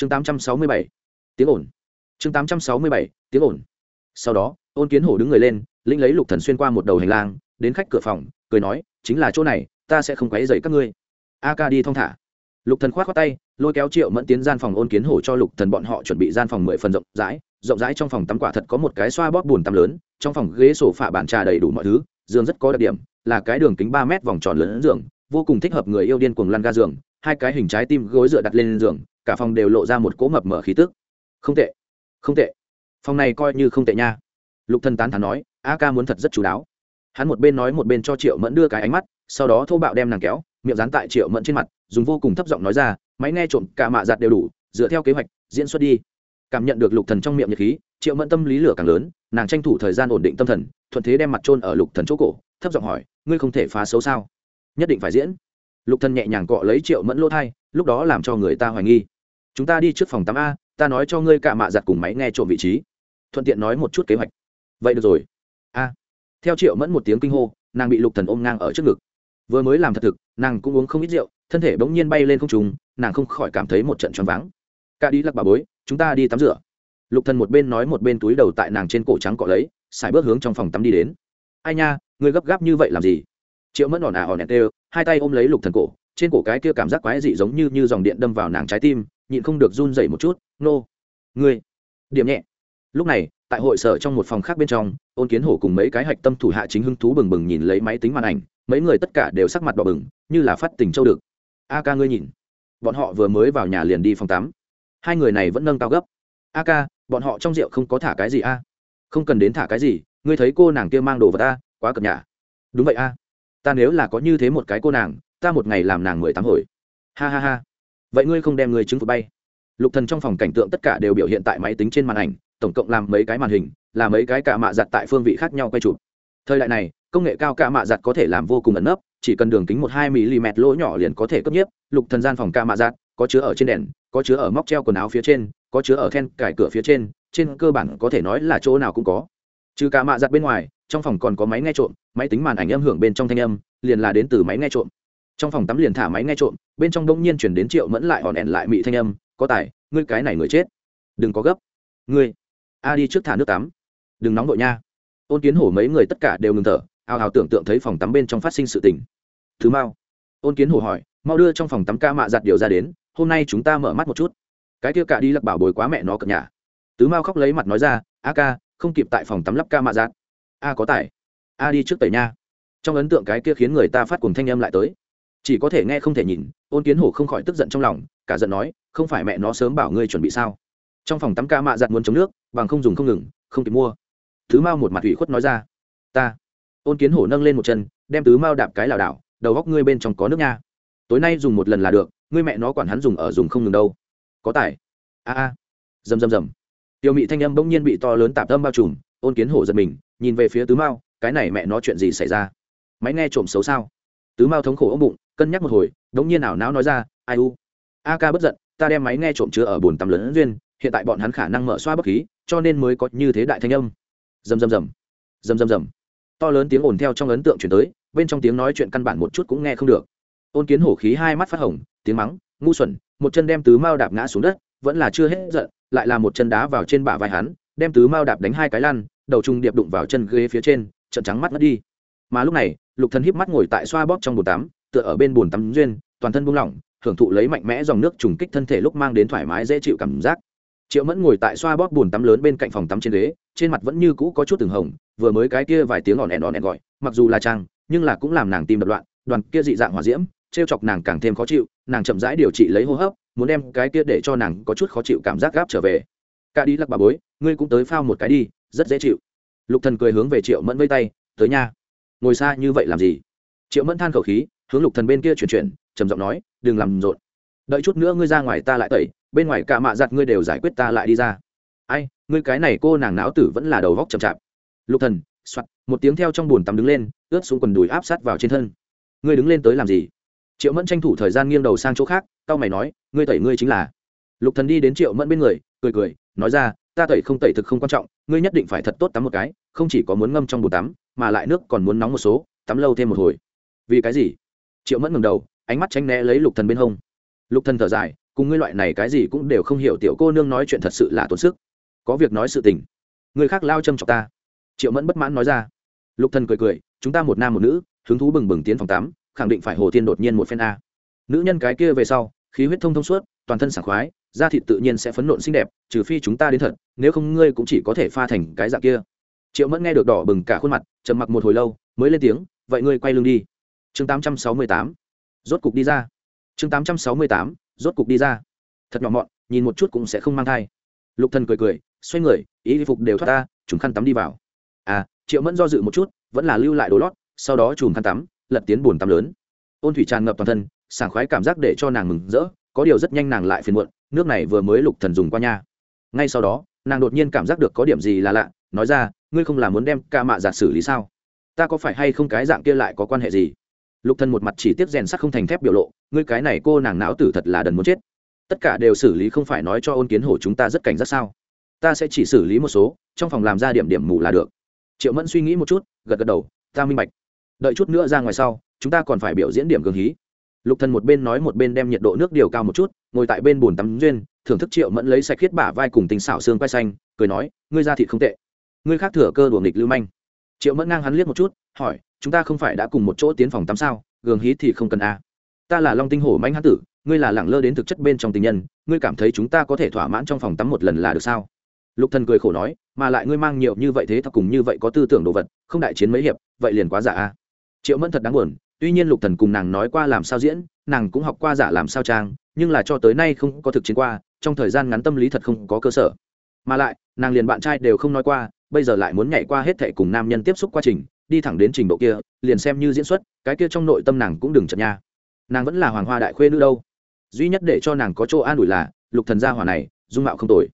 chương tám trăm sáu mươi bảy, tiếng ồn. Chương tám trăm sáu mươi bảy, tiếng ồn. Sau đó, ôn kiến hổ đứng người lên linh lấy lục thần xuyên qua một đầu hành lang, đến khách cửa phòng, cười nói, chính là chỗ này, ta sẽ không quấy dậy các ngươi. A ca đi thong thả. Lục thần khoát khoát tay, lôi kéo triệu mẫn tiến gian phòng ôn kiến hổ cho lục thần bọn họ chuẩn bị gian phòng mười phần rộng rãi. Rộng rãi trong phòng tắm quả thật có một cái xoa bóp bùn tắm lớn, trong phòng ghế sổ phả bàn trà đầy đủ mọi thứ, giường rất có đặc điểm, là cái đường kính ba mét vòng tròn lớn giường, vô cùng thích hợp người yêu điên cuồng lăn ga giường, hai cái hình trái tim gối dựa đặt lên giường cả phòng đều lộ ra một cỗ mập mở khí tức. Không tệ không tệ. Phòng này coi như không tệ nha. Lục thần tán thán nói, a ca muốn thật rất chú đáo. Hắn một bên nói một bên cho triệu mẫn đưa cái ánh mắt, sau đó thô bạo đem nàng kéo, miệng dán tại triệu mẫn trên mặt, dùng vô cùng thấp giọng nói ra, máy nghe trộm, cả mạ giặt đều đủ, dựa theo kế hoạch, diễn xuất đi. Cảm nhận được lục thần trong miệng nhiệt khí, triệu mẫn tâm lý lửa càng lớn, nàng tranh thủ thời gian ổn định tâm thần, thuận thế đem mặt trôn ở lục thần chỗ cổ, thấp giọng hỏi, ngươi không thể phá xấu sao? Nhất định phải diễn. Lục thần nhẹ nhàng cọ lấy triệu mẫn lỗ thai, lúc đó làm cho người ta hoài nghi chúng ta đi trước phòng tắm a, ta nói cho ngươi cả mạ giặt cùng máy nghe trộm vị trí. Thuận tiện nói một chút kế hoạch. Vậy được rồi. A. Theo triệu mẫn một tiếng kinh hô, nàng bị lục thần ôm ngang ở trước ngực. Vừa mới làm thật thực, nàng cũng uống không ít rượu, thân thể bỗng nhiên bay lên không trùng nàng không khỏi cảm thấy một trận choáng váng. Cả đi lắc bà bối, chúng ta đi tắm rửa. Lục thần một bên nói một bên túi đầu tại nàng trên cổ trắng cọ lấy xài bước hướng trong phòng tắm đi đến. Ai nha, ngươi gấp gáp như vậy làm gì? Triệu mẫn ỏn à ỏn ẹt đều hai tay ôm lấy lục thần cổ, trên cổ cái kia cảm giác quái dị giống như như dòng điện đâm vào nàng trái tim nhịn không được run dậy một chút, nô, ngươi, điểm nhẹ. Lúc này, tại hội sở trong một phòng khác bên trong, ôn kiến hổ cùng mấy cái hạch tâm thủ hạ chính hưng thú bừng bừng nhìn lấy máy tính màn ảnh, mấy người tất cả đều sắc mặt đỏ bừng, như là phát tình châu được. A ca ngươi nhìn. Bọn họ vừa mới vào nhà liền đi phòng tắm. Hai người này vẫn nâng cao gấp. A ca, bọn họ trong rượu không có thả cái gì a? Không cần đến thả cái gì, ngươi thấy cô nàng kia mang đồ vật a, quá cập nhà đúng vậy a, ta nếu là có như thế một cái cô nàng, ta một ngày làm nàng mười tám hồi. Ha ha ha vậy ngươi không đem người chứng phục bay? Lục thần trong phòng cảnh tượng tất cả đều biểu hiện tại máy tính trên màn ảnh, tổng cộng làm mấy cái màn hình, là mấy cái cả mạ giặt tại phương vị khác nhau quay chụp. Thời đại này, công nghệ cao cả mạ giặt có thể làm vô cùng ẩn nấp, chỉ cần đường kính một hai mm lỗ nhỏ liền có thể cấp nhiếp. Lục thần gian phòng cả mạ giặt, có chứa ở trên đèn, có chứa ở móc treo quần áo phía trên, có chứa ở then cải cửa phía trên trên cơ bản có thể nói là chỗ nào cũng có. Trừ cả mạ giặt bên ngoài, trong phòng còn có máy nghe trộm, máy tính màn ảnh âm hưởng bên trong thanh âm, liền là đến từ máy nghe trộm trong phòng tắm liền thả máy nghe trộm, bên trong đông nhiên chuyển đến triệu mẫn lại hòn ẻn lại mị thanh âm, có tài, ngươi cái này người chết. Đừng có gấp. Ngươi, a đi trước thả nước tắm. Đừng nóng vội nha. Ôn kiến hổ mấy người tất cả đều ngừng thở ào ào tưởng tượng thấy phòng tắm bên trong phát sinh sự tình. Thứ mau. Ôn kiến hổ hỏi, mau đưa trong phòng tắm ca mạ giặt điều ra đến, hôm nay chúng ta mở mắt một chút. Cái kia cả đi lặc bảo bồi quá mẹ nó cập nhà tứ mao khóc lấy mặt nói ra, a ca, không kịp tại phòng tắm lắp ca mạ giặt. A có tài. A đi trước tẩy nha. Trong ấn tượng cái kia khiến người ta phát cùng thanh âm lại tới chỉ có thể nghe không thể nhìn, ôn kiến hổ không khỏi tức giận trong lòng, cả giận nói, không phải mẹ nó sớm bảo ngươi chuẩn bị sao? Trong phòng tắm ca mạ giặt muốn chống nước, bằng không dùng không ngừng, không kịp mua. Thứ mao một mặt ủy khuất nói ra, ta. Ôn kiến hổ nâng lên một chân, đem tứ mao đạp cái lảo đảo, đầu góc ngươi bên trong có nước nha. Tối nay dùng một lần là được, ngươi mẹ nó quản hắn dùng ở dùng không ngừng đâu. Có tải. a a. Rầm rầm rầm. Tiêu mị thanh âm bỗng nhiên bị to lớn tạp âm bao trùm, ôn kiến hổ giật mình, nhìn về phía tứ mao, cái này mẹ nó chuyện gì xảy ra? Máy nghe trộm xấu sao? Tứ mao thống khổ ống bụng cân nhắc một hồi, đống nhiên ảo não nói ra, ai u, a ca bất giận, ta đem máy nghe trộm chứa ở bồn tắm lớn duyên, hiện tại bọn hắn khả năng mở xoa bất khí, cho nên mới có như thế đại thanh âm. Rầm rầm rầm rầm rầm rầm. To lớn tiếng ồn theo trong ấn tượng chuyển tới, bên trong tiếng nói chuyện căn bản một chút cũng nghe không được. Ôn kiến hổ khí hai mắt phát hồng, tiếng mắng, ngu xuẩn, một chân đem tứ mao đạp ngã xuống đất, vẫn là chưa hết giận, lại là một chân đá vào trên bả vai hắn, đem tứ mao đạp đánh hai cái lăn, đầu trung điệp đụng vào chân ghế phía trên trận trắng mắt mất đi. Mà lúc này, lục thần híp mắt ngồi tại xoa bóp trong bồn tắm tựa ở bên bồn tắm duyên, toàn thân buông lỏng, hưởng thụ lấy mạnh mẽ dòng nước trùng kích thân thể lúc mang đến thoải mái dễ chịu cảm giác. Triệu mẫn ngồi tại xoa bóp bồn tắm lớn bên cạnh phòng tắm trên ghế, trên mặt vẫn như cũ có chút từng hồng, vừa mới cái kia vài tiếng ỏn ẻn ỏn ẻn gọi, mặc dù là trang, nhưng là cũng làm nàng tim đập loạn, đoàn kia dị dạng hỏa diễm, trêu chọc nàng càng thêm khó chịu, nàng chậm rãi điều trị lấy hô hấp, muốn đem cái kia để cho nàng có chút khó chịu cảm giác gáp trở về. Ca đi lắc bà bối, ngươi cũng tới phao một cái đi, rất dễ chịu. Lục thần cười hướng về triệu mẫn vây tay, tới nha. Ngồi xa như vậy làm gì? Triệu mẫn than khẩu khí hướng lục thần bên kia chuyển chuyển, trầm giọng nói, đừng làm rộn. Đợi chút nữa ngươi ra ngoài ta lại tẩy, bên ngoài cả mạ giặt ngươi đều giải quyết ta lại đi ra. Ai, ngươi cái này cô nàng não tử vẫn là đầu vóc chậm chạp. Lục thần, soạt. Một tiếng theo trong bồn tắm đứng lên, ướt xuống quần đùi áp sát vào trên thân. Ngươi đứng lên tới làm gì? Triệu mẫn tranh thủ thời gian nghiêng đầu sang chỗ khác tao mày nói, ngươi tẩy ngươi chính là. Lục thần đi đến triệu mẫn bên người, cười cười, nói ra, ta tẩy không tẩy thực không quan trọng, ngươi nhất định phải thật tốt tắm một cái, không chỉ có muốn ngâm trong bồn tắm, mà lại nước còn muốn nóng một số, tắm lâu thêm một hồi. Vì cái gì? Triệu mẫn ngầm đầu, ánh mắt tránh né lấy lục thần bên hông. Lục thần thở dài, cùng ngươi loại này cái gì cũng đều không hiểu tiểu cô nương nói chuyện thật sự là tốn sức. Có việc nói sự tình. Người khác lao châm chọc ta. Triệu mẫn bất mãn nói ra. Lục thần cười cười, chúng ta một nam một nữ, hứng thú bừng bừng tiến phòng tắm, khẳng định phải hồ thiên đột nhiên một phen a. Nữ nhân cái kia về sau, khí huyết thông thông suốt, toàn thân sảng khoái, da thịt tự nhiên sẽ phấn nộn xinh đẹp, trừ phi chúng ta đến thật, nếu không ngươi cũng chỉ có thể pha thành cái dạng kia. Triệu mẫn nghe được đỏ bừng cả khuôn mặt, trầm mặc một hồi lâu, mới lên tiếng, vậy ngươi quay lưng đi chương 868 rốt cục đi ra. Chương 868 rốt cục đi ra. Thật nhỏ mọn, nhìn một chút cũng sẽ không mang thai. Lục thần cười cười, xoay người, ý phục đều thoát ta chúng khăn tắm đi vào. À triệu mẫn do dự một chút, vẫn là lưu lại đồ lót, sau đó chùm khăn tắm, lật tiến bùn tắm lớn. Ôn thủy tràn ngập toàn thân, sảng khoái cảm giác để cho nàng mừng rỡ, có điều rất nhanh nàng lại phiền muộn, nước này vừa mới lục thần dùng qua nha. Ngay sau đó, nàng đột nhiên cảm giác được có điểm gì là lạ, nói ra, ngươi không là muốn đem ca mạ giả xử lý sao? Ta có phải hay không cái dạng kia lại có quan hệ gì? Lục thần một mặt chỉ tiếp rèn sắt không thành thép biểu lộ, ngươi cái này cô nàng não tử thật là đần muốn chết. Tất cả đều xử lý không phải nói cho ôn kiến hổ chúng ta rất cảnh giác sao? Ta sẽ chỉ xử lý một số, trong phòng làm ra điểm điểm mù là được. Triệu mẫn suy nghĩ một chút, gật gật đầu, ta minh bạch. Đợi chút nữa ra ngoài sau, chúng ta còn phải biểu diễn điểm gương hí. Lục thần một bên nói một bên đem nhiệt độ nước điều cao một chút, ngồi tại bên bồn tắm duyên, thưởng thức triệu mẫn lấy sạch khiết bả vai cùng tình xảo xương quay xanh, cười nói, ngươi ra thịt không tệ. Ngươi khác thừa cơ đuổi nghịch lưu manh. Triệu mẫn ngang hắn liếc một chút, hỏi chúng ta không phải đã cùng một chỗ tiến phòng tắm sao? Gường hí thì không cần a à. ta là long tinh hổ manh hán tử, ngươi là lẳng lơ đến thực chất bên trong tình nhân, ngươi cảm thấy chúng ta có thể thỏa mãn trong phòng tắm một lần là được sao? Lục thần cười khổ nói, mà lại ngươi mang nhiều như vậy thế thật cùng như vậy có tư tưởng đồ vật, không đại chiến mấy hiệp, vậy liền quá giả a triệu mẫn thật đáng buồn, tuy nhiên lục thần cùng nàng nói qua làm sao diễn, nàng cũng học qua giả làm sao trang, nhưng là cho tới nay không có thực chiến qua, trong thời gian ngắn tâm lý thật không có cơ sở. Mà lại, nàng liền bạn trai đều không nói qua, bây giờ lại muốn nhảy qua hết thệ cùng nam nhân tiếp xúc quá trình đi thẳng đến trình độ kia, liền xem như diễn xuất, cái kia trong nội tâm nàng cũng đừng chật nha. Nàng vẫn là hoàng hoa đại khuê nữ đâu. Duy nhất để cho nàng có chỗ an ủi là, lục thần gia hỏa này, dung mạo không tồi.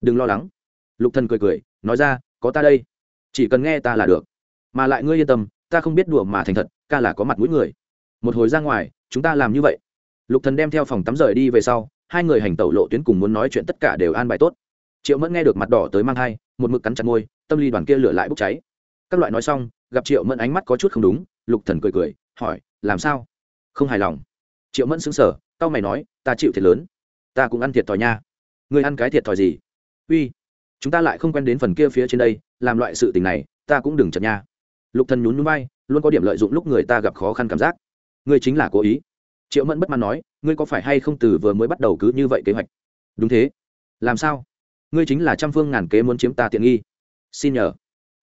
Đừng lo lắng. Lục thần cười cười, nói ra, có ta đây. Chỉ cần nghe ta là được. Mà lại ngươi yên tâm, ta không biết đùa mà thành thật, ca là có mặt mũi người. Một hồi ra ngoài, chúng ta làm như vậy. Lục thần đem theo phòng tắm rời đi về sau, hai người hành tẩu lộ tuyến cùng muốn nói chuyện tất cả đều an bài tốt. Triệu mẫn nghe được mặt đỏ tới mang thai, một mực cắn chặt môi, tâm lý đoàn kia lửa lại bốc cháy. Các loại nói xong gặp triệu mẫn ánh mắt có chút không đúng, lục thần cười cười, hỏi, làm sao? Không hài lòng. Triệu mẫn sững sờ tao mày nói, ta chịu thiệt lớn. Ta cũng ăn thiệt thòi nha. Ngươi ăn cái thiệt thòi gì? Uy, chúng ta lại không quen đến phần kia phía trên đây, làm loại sự tình này, ta cũng đừng chật nha. Lục thần nhún nhún vai, luôn có điểm lợi dụng lúc người ta gặp khó khăn cảm giác. Ngươi chính là cố ý. Triệu mẫn bất mãn nói, ngươi có phải hay không từ vừa mới bắt đầu cứ như vậy kế hoạch? Đúng thế. Làm sao? Ngươi chính là trăm phương ngàn kế muốn chiếm ta tiện nghi. Xin nhờ.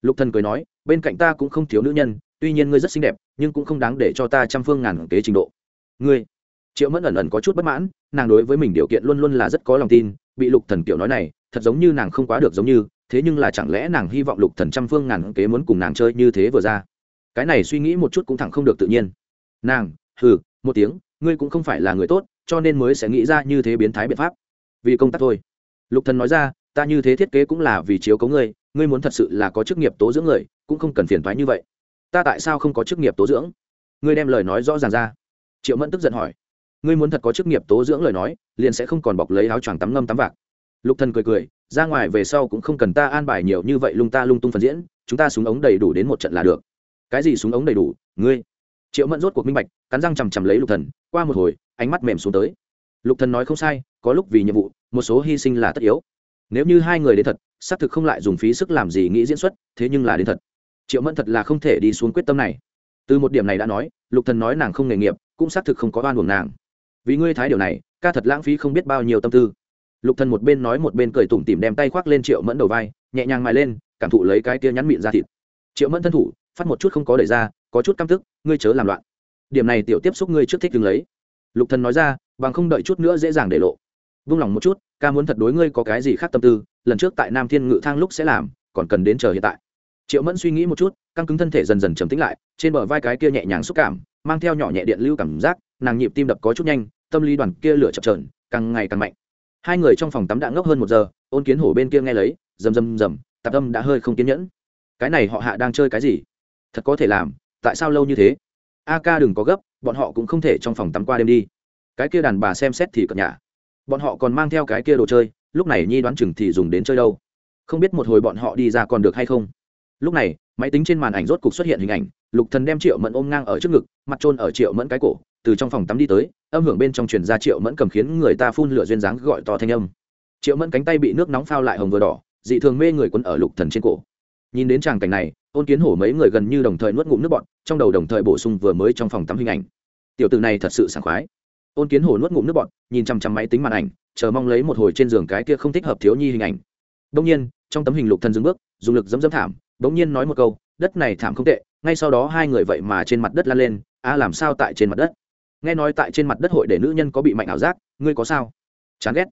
Lục thần cười nói bên cạnh ta cũng không thiếu nữ nhân, tuy nhiên ngươi rất xinh đẹp, nhưng cũng không đáng để cho ta trăm phương ngàn kế trình độ. Ngươi. Triệu mẫn ẩn ẩn có chút bất mãn, nàng đối với mình điều kiện luôn luôn là rất có lòng tin, bị lục thần kiểu nói này, thật giống như nàng không quá được giống như, thế nhưng là chẳng lẽ nàng hy vọng lục thần trăm phương ngàn kế muốn cùng nàng chơi như thế vừa ra? Cái này suy nghĩ một chút cũng thẳng không được tự nhiên. Nàng, hừ, một tiếng, ngươi cũng không phải là người tốt, cho nên mới sẽ nghĩ ra như thế biến thái biện pháp. Vì công tác thôi. Lục thần nói ra, ta như thế thiết kế cũng là vì chiếu cấu ngươi ngươi muốn thật sự là có chức nghiệp tố dưỡng người, cũng không cần phiền thoái như vậy. Ta tại sao không có chức nghiệp tố dưỡng? Ngươi đem lời nói rõ ràng ra. Triệu mẫn tức giận hỏi. Ngươi muốn thật có chức nghiệp tố dưỡng lời nói, liền sẽ không còn bọc lấy áo choàng tắm ngâm tắm vạc. Lục thần cười cười, ra ngoài về sau cũng không cần ta an bài nhiều như vậy lung ta lung tung phần diễn, chúng ta súng ống đầy đủ đến một trận là được. Cái gì súng ống đầy đủ? Ngươi? Triệu mẫn rốt cuộc minh bạch, cắn răng chằm chằm lấy lục thần, qua một hồi, ánh mắt mềm xuống tới. Lục thần nói không sai, có lúc vì nhiệm vụ, một số hy sinh là tất yếu nếu như hai người đến thật, xác thực không lại dùng phí sức làm gì nghĩ diễn xuất, thế nhưng là đến thật. Triệu mẫn thật là không thể đi xuống quyết tâm này. Từ một điểm này đã nói, lục thần nói nàng không nghề nghiệp, cũng xác thực không có oan uổng nàng. Vì ngươi thái điều này, ca thật lãng phí không biết bao nhiêu tâm tư. Lục thần một bên nói một bên cười tủm tỉm đem tay khoác lên triệu mẫn đầu vai, nhẹ nhàng mài lên, cảm thụ lấy cái tia nhắn miệng ra thịt. Triệu mẫn thân thủ, phát một chút không có đẩy ra, có chút căm tức, ngươi chớ làm loạn. Điểm này tiểu tiếp xúc ngươi trước thích đứng lấy. Lục thần nói ra, bằng không đợi chút nữa dễ dàng để lộ vung lòng một chút, ca muốn thật đối ngươi có cái gì khác tâm tư, lần trước tại nam thiên ngự thang lúc sẽ làm, còn cần đến chờ hiện tại. Triệu mẫn suy nghĩ một chút, căng cứng thân thể dần dần trầm tĩnh lại, trên bờ vai cái kia nhẹ nhàng xúc cảm, mang theo nhỏ nhẹ điện lưu cảm giác, nàng nhịp tim đập có chút nhanh, tâm lý đoàn kia lửa chập trờn càng ngày càng mạnh. Hai người trong phòng tắm đã ngốc hơn một giờ, ôn kiến hổ bên kia nghe lấy, rầm rầm rầm, tạp tâm đã hơi không kiên nhẫn. Cái này họ hạ đang chơi cái gì? Thật có thể làm, tại sao lâu như thế? A ca đừng có gấp, bọn họ cũng không thể trong phòng tắm qua đêm đi. Cái kia đàn bà xem xét thì cận nhà bọn họ còn mang theo cái kia đồ chơi, lúc này nhi đoán chừng thì dùng đến chơi đâu. Không biết một hồi bọn họ đi ra còn được hay không. Lúc này, máy tính trên màn ảnh rốt cục xuất hiện hình ảnh, lục thần đem triệu mẫn ôm ngang ở trước ngực, mặt trôn ở triệu mẫn cái cổ, từ trong phòng tắm đi tới, âm hưởng bên trong truyền ra triệu mẫn cầm khiến người ta phun lửa duyên dáng gọi to thanh âm. Triệu mẫn cánh tay bị nước nóng phao lại hồng vừa đỏ, dị thường mê người quấn ở lục thần trên cổ. Nhìn đến tràng cảnh này, ôn kiến hổ mấy người gần như đồng thời nuốt ngụm nước bọn trong đầu đồng thời bổ sung vừa mới trong phòng tắm hình ảnh. Tiểu tử này thật sự sảng khoái ôn kiến hổ nuốt ngụm nước bọn nhìn chằm chằm máy tính màn ảnh, chờ mong lấy một hồi trên giường cái kia không thích hợp thiếu nhi hình ảnh. Đông nhiên, trong tấm hình lục thần dừng bước, dùng lực dẫm dẫm thảm, đống nhiên nói một câu, đất này thảm không tệ, ngay sau đó hai người vậy mà trên mặt đất lan lên a làm sao tại trên mặt đất? Nghe nói tại trên mặt đất hội để nữ nhân có bị mạnh ảo giác, ngươi có sao? Chán ghét.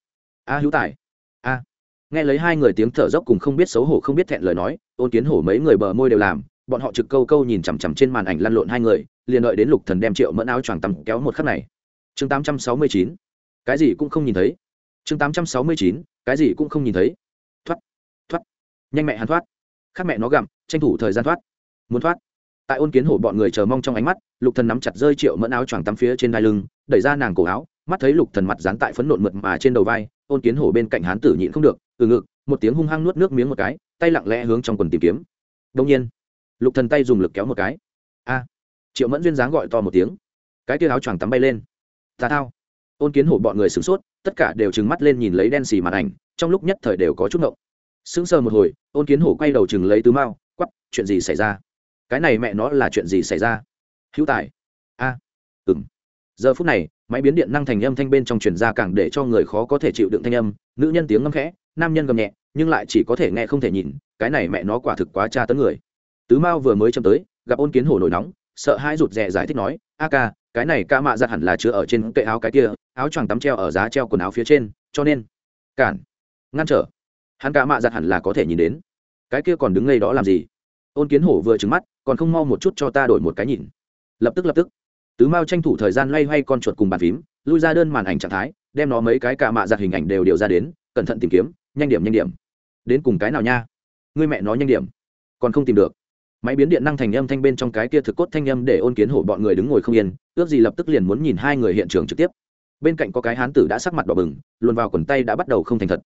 A hữu tài. A nghe lấy hai người tiếng thở dốc cùng không biết xấu hổ không biết thẹn lời nói ôn kiến hổ mấy người bờ môi đều làm, bọn họ trực câu câu nhìn chằm chằm trên màn ảnh lăn lộn hai người, liền đợi đến lục thần đem triệu mẫn áo choàng tắm kéo một khắc này chương tám trăm sáu mươi chín, cái gì cũng không nhìn thấy. Chương tám trăm sáu mươi chín, cái gì cũng không nhìn thấy. Thoát thoát. Nhanh mẹ hắn thoát. Khác mẹ nó gặm, tranh thủ thời gian thoát. Muốn thoát. Tại ôn kiến hổ bọn người chờ mong trong ánh mắt, lục thần nắm chặt rơi triệu mẫn áo choàng tắm phía trên đai lưng, đẩy ra nàng cổ áo, mắt thấy lục thần mặt dán tại phấn nộn mượt mà trên đầu vai, ôn kiến hổ bên cạnh hán tử nhịn không được từ ngực, một tiếng hung hăng nuốt nước miếng một cái, tay lặng lẽ hướng trong quần tìm kiếm. Đông nhiên, lục thần tay dùng lực kéo một cái. A, triệu mẫn duyên dáng gọi to một tiếng. Cái kia áo choàng tắm bay lên ta thao. Ôn kiến hổ bọn người sửng sốt tất cả đều trừng mắt lên nhìn lấy đen xì màn ảnh trong lúc nhất thời đều có chút ngộng. Sững sờ một hồi ôn kiến hổ quay đầu chừng lấy tứ mao quắp chuyện gì xảy ra? Cái này mẹ nó là chuyện gì xảy ra? Hữu tài. A à, ừng giờ phút này máy biến điện năng thành âm thanh bên trong truyền ra càng để cho người khó có thể chịu đựng thanh âm nữ nhân tiếng ngâm khẽ nam nhân gầm nhẹ nhưng lại chỉ có thể nghe không thể nhìn cái này mẹ nó quả thực quá tra tấn người. Tứ mao vừa mới châm tới gặp ôn kiến hổ nổi nóng sợ hai rụt rè giải thích nói a ca cái này ca mạ giặt hẳn là chứa ở trên kệ áo cái kia, áo choàng tắm treo ở giá treo quần áo phía trên, cho nên, cản, ngăn trở. Hắn ca mạ giặt hẳn là có thể nhìn đến. Cái kia còn đứng ngay đó làm gì? Ôn kiến hổ vừa trứng mắt, còn không mau một chút cho ta đổi một cái nhìn. Lập tức lập tức. Tứ mao tranh thủ thời gian loay hoay con chuột cùng bàn phím, lui ra đơn màn ảnh trạng thái, đem nó mấy cái ca mạ giặt hình ảnh đều điều ra đến, cẩn thận tìm kiếm, nhanh điểm nhanh điểm. Đến cùng cái nào nha? Người mẹ nó nhanh điểm. Còn không tìm được máy biến điện năng thành âm thanh bên trong cái kia thực cốt thanh âm để ôn kiến hổ bọn người đứng ngồi không yên, ước gì lập tức liền muốn nhìn hai người hiện trường trực tiếp. Bên cạnh có cái hán tử đã sắc mặt đỏ bừng, luồn vào quần tay đã bắt đầu không thành thật.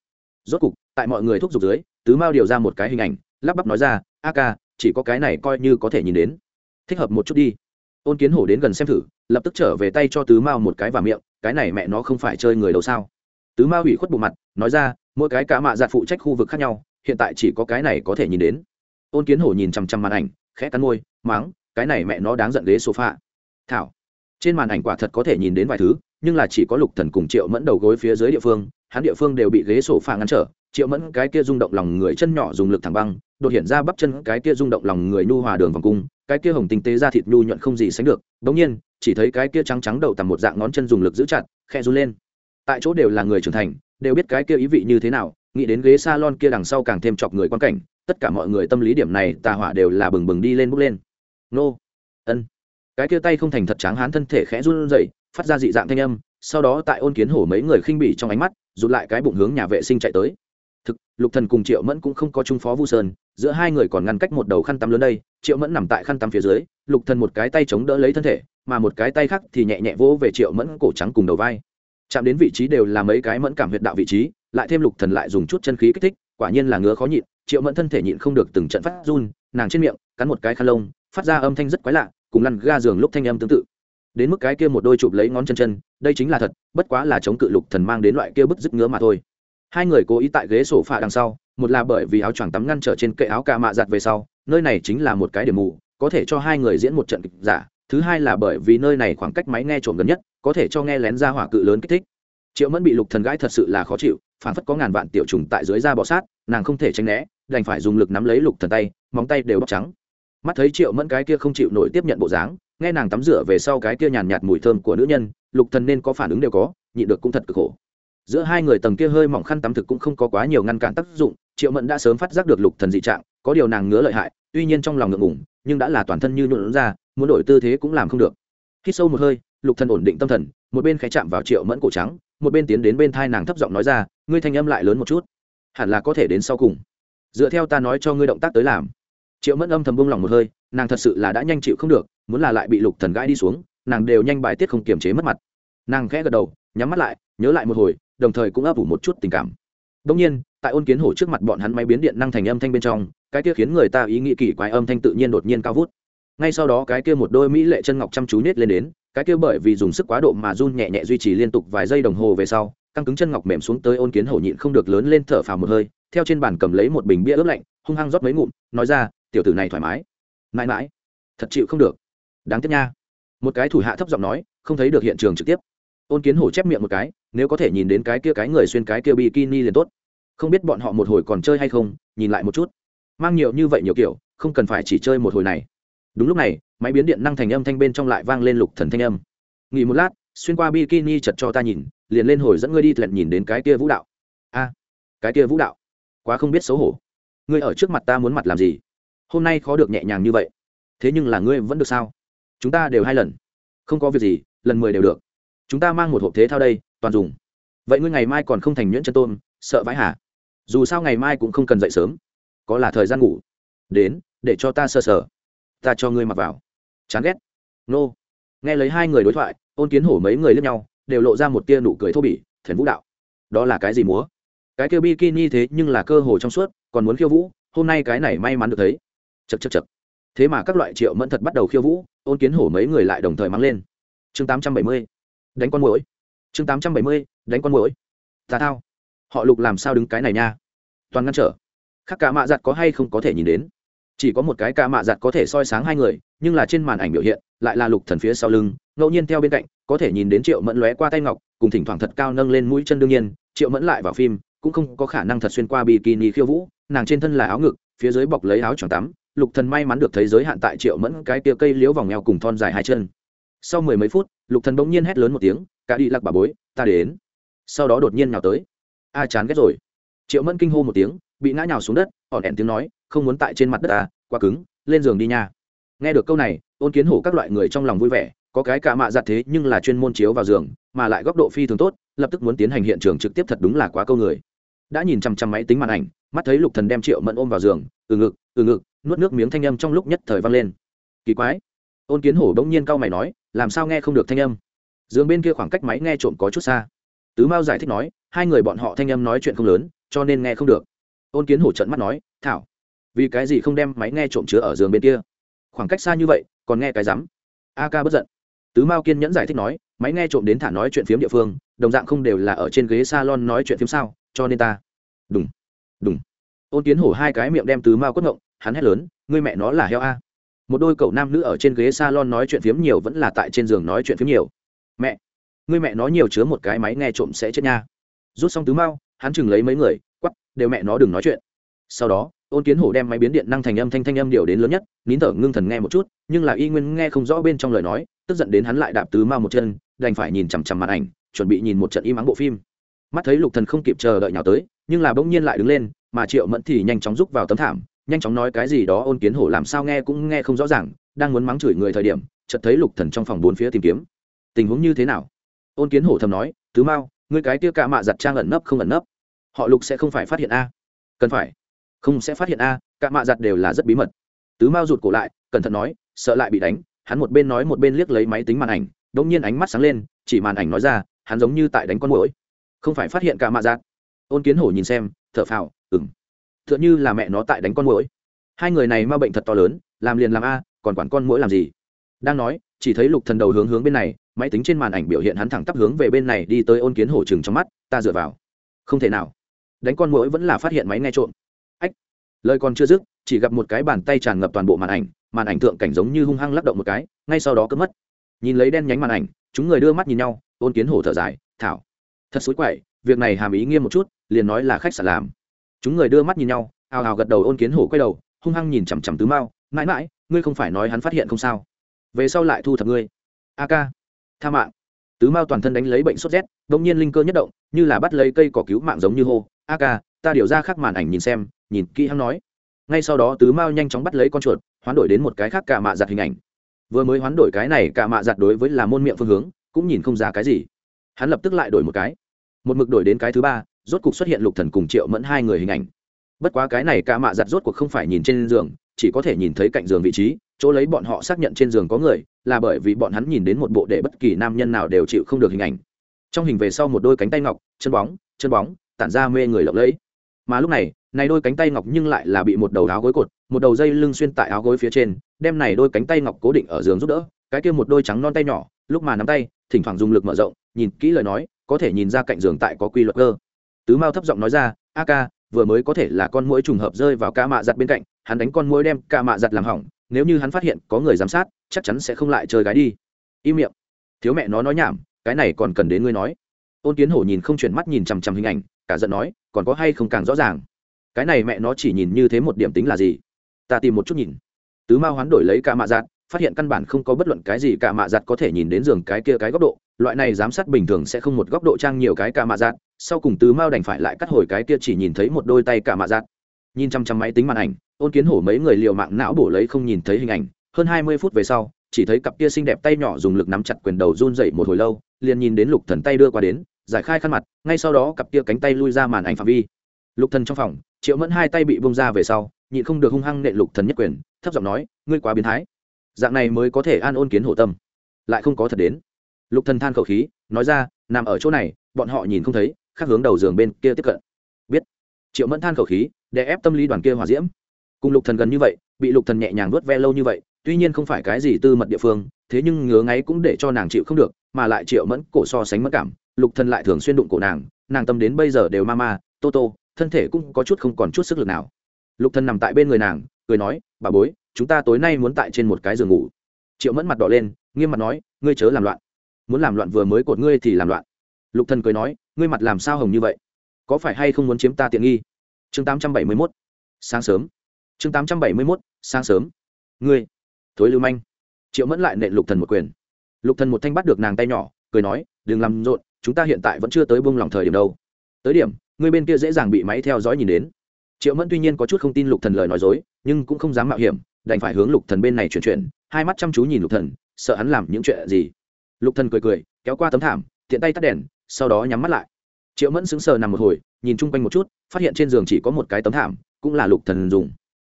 Rốt cục, tại mọi người thúc giục dưới, tứ mao điều ra một cái hình ảnh, lắp bắp nói ra, a ca, chỉ có cái này coi như có thể nhìn đến. Thích hợp một chút đi. Ôn kiến hổ đến gần xem thử, lập tức trở về tay cho tứ mao một cái và miệng, cái này mẹ nó không phải chơi người đâu sao? Tứ mao ủy khuất bộ mặt, nói ra, mỗi cái cả mạ giạt phụ trách khu vực khác nhau, hiện tại chỉ có cái này có thể nhìn đến ôn kiến hổ nhìn chằm chằm màn ảnh, khẽ cắn môi, máng, cái này mẹ nó đáng giận ghế sofa. Thảo. Trên màn ảnh quả thật có thể nhìn đến vài thứ, nhưng là chỉ có lục thần cùng triệu mẫn đầu gối phía dưới địa phương, hắn địa phương đều bị ghế sổ phà ngăn trở. Triệu mẫn cái kia rung động lòng người chân nhỏ dùng lực thẳng băng, đột hiện ra bắp chân cái kia rung động lòng người nhu hòa đường vòng cung, cái kia hồng tinh tế ra thịt nhu nhuận không gì sánh được. Đống nhiên, chỉ thấy cái kia trắng trắng đầu tầm một dạng ngón chân dùng lực giữ chặt khe run lên. Tại chỗ đều là người trưởng thành, đều biết cái kia ý vị như thế nào, nghĩ đến ghế salon kia đằng sau càng thêm chọc người quan cảnh tất cả mọi người tâm lý điểm này tà hỏa đều là bừng bừng đi lên bước lên. Nô, ân. Cái kia tay không thành thật tráng hán thân thể khẽ run rẩy, phát ra dị dạng thanh âm, sau đó tại ôn kiến hổ mấy người khinh bỉ trong ánh mắt, rụt lại cái bụng hướng nhà vệ sinh chạy tới. Thực, lục thần cùng triệu mẫn cũng không có trung phó vu sơn, giữa hai người còn ngăn cách một đầu khăn tắm lớn đây, triệu mẫn nằm tại khăn tắm phía dưới, lục thần một cái tay chống đỡ lấy thân thể, mà một cái tay khác thì nhẹ nhẹ vỗ về triệu mẫn cổ trắng cùng đầu vai. Chạm đến vị trí đều là mấy cái mẫn cảm huyệt đạo vị trí, lại thêm lục thần lại dùng chút chân khí kích thích, quả nhiên là ngứa khó nhịn triệu mẫn thân thể nhịn không được từng trận phát run, nàng trên miệng, cắn một cái khăn lông, phát ra âm thanh rất quái lạ, cùng lăn ga giường lúc thanh âm tương tự. Đến mức cái kia một đôi chụp lấy ngón chân chân, đây chính là thật, bất quá là chống cự lục thần mang đến loại kia bức dứt ngứa mà thôi. Hai người cố ý tại ghế sổ phạ đằng sau, một là bởi vì áo choàng tắm ngăn trở trên kệ áo ca mạ giặt về sau, nơi này chính là một cái điểm mù, có thể cho hai người diễn một trận kịch giả, thứ hai là bởi vì nơi này khoảng cách máy nghe trộm gần nhất, có thể cho nghe lén ra hỏa cự lớn kích thích. Triệu mẫn bị lục thần gãi thật sự là khó chịu phản phất có ngàn vạn tiểu trùng tại dưới da bọ sát, nàng không thể tránh né đành phải dùng lực nắm lấy lục thần tay, móng tay đều bóc trắng. Mắt thấy triệu mẫn cái kia không chịu nổi tiếp nhận bộ dáng, nghe nàng tắm rửa về sau cái kia nhàn nhạt mùi thơm của nữ nhân, lục thần nên có phản ứng đều có, nhịn được cũng thật cực khổ. Giữa hai người tầng kia hơi mỏng khăn tắm thực cũng không có quá nhiều ngăn cản tác dụng, triệu mẫn đã sớm phát giác được lục thần dị trạng, có điều nàng ngứa lợi hại, tuy nhiên trong lòng ngượng ngùng, nhưng đã là toàn thân như nhuộn ra, muốn đổi tư thế cũng làm không được. Hít sâu một hơi, lục thần ổn định tâm thần, một bên khẽ chạm vào triệu mẫn cổ trắng, một bên tiến đến bên thai nàng thấp giọng nói ra, ngươi thanh âm lại lớn một chút, hẳn là có thể đến sau cùng dựa theo ta nói cho ngươi động tác tới làm. Triệu mẫn âm thầm buông lòng một hơi, nàng thật sự là đã nhanh chịu không được, muốn là lại bị lục thần gãi đi xuống, nàng đều nhanh bài tiết không kiềm chế mất mặt. Nàng khẽ gật đầu, nhắm mắt lại, nhớ lại một hồi, đồng thời cũng ấp ủ một chút tình cảm. Đông nhiên, tại ôn kiến hổ trước mặt bọn hắn máy biến điện năng thành âm thanh bên trong, cái kia khiến người ta ý nghĩ kỳ quái âm thanh tự nhiên đột nhiên cao vút. Ngay sau đó cái kia một đôi mỹ lệ chân ngọc chăm chú nết lên đến, cái kia bởi vì dùng sức quá độ mà run nhẹ nhẹ duy trì liên tục vài giây đồng hồ về sau, căng cứng chân ngọc mềm xuống tới ôn kiến hổ nhịn không được lớn lên thở phào một hơi theo trên bàn cầm lấy một bình bia ướp lạnh, hung hăng rót mấy ngụm, nói ra, tiểu tử này thoải mái. Mãi mãi. Thật chịu không được. Đáng tiếc nha. Một cái thủ hạ thấp giọng nói, không thấy được hiện trường trực tiếp. Ôn kiến hổ chép miệng một cái, nếu có thể nhìn đến cái kia cái người xuyên cái kia bikini liền tốt. Không biết bọn họ một hồi còn chơi hay không, nhìn lại một chút. Mang nhiều như vậy nhiều kiểu, không cần phải chỉ chơi một hồi này. Đúng lúc này, máy biến điện năng thành âm thanh bên trong lại vang lên lục thần thanh âm. Nghỉ một lát, xuyên qua bikini chật cho ta nhìn, liền lên hồi dẫn ngươi đi lẹn nhìn đến cái kia vũ đạo. A, cái kia vũ đạo? Quá không biết xấu hổ. Ngươi ở trước mặt ta muốn mặt làm gì? Hôm nay khó được nhẹ nhàng như vậy. Thế nhưng là ngươi vẫn được sao? Chúng ta đều hai lần. Không có việc gì, lần mười đều được. Chúng ta mang một hộp thế thao đây, toàn dùng. Vậy ngươi ngày mai còn không thành nhuyễn chân tôm, sợ vãi hả dù sao ngày mai cũng không cần dậy sớm. Có là thời gian ngủ. Đến, để cho ta sơ sờ. Ta cho ngươi mặc vào. Chán ghét. Nô. Nghe lấy hai người đối thoại, ôn kiến hổ mấy người lướt nhau, đều lộ ra một tia nụ cười thô bỉ, thần vũ đạo. Đó là cái gì múa? Cái kêu bikini thế nhưng là cơ hồ trong suốt, còn muốn khiêu vũ, hôm nay cái này may mắn được thấy. Chật chật chật thế mà các loại triệu mẫn thật bắt đầu khiêu vũ, ôn kiến hổ mấy người lại đồng thời mang lên. Chương tám trăm bảy mươi. Đánh con mũi chương tám trăm bảy mươi, đánh con mũi tà thao. Họ lục làm sao đứng cái này nha? Toàn ngăn trở. Khác cả mạ giặt có hay không có thể nhìn đến? Chỉ có một cái ca mạ giặt có thể soi sáng hai người, nhưng là trên màn ảnh biểu hiện, lại là lục thần phía sau lưng, ngẫu nhiên theo bên cạnh, có thể nhìn đến triệu mẫn lóe qua tay ngọc, cùng thỉnh thoảng thật cao nâng lên mũi chân đương nhiên, triệu mẫn lại vào phim cũng không có khả năng thật xuyên qua bikini khiêu vũ, nàng trên thân là áo ngực, phía dưới bọc lấy áo choàng tắm, lục thần may mắn được thấy giới hạn tại triệu mẫn cái tia cây liếu vòng eo cùng thon dài hai chân. Sau mười mấy phút, lục thần bỗng nhiên hét lớn một tiếng, cả đi lạc bà bối, ta đến. Sau đó đột nhiên nhào tới. A, chán ghét rồi. Triệu mẫn kinh hô một tiếng, bị ngã nhào xuống đất ỏn ẻn tiếng nói, không muốn tại trên mặt đất à quá cứng, lên giường đi nha. Nghe được câu này, ôn kiến hổ các loại người trong lòng vui vẻ, có cái cả mạ giặt thế nhưng là chuyên môn chiếu vào giường, mà lại góc độ phi thường tốt lập tức muốn tiến hành hiện trường trực tiếp thật đúng là quá câu người. Đã nhìn chằm chằm máy tính màn ảnh, mắt thấy lục thần đem triệu mẫn ôm vào giường từ ngực từ ngực, nuốt nước miếng thanh âm trong lúc nhất thời vang lên. Kỳ quái. Ôn kiến hổ đống nhiên cau mày nói, làm sao nghe không được thanh âm? Giường bên kia khoảng cách máy nghe trộm có chút xa. Tứ mao giải thích nói, hai người bọn họ thanh âm nói chuyện không lớn, cho nên nghe không được. Ôn kiến hổ trận mắt nói, thảo, vì cái gì không đem máy nghe trộm chứa ở giường bên kia? Khoảng cách xa như vậy, còn nghe cái rắm. A ca bất giận. Tứ mao kiên nhẫn giải thích nói, máy nghe trộm đến thả nói chuyện phiếm địa phương đồng dạng không đều là ở trên ghế salon nói chuyện phiếm sao, cho nên ta. Đúng đúng ôn kiến hổ hai cái miệng đem tứ mao quất ngộng, hắn hét lớn, ngươi mẹ nó là heo a. Một đôi cậu nam nữ ở trên ghế salon nói chuyện phiếm nhiều vẫn là tại trên giường nói chuyện phiếm nhiều. Mẹ, ngươi mẹ nó nhiều chứa một cái máy nghe trộm sẽ chết nha. Rút xong tứ mao hắn chừng lấy mấy người quắp đều mẹ nó đừng nói chuyện. Sau đó, ôn kiến hổ đem máy biến điện năng thành âm thanh thanh âm điều đến lớn nhất, nín thở ngưng thần nghe một chút, nhưng là y nguyên nghe không rõ bên trong lời nói, tức giận đến hắn lại đạp tứ mao một chân, đành phải nhìn chằm chằm màn ảnh chuẩn bị nhìn một trận im ắng bộ phim. Mắt thấy lục thần không kịp chờ đợi nhào tới, nhưng là bỗng nhiên lại đứng lên, mà triệu mẫn thì nhanh chóng rúc vào tấm thảm, nhanh chóng nói cái gì đó ôn kiến hổ làm sao nghe cũng nghe không rõ ràng, đang muốn mắng chửi người thời điểm, chợt thấy lục thần trong phòng bốn phía tìm kiếm. Tình huống như thế nào? Ôn kiến hổ thầm nói, tứ mao, ngươi cái kia cạ mạ giặt trang ẩn nấp không ẩn nấp. Họ lục sẽ không phải phát hiện a. Cần phải. Không sẽ phát hiện a cạ mạ giặt đều là rất bí mật. Tứ mao rụt cổ lại, cẩn thận nói, sợ lại bị đánh, hắn một bên nói một bên liếc lấy máy tính màn ảnh đống nhiên ánh mắt sáng lên, chỉ màn ảnh nói ra hắn giống như tại đánh con mũi không phải phát hiện cả mạ giác ôn kiến hổ nhìn xem, thở phào ừng t h ư ợ n h ư là mẹ nó tại đánh con mũi hai người này ma bệnh thật to lớn, làm liền làm a, còn quản con mũi làm gì? Đang nói, chỉ thấy lục thần đầu hướng hướng bên này, máy tính trên màn ảnh biểu hiện hắn thẳng tắp hướng về bên này đi tới ôn kiến hổ chừng trong mắt, ta dựa vào. Không thể nào. Đánh con mũi vẫn là phát hiện máy nghe trộm. Ách. Lời còn chưa dứt, chỉ gặp một cái bàn tay tràn ngập toàn bộ màn ảnh màn ảnh thượng cảnh giống như hung hăng lắc động một cái, ngay sau đó cướp mất. Nhìn lấy đen nhánh màn ảnh, chúng người đưa mắt nhìn nhau ôn kiến hổ thở dài, thảo, thật xối quậy, việc này hàm ý nghiêm một chút, liền nói là khách sạn làm. Chúng người đưa mắt nhìn nhau ào ào gật đầu ôn kiến hổ quay đầu, hung hăng nhìn chằm chằm tứ mao, mãi mãi, ngươi không phải nói hắn phát hiện không sao? Về sau lại thu thập ngươi. A ca, tha mạng. Tứ mao toàn thân đánh lấy bệnh sốt rét đ ỗ n g nhiên linh cơ nhất động, như là bắt lấy cây cỏ cứu mạng giống như hô, a ca, ta điều ra khắc màn ảnh nhìn xem, nhìn kỹ hắn nói. Ngay sau đó tứ mao nhanh chóng bắt lấy con chuột, hoán đổi đến một cái khác cả mạ giặt hình ảnh. Vừa mới hoán đổi cái này cả mạ giặt đối với là môn miệng phương hướng cũng nhìn không ra cái gì. Hắn lập tức lại đổi một cái. Một mực đổi đến cái thứ ba, rốt cuộc xuất hiện lục thần cùng triệu mẫn hai người hình ảnh. Bất quá cái này ca mạ giặt rốt cuộc không phải nhìn trên giường, chỉ có thể nhìn thấy cạnh giường vị trí, chỗ lấy bọn họ xác nhận trên giường có người, là bởi vì bọn hắn nhìn đến một bộ để bất kỳ nam nhân nào đều chịu không được hình ảnh. Trong hình về sau một đôi cánh tay ngọc, chân bóng chân bóng, tản ra mê người lộng lẫy. Mà lúc này này đôi cánh tay ngọc nhưng lại là bị một đầu áo gối cột, một đầu dây lưng xuyên tại áo gối phía trên, đem này đôi cánh tay ngọc cố định ở giường giúp đỡ, cái kia một đôi trắng non tay nhỏ lúc mà nắm tay, thỉnh thoảng dùng lực mở rộng, nhìn kỹ lời nói, có thể nhìn ra cạnh giường tại có quy luật cơ. Tứ mao thấp giọng nói ra, a ca, vừa mới có thể là con mũi trùng hợp rơi vào ca mạ giặt bên cạnh, hắn đánh con mũi đem ca mạ giặt làm hỏng, nếu như hắn phát hiện có người giám sát, chắc chắn sẽ không lại chơi gái đi. Im miệng. Thiếu mẹ nó nói nhảm, cái này còn cần đến ngươi nói. Ôn kiến hổ nhìn không chuyển mắt nhìn chằm chằm hình ảnh, cả giận nói, còn có hay không càng rõ ràng? Cái này mẹ nó chỉ nhìn như thế một điểm tính là gì? Ta tìm một chút nhìn. Tứ mao hoán đổi lấy ca mạ giặt phát hiện căn bản không có bất luận cái gì cả mạ giặt có thể nhìn đến giường cái kia cái góc độ, loại này giám sát bình thường sẽ không một góc độ trang nhiều cái cả mạ giặt, sau cùng tứ mao đành phải lại cắt hồi cái kia chỉ nhìn thấy một đôi tay cả mạ giặt. Nhìn chăm chăm máy tính màn ảnh, ôn kiến hổ mấy người liều mạng não bổ lấy không nhìn thấy hình ảnh, hơn hai mươi phút về sau, chỉ thấy cặp kia xinh đẹp tay nhỏ dùng lực nắm chặt quyền đầu run dậy một hồi lâu, liền nhìn đến lục thần tay đưa qua đến, giải khai khăn mặt, ngay sau đó cặp kia cánh tay lui ra màn ảnh phạm vi. Lục thần trong phòng, triệu mẫn hai tay bị bông ra về sau, nhịn không được hung hăng nệ lục thần nhất quyền, thấp giọng nói, ngươi quá biến thái dạng này mới có thể an ôn kiến hổ tâm. Lại không có thật đến. Lục thần than khẩu khí, nói ra, nằm ở chỗ này, bọn họ nhìn không thấy, khác hướng đầu giường bên kia tiếp cận. Biết. Triệu mẫn than khẩu khí để ép tâm lý đoàn kia hòa diễm. Cùng lục thần gần như vậy, bị lục thần nhẹ nhàng nuốt ve lâu như vậy, tuy nhiên không phải cái gì tư mật địa phương, thế nhưng ngứa ngáy cũng để cho nàng chịu không được, mà lại triệu mẫn cổ so sánh mất cảm, lục thần lại thường xuyên đụng cổ nàng nàng tâm đến bây giờ đều ma ma, tô tô, thân thể cũng có chút không còn chút sức lực nào. Lục thần nằm tại bên người nàng, cười nói, bà bối chúng ta tối nay muốn tại trên một cái giường ngủ. Triệu mẫn mặt đỏ lên, nghiêm mặt nói, ngươi chớ làm loạn. Muốn làm loạn vừa mới cột ngươi thì làm loạn. Lục thần cười nói, ngươi mặt làm sao hồng như vậy? Có phải hay không muốn chiếm ta tiện nghi? Chương tám trăm bảy mươi 871 sáng sớm. Chương tám trăm bảy mươi 871 sáng sớm. Ngươi, thối lưu manh. Triệu mẫn lại nện lục thần một quyền. Lục thần một thanh bắt được nàng tay nhỏ, cười nói, đừng làm rộn, chúng ta hiện tại vẫn chưa tới buông lòng thời điểm đâu. Tới điểm, ngươi bên kia dễ dàng bị máy theo dõi nhìn đến. Triệu mẫn tuy nhiên có chút không tin lục thần lời nói dối, nhưng cũng không dám mạo hiểm đành phải hướng lục thần bên này chuyển chuyển, hai mắt chăm chú nhìn lục thần, sợ hắn làm những chuyện gì. Lục thần cười cười, kéo qua tấm thảm, tiện tay tắt đèn, sau đó nhắm mắt lại. Triệu mẫn sững sờ nằm một hồi, nhìn chung quanh một chút, phát hiện trên giường chỉ có một cái tấm thảm, cũng là lục thần dùng.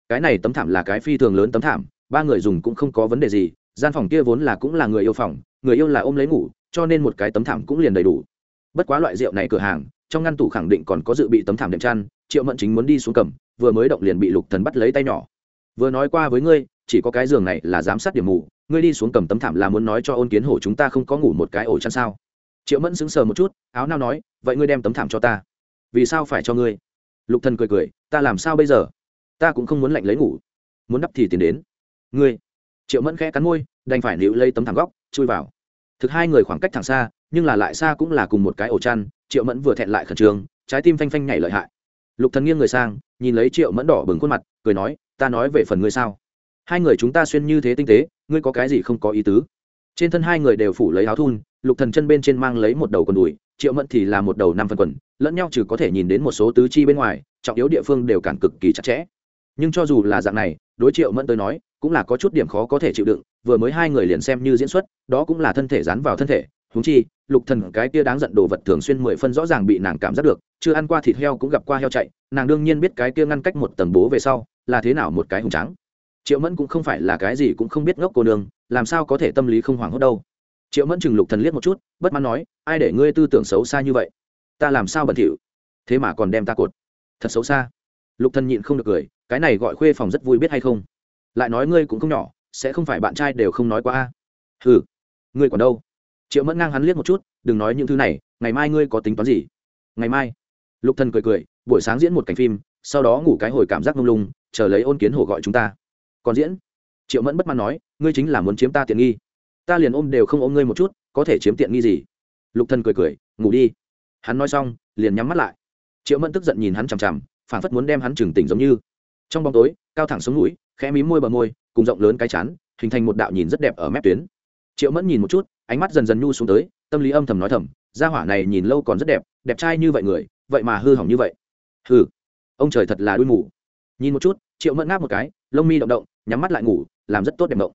Cái này tấm thảm là cái phi thường lớn tấm thảm, ba người dùng cũng không có vấn đề gì, gian phòng kia vốn là cũng là người yêu phòng, người yêu là ôm lấy ngủ, cho nên một cái tấm thảm cũng liền đầy đủ. Bất quá loại rượu này cửa hàng, trong ngăn tủ khẳng định còn có dự bị tấm thảm đệm chăn, triệu mẫn chính muốn đi xuống cầm, vừa mới động liền bị lục thần bắt lấy tay nhỏ vừa nói qua với ngươi, chỉ có cái giường này là giám sát điểm mù. Ngươi đi xuống cầm tấm thảm là muốn nói cho ôn kiến hổ chúng ta không có ngủ một cái ổ chăn sao? Triệu mẫn sững sờ một chút, áo nao nói, vậy ngươi đem tấm thảm cho ta. Vì sao phải cho ngươi? Lục thần cười cười, ta làm sao bây giờ? Ta cũng không muốn lạnh lấy ngủ. Muốn đắp thì tiền đến. Ngươi. Triệu mẫn khẽ cắn môi, đành phải níu lấy tấm thảm góc, chui vào. Thực hai người khoảng cách thẳng xa, nhưng là lại xa cũng là cùng một cái ổ chăn, triệu mẫn vừa thẹn lại khẩn trương, trái tim phanh phanh nhảy lợi hại. Lục thần nghiêng người sang, nhìn lấy triệu mẫn đỏ bừng khuôn mặt, cười nói ta nói về phần ngươi sao? Hai người chúng ta xuyên như thế tinh tế, ngươi có cái gì không có ý tứ? Trên thân hai người đều phủ lấy áo thun, lục thần chân bên trên mang lấy một đầu quần đùi, triệu mẫn thì là một đầu năm phần quần, lẫn nhau trừ có thể nhìn đến một số tứ chi bên ngoài, trọng yếu địa phương đều cản cực kỳ chặt chẽ. Nhưng cho dù là dạng này, đối triệu mẫn tới nói, cũng là có chút điểm khó có thể chịu đựng, vừa mới hai người liền xem như diễn xuất, đó cũng là thân thể dán vào thân thể. Húng chi, lục thần cái kia đáng giận đồ vật thường xuyên mười phân rõ ràng bị nàng cảm giác được, chưa ăn qua thịt heo cũng gặp qua heo chạy, nàng đương nhiên biết cái kia ngăn cách một tầng bố về sau là thế nào một cái hùng trắng triệu mẫn cũng không phải là cái gì cũng không biết ngốc cô nương, làm sao có thể tâm lý không hoảng hốt đâu. Triệu mẫn chừng lục thần liếc một chút, bất mãn nói, ai để ngươi tư tưởng xấu xa như vậy? Ta làm sao bẩn thỉu? Thế mà còn đem ta cột. Thật xấu xa. Lục thần nhịn không được cười, cái này gọi khuê phòng rất vui biết hay không? Lại nói ngươi cũng không nhỏ, sẽ không phải bạn trai đều không nói qua a. Hừ, ngươi còn đâu? Triệu mẫn ngang hắn liếc một chút, đừng nói những thứ này, ngày mai ngươi có tính toán gì? Ngày mai. Lục thần cười cười, buổi sáng diễn một cảnh phim, sau đó ngủ cái hồi cảm giác mông lung chờ lấy ôn kiến hổ gọi chúng ta. Còn diễn, triệu mẫn bất mãn nói, ngươi chính là muốn chiếm ta tiện nghi. Ta liền ôm đều không ôm ngươi một chút, có thể chiếm tiện nghi gì? Lục thần cười cười, ngủ đi. Hắn nói xong, liền nhắm mắt lại. Triệu mẫn tức giận nhìn hắn chằm chằm phản phất muốn đem hắn trừng tỉnh giống như. Trong bóng tối, cao thẳng xuống mũi khẽ mí môi bờ môi, cùng rộng lớn cái chán, hình thành một đạo nhìn rất đẹp ở mép tuyến. Triệu mẫn nhìn một chút, ánh mắt dần dần nhu xuống tới, tâm lý âm thầm nói thầm, gia hỏa này nhìn lâu còn rất đẹp đẹp trai như vậy người, vậy mà hư hỏng như vậy. Hư ông trời thật là đuôi mù nhìn một chút, triệu mẫn ngáp một cái, lông mi động động, nhắm mắt lại ngủ, làm rất tốt đẹp động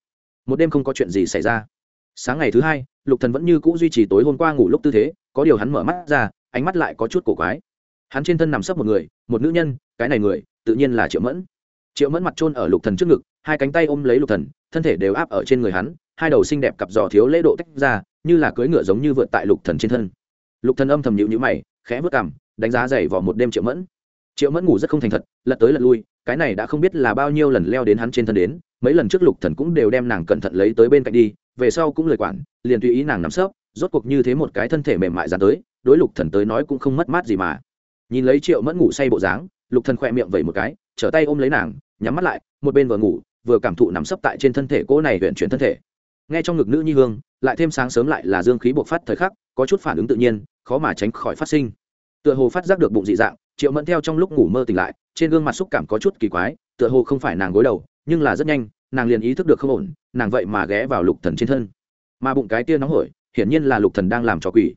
một đêm không có chuyện gì xảy ra. Sáng ngày thứ hai, lục thần vẫn như cũ duy trì tối hôm qua ngủ lúc tư thế, có điều hắn mở mắt ra, ánh mắt lại có chút cổ quái. Hắn trên thân nằm sấp một người, một nữ nhân, cái này người, tự nhiên là triệu mẫn. Triệu mẫn mặt trôn ở lục thần trước ngực, hai cánh tay ôm lấy lục thần, thân thể đều áp ở trên người hắn, hai đầu xinh đẹp cặp giò thiếu lễ độ tách ra, như là cưỡi ngựa giống như vượt tại lục thần trên thân. Lục thần âm thầm nhịu nhữ mày, khẽ vớt cằm, đánh giá dày vỏ một đêm triệu mẫn. Triệu mẫn ngủ rất không thành thật, lật tới lật lui cái này đã không biết là bao nhiêu lần leo đến hắn trên thân đến, mấy lần trước lục thần cũng đều đem nàng cẩn thận lấy tới bên cạnh đi, về sau cũng lời quản, liền tùy ý nàng nắm sấp, rốt cuộc như thế một cái thân thể mềm mại dán tới, đối lục thần tới nói cũng không mất mát gì mà. Nhìn lấy triệu mẫn ngủ say bộ dáng, lục thần khỏe miệng vẩy một cái, trở tay ôm lấy nàng, nhắm mắt lại, một bên vừa ngủ, vừa cảm thụ nắm sấp tại trên thân thể cô này huyện chuyển thân thể. Nghe trong ngực nữ nhi hương, lại thêm sáng sớm lại là dương khí bộc phát thời khắc, có chút phản ứng tự nhiên, khó mà tránh khỏi phát sinh. Tựa hồ phát giác được bụng dị dạng triệu mẫn theo trong lúc ngủ mơ tỉnh lại, trên gương mặt xúc cảm có chút kỳ quái, tựa hồ không phải nàng gối đầu, nhưng là rất nhanh, nàng liền ý thức được không ổn, nàng vậy mà ghé vào lục thần trên thân. Mà bụng cái tia nóng hổi, hiển nhiên là lục thần đang làm trò quỷ.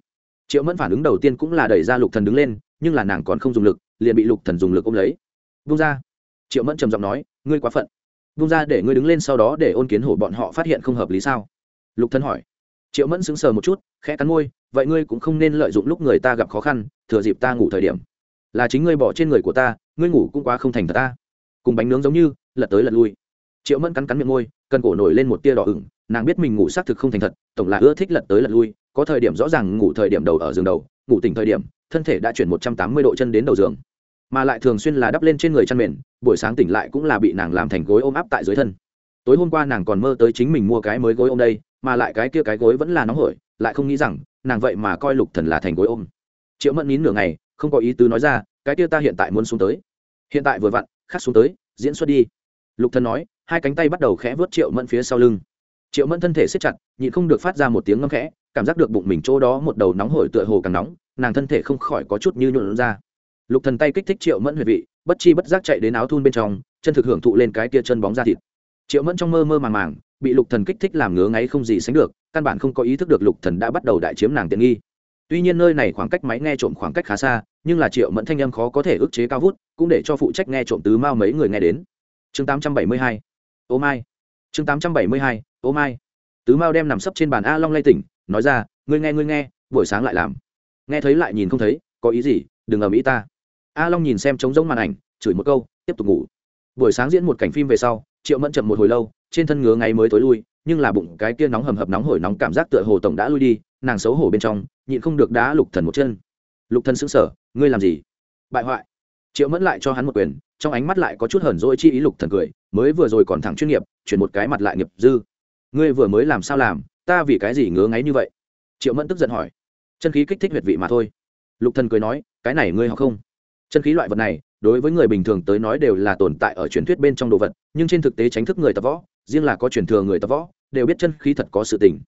Triệu mẫn phản ứng đầu tiên cũng là đẩy ra lục thần đứng lên, nhưng là nàng còn không dùng lực, liền bị lục thần dùng lực ôm lấy. Vung ra triệu mẫn trầm giọng nói, ngươi quá phận. Vung ra để ngươi đứng lên sau đó để ôn kiến hổ bọn họ phát hiện không hợp lý sao? Lục thần hỏi. Triệu mẫn sững sờ một chút, khẽ cắn môi, vậy ngươi cũng không nên lợi dụng lúc người ta gặp khó khăn, thừa dịp ta ngủ thời điểm là chính ngươi bỏ trên người của ta, ngươi ngủ cũng quá không thành thật ta. Cùng bánh nướng giống như, lật tới lật lui. Triệu mẫn cắn cắn miệng môi, cần cổ nổi lên một tia đỏ ửng, nàng biết mình ngủ xác thực không thành thật, tổng là ưa thích lật tới lật lui, có thời điểm rõ ràng ngủ thời điểm đầu ở giường đầu, ngủ tỉnh thời điểm, thân thể đã chuyển một trăm tám mươi độ chân đến đầu giường. Mà lại thường xuyên là đắp lên trên người chăn mền, buổi sáng tỉnh lại cũng là bị nàng làm thành gối ôm áp tại dưới thân. Tối hôm qua nàng còn mơ tới chính mình mua cái mới gối ôm đây, mà lại cái kia cái gối vẫn là nóng hổi, lại không nghĩ rằng, nàng vậy mà coi lục thần là thành gối ôm. Triệu mẫn nín nửa ngày không có ý tứ nói ra, cái kia ta hiện tại muốn xuống tới. Hiện tại vừa vặn, khắc xuống tới, diễn xuất đi. Lục thần nói, hai cánh tay bắt đầu khẽ vớt triệu mẫn phía sau lưng. Triệu mẫn thân thể siết chặt, nhịn không được phát ra một tiếng ngâm khẽ, cảm giác được bụng mình chỗ đó một đầu nóng hổi tựa hồ càng nóng, nàng thân thể không khỏi có chút như nhuộn ra. Lục thần tay kích thích triệu mẫn huyệt vị, bất chi bất giác chạy đến áo thun bên trong, chân thực hưởng thụ lên cái tia chân bóng da thịt. Triệu mẫn trong mơ mơ màng màng, bị lục thần kích thích làm ngứa ngáy không gì sánh được, căn bản không có ý thức được lục thần đã bắt đầu đại chiếm nàng tiện nghi. Tuy nhiên nơi này khoảng cách máy nghe trộm khoảng cách khá xa nhưng là triệu mẫn thanh âm khó có thể ức chế cao vút, cũng để cho phụ trách nghe trộm tứ mao mấy người nghe đến. Chương 872 ô mai. Chương 872 ô mai. Tứ mao đem nằm sấp trên bàn a long lay tỉnh, nói ra, ngươi nghe ngươi nghe, buổi sáng lại làm. Nghe thấy lại nhìn không thấy, có ý gì? Đừng ầm mỹ ta. A long nhìn xem trống rỗng màn ảnh, chửi một câu, tiếp tục ngủ. Buổi sáng diễn một cảnh phim về sau, triệu mẫn chậm một hồi lâu, trên thân ngứa ngay mới tối lui, nhưng là bụng cái kia nóng hầm hập nóng hổi nóng cảm giác tựa hồ tổng đã lui đi, nàng xấu hổ bên trong, nhịn không được đá lục thần một chân lục thần sững sờ ngươi làm gì? Bại hoại. Triệu mẫn lại cho hắn một quyền, trong ánh mắt lại có chút hờn dỗi chi ý lục thần cười, mới vừa rồi còn thẳng chuyên nghiệp, chuyển một cái mặt lại nghiệp dư. Ngươi vừa mới làm sao làm, ta vì cái gì ngứa ngáy như vậy? Triệu mẫn tức giận hỏi. Chân khí kích thích huyệt vị mà thôi. Lục thần cười nói, cái này ngươi học không? Chân khí loại vật này, đối với người bình thường tới nói đều là tồn tại ở truyền thuyết bên trong đồ vật, nhưng trên thực tế tránh thức người tập võ, riêng là có truyền thừa người tập võ, đều biết chân khí thật có sự tình.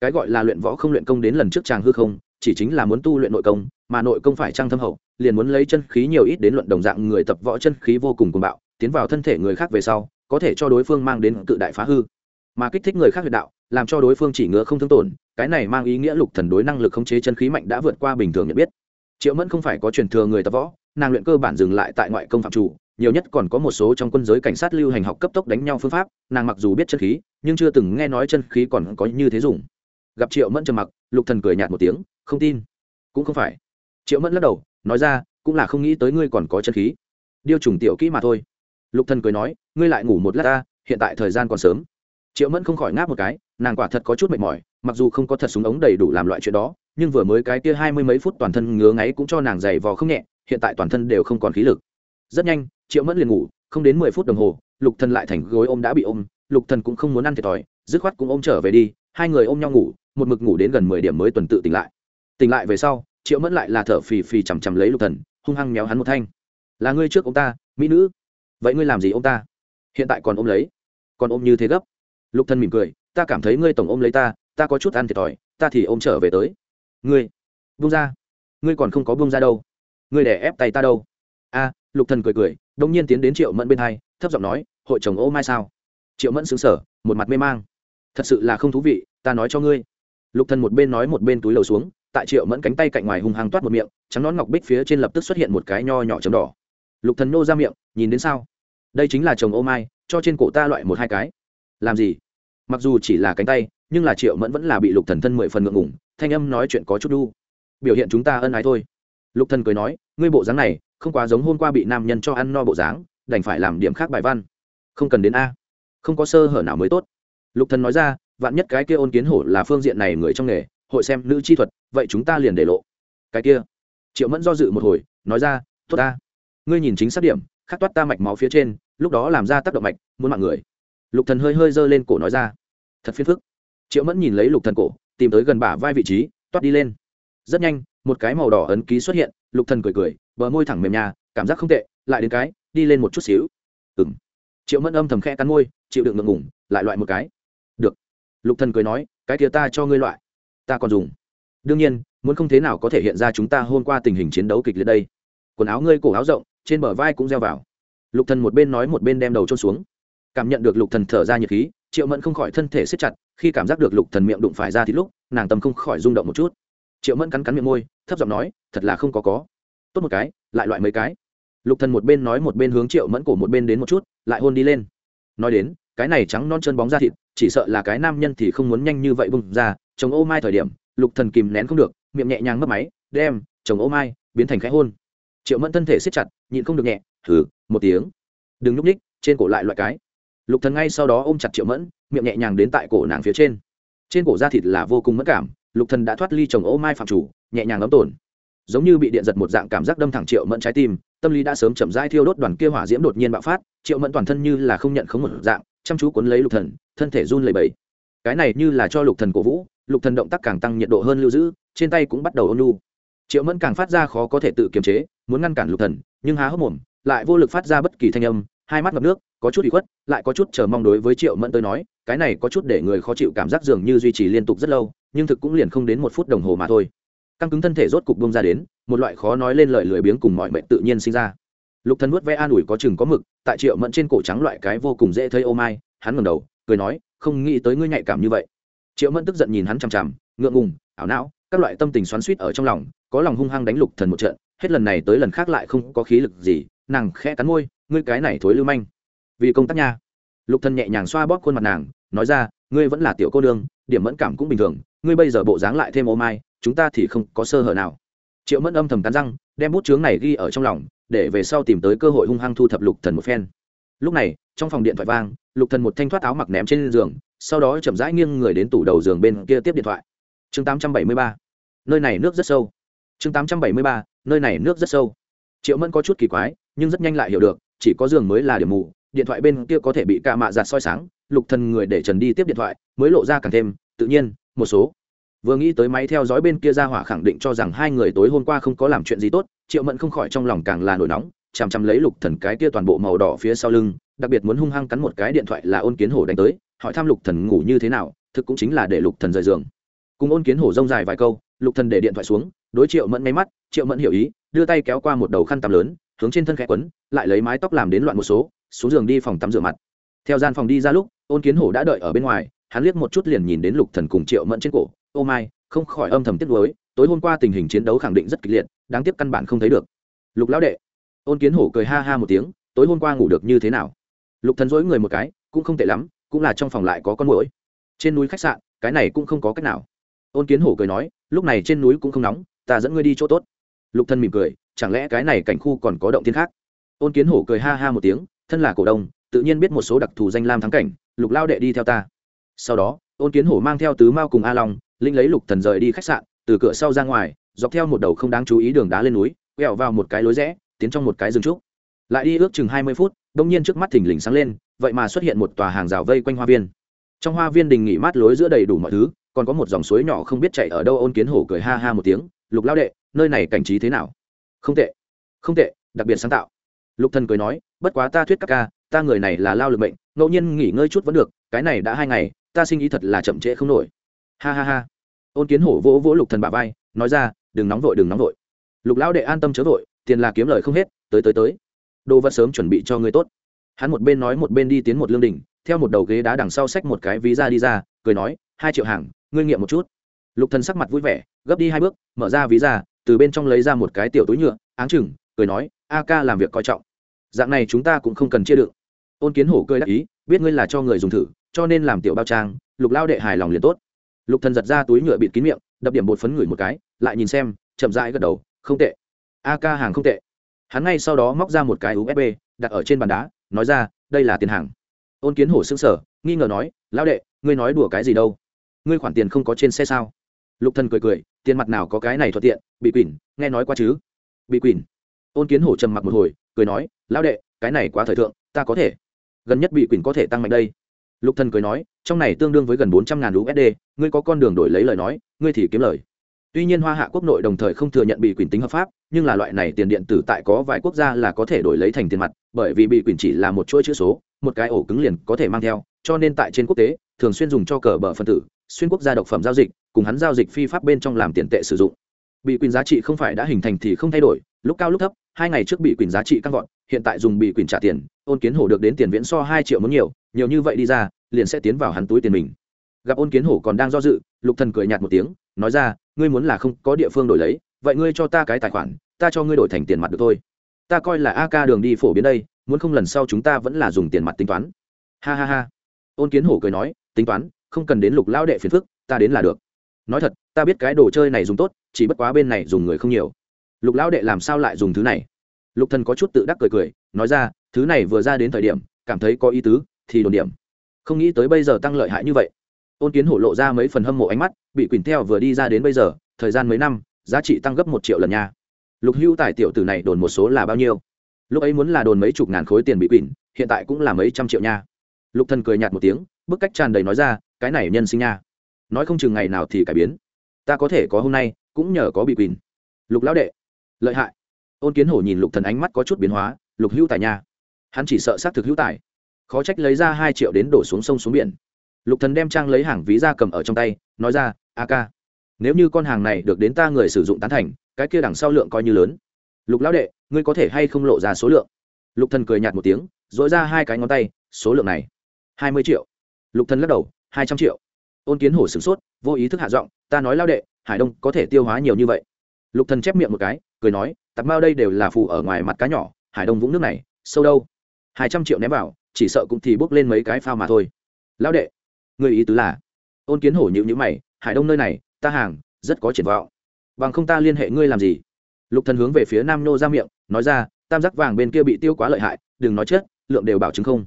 Cái gọi là luyện võ không luyện công đến lần trước chàng hư không, chỉ chính là muốn tu luyện nội công mà nội công phải trang thâm hậu, liền muốn lấy chân khí nhiều ít đến luận đồng dạng người tập võ chân khí vô cùng cuồng bạo, tiến vào thân thể người khác về sau, có thể cho đối phương mang đến cự đại phá hư. Mà kích thích người khác huyệt đạo, làm cho đối phương chỉ ngứa không thương tổn, cái này mang ý nghĩa lục thần đối năng lực khống chế chân khí mạnh đã vượt qua bình thường nhận biết. Triệu mẫn không phải có truyền thừa người tập võ, nàng luyện cơ bản dừng lại tại ngoại công phạm chủ, nhiều nhất còn có một số trong quân giới cảnh sát lưu hành học cấp tốc đánh nhau phương pháp, nàng mặc dù biết chân khí, nhưng chưa từng nghe nói chân khí còn có như thế dùng. Gặp triệu mẫn trầm mặc, lục thần cười nhạt một tiếng, không tin. Cũng không phải triệu mẫn lắc đầu, nói ra, cũng là không nghĩ tới ngươi còn có chân khí. Điêu trùng tiểu kỹ mà thôi. Lục thần cười nói, ngươi lại ngủ một lát ta, hiện tại thời gian còn sớm. Triệu mẫn không khỏi ngáp một cái, nàng quả thật có chút mệt mỏi, mặc dù không có thật súng ống đầy đủ làm loại chuyện đó, nhưng vừa mới cái kia hai mươi mấy phút toàn thân ngứa ngáy cũng cho nàng dày vò không nhẹ, hiện tại toàn thân đều không còn khí lực. Rất nhanh, triệu mẫn liền ngủ, không đến mười phút đồng hồ, lục thần lại thành gối ôm đã bị ôm, lục thần cũng không muốn ăn thiệt thòi, dứt khoát cũng ôm trở về đi, hai người ôm nhau ngủ, một mực ngủ đến gần mười điểm mới tuần tự tỉnh lại. Tỉnh lại về sau triệu mẫn lại là thở phì phì chằm chằm lấy lục thần, hung hăng méo hắn một thanh. Là ngươi trước ông ta, mỹ nữ. Vậy ngươi làm gì ông ta? Hiện tại còn ôm lấy. Còn ôm như thế gấp. Lục thần mỉm cười, ta cảm thấy ngươi tổng ôm lấy ta ta có chút ăn thiệt thòi, ta thì ôm trở về tới. Ngươi, buông ra. Ngươi còn không có buông ra đâu. Ngươi để ép tay ta đâu. A, lục thần cười cười đông nhiên tiến đến triệu mẫn bên hai, thấp giọng nói, hội chồng ô mai sao? Triệu mẫn xứng sở một mặt mê mang. Thật sự là không thú vị, ta nói cho ngươi. Lục thần một bên nói một bên túi lầu xuống tại triệu mẫn cánh tay cạnh ngoài hung hăng toát một miệng, trắng nón ngọc bích phía trên lập tức xuất hiện một cái nho nhỏ chấm đỏ. Lục thần nô ra miệng, nhìn đến sao? Đây chính là chồng ô mai, cho trên cổ ta loại một hai cái. Làm gì? Mặc dù chỉ là cánh tay, nhưng là triệu mẫn vẫn là bị lục thần thân mười phần ngượng ngủng thanh âm nói chuyện có chút đu. Biểu hiện chúng ta ân ái thôi. Lục thần cười nói, ngươi bộ dáng này, không quá giống hôm qua bị nam nhân cho ăn no bộ dáng, đành phải làm điểm khác bài văn. Không cần đến a. Không có sơ hở nào mới tốt. Lục thần nói ra, vạn nhất cái kia ôn kiến hổ là phương diện này người trong nghề hội xem nữ chi thuật, vậy chúng ta liền để lộ. Cái kia. Triệu mẫn do dự một hồi, nói ra, tốt ta. Ngươi nhìn chính xác điểm, khắc toát ta mạch máu phía trên, lúc đó làm ra tác động mạch, muốn mạng người. Lục thần hơi hơi giơ lên cổ nói ra, thật phiền phức. Triệu mẫn nhìn lấy lục thần cổ, tìm tới gần bả vai vị trí, toát đi lên. Rất nhanh, một cái màu đỏ ấn ký xuất hiện, lục thần cười cười, bờ môi thẳng mềm nhà, cảm giác không tệ, lại đến cái, đi lên một chút xíu. Ừm. Triệu mẫn âm thầm khẽ cắn môi, chịu đựng ngượng ngủng lại loại một cái. Được. Lục thần cười nói, cái kia ta cho ngươi loại ta còn dùng. Đương nhiên, muốn không thế nào có thể hiện ra chúng ta hôm qua tình hình chiến đấu kịch liệt đây. Quần áo ngươi cổ áo rộng, trên bờ vai cũng gieo vào. Lục thần một bên nói một bên đem đầu trôn xuống. Cảm nhận được lục thần thở ra nhiệt khí, triệu mẫn không khỏi thân thể siết chặt, khi cảm giác được lục thần miệng đụng phải ra thì lúc, nàng tâm không khỏi rung động một chút. Triệu mẫn cắn cắn miệng môi, thấp giọng nói, thật là không có có. Tốt một cái, lại loại mấy cái. Lục thần một bên nói một bên hướng triệu mẫn cổ một bên đến một chút, lại hôn đi lên. Nói đến, cái này trắng non chân bóng da thịt chỉ sợ là cái nam nhân thì không muốn nhanh như vậy bung ra, chồng ô mai thời điểm, lục thần kìm nén không được, miệng nhẹ nhàng mất máy, đem, chồng ô mai, biến thành khẽ hôn. Triệu mẫn thân thể siết chặt, nhịn không được nhẹ thử một tiếng. Đừng nhúc ních, trên cổ lại loại cái. Lục thần ngay sau đó ôm chặt triệu mẫn, miệng nhẹ nhàng đến tại cổ nàng phía trên. Trên cổ da thịt là vô cùng mất cảm, lục thần đã thoát ly chồng ô mai phạm chủ, nhẹ nhàng ấm tổn. Giống như bị điện giật một dạng cảm giác đâm thẳng triệu mẫn trái tim, tâm lý đã sớm chậm rãi thiêu đốt đoàn kia hỏa diễm đột nhiên bạo phát, triệu mẫn toàn thân như là không nhận khống một dạng chăm chú cuốn lấy lục thần thân thể run lẩy bẩy. Cái này như là cho lục thần cổ vũ lục thần động tác càng tăng nhiệt độ hơn lưu giữ trên tay cũng bắt đầu ôn nhu, triệu mẫn càng phát ra khó có thể tự kiềm chế muốn ngăn cản lục thần nhưng há hốc mồm lại vô lực phát ra bất kỳ thanh âm hai mắt ngập nước có chút bị khuất lại có chút chờ mong đối với triệu mẫn tới nói cái này có chút để người khó chịu cảm giác dường như duy trì liên tục rất lâu nhưng thực cũng liền không đến một phút đồng hồ mà thôi. Căng cứng thân thể rốt cục bông ra đến một loại khó nói lên lời lười biếng cùng mọi mệnh tự nhiên sinh ra lục thần nuốt ve an ủi có chừng có mực, tại triệu mẫn trên cổ trắng loại cái vô cùng dễ thấy ô mai, hắn ngẩng đầu, cười nói, không nghĩ tới ngươi nhạy cảm như vậy. Triệu mẫn tức giận nhìn hắn chằm chằm, ngượng ngùng, ảo não, các loại tâm tình xoắn suýt ở trong lòng, có lòng hung hăng đánh lục thần một trận, hết lần này tới lần khác lại không có khí lực gì, nàng khẽ cắn môi, ngươi cái này thối lưu manh. Vì công tác nha. Lục thần nhẹ nhàng xoa bóp khuôn mặt nàng, nói ra, ngươi vẫn là tiểu cô đương điểm mẫn cảm cũng bình thường, ngươi bây giờ bộ dáng lại thêm ô mai, chúng ta thì không có sơ hở nào. Triệu mẫn âm thầm cắn răng, đem bút chướng này ghi ở trong lòng để về sau tìm tới cơ hội hung hăng thu thập lục thần một phen. Lúc này, trong phòng điện thoại vang, lục thần một thanh thoát áo mặc ném trên giường, sau đó chậm rãi nghiêng người đến tủ đầu giường bên kia tiếp điện thoại. Chương 873 nơi này nước rất sâu. Chương 873 nơi này nước rất sâu. Triệu mẫn có chút kỳ quái, nhưng rất nhanh lại hiểu được, chỉ có giường mới là điểm mù, điện thoại bên kia có thể bị ca mạ giạt soi sáng, lục thần người để trần đi tiếp điện thoại, mới lộ ra càng thêm, tự nhiên, một số. Vừa nghĩ tới máy theo dõi bên kia ra hỏa khẳng định cho rằng hai người tối hôm qua không có làm chuyện gì tốt triệu mẫn không khỏi trong lòng càng là nổi nóng, chằm chằm lấy lục thần cái kia toàn bộ màu đỏ phía sau lưng, đặc biệt muốn hung hăng cắn một cái điện thoại là ôn kiến hổ đánh tới, hỏi thăm lục thần ngủ như thế nào, thực cũng chính là để lục thần rời giường. Cùng ôn kiến hổ rông dài vài câu, lục thần để điện thoại xuống, đối triệu mẫn máy mắt, triệu mẫn hiểu ý, đưa tay kéo qua một đầu khăn tắm lớn, hướng trên thân khẽ quấn, lại lấy mái tóc làm đến loạn một số, xuống giường đi phòng tắm rửa mặt. Theo gian phòng đi ra lúc, ôn kiến hổ đã đợi ở bên ngoài, hắn liếc một chút liền nhìn đến lục thần cùng triệu mẫn trên cổ, ô mai, không khỏi âm thầm tiếc nuối tối hôm qua tình hình chiến đấu khẳng định rất kịch liệt, đáng tiếc căn bản không thấy được. Lục lão đệ. Ôn kiến hổ cười ha ha một tiếng, tối hôm qua ngủ được như thế nào? Lục thần dối người một cái, cũng không tệ lắm, cũng là trong phòng lại có con muỗi. Trên núi khách sạn, cái này cũng không có cách nào. Ôn kiến hổ cười nói, lúc này trên núi cũng không nóng, ta dẫn ngươi đi chỗ tốt. Lục thần mỉm cười, chẳng lẽ cái này cảnh khu còn có động thiên khác? Ôn kiến hổ cười ha ha một tiếng, thân là cổ đông, tự nhiên biết một số đặc thù danh lam thắng cảnh, lục lao đệ đi theo ta. Sau đó, ôn kiến hổ mang theo tứ mao cùng a long linh lấy lục thần rời đi khách sạn từ cửa sau ra ngoài, dọc theo một đầu không đáng chú ý đường đá lên núi, quẹo vào một cái lối rẽ, tiến trong một cái rừng trúc. Lại đi ước chừng hai mươi phút, đông nhiên trước mắt thình lình sáng lên, vậy mà xuất hiện một tòa hàng rào vây quanh hoa viên. Trong hoa viên đình nghỉ mát lối giữa đầy đủ mọi thứ, còn có một dòng suối nhỏ không biết chạy ở đâu ôn kiến hổ cười ha ha một tiếng, lục lao đệ, nơi này cảnh trí thế nào? Không tệ không tệ, đặc biệt sáng tạo. Lục thần cười nói, bất quá ta thuyết các ca, ta người này là lao lực bệnh ngẫu nhiên nghỉ ngơi chút vẫn được, cái này đã hai ngày, ta sinh ý thật là chậm trễ không nổi. Ha ha ha ôn kiến hổ vỗ vỗ lục thần bả vai, nói ra, đừng nóng vội, đừng nóng vội. Lục lão đệ an tâm chớ vội, tiền là kiếm lời không hết, tới tới tới. Đồ vật sớm chuẩn bị cho người tốt. Hắn một bên nói, một bên đi tiến một lương đỉnh, theo một đầu ghế đá đằng sau xách một cái ví ra đi ra, cười nói, hai triệu hàng, ngươi nghiệm một chút. Lục thần sắc mặt vui vẻ, gấp đi hai bước, mở ra ví ra, từ bên trong lấy ra một cái tiểu túi nhựa, áng chừng, cười nói, a ca làm việc coi trọng. Dạng này chúng ta cũng không cần chia đựng. Ôn kiến hổ cười đắc ý, biết ngươi là cho người dùng thử, cho nên làm tiểu bao trang, lục lao đệ hài lòng liền tốt lục thần giật ra túi nhựa bịt kín miệng, đập điểm bột phấn ngửi một cái, lại nhìn xem, chậm rãi gật đầu, không tệ. A ca hàng không tệ. Hắn ngay sau đó móc ra một cái usb đặt ở trên bàn đá, nói ra, đây là tiền hàng. Ôn kiến hổ xương sở nghi ngờ nói, lão đệ, ngươi nói đùa cái gì đâu? Ngươi khoản tiền không có trên xe sao? Lục thần cười cười, tiền mặt nào có cái này thuận tiện, bị quỷ nghe nói qua chứ? Bị quỷ ôn kiến hổ trầm mặc một hồi, cười nói, lão đệ, cái này quá thời thượng, ta có thể. Gần nhất bị quỷ có thể tăng mạnh đây. Lục thần cười nói trong này tương đương với gần bốn trăm ngàn usd ngươi có con đường đổi lấy lời nói, ngươi thì kiếm lời. Tuy nhiên hoa hạ quốc nội đồng thời không thừa nhận bị quyền tính hợp pháp, nhưng là loại này tiền điện tử tại có vài quốc gia là có thể đổi lấy thành tiền mặt, bởi vì bị quyền chỉ là một chuỗi chữ số, một cái ổ cứng liền có thể mang theo, cho nên tại trên quốc tế, thường xuyên dùng cho cờ bờ phân tử, xuyên quốc gia độc phẩm giao dịch, cùng hắn giao dịch phi pháp bên trong làm tiền tệ sử dụng. Bị quyền giá trị không phải đã hình thành thì không thay đổi, lúc cao lúc thấp, hai ngày trước bị quyền giá trị căng vọt, hiện tại dùng bị quyền trả tiền, ôn kiến hổ được đến tiền viễn so hai triệu muốn nhiều nhiều như vậy đi ra liền sẽ tiến vào hắn túi tiền mình. Gặp ôn kiến hổ còn đang do dự, lục thần cười nhạt một tiếng, nói ra, ngươi muốn là không có địa phương đổi lấy, vậy ngươi cho ta cái tài khoản, ta cho ngươi đổi thành tiền mặt được thôi. Ta coi là a ca đường đi phổ biến đây, muốn không lần sau chúng ta vẫn là dùng tiền mặt tính toán. Ha ha ha. Ôn kiến hổ cười nói, tính toán, không cần đến lục lão đệ phiền phức, ta đến là được. Nói thật, ta biết cái đồ chơi này dùng tốt, chỉ bất quá bên này dùng người không nhiều. Lục lão đệ làm sao lại dùng thứ này? Lục thần có chút tự đắc cười cười, nói ra, thứ này vừa ra đến thời điểm, cảm thấy có ý tứ, thì đồn điểm không nghĩ tới bây giờ tăng lợi hại như vậy. Ôn kiến hổ lộ ra mấy phần hâm mộ ánh mắt, bị quỳnh theo vừa đi ra đến bây giờ, thời gian mấy năm, giá trị tăng gấp một triệu lần nha. Lục hữu tài tiểu tử này đồn một số là bao nhiêu? Lúc ấy muốn là đồn mấy chục ngàn khối tiền bị quỳnh, hiện tại cũng là mấy trăm triệu nha. Lục thần cười nhạt một tiếng, bức cách tràn đầy nói ra, cái này nhân sinh nha. Nói không chừng ngày nào thì cải biến. Ta có thể có hôm nay, cũng nhờ có bị quỳnh. Lục lão đệ, lợi hại. Ôn kiến hổ nhìn lục thần ánh mắt có chút biến hóa, lục hữu tài nha. Hắn chỉ sợ xác thực hữu tài khó trách lấy ra hai triệu đến đổ xuống sông xuống biển. Lục thần đem trang lấy hàng ví ra cầm ở trong tay, nói ra, a ca nếu như con hàng này được đến ta người sử dụng tán thành, cái kia đằng sau lượng coi như lớn. Lục lão đệ, ngươi có thể hay không lộ ra số lượng? Lục thần cười nhạt một tiếng dội ra hai cái ngón tay, số lượng này, hai mươi triệu. Lục thần lắc đầu, hai trăm triệu. Ôn kiến hổ sửng sốt, vô ý thức hạ giọng, ta nói lao đệ, hải đông có thể tiêu hóa nhiều như vậy. Lục thần chép miệng một cái, cười nói, tạp mao đây đều là phù ở ngoài mặt cá nhỏ, hải đông vũng nước này, sâu đâu? Hai trăm triệu ném vào chỉ sợ cũng thì bốc lên mấy cái phao mà thôi. Lão đệ, người ý tứ là, ôn kiến hổ nhịu nhữ mày, hải đông nơi này, ta hàng, rất có triển vọng. Bằng không ta liên hệ ngươi làm gì? Lục thần hướng về phía nam nô ra miệng, nói ra, tam giác vàng bên kia bị tiêu quá lợi hại, đừng nói chết, lượng đều bảo chứng không.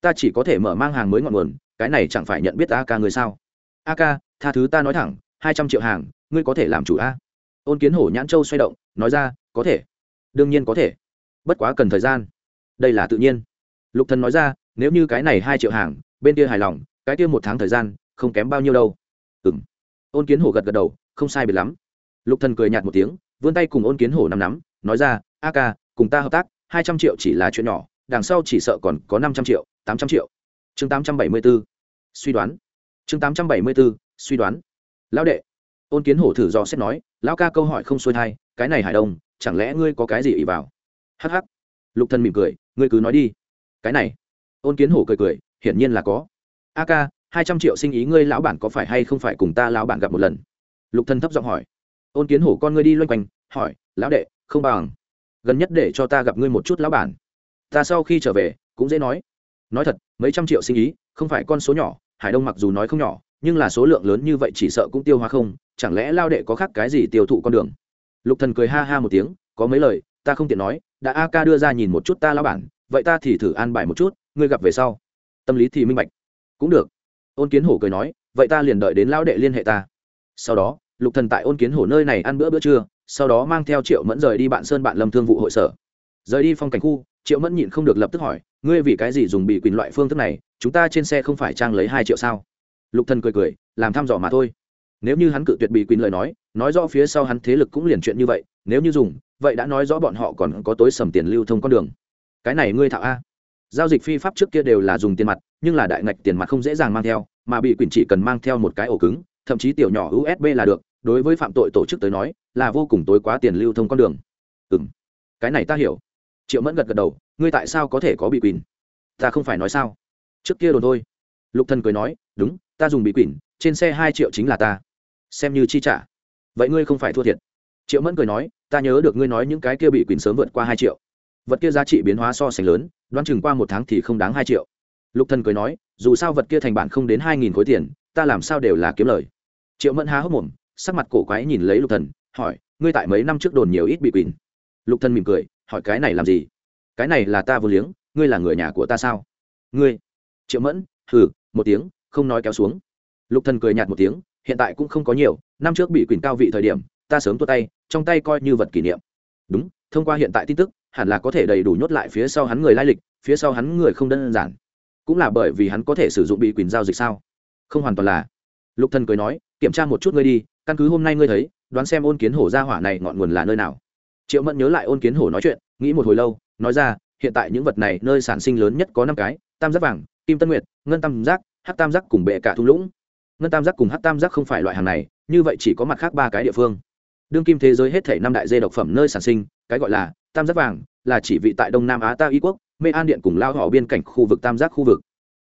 Ta chỉ có thể mở mang hàng mới ngọn nguồn, cái này chẳng phải nhận biết a ca người sao? A ca, tha thứ ta nói thẳng, hai trăm triệu hàng, ngươi có thể làm chủ a? Ôn kiến hổ nhãn châu xoay động, nói ra, có thể. Đương nhiên có thể. Bất quá cần thời gian. Đây là tự nhiên lục thần nói ra nếu như cái này hai triệu hàng bên kia hài lòng cái kia một tháng thời gian không kém bao nhiêu đâu. Ừm. Ôn kiến hổ gật gật đầu không sai biệt lắm. Lục thần cười nhạt một tiếng vươn tay cùng ôn kiến hổ nắm nắm nói ra a ca cùng ta hợp tác hai trăm triệu chỉ là chuyện nhỏ đằng sau chỉ sợ còn có năm trăm triệu tám trăm triệu. Chương tám trăm bảy mươi 874. suy đoán. Chương tám trăm bảy mươi 874, suy đoán. Lão đệ. Ôn kiến hổ thử dò xét nói lão ca câu hỏi không xuôi thai cái này hải đông chẳng lẽ ngươi có cái gì ỉ vào? Hh lục thần mỉm cười ngươi cứ nói đi cái này ôn kiến hổ cười cười hiển nhiên là có a ca hai trăm triệu sinh ý ngươi lão bản có phải hay không phải cùng ta lão bản gặp một lần lục thần thấp giọng hỏi ôn kiến hổ con ngươi đi loanh quanh hỏi lão đệ không bằng gần nhất để cho ta gặp ngươi một chút lão bản ta sau khi trở về cũng dễ nói nói thật mấy trăm triệu sinh ý không phải con số nhỏ hải đông mặc dù nói không nhỏ nhưng là số lượng lớn như vậy chỉ sợ cũng tiêu hóa không chẳng lẽ lao đệ có khác cái gì tiêu thụ con đường lục thần cười ha ha một tiếng có mấy lời ta không tiện nói đã a ca đưa ra nhìn một chút ta lão bản vậy ta thì thử an bài một chút, ngươi gặp về sau. Tâm lý thì minh bạch. Cũng được. Ôn kiến hổ cười nói, vậy ta liền đợi đến lão đệ liên hệ ta. Sau đó, lục thần tại ôn kiến hổ nơi này ăn bữa bữa trưa, sau đó mang theo triệu mẫn rời đi bạn sơn bạn lâm thương vụ hội sở. Rời đi phong cảnh khu, triệu mẫn nhịn không được lập tức hỏi, ngươi vì cái gì dùng bị quyền loại phương thức này, chúng ta trên xe không phải trang lấy hai triệu sao? Lục thần cười cười, làm thăm dò mà thôi. Nếu như hắn cự tuyệt bị quyền lời nói nói rõ phía sau hắn thế lực cũng liền chuyện như vậy, nếu như dùng, vậy đã nói rõ bọn họ còn có tối sầm tiền lưu thông con đường cái này ngươi thạo a. Giao dịch phi pháp trước kia đều là dùng tiền mặt, nhưng là đại ngạch tiền mặt không dễ dàng mang theo, mà bị quyển chỉ cần mang theo một cái ổ cứng, thậm chí tiểu nhỏ usb là được, đối với phạm tội tổ chức tới nói, là vô cùng tối quá tiền lưu thông con đường. Ừ m cái này ta hiểu. Triệu mẫn gật gật đầu, ngươi tại sao có thể có bị quyển ta không phải nói sao. Trước kia đồn thôi. Lục thần cười nói, đúng, ta dùng bị quyển trên xe hai triệu chính là ta. Xem như chi trả. Vậy ngươi không phải thua thiệt. Triệu mẫn cười nói, ta nhớ được ngươi nói những cái kia bị quyển sớm vượt qua hai triệu vật kia giá trị biến hóa so sánh lớn, đoán chừng qua một tháng thì không đáng hai triệu. Lục thần cười nói, dù sao vật kia thành bản không đến hai nghìn khối tiền, ta làm sao đều là kiếm lời. Triệu mẫn há hốc mồm, sắc mặt cổ quái nhìn lấy lục thần, hỏi, ngươi tại mấy năm trước đồn nhiều ít bị quỳnh? Lục thần mỉm cười, hỏi, cái này làm gì? Cái này là ta vô liếng, ngươi là người nhà của ta sao? Ngươi? Triệu mẫn, hừ, một tiếng, không nói kéo xuống. Lục thần cười nhạt một tiếng, hiện tại cũng không có nhiều, năm trước bị quỳnh cao vị thời điểm, ta sớm tua tay, trong tay coi như vật kỷ niệm. Đúng, thông qua hiện tại tin tức hẳn là có thể đầy đủ nhốt lại phía sau hắn người lai lịch, phía sau hắn người không đơn giản. Cũng là bởi vì hắn có thể sử dụng bị quyền giao dịch sao? Không hoàn toàn là. Lục thần cười nói, kiểm tra một chút ngươi đi, căn cứ hôm nay ngươi thấy, đoán xem ôn kiến hổ ra hỏa này ngọn nguồn là nơi nào. Triệu mẫn nhớ lại ôn kiến hổ nói chuyện, nghĩ một hồi lâu, nói ra, hiện tại những vật này, nơi sản sinh lớn nhất có năm cái, tam giác vàng, kim tân nguyệt, ngân tam giác, hắc tam giác cùng bệ cả thung lũng. Ngân tam giác cùng hắc tam giác không phải loại hàng này, như vậy chỉ có mặt khác ba cái địa phương. Đương kim thế giới hết thể năm đại dê độc phẩm nơi sản sinh, cái gọi là tam giác vàng là chỉ vị tại đông nam á ta y quốc, mê an điện cùng lao họ biên cảnh khu vực tam giác khu vực.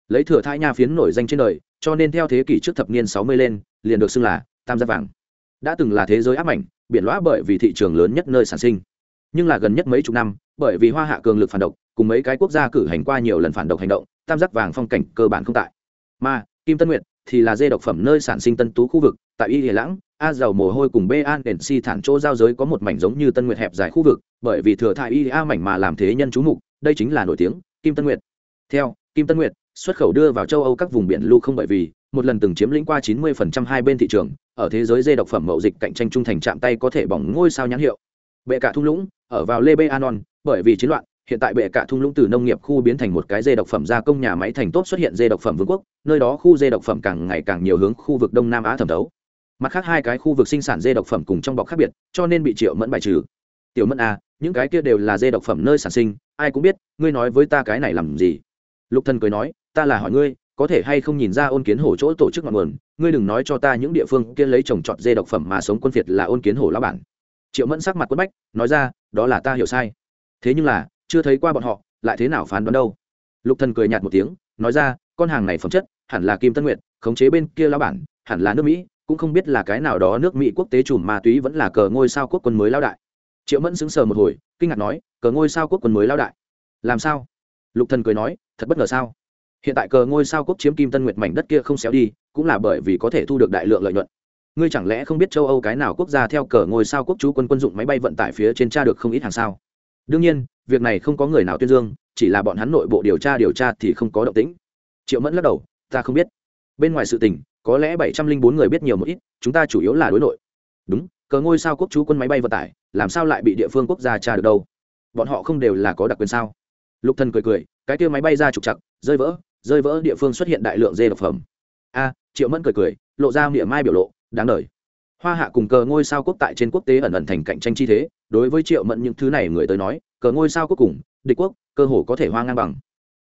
Lấy thừa thai nha phiến nổi danh trên đời, cho nên theo thế kỷ trước thập niên sáu mươi lên, liền được xưng là tam giác vàng. Đã từng là thế giới áp ảnh biển lõa bởi vì thị trường lớn nhất nơi sản sinh. Nhưng là gần nhất mấy chục năm, bởi vì hoa hạ cường lực phản độc, cùng mấy cái quốc gia cử hành qua nhiều lần phản độc hành động, tam giác vàng phong cảnh cơ bản không tại. Mà, kim tân nguyệt thì là dê độc phẩm nơi sản sinh tân tú khu vực, tại y địa lãng a dầu mồ hôi cùng b an đền si thản chỗ giao giới có một mảnh giống như tân nguyệt hẹp dài khu vực, bởi vì thừa thai y a mảnh mà làm thế nhân chú mục, đây chính là nổi tiếng, kim tân nguyệt. Theo, kim tân nguyệt, xuất khẩu đưa vào châu âu các vùng biển lưu không bởi vì, một lần từng chiếm lĩnh qua 90% hai bên thị trường, ở thế giới dê độc phẩm mậu dịch cạnh tranh trung thành chạm tay có thể bỏng ngôi sao nhãn hiệu. Bệ cả thung lũng, ở vào lê bê anon bởi vì chiến loạn, hiện tại bệ cả thung lũng từ nông nghiệp khu biến thành một cái dê độc phẩm gia công nhà máy thành tốt xuất hiện dê độc phẩm vương quốc, nơi đó khu dê độc phẩm càng ngày càng nhiều hướng khu vực đông nam á thẩm thấu mặt khác hai cái khu vực sinh sản dê độc phẩm cùng trong bọc khác biệt, cho nên bị triệu mẫn bài trừ. Tiểu mẫn a những cái kia đều là dê độc phẩm nơi sản sinh, ai cũng biết, ngươi nói với ta cái này làm gì? Lục thần cười nói, ta là hỏi ngươi, có thể hay không nhìn ra ôn kiến hổ chỗ tổ chức ngọn nguồn, ngươi đừng nói cho ta những địa phương kia lấy trồng trọt dê độc phẩm mà sống quân phiệt là ôn kiến hổ lão bản. Triệu mẫn sắc mặt quất bách, nói ra, đó là ta hiểu sai. Thế nhưng là, chưa thấy qua bọn họ, lại thế nào phán đoán đâu? Lục thần cười nhạt một tiếng, nói ra, con hàng này phẩm chất, hẳn là kim tân nguyệt, khống chế bên kia lão bản, hẳn là nước mỹ cũng không biết là cái nào đó nước mỹ quốc tế chùm ma túy vẫn là cờ ngôi sao quốc quân mới lao đại. Triệu mẫn sững sờ một hồi, kinh ngạc nói, cờ ngôi sao quốc quân mới lao đại? Làm sao? Lục thần cười nói, thật bất ngờ sao? Hiện tại cờ ngôi sao quốc chiếm kim tân nguyệt mảnh đất kia không xéo đi, cũng là bởi vì có thể thu được đại lượng lợi nhuận. Ngươi chẳng lẽ không biết châu âu cái nào quốc gia theo cờ ngôi sao quốc chú quân quân dụng máy bay vận tải phía trên tra được không ít hàng sao? Đương nhiên, việc này không có người nào tuyên dương, chỉ là bọn hắn nội bộ điều tra điều tra thì không có động tĩnh. Triệu mẫn lắc đầu, ta không biết. Bên ngoài sự tình có lẽ bảy trăm linh bốn người biết nhiều một ít, chúng ta chủ yếu là đối nội. Đúng, cờ ngôi sao quốc chú quân máy bay vận tải, làm sao lại bị địa phương quốc gia tra được đâu? Bọn họ không đều là có đặc quyền sao? Lục thần cười cười, cái kia máy bay ra trục chặt rơi vỡ rơi vỡ địa phương xuất hiện đại lượng dê độc phẩm. A, triệu mẫn cười cười, lộ ra miệng mai biểu lộ, đáng đời. Hoa hạ cùng cờ ngôi sao quốc tại trên quốc tế ẩn ẩn thành cạnh tranh chi thế, đối với triệu mẫn những thứ này người tới nói, cờ ngôi sao quốc cùng, địch quốc, cơ hồ có thể hoa ngang bằng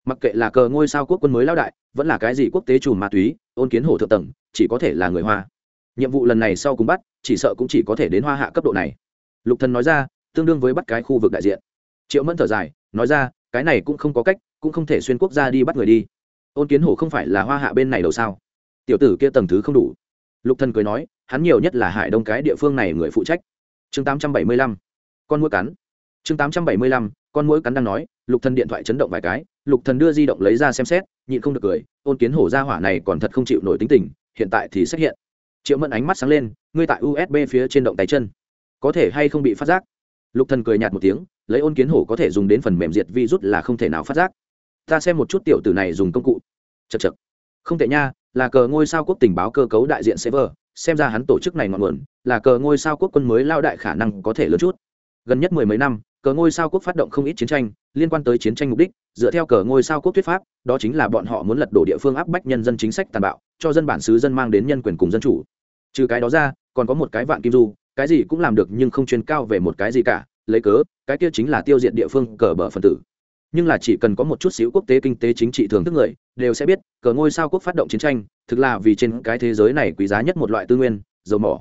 mặc kệ là cờ ngôi sao quốc quân mới lao đại, vẫn là cái gì quốc tế chùm ma túy, ôn kiến hổ thượng tầng, chỉ có thể là người hoa. Nhiệm vụ lần này sau cùng bắt, chỉ sợ cũng chỉ có thể đến hoa hạ cấp độ này. Lục thần nói ra, tương đương với bắt cái khu vực đại diện. Triệu mẫn thở dài, nói ra, cái này cũng không có cách, cũng không thể xuyên quốc gia đi bắt người đi. Ôn kiến hổ không phải là hoa hạ bên này đâu sao? Tiểu tử kia tầng thứ không đủ. Lục thần cười nói, hắn nhiều nhất là hải đông cái địa phương này người phụ trách. Chương tám trăm bảy mươi lăm, con mũi cắn. Chương tám trăm bảy mươi lăm, con mũi cắn đang nói, lục thần điện thoại chấn động vài cái lục thần đưa di động lấy ra xem xét, nhịn không được cười, ôn kiến hổ ra hỏa này còn thật không chịu nổi tính tình, hiện tại thì xuất hiện. Triệu mẫn ánh mắt sáng lên, ngươi tại usb phía trên động tay chân, có thể hay không bị phát giác? Lục thần cười nhạt một tiếng, lấy ôn kiến hổ có thể dùng đến phần mềm diệt virus là không thể nào phát giác. Ta xem một chút tiểu tử này dùng công cụ. Chật chật không tệ nha, là cờ ngôi sao quốc tình báo cơ cấu đại diện server, xem ra hắn tổ chức này ngọn nguồn, là cờ ngôi sao quốc quân mới lao đại khả năng có thể lớn chút. Gần nhất mười mấy năm, cờ ngôi sao quốc phát động không ít chiến tranh, liên quan tới chiến tranh mục đích dựa theo cờ ngôi sao quốc thuyết pháp, đó chính là bọn họ muốn lật đổ địa phương áp bách nhân dân chính sách tàn bạo, cho dân bản xứ dân mang đến nhân quyền cùng dân chủ. Trừ cái đó ra, còn có một cái vạn kim du, cái gì cũng làm được nhưng không chuyên cao về một cái gì cả, lấy cớ, cái kia chính là tiêu diệt địa phương cờ bờ phần tử. Nhưng là chỉ cần có một chút xíu quốc tế kinh tế chính trị thường thức người, đều sẽ biết, cờ ngôi sao quốc phát động chiến tranh, thực là vì trên cái thế giới này quý giá nhất một loại tư nguyên, dầu mỏ.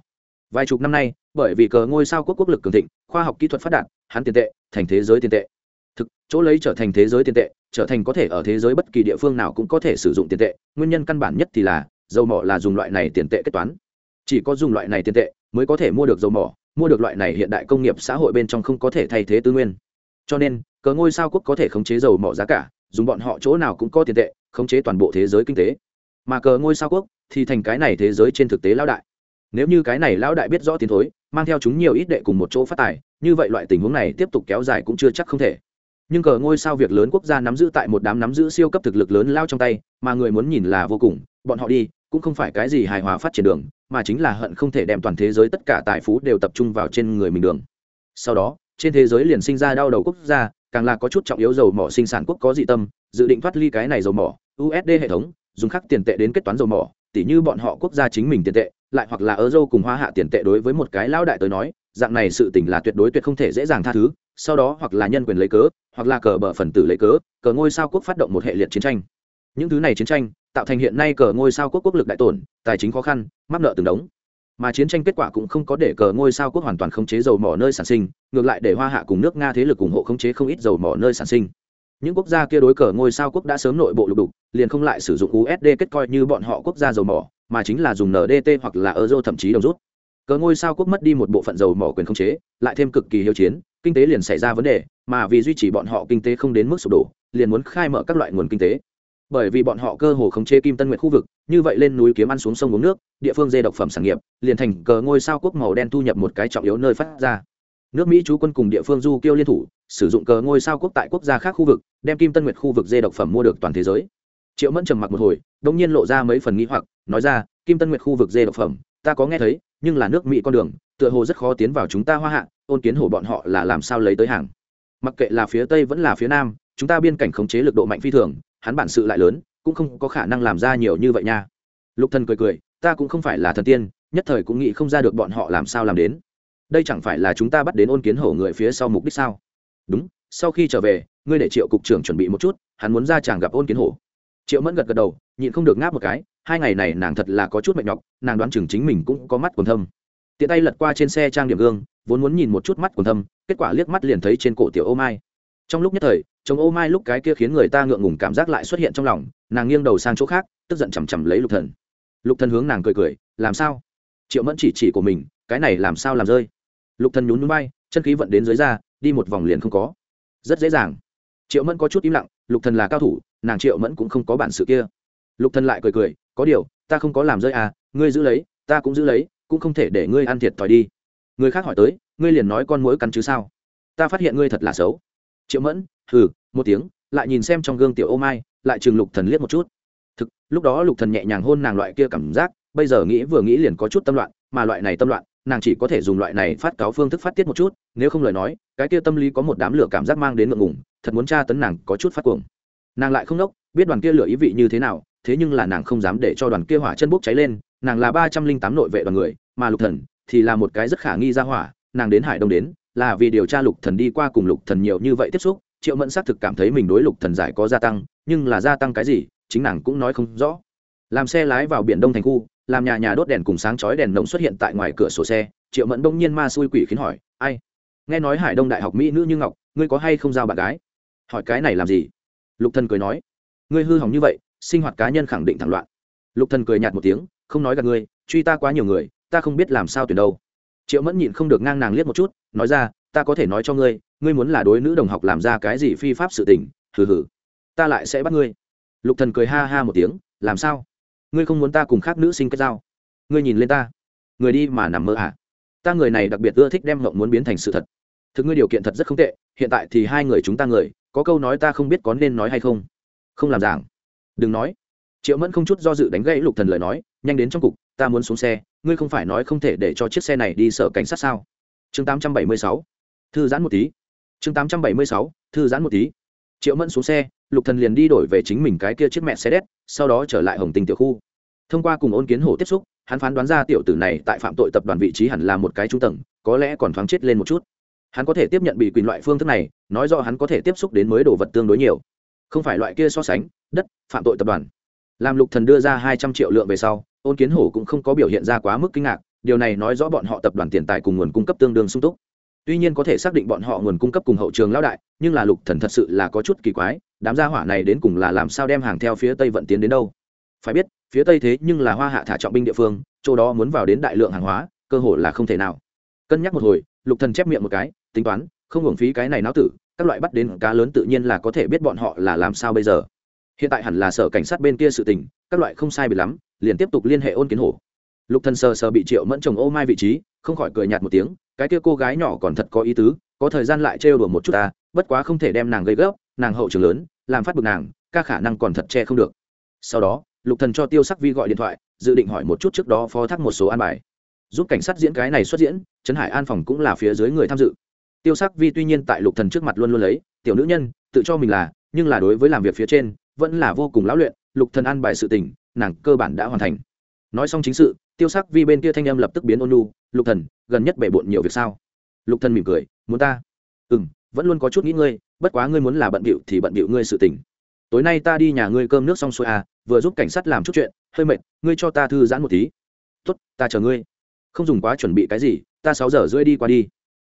Vài chục năm nay, bởi vì cờ ngôi sao quốc quốc lực cường thịnh, khoa học kỹ thuật phát đạt, hắn tiền tệ, thành thế giới tiền tệ thực, chỗ lấy trở thành thế giới tiền tệ, trở thành có thể ở thế giới bất kỳ địa phương nào cũng có thể sử dụng tiền tệ. Nguyên nhân căn bản nhất thì là, dầu mỏ là dùng loại này tiền tệ kết toán. Chỉ có dùng loại này tiền tệ mới có thể mua được dầu mỏ, mua được loại này hiện đại công nghiệp xã hội bên trong không có thể thay thế tư nguyên. Cho nên, cờ ngôi sao quốc có thể khống chế dầu mỏ giá cả, dùng bọn họ chỗ nào cũng có tiền tệ, khống chế toàn bộ thế giới kinh tế. Mà cờ ngôi sao quốc thì thành cái này thế giới trên thực tế lão đại. Nếu như cái này lão đại biết rõ tiền thối, mang theo chúng nhiều ít đệ cùng một chỗ phát tài, như vậy loại tình huống này tiếp tục kéo dài cũng chưa chắc không thể nhưng cờ ngôi sao việc lớn quốc gia nắm giữ tại một đám nắm giữ siêu cấp thực lực lớn lao trong tay, mà người muốn nhìn là vô cùng. Bọn họ đi, cũng không phải cái gì hài hòa phát triển đường, mà chính là hận không thể đem toàn thế giới tất cả tài phú đều tập trung vào trên người mình đường. Sau đó, trên thế giới liền sinh ra đau đầu quốc gia, càng là có chút trọng yếu dầu mỏ sinh sản quốc có dị tâm, dự định thoát ly cái này dầu mỏ usd hệ thống, dùng khắc tiền tệ đến kết toán dầu mỏ, tỉ như bọn họ quốc gia chính mình tiền tệ lại hoặc là euro cùng hoa hạ tiền tệ đối với một cái lão đại tới nói, dạng này sự tình là tuyệt đối tuyệt không thể dễ dàng tha thứ, sau đó hoặc là nhân quyền lấy cớ, hoặc là cờ bờ phần tử lấy cớ, cờ ngôi sao quốc phát động một hệ liệt chiến tranh. Những thứ này chiến tranh, tạo thành hiện nay cờ ngôi sao quốc quốc lực đại tổn, tài chính khó khăn, mắc nợ từng đống. Mà chiến tranh kết quả cũng không có để cờ ngôi sao quốc hoàn toàn khống chế dầu mỏ nơi sản sinh, ngược lại để hoa hạ cùng nước nga thế lực ủng hộ khống chế không ít dầu mỏ nơi sản sinh. Những quốc gia kia đối cờ ngôi sao quốc đã sớm nội bộ lục đục, liền không lại sử dụng usd kết coi như bọn họ quốc gia dầu mỏ mà chính là dùng ndt hoặc là euro thậm chí đồng rút. Cờ ngôi sao quốc mất đi một bộ phận dầu mỏ quyền không chế, lại thêm cực kỳ hiếu chiến, kinh tế liền xảy ra vấn đề, mà vì duy trì bọn họ kinh tế không đến mức sụp đổ, liền muốn khai mở các loại nguồn kinh tế. Bởi vì bọn họ cơ hồ khống chế kim tân nguyệt khu vực, như vậy lên núi kiếm ăn xuống sông uống nước, địa phương dê độc phẩm sản nghiệp, liền thành cờ ngôi sao quốc màu đen thu nhập một cái trọng yếu nơi phát ra. Nước mỹ chú quân cùng địa phương du kiêu liên thủ, sử dụng cờ ngôi sao quốc tại quốc gia khác khu vực, đem kim tân nguyệt khu vực dê độc phẩm mua được toàn thế giới triệu mẫn trầm mặc một hồi đông nhiên lộ ra mấy phần nghĩ hoặc, nói ra, kim tân nguyệt khu vực dê độc phẩm, ta có nghe thấy, nhưng là nước mỹ con đường, tựa hồ rất khó tiến vào chúng ta hoa hạ, ôn kiến hổ bọn họ là làm sao lấy tới hàng. Mặc kệ là phía tây vẫn là phía nam, chúng ta biên cảnh khống chế lực độ mạnh phi thường, hắn bản sự lại lớn, cũng không có khả năng làm ra nhiều như vậy nha. Lục thần cười cười, ta cũng không phải là thần tiên, nhất thời cũng nghĩ không ra được bọn họ làm sao làm đến. Đây chẳng phải là chúng ta bắt đến ôn kiến hổ người phía sau mục đích sao? Đúng, sau khi trở về, ngươi để triệu cục trưởng chuẩn bị một chút, hắn muốn ra chàng gặp ôn kiến hổ triệu mẫn gật gật đầu, nhịn không được ngáp một cái, hai ngày này nàng thật là có chút mệt nhọc, nàng đoán chừng chính mình cũng có mắt còn thâm. Tiện tay lật qua trên xe trang điểm gương, vốn muốn nhìn một chút mắt còn thâm, kết quả liếc mắt liền thấy trên cổ tiểu ô mai. Trong lúc nhất thời, chồng ô mai lúc cái kia khiến người ta ngượng ngùng cảm giác lại xuất hiện trong lòng, nàng nghiêng đầu sang chỗ khác, tức giận chằm chằm lấy lục thần. Lục thần hướng nàng cười cười, làm sao? Triệu mẫn chỉ chỉ của mình, cái này làm sao làm rơi? Lục thần nhún núi bay chân khí vận đến dưới da, đi một vòng liền không có. Rất dễ dàng. Triệu mẫn có chút im lặng, lục thần là cao thủ nàng triệu mẫn cũng không có bản sự kia. Lục thần lại cười cười, có điều, ta không có làm rơi à ngươi giữ lấy, ta cũng giữ lấy, cũng không thể để ngươi ăn thiệt thòi đi. Người khác hỏi tới, ngươi liền nói con mũi cắn chứ sao? Ta phát hiện ngươi thật là xấu. Triệu mẫn, hừ, một tiếng, lại nhìn xem trong gương tiểu ô mai, lại chừng lục thần liếc một chút. Thực, lúc đó lục thần nhẹ nhàng hôn nàng loại kia cảm giác, bây giờ nghĩ vừa nghĩ liền có chút tâm loạn, mà loại này tâm loạn, nàng chỉ có thể dùng loại này phát cáo phương thức phát tiết một chút, nếu không lời nói, cái kia tâm lý có một đám lửa cảm giác mang đến ngượng ngùng, thật muốn tra tấn nàng có chút phát cuồng nàng lại không đốc biết đoàn kia lửa ý vị như thế nào, thế nhưng là nàng không dám để cho đoàn kia hỏa chân bốc cháy lên, nàng là ba trăm linh tám nội vệ đoàn người, mà lục thần thì là một cái rất khả nghi ra hỏa, nàng đến hải đông đến, là vì điều tra lục thần đi qua cùng lục thần nhiều như vậy tiếp xúc, triệu mẫn xác thực cảm thấy mình đối lục thần giải có gia tăng, nhưng là gia tăng cái gì, chính nàng cũng nói không rõ. Làm xe lái vào biển đông thành khu, làm nhà nhà đốt đèn cùng sáng chói đèn nồng xuất hiện tại ngoài cửa sổ xe, triệu mẫn đông nhiên ma xui quỷ khiến hỏi, ai? Nghe nói hải đông đại học mỹ nữ như ngọc, ngươi có hay không giao bạn gái? Hỏi cái này làm gì? Lục thần cười nói, ngươi hư hỏng như vậy, sinh hoạt cá nhân khẳng định thẳng loạn. Lục thần cười nhạt một tiếng, không nói gặp ngươi, truy ta quá nhiều người, ta không biết làm sao tuyển đâu. Triệu mẫn nhịn không được ngang nàng liếc một chút, nói ra, ta có thể nói cho ngươi ngươi muốn là đối nữ đồng học làm ra cái gì phi pháp sự tình, hừ hừ, ta lại sẽ bắt ngươi. Lục thần cười ha ha một tiếng, làm sao? Ngươi không muốn ta cùng khác nữ sinh kết giao? Ngươi nhìn lên ta. Người đi mà nằm mơ à? Ta người này đặc biệt ưa thích đem ngộng muốn biến thành sự thật. Thực ngươi điều kiện thật rất không tệ, hiện tại thì hai người chúng ta người có câu nói ta không biết có nên nói hay không. Không làm giảng. Đừng nói. Triệu mẫn không chút do dự đánh gãy lục thần lời nói, nhanh đến trong cục, ta muốn xuống xe, ngươi không phải nói không thể để cho chiếc xe này đi sở cảnh sát sao? Chương 876 thư giãn một tí. Chương 876 thư giãn một tí. Triệu mẫn xuống xe, lục thần liền đi đổi về chính mình cái kia chiếc mẹ xe đét sau đó trở lại hồng tinh tiểu khu. Thông qua cùng ôn kiến hổ tiếp xúc, hắn phán đoán ra tiểu tử này tại phạm tội tập đoàn vị trí hẳn là một cái trung tầng, có lẽ còn thoáng chết lên một chút hắn có thể tiếp nhận bị quyền loại phương thức này, nói rõ hắn có thể tiếp xúc đến mới đồ vật tương đối nhiều. Không phải loại kia so sánh, đất, phạm tội tập đoàn. Làm lục thần đưa ra hai trăm triệu lượng về sau, ôn kiến hổ cũng không có biểu hiện ra quá mức kinh ngạc, điều này nói rõ bọn họ tập đoàn tiền tài cùng nguồn cung cấp tương đương sung túc. Tuy nhiên có thể xác định bọn họ nguồn cung cấp cùng hậu trường lão đại, nhưng là lục thần thật sự là có chút kỳ quái, đám gia hỏa này đến cùng là làm sao đem hàng theo phía tây vận tiến đến đâu? Phải biết, phía tây thế nhưng là hoa hạ thả trọng binh địa phương, chỗ đó muốn vào đến đại lượng hàng hóa, cơ hội là không thể nào. Cân nhắc một hồi, lục thần chép miệng một cái tính toán, không hưởng phí cái này náo tử, các loại bắt đến cá lớn tự nhiên là có thể biết bọn họ là làm sao bây giờ. Hiện tại hẳn là sở cảnh sát bên kia sự tình, các loại không sai bị lắm, liền tiếp tục liên hệ ôn kiến hổ. Lục thần sờ sờ bị triệu mẫn chồng ô mai vị trí, không khỏi cười nhạt một tiếng, cái kia cô gái nhỏ còn thật có ý tứ, có thời gian lại trêu đùa một chút ta, bất quá không thể đem nàng gây gấp nàng hậu trường lớn, làm phát bực nàng, ca khả năng còn thật che không được. Sau đó, lục thần cho tiêu sắc vi gọi điện thoại, dự định hỏi một chút trước đó phó thác một số an bài. Giúp cảnh sát diễn cái này xuất diễn, trấn hải an phòng cũng là phía dưới người tham dự tiêu sắc vi tuy nhiên tại lục thần trước mặt luôn luôn lấy, tiểu nữ nhân, tự cho mình là, nhưng là đối với làm việc phía trên, vẫn là vô cùng lão luyện, lục thần an bài sự tình, nàng cơ bản đã hoàn thành. Nói xong chính sự, tiêu sắc vi bên kia thanh âm lập tức biến ôn lu lục thần, gần nhất bể bộn nhiều việc sao? Lục thần mỉm cười, muốn ta? Ừ vẫn luôn có chút nghĩ ngươi, bất quá ngươi muốn là bận bịu thì bận bịu ngươi sự tình. Tối nay ta đi nhà ngươi cơm nước xong xuôi à vừa giúp cảnh sát làm chút chuyện, hơi mệt, ngươi cho ta thư giãn một tí. Tốt, ta chờ ngươi. Không dùng quá chuẩn bị cái gì, ta sáu giờ rưỡi đi qua đi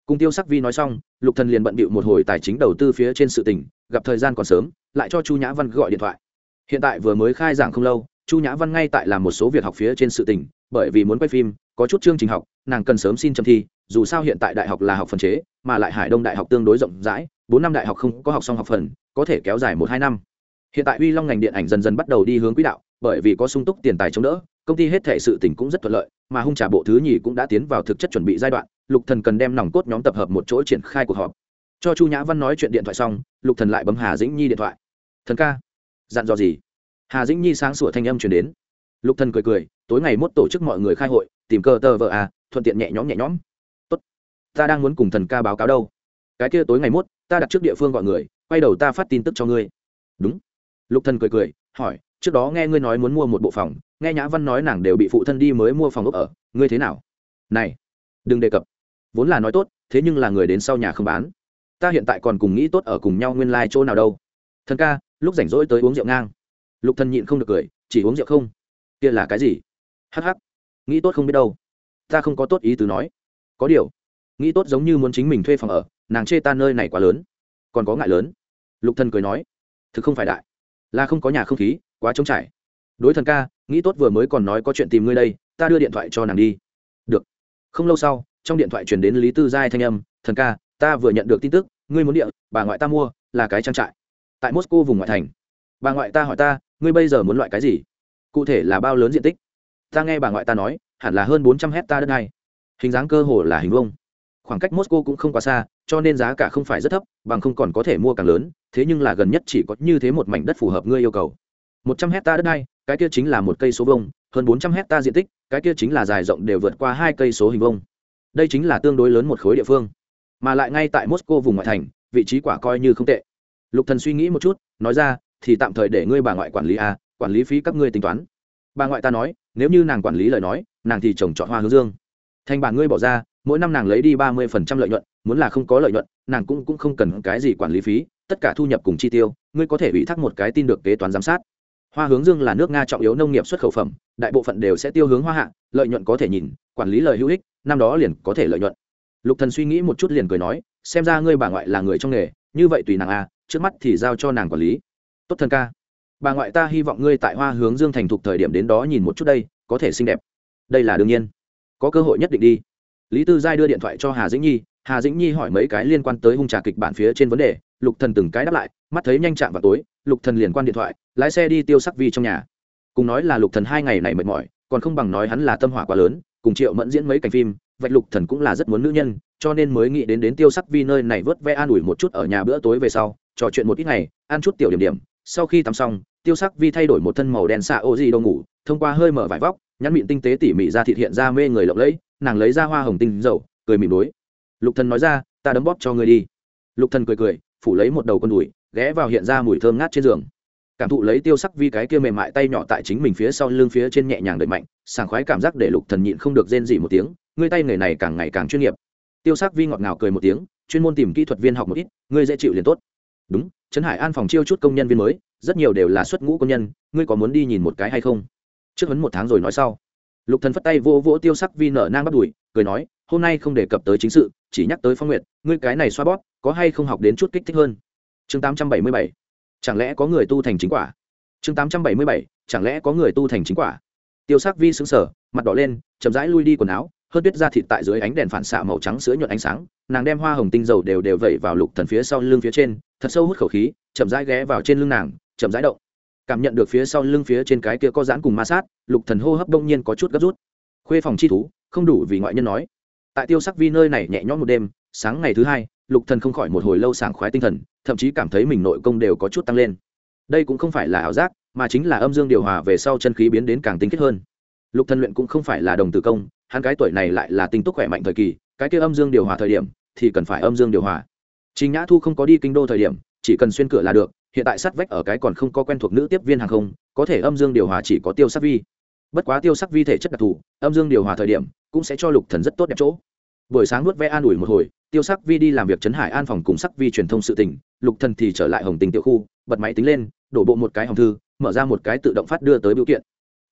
cùng tiêu sắc vi nói xong, lục thần liền bận bịu một hồi tài chính đầu tư phía trên sự tình, gặp thời gian còn sớm, lại cho chu nhã văn gọi điện thoại. Hiện tại vừa mới khai giảng không lâu, chu nhã văn ngay tại làm một số việc học phía trên sự tình, bởi vì muốn quay phim, có chút chương trình học, nàng cần sớm xin chấm thi, dù sao hiện tại đại học là học phần chế, mà lại hải đông đại học tương đối rộng rãi, bốn năm đại học không có học xong học phần, có thể kéo dài một hai năm. Hiện tại uy long ngành điện ảnh dần dần bắt đầu đi hướng quỹ đạo, bởi vì có sung túc tiền tài chống đỡ, công ty hết thể sự tỉnh cũng rất thuận lợi, mà hung trả bộ thứ nhì cũng đã tiến vào thực chất chuẩn bị giai đoạn lục thần cần đem nòng cốt nhóm tập hợp một chỗ triển khai cuộc họp. Cho chu nhã văn nói chuyện điện thoại xong, lục thần lại bấm hà dĩnh nhi điện thoại. Thần ca, dặn dò gì? Hà dĩnh nhi sáng sủa thanh âm truyền đến. Lục thần cười cười, tối ngày mốt tổ chức mọi người khai hội, tìm cơ tờ vợ à thuận tiện nhẹ nhõm nhẹ nhõm. Tốt, ta đang muốn cùng thần ca báo cáo đâu. Cái kia tối ngày mốt, ta đặt trước địa phương gọi người, quay đầu ta phát tin tức cho ngươi. Đúng. Lục thần cười cười, hỏi, trước đó nghe ngươi nói muốn mua một bộ phòng, nghe nhã văn nói nàng đều bị phụ thân đi mới mua phòng ốc ở, ngươi thế nào? Này, đừng đề cập vốn là nói tốt, thế nhưng là người đến sau nhà không bán. Ta hiện tại còn cùng nghĩ tốt ở cùng nhau nguyên lai、like、chỗ nào đâu. Thần ca, lúc rảnh rỗi tới uống rượu ngang. Lục thần nhịn không được cười, chỉ uống rượu không? Kia là cái gì? Hh nghĩ tốt không biết đâu. Ta không có tốt ý từ nói. Có điều, nghĩ tốt giống như muốn chính mình thuê phòng ở, nàng chê ta nơi này quá lớn. Còn có ngại lớn. Lục thần cười nói, thực không phải đại. Là không có nhà không khí, quá trống trải. Đối thần ca, nghĩ tốt vừa mới còn nói có chuyện tìm ngươi đây, ta đưa điện thoại cho nàng đi. Được. Không lâu sau trong điện thoại truyền đến lý tư giai thanh âm, thần ca, ta vừa nhận được tin tức, ngươi muốn địa, bà ngoại ta mua, là cái trang trại. Tại moscow vùng ngoại thành. Bà ngoại ta hỏi ta, ngươi bây giờ muốn loại cái gì? Cụ thể là bao lớn diện tích? Ta nghe bà ngoại ta nói, hẳn là hơn bốn trăm hecta đất này hình dáng cơ hồ là hình vông khoảng cách moscow cũng không quá xa, cho nên giá cả không phải rất thấp, bằng không còn có thể mua càng lớn, thế nhưng là gần nhất chỉ có như thế một mảnh đất phù hợp ngươi yêu cầu. Một trăm hecta đất này cái kia chính là một cây số vông hơn bốn trăm hecta diện tích, cái kia chính là dài rộng đều vượt qua hai cây số hình vông đây chính là tương đối lớn một khối địa phương, mà lại ngay tại moscow vùng ngoại thành, vị trí quả coi như không tệ. Lục thần suy nghĩ một chút, nói ra, thì tạm thời để ngươi bà ngoại quản lý a quản lý phí các ngươi tính toán. Bà ngoại ta nói, nếu như nàng quản lý lời nói, nàng thì trồng trọt hoa hướng dương. Thành bản ngươi bỏ ra, mỗi năm nàng lấy đi ba mươi phần trăm lợi nhuận, muốn là không có lợi nhuận, nàng cũng cũng không cần cái gì quản lý phí, tất cả thu nhập cùng chi tiêu, ngươi có thể ủy thác một cái tin được kế toán giám sát. Hoa hướng dương là nước nga trọng yếu nông nghiệp xuất khẩu phẩm, đại bộ phận đều sẽ tiêu hướng hoa hạ, lợi nhuận có thể nhìn, quản lý lời hữu ích năm đó liền có thể lợi nhuận. Lục thần suy nghĩ một chút liền cười nói, xem ra ngươi bà ngoại là người trong nghề, như vậy tùy nàng a trước mắt thì giao cho nàng quản lý. Tốt thần ca. Bà ngoại ta hy vọng ngươi tại hoa hướng dương thành thục thời điểm đến đó nhìn một chút đây, có thể xinh đẹp. Đây là đương nhiên. Có cơ hội nhất định đi. Lý tư giai đưa điện thoại cho hà dĩnh nhi, hà dĩnh nhi hỏi mấy cái liên quan tới hung trà kịch bản phía trên vấn đề, lục thần từng cái đáp lại, mắt thấy nhanh chạm vào tối, lục thần liền quan điện thoại, lái xe đi tiêu sắc vi trong nhà. Cùng nói là lục thần hai ngày này mệt mỏi, còn không bằng nói hắn là tâm hỏa quá lớn cùng triệu mẫn diễn mấy cảnh phim, vạch lục thần cũng là rất muốn nữ nhân, cho nên mới nghĩ đến đến tiêu sắc vi nơi này vớt ve an ủi một chút ở nhà bữa tối về sau, trò chuyện một ít ngày, ăn chút tiểu điểm điểm. Sau khi tắm xong, tiêu sắc vi thay đổi một thân màu đen xạ ô gì đâu ngủ, thông qua hơi mở vải vóc nhăn mịn tinh tế tỉ mỉ ra thịt hiện ra mê người lộng lẫy, nàng lấy ra hoa hồng tinh dầu, cười mỉm đối. Lục thần nói ra, ta đấm bóp cho ngươi đi. Lục thần cười cười, phủ lấy một đầu con đùi, ghé vào hiện ra mùi thơm ngát trên giường cảm thụ lấy tiêu sắc vi cái kia mềm mại tay nhỏ tại chính mình phía sau lưng phía trên nhẹ nhàng đợi mạnh, sảng khoái cảm giác để lục thần nhịn không được rên gì một tiếng, ngươi tay nghề này càng ngày càng chuyên nghiệp. Tiêu sắc vi ngọt ngào cười một tiếng, chuyên môn tìm kỹ thuật viên học một ít, ngươi dễ chịu liền tốt. Đúng, trấn hải an phòng chiêu chút công nhân viên mới, rất nhiều đều là xuất ngũ công nhân, ngươi có muốn đi nhìn một cái hay không? Trước hấn một tháng rồi nói sau. Lục thần phất tay vô vỗ tiêu sắc vi nở nang bắt đùi, cười nói, hôm nay không đề cập tới chính sự, chỉ nhắc tới phong nguyệt, ngươi cái này xoa bóp, có hay không học đến chút kích thích hơn? Chương tám trăm bảy mươi bảy chẳng lẽ có người tu thành chính quả? Chương tám trăm bảy mươi bảy, chẳng lẽ có người tu thành chính quả? Tiêu sắc vi xứng sở mặt đỏ lên, chậm rãi lui đi quần áo, hơn tuyết ra thịt tại dưới ánh đèn phản xạ màu trắng sữa nhuận ánh sáng, nàng đem hoa hồng tinh dầu đều đều vẩy vào lục thần phía sau lưng phía trên, thật sâu hút khẩu khí, chậm rãi ghé vào trên lưng nàng, chậm rãi động. Cảm nhận được phía sau lưng phía trên cái kia có giãn cùng ma sát, lục thần hô hấp đông nhiên có chút gấp rút. Khuê phòng chi thú, không đủ vì ngoại nhân nói. Tại tiêu sắc vi nơi này nhẹ nhõm một đêm, sáng ngày thứ hai lục thần không khỏi một hồi lâu sảng khoái tinh thần thậm chí cảm thấy mình nội công đều có chút tăng lên. Đây cũng không phải là ảo giác mà chính là âm dương điều hòa về sau chân khí biến đến càng tinh khiết hơn. Lục thần luyện cũng không phải là đồng tử công hắn cái tuổi này lại là tinh túc khỏe mạnh thời kỳ cái kia âm dương điều hòa thời điểm thì cần phải âm dương điều hòa. Trình Nhã Thu không có đi kinh đô thời điểm, chỉ cần xuyên cửa là được, hiện tại sát vách ở cái còn không có quen thuộc nữ tiếp viên hàng không, có thể âm dương điều hòa chỉ có Tiêu Sát Vi. bất quá tiêu sắc vi thể chất đặc thù âm dương điều hòa thời điểm cũng sẽ cho lục thần rất tốt đẹp chỗ. Buổi sáng nuốt ve an ủi một hồi tiêu sắc vi đi làm việc chấn hải an phòng cùng sắc vi truyền thông sự tình, lục thần thì trở lại hồng tình tiểu khu, bật máy tính lên, đổ bộ một cái hồng thư, mở ra một cái tự động phát đưa tới biểu kiện.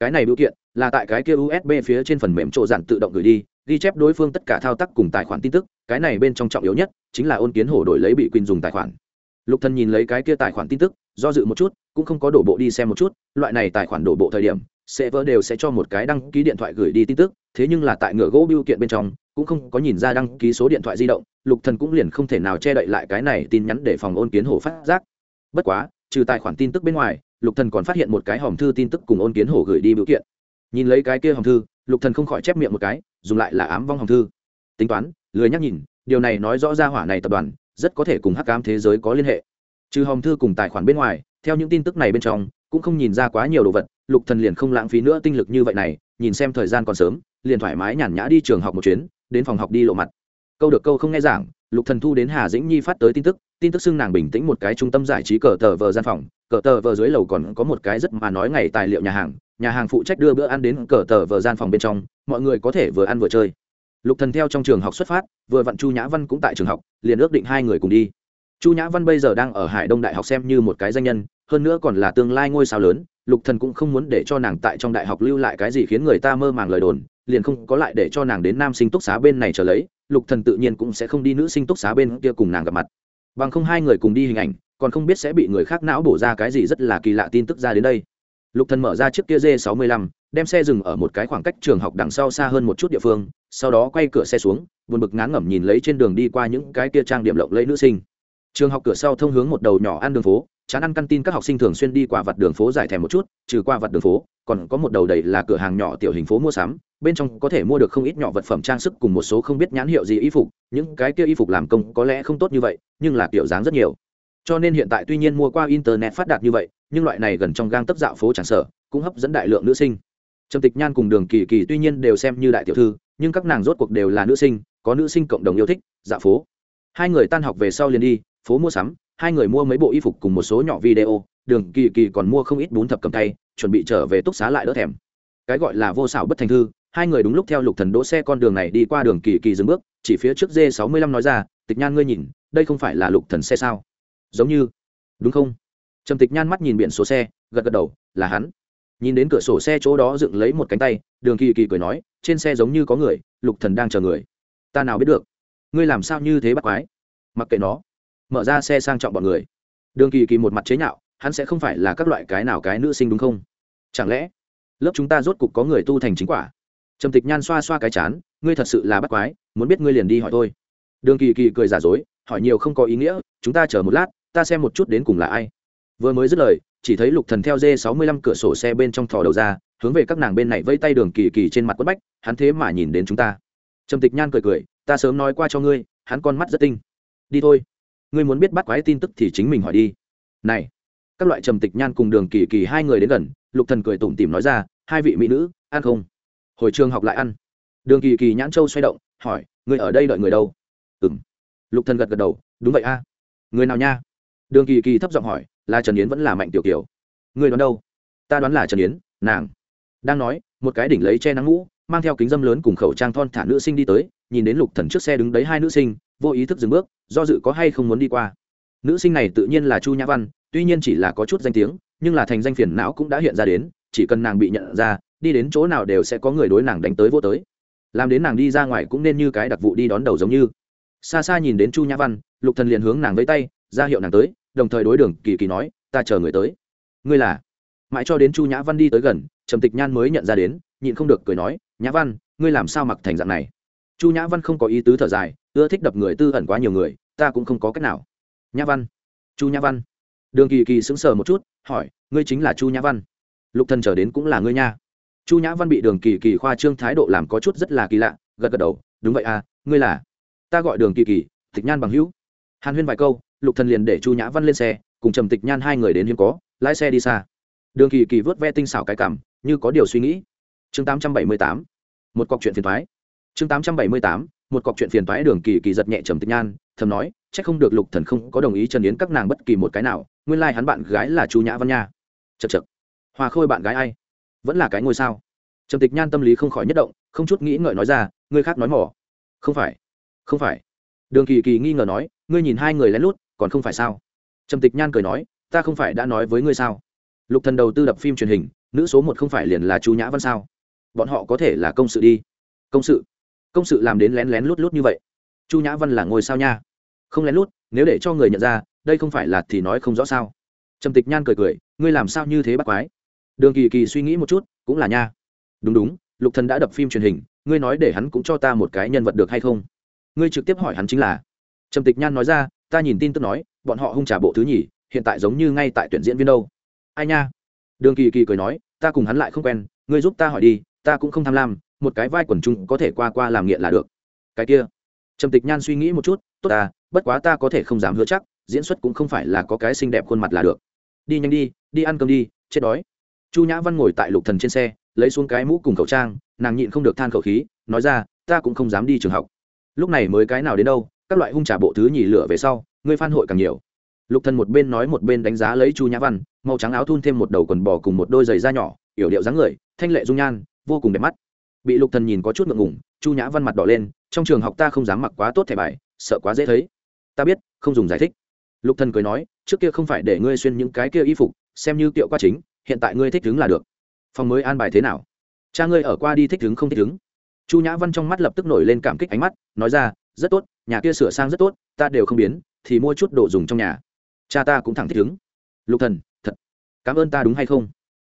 Cái này biểu kiện là tại cái kia usb phía trên phần mềm chỗ dặn tự động gửi đi, ghi chép đối phương tất cả thao tác cùng tài khoản tin tức, cái này bên trong trọng yếu nhất chính là ôn kiến hổ đổi lấy bị quyền dùng tài khoản. Lục thần nhìn lấy cái kia tài khoản tin tức, do dự một chút, cũng không có đổ bộ đi xem một chút, loại này tài khoản đổ bộ thời điểm, sẽ vỡ đều sẽ cho một cái đăng ký điện thoại gửi đi tin tức, thế nhưng là tại ngựa gỗ biểu kiện bên trong cũng không có nhìn ra đăng ký số điện thoại di động, lục thần cũng liền không thể nào che đậy lại cái này tin nhắn để phòng ôn kiến hổ phát giác. Bất quá, trừ tài khoản tin tức bên ngoài, lục thần còn phát hiện một cái hòm thư tin tức cùng ôn kiến hổ gửi đi biểu kiện. Nhìn lấy cái kia hòm thư, lục thần không khỏi chép miệng một cái, dùng lại là ám vong hòm thư. Tính toán, lười nhắc nhìn, điều này nói rõ ra hỏa này tập đoàn, rất có thể cùng hắc ám thế giới có liên hệ. Trừ hòm thư cùng tài khoản bên ngoài, theo những tin tức này bên trong, cũng không nhìn ra quá nhiều đồ vật, lục thần liền không lãng phí nữa tinh lực như vậy này, nhìn xem thời gian còn sớm, liền thoải mái nhàn nhã đi trường học một chuyến đến phòng học đi lộ mặt. Câu được câu không nghe giảng, lục thần thu đến hà dĩnh nhi phát tới tin tức tin tức xưng nàng bình tĩnh một cái trung tâm giải trí cờ tờ vờ gian phòng, cờ tờ vờ dưới lầu còn có một cái rất mà nói ngày tài liệu nhà hàng nhà hàng phụ trách đưa bữa ăn đến cờ tờ vờ gian phòng bên trong, mọi người có thể vừa ăn vừa chơi. Lục thần theo trong trường học xuất phát, vừa vặn chu nhã văn cũng tại trường học, liền ước định hai người cùng đi. Chu nhã văn bây giờ đang ở hải đông đại học xem như một cái danh nhân, hơn nữa còn là tương lai ngôi sao lớn, lục thần cũng không muốn để cho nàng tại trong đại học lưu lại cái gì khiến người ta mơ màng lời đồn liền không có lại để cho nàng đến nam sinh túc xá bên này trở lấy, lục thần tự nhiên cũng sẽ không đi nữ sinh túc xá bên kia cùng nàng gặp mặt. Bằng không hai người cùng đi hình ảnh, còn không biết sẽ bị người khác não bổ ra cái gì rất là kỳ lạ tin tức ra đến đây. Lục thần mở ra chiếc kia d 65 đem xe dừng ở một cái khoảng cách trường học đằng sau xa hơn một chút địa phương, sau đó quay cửa xe xuống, buồn bực ngán ngẩm nhìn lấy trên đường đi qua những cái kia trang điểm lộng lẫy nữ sinh. Trường học cửa sau thông hướng một đầu nhỏ ăn đường phố chán ăn căn tin các học sinh thường xuyên đi qua vặt đường phố giải thèm một chút, trừ qua vặt đường phố, còn có một đầu đầy là cửa hàng nhỏ tiểu hình phố mua sắm, bên trong có thể mua được không ít nhỏ vật phẩm trang sức cùng một số không biết nhãn hiệu gì y phục, những cái kia y phục làm công có lẽ không tốt như vậy, nhưng là kiểu dáng rất nhiều. Cho nên hiện tại tuy nhiên mua qua internet phát đạt như vậy, nhưng loại này gần trong gang tấp dạo phố tràn sở cũng hấp dẫn đại lượng nữ sinh. Trầm tịch nhan cùng đường kỳ kỳ tuy nhiên đều xem như đại tiểu thư, nhưng các nàng rốt cuộc đều là nữ sinh, có nữ sinh cộng đồng yêu thích, dạo phố. Hai người tan học về sau liền đi, phố mua sắm hai người mua mấy bộ y phục cùng một số nhỏ video, đường kỳ kỳ còn mua không ít bún thập cầm tay, chuẩn bị trở về túc xá lại đỡ thèm. Cái gọi là vô xảo bất thành thư, hai người đúng lúc theo lục thần đỗ xe con đường này đi qua đường kỳ kỳ dừng bước, chỉ phía trước dê sáu mươi lăm nói ra, tịch nhan ngươi nhìn, đây không phải là lục thần xe sao? Giống như. Đúng không? Trầm tịch nhan mắt nhìn biển số xe, gật gật đầu, là hắn. Nhìn đến cửa sổ xe chỗ đó dựng lấy một cánh tay, đường kỳ kỳ cười nói, trên xe giống như có người, lục thần đang chờ người. Ta nào biết được? Ngươi làm sao như thế bắt quái? Mặc kệ nó mở ra xe sang trọng bọn người. Đường kỳ kỳ một mặt chế nhạo, hắn sẽ không phải là các loại cái nào cái nữ sinh đúng không? Chẳng lẽ lớp chúng ta rốt cục có người tu thành chính quả? Trầm tịch nhan xoa xoa cái chán, ngươi thật sự là bắt quái, muốn biết ngươi liền đi hỏi thôi đường kỳ kỳ cười giả dối, hỏi nhiều không có ý nghĩa, chúng ta chờ một lát, ta xem một chút đến cùng là ai. Vừa mới dứt lời, chỉ thấy lục thần theo dê sáu mươi lăm cửa sổ xe bên trong thò đầu ra, hướng về các nàng bên này vây tay đường kỳ kỳ trên mặt quất bách, hắn thế mà nhìn đến chúng ta. Trầm tịch nhan cười cười, ta sớm nói qua cho ngươi, hắn con mắt rất tinh. Đi thôi ngươi muốn biết bắt quái tin tức thì chính mình hỏi đi. Này, các loại trầm tịch nhan cùng đường kỳ kỳ hai người đến gần, lục thần cười tủm tỉm nói ra, hai vị mỹ nữ, ăn không? Hồi trường học lại ăn. Đường kỳ kỳ nhãn châu xoay động, hỏi, ngươi ở đây đợi người đâu? Ừm. Lục thần gật gật đầu, đúng vậy a. Người nào nha? Đường kỳ kỳ thấp giọng hỏi, là trần yến vẫn là mạnh tiểu kiều? Người đoán đâu? Ta đoán là trần yến, nàng. Đang nói, một cái đỉnh lấy che nắng ngũ mang theo kính dâm lớn cùng khẩu trang thon thả nữ sinh đi tới, nhìn đến lục thần trước xe đứng đấy hai nữ sinh vô ý thức dừng bước, do dự có hay không muốn đi qua. Nữ sinh này tự nhiên là chu nhã văn, tuy nhiên chỉ là có chút danh tiếng, nhưng là thành danh phiền não cũng đã hiện ra đến, chỉ cần nàng bị nhận ra, đi đến chỗ nào đều sẽ có người đối nàng đánh tới vô tới. Làm đến nàng đi ra ngoài cũng nên như cái đặc vụ đi đón đầu giống như. Xa xa nhìn đến chu nhã văn, lục thần liền hướng nàng với tay, ra hiệu nàng tới, đồng thời đối đường kỳ kỳ nói, ta chờ người tới. Ngươi là? Mãi cho đến chu nhã văn đi tới gần, trầm tịch nhan mới nhận ra đến, nhịn không được cười nói, nhã văn, ngươi làm sao mặc thành dạng này? Chu nhã văn không có ý tứ thở dài ưa thích đập người tư ẩn quá nhiều người, ta cũng không có cách nào. Nhã văn. Chu nhã văn. Đường kỳ kỳ sững sờ một chút, hỏi, ngươi chính là chu nhã văn? Lục thần trở đến cũng là ngươi nha. Chu nhã văn bị đường kỳ kỳ khoa trương thái độ làm có chút rất là kỳ lạ, gật gật đầu, đúng vậy à ngươi là? Ta gọi đường kỳ kỳ, tịch nhan bằng hữu. Hàn huyên vài câu, lục thần liền để chu nhã văn lên xe, cùng trầm tịch nhan hai người đến hiếm có, lái xe đi xa. Đường kỳ kỳ vớt ve tinh xảo cái cảm, như có điều suy nghĩ. Chương 878 một cọc chuyện phiền thoái. Chương 878 một cọc chuyện phiền toái đường kỳ kỳ giật nhẹ trầm tịch nhan, thầm nói, chắc không được lục thần không có đồng ý trần yến các nàng bất kỳ một cái nào, nguyên lai like hắn bạn gái là chu nhã văn nha. Chật chật hòa khôi bạn gái ai? Vẫn là cái ngôi sao? Trầm tịch nhan tâm lý không khỏi nhất động, không chút nghĩ ngợi nói ra người khác nói mỏ. Không phải không phải. Đường kỳ kỳ nghi ngờ nói, ngươi nhìn hai người lén lút, còn không phải sao? Trầm tịch nhan cười nói, ta không phải đã nói với ngươi sao? Lục thần đầu tư đập phim truyền hình, nữ số một không phải liền là chu nhã văn sao? Bọn họ có thể là công sự đi. Công sự? Công sự làm đến lén lén lút lút như vậy. Chu nhã văn là ngôi sao nha. Không lén lút, nếu để cho người nhận ra, đây không phải là thì nói không rõ sao. Trầm tịch nhan cười cười, ngươi làm sao như thế bác quái? Đường kỳ kỳ suy nghĩ một chút, cũng là nha. Đúng đúng, lục thần đã đập phim truyền hình, ngươi nói để hắn cũng cho ta một cái nhân vật được hay không? Ngươi trực tiếp hỏi hắn chính là. Trầm tịch nhan nói ra, ta nhìn tin tức nói, bọn họ hung trả bộ thứ nhì, hiện tại giống như ngay tại tuyển diễn viên đâu. Ai nha? Đường kỳ kỳ cười nói, ta cùng hắn lại không quen, ngươi giúp ta hỏi đi, ta cũng không tham lam một cái vai quần trung có thể qua qua làm nghiện là được. Cái kia, trầm tịch nhan suy nghĩ một chút, tốt ta, bất quá ta có thể không dám hứa chắc, diễn xuất cũng không phải là có cái xinh đẹp khuôn mặt là được. Đi nhanh đi đi ăn cơm đi, chết đói. Chu nhã văn ngồi tại lục thần trên xe, lấy xuống cái mũ cùng khẩu trang, nàng nhịn không được than khẩu khí, nói ra, ta cũng không dám đi trường học. Lúc này mới cái nào đến đâu, các loại hung trả bộ thứ nhì lửa về sau ngươi phan hội càng nhiều. Lục thần một bên nói một bên đánh giá lấy chu nhã văn, màu trắng áo thun thêm một đầu quần bò cùng một đôi giày da nhỏ, yểu điệu dáng người, thanh lệ dung nhan, vô cùng đẹp mắt bị lục thần nhìn có chút ngượng ngùng, chu nhã văn mặt đỏ lên, trong trường học ta không dám mặc quá tốt thẻ bài, sợ quá dễ thấy. Ta biết, không dùng giải thích. Lục thần cười nói, trước kia không phải để ngươi xuyên những cái kia y phục, xem như kiệu qua chính, hiện tại ngươi thích đứng là được. Phòng mới an bài thế nào? Cha ngươi ở qua đi thích đứng không thích đứng? Chu nhã văn trong mắt lập tức nổi lên cảm kích ánh mắt, nói ra, rất tốt, nhà kia sửa sang rất tốt, ta đều không biến, thì mua chút đồ dùng trong nhà. Cha ta cũng thẳng thích đứng. Lục thần, thật. Cảm ơn ta đúng hay không?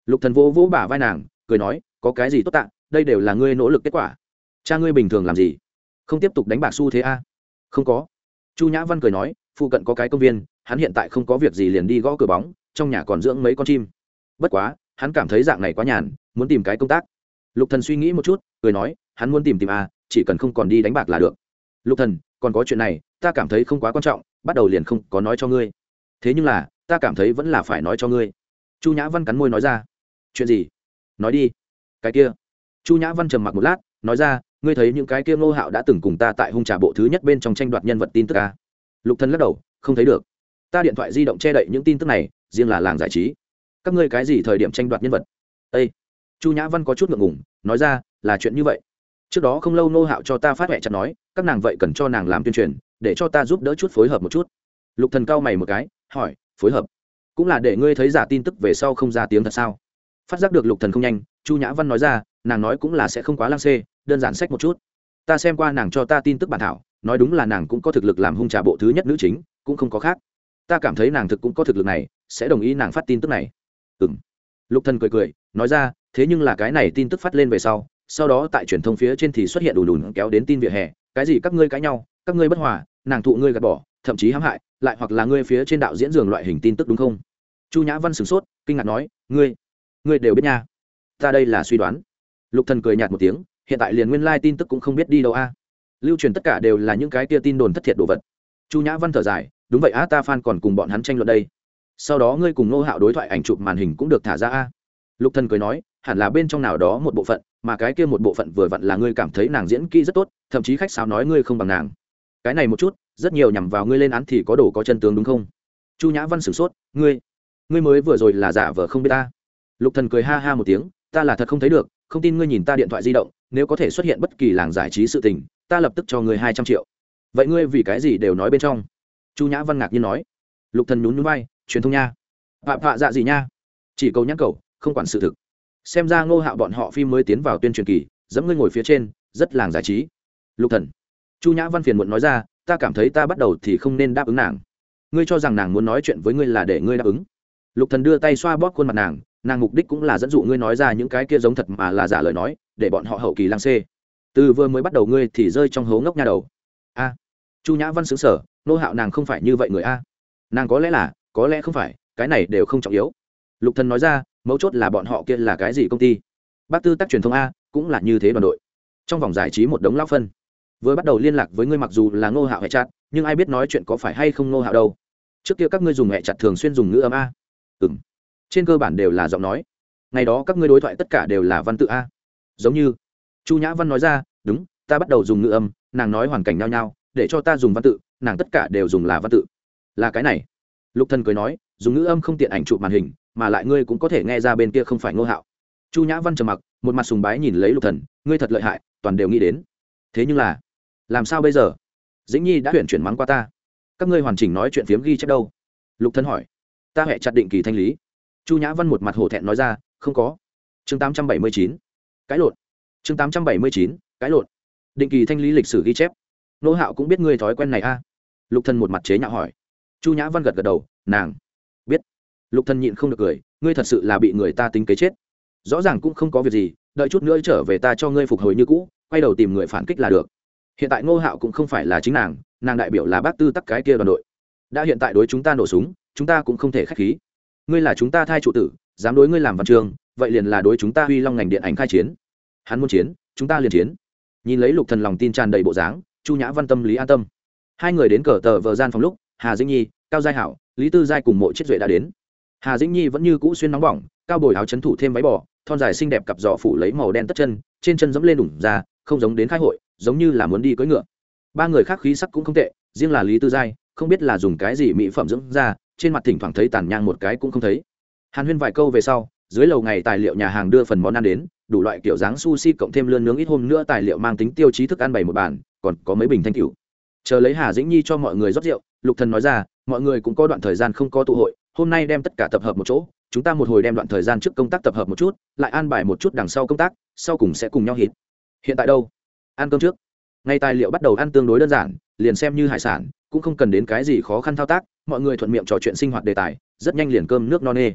Lục thần vỗ vỗ bả vai nàng, cười nói, có cái gì tốt tạ? Đây đều là ngươi nỗ lực kết quả. Cha ngươi bình thường làm gì? Không tiếp tục đánh bạc xu thế a? Không có. Chu nhã văn cười nói, phụ cận có cái công viên, hắn hiện tại không có việc gì liền đi gõ cửa bóng, trong nhà còn dưỡng mấy con chim. Bất quá, hắn cảm thấy dạng này quá nhàn, muốn tìm cái công tác. Lục thần suy nghĩ một chút, cười nói, hắn muốn tìm tìm a, chỉ cần không còn đi đánh bạc là được. Lục thần, còn có chuyện này, ta cảm thấy không quá quan trọng, bắt đầu liền không có nói cho ngươi. Thế nhưng là, ta cảm thấy vẫn là phải nói cho ngươi. Chu nhã văn cắn môi nói ra. Chuyện gì? Nói đi. Cái kia chu nhã văn trầm mặc một lát, nói ra, ngươi thấy những cái kia ngô hạo đã từng cùng ta tại hung trà bộ thứ nhất bên trong tranh đoạt nhân vật tin tức ca lục thần lắc đầu, không thấy được. Ta điện thoại di động che đậy những tin tức này, riêng là làng giải trí. Các ngươi cái gì thời điểm tranh đoạt nhân vật? Â chu nhã văn có chút ngượng ngùng, nói ra, là chuyện như vậy. Trước đó không lâu nô hạo cho ta phát huệ chặt nói, các nàng vậy cần cho nàng làm tuyên truyền, để cho ta giúp đỡ chút phối hợp một chút. Lục thần cao mày một cái, hỏi, phối hợp? Cũng là để ngươi thấy giả tin tức về sau không ra tiếng thật sao? Phát giác được lục thần không nhanh, chu nhã văn nói ra nàng nói cũng là sẽ không quá lang xê, đơn giản sách một chút. Ta xem qua nàng cho ta tin tức bản thảo, nói đúng là nàng cũng có thực lực làm hung trà bộ thứ nhất nữ chính, cũng không có khác. Ta cảm thấy nàng thực cũng có thực lực này, sẽ đồng ý nàng phát tin tức này. Ừ m lục thần cười cười, nói ra, thế nhưng là cái này tin tức phát lên về sau sau đó tại truyền thông phía trên thì xuất hiện đủ đùn kéo đến tin vỉa hè, cái gì các ngươi cãi nhau, các ngươi bất hòa, nàng thụ ngươi gạt bỏ, thậm chí hãm hại, lại hoặc là ngươi phía trên đạo diễn dường loại hình tin tức đúng không? Chu nhã văn sửng sốt, kinh ngạc nói, ngươi ngươi đều biết nha. Ta đây là suy đoán lục thần cười nhạt một tiếng, hiện tại liền nguyên lai tin tức cũng không biết đi đâu a. Lưu truyền tất cả đều là những cái kia tin đồn thất thiệt đồ vật. Chu nhã văn thở dài, đúng vậy a ta phan còn cùng bọn hắn tranh luận đây. Sau đó ngươi cùng nô hạo đối thoại ảnh chụp màn hình cũng được thả ra a. Lục thần cười nói, hẳn là bên trong nào đó một bộ phận, mà cái kia một bộ phận vừa vặn là ngươi cảm thấy nàng diễn kỹ rất tốt, thậm chí khách sáo nói ngươi không bằng nàng. Cái này một chút, rất nhiều nhằm vào ngươi lên án thì có đồ có chân tướng đúng không? Chu nhã văn sửng sốt, ngươi ngươi mới vừa rồi là giả vờ không biết ta. Lục thần cười ha ha một tiếng, ta là thật không thấy được không tin ngươi nhìn ta điện thoại di động, nếu có thể xuất hiện bất kỳ làng giải trí sự tình, ta lập tức cho ngươi hai trăm triệu. Vậy ngươi vì cái gì đều nói bên trong? Chu nhã văn ngạc nhiên nói. Lục thần nhún nhún vai, truyền thông nha. Phạm phạ dạ gì nha? Chỉ cầu nhắc cầu, không quản sự thực. Xem ra ngô hạo bọn họ phim mới tiến vào tuyên truyền kỳ, dẫm ngươi ngồi phía trên, rất làng giải trí. Lục thần. Chu nhã văn phiền muộn nói ra, ta cảm thấy ta bắt đầu thì không nên đáp ứng nàng. Ngươi cho rằng nàng muốn nói chuyện với ngươi là để ngươi đáp ứng. Lục thần đưa tay xoa bóp khuôn mặt nàng nàng mục đích cũng là dẫn dụ ngươi nói ra những cái kia giống thật mà là giả lời nói, để bọn họ hậu kỳ lang xê. Từ vừa mới bắt đầu ngươi thì rơi trong hố ngốc nha đầu. A. Chu nhã văn xứng sở nô hạo nàng không phải như vậy người a. Nàng có lẽ là, có lẽ không phải, cái này đều không trọng yếu. Lục thần nói ra, mấu chốt là bọn họ kia là cái gì công ty? Bác tư tác truyền thông a, cũng là như thế đoàn đội. Trong vòng giải trí một đống lão phân. Vừa bắt đầu liên lạc với ngươi mặc dù là ngô hạo hệ chặt, nhưng ai biết nói chuyện có phải hay không ngô hạo đâu. Trước kia các ngươi dùng hệ chặt thường xuyên dùng ngữ âm a. Ừm trên cơ bản đều là giọng nói. Ngày đó các ngươi đối thoại tất cả đều là văn tự a. Giống như, chu nhã văn nói ra, đúng, ta bắt đầu dùng ngữ âm, nàng nói hoàn cảnh nhao nhao để cho ta dùng văn tự, nàng tất cả đều dùng là văn tự. Là cái này. Lục thần cười nói, dùng ngữ âm không tiện ảnh chụp màn hình, mà lại ngươi cũng có thể nghe ra bên kia không phải ngô hạo. Chu nhã văn trầm mặc, một mặt sùng bái nhìn lấy lục thần, ngươi thật lợi hại, toàn đều nghĩ đến. Thế nhưng là, làm sao bây giờ? Dĩnh nhi đã chuyển chuyển mắng qua ta. Các ngươi hoàn chỉnh nói chuyện phiếm ghi chép đâu? Lục thần hỏi, ta hẹ chặt định kỳ thanh lý chu nhã văn một mặt hổ thẹn nói ra, không có. Chương tám trăm bảy mươi chín, cái lộn. Chương tám trăm bảy mươi chín, cái lộn. Định kỳ thanh lý lịch sử ghi chép. Nô hạo cũng biết ngươi thói quen này a. À? lục thần một mặt chế nhạo hỏi. Chu nhã văn gật gật đầu, nàng biết. Lục thần nhịn không được cười, ngươi thật sự là bị người ta tính kế chết. Rõ ràng cũng không có việc gì, đợi chút nữa trở về ta cho ngươi phục hồi như cũ, quay đầu tìm người phản kích là được. Hiện tại ngô hạo cũng không phải là chính nàng nàng đại biểu là bác tư tắc cái kia đoàn đội. Đã hiện tại đối chúng ta nổ súng, chúng ta cũng không thể k h á c h khí ngươi là chúng ta thai trụ tử, dám đối ngươi làm văn trường, vậy liền là đối chúng ta huy long ngành điện ảnh khai chiến. Hắn muốn chiến, chúng ta liền chiến. Nhìn lấy lục thần lòng tin tràn đầy bộ dáng, chu nhã văn tâm lý an tâm. Hai người đến cờ tờ vờ gian phòng lúc, hà dĩnh nhi, cao giai hảo, lý tư giai cùng mộ chiết duệ đã đến. Hà dĩnh nhi vẫn như cũ xuyên nóng bỏng, cao bồi áo chấn thủ thêm váy bò, thon dài xinh đẹp cặp giò phủ lấy màu đen tất chân, trên chân dẫm lên đủng ra, không giống đến khai hội, giống như là muốn đi cưỡi ngựa. Ba người khác khí sắc cũng không tệ, riêng là lý tư giai, không biết là dùng cái gì mỹ phẩm dưỡng ra trên mặt thỉnh thoảng thấy tàn nhang một cái cũng không thấy. Hàn huyên vài câu về sau, dưới lầu ngày tài liệu nhà hàng đưa phần món ăn đến, đủ loại kiểu dáng sushi cộng thêm lươn nướng ít hôm nữa tài liệu mang tính tiêu chí thức ăn bày một bàn, còn có mấy bình thanh cửu. Chờ lấy hà dĩnh nhi cho mọi người rót rượu, lục thần nói ra, mọi người cũng có đoạn thời gian không có tụ hội, hôm nay đem tất cả tập hợp một chỗ, chúng ta một hồi đem đoạn thời gian trước công tác tập hợp một chút, lại an bài một chút đằng sau công tác, sau cùng sẽ cùng nhau hít. Hiện tại đâu? Ăn cơm trước. Ngay tài liệu bắt đầu ăn tương đối đơn giản, liền xem như hải sản, cũng không cần đến cái gì khó khăn thao tác mọi người thuận miệng trò chuyện sinh hoạt đề tài, rất nhanh liền cơm nước no nê.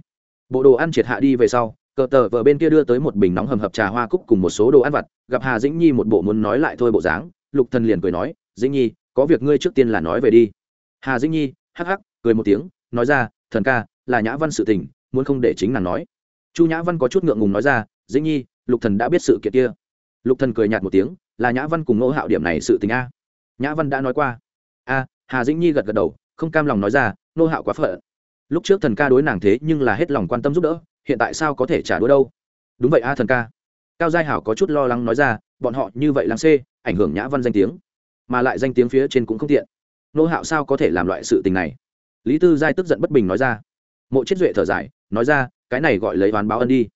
Bộ đồ ăn triệt hạ đi về sau, cờ tờ vợ bên kia đưa tới một bình nóng hầm hập trà hoa cúc cùng một số đồ ăn vặt, gặp hà dĩnh nhi một bộ muốn nói lại thôi bộ dáng, lục thần liền cười nói, dĩnh nhi, có việc ngươi trước tiên là nói về đi. Hà dĩnh nhi hắc hắc, cười một tiếng, nói ra, thần ca, là nhã văn sự tình, muốn không để chính nàng nói. Chu nhã văn có chút ngượng ngùng nói ra, dĩnh nhi, lục thần đã biết sự kiện kia. Lục thần cười nhạt một tiếng, là nhã văn cùng ngô hạo điểm này sự tình a. Nhã văn đã nói qua. A, hà dĩnh nhi gật gật đầu không cam lòng nói ra ngô hạo quá phận. Lúc trước thần ca đối nàng thế nhưng là hết lòng quan tâm giúp đỡ, hiện tại sao có thể trả đũa đâu? Đúng vậy a thần ca. Cao giai hảo có chút lo lắng nói ra, bọn họ như vậy làm c ảnh hưởng nhã văn danh tiếng, mà lại danh tiếng phía trên cũng không tiện. Nô hạo sao có thể làm loại sự tình này? Lý tư giai tức giận bất bình nói ra. Mộ chết duệ thở dài, nói ra, cái này gọi lấy oán báo ân đi.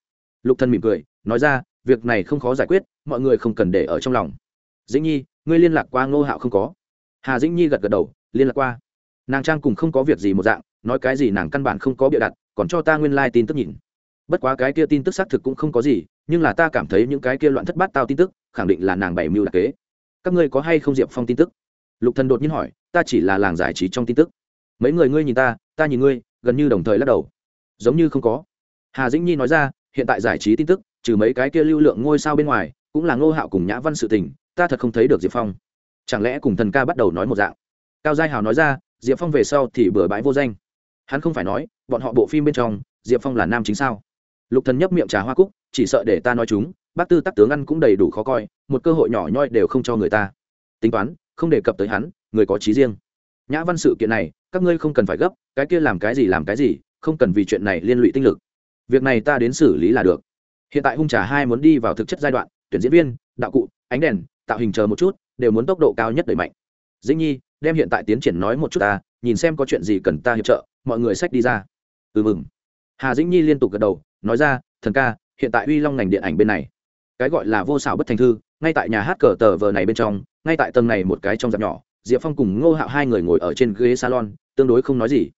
Lục thân mỉm cười, nói ra, việc này không khó giải quyết, mọi người không cần để ở trong lòng. Dĩnh nhi, ngươi liên lạc qua ngô hạo không có? Hà dĩnh nhi gật gật đầu, liên lạc qua nàng trang cùng không có việc gì một dạng, nói cái gì nàng căn bản không có bịa đặt, còn cho ta nguyên lai、like、tin tức nhìn. Bất quá cái kia tin tức xác thực cũng không có gì, nhưng là ta cảm thấy những cái kia loạn thất bát tao tin tức, khẳng định là nàng bảy mưu đặc kế. Các ngươi có hay không diệp phong tin tức? Lục thần đột nhiên hỏi, ta chỉ là làng giải trí trong tin tức. Mấy người ngươi nhìn ta ta nhìn ngươi, gần như đồng thời lắc đầu. Giống như không có. Hà dĩnh nhi nói ra, hiện tại giải trí tin tức, trừ mấy cái kia lưu lượng ngôi sao bên ngoài, cũng là ngô hạo cùng nhã văn sự tình, ta thật không thấy được diệp phong. Chẳng lẽ cùng thần ca bắt đầu nói một dạng? Cao giai hào nói ra diệp phong về sau thì bừa bãi vô danh. Hắn không phải nói, bọn họ bộ phim bên trong, diệp phong là nam chính sao? Lục thần nhấp miệng trà hoa cúc, chỉ sợ để ta nói chúng, bác tư tắc tướng ăn cũng đầy đủ khó coi, một cơ hội nhỏ nhoi đều không cho người ta. Tính toán, không đề cập tới hắn, người có trí riêng. Nhã văn sự kiện này, các ngươi không cần phải gấp, cái kia làm cái gì làm cái gì, không cần vì chuyện này liên lụy tinh lực. Việc này ta đến xử lý là được. Hiện tại hung trà hai muốn đi vào thực chất giai đoạn, tuyển diễn viên, đạo cụ, ánh đèn, tạo hình chờ một chút, đều muốn tốc độ cao nhất đẩy mạnh. Dĩnh nhi đem hiện tại tiến triển nói một chút ta, nhìn xem có chuyện gì cần ta hiệp trợ, mọi người sách đi ra. Ừ mừng. Hà dĩnh nhi liên tục gật đầu, nói ra, thần ca, hiện tại uy long ngành điện ảnh bên này, cái gọi là vô xảo bất thành thư, ngay tại nhà hát cờ tờ vờ này bên trong, ngay tại tầng này một cái trong dạp nhỏ, diệp phong cùng ngô hạo hai người ngồi ở trên ghế salon, tương đối không nói gì.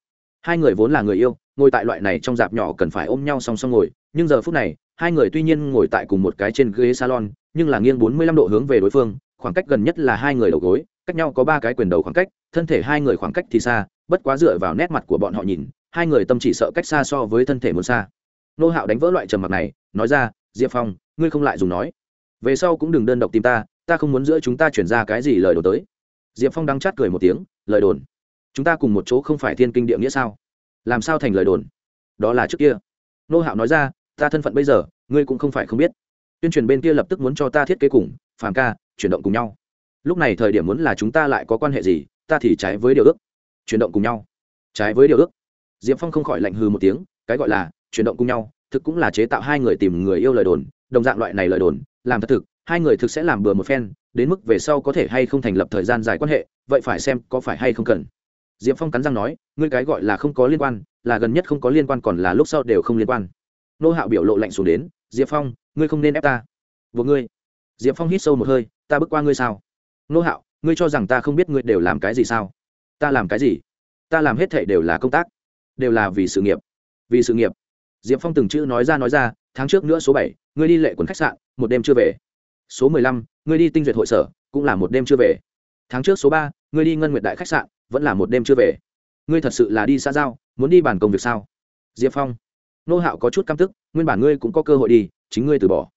Hai người vốn là người yêu, ngồi tại loại này trong dạp nhỏ cần phải ôm nhau song song ngồi, nhưng giờ phút này, hai người tuy nhiên ngồi tại cùng một cái trên ghế salon, nhưng là nghiêng bốn mươi lăm độ hướng về đối phương, khoảng cách gần nhất là hai người đầu gối cách nhau có ba cái quyền đầu khoảng cách, thân thể hai người khoảng cách thì xa, bất quá dựa vào nét mặt của bọn họ nhìn, hai người tâm chỉ sợ cách xa so với thân thể muốn xa. Nô hạo đánh vỡ loại trầm mặc này, nói ra, diệp phong, ngươi không lại dùng nói. Về sau cũng đừng đơn độc tìm ta ta không muốn giữa chúng ta chuyển ra cái gì lời đồn tới. Diệp phong đang chát cười một tiếng, lời đồn? Chúng ta cùng một chỗ không phải thiên kinh địa nghĩa sao? Làm sao thành lời đồn? Đó là trước kia. Nô hạo nói ra, ta thân phận bây giờ, ngươi cũng không phải không biết. Tuyên truyền bên kia lập tức muốn cho ta thiết kế cùng, phàm ca, chuyển động cùng nhau lúc này thời điểm muốn là chúng ta lại có quan hệ gì, ta thì trái với điều ước. Chuyển động cùng nhau. Trái với điều ước. Diệp phong không khỏi lạnh hư một tiếng, cái gọi là chuyển động cùng nhau, thực cũng là chế tạo hai người tìm người yêu lời đồn, đồng dạng loại này lời đồn, làm thật thực, hai người thực sẽ làm bừa một phen, đến mức về sau có thể hay không thành lập thời gian dài quan hệ, vậy phải xem có phải hay không cần. Diệp phong cắn răng nói, ngươi cái gọi là không có liên quan, là gần nhất không có liên quan còn là lúc sau đều không liên quan. Nô hạo biểu lộ lạnh xuống đến, diệp phong, ngươi không nên ép ta. Buộc ngươi. Diệp phong hít sâu một hơi, ta bước qua ngươi sao? Nô hạo, ngươi cho rằng ta không biết ngươi đều làm cái gì sao? Ta làm cái gì? Ta làm hết thệ đều là công tác, đều là vì sự nghiệp, vì sự nghiệp. Diệp phong từng chữ nói ra nói ra, tháng trước nữa số bảy, ngươi đi lệ quần khách sạn, một đêm chưa về. Số mười lăm, ngươi đi tinh duyệt hội sở, cũng là một đêm chưa về. Tháng trước số ba, ngươi đi ngân nguyệt đại khách sạn, vẫn là một đêm chưa về. Ngươi thật sự là đi xa giao, muốn đi bàn công việc sao? Diệp phong, nô hạo có chút căm tức, nguyên bản ngươi cũng có cơ hội đi, chính ngươi từ bỏ.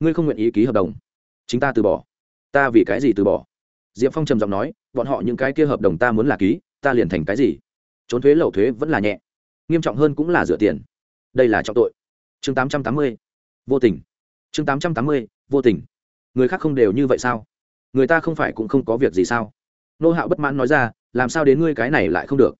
Ngươi không nguyện ý ký hợp đồng. Chính ta từ bỏ. Ta vì cái gì từ bỏ? Diệp phong trầm giọng nói, bọn họ những cái kia hợp đồng ta muốn là ký, ta liền thành cái gì? Trốn thuế, lậu thuế vẫn là nhẹ, nghiêm trọng hơn cũng là rửa tiền. Đây là trọng tội. Chương tám trăm tám mươi, vô tình. Chương tám trăm tám mươi, vô tình. Người khác không đều như vậy sao? Người ta không phải cũng không có việc gì sao? Nô hạo bất mãn nói ra, làm sao đến ngươi cái này lại không được?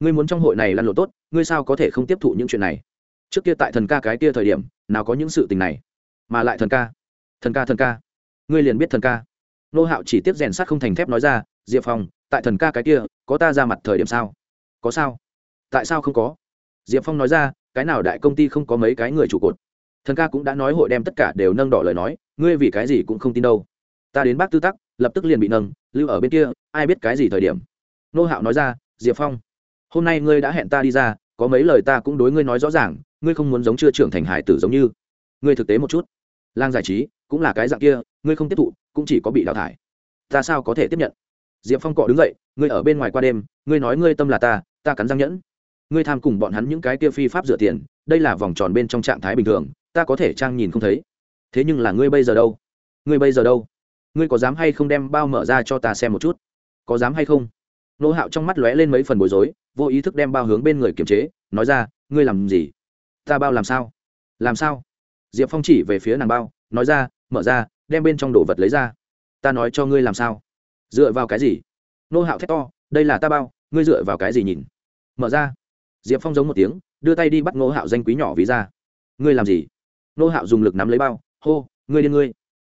Ngươi muốn trong hội này lăn lộn tốt, ngươi sao có thể không tiếp thụ những chuyện này? Trước kia tại thần ca cái kia thời điểm, nào có những sự tình này? Mà lại thần ca thần ca thần ca. Ngươi liền biết thần ca nô hạo chỉ tiếp rèn sắt không thành thép nói ra, diệp phong, tại thần ca cái kia, có ta ra mặt thời điểm sao? Có sao. Tại sao không có? Diệp phong nói ra, cái nào đại công ty không có mấy cái người trụ cột? Thần ca cũng đã nói hội đem tất cả đều nâng đỏ lời nói, ngươi vì cái gì cũng không tin đâu. Ta đến bác tư tắc, lập tức liền bị nâng, lưu ở bên kia, ai biết cái gì thời điểm. Nô hạo nói ra, diệp phong, hôm nay ngươi đã hẹn ta đi ra, có mấy lời ta cũng đối ngươi nói rõ ràng, ngươi không muốn giống chưa trưởng thành hải tử giống như. Ngươi thực tế một chút. Lang giải trí, cũng là cái dạng kia, ngươi không tiếp thụ cũng chỉ có bị đào thải. Ta sao có thể tiếp nhận? Diệp phong cọ đứng dậy, ngươi ở bên ngoài qua đêm, ngươi nói ngươi tâm là ta ta cắn răng nhẫn. Ngươi tham cùng bọn hắn những cái kia phi pháp rửa tiền, đây là vòng tròn bên trong trạng thái bình thường, ta có thể trang nhìn không thấy. Thế nhưng là ngươi bây giờ đâu? Ngươi bây giờ đâu? Ngươi có dám hay không đem bao mở ra cho ta xem một chút? Có dám hay không? Nô hạo trong mắt lóe lên mấy phần bối rối, vô ý thức đem bao hướng bên người kiềm chế, nói ra, ngươi làm gì? Ta bao làm sao? Làm sao? Diệp phong chỉ về phía nàng bao, nói ra, mở ra đem bên trong đồ vật lấy ra. Ta nói cho ngươi làm sao? Dựa vào cái gì? Nô hạo thét to, đây là ta bao, ngươi dựa vào cái gì nhìn? Mở ra. Diệp phong giống một tiếng, đưa tay đi bắt nô hạo danh quý nhỏ ví ra. Ngươi làm gì? Nô hạo dùng lực nắm lấy bao, hô, ngươi điên ngươi.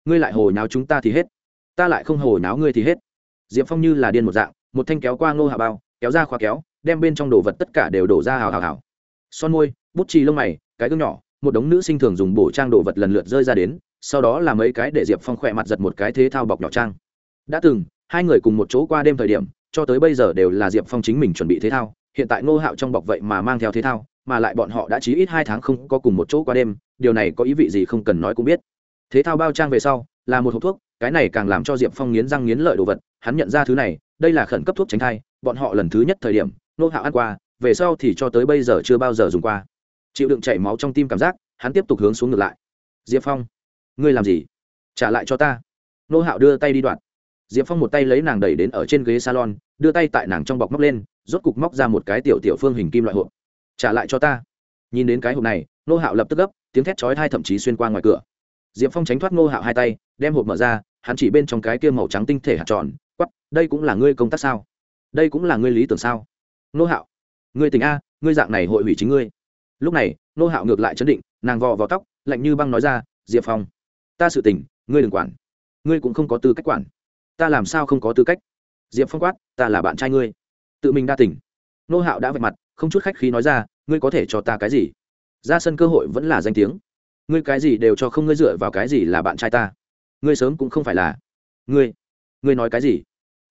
Ngươi lại hồ nháo chúng ta thì hết. Ta lại không hồ nháo ngươi thì hết. Diệp phong như là điên một dạng, một thanh kéo qua nô hạo bao, kéo ra khóa kéo, đem bên trong đồ vật tất cả đều đổ ra hào hào hào. Son môi, bút chì lông mày, cái gương nhỏ, một đống nữ sinh thường dùng bổ trang đồ vật lần lượt rơi ra đến sau đó là mấy cái để diệp phong khỏe mặt giật một cái thế thao bọc nhỏ trang. Đã từng, hai người cùng một chỗ qua đêm thời điểm, cho tới bây giờ đều là diệp phong chính mình chuẩn bị thế thao, hiện tại ngô hạo trong bọc vậy mà mang theo thế thao, mà lại bọn họ đã chí ít hai tháng không có cùng một chỗ qua đêm, điều này có ý vị gì không cần nói cũng biết. Thế thao bao trang về sau, là một hộp thuốc, cái này càng làm cho diệp phong nghiến răng nghiến lợi đồ vật, hắn nhận ra thứ này, đây là khẩn cấp thuốc tránh thai, bọn họ lần thứ nhất thời điểm nô hạo ăn qua, về sau thì cho tới bây giờ chưa bao giờ dùng qua. Chịu đựng chảy máu trong tim cảm giác, hắn tiếp tục hướng xuống ngược lại. Diệp phong ngươi làm gì? Trả lại cho ta. Nô hạo đưa tay đi đoạn diệp phong một tay lấy nàng đẩy đến ở trên ghế salon, đưa tay tại nàng trong bọc móc lên, rốt cục móc ra một cái tiểu tiểu phương hình kim loại hộp. Trả lại cho ta. Nhìn đến cái hộp này, nô hạo lập tức gấp, tiếng thét chói thai thậm chí xuyên qua ngoài cửa. Diệp phong tránh thoát nô hạo hai tay, đem hộp mở ra, hắn chỉ bên trong cái kia màu trắng tinh thể hạt tròn quắp đây cũng là ngươi công tác sao? Đây cũng là ngươi lý tưởng sao? Nô hạo, ngươi tình a, ngươi dạng này hội hủy chính ngươi. Lúc này, nô hạo ngược lại chấn định, nàng vò vào tóc, lạnh như băng nói ra, diệp phong ta sự tình, ngươi đừng quản. Ngươi cũng không có tư cách quản. Ta làm sao không có tư cách? Diệp phong quát, ta là bạn trai ngươi. Tự mình đa tỉnh nô hạo đã vạch mặt, không chút khách khí nói ra, ngươi có thể cho ta cái gì? Ra sân cơ hội vẫn là danh tiếng. Ngươi cái gì đều cho không ngươi dựa vào cái gì là bạn trai ta. Ngươi sớm cũng không phải là. Ngươi ngươi nói cái gì?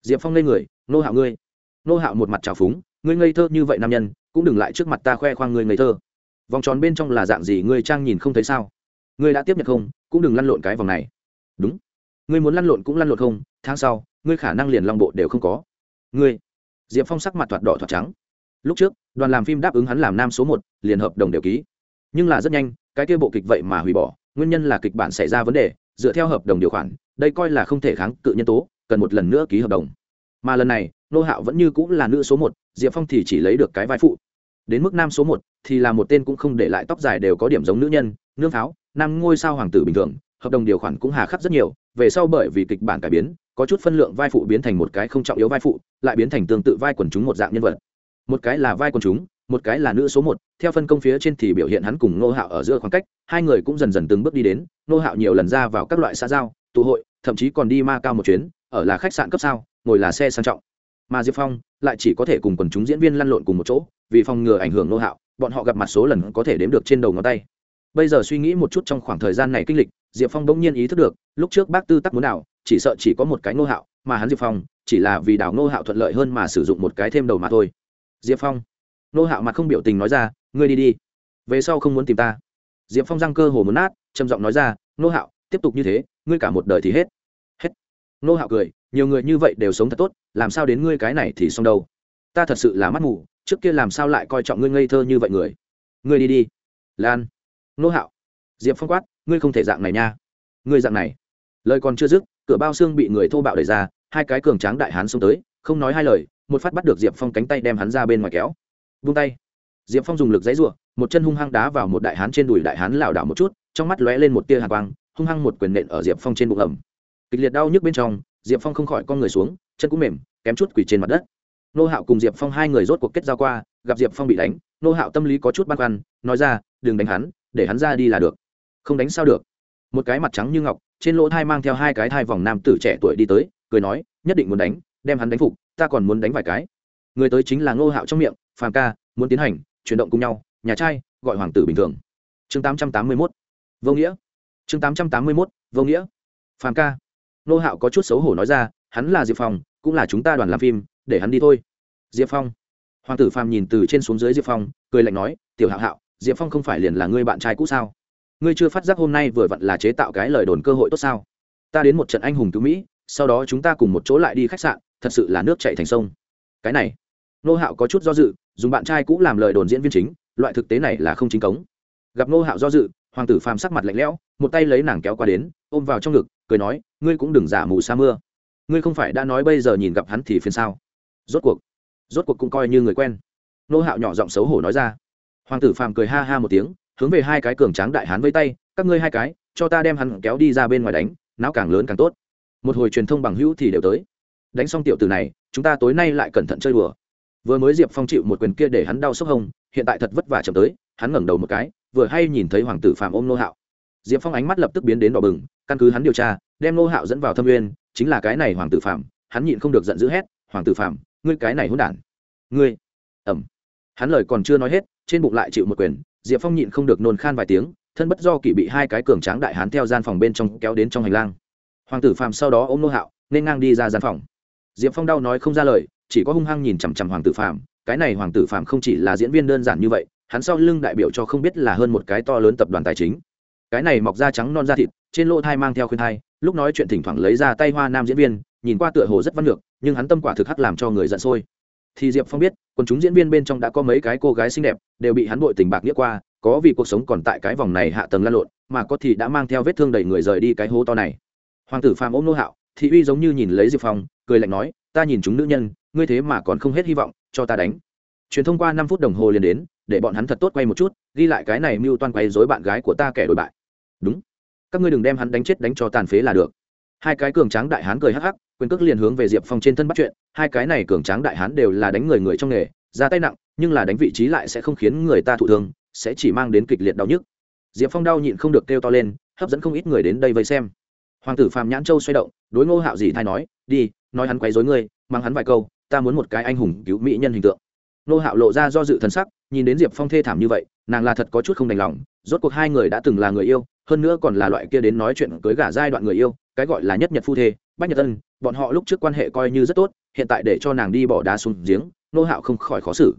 Diệp phong lên người, nô hạo ngươi. Nô hạo một mặt trào phúng, ngươi ngây thơ như vậy nam nhân, cũng đừng lại trước mặt ta khoe khoang ngươi ngây thơ. Vòng tròn bên trong là dạng gì ngươi trang nhìn không thấy sao? Ngươi đã tiếp nhận không? Cũng đừng lăn lộn cái vòng này. Đúng. Ngươi muốn lăn lộn cũng lăn lộn không? Tháng sau, ngươi khả năng liền long bộ đều không có. Ngươi. Diệp phong sắc mặt thoạt đỏ thoạt trắng. Lúc trước, đoàn làm phim đáp ứng hắn làm nam số một, liền hợp đồng đều ký. Nhưng là rất nhanh, cái kia bộ kịch vậy mà hủy bỏ, nguyên nhân là kịch bản xảy ra vấn đề, dựa theo hợp đồng điều khoản, đây coi là không thể kháng cự nhân tố, cần một lần nữa ký hợp đồng. Mà lần này, nô hạo vẫn như cũng là nữ số một, diệp phong thì chỉ lấy được cái vai phụ. Đến mức nam số một thì là một tên cũng không để lại tóc dài đều có điểm giống nữ nhân nương pháo nam ngôi sao hoàng tử bình thường, hợp đồng điều khoản cũng hà khắc rất nhiều, về sau bởi vì kịch bản cải biến, có chút phân lượng vai phụ biến thành một cái không trọng yếu vai phụ, lại biến thành tương tự vai quần chúng một dạng nhân vật. Một cái là vai quần chúng, một cái là nữ số một, theo phân công phía trên thì biểu hiện hắn cùng nô hạo ở giữa khoảng cách, hai người cũng dần dần từng bước đi đến nô hạo nhiều lần ra vào các loại xã giao, tụ hội, thậm chí còn đi ma cao một chuyến, ở là khách sạn cấp sao, ngồi là xe sang trọng. Mà diệp phong lại chỉ có thể cùng quần chúng diễn viên lăn lộn cùng một chỗ, vì phòng ngừa ảnh hưởng nô hạo, bọn họ gặp mặt số lần có thể đếm được trên đầu ngón tay bây giờ suy nghĩ một chút trong khoảng thời gian này kinh lịch, diệp phong bỗng nhiên ý thức được, lúc trước bác tư tắc muốn đảo chỉ sợ chỉ có một cái ngô hạo, mà hắn diệp phong, chỉ là vì đảo ngô hạo thuận lợi hơn mà sử dụng một cái thêm đầu mà thôi. Diệp phong, ngô hạo mà không biểu tình nói ra, ngươi đi đi, về sau không muốn tìm ta. Diệp phong răng cơ hồ muốn nát, trầm giọng nói ra, ngô hạo, tiếp tục như thế, ngươi cả một đời thì hết. Hết. Ngô hạo cười, nhiều người như vậy đều sống thật tốt, làm sao đến ngươi cái này thì xong đâu. Ta thật sự là mắt mù, trước kia làm sao lại coi trọng ngươi ngây thơ như vậy người? Ngươi đi đi. Lan nô hạo. Diệp phong quát, ngươi không thể dạng này nha. Ngươi dạng này. Lời còn chưa dứt, cửa bao xương bị người thô bạo đẩy ra, hai cái cường tráng đại hán xông tới, không nói hai lời, một phát bắt được diệp phong cánh tay đem hắn ra bên ngoài kéo. Vung tay. Diệp phong dùng lực dãy r u ộ một chân hung hăng đá vào một đại hán trên đùi đại hán lảo đảo một chút, trong mắt lóe lên một tia hạt quang, hung hăng một quyền nện ở diệp phong trên bụng ẩm kịch liệt đau nhức bên trong, diệp phong không khỏi con người xuống, chân cũng mềm, kém chút quỷ trên mặt đất. Nô hạo cùng diệp phong hai người rốt cuộc kết giao qua, gặp diệp phong bị đánh, nô hạo tâm lý có chút băn khoăn, nói ra, đừng đánh hắn để hắn ra đi là được. Không đánh sao được. Một cái mặt trắng như ngọc, trên lỗ thai mang theo hai cái thai vòng nam tử trẻ tuổi đi tới, cười nói, nhất định muốn đánh, đem hắn đánh phục, ta còn muốn đánh vài cái. Người tới chính là ngô hạo trong miệng, phàm ca, muốn tiến hành, chuyển động cùng nhau, nhà trai, gọi hoàng tử bình thường. Chương tám trăm tám mươi mốt. Vô nghĩa. Chương tám trăm tám mươi mốt, vô nghĩa. Phàm ca. Ngô hạo có chút xấu hổ nói ra, hắn là diệp phong, cũng là chúng ta đoàn làm phim, để hắn đi thôi. Diệp phong. Hoàng tử phàm nhìn từ trên xuống dưới diệp phong, cười lạnh nói, tiểu hạo hạo diệp phong không phải liền là ngươi bạn trai cũ sao? Ngươi chưa phát giác hôm nay vừa vặn là chế tạo cái lời đồn cơ hội tốt sao? Ta đến một trận anh hùng cứu mỹ, sau đó chúng ta cùng một chỗ lại đi khách sạn, thật sự là nước chạy thành sông. Cái này nô hạo có chút do dự, dùng bạn trai cũ làm lời đồn diễn viên chính, loại thực tế này là không chính cống. Gặp nô hạo do dự, hoàng tử phàm sắc mặt lạnh lẽo, một tay lấy nàng kéo qua đến, ôm vào trong ngực, cười nói, ngươi cũng đừng giả mù sa mưa. Ngươi không phải đã nói bây giờ nhìn gặp hắn thì phiền sao? Rốt cuộc rốt cuộc cũng coi như người quen. Nô hạo nhỏ giọng xấu hổ nói ra hoàng tử phàm cười ha ha một tiếng, hướng về hai cái cường tráng đại hán với tay, các ngươi hai cái, cho ta đem hắn kéo đi ra bên ngoài đánh, não càng lớn càng tốt. Một hồi truyền thông bằng hữu thì đều tới. Đánh xong tiểu tử này, chúng ta tối nay lại cẩn thận chơi đùa. Vừa mới diệp phong chịu một quyền kia để hắn đau sốc hông hiện tại thật vất vả chậm tới, hắn ngẩng đầu một cái, vừa hay nhìn thấy hoàng tử phạm ôm nô hạo. Diệp phong ánh mắt lập tức biến đến đỏ bừng, căn cứ hắn điều tra, đem nô hạo dẫn vào thâm uyên, chính là cái này hoàng tử phạm hắn nhịn không được giận dữ hét, hoàng tử phạm ngươi cái này hôn đản. Ngươi? Ẩm hắn lời còn chưa nói hết trên bụng lại chịu một quyền, diệp phong nhịn không được nôn khan vài tiếng, thân bất do kỷ bị hai cái cường tráng đại hán theo gian phòng bên trong kéo đến trong hành lang. Hoàng tử phàm sau đó ôm nô hạo, nên ngang đi ra gian phòng. Diệp phong đau nói không ra lời, chỉ có hung hăng nhìn chằm chằm hoàng tử phàm, cái này hoàng tử phàm không chỉ là diễn viên đơn giản như vậy, hắn sau lưng đại biểu cho không biết là hơn một cái to lớn tập đoàn tài chính. Cái này mọc da trắng non da thịt, trên lỗ thai mang theo khuyên thai, lúc nói chuyện thỉnh thoảng lấy ra tay hoa nam diễn viên, nhìn qua tựa hồ rất văn ngược, nhưng hắn tâm quả thực hắc làm cho người giận sôi thì diệp phong biết còn chúng diễn viên bên trong đã có mấy cái cô gái xinh đẹp, đều bị hắn bội tình bạc nghĩa qua, có vì cuộc sống còn tại cái vòng này hạ tầng lăn lộn, mà có thì đã mang theo vết thương đầy người rời đi cái hố to này. Hoàng tử phàm ôm nô hạo, thị uy giống như nhìn lấy diệp phong, cười lạnh nói, ta nhìn chúng nữ nhân, ngươi thế mà còn không hết hy vọng, cho ta đánh. Truyền thông qua năm phút đồng hồ liền đến, để bọn hắn thật tốt quay một chút, ghi lại cái này mưu toan quay dối bạn gái của ta kẻ đổi bại. Đúng. Các ngươi đừng đem hắn đánh chết đánh cho tàn phế là được. Hai cái cường tráng đại hán cười hắc hắc quyền cước liền hướng về diệp phong trên thân bắt chuyện, hai cái này cường tráng đại hán đều là đánh người người trong nghề, ra tay nặng, nhưng là đánh vị trí lại sẽ không khiến người ta thụ thương, sẽ chỉ mang đến kịch liệt đau nhức. Diệp phong đau nhịn không được kêu to lên, hấp dẫn không ít người đến đây vây xem. Hoàng tử phạm nhãn châu xoay động, đối ngô hạo dì thay nói, đi, nói hắn quấy dối ngươi, mang hắn vài câu, ta muốn một cái anh hùng cứu mỹ nhân hình tượng. Ngô hạo lộ ra do dự thần sắc, nhìn đến diệp phong thê thảm như vậy, nàng là thật có chút không đành lòng, rốt cuộc hai người đã từng là người yêu, hơn nữa còn là loại kia đến nói chuyện cưới gả giai đoạn người yêu, cái gọi là nhất nhật phu thê bách nhật tân bọn họ lúc trước quan hệ coi như rất tốt, hiện tại để cho nàng đi bỏ đá xuống giếng, nô hạo không khỏi khó xử.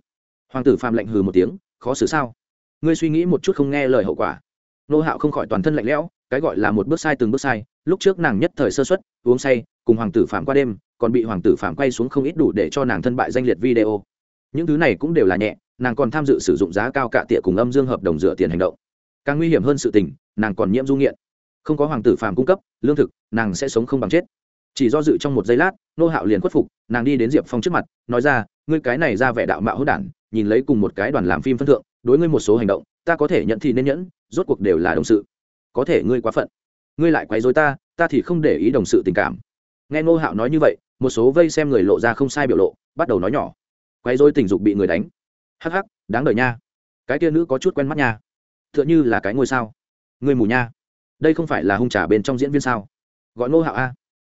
Hoàng tử Phạm lạnh hừ một tiếng, khó xử sao? Ngươi suy nghĩ một chút không nghe lời hậu quả. Nô hạo không khỏi toàn thân lạnh lẽo, cái gọi là một bước sai từng bước sai, lúc trước nàng nhất thời sơ xuất uống say, cùng hoàng tử phạm qua đêm, còn bị hoàng tử phạm quay xuống không ít đủ để cho nàng thân bại danh liệt video. Những thứ này cũng đều là nhẹ, nàng còn tham dự sử dụng giá cao cạ tịa cùng âm dương hợp đồng dựa tiền hành động. Càng nguy hiểm hơn sự tình, nàng còn nhiễm du nghiện. Không có hoàng tử Phạm cung cấp, lương thực, nàng sẽ sống không bằng chết chỉ do dự trong một giây lát, nô hạo liền khuất phục, nàng đi đến diệp phong trước mặt, nói ra, ngươi cái này ra vẻ đạo mạo hữu đản, nhìn lấy cùng một cái đoàn làm phim phân thượng, đối ngươi một số hành động, ta có thể nhận thì nên nhẫn, rốt cuộc đều là đồng sự. Có thể ngươi quá phận. Ngươi lại quấy dối ta ta thì không để ý đồng sự tình cảm. Nghe nô hạo nói như vậy, một số vây xem người lộ ra không sai biểu lộ, bắt đầu nói nhỏ. Quấy dối tình dục bị người đánh. Hắc hắc, đáng đời nha. Cái kia nữ có chút quen mắt nha. T h ư ợ n h ư là cái ngôi sao. Người mù nha. Đây không phải là hung trả bên trong diễn viên sao? Gọi nô hạo a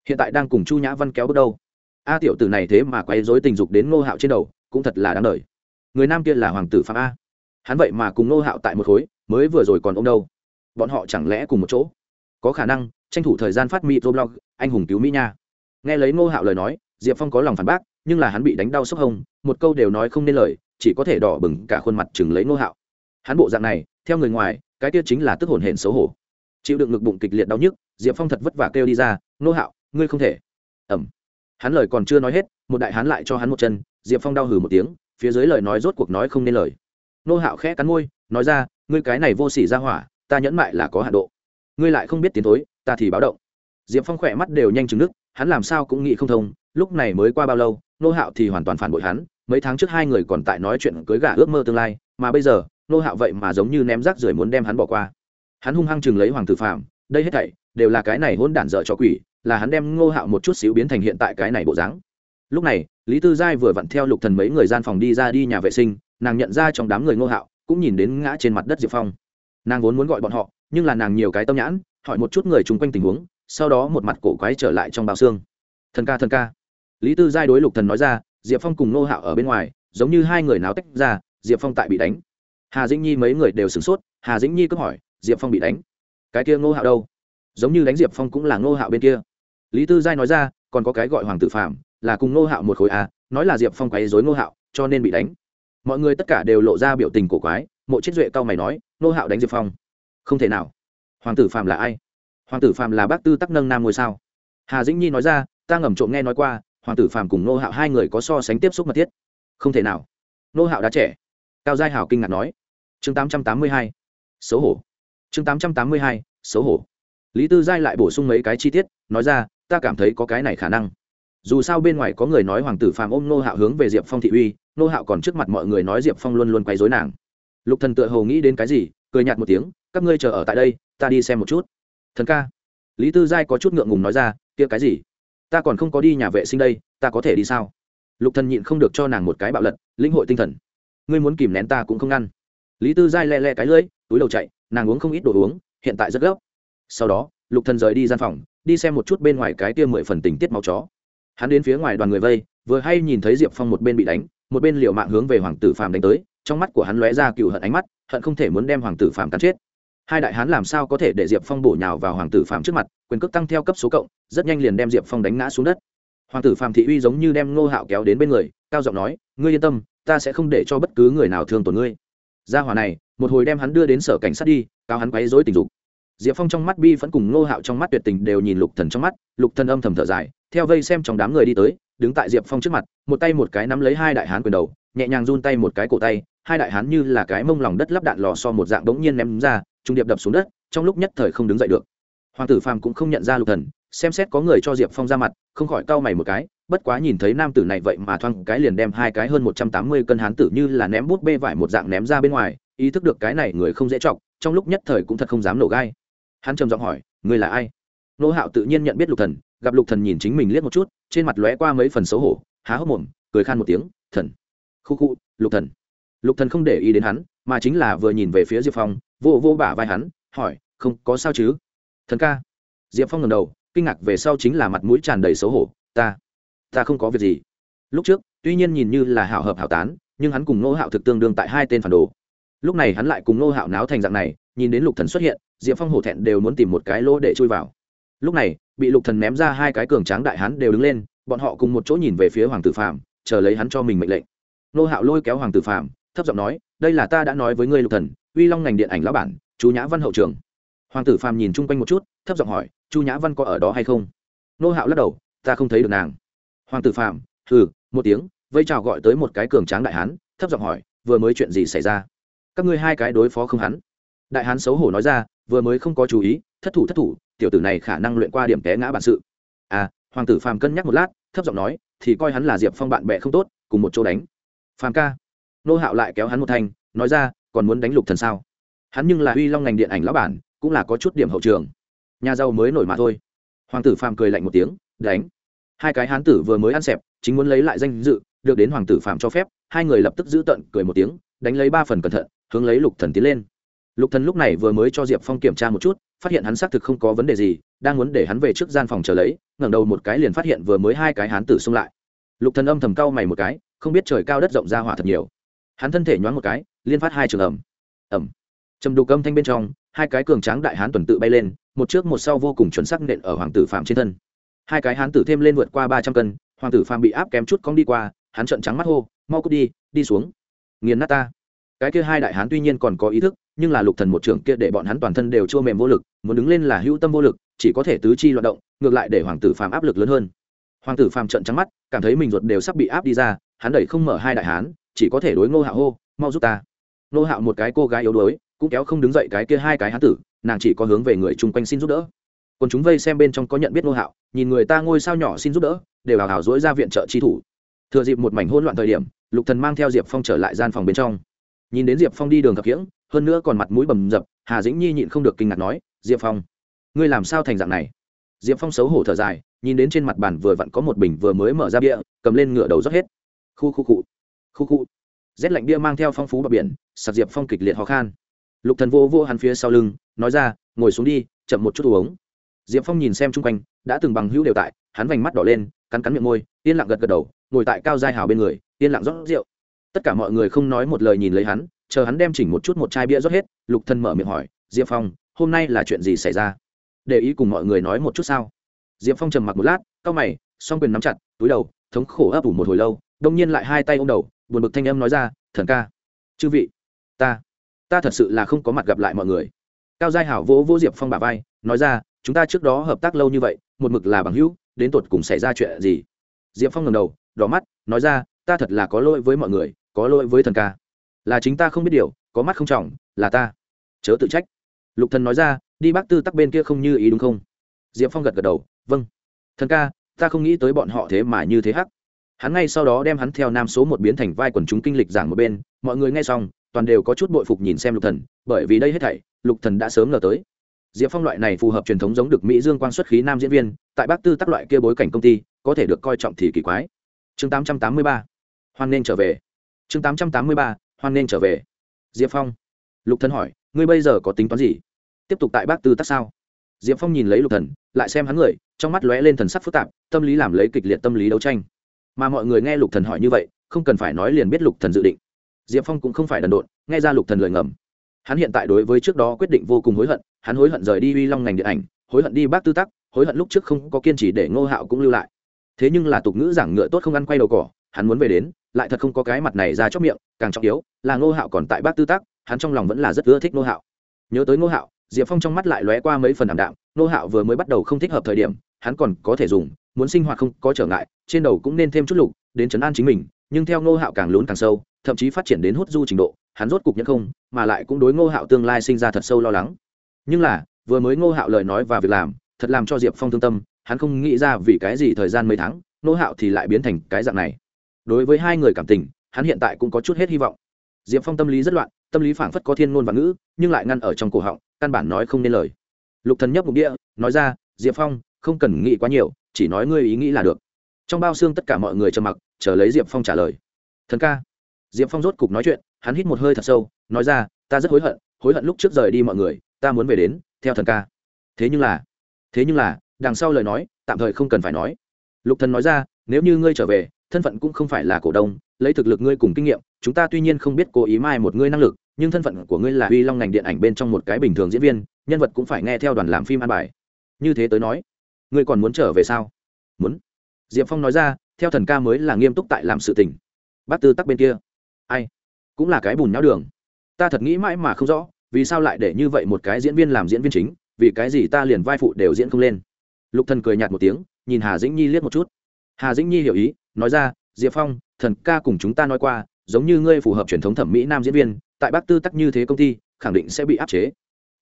hiện tại đang cùng chu nhã văn kéo bước đâu. A tiểu tử này thế mà quay dối tình dục đến ngô hạo trên đầu, cũng thật là đáng đời. Người nam kia là hoàng tử phạm a. Hắn vậy mà cùng ngô hạo tại một khối, mới vừa rồi còn ông đâu. Bọn họ chẳng lẽ cùng một chỗ? Có khả năng, tranh thủ thời gian phát microblog anh hùng cứu mỹ nha. Nghe lấy ngô hạo lời nói, diệp phong có lòng phản bác, nhưng là hắn bị đánh đau sốc hông, một câu đều nói không nên lời, chỉ có thể đỏ bừng cả khuôn mặt chừng lấy ngô hạo. Hắn bộ dạng này, theo người ngoài, cái tiết chính là tức hồn hển xấu hổ. Chịu đựng ngực bụng kịch liệt đau nhức, diệp phong thật vất vả kêu đi ra, ngô hạo ngươi không thể. Ẩm. Hắn lời còn chưa nói hết, một đại hán lại cho hắn một chân, diệp phong đau hừ một tiếng, phía dưới lời nói rốt cuộc nói không nên lời. Nô hạo khẽ cắn môi, nói ra, ngươi cái này vô s ỉ ra hỏa, ta nhẫn mại là có hạ độ. Ngươi lại không biết tiến tối ta thì báo động. Diệp phong khỏe mắt đều nhanh chừng nước hắn làm sao cũng nghĩ không thông, lúc này mới qua bao lâu, nô hạo thì hoàn toàn phản bội hắn, mấy tháng trước hai người còn tại nói chuyện cưới gả ước mơ tương lai, mà bây giờ, nô hạo vậy mà giống như ném rác rưởi muốn đem hắn bỏ qua. Hắn hung hăng chừng lấy hoàng tử phạm đây hết thảy đều là cái này hôn đản dở cho quỷ là hắn đem ngô hạo một chút xíu biến thành hiện tại cái này bộ dáng. Lúc này, lý tư giai vừa vặn theo lục thần mấy người gian phòng đi ra đi nhà vệ sinh, nàng nhận ra trong đám người ngô hạo, cũng nhìn đến ngã trên mặt đất diệp phong. Nàng vốn muốn gọi bọn họ, nhưng là nàng nhiều cái tâm nhãn, hỏi một chút người chung quanh tình huống, sau đó một mặt cổ quái trở lại trong bao xương. Thần ca thần ca. Lý tư giai đối lục thần nói ra, diệp phong cùng Ngô hạo ở bên ngoài, giống như hai người náo tách ra, diệp phong tại bị đánh. Hà dĩnh nhi mấy người đều sửng sốt, hà dĩnh nhi cứ hỏi, diệp phong bị đánh? Cái kia ngô hạo đâu? Giống như đánh diệp phong cũng là ngô hạo bên kia lý tư giai nói ra, còn có cái gọi hoàng tử phạm là cùng ngô hạo một khối a, nói là diệp phong quấy dối ngô hạo, cho nên bị đánh. Mọi người tất cả đều lộ ra biểu tình cổ quái, mộ chết duệ cao mày nói, ngô hạo đánh diệp phong. Không thể nào. Hoàng tử phạm là ai? Hoàng tử phạm là bác tư tắc nâng nam ngôi sao. Hà dĩnh nhi nói ra, ta ngầm trộm nghe nói qua, hoàng tử phạm cùng nô hạo hai người có so sánh tiếp xúc mật thiết. Không thể nào. Nô hạo đã trẻ. Cao giai hảo kinh ngạc nói. Chương tám trăm tám mươi hai, xấu hổ. Chương tám trăm tám mươi hai, xấu hổ. Lý tư giai lại bổ sung mấy cái chi tiết, nói ra ta cảm thấy có cái này khả năng. Dù sao bên ngoài có người nói hoàng tử phàm ôm nô hạo hướng về diệp phong thị uy nô hạo còn trước mặt mọi người nói diệp phong luôn luôn quấy dối nàng. Lục thần tựa hồ nghĩ đến cái gì, cười nhạt một tiếng, các ngươi chờ ở tại đây, ta đi xem một chút. Thần ca. Lý tư giai có chút ngượng ngùng nói ra, kia cái gì? Ta còn không có đi nhà vệ sinh đây, ta có thể đi sao? Lục thần nhịn không được cho nàng một cái bạo lật, linh hội tinh thần. Ngươi muốn kìm nén ta cũng không ngăn. Lý tư giai le le cái lưỡi, túi đầu chạy, nàng uống không ít đồ uống, hiện tại rất gấp. Sau đó, lục thần rời đi gian phòng đi xem một chút bên ngoài cái kia mười phần tình tiết máu chó. Hắn đến phía ngoài đoàn người vây, vừa hay nhìn thấy diệp phong một bên bị đánh, một bên liều mạng hướng về hoàng tử phàm đánh tới, trong mắt của hắn lóe ra cựu hận ánh mắt, hận không thể muốn đem hoàng tử phàm cắn chết. Hai đại hán làm sao có thể để diệp phong bổ nhào vào hoàng tử phàm trước mặt, quyền cước tăng theo cấp số cộng, rất nhanh liền đem diệp phong đánh ngã xuống đất. Hoàng tử phàm thị uy giống như đem ngô hạo kéo đến bên người, cao giọng nói, ngươi yên tâm, ta sẽ không để cho bất cứ người nào thương tổn ngươi. Gia hỏa này, một hồi đem hắn đưa đến sở cảnh sát đi cao hắn quấy dối tình dục diệp phong trong mắt bi vẫn cùng ngô hạo trong mắt tuyệt tình đều nhìn lục thần trong mắt, lục thần âm thầm thở dài, theo vây xem trong đám người đi tới, đứng tại diệp phong trước mặt, một tay một cái nắm lấy hai đại hán quyền đầu, nhẹ nhàng run tay một cái cổ tay, hai đại hán như là cái mông lòng đất lắp đạn lò so một dạng bỗng nhiên ném ra, trung điệp đập xuống đất, trong lúc nhất thời không đứng dậy được. Hoàng tử phàm cũng không nhận ra lục thần, xem xét có người cho diệp phong ra mặt, không khỏi cau mày một cái, bất quá nhìn thấy nam tử này vậy mà thoang cái liền đem hai cái hơn một trăm tám mươi cân hán tử như là ném bút bê vải một dạng ném ra bên ngoài, ý thức được cái này người không dễ chọc, trong lúc nhất thời cũng thật không dám nổ gai hắn trầm giọng hỏi người là ai? Nô hạo tự nhiên nhận biết lục thần, gặp lục thần nhìn chính mình liếc một chút, trên mặt lóe qua mấy phần xấu hổ, há hốc mồm, cười khan một tiếng, thần. Khu khu, lục thần. Lục thần không để ý đến hắn, mà chính là vừa nhìn về phía diệp phong, vô vô bả vai hắn, hỏi, không, có sao chứ? Thần ca. Diệp phong ngẩng đầu, kinh ngạc về sau chính là mặt mũi tràn đầy xấu hổ, ta ta không có việc gì. Lúc trước, tuy nhiên nhìn như là hảo hợp hảo tán, nhưng hắn cùng nô hạo thực tương đương tại hai tên phản đồ. Lúc này hắn lại cùng nô hạo náo thành dạng này, nhìn đến lục thần xuất hiện diệp phong hổ thẹn đều muốn tìm một cái lỗ để chui vào. Lúc này bị lục thần ném ra hai cái cường tráng đại hắn đều đứng lên bọn họ cùng một chỗ nhìn về phía hoàng tử phạm chờ lấy hắn cho mình mệnh lệnh. Nô hạo lôi kéo hoàng tử phạm thấp giọng nói đây là ta đã nói với ngươi lục thần uy long ngành điện ảnh lão bản chú nhã văn hậu trường. Hoàng tử Phạm nhìn chung quanh một chút thấp giọng hỏi chu nhã văn có ở đó hay không? Nô hạo lắc đầu ta không thấy được nàng. Hoàng tử Phạm, hừ một tiếng vây chào gọi tới một cái cường tráng đại hán thấp giọng hỏi vừa mới chuyện gì xảy ra? Các ngươi hai cái đối phó không hắn? Đại hán xấu hổ nói ra, vừa mới không có chú ý, thất thủ thất thủ, tiểu tử này khả năng luyện qua điểm té ngã bản sự. À hoàng tử phàm cân nhắc một lát, thấp giọng nói, thì coi hắn là diệp phong bạn bè không tốt, cùng một chỗ đánh. Phàm ca. Nô hạo lại kéo hắn một thanh, nói ra, còn muốn đánh lục thần sao? Hắn nhưng là uy long ngành điện ảnh lão bản, cũng là có chút điểm hậu trường. Nhà giàu mới nổi mà thôi. Hoàng tử phàm cười lạnh một tiếng, đánh. Hai cái hán tử vừa mới ăn xẹp, chính muốn lấy lại danh dự, được đến hoàng tử phàm cho phép, hai người lập tức giữ tận, cười một tiếng, đánh lấy ba phần cẩn thận, hướng lấy lục thần tiến lên lục thần lúc này vừa mới cho diệp phong kiểm tra một chút, phát hiện hắn xác thực không có vấn đề gì, đang muốn để hắn về trước gian phòng chờ lấy, ngẩng đầu một cái liền phát hiện vừa mới hai cái hán tử xung lại. Lục thần âm thầm cau mày một cái, không biết trời cao đất rộng ra hỏa thật nhiều. Hắn thân thể nhoáng một cái, liên phát hai trường ẩm ẩm trầm đục âm thanh bên trong, hai cái cường tráng đại hán tuần tự bay lên, một trước một sau vô cùng chuẩn xác nện ở hoàng tử phạm trên thân. Hai cái hán tử thêm lên vượt qua ba trăm cân, hoàng tử phạm bị áp kém chút cong đi qua, hắn trợn trắng mắt hô, mau cút đi đi xuống. Nghiền nát ta cái kia hai đại hán tuy nhiên còn có ý thức, nhưng là lục thần một trưởng kia để bọn hắn toàn thân đều chua mềm vô lực, muốn đứng lên là hữu tâm vô lực, chỉ có thể tứ chi loạn động, ngược lại để hoàng tử phàm áp lực lớn hơn. Hoàng tử phàm trợn trắng mắt, cảm thấy mình ruột đều sắp bị áp đi ra, hắn đẩy không mở hai đại hán, chỉ có thể đối ngô hạo hô, mau giúp ta. Ngô hạo một cái cô gái yếu đuối, cũng kéo không đứng dậy cái kia hai cái hán tử, nàng chỉ có hướng về người chung quanh xin giúp đỡ. Còn chúng vây xem bên trong có nhận biết ngô hạo, nhìn người ta ngôi sao nhỏ xin giúp đỡ, đều hào hào dỗi ra viện trợ chi thủ. Thừa dịp một mảnh hỗn loạn thời điểm, lục thần mang theo diệp phong trở lại gian phòng bên trong nhìn đến diệp phong đi đường gặp khiễng hơn nữa còn mặt mũi bầm dập, hà dĩnh nhi nhịn không được kinh ngạc nói, diệp phong, ngươi làm sao thành dạng này? Diệp phong xấu hổ thở dài, nhìn đến trên mặt bàn vừa vặn có một bình vừa mới mở ra bia, cầm lên ngựa đầu rót hết. Khu khu cụ khu khu. Rét lạnh bia mang theo phong phú bờ biển, sặc diệp phong kịch liệt ho khan. Lục thần vô vô hắn phía sau lưng, nói ra, ngồi xuống đi, chậm một chút uống. Diệp phong nhìn xem chung quanh, đã từng bằng hữu đều tại, hắn vành mắt đỏ lên, cắn cắn miệng môi, yên lặng gật gật đầu, ngồi tại cao giai hào bên người, yên lặng rót rượu tất cả mọi người không nói một lời nhìn lấy hắn, chờ hắn đem chỉnh một chút một chai bia rót hết, lục thần mở miệng hỏi, diệp phong, hôm nay là chuyện gì xảy ra? Để ý cùng mọi người nói một chút sao. Diệp phong trầm mặc một lát, cau mày, song quyền nắm chặt, túi đầu, thống khổ ấp ủ một hồi lâu, đông nhiên lại hai tay ôm đầu, buồn bực thanh âm nói ra, thần ca, chư vị, ta ta thật sự là không có mặt gặp lại mọi người. Cao giai hảo vỗ vỗ diệp phong bà vai, nói ra, chúng ta trước đó hợp tác lâu như vậy, một mực là bằng hữu, đến tột cùng xảy ra chuyện gì? Diệp phong ngầm đầu, đỏ mắt, nói ra, ta thật là có lỗi với mọi người có lỗi với thần ca. Là chính ta không biết điều, có mắt không trọng, là ta. Chớ tự trách. Lục thần nói ra, đi bác tư tắc bên kia không như ý đúng không? Diệp phong gật gật đầu vâng. Thần ca, ta không nghĩ tới bọn họ thế mà như thế hắc. Hắn ngay sau đó đem hắn theo nam số một biến thành vai quần chúng kinh lịch giảng một bên, mọi người nghe xong, toàn đều có chút bội phục nhìn xem lục thần, bởi vì đây hết thảy, lục thần đã sớm ngờ tới. Diệp phong loại này phù hợp truyền thống giống được mỹ dương quang xuất khí nam diễn viên, tại bác tư tắc loại kia bối cảnh công ty, có thể được coi trọng thì kỳ quái. Chương 883 hoan nên trở về chương 883 hoan nên trở về. Diệp phong. Lục thần hỏi, ngươi bây giờ có tính toán gì? Tiếp tục tại bác tư tác sao? Diệp phong nhìn lấy lục thần, lại xem hắn người, trong mắt lóe lên thần sắc phức tạp, tâm lý làm lấy kịch liệt tâm lý đấu tranh. Mà mọi người nghe lục thần hỏi như vậy, không cần phải nói liền biết lục thần dự định. Diệp phong cũng không phải đần độn, nghe ra lục thần lời ngầm. Hắn hiện tại đối với trước đó quyết định vô cùng hối hận, hắn hối hận rời đi uy long ngành điện ảnh, hối hận đi bác tư tắc, hối hận lúc trước không có kiên trì để ngô hạo cũng lưu lại. Thế nhưng là tục ngữ giảng ngựa tốt không ăn quay đầu cỏ hắn muốn về đến lại thật không có cái mặt này ra chóc miệng càng trọng yếu là ngô hạo còn tại bác tư tác, hắn trong lòng vẫn là rất ưa thích ngô hạo. Nhớ tới ngô hạo diệp phong trong mắt lại lóe qua mấy phần ảm đạm ngô hạo vừa mới bắt đầu không thích hợp thời điểm hắn còn có thể dùng muốn sinh hoạt không có trở ngại trên đầu cũng nên thêm chút lục đến chấn an chính mình nhưng theo ngô hạo càng lún càng sâu thậm chí phát triển đến hút du trình độ hắn rốt cục nhất không mà lại cũng đối ngô hạo tương lai sinh ra thật sâu lo lắng. Nhưng là vừa mới ngô hạo lời nói và việc làm thật làm cho diệp phong thương tâm hắn không nghĩ ra vì cái gì thời gian mấy tháng ngô hạo thì lại biến thành cái dạng này đối với hai người cảm tình, hắn hiện tại cũng có chút hết hy vọng. Diệp phong tâm lý rất loạn, tâm lý phảng phất có thiên ngôn và ngữ, nhưng lại ngăn ở trong cổ họng, căn bản nói không nên lời. Lục thần nhấp một địa nói ra, diệp phong, không cần nghĩ quá nhiều, chỉ nói ngươi ý nghĩ là được. Trong bao xương tất cả mọi người trầm mặc, chờ lấy diệp phong trả lời. Thần ca. Diệp phong rốt cục nói chuyện, hắn hít một hơi thật sâu, nói ra, ta rất hối hận hối hận lúc trước rời đi mọi người, ta muốn về đến, theo thần ca. Thế nhưng là, thế nhưng là, đằng sau lời nói, tạm thời không cần phải nói. Lục thần nói ra, nếu như ngươi trở về thân phận cũng không phải là cổ đông, lấy thực lực ngươi cùng kinh nghiệm, chúng ta tuy nhiên không biết cố ý mai một ngươi năng lực, nhưng thân phận của ngươi là uy long ngành điện ảnh bên trong một cái bình thường diễn viên, nhân vật cũng phải nghe theo đoàn làm phim an bài. Như thế tới nói, ngươi còn muốn trở về sao? Muốn. Diệp phong nói ra, theo thần ca mới là nghiêm túc tại làm sự tình. Bác tư tắc bên kia. Ai? Cũng là cái bùn nháo đường. Ta thật nghĩ mãi mà không rõ, vì sao lại để như vậy một cái diễn viên làm diễn viên chính, vì cái gì ta liền vai phụ đều diễn không lên. Lục thần cười nhạt một tiếng, nhìn hà dĩnh nhi liếc một chút. Hà dĩnh nhi hiểu ý nói ra, diệp phong, thần ca cùng chúng ta nói qua, giống như ngươi phù hợp truyền thống thẩm mỹ nam diễn viên, tại bắc tư tắc như thế công ty, khẳng định sẽ bị áp chế.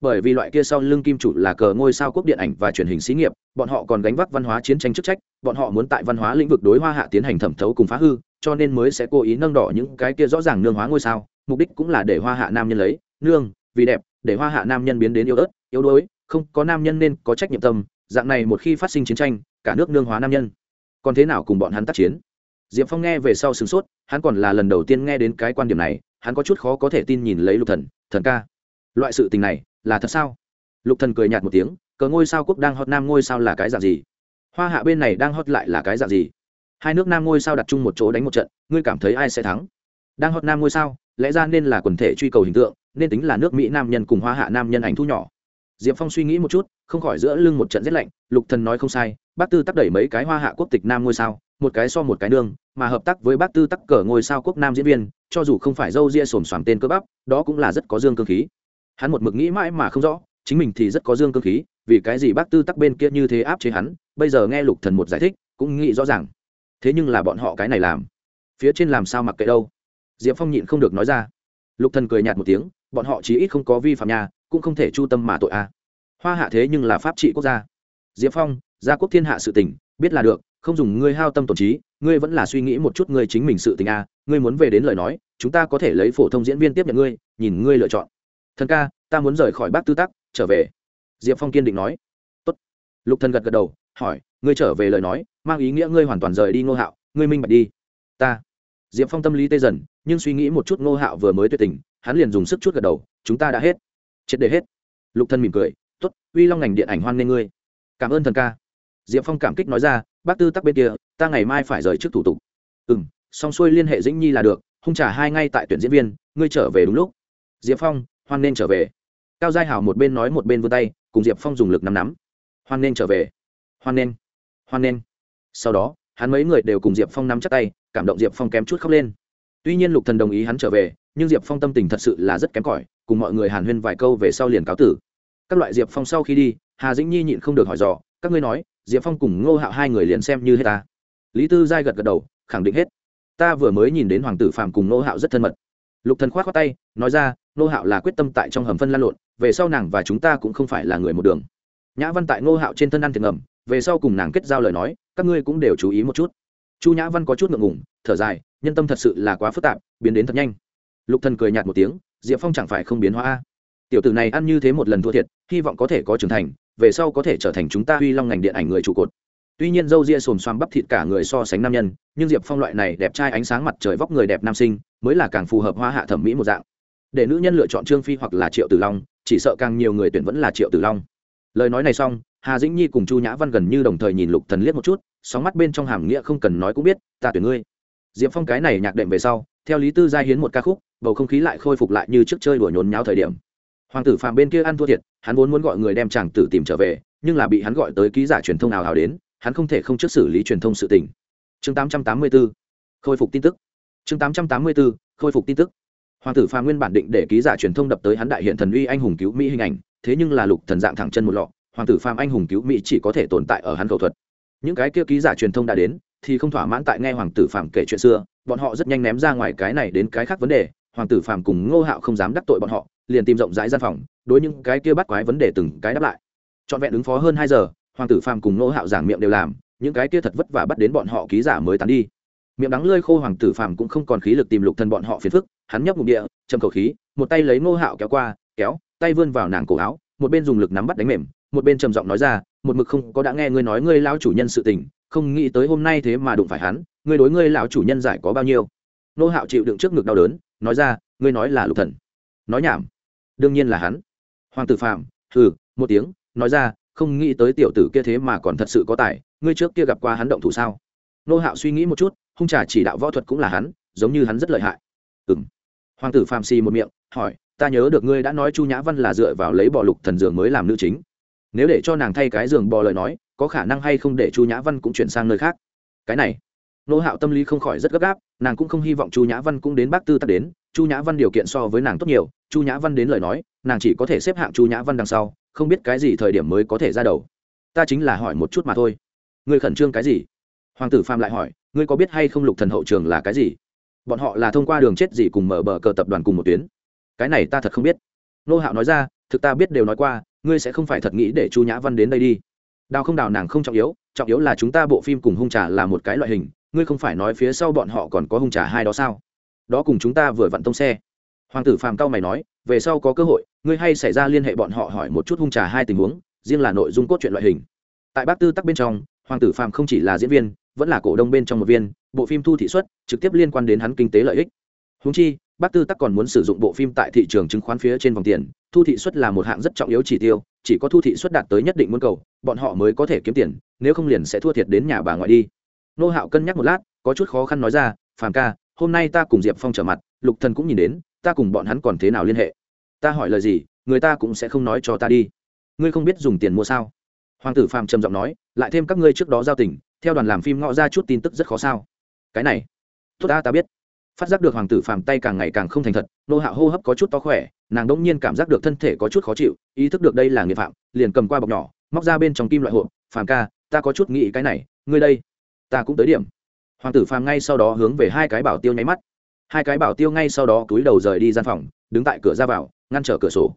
Bởi vì loại kia sau lưng kim chủ là cờ ngôi sao quốc điện ảnh và truyền hình xí nghiệp, bọn họ còn gánh vác văn hóa chiến tranh chức trách, bọn họ muốn tại văn hóa lĩnh vực đối hoa hạ tiến hành thẩm thấu cùng phá hư, cho nên mới sẽ cố ý nâng đỏ những cái kia rõ ràng nương hóa ngôi sao, mục đích cũng là để hoa hạ nam nhân lấy nương, vì đẹp, để hoa hạ nam nhân biến đến yếu ớt, yếu đuối, không có nam nhân nên có trách nhiệm tâm, dạng này một khi phát sinh chiến tranh, cả nước nương hóa nam nhân còn thế nào cùng bọn hắn tác chiến? Diệp phong nghe về sau sửng sốt, hắn còn là lần đầu tiên nghe đến cái quan điểm này, hắn có chút khó có thể tin nhìn lấy lục thần thần ca, loại sự tình này là thật sao? Lục thần cười nhạt một tiếng, cờ ngôi sao quốc đang hot nam ngôi sao là cái dạng gì? Hoa hạ bên này đang hot lại là cái dạng gì? Hai nước nam ngôi sao đặt chung một chỗ đánh một trận, ngươi cảm thấy ai sẽ thắng? Đang hot nam ngôi sao, lẽ ra nên là quần thể truy cầu hình tượng, nên tính là nước mỹ nam nhân cùng hoa hạ nam nhân ảnh thu nhỏ diệp phong suy nghĩ một chút, không khỏi giữa lưng một trận rét lạnh, lục thần nói không sai, bác tư tắc đẩy mấy cái hoa hạ quốc tịch nam ngôi sao, một cái so một cái nương, mà hợp tác với bác tư tắc cờ ngôi sao quốc nam diễn viên, cho dù không phải dâu ria xồm xoàm tên cơ bắp, đó cũng là rất có dương cơ khí. Hắn một mực nghĩ mãi mà không rõ, chính mình thì rất có dương cơ khí, vì cái gì bác tư tắc bên kia như thế áp chế hắn, bây giờ nghe lục thần một giải thích, cũng nghĩ rõ ràng. Thế nhưng là bọn họ cái này làm, phía trên làm sao mặc kệ đâu? Diệp phong nhịn không được nói ra. Lục thần cười nhạt một tiếng, bọn họ chí ít không có vi phạm nhà cũng không thể chu tâm mà tội a. Hoa hạ thế nhưng là pháp trị quốc gia. Diệp phong, gia quốc thiên hạ sự tình, biết là được, không dùng ngươi hao tâm tổn trí, ngươi vẫn là suy nghĩ một chút ngươi chính mình sự tình a, ngươi muốn về đến lời nói, chúng ta có thể lấy phổ thông diễn viên tiếp nhận ngươi, nhìn ngươi lựa chọn. Thần ca, ta muốn rời khỏi bác tư tắc, trở về. Diệp phong kiên định nói. Tốt. lục thần gật gật đầu, hỏi, ngươi trở về lời nói, mang ý nghĩa ngươi hoàn toàn rời đi ngô hạo, ngươi minh bạch đi. Ta. Diệp phong tâm lý tê dần, nhưng suy nghĩ một chút ngô hạo vừa mới tuyệt tình, hắn liền dùng sức chút gật đầu, chúng ta đã hết triệt để hết. Lục thân mỉm cười t ố t uy long ngành điện ảnh hoan nghê ngươi. Cảm ơn thần ca. Diệp phong cảm kích nói ra, bác tư tắc bên kia, ta ngày mai phải rời trước thủ tục. Ừ m xong xuôi liên hệ dĩnh nhi là được, hung trả hai ngay tại tuyển diễn viên, ngươi trở về đúng lúc. Diệp phong, hoan nên trở về. Cao giai hảo một bên nói một bên vươn tay, cùng diệp phong dùng lực nắm nắm. Hoan nên trở về. Hoan nên hoan nên sau đó, hắn mấy người đều cùng diệp phong nắm chắc tay, cảm động diệp phong kém chút khóc lên. Tuy nhiên lục thần đồng ý hắn trở về, nhưng diệp phong tâm tình thật sự là rất kém cỏi cùng mọi người hàn huyên vài câu về sau liền cáo tử. Các loại diệp phong sau khi đi, hà dĩnh nhi nhịn không được hỏi dò, các ngươi nói, diệp phong cùng ngô hạo hai người liền xem như hết ta? Lý tư giai gật gật đầu, khẳng định hết. Ta vừa mới nhìn đến hoàng tử phạm cùng ngô hạo rất thân mật. Lục thần khoát khoát tay, nói ra, ngô hạo là quyết tâm tại trong hầm phân lan lộn, về sau nàng và chúng ta cũng không phải là người một đường. Nhã văn tại ngô hạo trên thân ăn thiệt ngầm, về sau cùng nàng kết giao lời nói, các ngươi cũng đều chú ý một chút. Chu nhã văn có chút ngượng ngùng, thở dài, nhân tâm thật sự là quá phức tạp, biến đến thật nhanh. Lục thần cười nhạt một tiếng diệp phong chẳng phải không biến hóa tiểu tử này ăn như thế một lần thua thiệt, hy vọng có thể có trưởng thành, về sau có thể trở thành chúng ta huy long ngành điện ảnh người trụ cột. Tuy nhiên dâu ria xồm xoàm bắp thịt cả người so sánh nam nhân, nhưng diệp phong loại này đẹp trai ánh sáng mặt trời vóc người đẹp nam sinh, mới là càng phù hợp hoa hạ thẩm mỹ một dạng. Để nữ nhân lựa chọn trương phi hoặc là triệu tử long, chỉ sợ càng nhiều người tuyển vẫn là triệu tử long. Lời nói này xong, hà dĩnh nhi cùng chu nhã văn gần như đồng thời nhìn lục thần liếc một chút, sóng mắt bên trong hàm nghĩa không cần nói cũng biết, ta tuyển ngươi. Diệp phong cái này nhạc đệm về sau theo lý tư gia hiến một ca khúc, bầu không khí lại khôi phục lại như trước chơi đùa nhốn nháo thời điểm. Hoàng tử phàm bên kia ăn thua thiệt, hắn vốn muốn gọi người đem chàng tử tìm trở về, nhưng là bị hắn gọi tới ký giả truyền thông nào hào đến, hắn không thể không trước xử lý truyền thông sự tình. Chương 884 khôi phục tin tức. Chương 884 khôi phục tin tức. Hoàng tử phàm nguyên bản định để ký giả truyền thông đập tới hắn đại hiện thần uy anh hùng cứu mỹ hình ảnh, thế nhưng là lục thần dạng thẳng chân một lọ, hoàng tử phàm anh hùng cứu mỹ chỉ có thể tồn tại ở hắn cầu thuật. Những cái kia ký giả truyền thông đã đến, thì không thỏa mãn tại nghe hoàng tử phàm kể chuyện xưa bọn họ rất nhanh ném ra ngoài cái này đến cái khác vấn đề, hoàng tử phàm cùng ngô hạo không dám đắc tội bọn họ, liền tìm rộng rãi gian phòng, đối những cái kia bắt quái vấn đề từng cái đáp lại. Trọn vẹn ứng phó hơn hai giờ, hoàng tử phàm cùng ngô hạo giảng miệng đều làm, những cái kia thật vất vả bắt đến bọn họ ký giả mới tán đi. Miệng đắng lơi khô hoàng tử phàm cũng không còn khí lực tìm lục thân bọn họ phiền phức, hắn nhấp ngụm địa, châm khẩu khí, một tay lấy ngô hạo kéo qua, kéo, tay vươn vào nàng cổ áo, một bên dùng lực nắm bắt đánh mềm, một bên trầm giọng nói ra, một mực không có đã nghe ngươi nói ngươi lao chủ nhân sự tình, không nghĩ tới hôm nay thế mà đụng phải hắn ngươi đối ngươi lão chủ nhân giải có bao nhiêu? Nô hạo chịu đựng trước ngực đau đớn, nói ra, ngươi nói là lục thần. Nói nhảm. Đương nhiên là hắn. Hoàng tử phạm hừ, một tiếng, nói ra, không nghĩ tới tiểu tử kia thế mà còn thật sự có tài, ngươi trước kia gặp qua hắn động thủ sao? Nô hạo suy nghĩ một chút, hung trà chỉ đạo võ thuật cũng là hắn, giống như hắn rất lợi hại. Ừm. Hoàng tử phạm xì một miệng, hỏi, ta nhớ được ngươi đã nói chu nhã văn là dựa vào lấy bò lục thần giường mới làm nữ chính. Nếu để cho nàng thay cái giường bò lời nói, có khả năng hay không để chu nhã văn cũng chuyển sang nơi khác? Cái này nô hạo tâm lý không khỏi rất gấp gáp, nàng cũng không hy vọng chu nhã văn cũng đến bác tư tắc đến, chu nhã văn điều kiện so với nàng tốt nhiều, chu nhã văn đến lời nói, nàng chỉ có thể xếp hạng chu nhã văn đằng sau, không biết cái gì thời điểm mới có thể ra đầu. Ta chính là hỏi một chút mà thôi. Ngươi khẩn trương cái gì? Hoàng tử phạm lại hỏi, ngươi có biết hay không lục thần hậu trường là cái gì? Bọn họ là thông qua đường chết gì cùng mở bờ cờ tập đoàn cùng một tuyến. Cái này ta thật không biết. Nô hạo nói ra, thực ta biết đều nói qua, ngươi sẽ không phải thật nghĩ để chu nhã văn đến đây đi. Đào không đào nàng không trọng yếu trọng yếu là chúng ta bộ phim cùng hung trà là một cái loại hình ngươi không phải nói phía sau bọn họ còn có hung trà hai đó sao? Đó cùng chúng ta vừa vặn tông xe. Hoàng tử phàm cao mày nói, về sau có cơ hội, ngươi hay xảy ra liên hệ bọn họ hỏi một chút hung trà hai tình huống, riêng là nội dung cốt truyện loại hình. Tại bác tư tắc bên trong, hoàng tử phàm không chỉ là diễn viên, vẫn là cổ đông bên trong một viên, bộ phim thu thị xuất trực tiếp liên quan đến hắn kinh tế lợi ích. Húng chi, bác tư tắc còn muốn sử dụng bộ phim tại thị trường chứng khoán phía trên vòng tiền, thu thị xuất là một hạng rất trọng yếu chỉ tiêu, chỉ có thu thị xuất đạt tới nhất định muốn cầu, bọn họ mới có thể kiếm tiền, nếu không liền sẽ thua thiệt đến nhà bà ngoại đi nô hạo cân nhắc một lát, có chút khó khăn nói ra, phàm ca, hôm nay ta cùng diệp phong trở mặt, lục thần cũng nhìn đến, ta cùng bọn hắn còn thế nào liên hệ? Ta hỏi lời gì, người ta cũng sẽ không nói cho ta đi. Ngươi không biết dùng tiền mua sao? Hoàng tử phàm trầm giọng nói, lại thêm các ngươi trước đó giao tình, theo đoàn làm phim ngọ ra chút tin tức rất khó sao. Cái này, tốt ta ta biết. Phát giác được hoàng tử phàm tay càng ngày càng không thành thật, nô hạ hô hấp có chút to khỏe, nàng đ ỗ n g nhiên cảm giác được thân thể có chút khó chịu, ý thức được đây là nghiệp phạm, liền cầm qua bọc nhỏ, móc ra bên trong kim loại hộp, phàm ca, ta có chút nghĩ cái này, ngươi đây ta cũng tới điểm. Hoàng tử phàm ngay sau đó hướng về hai cái bảo tiêu nháy mắt. Hai cái bảo tiêu ngay sau đó túi đầu rời đi gian phòng, đứng tại cửa ra vào, ngăn trở cửa sổ.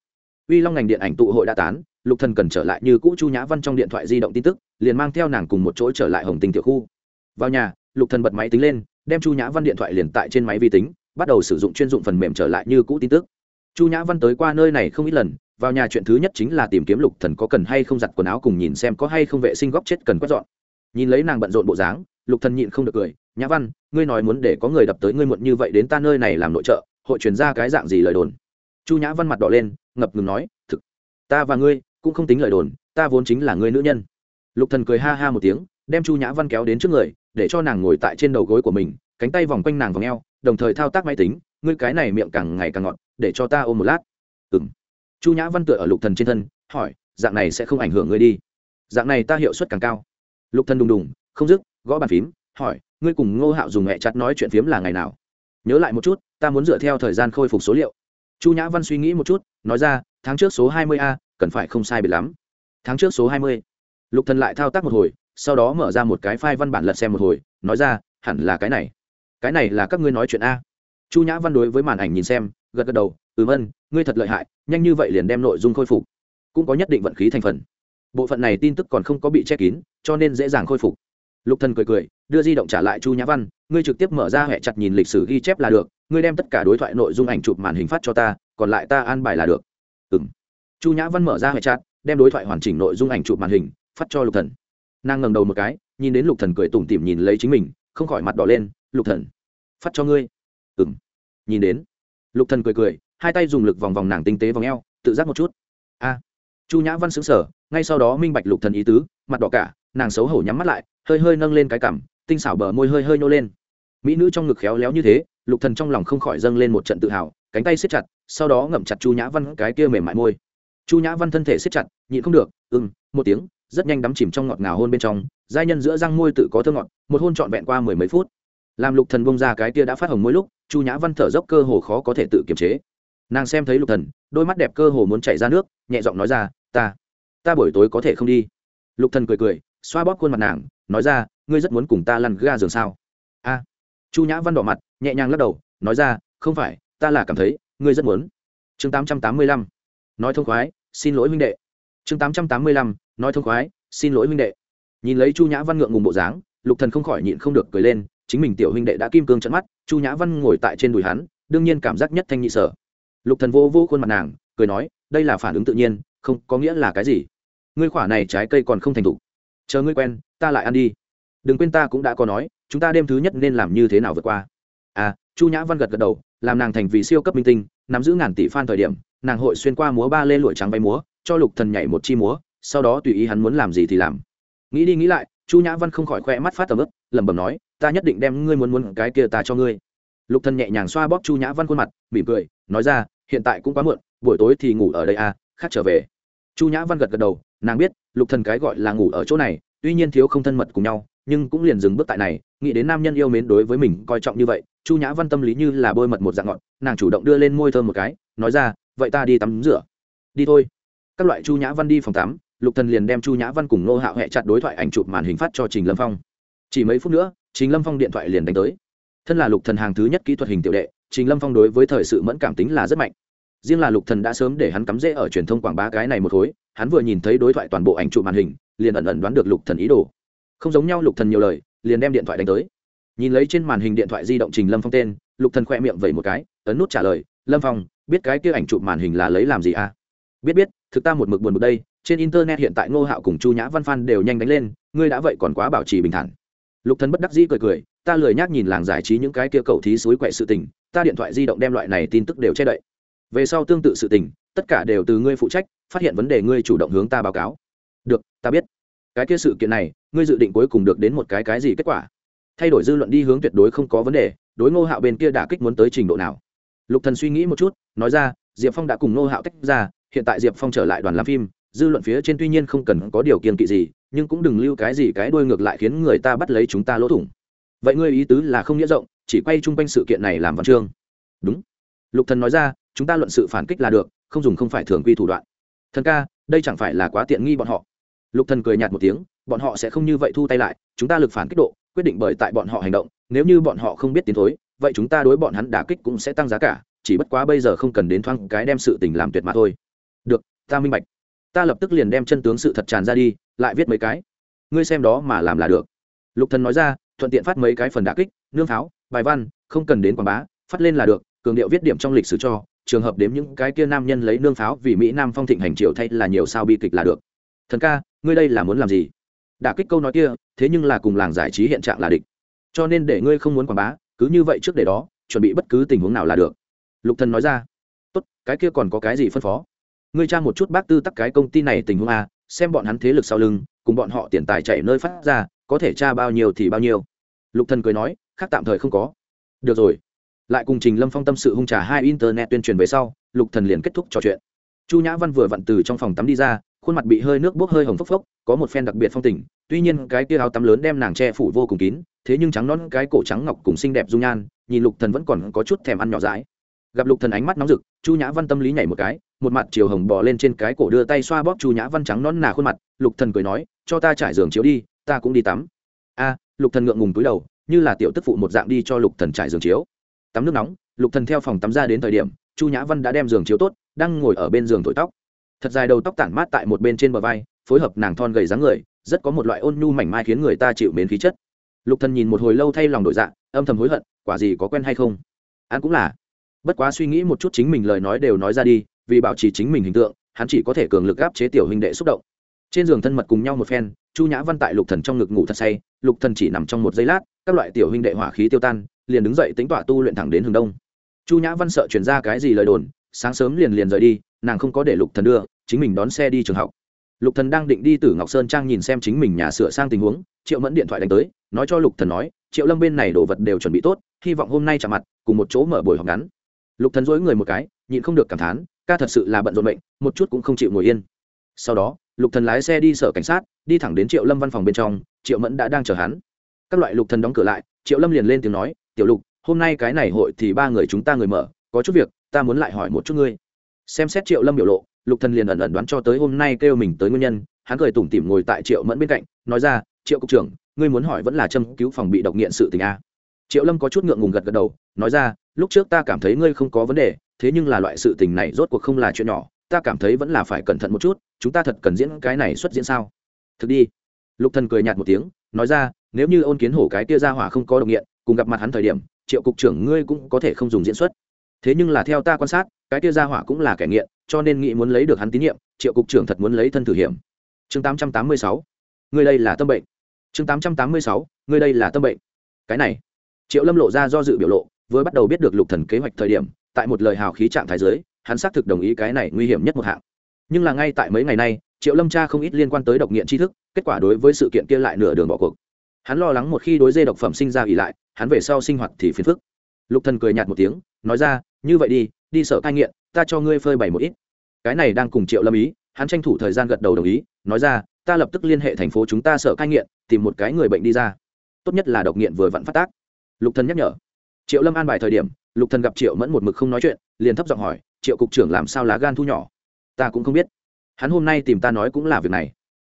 Uy long ngành điện ảnh tụ hội đã tán, lục thần cần trở lại như cũ chu nhã văn trong điện thoại di động tin tức, liền mang theo nàng cùng một chỗ trở lại hồng tình tiểu khu. Vào nhà, lục thần bật máy tính lên, đem chu nhã văn điện thoại liền tại trên máy vi tính, bắt đầu sử dụng chuyên dụng phần mềm trở lại như cũ tin tức. Chu nhã văn tới qua nơi này không ít lần, vào nhà chuyện thứ nhất chính là tìm kiếm lục thần có cần hay không giặt quần áo cùng nhìn xem có hay không vệ sinh góc chết cần quét dọn nhìn lấy nàng bận rộn bộ dáng, lục thần nhịn không được cười, nhã văn, ngươi nói muốn để có người đập tới ngươi muộn như vậy đến ta nơi này làm nội trợ, hội truyền ra cái dạng gì lời đồn? Chu nhã văn mặt đỏ lên, ngập ngừng nói, thực, ta và ngươi cũng không tính lời đồn, ta vốn chính là ngươi nữ nhân. Lục thần cười ha ha một tiếng, đem chu nhã văn kéo đến trước người, để cho nàng ngồi tại trên đầu gối của mình, cánh tay vòng quanh nàng vòng eo, đồng thời thao tác máy tính, ngươi cái này miệng càng ngày càng ngọt, để cho ta ôm một lát. Ừm. Chu nhã văn tựa ở lục thần trên thân, hỏi, dạng này sẽ không ảnh hưởng ngươi đi. Dạng này ta hiệu suất càng cao lục thần đùng đùng, không dứt, gõ bàn phím, hỏi, ngươi cùng ngô hạo dùng mẹ chặt nói chuyện phím là ngày nào? Nhớ lại một chút, ta muốn dựa theo thời gian khôi phục số liệu. Chu nhã văn suy nghĩ một chút, nói ra, tháng trước số hai mươi a, cần phải không sai biệt lắm. Tháng trước số hai mươi? Lục thần lại thao tác một hồi, sau đó mở ra một cái file văn bản lật xem một hồi, nói ra, hẳn là cái này. Cái này là các ngươi nói chuyện a? Chu nhã văn đối với màn ảnh nhìn xem, gật gật đầu, ừm, ân, ngươi thật lợi hại, nhanh như vậy liền đem nội dung khôi phục, cũng có nhất định vận khí thành phần bộ phận này tin tức còn không có bị che kín, cho nên dễ dàng khôi phục. Lục thần cười cười, đưa di động trả lại chu nhã văn, ngươi trực tiếp mở ra hệ chặt nhìn lịch sử ghi chép là được, ngươi đem tất cả đối thoại nội dung ảnh chụp màn hình phát cho ta, còn lại ta an bài là được. Ừm. Chu nhã văn mở ra hệ chặt, đem đối thoại hoàn chỉnh nội dung ảnh chụp màn hình, phát cho lục thần. Nàng ngẩng đầu một cái, nhìn đến lục thần cười tủm tỉm nhìn lấy chính mình, không khỏi mặt đỏ lên, lục thần, phát cho ngươi. Ừm. Nhìn đến, lục thần cười cười, hai tay dùng lực vòng vòng nàng tinh tế vòng eo, tự giác một chút. A chu nhã văn sững sờ, ngay sau đó minh bạch lục thần ý tứ, mặt đỏ cả, nàng xấu hổ nhắm mắt lại, hơi hơi nâng lên cái cằm, tinh xảo bờ môi hơi hơi nô lên. Mỹ nữ trong ngực khéo léo như thế, lục thần trong lòng không khỏi dâng lên một trận tự hào, cánh tay siết chặt, sau đó ngậm chặt chu nhã văn cái kia mềm mại môi. Chu nhã văn thân thể siết chặt, nhịn không được, ừm, một tiếng, rất nhanh đắm chìm trong ngọt ngào hôn bên trong, giai nhân giữa răng môi tự có thơ ngọt, một hôn trọn vẹn qua mười mấy phút. Làm lục thần bông ra cái kia đã phát hồng mỗi lúc, chu nhã văn thở dốc cơ hồ khó có thể tự kiềm chế. Nàng xem thấy lục thần đôi mắt đẹp cơ hồ muốn chảy ra nước, nhẹ giọng nói ra, ta ta buổi tối có thể không đi. Lục thần cười cười, xoa bóp khuôn mặt nàng, nói ra, ngươi rất muốn cùng ta lăn ga giường sao? A. Chu nhã văn đỏ mặt, nhẹ nhàng lắc đầu, nói ra, không phải, ta là cảm thấy, ngươi rất muốn. Chương tám trăm tám mươi lăm, nói thông khoái, xin lỗi huynh đệ. Chương tám trăm tám mươi lăm, nói thông khoái, xin lỗi huynh đệ. Nhìn lấy chu nhã văn ngượng ngùng bộ dáng, lục thần không khỏi nhịn không được cười lên, chính mình tiểu huynh đệ đã kim cương trận mắt, chu nhã văn ngồi tại trên đùi hắn, đương nhiên cảm giác nhất thanh nhị sở lục thần vô vô khuôn mặt nàng, cười nói, đây là phản ứng tự nhiên, không có nghĩa là cái gì. Ngươi khỏa này trái cây còn không thành thục. Chờ ngươi quen, ta lại ăn đi. Đừng quên ta cũng đã có nói, chúng ta đêm thứ nhất nên làm như thế nào vượt qua? À chu nhã văn gật gật đầu, làm nàng thành vì siêu cấp minh tinh, nắm giữ ngàn tỷ fan thời điểm, nàng hội xuyên qua múa ba lê lụi trắng bay múa, cho lục thần nhảy một chi múa, sau đó tùy ý hắn muốn làm gì thì làm. Nghĩ đi nghĩ lại, chu nhã văn không khỏi khoe mắt phát tầm ức lẩm bẩm nói, ta nhất định đem ngươi muốn muốn cái kia ta cho ngươi. Lục thần nhẹ nhàng xoa bóp chu nhã văn khuôn mặt, mỉm cười nói ra, hiện tại cũng quá muộn, buổi tối thì ngủ ở đây à khác trở về. Chu nhã văn gật gật đầu, nàng biết, lục thần cái gọi là ngủ ở chỗ này, tuy nhiên thiếu không thân mật cùng nhau, nhưng cũng liền dừng bước tại này, nghĩ đến nam nhân yêu mến đối với mình coi trọng như vậy, chu nhã văn tâm lý như là bôi mật một dạng ngọn, nàng chủ động đưa lên môi thơm một cái, nói ra, vậy ta đi tắm rửa. Đi thôi. Các loại chu nhã văn đi phòng tắm, lục thần liền đem chu nhã văn cùng nô hạo hẹ chặt đối thoại ảnh chụp màn hình phát cho trình lâm phong. Chỉ mấy phút nữa, trình lâm phong điện thoại liền đánh tới. Thân là lục thần hàng thứ nhất kỹ thuật hình tiểu đệ trình lâm phong đối với thời sự mẫn cảm tính là rất mạnh. Riêng là lục thần đã sớm để hắn cắm rễ ở truyền thông quảng bá cái này một khối, hắn vừa nhìn thấy đối thoại toàn bộ ảnh chụp màn hình, liền ẩn ẩn đoán được lục thần ý đồ. Không giống nhau lục thần nhiều lời, liền đem điện thoại đánh tới. Nhìn lấy trên màn hình điện thoại di động trình lâm phong tên, lục thần khoe miệng vẩy một cái, ấn nút trả lời, lâm phong, biết cái kia ảnh chụp màn hình là lấy làm gì à? Biết biết, thực ta một mực buồn một đây, trên internet hiện tại ngô hạo cùng chu nhã văn phan đều nhanh đánh lên, ngươi đã vậy còn quá bảo trì bình thản. Lục thần bất đắc dĩ cười cười, ta lười nhác nhìn làng giải trí những cái kia cầu thí suối quậy sự tình ta điện thoại di động đem loại này tin tức đều che đậy. Về sau tương tự sự tình, tất cả đều từ ngươi phụ trách, phát hiện vấn đề ngươi chủ động hướng ta báo cáo. Được, ta biết. Cái kia sự kiện này, ngươi dự định cuối cùng được đến một cái cái gì kết quả? Thay đổi dư luận đi hướng tuyệt đối không có vấn đề, đối ngô hạo bên kia đả kích muốn tới trình độ nào? Lục thần suy nghĩ một chút, nói ra, diệp phong đã cùng Ngô hạo tách ra, hiện tại diệp phong trở lại đoàn làm phim, dư luận phía trên tuy nhiên không cần có điều kiện kỵ gì, nhưng cũng đừng lưu cái gì cái đuôi ngược lại khiến người ta bắt lấy chúng ta lỗ thủng. Vậy ngươi ý tứ là không nghĩa rộng chỉ quay chung quanh sự kiện này làm văn chương. Đúng. Lục thần nói ra, chúng ta luận sự phản kích là được, không dùng không phải thường quy thủ đoạn. Thần ca, đây chẳng phải là quá tiện nghi bọn họ. Lục thần cười nhạt một tiếng, bọn họ sẽ không như vậy thu tay lại, chúng ta lực phản kích độ, quyết định bởi tại bọn họ hành động, nếu như bọn họ không biết tiến thối, vậy chúng ta đối bọn hắn đả kích cũng sẽ tăng giá cả, chỉ bất quá bây giờ không cần đến thoáng cái đem sự tình làm tuyệt mà thôi. Được, ta minh bạch. Ta lập tức liền đem chân tướng sự thật tràn ra đi, lại viết mấy cái. Ngươi xem đó mà làm là được. Lục thần nói ra, thuận tiện phát mấy cái phần đả kích, nương pháo bài văn, không cần đến quảng bá, phát lên là được, cường điệu viết điểm trong lịch sử cho, trường hợp đếm những cái kia nam nhân lấy nương pháo vì mỹ nam phong thịnh hành triều thay là nhiều sao bi kịch là được. Thần ca, ngươi đây là muốn làm gì? Đả kích câu nói kia, thế nhưng là cùng làng giải trí hiện trạng là địch. Cho nên để ngươi không muốn quảng bá, cứ như vậy trước để đó, chuẩn bị bất cứ tình huống nào là được. Lục thần nói ra. Tốt, cái kia còn có cái gì phân phó? Ngươi tra một chút bác tư tắc cái công ty này tình huống a, xem bọn hắn thế lực sau lưng, cùng bọn họ tiền tài chạy nơi phát ra, có thể tra bao nhiêu thì bao nhiêu. Lục thần cười nói khác tạm thời không có. Được rồi. Lại cùng trình lâm phong tâm sự hung trà hai internet tuyên truyền về sau, lục thần liền kết thúc trò chuyện. Chu nhã văn vừa vặn từ trong phòng tắm đi ra, khuôn mặt bị hơi nước bốc hơi hồng phốc phốc, có một phen đặc biệt phong tình, tuy nhiên cái kia áo tắm lớn đem nàng che phủ vô cùng kín, thế nhưng trắng nón cái cổ trắng ngọc cùng xinh đẹp dung nhan, nhìn lục thần vẫn còn có chút thèm ăn nhỏ dãi. Gặp lục thần ánh mắt nóng rực, chu nhã văn tâm lý nhảy một cái, một mặt chiều hồng bò lên trên cái cổ đưa tay xoa bóp chu nhã văn trắng nón nà khuôn mặt, lục thần cười nói, cho ta trải giường chiếu đi, ta cũng đi tắm. A, lục thần ngượng ngùng túi đầu như là tiểu tức phụ một dạng đi cho lục thần trải giường chiếu. Tắm nước nóng, lục thần theo phòng tắm ra đến thời điểm, chu nhã văn đã đem giường chiếu tốt, đang ngồi ở bên giường thổi tóc. Thật dài đầu tóc tản mát tại một bên trên bờ vai, phối hợp nàng thon gầy dáng người, rất có một loại ôn nhu mảnh mai khiến người ta chịu mến khí chất. Lục thần nhìn một hồi lâu thay lòng đổi dạ âm thầm hối hận, quả gì có quen hay không? An cũng là. Bất quá suy nghĩ một chút chính mình lời nói đều nói ra đi, vì bảo trì chính mình hình tượng, hắn chỉ có thể cường lực áp chế tiểu huynh đệ xúc động. Trên giường thân mật cùng nhau một phen, chu nhã văn tại lục thần trong ngực ngủ thật say, lục thần chỉ nằm trong một giây lát các loại tiểu huynh đệ hỏa khí tiêu tan, liền đứng dậy tính tọa tu luyện thẳng đến hướng đông. Chu nhã văn sợ truyền ra cái gì lời đồn, sáng sớm liền liền rời đi, nàng không có để lục thần đưa, chính mình đón xe đi trường học. Lục thần đang định đi từ ngọc sơn trang nhìn xem chính mình nhà sửa sang tình huống, triệu mẫn điện thoại đánh tới, nói cho lục thần nói, triệu lâm bên này đồ vật đều chuẩn bị tốt, hy vọng hôm nay chạm mặt, cùng một chỗ mở buổi họp ngắn. Lục thần dối người một cái, nhịn không được cảm thán, ca thật sự là bận rộn bệnh một chút cũng không chịu ngồi yên. Sau đó, lục thần lái xe đi sở cảnh sát, đi thẳng đến triệu lâm văn phòng bên trong, triệu mẫn đã đang chờ hắn các loại lục thần đóng cửa lại, triệu lâm liền lên tiếng nói, tiểu lục, hôm nay cái này hội thì ba người chúng ta người mở, có chút việc, ta muốn lại hỏi một chút ngươi. Xem xét triệu lâm biểu lộ, lục thần liền ẩn ẩn đoán cho tới hôm nay kêu mình tới nguyên nhân, hắn cười tủm tỉm ngồi tại triệu mẫn bên cạnh, nói ra, triệu cục trưởng, ngươi muốn hỏi vẫn là châm cứu phòng bị độc nghiện sự tình a? Triệu lâm có chút ngượng ngùng gật gật đầu, nói ra, lúc trước ta cảm thấy ngươi không có vấn đề, thế nhưng là loại sự tình này rốt cuộc không là chuyện nhỏ, ta cảm thấy vẫn là phải cẩn thận một chút, chúng ta thật cần diễn cái này xuất diễn sao? Thực đi lục thần cười nhạt một tiếng, nói ra, nếu như ôn kiến hổ cái tia ra hỏa không có độc nghiện, cùng gặp mặt hắn thời điểm, triệu cục trưởng ngươi cũng có thể không dùng diễn xuất. Thế nhưng là theo ta quan sát, cái tia ra hỏa cũng là kẻ nghiện, cho nên nghĩ muốn lấy được hắn tín nhiệm, triệu cục trưởng thật muốn lấy thân thử hiểm. Chương 886 ngươi đây là tâm bệnh. Chương 886 ngươi đây là tâm bệnh. Cái này, triệu lâm lộ ra do dự biểu lộ, vừa bắt đầu biết được lục thần kế hoạch thời điểm, tại một lời hào khí trạng thái giới hắn xác thực đồng ý cái này nguy hiểm nhất một hạng. Nhưng là ngay tại mấy ngày nay triệu lâm cha không ít liên quan tới độc nghiện tri thức, kết quả đối với sự kiện kia lại nửa đường bỏ cuộc. Hắn lo lắng một khi đối dê độc phẩm sinh ra ỉ lại, hắn về sau sinh hoạt thì phiền phức. Lục thần cười nhạt một tiếng, nói ra, như vậy đi đi sở cai nghiện, ta cho ngươi phơi bày một ít. Cái này đang cùng triệu lâm ý, hắn tranh thủ thời gian gật đầu đồng ý, nói ra, ta lập tức liên hệ thành phố chúng ta sở cai nghiện, tìm một cái người bệnh đi ra. Tốt nhất là độc nghiện vừa vặn phát tác. Lục thần nhắc nhở. Triệu lâm an bài thời điểm, lục thần gặp triệu mẫn một mực không nói chuyện, liền thấp giọng hỏi, triệu cục trưởng làm sao lá gan thu nhỏ? Ta cũng không biết hắn hôm nay tìm ta nói cũng là việc này.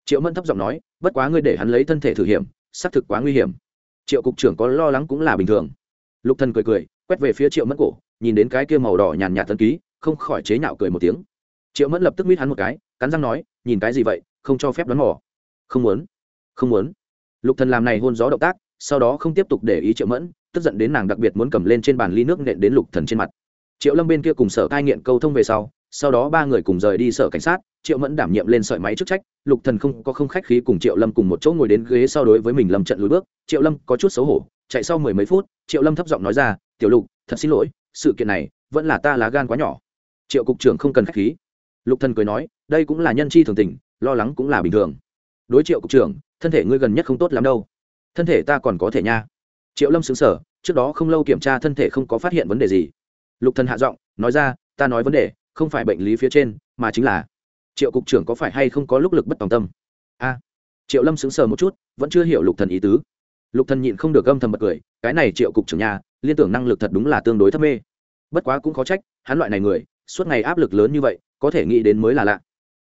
Triệu mẫn thấp giọng nói, bất quá ngươi để hắn lấy thân thể thử hiểm, xác thực quá nguy hiểm. Triệu cục trưởng có lo lắng cũng là bình thường. Lục thần cười cười, quét về phía triệu mẫn cổ, nhìn đến cái kia màu đỏ nhàn nhạt tân ký, không khỏi chế nhạo cười một tiếng. Triệu mẫn lập tức mít hắn một cái, cắn răng nói, nhìn cái gì vậy, không cho phép đoán mò. Không muốn không muốn. Lục thần làm này hôn gió động tác, sau đó không tiếp tục để ý triệu mẫn, tức giận đến nàng đặc biệt muốn cầm lên trên bàn ly nước nện đến lục thần trên mặt. Triệu lâm bên kia cùng sở cai nghiện câu thông về sau sau đó ba người cùng rời đi sở cảnh sát triệu mẫn đảm nhiệm lên sợi máy chức trách, lục thần không có không khách khí cùng triệu lâm cùng một chỗ ngồi đến ghế sau đối với mình lâm trận lùi bước. Triệu lâm có chút xấu hổ, chạy sau mười mấy phút, triệu lâm thấp giọng nói ra, tiểu lục, thật xin lỗi, sự kiện này vẫn là ta lá gan quá nhỏ. Triệu cục trưởng không cần khách khí. Lục thần cười nói, đây cũng là nhân chi thường tình, lo lắng cũng là bình thường. Đối triệu cục trưởng, thân thể ngươi gần nhất không tốt lắm đâu. Thân thể ta còn có thể nha. Triệu lâm xứng sở trước đó không lâu kiểm tra thân thể không có phát hiện vấn đề gì. Lục thần hạ giọng, nói ra, ta nói vấn đề, không phải bệnh lý phía trên, mà chính là triệu cục trưởng có phải hay không có lúc lực bất tòng tâm? A, triệu lâm sững sờ một chút, vẫn chưa hiểu lục thần ý tứ. Lục thần nhịn không được gâm thầm bật cười, cái này triệu cục trưởng nhà, liên tưởng năng lực thật đúng là tương đối thấp mê. Bất quá cũng khó trách, hắn loại này người, suốt ngày áp lực lớn như vậy, có thể nghĩ đến mới là lạ.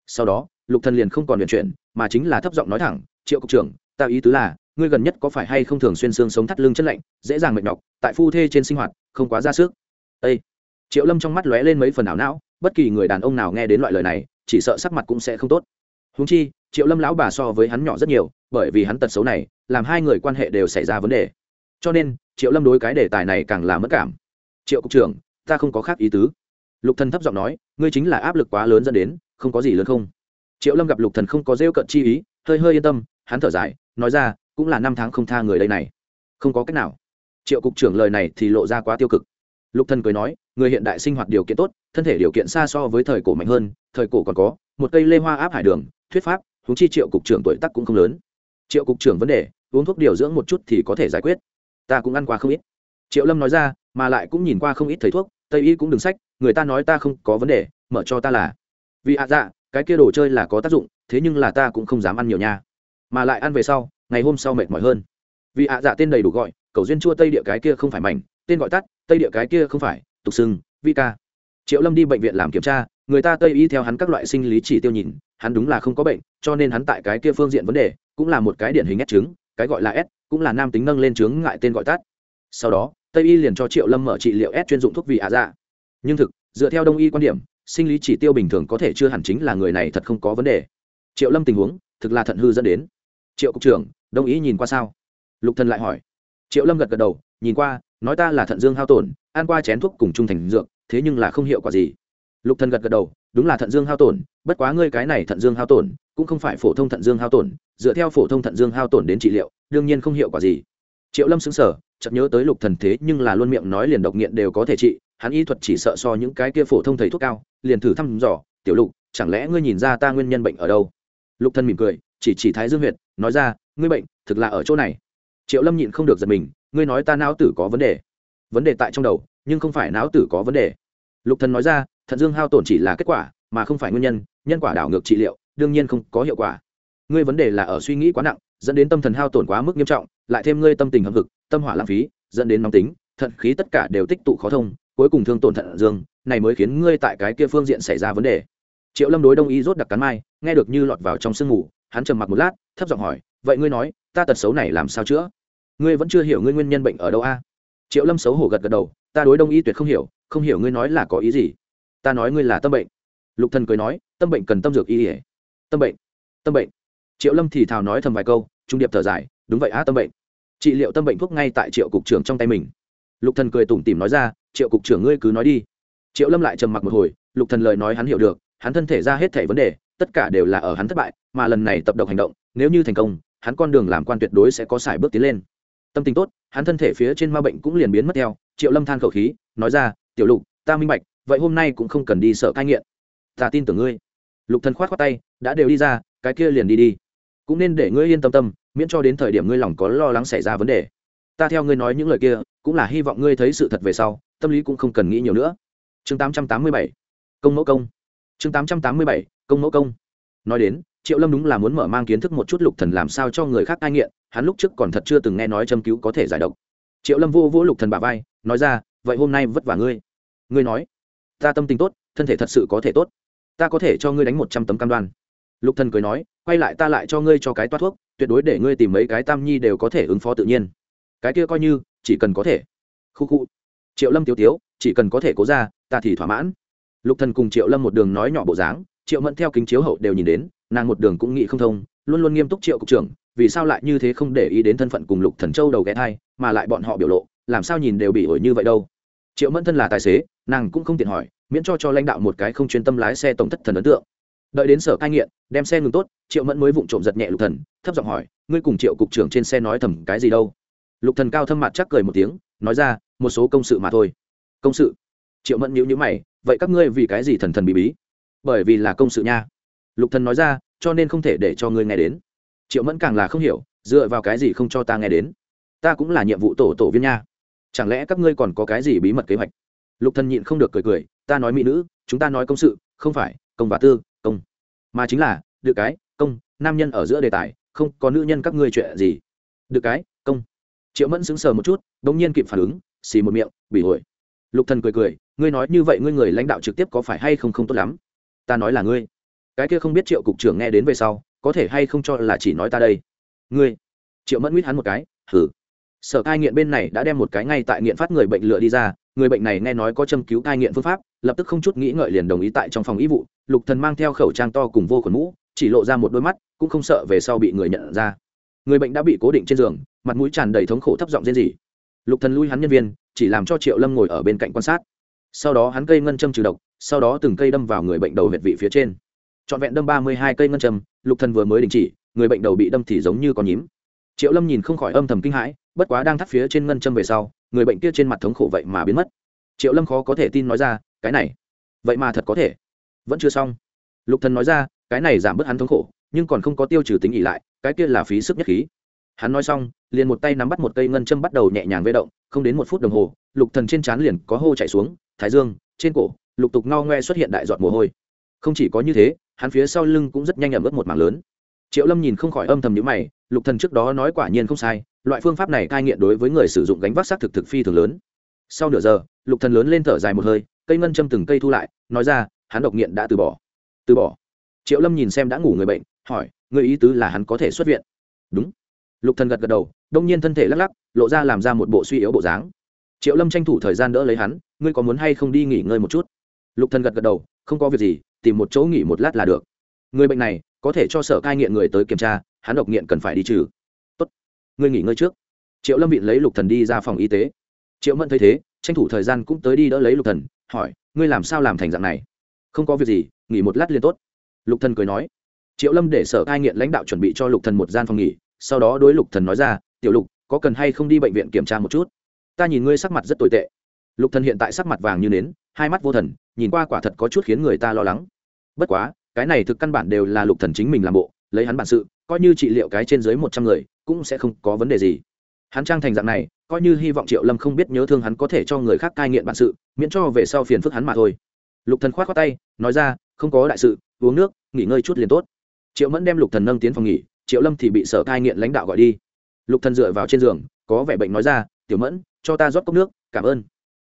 Sau đó, lục thần liền không còn luyện chuyện, mà chính là thấp giọng nói thẳng, triệu cục trưởng, ta ý tứ là, ngươi gần nhất có phải hay không thường xuyên xương sống thắt lưng chân lạnh, dễ dàng mệt nhọc, tại phu thê trên sinh hoạt, không quá ra sức? Ê! triệu lâm trong mắt lóe lên mấy phần ảo não, bất kỳ người đàn ông nào nghe đến loại lời này chỉ sợ sắc mặt cũng sẽ không tốt. Húng chi, triệu lâm lão bà so với hắn nhỏ rất nhiều, bởi vì hắn tật xấu này, làm hai người quan hệ đều xảy ra vấn đề. Cho nên, triệu lâm đối cái đề tài này càng là mất cảm. Triệu cục trưởng, ta không có khác ý tứ. Lục thần thấp giọng nói, ngươi chính là áp lực quá lớn dẫn đến, không có gì lớn không? Triệu lâm gặp lục thần không có rêu cận chi ý, hơi hơi yên tâm, hắn thở dài, nói ra, cũng là năm tháng không tha người đây này. Không có cách nào. Triệu cục trưởng lời này thì lộ ra quá tiêu cực lục thần cười nói, người hiện đại sinh hoạt điều kiện tốt, thân thể điều kiện xa so với thời cổ mạnh hơn, thời cổ còn có, một cây lê hoa áp hải đường, thuyết pháp, huống chi triệu cục trưởng tuổi tác cũng không lớn. Triệu cục trưởng vấn đề, uống thuốc điều dưỡng một chút thì có thể giải quyết. Ta cũng ăn qua không ít. Triệu lâm nói ra, mà lại cũng nhìn qua không ít thầy thuốc, tây y cũng đừng sách, người ta nói ta không có vấn đề, mở cho ta là. Vì ạ dạ cái kia đồ chơi là có tác dụng, thế nhưng là ta cũng không dám ăn nhiều nha. Mà lại ăn về sau, ngày hôm sau mệt mỏi hơn. Vì ạ dạ tên đầy đủ gọi, cầu duyên chua tây địa cái kia không phải mảnh, tên gọi tắt tây địa cái kia không phải, tục xưng vi ca. Triệu lâm đi bệnh viện làm kiểm tra, người ta tây y theo hắn các loại sinh lý chỉ tiêu nhìn, hắn đúng là không có bệnh, cho nên hắn tại cái kia phương diện vấn đề, cũng là một cái điển hình ép chứng, cái gọi là s, cũng là nam tính nâng lên chứng ngại tên gọi tắt. Sau đó, tây y liền cho triệu lâm mở trị liệu s chuyên dụng thuốc vị ạ dạ. Nhưng thực, dựa theo đông y quan điểm, sinh lý chỉ tiêu bình thường có thể chưa hẳn chính là người này thật không có vấn đề. Triệu lâm tình huống, thực là thận hư dẫn đến. Triệu cục trưởng, đông y nhìn qua sao? Lục thần lại hỏi. Triệu lâm gật gật đầu, nhìn qua nói ta là thận dương hao tổn, ăn qua chén thuốc cùng trung thành dược, thế nhưng là không hiệu quả gì. Lục thần gật gật đầu, đúng là thận dương hao tổn, bất quá ngươi cái này thận dương hao tổn, cũng không phải phổ thông thận dương hao tổn, dựa theo phổ thông thận dương hao tổn đến trị liệu, đương nhiên không hiệu quả gì. Triệu lâm xứng sở chợt nhớ tới lục thần thế nhưng là luôn miệng nói liền độc nghiện đều có thể trị, hắn y thuật chỉ sợ so những cái kia phổ thông thầy thuốc cao, liền thử thăm dò, tiểu lục, chẳng lẽ ngươi nhìn ra ta nguyên nhân bệnh ở đâu? Lục thần mỉm cười, chỉ chỉ thái dương huyệt, nói ra, ngươi bệnh thực là ở chỗ này. Triệu lâm nhịn không được giật mình ngươi nói ta não tử có vấn đề. Vấn đề tại trong đầu, nhưng không phải não tử có vấn đề. Lục thần nói ra, thận dương hao tổn chỉ là kết quả, mà không phải nguyên nhân nhân quả đảo ngược trị liệu, đương nhiên không có hiệu quả. Ngươi vấn đề là ở suy nghĩ quá nặng, dẫn đến tâm thần hao tổn quá mức nghiêm trọng, lại thêm ngươi tâm tình hâm hực, tâm hỏa lãng phí, dẫn đến nóng tính, thận khí tất cả đều tích tụ khó thông, cuối cùng thương tổn thận dương, này mới khiến ngươi tại cái kia phương diện xảy ra vấn đề. Triệu lâm đối đông y rốt đặc cắn mai, nghe được như lọt vào trong sương ngủ hắn trầm mặc một lát, thấp giọng hỏi, vậy ngươi nói, ta tật xấu này làm sao chữa? Ngươi vẫn chưa hiểu ngươi nguyên nhân bệnh ở đâu a? Triệu lâm xấu hổ gật gật đầu, ta đối đông y tuyệt không hiểu không hiểu ngươi nói là có ý gì. Ta nói ngươi là tâm bệnh. Lục thần cười nói, tâm bệnh cần tâm dược y ỉa tâm bệnh tâm bệnh. Triệu lâm thì thào nói thầm vài câu, trung điệp thở dài, đúng vậy á, tâm bệnh. Trị liệu tâm bệnh thuốc ngay tại triệu cục trưởng trong tay mình. Lục thần cười tủm tỉm nói ra, triệu cục trưởng ngươi cứ nói đi. Triệu lâm lại trầm mặc một hồi, lục thần lời nói hắn hiểu được, hắn thân thể ra hết thể vấn đề, tất cả đều là ở hắn thất bại, mà lần này tập độc hành động, nếu như thành công, hắn con đường làm quan tuyệt đối sẽ có sải bước tiến lên tâm tình tốt, hắn thân thể phía trên ma bệnh cũng liền biến mất theo, triệu lâm than khẩu khí, nói ra, tiểu lục, ta minh bạch, vậy hôm nay cũng không cần đi sợ cai nghiện. Ta tin tưởng ngươi. Lục thần khoát khoát tay, đã đều đi ra, cái kia liền đi đi. Cũng nên để ngươi yên tâm tâm, miễn cho đến thời điểm ngươi lòng có lo lắng xảy ra vấn đề. Ta theo ngươi nói những lời kia, cũng là hy vọng ngươi thấy sự thật về sau, tâm lý cũng không cần nghĩ nhiều nữa. Chương 887 công mẫu công. Chương 887 công mẫu công. Nói đến triệu lâm đúng là muốn mở mang kiến thức một chút lục thần làm sao cho người khác ai nghiện, hắn lúc trước còn thật chưa từng nghe nói châm cứu có thể giải độc. Triệu lâm vô vỗ lục thần bả vai, nói ra, vậy hôm nay vất vả ngươi. Ngươi nói, ta tâm tình tốt, thân thể thật sự có thể tốt. Ta có thể cho ngươi đánh một trăm tấm cam đoan. Lục thần cười nói, quay lại ta lại cho ngươi cho cái toát thuốc, tuyệt đối để ngươi tìm mấy cái tam nhi đều có thể ứng phó tự nhiên. Cái kia coi như, chỉ cần có thể. Khu khu. Triệu lâm tiêu tiếu, chỉ cần có thể cố ra, ta thì thỏa mãn. Lục thần cùng triệu lâm một đường nói nhỏ bộ dáng, triệu mẫn theo kính chiếu hậu đều nhìn đến nàng một đường cũng nghĩ không thông, luôn luôn nghiêm túc triệu cục trưởng, vì sao lại như thế không để ý đến thân phận cùng lục thần châu đầu ghé thai, mà lại bọn họ biểu lộ, làm sao nhìn đều bị ổi như vậy đâu. Triệu mẫn thân là tài xế, nàng cũng không tiện hỏi, miễn cho cho lãnh đạo một cái không chuyên tâm lái xe tổng thất thần ấn tượng. Đợi đến sở cai nghiện, đem xe ngừng tốt, triệu mẫn mới vụng trộm giật nhẹ lục thần, thấp giọng hỏi, ngươi cùng triệu cục trưởng trên xe nói thầm cái gì đâu? Lục thần cao thâm mặt chắc cười một tiếng, nói ra, một số công sự mà thôi. Công sự? Triệu mẫn nhíu nhíu mày, vậy các ngươi vì cái gì thần thần bí bí? Bởi vì là công sự nha lục thần nói ra, cho nên không thể để cho ngươi nghe đến. Triệu mẫn càng là không hiểu, dựa vào cái gì không cho ta nghe đến? Ta cũng là nhiệm vụ tổ tổ viên nha. Chẳng lẽ các ngươi còn có cái gì bí mật kế hoạch? Lục thần nhịn không được cười cười, ta nói mỹ nữ, chúng ta nói công sự, không phải, công và tư, công. Mà chính là, được cái, công, nam nhân ở giữa đề tài, không có nữ nhân các ngươi chuyện gì. Được cái, công. Triệu mẫn sững sờ một chút, bỗng nhiên kịp phản ứng, xì một miệng, bị ổi lục thần cười cười, ngươi nói như vậy ngươi người lãnh đạo trực tiếp có phải hay không không tốt lắm? Ta nói là ngươi cái kia không biết triệu cục trưởng nghe đến về sau, có thể hay không cho là chỉ nói ta đây? Ngươi. Triệu mẫn nguyết hắn một cái thử sở cai nghiện bên này đã đem một cái ngay tại nghiện phát người bệnh lựa đi ra, người bệnh này nghe nói có châm cứu cai nghiện phương pháp, lập tức không chút nghĩ ngợi liền đồng ý tại trong phòng y vụ, lục thần mang theo khẩu trang to cùng vô khuẩn mũ, chỉ lộ ra một đôi mắt, cũng không sợ về sau bị người nhận ra. Người bệnh đã bị cố định trên giường, mặt mũi tràn đầy thống khổ thấp giọng rên rỉ. Lục thần lui hắn nhân viên, chỉ làm cho triệu lâm ngồi ở bên cạnh quan sát. Sau đó hắn cây ngân châm trừ độc, sau đó từng cây đâm vào người bệnh đầu huyệt vị phía trên trọn vẹn đâm ba mươi hai cây ngân châm, lục thần vừa mới đình chỉ, người bệnh đầu bị đâm thì giống như con nhím. Triệu lâm nhìn không khỏi âm thầm kinh hãi, bất quá đang thắt phía trên ngân châm về sau, người bệnh kia trên mặt thống khổ vậy mà biến mất. Triệu lâm khó có thể tin nói ra, cái này, vậy mà thật có thể. Vẫn chưa xong. Lục thần nói ra, cái này giảm bớt hắn thống khổ, nhưng còn không có tiêu trừ tính ỉ lại, cái kia là phí sức nhất khí. Hắn nói xong, liền một tay nắm bắt một cây ngân châm bắt đầu nhẹ nhàng vê động, không đến một phút đồng hồ, lục thần trên trán liền có hô chạy xuống, thái dương, trên cổ, lục tục ngao ngoe xuất hiện đại giọt mồ hôi. Không chỉ có như thế hắn phía sau lưng cũng rất nhanh ẩm ướt một mảng lớn. Triệu lâm nhìn không khỏi âm thầm nhíu mày, lục thần trước đó nói quả nhiên không sai, loại phương pháp này cai nghiện đối với người sử dụng gánh vác xác thực thực phi thường lớn. Sau nửa giờ, lục thần lớn lên thở dài một hơi, cây ngân châm từng cây thu lại, nói ra, hắn độc nghiện đã từ bỏ. Từ bỏ? Triệu lâm nhìn xem đã ngủ người bệnh, hỏi, người ý tứ là hắn có thể xuất viện. Đúng. Lục thần gật gật đầu, đông nhiên thân thể lắc lắc, lộ ra làm ra một bộ suy yếu bộ dáng. Triệu lâm tranh thủ thời gian đỡ lấy hắn, ngươi có muốn hay không đi nghỉ ngơi một chút? Lục thần gật gật đầu, không có việc gì tìm một chỗ nghỉ một lát là được. Người bệnh này có thể cho sở cai nghiện người tới kiểm tra, hắn độc nghiện cần phải đi trừ. Tốt. Ngươi nghỉ ngơi trước. Triệu lâm viện lấy lục thần đi ra phòng y tế. Triệu mẫn thấy thế, tranh thủ thời gian cũng tới đi đỡ lấy lục thần, hỏi, ngươi làm sao làm thành dạng này? Không có việc gì, nghỉ một lát liền tốt. Lục thần cười nói. Triệu lâm để sở cai nghiện lãnh đạo chuẩn bị cho lục thần một gian phòng nghỉ, sau đó đối lục thần nói ra, tiểu lục, có cần hay không đi bệnh viện kiểm tra một chút? Ta nhìn ngươi sắc mặt rất tồi tệ. Lục thần hiện tại sắc mặt vàng như nến hai mắt vô thần, nhìn qua quả thật có chút khiến người ta lo lắng. Bất quá, cái này thực căn bản đều là lục thần chính mình làm bộ, lấy hắn bản sự, coi như trị liệu cái trên dưới một trăm người, cũng sẽ không có vấn đề gì. Hắn trang thành dạng này, coi như hy vọng triệu lâm không biết nhớ thương hắn có thể cho người khác cai nghiện bản sự, miễn cho về sau phiền phức hắn mà thôi. Lục thần khoát khoát tay, nói ra, không có đại sự, uống nước, nghỉ ngơi chút liền tốt. Triệu mẫn đem lục thần nâng tiến phòng nghỉ, triệu lâm thì bị sở cai nghiện lãnh đạo gọi đi. Lục thần dựa vào trên giường, có vẻ bệnh nói ra, tiểu mẫn, cho ta rót cốc nước, cảm ơn.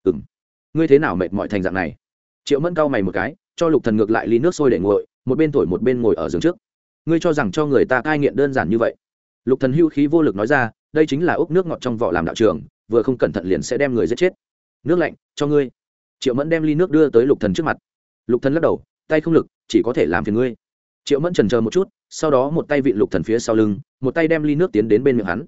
Ừng ngươi thế nào mệt mỏi thành dạng này? Triệu mẫn cau mày một cái, cho lục thần ngược lại ly nước sôi để nguội, một bên thổi một bên ngồi ở giường trước. Ngươi cho rằng cho người ta cai nghiện đơn giản như vậy? Lục thần hưu khí vô lực nói ra, đây chính là ốc nước ngọt trong vỏ làm đạo trường, vừa không cẩn thận liền sẽ đem người giết chết. Nước lạnh, cho ngươi. Triệu mẫn đem ly nước đưa tới lục thần trước mặt. Lục thần lắc đầu, tay không lực, chỉ có thể làm phiền ngươi. Triệu mẫn trần chờ một chút, sau đó một tay vị lục thần phía sau lưng, một tay đem ly nước tiến đến bên miệng hắn.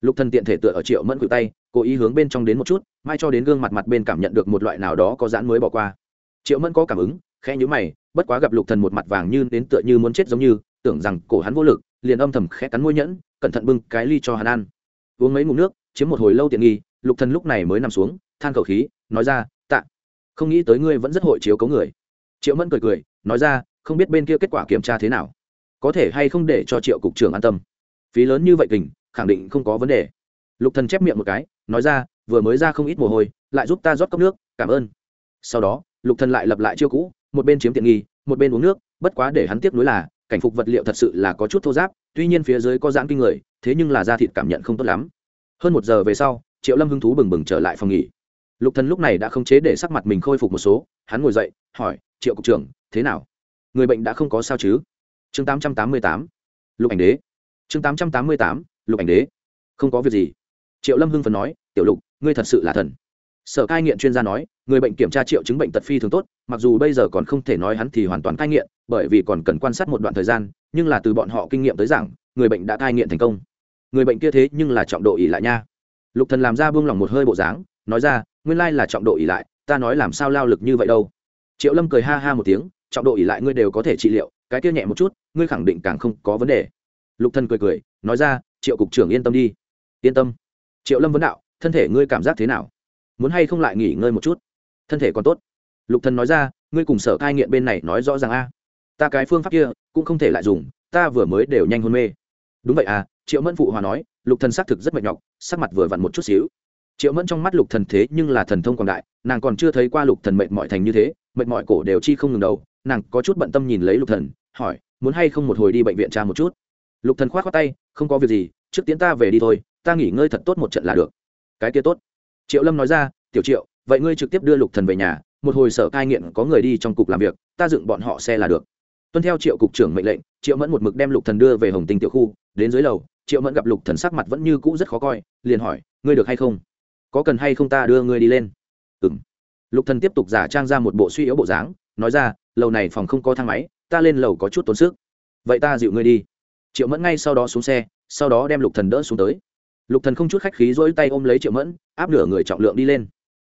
Lục thần tiện thể tựa ở triệu mẫn cự tay, cố ý hướng bên trong đến một chút mai cho đến gương mặt mặt bên cảm nhận được một loại nào đó có giãn mới bỏ qua. Triệu mẫn có cảm ứng, khẽ nhíu mày, bất quá gặp lục thần một mặt vàng như đến tựa như muốn chết giống như, tưởng rằng cổ hắn vô lực, liền âm thầm khẽ cắn môi nhẫn, cẩn thận bưng cái ly cho hắn ăn. Uống mấy ngụm nước, chiếm một hồi lâu tiện nghi, lục thần lúc này mới nằm xuống, than khẩu khí, nói ra, tạ, không nghĩ tới ngươi vẫn rất hội chiếu cấu người. Triệu mẫn cười cười, nói ra, không biết bên kia kết quả kiểm tra thế nào? Có thể hay không để cho triệu cục trưởng an tâm? Phí lớn như vậy kình khẳng định không có vấn đề. Lục thần chép miệng một cái, nói ra vừa mới ra không ít mồ hôi, lại giúp ta rót cốc nước, cảm ơn. Sau đó, lục thần lại lập lại chiêu cũ, một bên chiếm tiện nghi, một bên uống nước, bất quá để hắn tiếc nuối là, cảnh phục vật liệu thật sự là có chút thô giáp, tuy nhiên phía dưới có giãn kinh người, thế nhưng là da thịt cảm nhận không tốt lắm. Hơn một giờ về sau, triệu lâm hứng thú bừng bừng trở lại phòng nghỉ. Lục thần lúc này đã không chế để sắc mặt mình khôi phục một số, hắn ngồi dậy, hỏi, triệu cục trưởng, thế nào? Người bệnh đã không có sao chứ? Chương tám trăm tám mươi tám, lục ảnh đế. Chương tám trăm tám mươi tám, lục ảnh đế. Không có việc gì. Triệu lâm hưng phần nói, tiểu lục ngươi thật sự là thần. Sở cai nghiện chuyên gia nói, người bệnh kiểm tra triệu chứng bệnh tật phi thường tốt, mặc dù bây giờ còn không thể nói hắn thì hoàn toàn cai nghiện, bởi vì còn cần quan sát một đoạn thời gian, nhưng là từ bọn họ kinh nghiệm tới rằng người bệnh đã cai nghiện thành công. Người bệnh kia thế nhưng là trọng độ ỉ lại nha. Lục thần làm ra buông lỏng một hơi bộ dáng, nói ra, nguyên lai là trọng độ ỉ lại, ta nói làm sao lao lực như vậy đâu. Triệu lâm cười ha ha một tiếng, trọng độ ỉ lại ngươi đều có thể trị liệu, cái kia nhẹ một chút, ngươi khẳng định càng không có vấn đề. Lục thần cười cười, nói ra, triệu cục trưởng yên tâm đi. Yên tâm. Triệu lâm vấn đạo thân thể ngươi cảm giác thế nào? Muốn hay không lại nghỉ ngơi một chút? Thân thể còn tốt. Lục thần nói ra, ngươi cùng sở cai nghiện bên này nói rõ ràng a. Ta cái phương pháp kia cũng không thể lại dùng, ta vừa mới đều nhanh hôn mê. Đúng vậy à triệu mẫn phụ hòa nói, lục thần xác thực rất mệt nhọc, sắc mặt vừa vặn một chút xíu. Triệu mẫn trong mắt lục thần thế nhưng là thần thông quảng đại, nàng còn chưa thấy qua lục thần mệt mỏi thành như thế, mệt mỏi cổ đều chi không ngừng đầu, nàng có chút bận tâm nhìn lấy lục thần, hỏi, muốn hay không một hồi đi bệnh viện tra một chút? Lục thần khoát khoát tay, không có việc gì, trước tiến ta về đi thôi, ta nghỉ ngơi thật tốt một trận là được cái kia tốt. Triệu lâm nói ra, tiểu triệu, vậy ngươi trực tiếp đưa lục thần về nhà, một hồi sở cai nghiện có người đi trong cục làm việc, ta dựng bọn họ xe là được. Tuân theo triệu cục trưởng mệnh lệnh, triệu mẫn một mực đem lục thần đưa về hồng tinh tiểu khu. Đến dưới lầu, triệu mẫn gặp lục thần sắc mặt vẫn như cũ rất khó coi, liền hỏi, ngươi được hay không? Có cần hay không ta đưa ngươi đi lên? Ừm. Lục thần tiếp tục giả trang ra một bộ suy yếu bộ dáng, nói ra, lầu này phòng không có thang máy, ta lên lầu có chút tốn sức. Vậy ta dịu ngươi đi. Triệu mẫn ngay sau đó xuống xe, sau đó đem lục thần đỡ xuống tới lục thần không chút khách khí dỗi tay ôm lấy triệu mẫn, áp nửa người trọng lượng đi lên.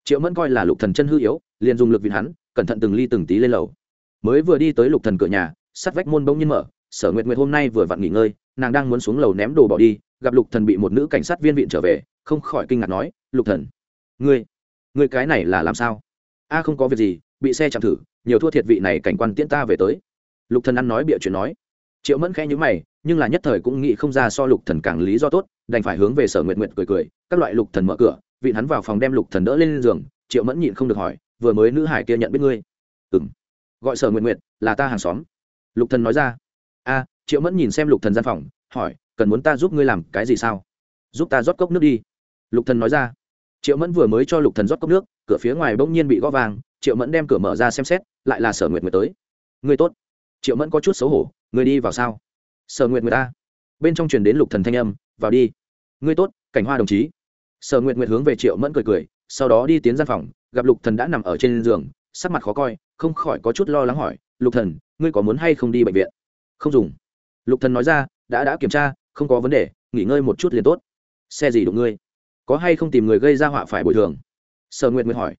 Triệu mẫn coi là lục thần chân hư yếu, liền dùng lực vịn hắn, cẩn thận từng ly từng tí lên lầu. Mới vừa đi tới lục thần cửa nhà, sắt vách môn bỗng nhiên mở, sở nguyệt nguyệt hôm nay vừa vặn nghỉ ngơi, nàng đang muốn xuống lầu ném đồ bỏ đi, gặp lục thần bị một nữ cảnh sát viên viện trở về, không khỏi kinh ngạc nói, lục thần, ngươi ngươi cái này là làm sao? A, không có việc gì, bị xe chạm thử, nhiều thua thiệt vị này cảnh quan tiễn ta về tới. Lục thần ăn nói bịa chuyện nói. Triệu mẫn khẽ nhíu mày nhưng là nhất thời cũng nghĩ không ra so lục thần càng lý do tốt, đành phải hướng về sở nguyệt nguyệt cười cười, các loại lục thần mở cửa, vị hắn vào phòng đem lục thần đỡ lên giường, triệu mẫn nhịn không được hỏi, vừa mới nữ hải kia nhận biết ngươi? Ừm. Gọi sở nguyệt nguyệt, là ta hàng xóm. Lục thần nói ra. A, triệu mẫn nhìn xem lục thần gian phòng, hỏi, cần muốn ta giúp ngươi làm cái gì sao? Giúp ta rót cốc nước đi. Lục thần nói ra. Triệu mẫn vừa mới cho lục thần rót cốc nước, cửa phía ngoài bỗng nhiên bị gõ vàng, triệu mẫn đem cửa mở ra xem xét, lại là sở nguyệt nguyệt tới. Ngươi tốt. Triệu mẫn có chút xấu hổ, ngươi đi vào sao? Sở nguyệt người ta bên trong truyền đến lục thần thanh âm, vào đi. Ngươi tốt, cảnh hoa đồng chí. Sở nguyệt nguyệt hướng về triệu mẫn cười cười, sau đó đi tiến gian phòng, gặp lục thần đã nằm ở trên giường, sắc mặt khó coi, không khỏi có chút lo lắng hỏi, lục thần, ngươi có muốn hay không đi bệnh viện? Không dùng. Lục thần nói ra, đã đã kiểm tra, không có vấn đề, nghỉ ngơi một chút liền tốt. Xe gì đụng ngươi? Có hay không tìm người gây ra họa phải bồi thường? Sở nguyệt nguyện hỏi.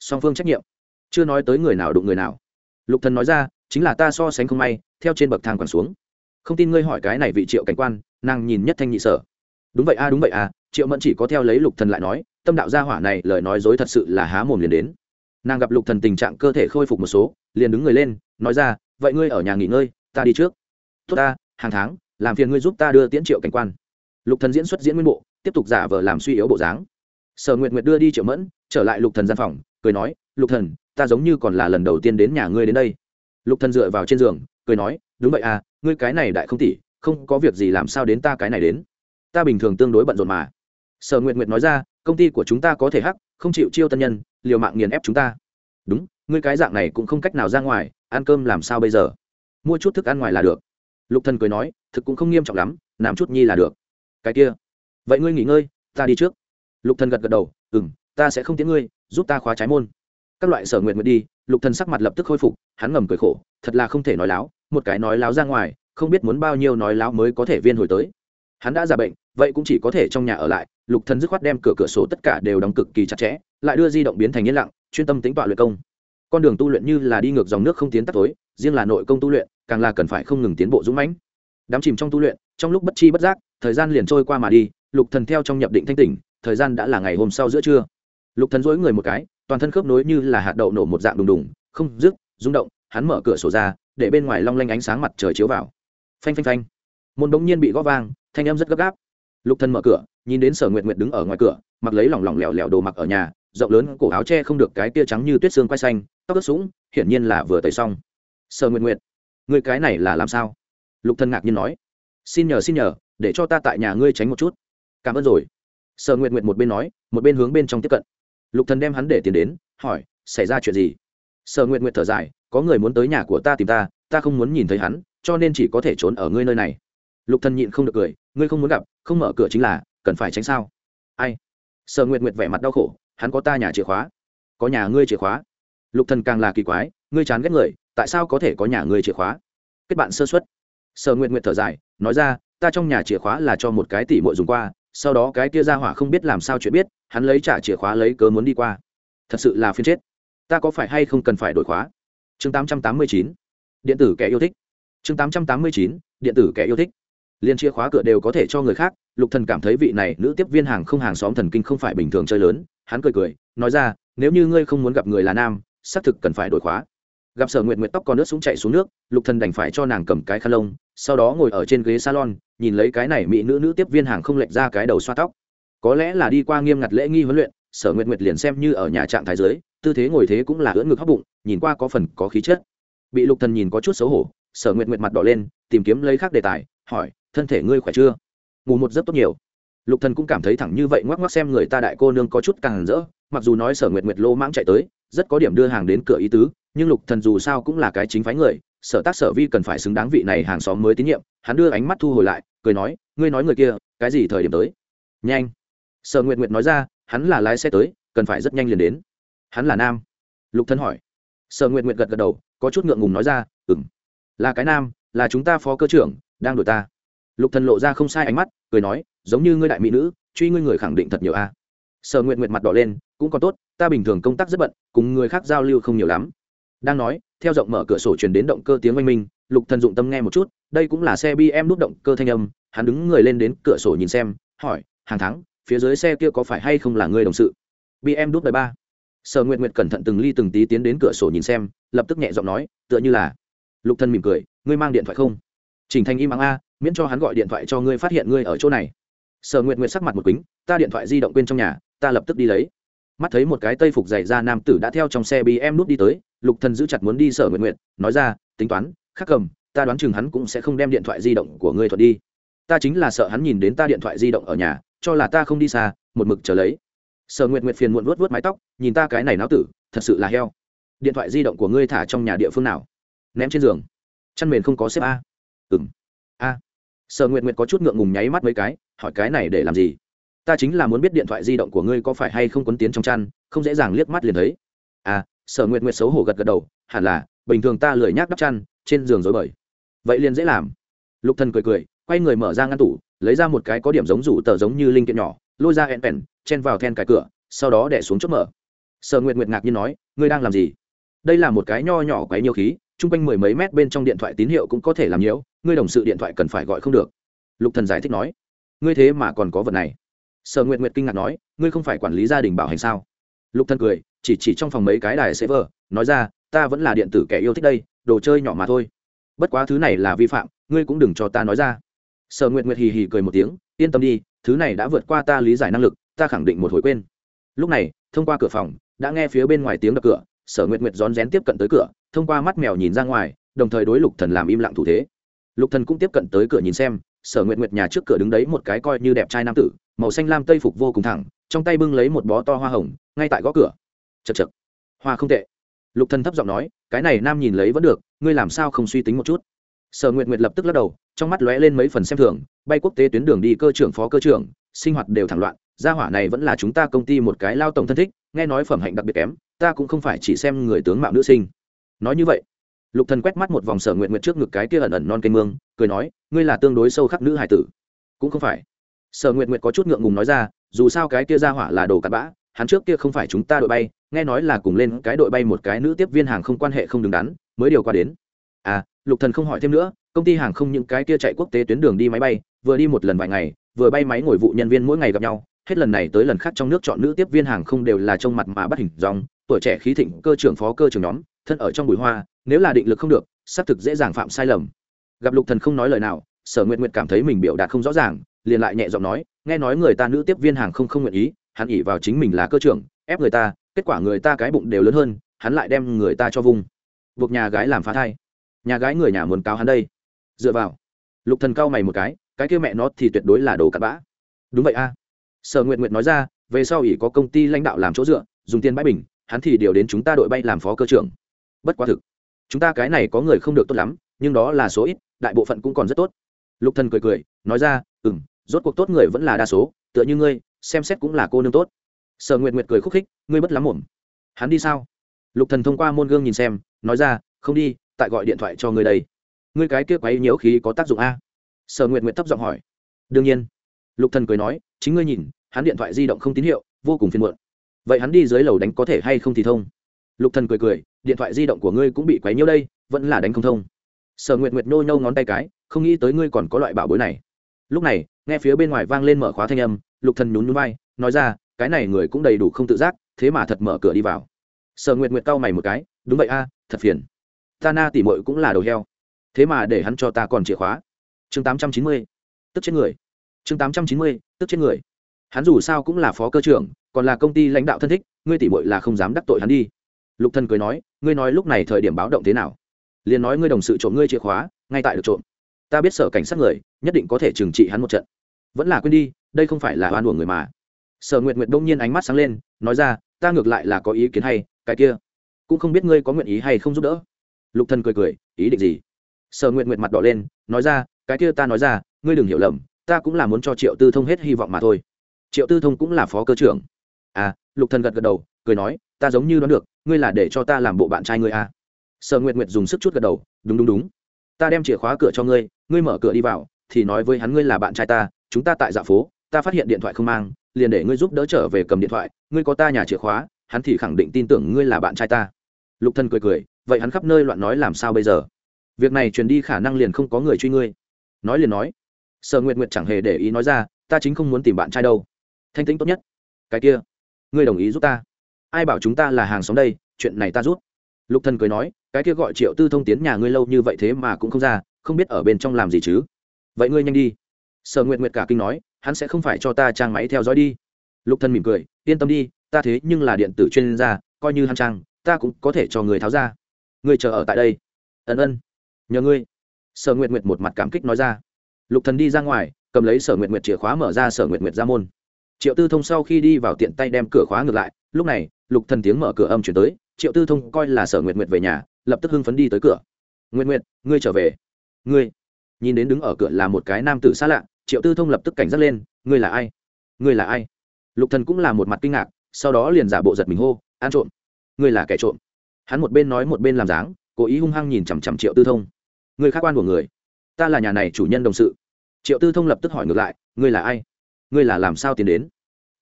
Song phương trách nhiệm, chưa nói tới người nào đụng người nào. Lục thần nói ra, chính là ta so sánh không may, theo trên bậc thang còn xuống không tin ngươi hỏi cái này vị triệu cảnh quan, nàng nhìn nhất thanh nhị sở. Đúng vậy a, đúng vậy a, triệu mẫn chỉ có theo lấy lục thần lại nói, tâm đạo gia hỏa này lời nói dối thật sự là há mồm liền đến. Nàng gặp lục thần tình trạng cơ thể khôi phục một số, liền đứng người lên, nói ra, vậy ngươi ở nhà nghỉ ngơi, ta đi trước. Tốt ta, hàng tháng, làm phiền ngươi giúp ta đưa tiễn triệu cảnh quan. Lục thần diễn xuất diễn nguyên bộ, tiếp tục giả vờ làm suy yếu bộ dáng. Sở nguyệt nguyệt đưa đi triệu mẫn, trở lại lục thần gian phòng, cười nói, lục thần, ta giống như còn là lần đầu tiên đến nhà ngươi đến đây. Lục thần dựa vào trên giường, cười nói, đúng vậy à ngươi cái này đại không tỷ, không có việc gì làm sao đến ta cái này đến? Ta bình thường tương đối bận rộn mà. Sở nguyệt nguyệt nói ra, công ty của chúng ta có thể hắc, không chịu chiêu tân nhân, liều mạng nghiền ép chúng ta. Đúng, ngươi cái dạng này cũng không cách nào ra ngoài, ăn cơm làm sao bây giờ? Mua chút thức ăn ngoài là được. Lục thần cười nói, thực cũng không nghiêm trọng lắm làm chút nhi là được. Cái kia, vậy ngươi nghỉ ngơi, ta đi trước. Lục thần gật gật đầu, ừm, ta sẽ không tiễn ngươi, giúp ta khóa trái môn. Các loại sở nguyện nguyện đi, lục thần sắc mặt lập tức khôi phục, hắn ngầm cười khổ, thật là không thể nói láo một cái nói láo ra ngoài, không biết muốn bao nhiêu nói láo mới có thể viên hồi tới. Hắn đã ra bệnh, vậy cũng chỉ có thể trong nhà ở lại, lục thần dứt khoát đem cửa cửa sổ tất cả đều đóng cực kỳ chặt chẽ, lại đưa di động biến thành yên lặng, chuyên tâm tính tọa luyện công. Con đường tu luyện như là đi ngược dòng nước không tiến tắt tối, riêng là nội công tu luyện, càng là cần phải không ngừng tiến bộ dũng mãnh. Đám chìm trong tu luyện, trong lúc bất chi bất giác, thời gian liền trôi qua mà đi, lục thần theo trong nhập định thanh tỉnh, thời gian đã là ngày hôm sau giữa trưa. Lục thần dối người một cái, toàn thân khớp nối như là hạt đậu nổ một dạng đùng đùng, không dứt, rung động, hắn mở cửa sổ ra để bên ngoài long lanh ánh sáng mặt trời chiếu vào. Phanh phanh phanh. Môn bỗng nhiên bị gõ vang, thanh âm rất gấp gáp. Lục thần mở cửa, nhìn đến sở nguyện nguyện đứng ở ngoài cửa, mặc lấy lỏng lỏng lẻo lẻo đồ mặc ở nhà, rộng lớn cổ áo che không được cái tia trắng như tuyết xương quai xanh, tóc ướt sũng, hiển nhiên là vừa tẩy xong. Sở nguyện nguyện người cái này là làm sao? Lục thần ngạc nhiên nói. Xin nhờ xin nhờ, để cho ta tại nhà ngươi tránh một chút. Cảm ơn rồi. Sở nguyện nguyện một bên nói, một bên hướng bên trong tiếp cận. Lục thần đem hắn để tiền đến, hỏi, xảy ra chuyện gì? Sở nguyện nguyện thở dài có người muốn tới nhà của ta tìm ta ta không muốn nhìn thấy hắn, cho nên chỉ có thể trốn ở ngươi nơi này. Lục thần nhịn không được cười, ngươi không muốn gặp, không mở cửa chính là, cần phải tránh sao? Ai? Sở nguyệt nguyệt vẻ mặt đau khổ, hắn có ta nhà chìa khóa. Có nhà ngươi chìa khóa. Lục thần càng là kỳ quái, ngươi chán ghét người, tại sao có thể có nhà ngươi chìa khóa? Kết bạn sơ xuất sở nguyệt nguyệt thở dài, nói ra, ta trong nhà chìa khóa là cho một cái tỷ muội dùng qua, sau đó cái kia ra hỏa không biết làm sao chuyện biết, hắn lấy trả chìa khóa lấy cớ muốn đi qua. Thật sự là phiên chết. Ta có phải hay không cần phải đổi khóa? Chương 889 điện tử kẻ yêu thích. Chương 889 điện tử kẻ yêu thích. Liên chìa khóa cửa đều có thể cho người khác. Lục thần cảm thấy vị này nữ tiếp viên hàng không hàng xóm thần kinh không phải bình thường chơi lớn. Hắn cười cười, nói ra, nếu như ngươi không muốn gặp người là nam, xác thực cần phải đổi khóa. Gặp sở nguyệt nguyệt tóc còn nước súng chạy xuống nước, lục thần đành phải cho nàng cầm cái khăn lông, sau đó ngồi ở trên ghế salon, nhìn lấy cái này mỹ nữ nữ tiếp viên hàng không lệch ra cái đầu xoa tóc. Có lẽ là đi qua nghiêm ngặt lễ nghi huấn luyện, sở nguyệt nguyệt liền xem như ở nhà trạng thái dưới tư thế ngồi thế cũng là ưỡn ngực hóc bụng, nhìn qua có phần có khí chất. Bị lục thần nhìn có chút xấu hổ, sở nguyệt nguyệt mặt đỏ lên, tìm kiếm lấy khác đề tài, hỏi, thân thể ngươi khỏe chưa? Ngủ một giấc tốt nhiều. Lục thần cũng cảm thấy thẳng như vậy, ngoắc ngoắc xem người ta đại cô nương có chút càng rỡ, mặc dù nói sở nguyệt nguyệt lô mãng chạy tới, rất có điểm đưa hàng đến cửa ý tứ, nhưng lục thần dù sao cũng là cái chính phái người, sở tác sở vi cần phải xứng đáng vị này hàng xóm mới tín nhiệm, hắn đưa ánh mắt thu hồi lại, cười nói, ngươi nói người kia, cái gì thời điểm tới? Nhanh. Sở nguyệt nguyệt nói ra, hắn là lái xe tới, cần phải rất nhanh liền đến hắn là nam. Lục thân hỏi. Sở nguyện nguyện gật gật đầu, có chút ngượng ngùng nói ra ừng là cái nam, là chúng ta phó cơ trưởng, đang đuổi ta. Lục thần lộ ra không sai ánh mắt, cười nói, giống như ngươi đại mỹ nữ, truy ngươi người khẳng định thật nhiều a. Sở nguyện nguyện mặt đỏ lên, cũng còn tốt, ta bình thường công tác rất bận, cùng người khác giao lưu không nhiều lắm. Đang nói, theo rộng mở cửa sổ truyền đến động cơ tiếng oanh minh, lục thần dụng tâm nghe một chút, đây cũng là xe bm nút động cơ thanh âm, hắn đứng người lên đến cửa sổ nhìn xem, hỏi, hàng tháng, phía dưới xe kia có phải hay không là người đồng sự? Bm đút đời ba sở nguyệt nguyệt cẩn thận từng ly từng tí tiến đến cửa sổ nhìn xem, lập tức nhẹ giọng nói, tựa như là, lục thần mỉm cười, ngươi mang điện thoại không? Chỉnh thành im ắng a, miễn cho hắn gọi điện thoại cho ngươi phát hiện ngươi ở chỗ này. Sở nguyệt nguyệt sắc mặt một kính ta điện thoại di động quên trong nhà, ta lập tức đi lấy. Mắt thấy một cái tây phục dày ra nam tử đã theo trong xe bm nút đi tới, lục thần giữ chặt muốn đi sở nguyện nguyện nói ra, tính toán, khắc cầm, ta đoán chừng hắn cũng sẽ không đem điện thoại di động của ngươi thuận đi. Ta chính là sợ hắn nhìn đến ta điện thoại di động ở nhà, cho là ta không đi xa, một mực chờ lấy sở nguyện nguyện phiền muộn vuốt vuốt mái tóc, nhìn ta cái này náo tử, thật sự là heo. Điện thoại di động của ngươi thả trong nhà địa phương nào? Ném trên giường. Chăn mền không có xếp a. Ừng a. Sở nguyện nguyện có chút ngượng ngùng nháy mắt mấy cái, hỏi cái này để làm gì? Ta chính là muốn biết điện thoại di động của ngươi có phải hay không quấn tiến trong chăn, không dễ dàng liếc mắt liền thấy. À sở nguyệt nguyệt xấu hổ gật gật đầu, hẳn là, bình thường ta lười nhác đắp chăn, trên giường dối bời. Vậy liền dễ làm. Lục thần cười cười, quay người mở ra ngăn tủ, lấy ra một cái có điểm giống rủ tờ giống như linh kiện nhỏ, lôi ra ẹn pèn chen vào then cài cửa, sau đó đẻ xuống chốt mở. Sở nguyệt nguyệt ngạc nhiên nói, ngươi đang làm gì? Đây là một cái nho nhỏ quấy nhiều khí, chung quanh mười mấy mét bên trong điện thoại tín hiệu cũng có thể làm nhiễu ngươi đồng sự điện thoại cần phải gọi không được. Lục thần giải thích nói, ngươi thế mà còn có vật này. Sở nguyệt nguyệt kinh ngạc nói, ngươi không phải quản lý gia đình bảo hành sao? Lục Thần cười, chỉ chỉ trong phòng mấy cái đài server, nói ra, ta vẫn là điện tử kẻ yêu thích đây, đồ chơi nhỏ mà thôi. Bất quá thứ này là vi phạm, ngươi cũng đừng cho ta nói ra. Sở nguyệt nguyệt hì hì cười một tiếng, yên tâm đi, thứ này đã vượt qua ta lý giải năng lực ta khẳng định một hồi quên. Lúc này, thông qua cửa phòng, đã nghe phía bên ngoài tiếng đập cửa, sở nguyệt nguyệt rón rén tiếp cận tới cửa, thông qua mắt mèo nhìn ra ngoài, đồng thời đối lục thần làm im lặng thủ thế. Lục thần cũng tiếp cận tới cửa nhìn xem, sở nguyệt nguyệt nhà trước cửa đứng đấy một cái coi như đẹp trai nam tử, màu xanh lam tây phục vô cùng thẳng, trong tay bưng lấy một bó to hoa hồng, ngay tại gõ cửa. Chật chật hoa không tệ. Lục thần thấp giọng nói, cái này nam nhìn lấy vẫn được, ngươi làm sao không suy tính một chút? Sở nguyệt nguyệt lập tức lắc đầu, trong mắt lóe lên mấy phần xem thường, bay quốc tế tuyến đường đi cơ trưởng phó cơ trưởng sinh hoạt đều thẳng loạn, gia hỏa này vẫn là chúng ta công ty một cái lao tổng thân thích, nghe nói phẩm hạnh đặc biệt kém, ta cũng không phải chỉ xem người tướng mạo nữ sinh. Nói như vậy, lục thần quét mắt một vòng sở nguyện nguyện trước ngực cái kia ẩn ẩn non cây mương, cười nói, ngươi là tương đối sâu khắc nữ hải tử. Cũng không phải. Sở nguyện nguyện có chút ngượng ngùng nói ra, dù sao cái kia gia hỏa là đồ cặn bã, hắn trước kia không phải chúng ta đội bay, nghe nói là cùng lên cái đội bay một cái nữ tiếp viên hàng không quan hệ không đứng đắn, mới điều qua đến. À lục thần không hỏi thêm nữa, công ty hàng không những cái kia chạy quốc tế tuyến đường đi máy bay, vừa đi một lần vài ngày vừa bay máy ngồi vụ nhân viên mỗi ngày gặp nhau, hết lần này tới lần khác trong nước chọn nữ tiếp viên hàng không đều là trông mặt mà bắt hình dòng tuổi trẻ khí thịnh, cơ trưởng phó, cơ trưởng nhóm, thân ở trong bụi hoa, nếu là định lực không được, xác thực dễ dàng phạm sai lầm. Gặp lục thần không nói lời nào, sở nguyện nguyện cảm thấy mình biểu đạt không rõ ràng, liền lại nhẹ giọng nói, nghe nói người ta nữ tiếp viên hàng không không nguyện ý, hắn ỉ vào chính mình là cơ trưởng, ép người ta, kết quả người ta cái bụng đều lớn hơn, hắn lại đem người ta cho vung. Buộc nhà gái làm phá thai. Nhà gái người nhà muốn cáo hắn đây. Dựa vào. Lục thần cao mày một cái cái kia mẹ nó thì tuyệt đối là đồ cặn bã. Đúng vậy a. Sở nguyệt nguyệt nói ra, về sau ỷ có công ty lãnh đạo làm chỗ dựa, dùng tiền bãi bình, hắn thì điều đến chúng ta đội bay làm phó cơ trưởng. Bất quá thực, chúng ta cái này có người không được tốt lắm, nhưng đó là số ít, đại bộ phận cũng còn rất tốt. Lục thần cười cười, nói ra ừ m rốt cuộc tốt người vẫn là đa số, tựa như ngươi, xem xét cũng là cô nương tốt. Sở nguyệt nguyệt cười khúc khích, ngươi bất lắm ổn hắn đi sao? Lục thần thông qua môn gương nhìn xem, nói ra, không đi, tại gọi điện thoại cho ngươi đây. Ngươi cái kia quấy nhiễu khí có tác dụng a? Sở nguyệt nguyệt thấp giọng hỏi. Đương nhiên. Lục thần cười nói, chính ngươi nhìn, hắn điện thoại di động không tín hiệu, vô cùng phiền muộn. Vậy hắn đi dưới lầu đánh có thể hay không thì thông? Lục thần cười cười, điện thoại di động của ngươi cũng bị quấy nhiễu đây, vẫn là đánh không thông. Sở nguyệt nguyệt nô nhâu ngón tay cái, không nghĩ tới ngươi còn có loại bảo bối này. Lúc này, nghe phía bên ngoài vang lên mở khóa thanh âm, lục thần nhún nhún vai, nói ra, cái này người cũng đầy đủ không tự giác, thế mà thật mở cửa đi vào. Sở nguyệt nguyệt cau mày một cái, đúng vậy a, thật phiền. Ta na tỉ mội cũng là đầu heo. Thế mà để hắn cho ta còn chìa khóa chương tám trăm chín mươi, tức chết người. Chương tám trăm chín mươi, tức chết người. Hắn dù sao cũng là phó cơ trưởng, còn là công ty lãnh đạo thân thích, ngươi tỷ bội là không dám đắc tội hắn đi. Lục thần cười nói, ngươi nói lúc này thời điểm báo động thế nào? Liền nói ngươi đồng sự trộm ngươi chìa khóa, ngay tại được trộm. Ta biết sở cảnh sát người, nhất định có thể trừng trị hắn một trận. Vẫn là quên đi, đây không phải là oan uổng người mà. Sở nguyệt nguyệt đông nhiên ánh mắt sáng lên, nói ra, ta ngược lại là có ý kiến hay, cái kia. Cũng không biết ngươi có nguyện ý hay không giúp đỡ. Lục thần cười cười, ý định gì? Sở nguyệt nguyệt mặt đỏ lên, nói ra cái kia ta nói ra, ngươi đừng hiểu lầm, ta cũng là muốn cho triệu tư thông hết hy vọng mà thôi. Triệu tư thông cũng là phó cơ trưởng. À lục thần gật gật đầu, cười nói, ta giống như đoán được, ngươi là để cho ta làm bộ bạn trai ngươi à. Sở nguyệt nguyệt dùng sức chút gật đầu, đúng đúng đúng. Ta đem chìa khóa cửa cho ngươi ngươi mở cửa đi vào, thì nói với hắn ngươi là bạn trai ta, chúng ta tại dạ phố, ta phát hiện điện thoại không mang, liền để ngươi giúp đỡ trở về cầm điện thoại, ngươi có ta nhà chìa khóa, hắn thì khẳng định tin tưởng ngươi là bạn trai ta. Lục thần cười cười, vậy hắn khắp nơi loạn nói làm sao bây giờ? Việc này truyền đi khả năng liền không có người truy ngươi nói liền nói. Sở nguyện nguyện chẳng hề để ý nói ra, ta chính không muốn tìm bạn trai đâu. Thanh tĩnh tốt nhất. Cái kia, ngươi đồng ý giúp ta. Ai bảo chúng ta là hàng xóm đây, chuyện này ta rút. lục thần cười nói, cái kia gọi triệu tư thông tiến nhà ngươi lâu như vậy thế mà cũng không ra, không biết ở bên trong làm gì chứ. Vậy ngươi nhanh đi. Sở nguyện nguyện cả kinh nói, hắn sẽ không phải cho ta trang máy theo dõi đi. Lục thần mỉm cười, yên tâm đi, ta thế nhưng là điện tử chuyên gia, coi như hắn trang, ta cũng có thể cho người tháo ra. Ngươi chờ ở tại đây. Ân ân. Nhờ ngươi sở nguyệt nguyệt một mặt cảm kích nói ra. Lục thần đi ra ngoài, cầm lấy sở nguyệt nguyệt chìa khóa mở ra sở nguyệt nguyệt ra môn. Triệu tư thông sau khi đi vào tiện tay đem cửa khóa ngược lại, lúc này, lục thần tiếng mở cửa âm chuyển tới, triệu tư thông coi là sở nguyệt nguyệt về nhà, lập tức hưng phấn đi tới cửa. Nguyệt nguyệt, ngươi trở về. Ngươi, nhìn đến đứng ở cửa là một cái nam tử xa lạ, triệu tư thông lập tức cảnh giác lên, ngươi là ai? Ngươi là ai? Lục thần cũng là một mặt kinh ngạc, sau đó liền giả bộ giật mình hô, ăn trộm. Ngươi là kẻ trộm. Hắn một bên nói một bên làm dáng, cố ý hung hăng nhìn chằm chằm triệu tư thông. Người khác quan của người. Ta là nhà này chủ nhân đồng sự. Triệu tư thông lập tức hỏi ngược lại, ngươi là ai? Ngươi là làm sao tiến đến?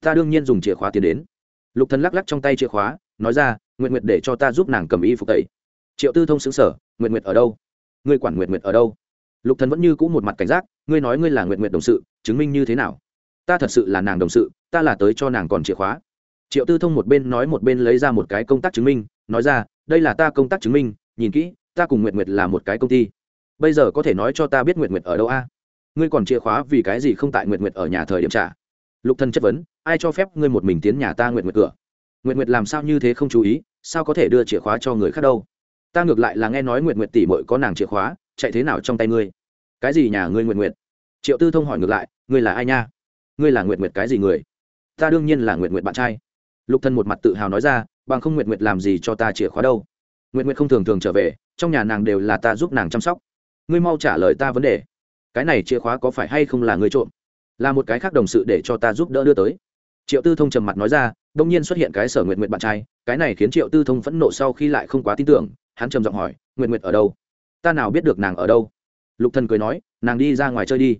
Ta đương nhiên dùng chìa khóa tiến đến. Lục thần lắc lắc trong tay chìa khóa, nói ra nguyện nguyệt để cho ta giúp nàng cầm y phục tẩy. Triệu tư thông xứng sở nguyện nguyệt ở đâu? Ngươi quản nguyện nguyệt ở đâu? Lục thần vẫn như cũ một mặt cảnh giác, ngươi nói ngươi là nguyện nguyệt đồng sự, chứng minh như thế nào? Ta thật sự là nàng đồng sự, ta là tới cho nàng còn chìa khóa. Triệu tư thông một bên nói một bên lấy ra một cái công tác chứng minh, nói ra, đây là ta công tác chứng minh, nhìn kỹ, ta cùng nguyện nguyệt là một cái công ty bây giờ có thể nói cho ta biết nguyện nguyệt ở đâu a? Ngươi còn chìa khóa vì cái gì không tại nguyện nguyệt ở nhà thời điểm trả? Lục thần chất vấn, ai cho phép ngươi một mình tiến nhà ta nguyện nguyệt cửa? Nguyện nguyệt làm sao như thế không chú ý, sao có thể đưa chìa khóa cho người khác đâu? Ta ngược lại là nghe nói nguyện nguyệt tỷ muội có nàng chìa khóa, chạy thế nào trong tay ngươi? Cái gì nhà ngươi nguyện nguyệt? Triệu tư thông hỏi ngược lại, ngươi là ai nha? Ngươi là nguyện nguyệt cái gì người? Ta đương nhiên là nguyện nguyệt bạn trai. Lục thần một mặt tự hào nói ra, bằng không nguyện nguyệt làm gì cho ta chìa khóa đâu? Nguyện nguyệt không thường thường trở về, trong nhà nàng đều là ta giúp nàng chăm sóc ngươi mau trả lời ta vấn đề. Cái này chìa khóa có phải hay không là ngươi trộm? Là một cái khác đồng sự để cho ta giúp đỡ đưa tới. Triệu tư thông trầm mặt nói ra, đông nhiên xuất hiện cái sở nguyện nguyện bạn trai, cái này khiến triệu tư thông phẫn nộ sau khi lại không quá tin tưởng, hắn trầm giọng hỏi nguyện nguyện ở đâu? Ta nào biết được nàng ở đâu? Lục thần cười nói, nàng đi ra ngoài chơi đi.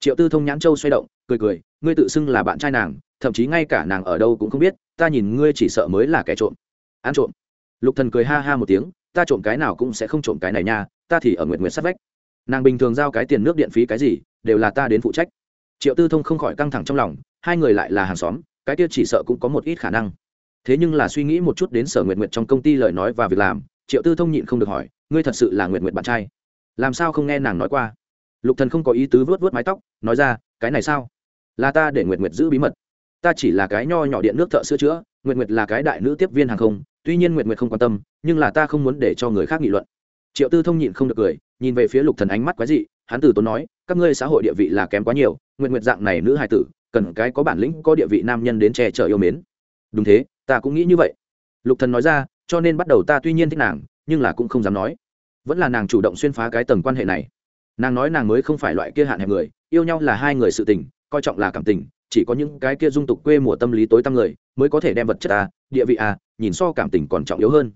Triệu tư thông nhãn châu xoay động, cười cười, ngươi tự xưng là bạn trai nàng, thậm chí ngay cả nàng ở đâu cũng không biết, ta nhìn ngươi chỉ sợ mới là kẻ trộm. Ăn trộm? Lục thần cười ha ha một tiếng, ta trộm cái nào cũng sẽ không trộm cái này nha ta thì ở nguyện nguyện sát vách. Nàng bình thường giao cái tiền nước điện phí cái gì, đều là ta đến phụ trách. Triệu tư thông không khỏi căng thẳng trong lòng, hai người lại là hàng xóm, cái kia chỉ sợ cũng có một ít khả năng. Thế nhưng là suy nghĩ một chút đến sở nguyện nguyện trong công ty lời nói và việc làm, triệu tư thông nhịn không được hỏi, ngươi thật sự là nguyện nguyện bạn trai? Làm sao không nghe nàng nói qua? Lục thần không có ý tứ vớt vớt mái tóc, nói ra, cái này sao? Là ta để nguyện nguyện giữ bí mật. Ta chỉ là cái nho nhỏ điện nước thợ sửa chữa nguyện nguyện là cái đại nữ tiếp viên hàng không, tuy nhiên nguyện nguyện không quan tâm, nhưng là ta không muốn để cho người khác nghị luận triệu tư thông nhịn không được cười, nhìn về phía lục thần ánh mắt quái dị, hắn từ tốn nói, các ngươi xã hội địa vị là kém quá nhiều nguyện nguyện dạng này nữ hài tử, cần cái có bản lĩnh, có địa vị nam nhân đến che chở yêu mến. Đúng thế, ta cũng nghĩ như vậy. Lục thần nói ra, cho nên bắt đầu ta tuy nhiên thích nàng, nhưng là cũng không dám nói. Vẫn là nàng chủ động xuyên phá cái tầng quan hệ này. Nàng nói nàng mới không phải loại kia hạn hẹp người, yêu nhau là hai người sự tình, coi trọng là cảm tình, chỉ có những cái kia dung tục quê mùa tâm lý tối tăm người, mới có thể đem vật chất a địa vị a nhìn so cảm tình còn trọng yếu hơn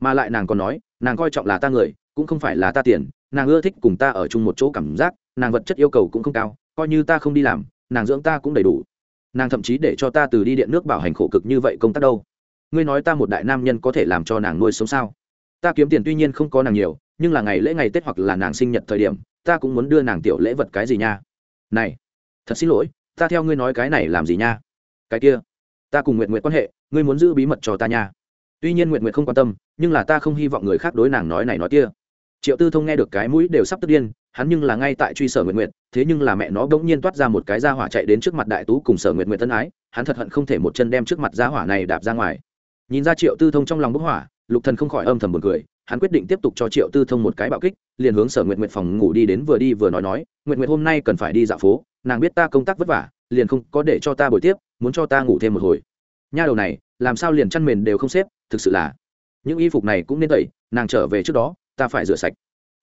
mà lại nàng còn nói, nàng coi trọng là ta người, cũng không phải là ta tiền, nàng ưa thích cùng ta ở chung một chỗ cảm giác, nàng vật chất yêu cầu cũng không cao, coi như ta không đi làm, nàng dưỡng ta cũng đầy đủ. Nàng thậm chí để cho ta từ đi điện nước bảo hành khổ cực như vậy công tác đâu. Ngươi nói ta một đại nam nhân có thể làm cho nàng nuôi sống sao? Ta kiếm tiền tuy nhiên không có nàng nhiều, nhưng là ngày lễ ngày tết hoặc là nàng sinh nhật thời điểm, ta cũng muốn đưa nàng tiểu lễ vật cái gì nha? Này, thật xin lỗi, ta theo ngươi nói cái này làm gì nha? Cái kia, ta cùng nguyện nguyện quan hệ, ngươi muốn giữ bí mật cho ta nha tuy nhiên nguyện nguyện không quan tâm, nhưng là ta không hy vọng người khác đối nàng nói này nói kia. Triệu tư thông nghe được cái mũi đều sắp tức điên, hắn nhưng là ngay tại truy sở nguyện nguyện thế nhưng là mẹ nó bỗng nhiên toát ra một cái ra hỏa chạy đến trước mặt đại tú cùng sở nguyệt nguyệt tân ái, hắn thật hận không thể một chân đem trước mặt ra hỏa này đạp ra ngoài. Nhìn ra triệu tư thông trong lòng bức hỏa, lục thần không khỏi âm thầm buồn cười, hắn quyết định tiếp tục cho triệu tư thông một cái bạo kích, liền hướng sở nguyệt nguyệt phòng ngủ đi đến vừa đi vừa nói nói, nguyệt nguyệt, hôm nay cần phải đi dạo phố, nàng biết ta công tác vất vả, liền không có để cho ta buổi tiếp, muốn cho ta ngủ thêm một hồi. Nha đầu này làm sao liền chăn mền đều không xếp, thực sự là. Những y phục này cũng nên tẩy, nàng trở về trước đó, ta phải rửa sạch.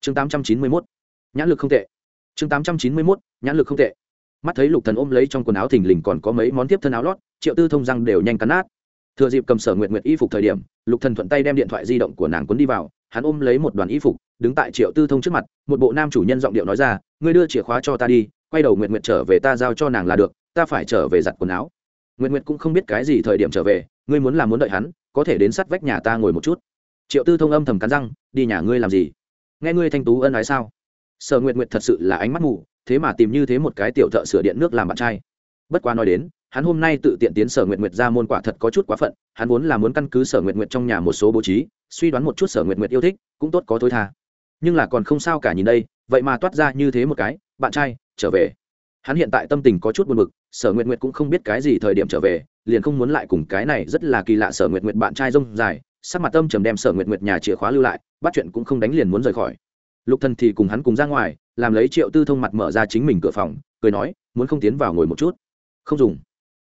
Chương tám trăm chín mươi mốt. Nhãn lực không tệ. Chương tám trăm chín mươi mốt, nhãn lực không tệ. Mắt thấy lục thần ôm lấy trong quần áo thình lình còn có mấy món tiếp thân áo lót, triệu tư thông răng đều nhanh cắn nát. Thừa dịp cầm sở nguyện nguyện y phục thời điểm, lục thần thuận tay đem điện thoại di động của nàng cuốn đi vào, hắn ôm lấy một đoàn y phục, đứng tại triệu tư thông trước mặt, một bộ nam chủ nhân giọng điệu nói ra, ngươi đưa chìa khóa cho ta đi, quay đầu nguyện nguyện trở về ta giao cho nàng là được, ta phải trở về giặt quần áo. Nguyện nguyện cũng không biết cái gì thời điểm trở về ngươi muốn làm muốn đợi hắn, có thể đến sát vách nhà ta ngồi một chút. Triệu tư thông âm thầm cắn răng, đi nhà ngươi làm gì? Nghe ngươi thanh tú ân ái sao? Sở nguyện nguyện thật sự là ánh mắt mù, thế mà tìm như thế một cái tiểu thợ sửa điện nước làm bạn trai. Bất quá nói đến, hắn hôm nay tự tiện tiến sở nguyện nguyện ra môn quả thật có chút quá phận, hắn vốn là muốn căn cứ sở nguyện nguyện trong nhà một số bố trí, suy đoán một chút sở nguyện nguyện yêu thích, cũng tốt có thối tha. Nhưng là còn không sao cả nhìn đây, vậy mà toát ra như thế một cái, bạn trai, trở về. Hắn hiện tại tâm tình có chút buồn bực, sở nguyện nguyện cũng không biết cái gì thời điểm trở về liền không muốn lại cùng cái này rất là kỳ lạ sở nguyện nguyện bạn trai rông dài, sắc mặt tâm trầm đem sở nguyện nguyện nhà chìa khóa lưu lại, bắt chuyện cũng không đánh liền muốn rời khỏi. Lục thần thì cùng hắn cùng ra ngoài, làm lấy triệu tư thông mặt mở ra chính mình cửa phòng, cười nói, muốn không tiến vào ngồi một chút? Không dùng,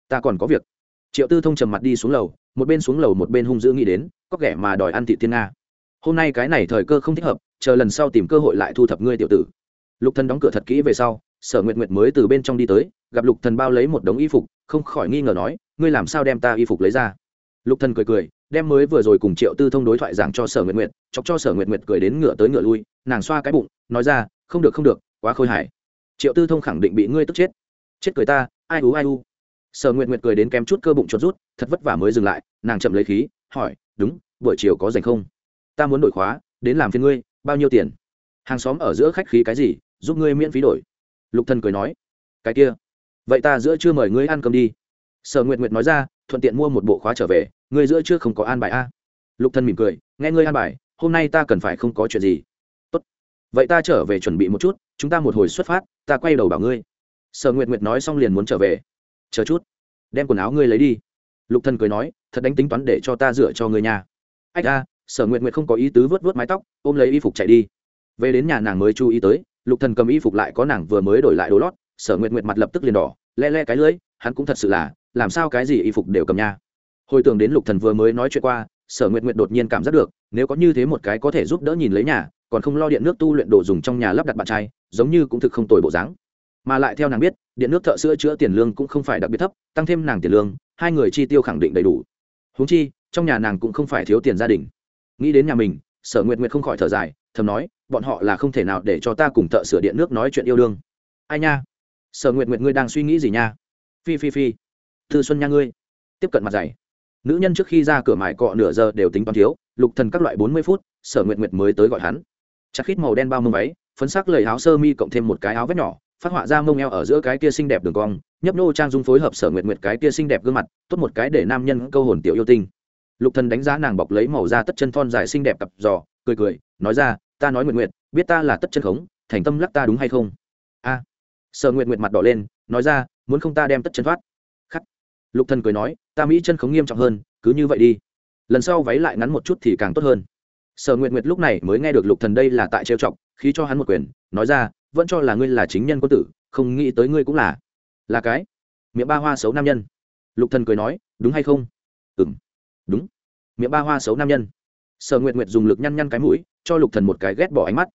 ta còn có việc. Triệu tư thông trầm mặt đi xuống lầu, một bên xuống lầu một bên hung dữ nghĩ đến, có kẻ mà đòi ăn thị thiên nga. Hôm nay cái này thời cơ không thích hợp, chờ lần sau tìm cơ hội lại thu thập ngươi tiểu tử. Lục thần đóng cửa thật kỹ về sau, sở nguyệt nguyệt mới từ bên trong đi tới, gặp lục thần bao lấy một đống y phục, không khỏi nghi ngờ nói ngươi làm sao đem ta y phục lấy ra? Lục thần cười cười, đem mới vừa rồi cùng triệu tư thông đối thoại giảng cho sở nguyệt nguyệt, chọc cho sở nguyệt nguyệt cười đến ngựa tới ngựa lui, nàng xoa cái bụng, nói ra, không được không được, quá khôi hài. Triệu tư thông khẳng định bị ngươi tức chết. Chết cười ta, ai u ai u. Sở nguyệt nguyệt cười đến kém chút cơ bụng chốt rút, thật vất vả mới dừng lại, nàng chậm lấy khí, hỏi, đúng, buổi chiều có dành không? Ta muốn đổi khóa, đến làm phiên ngươi, bao nhiêu tiền? Hàng xóm ở giữa khách khí cái gì, giúp ngươi miễn phí đổi. Lục thần cười nói, cái kia, vậy ta giữa chưa mời ngươi ăn cơm đi sở nguyệt nguyệt nói ra, thuận tiện mua một bộ khóa trở về, ngươi giữa chưa không có an bài a. Lục Thân mỉm cười, nghe ngươi an bài, hôm nay ta cần phải không có chuyện gì. Tốt. Vậy ta trở về chuẩn bị một chút, chúng ta một hồi xuất phát, ta quay đầu bảo ngươi. Sở nguyệt nguyệt nói xong liền muốn trở về. Chờ chút. Đem quần áo ngươi lấy đi. Lục Thân cười nói, thật đánh tính toán để cho ta rửa cho ngươi nhà ách a, sở nguyệt nguyệt không có ý tứ vớt vớt mái tóc, ôm lấy y phục chạy đi. Về đến nhà nàng mới chú ý tới, lục thần cầm y phục lại có nàng vừa mới đổi lại đồ lót, sở nguyệt nguyệt mặt lập tức liền đỏ, le le cái lưỡi, hắn cũng thật sự là làm sao cái gì y phục đều cầm nha. Hồi tưởng đến lục thần vừa mới nói chuyện qua, sở nguyệt nguyệt đột nhiên cảm giác được, nếu có như thế một cái có thể giúp đỡ nhìn lấy nhà, còn không lo điện nước tu luyện đồ dùng trong nhà lắp đặt bạn trai, giống như cũng thực không tồi bộ dáng. Mà lại theo nàng biết, điện nước thợ sữa chữa tiền lương cũng không phải đặc biệt thấp, tăng thêm nàng tiền lương, hai người chi tiêu khẳng định đầy đủ. Huống chi, trong nhà nàng cũng không phải thiếu tiền gia đình. Nghĩ đến nhà mình, sở nguyệt nguyệt không khỏi thở dài, thầm nói, bọn họ là không thể nào để cho ta cùng thợ sửa điện nước nói chuyện yêu đương. Ai nha? Sở nguyệt nguyệt, ngươi đang suy nghĩ gì nha? Phi phi phi thư xuân nha ngươi. Tiếp cận mặt dày. Nữ nhân trước khi ra cửa mải cọ nửa giờ đều tính toán thiếu, lục thần các loại bốn mươi phút, sở nguyệt nguyệt mới tới gọi hắn. Chặt khít màu đen bao mông váy, phấn sắc lời áo sơ mi cộng thêm một cái áo vét nhỏ, phát họa ra mông eo ở giữa cái kia xinh đẹp đường cong, nhấp nô trang dung phối hợp sở nguyệt nguyệt cái kia xinh đẹp gương mặt, tốt một cái để nam nhân câu hồn tiểu yêu tinh. Lục thần đánh giá nàng bọc lấy màu da tất chân thon dài xinh đẹp cặp giò, cười cười, nói ra, ta nói nguyệt nguyệt, biết ta là tất chân khống, thành tâm lắc ta đúng hay không? A. Sở nguyệt nguyệt mặt đỏ lên, nói ra, muốn không ta đem tất chân thoát? Lục thần cười nói, ta mỹ chân khống nghiêm trọng hơn, cứ như vậy đi. Lần sau váy lại ngắn một chút thì càng tốt hơn. Sở nguyệt nguyệt lúc này mới nghe được lục thần đây là tại trêu chọc khi cho hắn một quyền, nói ra, vẫn cho là ngươi là chính nhân quân tử, không nghĩ tới ngươi cũng là. Là cái? Miệng ba hoa xấu nam nhân. Lục thần cười nói, đúng hay không? Ừm. Đúng. Miệng ba hoa xấu nam nhân. Sở nguyệt nguyệt dùng lực nhăn nhăn cái mũi, cho lục thần một cái ghét bỏ ánh mắt.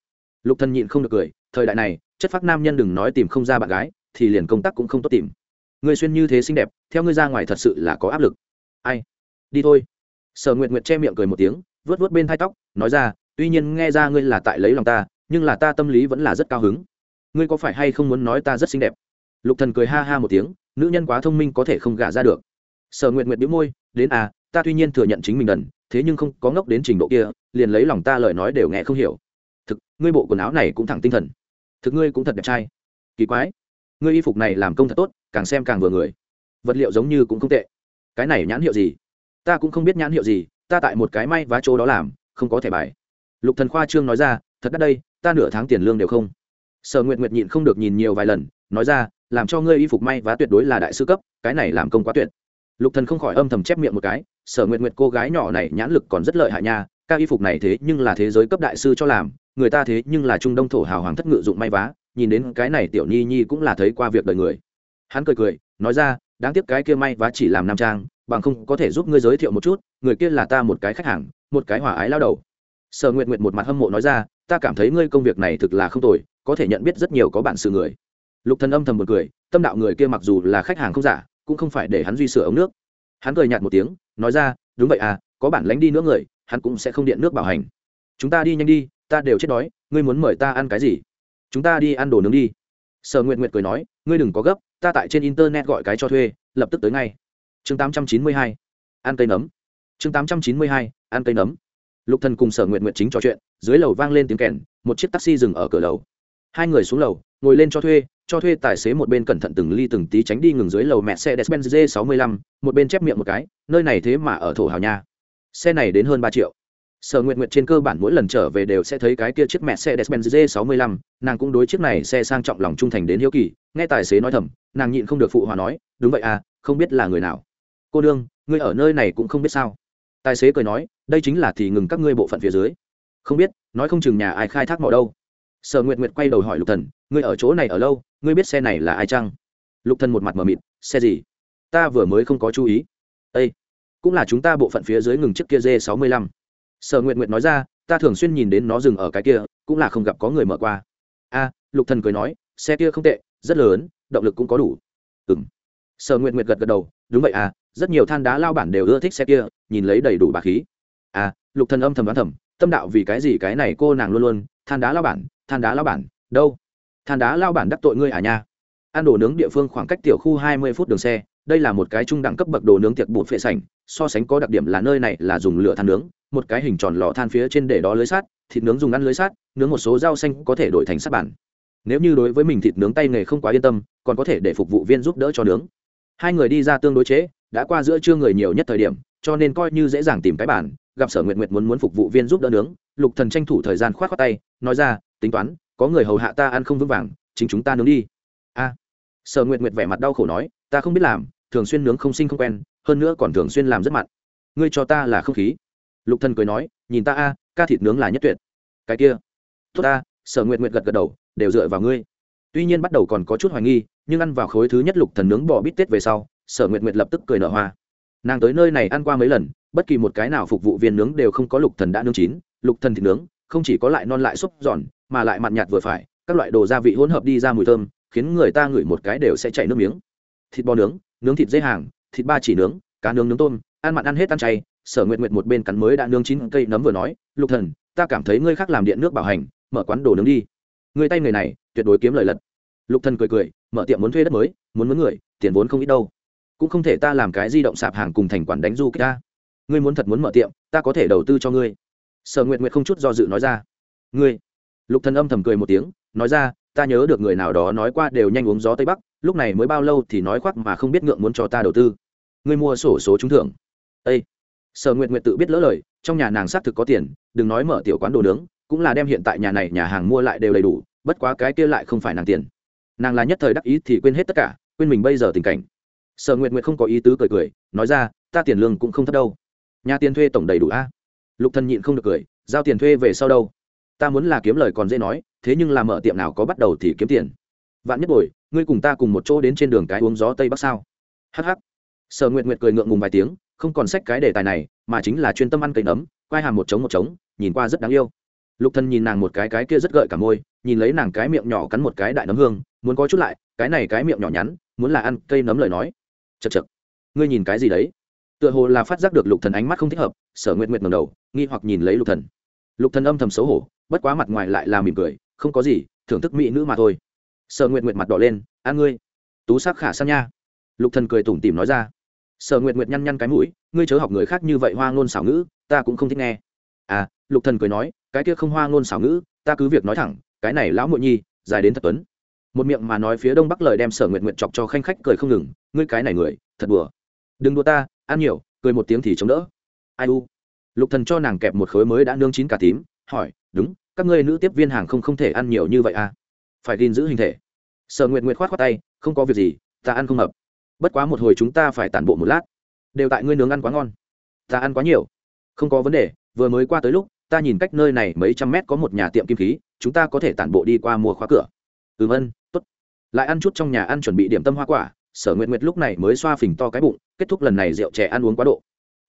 Lục thần nhịn không được cười, thời đại này, chất phác nam nhân đừng nói tìm không ra bạn gái, thì liền công tác cũng không tốt tìm người xuyên như thế xinh đẹp, theo ngươi ra ngoài thật sự là có áp lực. Ai? Đi thôi. Sở nguyệt nguyệt che miệng cười một tiếng vớt vớt bên thai tóc, nói ra, tuy nhiên nghe ra ngươi là tại lấy lòng ta, nhưng là ta tâm lý vẫn là rất cao hứng. Ngươi có phải hay không muốn nói ta rất xinh đẹp? Lục thần cười ha ha một tiếng, nữ nhân quá thông minh có thể không gả ra được. Sở nguyệt nguyệt bĩu môi, đến à ta tuy nhiên thừa nhận chính mình đần, thế nhưng không có ngốc đến trình độ kia, liền lấy lòng ta lời nói đều nghe không hiểu. Thực, ngươi bộ quần áo này cũng thẳng tinh thần. Thực, ngươi cũng thật đẹp trai. Kỳ quái ngươi y phục này làm công thật tốt, càng xem càng vừa người. Vật liệu giống như cũng không tệ. Cái này nhãn hiệu gì? Ta cũng không biết nhãn hiệu gì, ta tại một cái may vá chỗ đó làm, không có thẻ bài. Lục thần khoa trương nói ra, thật đắt đây, ta nửa tháng tiền lương đều không. Sở nguyệt nguyệt nhịn không được nhìn nhiều vài lần, nói ra, làm cho ngươi y phục may vá tuyệt đối là đại sư cấp, cái này làm công quá tuyệt. Lục thần không khỏi âm thầm chép miệng một cái, sở nguyệt nguyệt cô gái nhỏ này nhãn lực còn rất lợi hại nha, ca y phục này thế nhưng là thế giới cấp đại sư cho làm, người ta thế nhưng là trung đông thổ hào hoàng thất ngự dụng may vá nhìn đến cái này tiểu nhi nhi cũng là thấy qua việc đời người. Hắn cười cười, nói ra, đáng tiếc cái kia may và chỉ làm nam trang, bằng không có thể giúp ngươi giới thiệu một chút, người kia là ta một cái khách hàng, một cái hòa ái lao đầu. Sở nguyện nguyện một mặt hâm mộ nói ra, ta cảm thấy ngươi công việc này thực là không tồi, có thể nhận biết rất nhiều có bản sự người. Lục thần âm thầm một cười, tâm đạo người kia mặc dù là khách hàng không giả, cũng không phải để hắn duy sửa ống nước. Hắn cười nhạt một tiếng, nói ra, đúng vậy à có bản lánh đi nữa người, hắn cũng sẽ không điện nước bảo hành. Chúng ta đi nhanh đi, ta đều chết đói, ngươi muốn mời ta ăn cái gì? Chúng ta đi ăn đồ nướng đi sở nguyện nguyện cười nói ngươi đừng có gấp ta tại trên internet gọi cái cho thuê lập tức tới ngay chương 892. ăn cây nấm chương 892. ăn cây nấm lục thần cùng sở nguyện nguyện chính trò chuyện dưới lầu vang lên tiếng kèn một chiếc taxi dừng ở cửa lầu hai người xuống lầu ngồi lên cho thuê cho thuê tài xế một bên cẩn thận từng ly từng tí tránh đi ngừng dưới lầu mẹ xe Mercedes-Benz G65, một bên chép miệng một cái, nơi này thế mà ở thổ hào nha. Xe này đến hơn ba triệu. Sở Nguyệt Nguyệt trên cơ bản mỗi lần trở về đều sẽ thấy cái kia chiếc mẹ xe Mercedes-Benz G65, nàng cũng đối chiếc này xe sang trọng lòng trung thành đến hiếu kỳ, nghe tài xế nói thầm, nàng nhịn không được phụ hòa nói, đúng vậy à, không biết là người nào. Cô đương, ngươi ở nơi này cũng không biết sao? Tài xế cười nói, đây chính là thì ngừng các ngươi bộ phận phía dưới. Không biết, nói không chừng nhà ai khai thác mỏ đâu. Sở Nguyệt Nguyệt quay đầu hỏi Lục Thần, ngươi ở chỗ này ở lâu, ngươi biết xe này là ai chăng lục thần một mặt mờ mịt xe gì ta vừa mới không có chú ý ây cũng là chúng ta bộ phận phía dưới ngừng chiếc kia d sáu mươi lăm sở nguyện nguyện nói ra, ta thường xuyên nhìn đến nó dừng ở cái kia, cũng là không gặp có người mở qua. A, lục thần cười nói, xe kia không tệ, rất lớn, động lực cũng có đủ. Ừm. Sở nguyện nguyện gật gật đầu, đúng vậy à rất nhiều than đá lao bản đều ưa thích xe kia, nhìn lấy đầy đủ bà khí. À lục thần âm thầm đoán thầm, tâm đạo vì cái gì cái này cô nàng luôn luôn, than đá lao bản, than đá lao bản, đâu? Than đá lao bản đắc tội ngươi à nha. Ăn đồ nướng địa phương khoảng cách tiểu khu hai mươi phút đường xe đây là một cái trung đẳng cấp bậc đồ nướng tiệc bột phệ sành so sánh có đặc điểm là nơi này là dùng lửa than nướng, một cái hình tròn lò than phía trên để đó lưới sát thịt nướng dùng ăn lưới sát nướng một số rau xanh có thể đổi thành sát bản. Nếu như đối với mình thịt nướng tay nghề không quá yên tâm, còn có thể để phục vụ viên giúp đỡ cho nướng. Hai người đi ra tương đối chế, đã qua giữa trưa người nhiều nhất thời điểm, cho nên coi như dễ dàng tìm cái bản, gặp sở nguyện nguyện muốn muốn phục vụ viên giúp đỡ nướng, lục thần tranh thủ thời gian khoát khoát tay, nói ra, tính toán, có người hầu hạ ta ăn không vững vàng, chính chúng ta nướng đi. A. Sở nguyệt nguyệt vẻ mặt đau khổ nói, ta không biết làm thường xuyên nướng không sinh không quen, hơn nữa còn thường xuyên làm rất mặn. Ngươi cho ta là không khí. Lục thần cười nói, nhìn ta a, ca thịt nướng là nhất tuyệt. Cái kia. Tốt ta, sở nguyệt nguyệt gật gật đầu, đều dựa vào ngươi. Tuy nhiên bắt đầu còn có chút hoài nghi, nhưng ăn vào khối thứ nhất lục thần nướng bò bít tết về sau, sở nguyệt nguyệt lập tức cười nở hoa. Nàng tới nơi này ăn qua mấy lần, bất kỳ một cái nào phục vụ viên nướng đều không có lục thần đã nướng chín. Lục thần thịt nướng, không chỉ có lại non lại xúc giòn, mà lại mặn nhạt vừa phải, các loại đồ gia vị hỗn hợp đi ra mùi thơm, khiến người ta ngửi một cái đều sẽ chảy nước miếng. Thịt bò nướng nướng thịt dê hàng, thịt ba chỉ nướng, cá nướng nướng tôm, ăn mặn ăn hết ăn chay, sở nguyện nguyện một bên cắn mới đã nướng chín cây nấm vừa nói, lục thần, ta cảm thấy ngươi khác làm điện nước bảo hành, mở quán đồ nướng đi. Người tay người này, tuyệt đối kiếm lời lật. Lục thần cười cười, mở tiệm muốn thuê đất mới, muốn muốn người, tiền vốn không ít đâu. Cũng không thể ta làm cái di động sạp hàng cùng thành quản đánh du kích ta. Ngươi muốn thật muốn mở tiệm, ta có thể đầu tư cho ngươi. Sở nguyện nguyện không chút do dự nói ra. Ngươi? Lục thần âm thầm cười một tiếng, nói ra, ta nhớ được người nào đó nói qua đều nhanh uống gió tây bắc lúc này mới bao lâu thì nói khoác mà không biết ngượng muốn cho ta đầu tư. Ngươi mua sổ số trúng thưởng. Ây sở nguyện nguyện tự biết lỡ lời, trong nhà nàng xác thực có tiền, đừng nói mở tiểu quán đồ nướng, cũng là đem hiện tại nhà này nhà hàng mua lại đều đầy đủ, bất quá cái kia lại không phải nàng tiền. Nàng là nhất thời đắc ý thì quên hết tất cả, quên mình bây giờ tình cảnh. Sở nguyện nguyện không có ý tứ cười cười, nói ra, ta tiền lương cũng không thấp đâu. Nhà tiền thuê tổng đầy đủ a? Lục thần nhịn không được cười, giao tiền thuê về sau đâu? Ta muốn là kiếm lời còn dễ nói, thế nhưng là mở tiệm nào có bắt đầu thì kiếm tiền vạn nhất bồi, ngươi cùng ta cùng một chỗ đến trên đường cái uống gió tây bắc sao? Hh sở nguyệt nguyệt cười ngượng ngùng vài tiếng, không còn sách cái đề tài này, mà chính là chuyên tâm ăn cây nấm quai hàm một trống một trống, nhìn qua rất đáng yêu. Lục thân nhìn nàng một cái cái kia rất gợi cả môi, nhìn lấy nàng cái miệng nhỏ cắn một cái đại nấm hương, muốn có chút lại, cái này cái miệng nhỏ nhắn, muốn là ăn cây nấm lời nói. Chật chật ngươi nhìn cái gì đấy? Tựa hồ là phát giác được lục thần ánh mắt không thích hợp, sở nguyệt nguyệt ngẩng đầu, nghi hoặc nhìn lấy lục thần. Lục thần âm thầm xấu hổ, bất quá mặt ngoài lại là mỉm cười, không có gì, thưởng thức mỹ nữ mà thôi sở nguyệt nguyệt mặt đỏ lên an ngươi, tú sắc khả san nha. Lục thần cười tủm tỉm nói ra. Sở nguyệt nguyệt nhăn nhăn cái mũi, ngươi chớ học người khác như vậy hoa ngôn xảo ngữ, ta cũng không thích nghe. À lục thần cười nói, cái kia không hoa ngôn xảo ngữ, ta cứ việc nói thẳng, cái này lão muội nhi, dài đến thật tuấn. Một miệng mà nói phía đông bắc lời đem sở nguyệt nguyệt chọc cho khanh khách cười không ngừng, ngươi cái này người, thật bừa đừng đùa ta, ăn nhiều, cười một tiếng thì chống đỡ. Ai u? Lục thần cho nàng kẹp một khối mới đã nương chín cả tím, hỏi, đúng, các ngươi nữ tiếp viên hàng không không thể ăn nhiều như vậy à? Phải gìn giữ hình thể. Sở nguyệt nguyệt khoát khoát tay, không có việc gì, ta ăn không hợp. Bất quá một hồi chúng ta phải tản bộ một lát. Đều tại ngươi nướng ăn quá ngon. Ta ăn quá nhiều. Không có vấn đề, vừa mới qua tới lúc, ta nhìn cách nơi này mấy trăm mét có một nhà tiệm kim khí, chúng ta có thể tản bộ đi qua mua khóa cửa. Ừ vân t ố t lại ăn chút trong nhà ăn chuẩn bị điểm tâm hoa quả, sở nguyện nguyệt lúc này mới xoa phình to cái bụng, kết thúc lần này rượu trẻ ăn uống quá độ.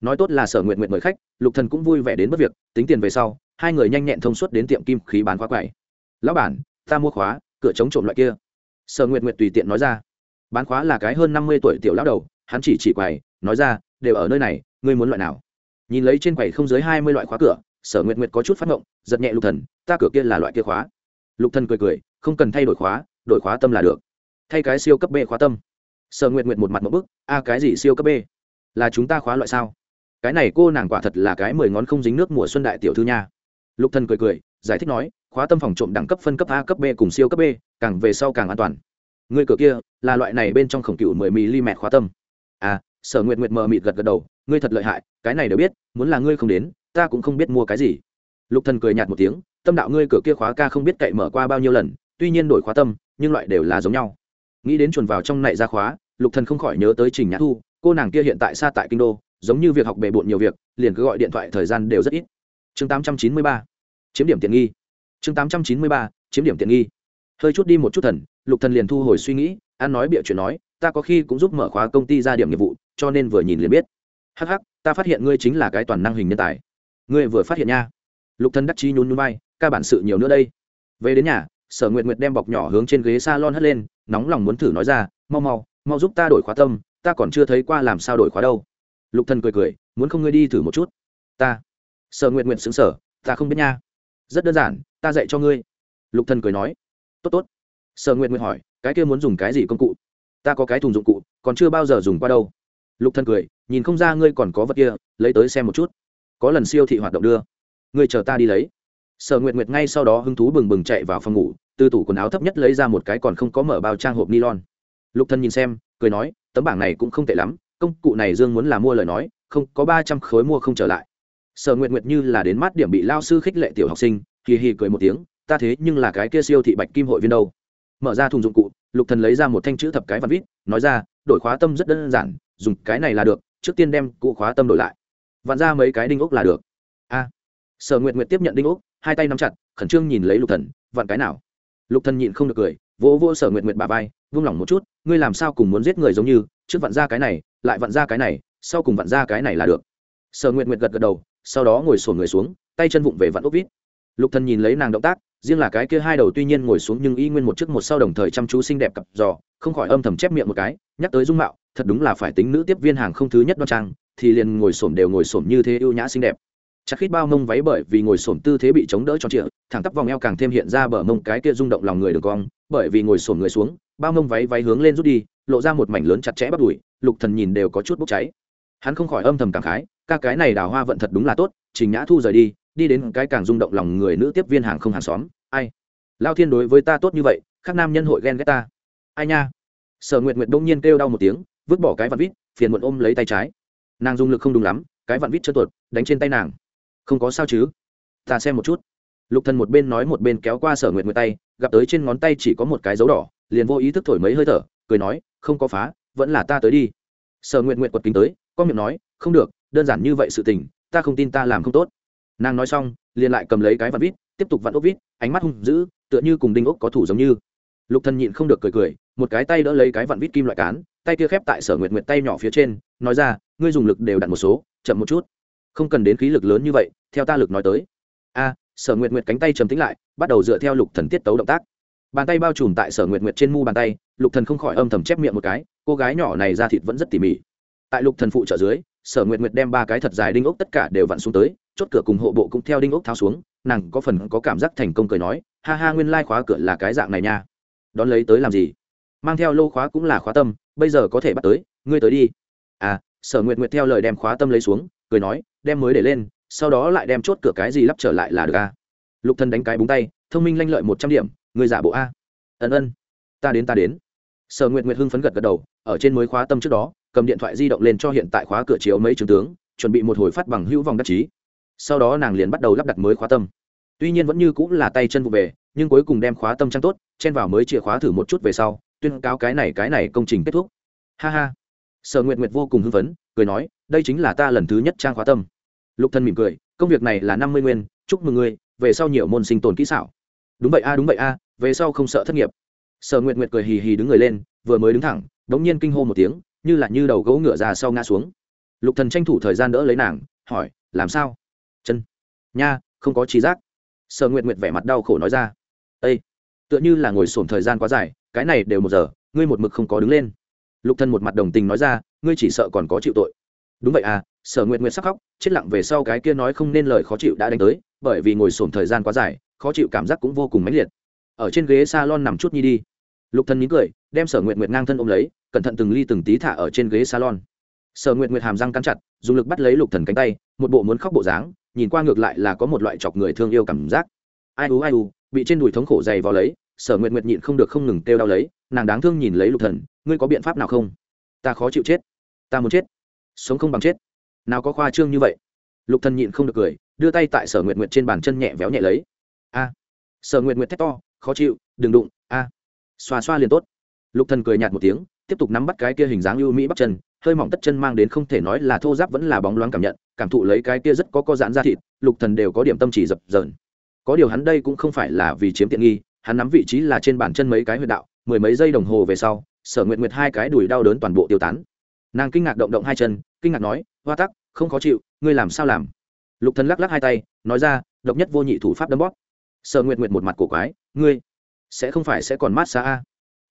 Nói tốt là sở nguyện nguyện mời khách, lục thần cũng vui vẻ đến mất việc, tính tiền về sau, hai người nhanh nhẹn thông suốt đến tiệm kim khí bán khóa quầy. Lão bản ta mua khóa, cửa chống trộm loại kia. Sở Nguyệt Nguyệt tùy tiện nói ra. Bán khóa là cái hơn năm mươi tuổi tiểu lão đầu, hắn chỉ chỉ quầy, nói ra, đều ở nơi này, ngươi muốn loại nào? Nhìn lấy trên quầy không dưới hai mươi loại khóa cửa, sở Nguyệt Nguyệt có chút phát ngộng, giật nhẹ lục thần, ta cửa kia là loại kia khóa. Lục thần cười cười, không cần thay đổi khóa đổi khóa tâm là được. Thay cái siêu cấp b khóa tâm. Sở Nguyệt Nguyệt một mặt một bức, a, cái gì siêu cấp b? Là chúng ta khóa loại sao? Cái này cô nàng quả thật là cái mười ngón không dính nước mùa xuân đại tiểu thư nha. Lục thần cười cười, giải thích nói khóa tâm phòng trộm đẳng cấp phân cấp a, cấp b cùng siêu cấp b, càng về sau càng an toàn. Người cửa kia là loại này bên trong khổng cựu mười mm khóa tâm. À sở nguyện nguyện mờ mịt gật gật đầu, ngươi thật lợi hại, cái này đều biết, muốn là ngươi không đến, ta cũng không biết mua cái gì. Lục thần cười nhạt một tiếng, tâm đạo ngươi cửa kia khóa ca không biết cậy mở qua bao nhiêu lần, tuy nhiên đổi khóa tâm, nhưng loại đều là giống nhau. Nghĩ đến chuồn vào trong này ra khóa, lục thần không khỏi nhớ tới trình nhã thu, cô nàng kia hiện tại xa tại kinh đô, giống như việc học bề bộn nhiều việc, liền cứ gọi điện thoại thời gian đều rất ít. Chương 893 chiếm điểm tiện nghi chương 893 chiếm điểm tiện nghi. Hơi chút đi một chút thần, lục thần liền thu hồi suy nghĩ, an nói bịa chuyện nói, ta có khi cũng giúp mở khóa công ty ra điểm nghiệp vụ, cho nên vừa nhìn liền biết. Hắc hắc, ta phát hiện ngươi chính là cái toàn năng hình nhân tài. Ngươi vừa phát hiện nha. Lục thần đắc chi nhún nhún vai, ca bản sự nhiều nữa đây. Về đến nhà, sở nguyệt nguyệt đem bọc nhỏ hướng trên ghế salon hất lên, nóng lòng muốn thử nói ra, mau mau mau giúp ta đổi khóa tâm, ta còn chưa thấy qua làm sao đổi khóa đâu. Lục thần cười cười, muốn không ngươi đi thử một chút? Ta. Sở nguyệt nguyệt sững sở ta không biết nha rất đơn giản, ta dạy cho ngươi. Lục thần cười nói. Tốt tốt. Sở nguyệt nguyệt hỏi, cái kia muốn dùng cái gì công cụ? Ta có cái thùng dụng cụ, còn chưa bao giờ dùng qua đâu. Lục thần cười, nhìn không ra ngươi còn có vật kia, lấy tới xem một chút. Có lần siêu thị hoạt động đưa. Ngươi chờ ta đi lấy. Sở nguyệt nguyệt ngay sau đó hứng thú bừng bừng chạy vào phòng ngủ, từ tủ quần áo thấp nhất lấy ra một cái còn không có mở bao trang hộp nylon. Lục thần nhìn xem, cười nói, tấm bảng này cũng không tệ lắm, công cụ này dương muốn là mua lời nói, không, có ba trăm khối mua không trở lại sở nguyệt nguyệt như là đến mắt điểm bị lao sư khích lệ tiểu học sinh, hì hì cười một tiếng, ta thế nhưng là cái kia siêu thị bạch kim hội viên đâu. Mở ra thùng dụng cụ, lục thần lấy ra một thanh chữ thập cái văn vít, nói ra, đổi khóa tâm rất đơn giản, dùng cái này là được, trước tiên đem cụ khóa tâm đổi lại. Vặn ra mấy cái đinh ốc là được. A. Sở nguyệt nguyệt tiếp nhận đinh ốc, hai tay nắm chặt, khẩn trương nhìn lấy lục thần, vặn cái nào? Lục thần nhịn không được cười, vỗ vỗ sở nguyệt nguyệt bà vai, vung lòng một chút, ngươi làm sao cùng muốn giết người giống như, trước vặn ra cái này, lại vặn ra cái này, sau cùng vặn ra cái này là được. Sở nguyệt nguyệt gật gật đầu sau đó ngồi sổn người xuống, tay chân vụng về vặn ốc vít. Lục thần nhìn lấy nàng động tác, riêng là cái kia hai đầu tuy nhiên ngồi xuống nhưng y nguyên một trước một sau đồng thời chăm chú xinh đẹp cặp giò, không khỏi âm thầm chép miệng một cái, nhắc tới dung mạo, thật đúng là phải tính nữ tiếp viên hàng không thứ nhất đoan trang, thì liền ngồi sổm đều ngồi sổm như thế ưu nhã xinh đẹp. Chắc khít bao mông váy bởi vì ngồi sổm tư thế bị chống đỡ cho trịa, thẳng tắp vòng eo càng thêm hiện ra bờ mông cái kia rung động lòng người được cong, bởi vì ngồi sổm người xuống, bao mông váy váy hướng lên rút đi, lộ ra một mảnh lớn chặt chẽ bắt đùi, lục thần nhìn đều có chút bốc cháy. Hắn không khỏi âm thầm cảm khái ca cái này đào hoa vận thật đúng là tốt, trình nhã thu rời đi đi đến cái càng rung động lòng người nữ tiếp viên hàng không hàng xóm. Ai? Lao thiên đối với ta tốt như vậy, khác nam nhân hội ghen ghét ta. Ai nha? Sở nguyệt nguyệt đông nhiên kêu đau một tiếng, vứt bỏ cái vặn vít, phiền muộn ôm lấy tay trái. Nàng dung lực không đúng lắm, cái vặn vít chân tuột, đánh trên tay nàng. Không có sao chứ? Ta xem một chút. Lục thần một bên nói một bên kéo qua sở nguyệt nguyệt tay, gặp tới trên ngón tay chỉ có một cái dấu đỏ, liền vô ý thức thổi mấy hơi thở, cười nói, không có phá, vẫn là ta tới đi. Sở nguyệt nguyệt quật kính tới, con miệng nói, không được đơn giản như vậy sự tình, ta không tin ta làm không tốt. Nàng nói xong, liền lại cầm lấy cái vặn vít, tiếp tục vặn ốc vít, ánh mắt hung dữ, tựa như cùng đinh ốc có thủ giống như. Lục thần nhịn không được cười cười, một cái tay đỡ lấy cái vặn vít kim loại cán, tay kia khép tại sở nguyệt nguyệt tay nhỏ phía trên, nói ra, ngươi dùng lực đều đặt một số, chậm một chút. Không cần đến khí lực lớn như vậy, theo ta lực nói tới. A, sở nguyệt nguyệt cánh tay trầm tĩnh lại, bắt đầu dựa theo lục thần tiết tấu động tác. Bàn tay bao trùm tại sở nguyệt nguyệt trên mu bàn tay, lục thần không khỏi âm thầm chép miệng một cái, cô gái nhỏ này ra thịt vẫn rất tỉ mỉ. Tại lục thần phụ trợ dưới sở nguyệt nguyệt đem ba cái thật dài đinh ốc tất cả đều vặn xuống tới, chốt cửa cùng hộ bộ cũng theo đinh ốc tháo xuống, nàng có phần có cảm giác thành công cười nói, ha ha, nguyên lai khóa cửa là cái dạng này nha. Đón lấy tới làm gì? Mang theo lô khóa cũng là khóa tâm, bây giờ có thể bắt tới, ngươi tới đi. À sở nguyệt nguyệt theo lời đem khóa tâm lấy xuống, cười nói, đem mới để lên, sau đó lại đem chốt cửa cái gì lắp trở lại là được a lục Thân đánh cái búng tay, thông minh lanh lợi một trăm điểm người giả bộ a. Ân ân, ta đến ta đến. Sở nguyệt nguyệt hưng phấn gật gật đầu, ở trên mới khóa tâm trước đó cầm điện thoại di động lên cho hiện tại khóa cửa chiếu mấy trường tướng, chuẩn bị một hồi phát bằng hữu vòng đắc chí. Sau đó nàng liền bắt đầu lắp đặt mới khóa tâm. Tuy nhiên vẫn như cũng là tay chân vụ về, nhưng cuối cùng đem khóa tâm trang tốt, chen vào mới chìa khóa thử một chút về sau, tuyên cáo cái này cái này công trình kết thúc. Ha ha. Sở nguyệt nguyệt vô cùng hưng phấn, cười nói, đây chính là ta lần thứ nhất trang khóa tâm. Lục thân mỉm cười, công việc này là năm mươi nguyên, chúc mừng ngươi, về sau nhiều môn sinh tồn kỹ xảo. Đúng vậy a, đúng vậy a, về sau không sợ thất nghiệp. Sở nguyệt nguyệt cười hì hì đứng người lên, vừa mới đứng thẳng, đống nhiên kinh hô một tiếng như là như đầu gấu ngựa ra sau ngã xuống. Lục thần tranh thủ thời gian đỡ lấy nàng, hỏi, làm sao? Chân. Nha, không có trí giác. Sở nguyệt nguyệt vẻ mặt đau khổ nói ra. Ây tựa như là ngồi sổm thời gian quá dài, cái này đều một giờ, ngươi một mực không có đứng lên. Lục thần một mặt đồng tình nói ra, ngươi chỉ sợ còn có chịu tội. Đúng vậy à sở nguyệt nguyệt sắc khóc, chết lặng về sau cái kia nói không nên lời khó chịu đã đánh tới, bởi vì ngồi sổm thời gian quá dài, khó chịu cảm giác cũng vô cùng mãnh liệt. Ở trên ghế salon nằm chút nhi đi. Lục thần mỉm cười, đem sở nguyệt nguyệt ngang thân ôm lấy cẩn thận từng ly từng tí thả ở trên ghế salon. Sở nguyệt nguyệt hàm răng cắn chặt, dùng lực bắt lấy lục thần cánh tay, một bộ muốn khóc bộ dáng, nhìn qua ngược lại là có một loại chọc người thương yêu cảm giác. Ai u ai u, bị trên đùi thống khổ dày vào lấy, sở nguyệt nguyệt nhịn không được không ngừng kêu đau lấy, nàng đáng thương nhìn lấy lục thần, ngươi có biện pháp nào không? Ta khó chịu chết. Ta muốn chết. Sống không bằng chết. Nào có khoa trương như vậy. Lục thần nhịn không được cười, đưa tay tại sở nguyệt nguyệt trên bàn chân nhẹ véo nhẹ lấy. A. Sở nguyệt nguyệt thét to, khó chịu, đừng đụng, a. Xoa xoa liền tốt. Lục thần cười nhạt một tiếng tiếp tục nắm bắt cái kia hình dáng ưu mỹ bắt chân, hơi mỏng tất chân mang đến không thể nói là thô giáp vẫn là bóng loáng cảm nhận, cảm thụ lấy cái kia rất có co giãn ra thịt, lục thần đều có điểm tâm chỉ dập dờn. Có điều hắn đây cũng không phải là vì chiếm tiện nghi, hắn nắm vị trí là trên bàn chân mấy cái huyệt đạo, mười mấy giây đồng hồ về sau, sở nguyện nguyệt hai cái đùi đau đớn toàn bộ tiêu tán. Nàng kinh ngạc động động hai chân, kinh ngạc nói, hoa tắc, không khó chịu, ngươi làm sao làm? Lục thần lắc lắc hai tay, nói ra, độc nhất vô nhị thủ pháp đấm bóp. Sở nguyện nguyệt một mặt cổ quái, ngươi, sẽ không phải sẽ còn mát xa a?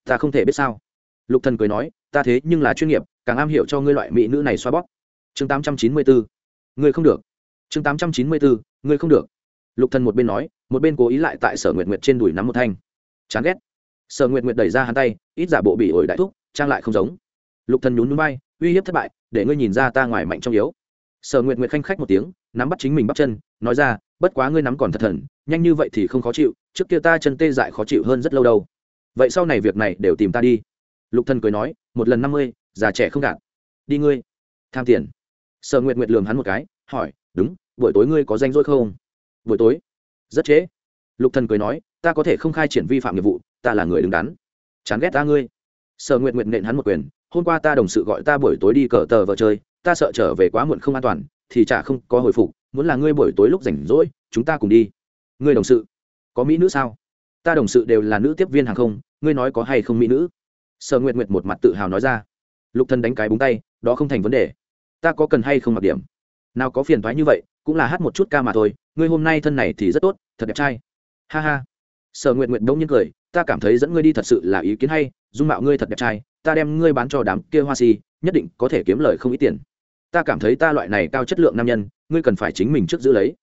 Ta không thể biết sao lục thần cười nói, ta thế nhưng là chuyên nghiệp, càng am hiểu cho ngươi loại mỹ nữ này xoa bóp. Chương tám trăm chín mươi bốn ngươi không được. Chương tám trăm chín mươi bốn ngươi không được. Lục thần một bên nói, một bên cố ý lại tại sở nguyệt nguyệt trên đùi nắm một thanh. Chán ghét. Sở nguyệt nguyệt đẩy ra hắn tay, ít giả bộ bị ổi đại thúc, trang lại không giống. Lục thần nhún núi bay uy hiếp thất bại, để ngươi nhìn ra ta ngoài mạnh trong yếu. Sở nguyệt nguyệt khanh khách một tiếng, nắm bắt chính mình bắt chân, nói ra, bất quá ngươi nắm còn thật thần, nhanh như vậy thì không khó chịu, trước kia ta chân tê dại khó chịu hơn rất lâu đâu. Vậy sau này việc này đều tìm ta đi lục thần cười nói, một lần năm mươi, già trẻ không gạt. Đi ngươi. Tham tiền. Sở nguyệt nguyệt lườm hắn một cái, hỏi, đúng, buổi tối ngươi có danh rỗi không? Buổi tối. Rất trễ. Lục thần cười nói, ta có thể không khai triển vi phạm nghiệp vụ, ta là người đứng đắn. Chán ghét ta ngươi. Sở nguyệt nguyệt nện hắn một quyền, hôm qua ta đồng sự gọi ta buổi tối đi cờ tờ vợ chơi, ta sợ trở về quá muộn không an toàn, thì chả không có hồi phục, muốn là ngươi buổi tối lúc rảnh rỗi, chúng ta cùng đi. Ngươi đồng sự, có mỹ nữ sao? Ta đồng sự đều là nữ tiếp viên hàng không, ngươi nói có hay không mỹ nữ? Sở nguyệt nguyệt một mặt tự hào nói ra. Lục Thần đánh cái búng tay, đó không thành vấn đề. Ta có cần hay không mặc điểm? Nào có phiền thoái như vậy, cũng là hát một chút ca mà thôi, ngươi hôm nay thân này thì rất tốt, thật đẹp trai. Ha ha. Sở nguyệt nguyệt đông nhiên cười, ta cảm thấy dẫn ngươi đi thật sự là ý kiến hay, dung mạo ngươi thật đẹp trai, ta đem ngươi bán cho đám kia hoa si, nhất định có thể kiếm lời không ít tiền. Ta cảm thấy ta loại này cao chất lượng nam nhân, ngươi cần phải chính mình trước giữ lấy.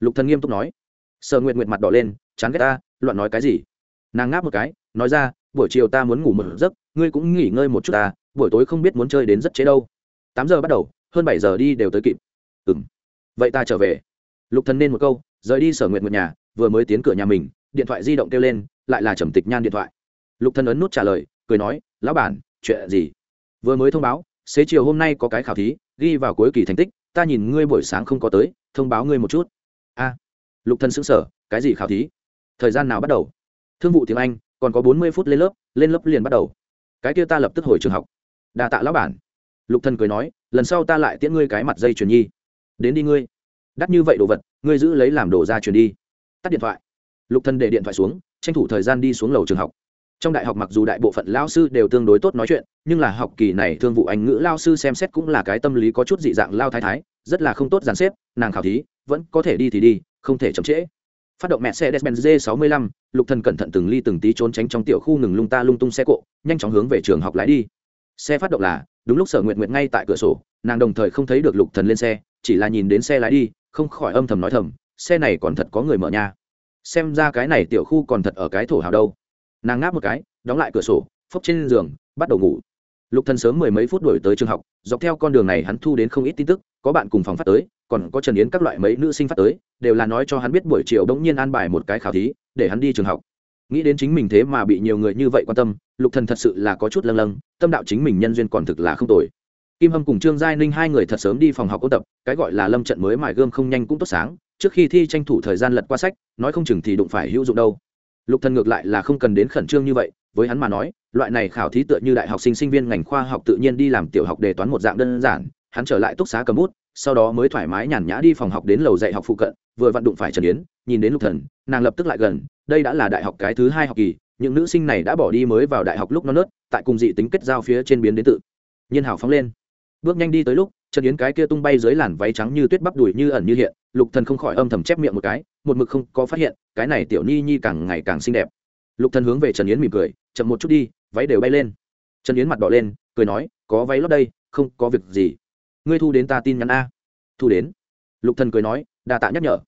Lục thần nghiêm túc nói. Sở nguyệt nguyệt mặt đỏ lên, chán ghét ta, loạn nói cái gì? Nàng ngáp một cái, nói ra buổi chiều ta muốn ngủ một giấc, ngươi cũng nghỉ ngơi một chút ta, buổi tối không biết muốn chơi đến rất chế đâu. Tám giờ bắt đầu, hơn bảy giờ đi đều tới kịp. Ừ m vậy ta trở về. Lục thần nên một câu, rời đi sở nguyện một nhà, vừa mới tiến cửa nhà mình, điện thoại di động kêu lên, lại là trầm tịch nhan điện thoại. Lục thần ấn nút trả lời, cười nói, lão bản, chuyện gì? Vừa mới thông báo, xế chiều hôm nay có cái khảo thí, ghi vào cuối kỳ thành tích, ta nhìn ngươi buổi sáng không có tới, thông báo ngươi một chút. A. Lục thần sững sờ, cái gì khảo thí? Thời gian nào bắt đầu? Thương vụ tiếng anh còn có bốn mươi phút lên lớp lên lớp liền bắt đầu. Cái kia ta lập tức hồi trường học. Đà tạ lão bản. Lục thần cười nói, lần sau ta lại tiễn ngươi cái mặt dây chuyền nhi. Đến đi ngươi. Đắt như vậy đồ vật, ngươi giữ lấy làm đồ ra chuyền đi. Tắt điện thoại. Lục thần để điện thoại xuống, tranh thủ thời gian đi xuống lầu trường học. Trong đại học mặc dù đại bộ phận lao sư đều tương đối tốt nói chuyện, nhưng là học kỳ này thương vụ anh ngữ lao sư xem xét cũng là cái tâm lý có chút dị dạng lao thái thái, rất là không tốt dàn xếp, nàng khảo thí, vẫn có thể đi thì đi, không thể chậm trễ phát động mẹ xe Mercedes-Benz G65, Lục Thần cẩn thận từng ly từng tí trốn tránh trong tiểu khu ngừng lung ta lung tung xe cộ, nhanh chóng hướng về trường học lái đi. Xe phát động là, đúng lúc Sở nguyện nguyện ngay tại cửa sổ, nàng đồng thời không thấy được Lục Thần lên xe, chỉ là nhìn đến xe lái đi, không khỏi âm thầm nói thầm, xe này còn thật có người mở nha. Xem ra cái này tiểu khu còn thật ở cái thổ hào đâu. Nàng ngáp một cái, đóng lại cửa sổ, phốc trên giường, bắt đầu ngủ lục thần sớm mười mấy phút đuổi tới trường học dọc theo con đường này hắn thu đến không ít tin tức có bạn cùng phòng phát tới, còn có trần yến các loại mấy nữ sinh phát tới, đều là nói cho hắn biết buổi chiều đống nhiên an bài một cái khảo thí, để hắn đi trường học. Nghĩ đến chính mình thế mà bị nhiều người như vậy quan tâm, lục thần thật sự là có chút lâng lâng, tâm đạo chính mình nhân duyên còn thực là không tồi. Kim hâm cùng trương giai ninh hai người thật sớm đi phòng học ôn tập, cái gọi là lâm trận mới mài gươm không nhanh cũng tốt sáng, trước khi thi tranh thủ thời gian lật qua sách, nói không chừng thì đụng phải hữu dụng đâu. Lục thần ngược lại là không cần đến khẩn trương như vậy, với hắn mà nói, loại này khảo thí tựa như đại học sinh sinh viên ngành khoa học tự nhiên đi làm tiểu học đề toán một dạng đơn giản hắn trở lại túc xá cầm bút, sau đó mới thoải mái nhàn nhã đi phòng học đến lầu dạy học phụ cận, vừa vặn đụng phải trần yến, nhìn đến lục thần, nàng lập tức lại gần, đây đã là đại học cái thứ hai học kỳ, những nữ sinh này đã bỏ đi mới vào đại học lúc non nớt, tại cùng dị tính kết giao phía trên biến đến tự. Nhiên hào phóng lên. Bước nhanh đi tới lúc, trần yến cái kia tung bay dưới làn váy trắng như tuyết bắp đùi như ẩn như hiện, lục thần không khỏi âm thầm chép miệng một cái, một mực không có phát hiện, cái này tiểu ni nhi càng ngày càng xinh đẹp. Lục thần hướng về trần yến mỉm cười, chậm một chút đi, váy đều bay lên. Trần yến mặt đỏ lên, cười nói, có váy lót đây, không có việc gì ngươi thu đến ta tin nhắn a. Thu đến. Lục thần cười nói, đa tạ nhắc nhở.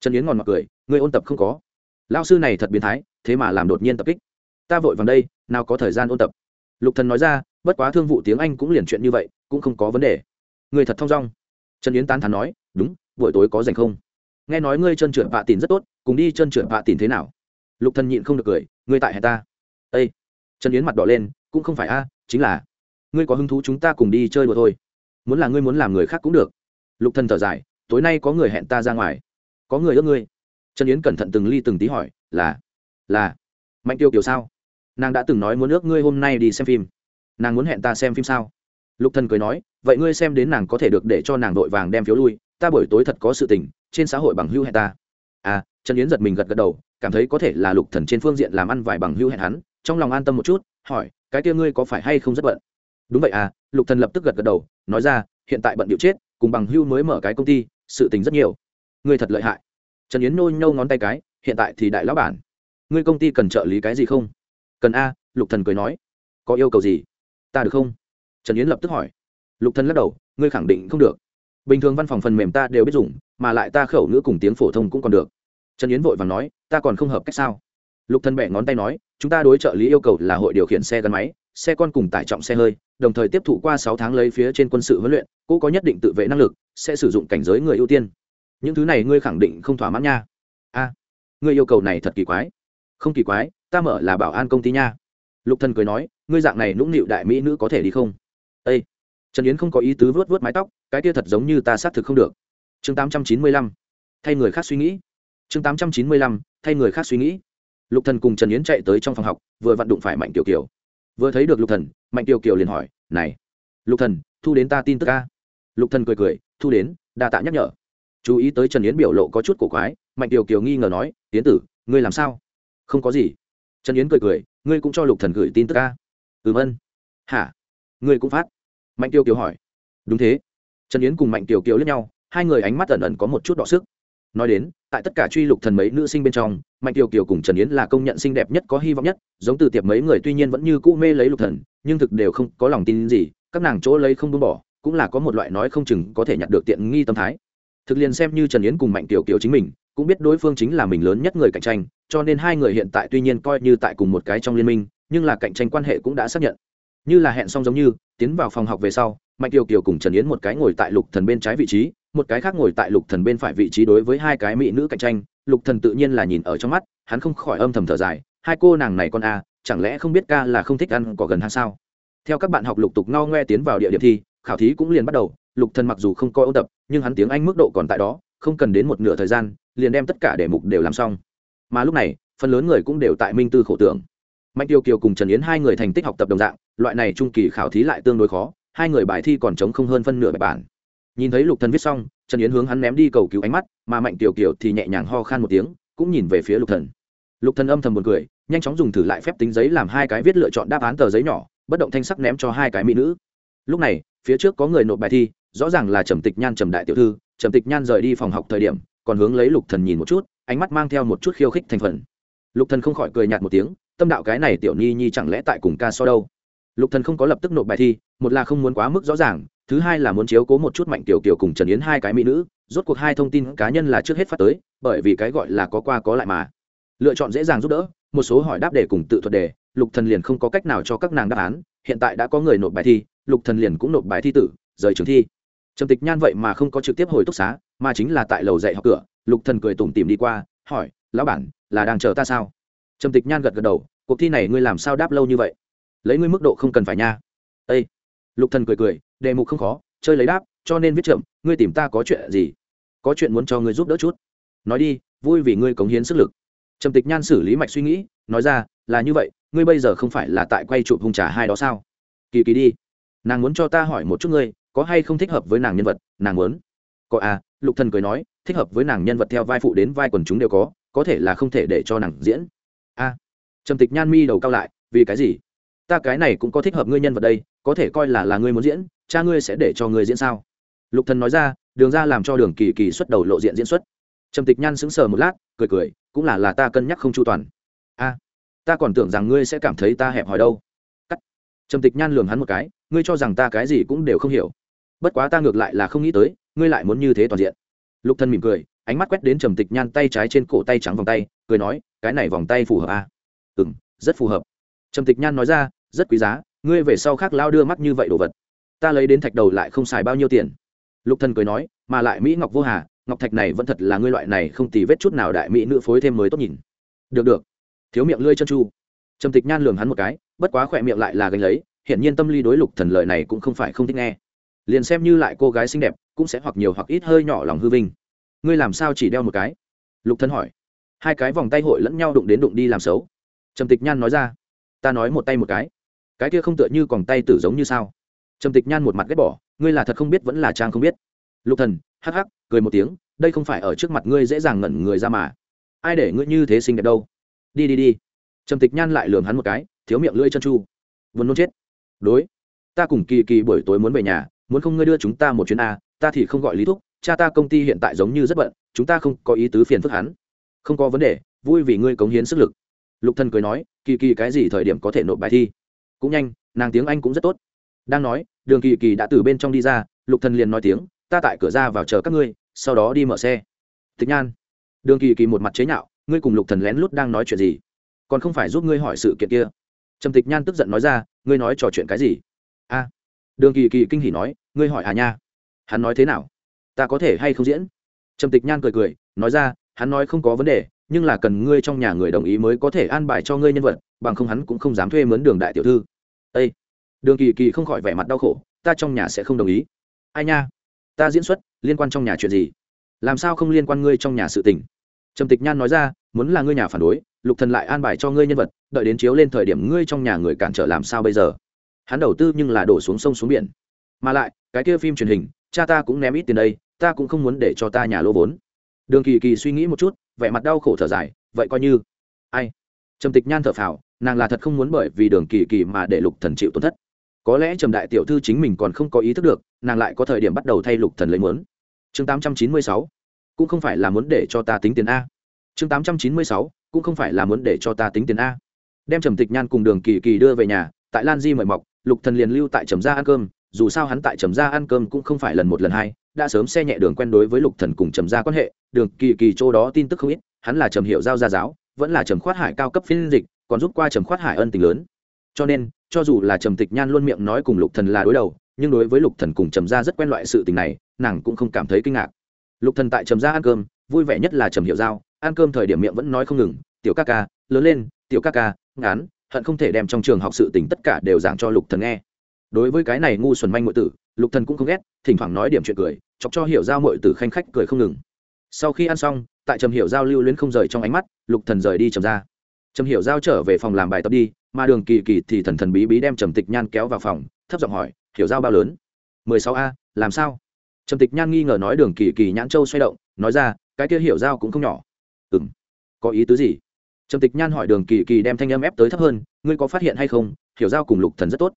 Trần yến ngòn mặt cười, ngươi ôn tập không có. Lao sư này thật biến thái, thế mà làm đột nhiên tập kích. Ta vội vàng đây, nào có thời gian ôn tập. Lục thần nói ra, bất quá thương vụ tiếng anh cũng liền chuyện như vậy, cũng không có vấn đề. Người thật thong dong. Trần yến tán thán nói, đúng, buổi tối có dành không? Nghe nói ngươi chân trượt vạ tìn rất tốt, cùng đi chân trượt vạ tìn thế nào? Lục thần nhịn không được cười, ngươi tại hẹn ta. Ây trần yến mặt đỏ lên, cũng không phải a, chính là, ngươi có hứng thú chúng ta cùng đi chơi đùa thôi muốn là ngươi muốn làm người khác cũng được. Lục thần thở dài, tối nay có người hẹn ta ra ngoài. Có người ước ngươi. Trần yến cẩn thận từng ly từng tí hỏi, là là, mạnh tiêu kiểu sao? Nàng đã từng nói muốn ước ngươi hôm nay đi xem phim. Nàng muốn hẹn ta xem phim sao? Lục thần cười nói, vậy ngươi xem đến nàng có thể được để cho nàng vội vàng đem phiếu lui, ta buổi tối thật có sự tình, trên xã hội bằng hưu hẹn ta. À trần yến giật mình gật gật đầu, cảm thấy có thể là lục thần trên phương diện làm ăn vài bằng hưu hẹn hắn, trong lòng an tâm một chút, hỏi, cái kia ngươi có phải hay không rất bận? Đúng vậy à lục thần lập tức gật gật đầu, nói ra, hiện tại bận điệu chết, cùng bằng hưu mới mở cái công ty, sự tình rất nhiều. Ngươi thật lợi hại. Trần yến nô nhâu ngón tay cái, hiện tại thì đại lão bản. Ngươi công ty cần trợ lý cái gì không? Cần a, lục thần cười nói. Có yêu cầu gì? Ta được không? Trần yến lập tức hỏi. Lục thần lắc đầu, ngươi khẳng định không được. Bình thường văn phòng phần mềm ta đều biết dùng, mà lại ta khẩu ngữ cùng tiếng phổ thông cũng còn được. Trần yến vội vàng nói, ta còn không hợp cách sao? Lục thần bẻ ngón tay nói, chúng ta đối trợ lý yêu cầu là hội điều khiển xe gắn máy, xe con cùng tải trọng xe hơi đồng thời tiếp thụ qua sáu tháng lấy phía trên quân sự huấn luyện cô có nhất định tự vệ năng lực sẽ sử dụng cảnh giới người ưu tiên. Những thứ này ngươi khẳng định không thỏa mãn nha. A ngươi yêu cầu này thật kỳ quái. Không kỳ quái ta mở là bảo an công ty nha. Lục thần cười nói ngươi dạng này nũng nịu đại mỹ nữ có thể đi không? Ê, trần yến không có ý tứ vớt vớt mái tóc cái kia thật giống như ta xác thực không được. Chương tám trăm chín mươi lăm thay người khác suy nghĩ. Chương tám trăm chín mươi lăm thay người khác suy nghĩ. Lục thần cùng trần yến chạy tới trong phòng học vừa vặn đụng phải mạnh tiểu kiều vừa thấy được lục thần, mạnh tiêu kiều liền hỏi, này, lục thần, thu đến ta tin tức ca lục thần cười cười, thu đến, đa tạ nhắc nhở. Chú ý tới trần yến biểu lộ có chút cổ quái, mạnh tiêu kiều nghi ngờ nói, yến tử, ngươi làm sao? Không có gì. Trần yến cười cười, ngươi cũng cho lục thần gửi tin tức ca ừm ân vâng. hả? Ngươi cũng phát? Mạnh tiêu kiều hỏi. Đúng thế. Trần yến cùng mạnh tiêu kiều lẫn nhau, hai người ánh mắt ẩn ẩn có một chút đỏ sức nói đến, tại tất cả truy lục thần mấy nữ sinh bên trong, mạnh tiêu kiều cùng trần yến là công nhận xinh đẹp nhất có hy vọng nhất, giống từ tiệp mấy người tuy nhiên vẫn như cũ mê lấy lục thần, nhưng thực đều không có lòng tin gì, các nàng chỗ lấy không buông bỏ, cũng là có một loại nói không chừng có thể nhặt được tiện nghi tâm thái. Thực liền xem như trần yến cùng mạnh tiểu kiều chính mình, cũng biết đối phương chính là mình lớn nhất người cạnh tranh, cho nên hai người hiện tại tuy nhiên coi như tại cùng một cái trong liên minh, nhưng là cạnh tranh quan hệ cũng đã xác nhận. Như là hẹn xong giống như, tiến vào phòng học về sau, mạnh tiểu kiều cùng trần yến một cái ngồi tại lục thần bên trái vị trí một cái khác ngồi tại lục thần bên phải vị trí đối với hai cái mỹ nữ cạnh tranh, lục thần tự nhiên là nhìn ở trong mắt, hắn không khỏi âm thầm thở dài, hai cô nàng này con a, chẳng lẽ không biết ca là không thích ăn cỏ gần hay sao? Theo các bạn học lục tục no ngoe tiến vào địa điểm thi, khảo thí cũng liền bắt đầu, lục thần mặc dù không coi ôn tập, nhưng hắn tiếng anh mức độ còn tại đó, không cần đến một nửa thời gian, liền đem tất cả đề mục đều làm xong. Mà lúc này, phần lớn người cũng đều tại minh tư khổ tưởng. Mạnh tiêu kiều cùng trần yến hai người thành tích học tập đồng dạng, loại này trung kỳ khảo thí lại tương đối khó, hai người bài thi còn chống không hơn phân nửa bài bản nhìn thấy lục thần viết xong, trần yến hướng hắn ném đi cầu cứu ánh mắt, mà mạnh tiểu kiều thì nhẹ nhàng ho khan một tiếng, cũng nhìn về phía lục thần. Lục thần âm thầm buồn cười, nhanh chóng dùng thử lại phép tính giấy làm hai cái viết lựa chọn đáp án tờ giấy nhỏ, bất động thanh sắc ném cho hai cái mỹ nữ. Lúc này, phía trước có người nộp bài thi, rõ ràng là trầm tịch nhan trầm đại tiểu thư, trầm tịch nhan rời đi phòng học thời điểm, còn hướng lấy lục thần nhìn một chút, ánh mắt mang theo một chút khiêu khích thành phần. Lục thần không khỏi cười nhạt một tiếng, tâm đạo cái này tiểu nhi nhi chẳng lẽ tại cùng ca so đâu? Lục thần không có lập tức nộp bài thi, một là không muốn quá mức rõ ràng thứ hai là muốn chiếu cố một chút mạnh tiểu kiều cùng trần yến hai cái mỹ nữ, rốt cuộc hai thông tin cá nhân là trước hết phát tới, bởi vì cái gọi là có qua có lại mà. Lựa chọn dễ dàng giúp đỡ, một số hỏi đáp để cùng tự thuật đề, lục thần liền không có cách nào cho các nàng đáp án, hiện tại đã có người nộp bài thi, lục thần liền cũng nộp bài thi tử, rời trường thi. Trầm tịch nhan vậy mà không có trực tiếp hồi túc xá, mà chính là tại lầu dạy học cửa, lục thần cười tủm tỉm đi qua, hỏi, lão bản, là đang chờ ta sao? Trầm tịch nhan gật gật đầu, cuộc thi này ngươi làm sao đáp lâu như vậy? Lấy ngươi mức độ không cần phải nha. Ây lục thần cười cười đề mục không khó chơi lấy đáp cho nên viết chậm ngươi tìm ta có chuyện gì? Có chuyện muốn cho ngươi giúp đỡ chút. Nói đi vui vì ngươi cống hiến sức lực. Trầm tịch nhan xử lý mạch suy nghĩ nói ra là như vậy ngươi bây giờ không phải là tại quay chụp hung trà hai đó sao? Kỳ kỳ đi. Nàng muốn cho ta hỏi một chút ngươi có hay không thích hợp với nàng nhân vật? Nàng muốn. Có à lục thần cười nói thích hợp với nàng nhân vật theo vai phụ đến vai quần chúng đều có có thể là không thể để cho nàng diễn. A. À, trầm tịch nhan mi đầu cao lại vì cái gì? Ta cái này cũng có thích hợp ngươi nhân vật đây có thể coi là là ngươi muốn diễn cha ngươi sẽ để cho ngươi diễn sao? Lục thần nói ra, đường ra làm cho đường kỳ kỳ xuất đầu lộ diện diễn xuất. Trầm tịch nhan sững sờ một lát, cười cười, cũng là là ta cân nhắc không chu toàn. A, ta còn tưởng rằng ngươi sẽ cảm thấy ta hẹp hòi đâu. Cắt. Trầm tịch nhan lường hắn một cái, ngươi cho rằng ta cái gì cũng đều không hiểu. Bất quá ta ngược lại là không nghĩ tới, ngươi lại muốn như thế toàn diện. Lục thân mỉm cười, ánh mắt quét đến trầm tịch nhan tay trái trên cổ tay trắng vòng tay, cười nói, cái này vòng tay phù hợp à? ừ m rất phù hợp. Trầm tịch nhan nói ra, rất quý giá, ngươi về sau khác lao đưa mắt như vậy đồ vật ta lấy đến thạch đầu lại không xài bao nhiêu tiền. Lục thần cười nói, mà lại mỹ ngọc vô hà, ngọc thạch này vẫn thật là ngươi loại này không tì vết chút nào đại mỹ nữ phối thêm mới tốt nhìn. Được được. Thiếu miệng lươi chân chu. Trầm tịch nhan lường hắn một cái, bất quá khỏe miệng lại là gánh lấy, hiển nhiên tâm lý đối lục thần lời này cũng không phải không thích nghe. Liền xem như lại cô gái xinh đẹp, cũng sẽ hoặc nhiều hoặc ít hơi nhỏ lòng hư vinh. Ngươi làm sao chỉ đeo một cái? Lục thần hỏi. Hai cái vòng tay hội lẫn nhau đụng đến đụng đi làm xấu. Trầm tịch nhan nói ra. Ta nói một tay một cái. Cái kia không tựa như còn tay tử giống như sao? Trầm tịch nhan một mặt ghét bỏ, ngươi là thật không biết vẫn là trang không biết. Lục thần, hắc hắc, cười một tiếng, đây không phải ở trước mặt ngươi dễ dàng ngẩn người ra mà. Ai để ngươi như thế xinh đẹp đâu? Đi đi đi. Trầm tịch nhan lại lường hắn một cái, thiếu miệng lưỡi chân chu. Vốn nôn chết. Đối, ta cùng kỳ kỳ buổi tối muốn về nhà, muốn không ngươi đưa chúng ta một chuyến a, ta thì không gọi lý thúc, cha ta công ty hiện tại giống như rất bận, chúng ta không có ý tứ phiền phức hắn. Không có vấn đề, vui vì ngươi cống hiến sức lực. Lục thần cười nói, kỳ kỳ cái gì thời điểm có thể nộp bài thi? Cũng nhanh, nàng tiếng anh cũng rất tốt đang nói, đường kỳ kỳ đã từ bên trong đi ra, lục thần liền nói tiếng, ta tại cửa ra vào chờ các ngươi, sau đó đi mở xe. Tịch nhan, đường kỳ kỳ một mặt chế nhạo, ngươi cùng lục thần lén lút đang nói chuyện gì? Còn không phải giúp ngươi hỏi sự kiện kia? Trầm tịch nhan tức giận nói ra, ngươi nói trò chuyện cái gì? A. Đường kỳ kỳ kinh hỉ nói, ngươi hỏi hà nha? Hắn nói thế nào? Ta có thể hay không diễn? Trầm tịch nhan cười cười, nói ra, hắn nói không có vấn đề, nhưng là cần ngươi trong nhà người đồng ý mới có thể an bài cho ngươi nhân vật, bằng không hắn cũng không dám thuê mướn đường đại tiểu thư. Â đường kỳ kỳ không khỏi vẻ mặt đau khổ, ta trong nhà sẽ không đồng ý. Ai nha? Ta diễn xuất, liên quan trong nhà chuyện gì? Làm sao không liên quan ngươi trong nhà sự tình? Trầm tịch nhan nói ra, muốn là ngươi nhà phản đối, lục thần lại an bài cho ngươi nhân vật, đợi đến chiếu lên thời điểm ngươi trong nhà người cản trở làm sao bây giờ? Hắn đầu tư nhưng là đổ xuống sông xuống biển. Mà lại, cái kia phim truyền hình, cha ta cũng ném ít tiền đây, ta cũng không muốn để cho ta nhà lỗ vốn. Đường kỳ kỳ suy nghĩ một chút, vẻ mặt đau khổ thở dài, vậy coi như. Ai? Trầm tịch nhan thở phào, nàng là thật không muốn bởi vì đường kỳ kỳ mà để lục thần chịu tổn thất có lẽ trầm đại tiểu thư chính mình còn không có ý thức được, nàng lại có thời điểm bắt đầu thay lục thần lấy muốn chương tám trăm chín mươi sáu, cũng không phải là muốn để cho ta tính tiền a. Chương tám trăm chín mươi sáu, cũng không phải là muốn để cho ta tính tiền a. Đem trầm tịch nhan cùng đường kỳ kỳ đưa về nhà, tại lan di mời mọc, lục thần liền lưu tại trầm gia ăn cơm, dù sao hắn tại trầm gia ăn cơm cũng không phải lần một lần hai, đã sớm xe nhẹ đường quen đối với lục thần cùng trầm gia quan hệ, đường kỳ kỳ chỗ đó tin tức không ít, hắn là trầm hiệu giao gia giáo, vẫn là trầm khoát hải cao cấp phiên dịch, còn giúp qua trầm khoát hải ân tình lớn cho nên, cho dù là trầm tịch nhan luôn miệng nói cùng lục thần là đối đầu, nhưng đối với lục thần cùng trầm gia rất quen loại sự tình này, nàng cũng không cảm thấy kinh ngạc. Lục thần tại trầm gia ăn cơm, vui vẻ nhất là trầm hiệu giao, ăn cơm thời điểm miệng vẫn nói không ngừng, tiểu ca ca, lớn lên, tiểu ca ca, ngán, hận không thể đem trong trường học sự tình tất cả đều giảng cho lục thần nghe. Đối với cái này ngu xuẩn manh ngụy tử, lục thần cũng không ghét, thỉnh thoảng nói điểm chuyện cười, chọc cho hiểu giao ngụy tử khanh khách cười không ngừng. Sau khi ăn xong, tại trầm hiểu giao lưu luyến không rời trong ánh mắt, lục thần rời đi trầm ra trầm hiểu giao trở về phòng làm bài tập đi mà đường kỳ kỳ thì thần thần bí bí đem trầm tịch nhan kéo vào phòng, thấp giọng hỏi, hiểu giao bao lớn? Mười sáu a, làm sao? Trầm tịch nhan nghi ngờ nói đường kỳ kỳ nhãn châu xoay động, nói ra, cái kia hiểu giao cũng không nhỏ. Ừ m có ý tứ gì? Trầm tịch nhan hỏi đường kỳ kỳ đem thanh âm ép tới thấp hơn, ngươi có phát hiện hay không, hiểu giao cùng lục thần rất tốt?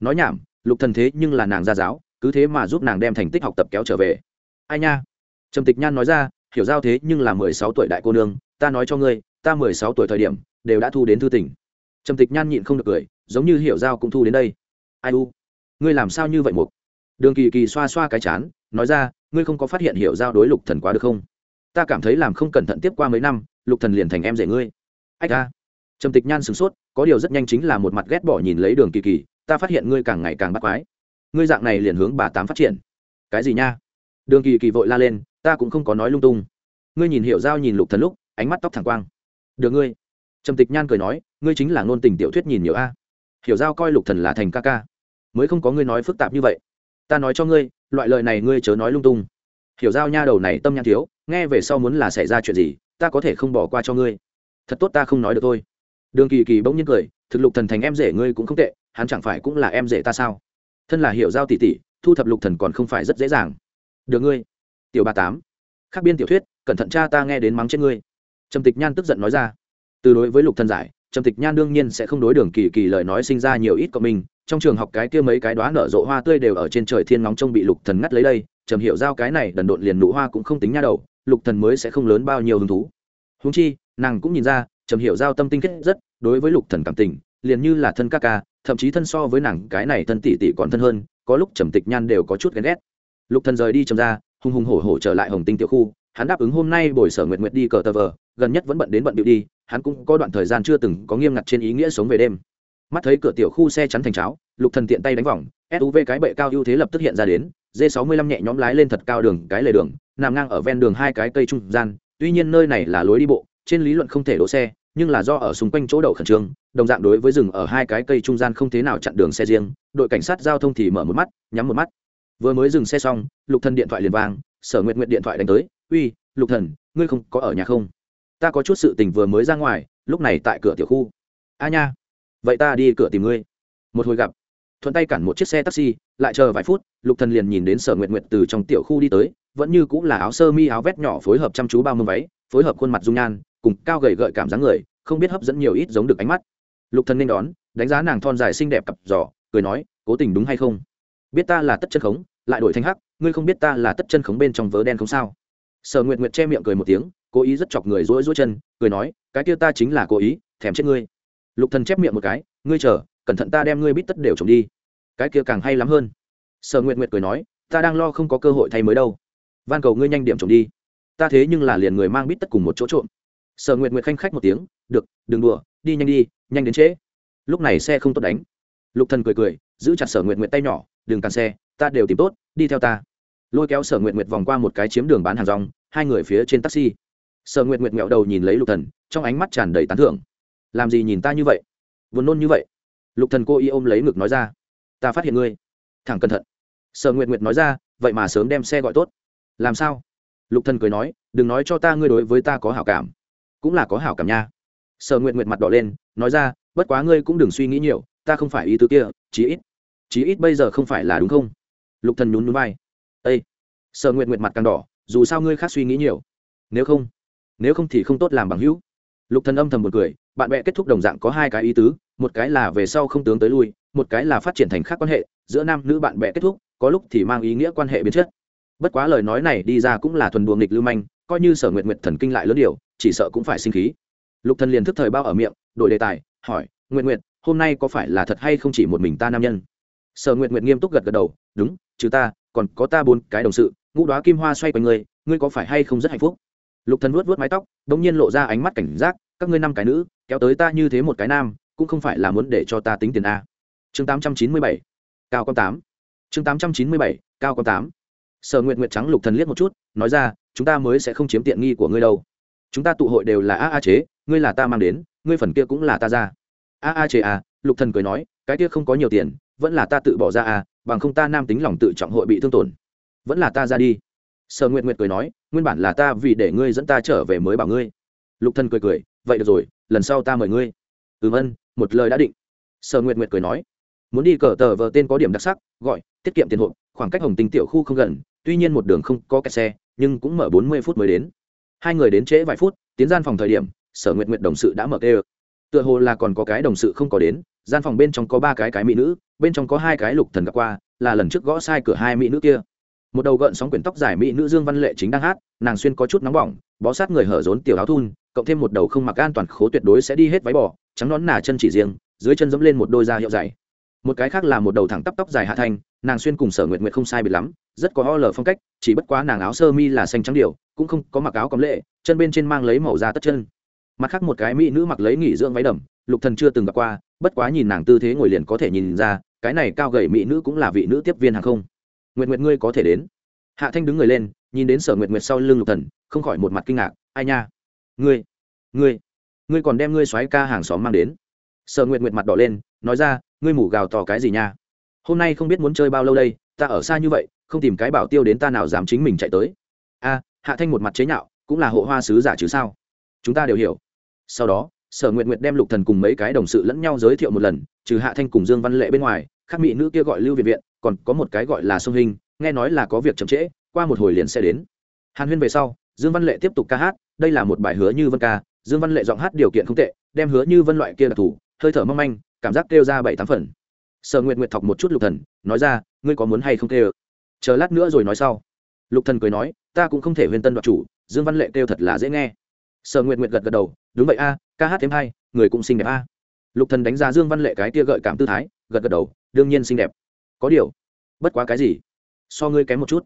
Nói nhảm, lục thần thế nhưng là nàng gia giáo, cứ thế mà giúp nàng đem thành tích học tập kéo trở về. Ai nha? Trầm tịch nhan nói ra, hiểu giao thế nhưng là mười sáu tuổi đại cô nương, ta nói cho ngươi, ta mười sáu tuổi thời điểm, đều đã thu đến thư tỉnh trầm tịch nhan nhịn không được cười, giống như hiểu giao cũng thu đến đây. Ai u? Ngươi làm sao như vậy mục? Đường kỳ kỳ xoa xoa cái chán, nói ra, ngươi không có phát hiện hiểu giao đối lục thần quá được không? Ta cảm thấy làm không cẩn thận tiếp qua mấy năm, lục thần liền thành em rể ngươi. Ách ta trầm tịch nhan sửng sốt, có điều rất nhanh chính là một mặt ghét bỏ nhìn lấy đường kỳ kỳ, ta phát hiện ngươi càng ngày càng bắt quái. Ngươi dạng này liền hướng bà tám phát triển. Cái gì nha? Đường kỳ kỳ vội la lên, ta cũng không có nói lung tung. Ngươi nhìn hiểu giao nhìn lục thần lúc, ánh mắt tóc thẳng quang. Được ngươi. Trầm tịch nhan cười nói ngươi chính là ngôn tình tiểu thuyết nhìn nhiều a. Hiểu giao coi lục thần là thành ca ca. Mới không có ngươi nói phức tạp như vậy. Ta nói cho ngươi, loại lời này ngươi chớ nói lung tung. Hiểu giao nha đầu này tâm nhãn thiếu, nghe về sau muốn là xảy ra chuyện gì, ta có thể không bỏ qua cho ngươi. Thật tốt ta không nói được thôi. Đường kỳ kỳ bỗng nhiên cười, thực lục thần thành em rể ngươi cũng không tệ, hắn chẳng phải cũng là em rể ta sao? Thân là hiểu giao tỷ tỷ, thu thập lục thần còn không phải rất dễ dàng. Được ngươi. Tiểu ba tám. Khác biên tiểu thuyết, cẩn thận cha ta nghe đến mắng trên ngươi. Trầm tịch nhan tức giận nói ra. Từ đối với lục thần giải trầm tịch nhan đương nhiên sẽ không đối đường kỳ kỳ lời nói sinh ra nhiều ít của mình trong trường học cái kia mấy cái đoán nở rộ hoa tươi đều ở trên trời thiên ngóng trông bị lục thần ngắt lấy đây. Trầm hiểu giao cái này đần độn liền nụ hoa cũng không tính nha đầu, lục thần mới sẽ không lớn bao nhiêu hứng thú. Huống chi, nàng cũng nhìn ra, trầm hiểu giao tâm tinh kết rất, đối với lục thần cảm tình, liền như là thân ca ca, thậm chí thân so với nàng cái này thân tỷ tỷ còn thân hơn, có lúc trầm tịch nhan đều có chút ghen ghét. Lục thần rời đi trầm ra, hùng hùng hổ hổ trở lại hồng tinh tiểu khu hắn đáp ứng hôm nay buổi sở nguyện nguyện đi cờ tờ vờ, gần nhất vẫn bận đến bận điệu đi, hắn cũng có đoạn thời gian chưa từng có nghiêm ngặt trên ý nghĩa sống về đêm. Mắt thấy cửa tiểu khu xe chắn thành cháo, lục thần tiện tay đánh vòng suv cái bệ cao ưu thế lập tức hiện ra đến d 65 nhẹ nhóm lái lên thật cao đường, cái lề đường, nằm ngang ở ven đường hai cái cây trung gian, tuy nhiên nơi này là lối đi bộ, trên lý luận không thể đỗ xe, nhưng là do ở xung quanh chỗ đậu khẩn trương, đồng dạng đối với rừng ở hai cái cây trung gian không thế nào chặn đường xe riêng, đội cảnh sát giao thông thì mở một mắt, nhắm một mắt. Vừa mới dừng xe xong, lục thần điện thoại liền vang, sở nguyện nguyện điện thoại đánh tới uy, lục thần, ngươi không có ở nhà không? Ta có chút sự tình vừa mới ra ngoài, lúc này tại cửa tiểu khu. A nha. Vậy ta đi cửa tìm ngươi. Một hồi gặp. Thuận tay cản một chiếc xe taxi, lại chờ vài phút, lục thần liền nhìn đến sở nguyện nguyện từ trong tiểu khu đi tới, vẫn như cũng là áo sơ mi áo vét nhỏ phối hợp chăm chú bao mâm váy, phối hợp khuôn mặt dung nhan, cùng cao gầy gợi cảm dáng người, không biết hấp dẫn nhiều ít giống được ánh mắt. Lục thần nên đón, đánh giá nàng thon dài xinh đẹp cặp giò, cười nói, cố tình đúng hay không? Biết ta là tất chân khống, lại đổi thanh hắc, ngươi không biết ta là tất chân khống bên trong vớ đen không sao? Sở nguyệt nguyệt che miệng cười một tiếng, cố ý rất chọc người rối rối chân, cười nói, cái kia ta chính là cố ý, thèm chết ngươi. Lục thần chép miệng một cái, ngươi chờ, cẩn thận ta đem ngươi bít tất đều trồng đi. Cái kia càng hay lắm hơn. Sở nguyệt nguyệt cười nói, ta đang lo không có cơ hội thay mới đâu. Van cầu ngươi nhanh điểm trồng đi. Ta thế nhưng là liền người mang bít tất cùng một chỗ trộm. Sở nguyệt nguyệt khanh khách một tiếng, được, đừng đùa, đi nhanh đi, nhanh đến trễ. Lúc này xe không tốt đánh. Lục thần cười cười, giữ chặt sở nguyệt nguyệt tay nhỏ, đừng cản xe, ta đều tìm tốt, đi theo ta lôi kéo sở nguyệt nguyệt vòng qua một cái chiếm đường bán hàng rong, hai người phía trên taxi. Sở nguyệt nguyệt nghẹo đầu nhìn lấy lục thần, trong ánh mắt tràn đầy tán thưởng. Làm gì nhìn ta như vậy? Buồn nôn như vậy? Lục thần cô y ôm lấy ngực nói ra. Ta phát hiện ngươi. Thẳng cẩn thận. Sở nguyệt nguyệt nói ra, vậy mà sớm đem xe gọi tốt. Làm sao? Lục thần cười nói, đừng nói cho ta ngươi đối với ta có hảo cảm. Cũng là có hảo cảm nha. Sở nguyệt nguyệt mặt đỏ lên, nói ra, bất quá ngươi cũng đừng suy nghĩ nhiều, ta không phải ý tứ kia, chí ít chí ít bây giờ không phải là đúng không? Lục thần nhún nhún vai ây sở nguyệt nguyệt mặt càng đỏ, dù sao ngươi khác suy nghĩ nhiều. Nếu không nếu không thì không tốt làm bằng hữu. Lục thần âm thầm một cười, bạn bè kết thúc đồng dạng có hai cái ý tứ, một cái là về sau không tướng tới lui, một cái là phát triển thành khác quan hệ, giữa nam nữ bạn bè kết thúc, có lúc thì mang ý nghĩa quan hệ biến chất. Bất quá lời nói này đi ra cũng là thuần buồng nghịch lưu manh, coi như sở nguyệt nguyệt thần kinh lại lớn điều, chỉ sợ cũng phải sinh khí. Lục thần liền thức thời bao ở miệng, đổi đề tài, hỏi, nguyệt nguyệt, hôm nay có phải là thật hay không chỉ một mình ta nam nhân? Sở nguyệt nguyệt nghiêm túc gật gật đầu, đúng chứ ta còn có ta bốn cái đồng sự, ngũ đoá kim hoa xoay quanh ngươi ngươi có phải hay không rất hạnh phúc? Lục thần vuốt vuốt mái tóc, đống nhiên lộ ra ánh mắt cảnh giác, các ngươi năm cái nữ, kéo tới ta như thế một cái nam, cũng không phải là muốn để cho ta tính tiền a. Chương tám trăm chín mươi bảy, cao con tám. Chương tám trăm chín mươi bảy, cao con tám. Sở nguyện nguyện trắng lục thần liếc một chút, nói ra, chúng ta mới sẽ không chiếm tiện nghi của ngươi đâu. Chúng ta tụ hội đều là a a chế, ngươi là ta mang đến, ngươi phần kia cũng là ta ra. A a chế à lục thần cười nói, cái kia không có nhiều tiền, vẫn là ta tự bỏ ra à bằng không ta nam tính lòng tự trọng hội bị thương tổn. Vẫn là ta ra đi. Sở nguyệt nguyệt cười nói, nguyên bản là ta vì để ngươi dẫn ta trở về mới bảo ngươi. Lục thần cười cười, vậy được rồi, lần sau ta mời ngươi. Ừ vân một lời đã định. Sở nguyệt nguyệt cười nói, muốn đi cờ tờ vờ tên có điểm đặc sắc, gọi, tiết kiệm tiền hộp, khoảng cách hồng tinh tiểu khu không gần, tuy nhiên một đường không có kẹt xe, nhưng cũng mở bốn mươi phút mới đến. Hai người đến trễ vài phút, tiến gian phòng thời điểm, sở nguyệt nguyệt đồng sự đã mở tê tựa hồ là còn có cái đồng sự không có đến gian phòng bên trong có ba cái cái mỹ nữ, bên trong có hai cái lục thần gặp qua, là lần trước gõ sai cửa hai mỹ nữ kia. Một đầu gợn sóng quyển tóc dài mỹ nữ dương văn lệ chính đang hát, nàng xuyên có chút nóng bỏng, bó sát người hở rốn tiểu áo thun, cộng thêm một đầu không mặc an toàn khố tuyệt đối sẽ đi hết váy bò, trắng nón nà chân chỉ riêng, dưới chân dẫm lên một đôi da hiệu dày. Một cái khác là một đầu thẳng tắp tóc dài hạ thanh, nàng xuyên cùng sở nguyện nguyện không sai biệt lắm, rất có ho lờ phong cách, chỉ bất quá nàng áo sơ mi là xanh trắng điều, cũng không có mặc áo cấm lệ, chân bên trên mang lấy màu da tất chân. Mặt khác một cái mỹ nữ mặc lấy nghỉ dưỡng váy đầm lục thần chưa từng gặp qua, bất quá nhìn nàng tư thế ngồi liền có thể nhìn ra, cái này cao gầy mỹ nữ cũng là vị nữ tiếp viên hàng không. Nguyệt nguyệt ngươi có thể đến. Hạ thanh đứng người lên, nhìn đến sở nguyệt nguyệt sau lưng lục thần, không khỏi một mặt kinh ngạc, ai nha? Ngươi ngươi ngươi còn đem ngươi xoáy ca hàng xóm mang đến. Sở nguyệt nguyệt mặt đỏ lên, nói ra, ngươi mủ gào tỏ cái gì nha? Hôm nay không biết muốn chơi bao lâu đây, ta ở xa như vậy, không tìm cái bảo tiêu đến ta nào dám chính mình chạy tới. A, hạ thanh một mặt chế nhạo, cũng là hộ hoa sứ giả chứ sao? Chúng ta đều hiểu. Sau đó sở nguyện nguyện đem lục thần cùng mấy cái đồng sự lẫn nhau giới thiệu một lần, trừ hạ thanh cùng dương văn lệ bên ngoài, khác mỹ nữ kia gọi lưu viện viện, còn có một cái gọi là sông hình, nghe nói là có việc chậm trễ, qua một hồi liền sẽ đến. Hàn huyên về sau, dương văn lệ tiếp tục ca hát, đây là một bài hứa như vân ca, dương văn lệ giọng hát điều kiện không tệ, đem hứa như vân loại kia đặc thù, hơi thở mong manh, cảm giác kêu ra bảy tám phần. Sở nguyện nguyện thọc một chút lục thần, nói ra, ngươi có muốn hay không kêu? Chờ lát nữa rồi nói sau. Lục thần cười nói, ta cũng không thể huyền tân đoạt chủ, dương văn lệ kêu thật là dễ nghe. Sở nguyện nguyện gật gật đầu, đúng vậy a ca hát thêm hay người cũng xinh đẹp a. Lục thần đánh giá dương văn lệ cái kia gợi cảm tư thái, gật gật đầu, đương nhiên xinh đẹp. Có điều, bất quá cái gì? So ngươi kém một chút.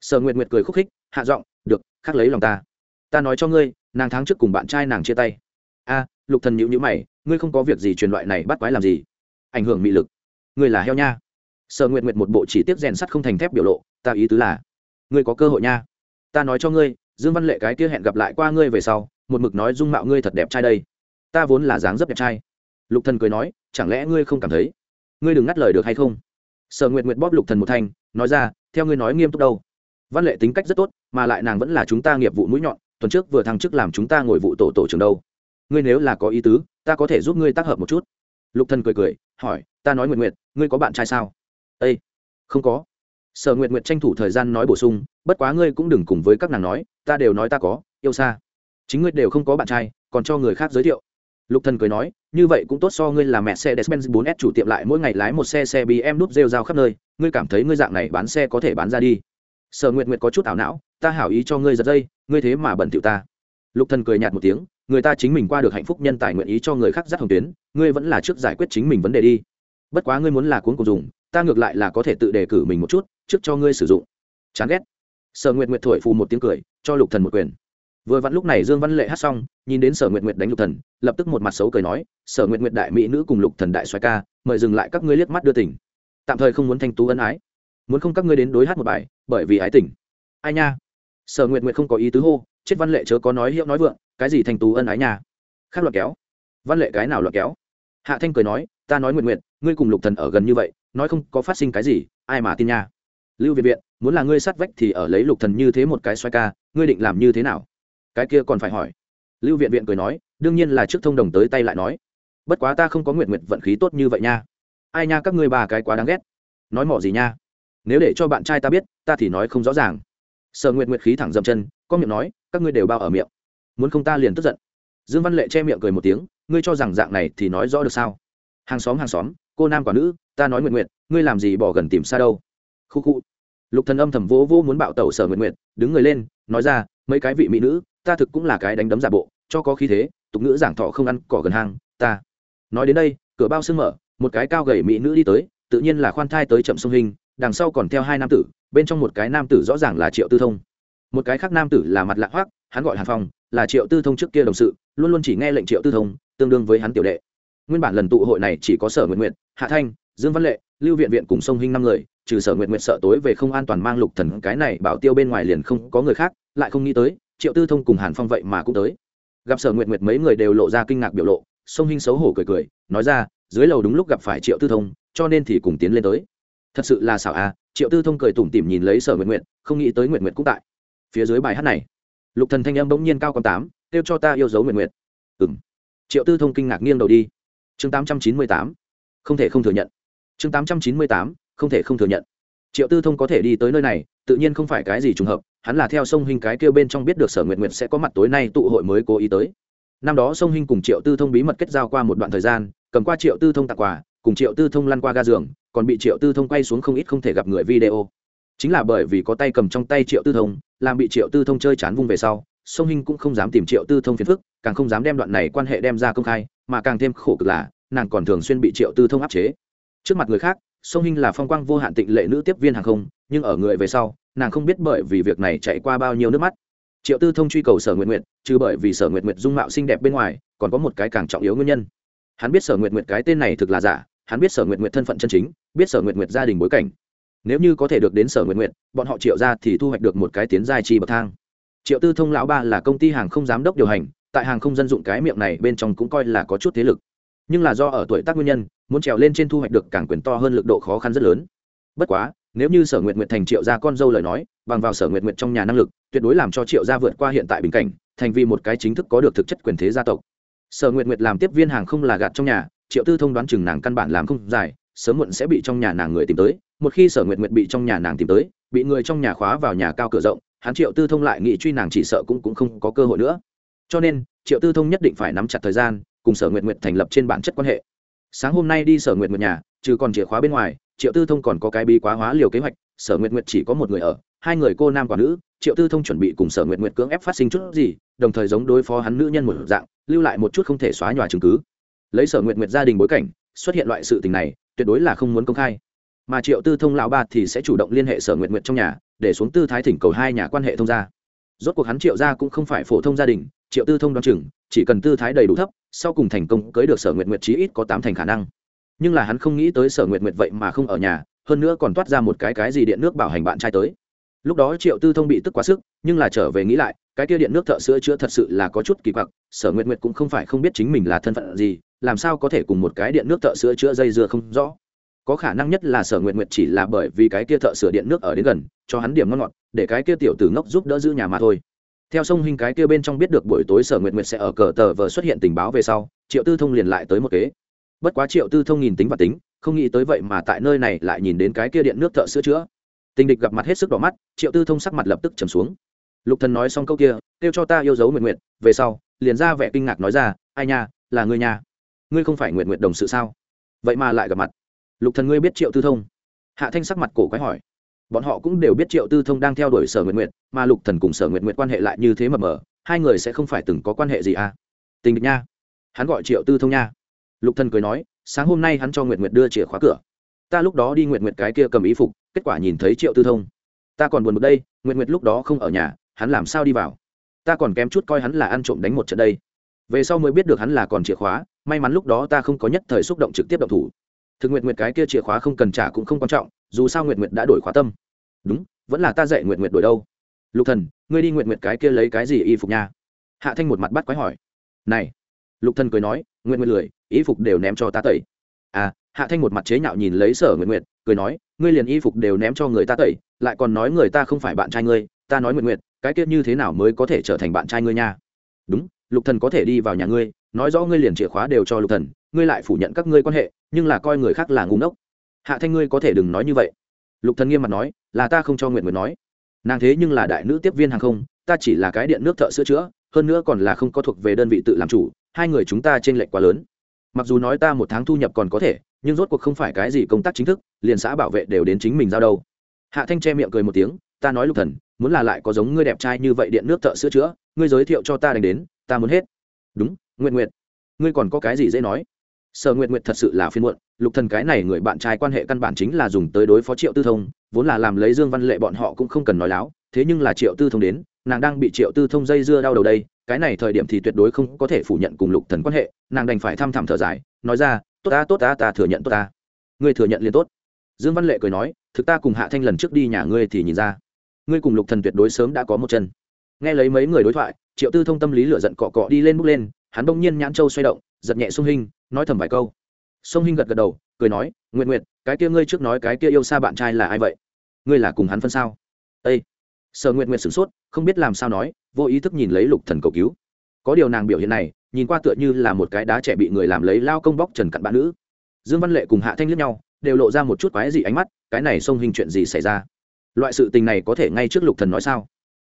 Sở nguyệt nguyệt cười khúc khích, hạ giọng, được khắc lấy lòng ta. Ta nói cho ngươi, nàng tháng trước cùng bạn trai nàng chia tay. A, lục thần nhíu nhíu mày, ngươi không có việc gì truyền loại này bắt quái làm gì? Ảnh hưởng mị lực. Ngươi là heo nha. Sở nguyệt nguyệt một bộ chỉ tiết rèn sắt không thành thép biểu lộ, ta ý tứ là, ngươi có cơ hội nha. Ta nói cho ngươi, dương văn lệ cái kia hẹn gặp lại qua ngươi về sau, một mực nói dung mạo ngươi thật đẹp trai đây ta vốn là dáng dấp đẹp trai. Lục thần cười nói, chẳng lẽ ngươi không cảm thấy? Ngươi đừng ngắt lời được hay không? Sở nguyện nguyện bóp lục thần một thanh, nói ra, theo ngươi nói nghiêm túc đâu. Văn lệ tính cách rất tốt, mà lại nàng vẫn là chúng ta nghiệp vụ mũi nhọn, tuần trước vừa thăng chức làm chúng ta ngồi vụ tổ tổ trưởng đâu. Ngươi nếu là có ý tứ, ta có thể giúp ngươi tác hợp một chút. Lục thần cười cười, hỏi, ta nói nguyện nguyện ngươi có bạn trai sao? Ây không có. Sở nguyện nguyện tranh thủ thời gian nói bổ sung, bất quá ngươi cũng đừng cùng với các nàng nói, ta đều nói ta có, yêu xa. Chính ngươi đều không có bạn trai, còn cho người khác giới thiệu lục thần cười nói, như vậy cũng tốt so ngươi là mẹ xe Mercedes-Benz 4S chủ tiệm lại mỗi ngày lái một xe xe BMW núp rêu rao khắp nơi, ngươi cảm thấy ngươi dạng này bán xe có thể bán ra đi. Sở Nguyệt Nguyệt có chút ảo não, ta hảo ý cho ngươi giật dây, ngươi thế mà bẩn tiểu ta. Lục thần cười nhạt một tiếng, người ta chính mình qua được hạnh phúc nhân tài nguyện ý cho người khác dắt hồng tuyến, ngươi vẫn là trước giải quyết chính mình vấn đề đi. Bất quá ngươi muốn là cuốn cùng dùng, ta ngược lại là có thể tự đề cử mình một chút, trước cho ngươi sử dụng. Chán ghét. Sở Nguyệt Nguyệt thổi phù một tiếng cười, cho lục thần một quyền vừa vặn lúc này dương văn lệ hát xong, nhìn đến sở nguyện nguyện đánh lục thần, lập tức một mặt xấu cười nói, sở nguyện nguyện đại mỹ nữ cùng lục thần đại xoái ca, mời dừng lại các ngươi liếc mắt đưa tỉnh tạm thời không muốn thanh tú ân ái. Muốn không các ngươi đến đối hát một bài, bởi vì ái tỉnh ai nha? Sở nguyện nguyện không có ý tứ hô, chết văn lệ chớ có nói hiệu nói vượng, cái gì thanh tú ân ái nha? Khác loạt kéo. Văn lệ cái nào loạt kéo? Hạ thanh cười nói, ta nói nguyện nguyện ngươi cùng lục thần ở gần như vậy, nói không có phát sinh cái gì, ai mà tin nha? Lưu việt viện, muốn là ngươi sát vách thì ở lấy lục thần như thế một cái xoay ca, ngươi định làm như thế nào? Cái kia còn phải hỏi. Lưu viện viện cười nói, đương nhiên là trước thông đồng tới tay lại nói. Bất quá ta không có nguyện nguyện vận khí tốt như vậy nha. Ai nha, các ngươi bà cái quá đáng ghét. Nói mỏ gì nha? Nếu để cho bạn trai ta biết, ta thì nói không rõ ràng. Sở nguyện nguyện khí thẳng dậm chân, có miệng nói, các ngươi đều bao ở miệng. Muốn không ta liền tức giận. Dương văn lệ che miệng cười một tiếng, ngươi cho rằng dạng này thì nói rõ được sao? Hàng xóm hàng xóm, cô nam quả nữ, ta nói nguyện nguyện ngươi làm gì bỏ gần tìm xa đâu? Khu khu. Lục thần âm thầm vỗ vỗ muốn bạo tẩu sở nguyện nguyện đứng người lên, nói ra, mấy cái vị mỹ nữ ta thực cũng là cái đánh đấm giả bộ, cho có khí thế, tục nữ giảng thọ không ăn cỏ gần hang, ta. Nói đến đây, cửa bao sưng mở, một cái cao gầy mỹ nữ đi tới, tự nhiên là khoan thai tới chậm sông hình, đằng sau còn theo hai nam tử, bên trong một cái nam tử rõ ràng là triệu tư thông. Một cái khác nam tử là mặt lạ hoác hắn gọi hàn phong, là triệu tư thông trước kia đồng sự, luôn luôn chỉ nghe lệnh triệu tư thông, tương đương với hắn tiểu đệ. Nguyên bản lần tụ hội này chỉ có sở nguyện nguyện hạ thanh, dương văn lệ, lưu viện viện cùng sông hinh năm người, trừ sở nguyện nguyện sợ tối về không an toàn mang lục thần, cái này bảo tiêu bên ngoài liền không có người khác, lại không nghĩ tới triệu tư thông cùng hàn phong vậy mà cũng tới. Gặp sở nguyện nguyện mấy người đều lộ ra kinh ngạc biểu lộ sông hinh xấu hổ cười cười, nói ra, dưới lầu đúng lúc gặp phải triệu tư thông, cho nên thì cùng tiến lên tới. Thật sự là xảo à triệu tư thông cười tủm tỉm nhìn lấy sở nguyện nguyện không nghĩ tới nguyện nguyện cũng tại. Phía dưới bài hát này, lục thần thanh âm bỗng nhiên cao con tám, kêu cho ta yêu dấu nguyện nguyện ừng triệu tư thông kinh ngạc nghiêng đầu đi. Chương tám trăm chín mươi tám, không thể không thừa nhận. Chương tám trăm chín mươi tám, không thể không thừa nhận. Triệu tư thông có thể đi tới nơi này, tự nhiên không phải cái gì trùng hợp hắn là theo sông hình cái kêu bên trong biết được sở nguyện nguyện sẽ có mặt tối nay tụ hội mới cố ý tới. Năm đó sông hình cùng triệu tư thông bí mật kết giao qua một đoạn thời gian, cầm qua triệu tư thông tặng quà, cùng triệu tư thông lăn qua ga giường, còn bị triệu tư thông quay xuống không ít không thể gặp người video. Chính là bởi vì có tay cầm trong tay triệu tư thông, làm bị triệu tư thông chơi chán vung về sau, sông hình cũng không dám tìm triệu tư thông phiền phức, càng không dám đem đoạn này quan hệ đem ra công khai, mà càng thêm khổ cực là, nàng còn thường xuyên bị triệu tư thông áp chế. Trước mặt người khác, sông hinh là phong quang vô hạn tịnh lệ nữ tiếp viên hàng không, nhưng ở người về sau nàng không biết bởi vì việc này chạy qua bao nhiêu nước mắt. Triệu tư thông truy cầu sở nguyện nguyện chứ bởi vì sở nguyện nguyện dung mạo xinh đẹp bên ngoài, còn có một cái càng trọng yếu nguyên nhân. Hắn biết sở nguyện nguyện cái tên này thực là giả, hắn biết sở nguyện nguyện thân phận chân chính, biết sở nguyện nguyện gia đình bối cảnh. Nếu như có thể được đến sở nguyện nguyện bọn họ triệu ra thì thu hoạch được một cái tiến giai chi bậc thang. Triệu tư thông lão ba là công ty hàng không giám đốc điều hành, tại hàng không dân dụng cái miệng này bên trong cũng coi là có chút thế lực. Nhưng là do ở tuổi tác nguyên nhân, muốn trèo lên trên thu hoạch được càng quyền to hơn lực độ khó khăn rất lớn. Bất quá nếu như sở nguyện nguyện thành triệu gia con dâu lời nói, bằng vào sở nguyện nguyện trong nhà năng lực, tuyệt đối làm cho triệu gia vượt qua hiện tại bình cảnh, thành vì một cái chính thức có được thực chất quyền thế gia tộc. Sở nguyện nguyện làm tiếp viên hàng không là gạt trong nhà, triệu tư thông đoán chừng nàng căn bản làm không dài, sớm muộn sẽ bị trong nhà nàng người tìm tới, một khi sở nguyện nguyện bị trong nhà nàng tìm tới, bị người trong nhà khóa vào nhà cao cửa rộng, hắn triệu tư thông lại nghĩ truy nàng chỉ sợ cũng cũng không có cơ hội nữa. Cho nên, triệu tư thông nhất định phải nắm chặt thời gian, cùng sở nguyện nguyện thành lập trên bản chất quan hệ. Sáng hôm nay đi sở nguyện nguyện nhà, trừ còn chìa khóa bên ngoài triệu tư thông còn có cái bi quá hóa liều kế hoạch, sở nguyện nguyện chỉ có một người ở, hai người cô nam quả nữ, triệu tư thông chuẩn bị cùng sở nguyện nguyện cưỡng ép phát sinh chút gì, đồng thời giống đối phó hắn nữ nhân một dạng, lưu lại một chút không thể xóa nhòa chứng cứ. Lấy sở nguyện nguyện gia đình bối cảnh, xuất hiện loại sự tình này, tuyệt đối là không muốn công khai. Mà triệu tư thông lão ba thì sẽ chủ động liên hệ sở nguyện nguyện trong nhà, để xuống tư thái thỉnh cầu hai nhà quan hệ thông gia. Rốt cuộc hắn triệu gia cũng không phải phổ thông gia đình, triệu tư thông đoán chừng, chỉ cần tư thái đầy đủ thấp, sau cùng thành công cưới được sở nguyện nguyện chí ít có tám thành khả năng nhưng là hắn không nghĩ tới sở nguyện nguyện vậy mà không ở nhà, hơn nữa còn toát ra một cái cái gì điện nước bảo hành bạn trai tới. Lúc đó triệu tư thông bị tức quá sức, nhưng là trở về nghĩ lại, cái kia điện nước thợ sữa chữa thật sự là có chút kỳ quặc, sở nguyện nguyện cũng không phải không biết chính mình là thân phận gì, làm sao có thể cùng một cái điện nước thợ sữa chữa dây dưa không rõ. Có khả năng nhất là sở nguyện nguyện chỉ là bởi vì cái kia thợ sửa điện nước ở đến gần, cho hắn điểm ngon ngọt, để cái kia tiểu tử ngốc giúp đỡ giữ nhà mà thôi. Theo sông hình cái kia bên trong biết được buổi tối sở nguyện nguyện sẽ ở cờ tờ vờ xuất hiện tình báo về sau, triệu tư thông liền lại tới một kế bất quá triệu tư thông nhìn tính và tính, không nghĩ tới vậy mà tại nơi này lại nhìn đến cái kia điện nước thợ sữa chữa. Tình địch gặp mặt hết sức đỏ mắt, triệu tư thông sắc mặt lập tức trầm xuống. Lục thần nói xong câu kia, kêu cho ta yêu dấu nguyện nguyện về sau, liền ra vẻ kinh ngạc nói ra, ai nha, là ngươi nha. Ngươi không phải nguyện nguyện đồng sự sao? Vậy mà lại gặp mặt. Lục thần ngươi biết triệu tư thông? Hạ thanh sắc mặt cổ quái hỏi. Bọn họ cũng đều biết triệu tư thông đang theo đuổi sở nguyện nguyện mà lục thần cùng sở nguyện nguyện quan hệ lại như thế mập mờ, hai người sẽ không phải từng có quan hệ gì à? Tình địch nha. Hắn gọi triệu tư thông nha lục thần cười nói, sáng hôm nay hắn cho Nguyệt Nguyệt đưa chìa khóa cửa. Ta lúc đó đi Nguyệt Nguyệt cái kia cầm ý phục, kết quả nhìn thấy triệu tư thông. Ta còn buồn một đây, Nguyệt Nguyệt lúc đó không ở nhà, hắn làm sao đi vào? Ta còn kém chút coi hắn là ăn trộm đánh một trận đây. Về sau mới biết được hắn là còn chìa khóa, may mắn lúc đó ta không có nhất thời xúc động trực tiếp động thủ. Thực Nguyệt Nguyệt cái kia chìa khóa không cần trả cũng không quan trọng, dù sao Nguyệt Nguyệt đã đổi khóa tâm. Đúng, vẫn là ta dạy Nguyệt Nguyệt đổi đâu. Lục thần, ngươi đi Nguyệt Nguyệt cái kia lấy cái gì y phục nha? Hạ thanh một mặt bắt quái hỏi. Này lục thần cười nói nguyện nguyện lười, y phục đều ném cho ta tẩy. À hạ thanh một mặt chế nhạo nhìn lấy sở nguyện nguyện cười nói, ngươi liền y phục đều ném cho người ta tẩy, lại còn nói người ta không phải bạn trai ngươi, ta nói nguyện nguyện cái kia như thế nào mới có thể trở thành bạn trai ngươi nha? Đúng, lục thần có thể đi vào nhà ngươi, nói rõ ngươi liền chìa khóa đều cho lục thần, ngươi lại phủ nhận các ngươi quan hệ, nhưng là coi người khác là ngu ngốc. Hạ thanh ngươi có thể đừng nói như vậy. Lục thần nghiêm mặt nói, là ta không cho nguyện nguyện nói. Nàng thế nhưng là đại nữ tiếp viên hàng không, ta chỉ là cái điện nước thợ sửa chữa hơn nữa còn là không có thuộc về đơn vị tự làm chủ, hai người chúng ta trên lệch quá lớn. Mặc dù nói ta một tháng thu nhập còn có thể, nhưng rốt cuộc không phải cái gì công tác chính thức, liền xã bảo vệ đều đến chính mình giao đâu. Hạ thanh che miệng cười một tiếng, ta nói lục thần, muốn là lại có giống ngươi đẹp trai như vậy điện nước thợ sữa chữa, ngươi giới thiệu cho ta đánh đến, ta muốn hết. Đúng nguyện nguyện ngươi còn có cái gì dễ nói? Sở nguyện nguyện thật sự là phiên muộn, lục thần cái này người bạn trai quan hệ căn bản chính là dùng tới đối phó triệu tư thông, vốn là làm lấy dương văn lệ bọn họ cũng không cần nói láo, thế nhưng là triệu tư thông đến nàng đang bị triệu tư thông dây dưa đau đầu đây cái này thời điểm thì tuyệt đối không có thể phủ nhận cùng lục thần quan hệ nàng đành phải thăm thẳm thở dài nói ra tốt ta tốt ta ta thừa nhận tốt ta. Ngươi thừa nhận liền tốt. Dương văn lệ cười nói thực ta cùng hạ thanh lần trước đi nhà ngươi thì nhìn ra ngươi cùng lục thần tuyệt đối sớm đã có một chân. Nghe lấy mấy người đối thoại triệu tư thông tâm lý lửa giận cọ cọ đi lên bước lên hắn bỗng nhiên nhãn châu xoay động giật nhẹ sông hinh, nói thầm vài câu. Sông hinh gật gật đầu cười nói nguyện nguyện cái kia ngươi trước nói cái kia yêu xa bạn trai là ai vậy? Ngươi là cùng hắn phân sao? Ây sở nguyện nguyện sửng sốt, không biết làm sao nói, vô ý thức nhìn lấy lục thần cầu cứu. Có điều nàng biểu hiện này, nhìn qua tựa như là một cái đá trẻ bị người làm lấy lao công bóc trần cặn bạn nữ. Dương văn lệ cùng hạ thanh liếc nhau, đều lộ ra một chút quái gì ánh mắt, cái này xông hình chuyện gì xảy ra? Loại sự tình này có thể ngay trước lục thần nói sao?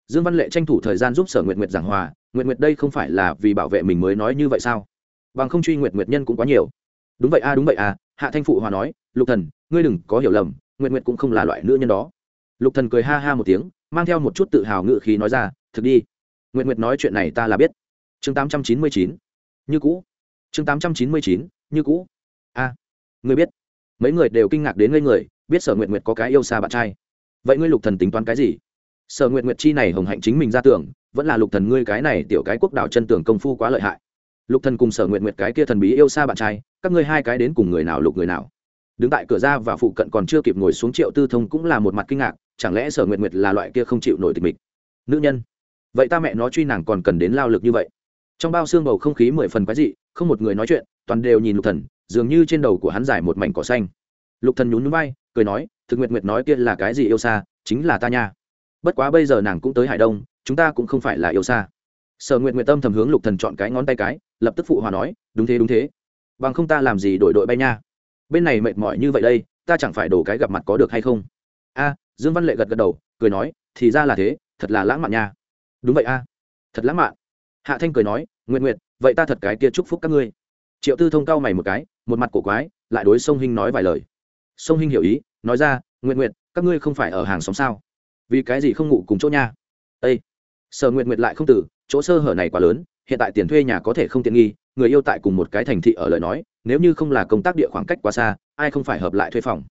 Dương văn lệ tranh thủ thời gian giúp sở nguyện nguyện giảng hòa nguyện nguyện đây không phải là vì bảo vệ mình mới nói như vậy sao? Bằng không truy nguyện nguyện nhân cũng quá nhiều. Đúng vậy a, đúng vậy a, hạ thanh phụ hòa nói, lục thần, ngươi đừng có hiểu lầm nguyện nguyện cũng không là loại nữ nhân đó. Lục thần cười ha ha một tiếng mang theo một chút tự hào ngự khí nói ra, thực đi nguyện nguyệt nói chuyện này ta là biết. Chương tám trăm chín mươi chín, như cũ. Chương tám trăm chín mươi chín, như cũ. A, ngươi biết. Mấy người đều kinh ngạc đến ngây người, biết sở nguyện nguyệt có cái yêu xa bạn trai. Vậy ngươi lục thần tính toán cái gì? Sở nguyện nguyệt chi này hồng hạnh chính mình ra tưởng, vẫn là lục thần ngươi cái này tiểu cái quốc đảo chân tưởng công phu quá lợi hại. Lục thần cùng sở nguyện nguyệt cái kia thần bí yêu xa bạn trai, các ngươi hai cái đến cùng người nào lục người nào? Đứng tại cửa ra và phụ cận còn chưa kịp ngồi xuống triệu tư thông cũng là một mặt kinh ngạc, chẳng lẽ sở nguyện nguyệt là loại kia không chịu nổi tịch mịch? Nữ nhân, vậy ta mẹ nó truy nàng còn cần đến lao lực như vậy? Trong bao xương bầu không khí mười phần quái dị, không một người nói chuyện, toàn đều nhìn lục thần, dường như trên đầu của hắn dài một mảnh cỏ xanh. Lục thần nhún nhún vai, cười nói, thực nguyệt nguyệt nói kia là cái gì yêu xa? Chính là ta nha. Bất quá bây giờ nàng cũng tới hải đông, chúng ta cũng không phải là yêu xa. Sở nguyện nguyệt tâm thầm hướng lục thần chọn cái ngón tay cái, lập tức phụ hòa nói, đúng thế đúng thế. Bằng không ta làm gì đổi đội bay nha bên này mệt mỏi như vậy đây, ta chẳng phải đổ cái gặp mặt có được hay không? A, dương văn lệ gật gật đầu, cười nói, thì ra là thế, thật là lãng mạn nha. Đúng vậy a, thật lãng mạn. Hạ thanh cười nói nguyện nguyện vậy ta thật cái kia chúc phúc các ngươi. Triệu tư thông cao mày một cái, một mặt cổ quái, lại đối sông hinh nói vài lời. Sông hinh hiểu ý, nói ra nguyện nguyện các ngươi không phải ở hàng xóm sao? Vì cái gì không ngủ cùng chỗ nha? Ây sở nguyện nguyện lại không tử, chỗ sơ hở này quá lớn, hiện tại tiền thuê nhà có thể không tiện nghi, người yêu tại cùng một cái thành thị ở lời nói nếu như không là công tác địa khoảng cách quá xa ai không phải hợp lại thuê phòng?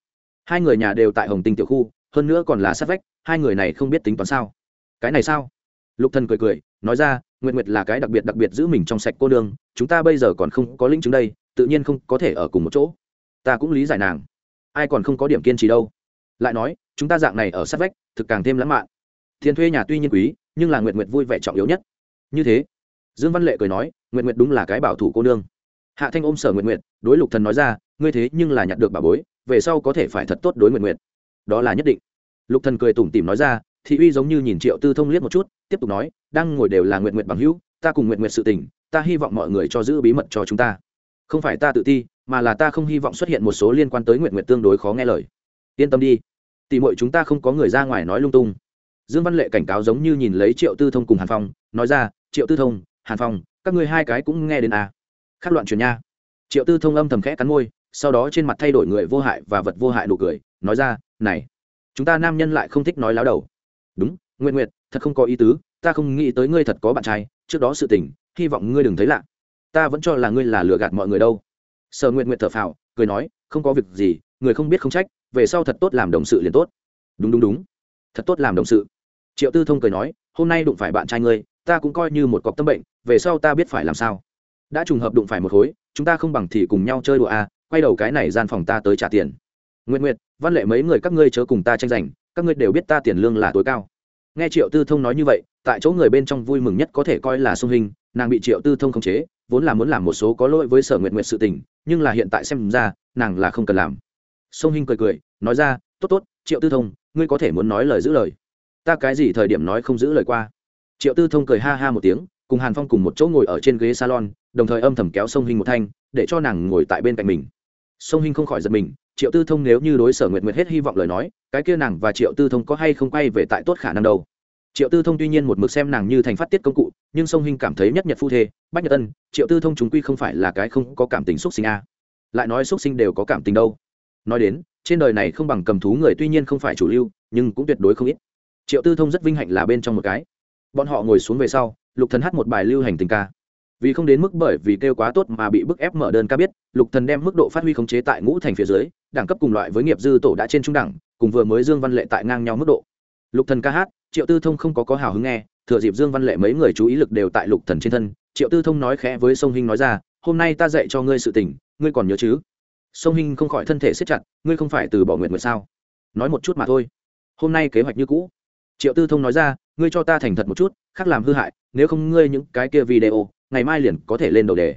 Hai người nhà đều tại hồng tinh tiểu khu hơn nữa còn là sát vách hai người này không biết tính toán sao. Cái này sao? Lục thần cười cười nói ra nguyệt nguyệt là cái đặc biệt đặc biệt giữ mình trong sạch cô đường, chúng ta bây giờ còn không có linh chứng đây tự nhiên không có thể ở cùng một chỗ. Ta cũng lý giải nàng. Ai còn không có điểm kiên trì đâu. Lại nói chúng ta dạng này ở sát vách thực càng thêm lãng mạn. Tiền thuê nhà tuy nhiên quý nhưng là nguyệt nguyệt vui vẻ trọng yếu nhất. Như thế dương văn lệ cười nói nguyệt nguyệt đúng là cái bảo thủ cô nương hạ thanh ôm sở nguyệt nguyệt, đối lục thần nói ra, ngươi thế nhưng là nhặt được bà bối, về sau có thể phải thật tốt đối nguyệt nguyệt. Đó là nhất định. Lục thần cười tủm tỉm nói ra, thị uy giống như nhìn triệu tư thông liếc một chút, tiếp tục nói, đang ngồi đều là nguyệt nguyệt bằng hữu, ta cùng nguyệt nguyệt sự tình, ta hy vọng mọi người cho giữ bí mật cho chúng ta. Không phải ta tự ti, mà là ta không hy vọng xuất hiện một số liên quan tới nguyệt nguyệt tương đối khó nghe lời. Yên tâm đi, tỷ muội chúng ta không có người ra ngoài nói lung tung. Dương văn lệ cảnh cáo giống như nhìn lấy triệu tư thông cùng hàn phong, nói ra, triệu tư thông, hàn phong, các ngươi hai cái cũng nghe đến à khắc loạn truyền nha. Triệu tư thông âm thầm khẽ cắn môi sau đó trên mặt thay đổi người vô hại và vật vô hại nụ cười nói ra này chúng ta nam nhân lại không thích nói láo đầu. Đúng nguyện nguyệt, thật không có ý tứ ta không nghĩ tới ngươi thật có bạn trai trước đó sự tình hy vọng ngươi đừng thấy lạ. Ta vẫn cho là ngươi là lừa gạt mọi người đâu. Sở nguyện nguyện thở phào cười nói không có việc gì người không biết không trách về sau thật tốt làm đồng sự liền tốt. Đúng đúng đúng thật tốt làm đồng sự. Triệu tư thông cười nói hôm nay đụng phải bạn trai ngươi ta cũng coi như một cọc tâm bệnh về sau ta biết phải làm sao đã trùng hợp đụng phải một khối, chúng ta không bằng thì cùng nhau chơi đùa à quay đầu cái này gian phòng ta tới trả tiền. Nguyện nguyện văn lệ mấy người các ngươi chớ cùng ta tranh giành, các ngươi đều biết ta tiền lương là tối cao. Nghe triệu tư thông nói như vậy, tại chỗ người bên trong vui mừng nhất có thể coi là sung hình, nàng bị triệu tư thông khống chế, vốn là muốn làm một số có lỗi với sở nguyện nguyện sự tình, nhưng là hiện tại xem ra, nàng là không cần làm. Sông hinh cười cười, nói ra, tốt tốt, triệu tư thông, ngươi có thể muốn nói lời giữ lời. Ta cái gì thời điểm nói không giữ lời qua? Triệu tư thông cười ha ha một tiếng, cùng hàn phong cùng một chỗ ngồi ở trên ghế salon đồng thời âm thầm kéo sông hinh một thanh, để cho nàng ngồi tại bên cạnh mình. Sông hinh không khỏi giật mình, triệu tư thông nếu như đối sở nguyệt nguyệt hết hy vọng lời nói, cái kia nàng và triệu tư thông có hay không quay về tại tốt khả năng đâu? Triệu tư thông tuy nhiên một mực xem nàng như thành phát tiết công cụ, nhưng sông hinh cảm thấy nhất nhật phu thê, bách nhật ân, triệu tư thông chúng quy không phải là cái không có cảm tình xúc sinh a. Lại nói xúc sinh đều có cảm tình đâu. Nói đến, trên đời này không bằng cầm thú người tuy nhiên không phải chủ lưu, nhưng cũng tuyệt đối không ít. Triệu tư thông rất vinh hạnh là bên trong một cái. Bọn họ ngồi xuống về sau, lục thần hát một bài lưu hành tình ca vì không đến mức bởi vì kêu quá tốt mà bị bức ép mở đơn ca biết, lục thần đem mức độ phát huy khống chế tại ngũ thành phía dưới, đẳng cấp cùng loại với nghiệp dư tổ đã trên trung đẳng, cùng vừa mới dương văn lệ tại ngang nhau mức độ. Lục thần ca hát, triệu tư thông không có có hào hứng nghe, thừa dịp dương văn lệ mấy người chú ý lực đều tại lục thần trên thân, triệu tư thông nói khẽ với sông hinh nói ra, hôm nay ta dạy cho ngươi sự tình, ngươi còn nhớ chứ? Sông hinh không khỏi thân thể siết chặt, ngươi không phải từ bỏ nguyện nguyện sao? Nói một chút mà thôi. Hôm nay kế hoạch như cũ. Triệu tư thông nói ra, ngươi cho ta thành thật một chút, khác làm hư hại, nếu không ngươi những cái kia video ngày mai liền có thể lên đầu đề.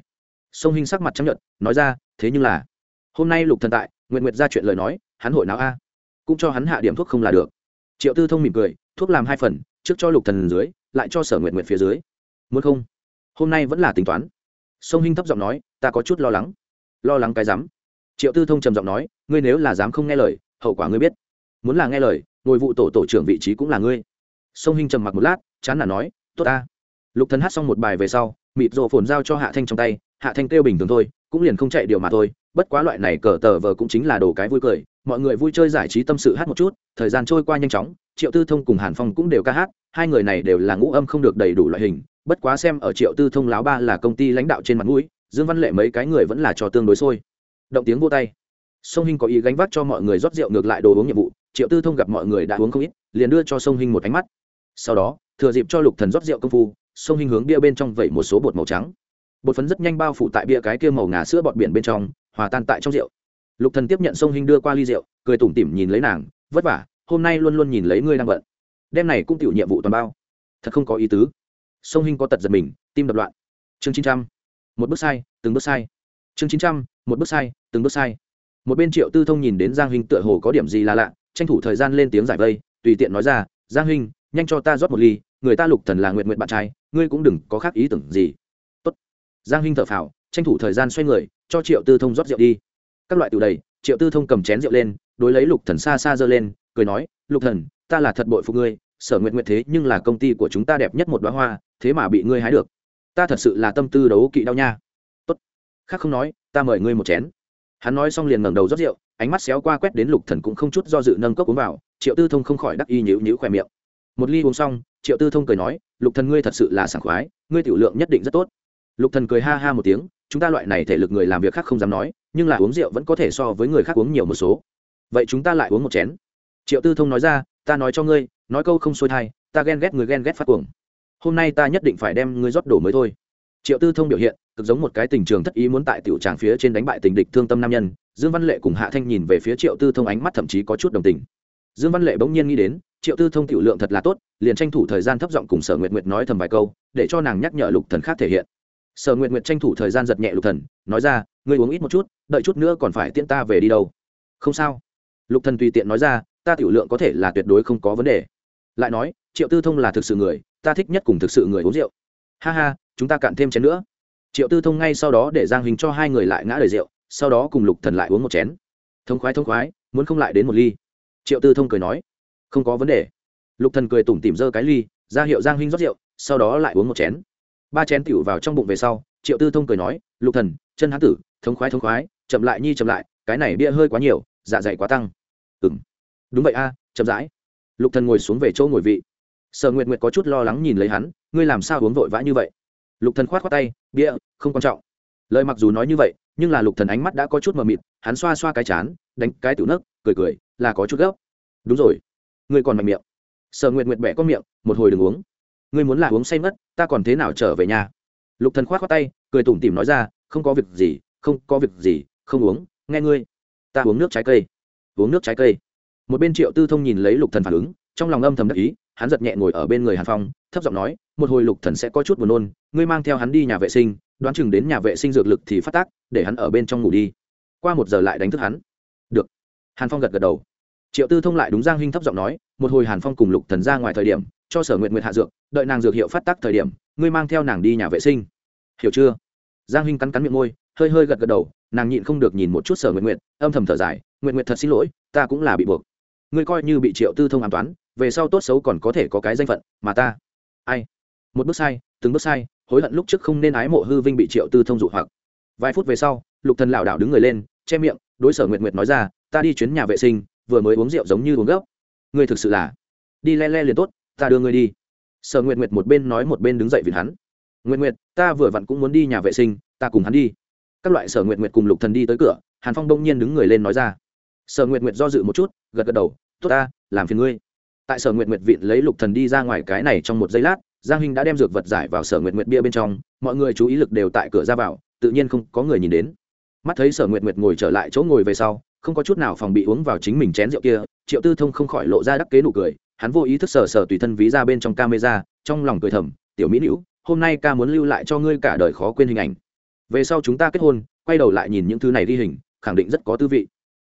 Sông hinh sắc mặt chấp nhận nói ra, thế nhưng là, hôm nay lục thần tại nguyện nguyện ra chuyện lời nói, hắn hội não a? Cũng cho hắn hạ điểm thuốc không là được. Triệu tư thông mỉm cười, thuốc làm hai phần, trước cho lục thần dưới, lại cho sở nguyện nguyện phía dưới. Muốn không? Hôm nay vẫn là tính toán. Sông hinh thấp giọng nói, ta có chút lo lắng. Lo lắng cái dám triệu tư thông trầm giọng nói, ngươi nếu là dám không nghe lời, hậu quả ngươi biết. Muốn là nghe lời, ngồi vụ tổ tổ trưởng vị trí cũng là ngươi. Sông hinh trầm mặc một lát, chán là nói, tốt ta. Lục thần hát xong một bài về sau mịt rộ phồn giao cho hạ thanh trong tay, hạ thanh kêu bình thường thôi, cũng liền không chạy điều mà thôi, bất quá loại này cờ tờ vờ cũng chính là đồ cái vui cười, mọi người vui chơi giải trí tâm sự hát một chút, thời gian trôi qua nhanh chóng, triệu tư thông cùng hàn phong cũng đều ca hát, hai người này đều là ngũ âm không được đầy đủ loại hình, bất quá xem ở triệu tư thông láo ba là công ty lãnh đạo trên mặt mũi, dương văn lệ mấy cái người vẫn là cho tương đối sôi. Động tiếng vô tay. Sông hinh có ý gánh vác cho mọi người rót rượu ngược lại đồ uống nhiệm vụ, triệu tư thông gặp mọi người đã uống không ít, liền đưa cho sông hinh một ánh mắt. Sau đó, thừa dịp cho lục thần rót rượu công phu sông hinh hướng bia bên trong vẩy một số bột màu trắng. Bột phấn rất nhanh bao phủ tại bia cái kia màu ngà sữa bọt biển bên trong, hòa tan tại trong rượu. Lục thần tiếp nhận sông hinh đưa qua ly rượu, cười tủm tỉm nhìn lấy nàng, vất vả, hôm nay luôn luôn nhìn lấy ngươi đang bận. Đêm này cũng tiểu nhiệm vụ toàn bao. Thật không có ý tứ. Sông hinh có tật giật mình, tim đập loạn. Chương chín trăm, một bước sai, từng bước sai. Chương chín trăm, một bước sai, từng bước sai. Một bên triệu tư thông nhìn đến giang hinh tựa hồ có điểm gì là lạ, tranh thủ thời gian lên tiếng giải vây, tùy tiện nói ra, giang hinh, nhanh cho ta rót một ly, người ta lục thần là nguyện nguyện bạn trai ngươi cũng đừng có khác ý tưởng gì. Tốt. giang hinh thở phào, tranh thủ thời gian xoay người, cho triệu tư thông rót rượu đi. Các loại tiểu đầy, triệu tư thông cầm chén rượu lên, đối lấy lục thần xa xa giơ lên, cười nói, lục thần, ta là thật bội phục ngươi, sở nguyện nguyện thế nhưng là công ty của chúng ta đẹp nhất một đóa hoa, thế mà bị ngươi hái được. Ta thật sự là tâm tư đấu kỵ đau nha. Tốt. Khác không nói, ta mời ngươi một chén. Hắn nói xong liền ngẩng đầu rót rượu, ánh mắt xéo qua quét đến lục thần cũng không chút do dự nâng cốc uống vào, triệu tư thông không khỏi đắc y nhíu nhíu khoe miệng một ly uống xong, triệu tư thông cười nói, lục thần ngươi thật sự là sảng khoái, ngươi tiểu lượng nhất định rất tốt. Lục thần cười ha ha một tiếng, chúng ta loại này thể lực người làm việc khác không dám nói, nhưng là uống rượu vẫn có thể so với người khác uống nhiều một số. Vậy chúng ta lại uống một chén. Triệu tư thông nói ra, ta nói cho ngươi, nói câu không xuôi thai, ta ghen ghét người ghen ghét phát cuồng. Hôm nay ta nhất định phải đem ngươi rót đổ mới thôi. Triệu tư thông biểu hiện, cực giống một cái tình trường thất ý muốn tại tiểu tràng phía trên đánh bại tình địch thương tâm nam nhân, dương văn lệ cùng hạ thanh nhìn về phía triệu tư thông ánh mắt thậm chí có chút đồng tình. Dương văn lệ bỗng nhiên nghĩ đến triệu tư thông tiểu lượng thật là tốt, liền tranh thủ thời gian thấp giọng cùng sở nguyệt nguyệt nói thầm vài câu, để cho nàng nhắc nhở lục thần khác thể hiện. Sở nguyệt nguyệt tranh thủ thời gian giật nhẹ lục thần, nói ra, ngươi uống ít một chút, đợi chút nữa còn phải tiễn ta về đi đâu. Không sao. Lục thần tùy tiện nói ra, ta tiểu lượng có thể là tuyệt đối không có vấn đề. Lại nói, triệu tư thông là thực sự người, ta thích nhất cùng thực sự người uống rượu. Ha ha, chúng ta cạn thêm chén nữa. Triệu tư thông ngay sau đó để giang hình cho hai người lại ngã đời rượu, sau đó cùng lục thần lại uống một chén. Thông khoái thông khoái, muốn không lại đến một ly. Triệu tư thông cười nói không có vấn đề. Lục thần cười tủm tỉm giơ cái ly, ra hiệu giang huynh rót rượu, sau đó lại uống một chén. Ba chén tiểu vào trong bụng về sau, triệu tư thông cười nói, lục thần, chân hán tử, thống khoái thống khoái, chậm lại nhi chậm lại, cái này bia hơi quá nhiều dạ dày quá tăng. Ừm. Đúng vậy a, chậm rãi. Lục thần ngồi xuống về chỗ ngồi vị. Sở nguyệt nguyệt có chút lo lắng nhìn lấy hắn, ngươi làm sao uống vội vã như vậy? Lục thần khoát khoát tay, bia, không quan trọng. Lời mặc dù nói như vậy, nhưng là lục thần ánh mắt đã có chút mờ mịt, hắn xoa xoa cái chán, đánh cái tiểu nấc, cười cười, là có chút gấp. Đúng rồi ngươi còn mạnh miệng. Sở nguyệt nguyệt bẻ con miệng, một hồi đừng uống. Ngươi muốn là uống say mất ta còn thế nào trở về nhà? Lục thần khoát khoát tay, cười tủm tỉm nói ra, không có việc gì, không có việc gì, không uống, nghe ngươi. Ta uống nước trái cây. Uống nước trái cây. Một bên triệu tư thông nhìn lấy lục thần phản ứng, trong lòng âm thầm đắc ý, hắn giật nhẹ ngồi ở bên người hàn phong, thấp giọng nói, một hồi lục thần sẽ có chút buồn nôn, ngươi mang theo hắn đi nhà vệ sinh, đoán chừng đến nhà vệ sinh dược lực thì phát tác, để hắn ở bên trong ngủ đi. Qua một giờ lại đánh thức hắn. Được. Hàn phong gật gật đầu triệu tư thông lại đúng giang huynh thấp giọng nói, một hồi hàn phong cùng lục thần ra ngoài thời điểm, cho sở nguyện nguyện hạ dược, đợi nàng dược hiệu phát tác thời điểm, ngươi mang theo nàng đi nhà vệ sinh. Hiểu chưa? Giang huynh cắn cắn miệng môi, hơi hơi gật gật đầu, nàng nhịn không được nhìn một chút sở nguyện nguyện âm thầm thở dài nguyện nguyện thật xin lỗi, ta cũng là bị buộc. Ngươi coi như bị triệu tư thông an toán, về sau tốt xấu còn có thể có cái danh phận, mà ta ai? Một bước sai, từng bước sai, hối hận lúc trước không nên ái mộ hư vinh bị triệu tư thông dụ hoặc. Vài phút về sau, lục thần lảo đảo đứng người lên, che miệng, đối sở nguyện nguyện nói ra, ta đi chuyến nhà vệ sinh vừa mới uống rượu giống như uống gốc ngươi thực sự là đi le le liền tốt ta đưa ngươi đi. Sở nguyện Nguyệt một bên nói một bên đứng dậy vì hắn. Nguyện Nguyệt, ta vừa vặn cũng muốn đi nhà vệ sinh ta cùng hắn đi. Các loại sở nguyện Nguyệt cùng lục thần đi tới cửa hàn phong đông nhiên đứng người lên nói ra. Sở nguyện Nguyệt do dự một chút gật gật đầu tốt ta làm phiền ngươi. Tại sở nguyện Nguyệt vịn lấy lục thần đi ra ngoài cái này trong một giây lát giang huynh đã đem dược vật giải vào sở nguyện Nguyệt bia bên trong mọi người chú ý lực đều tại cửa ra vào tự nhiên không có người nhìn đến. Mắt thấy sở nguyện nguyện ngồi trở lại chỗ ngồi về sau không có chút nào phòng bị uống vào chính mình chén rượu kia, triệu tư thông không khỏi lộ ra đắc kế nụ cười, hắn vô ý thức sờ sờ tùy thân ví ra bên trong camera, trong lòng cười thầm, tiểu mỹ nữ, hôm nay ca muốn lưu lại cho ngươi cả đời khó quên hình ảnh. Về sau chúng ta kết hôn, quay đầu lại nhìn những thứ này ghi hình, khẳng định rất có tư vị.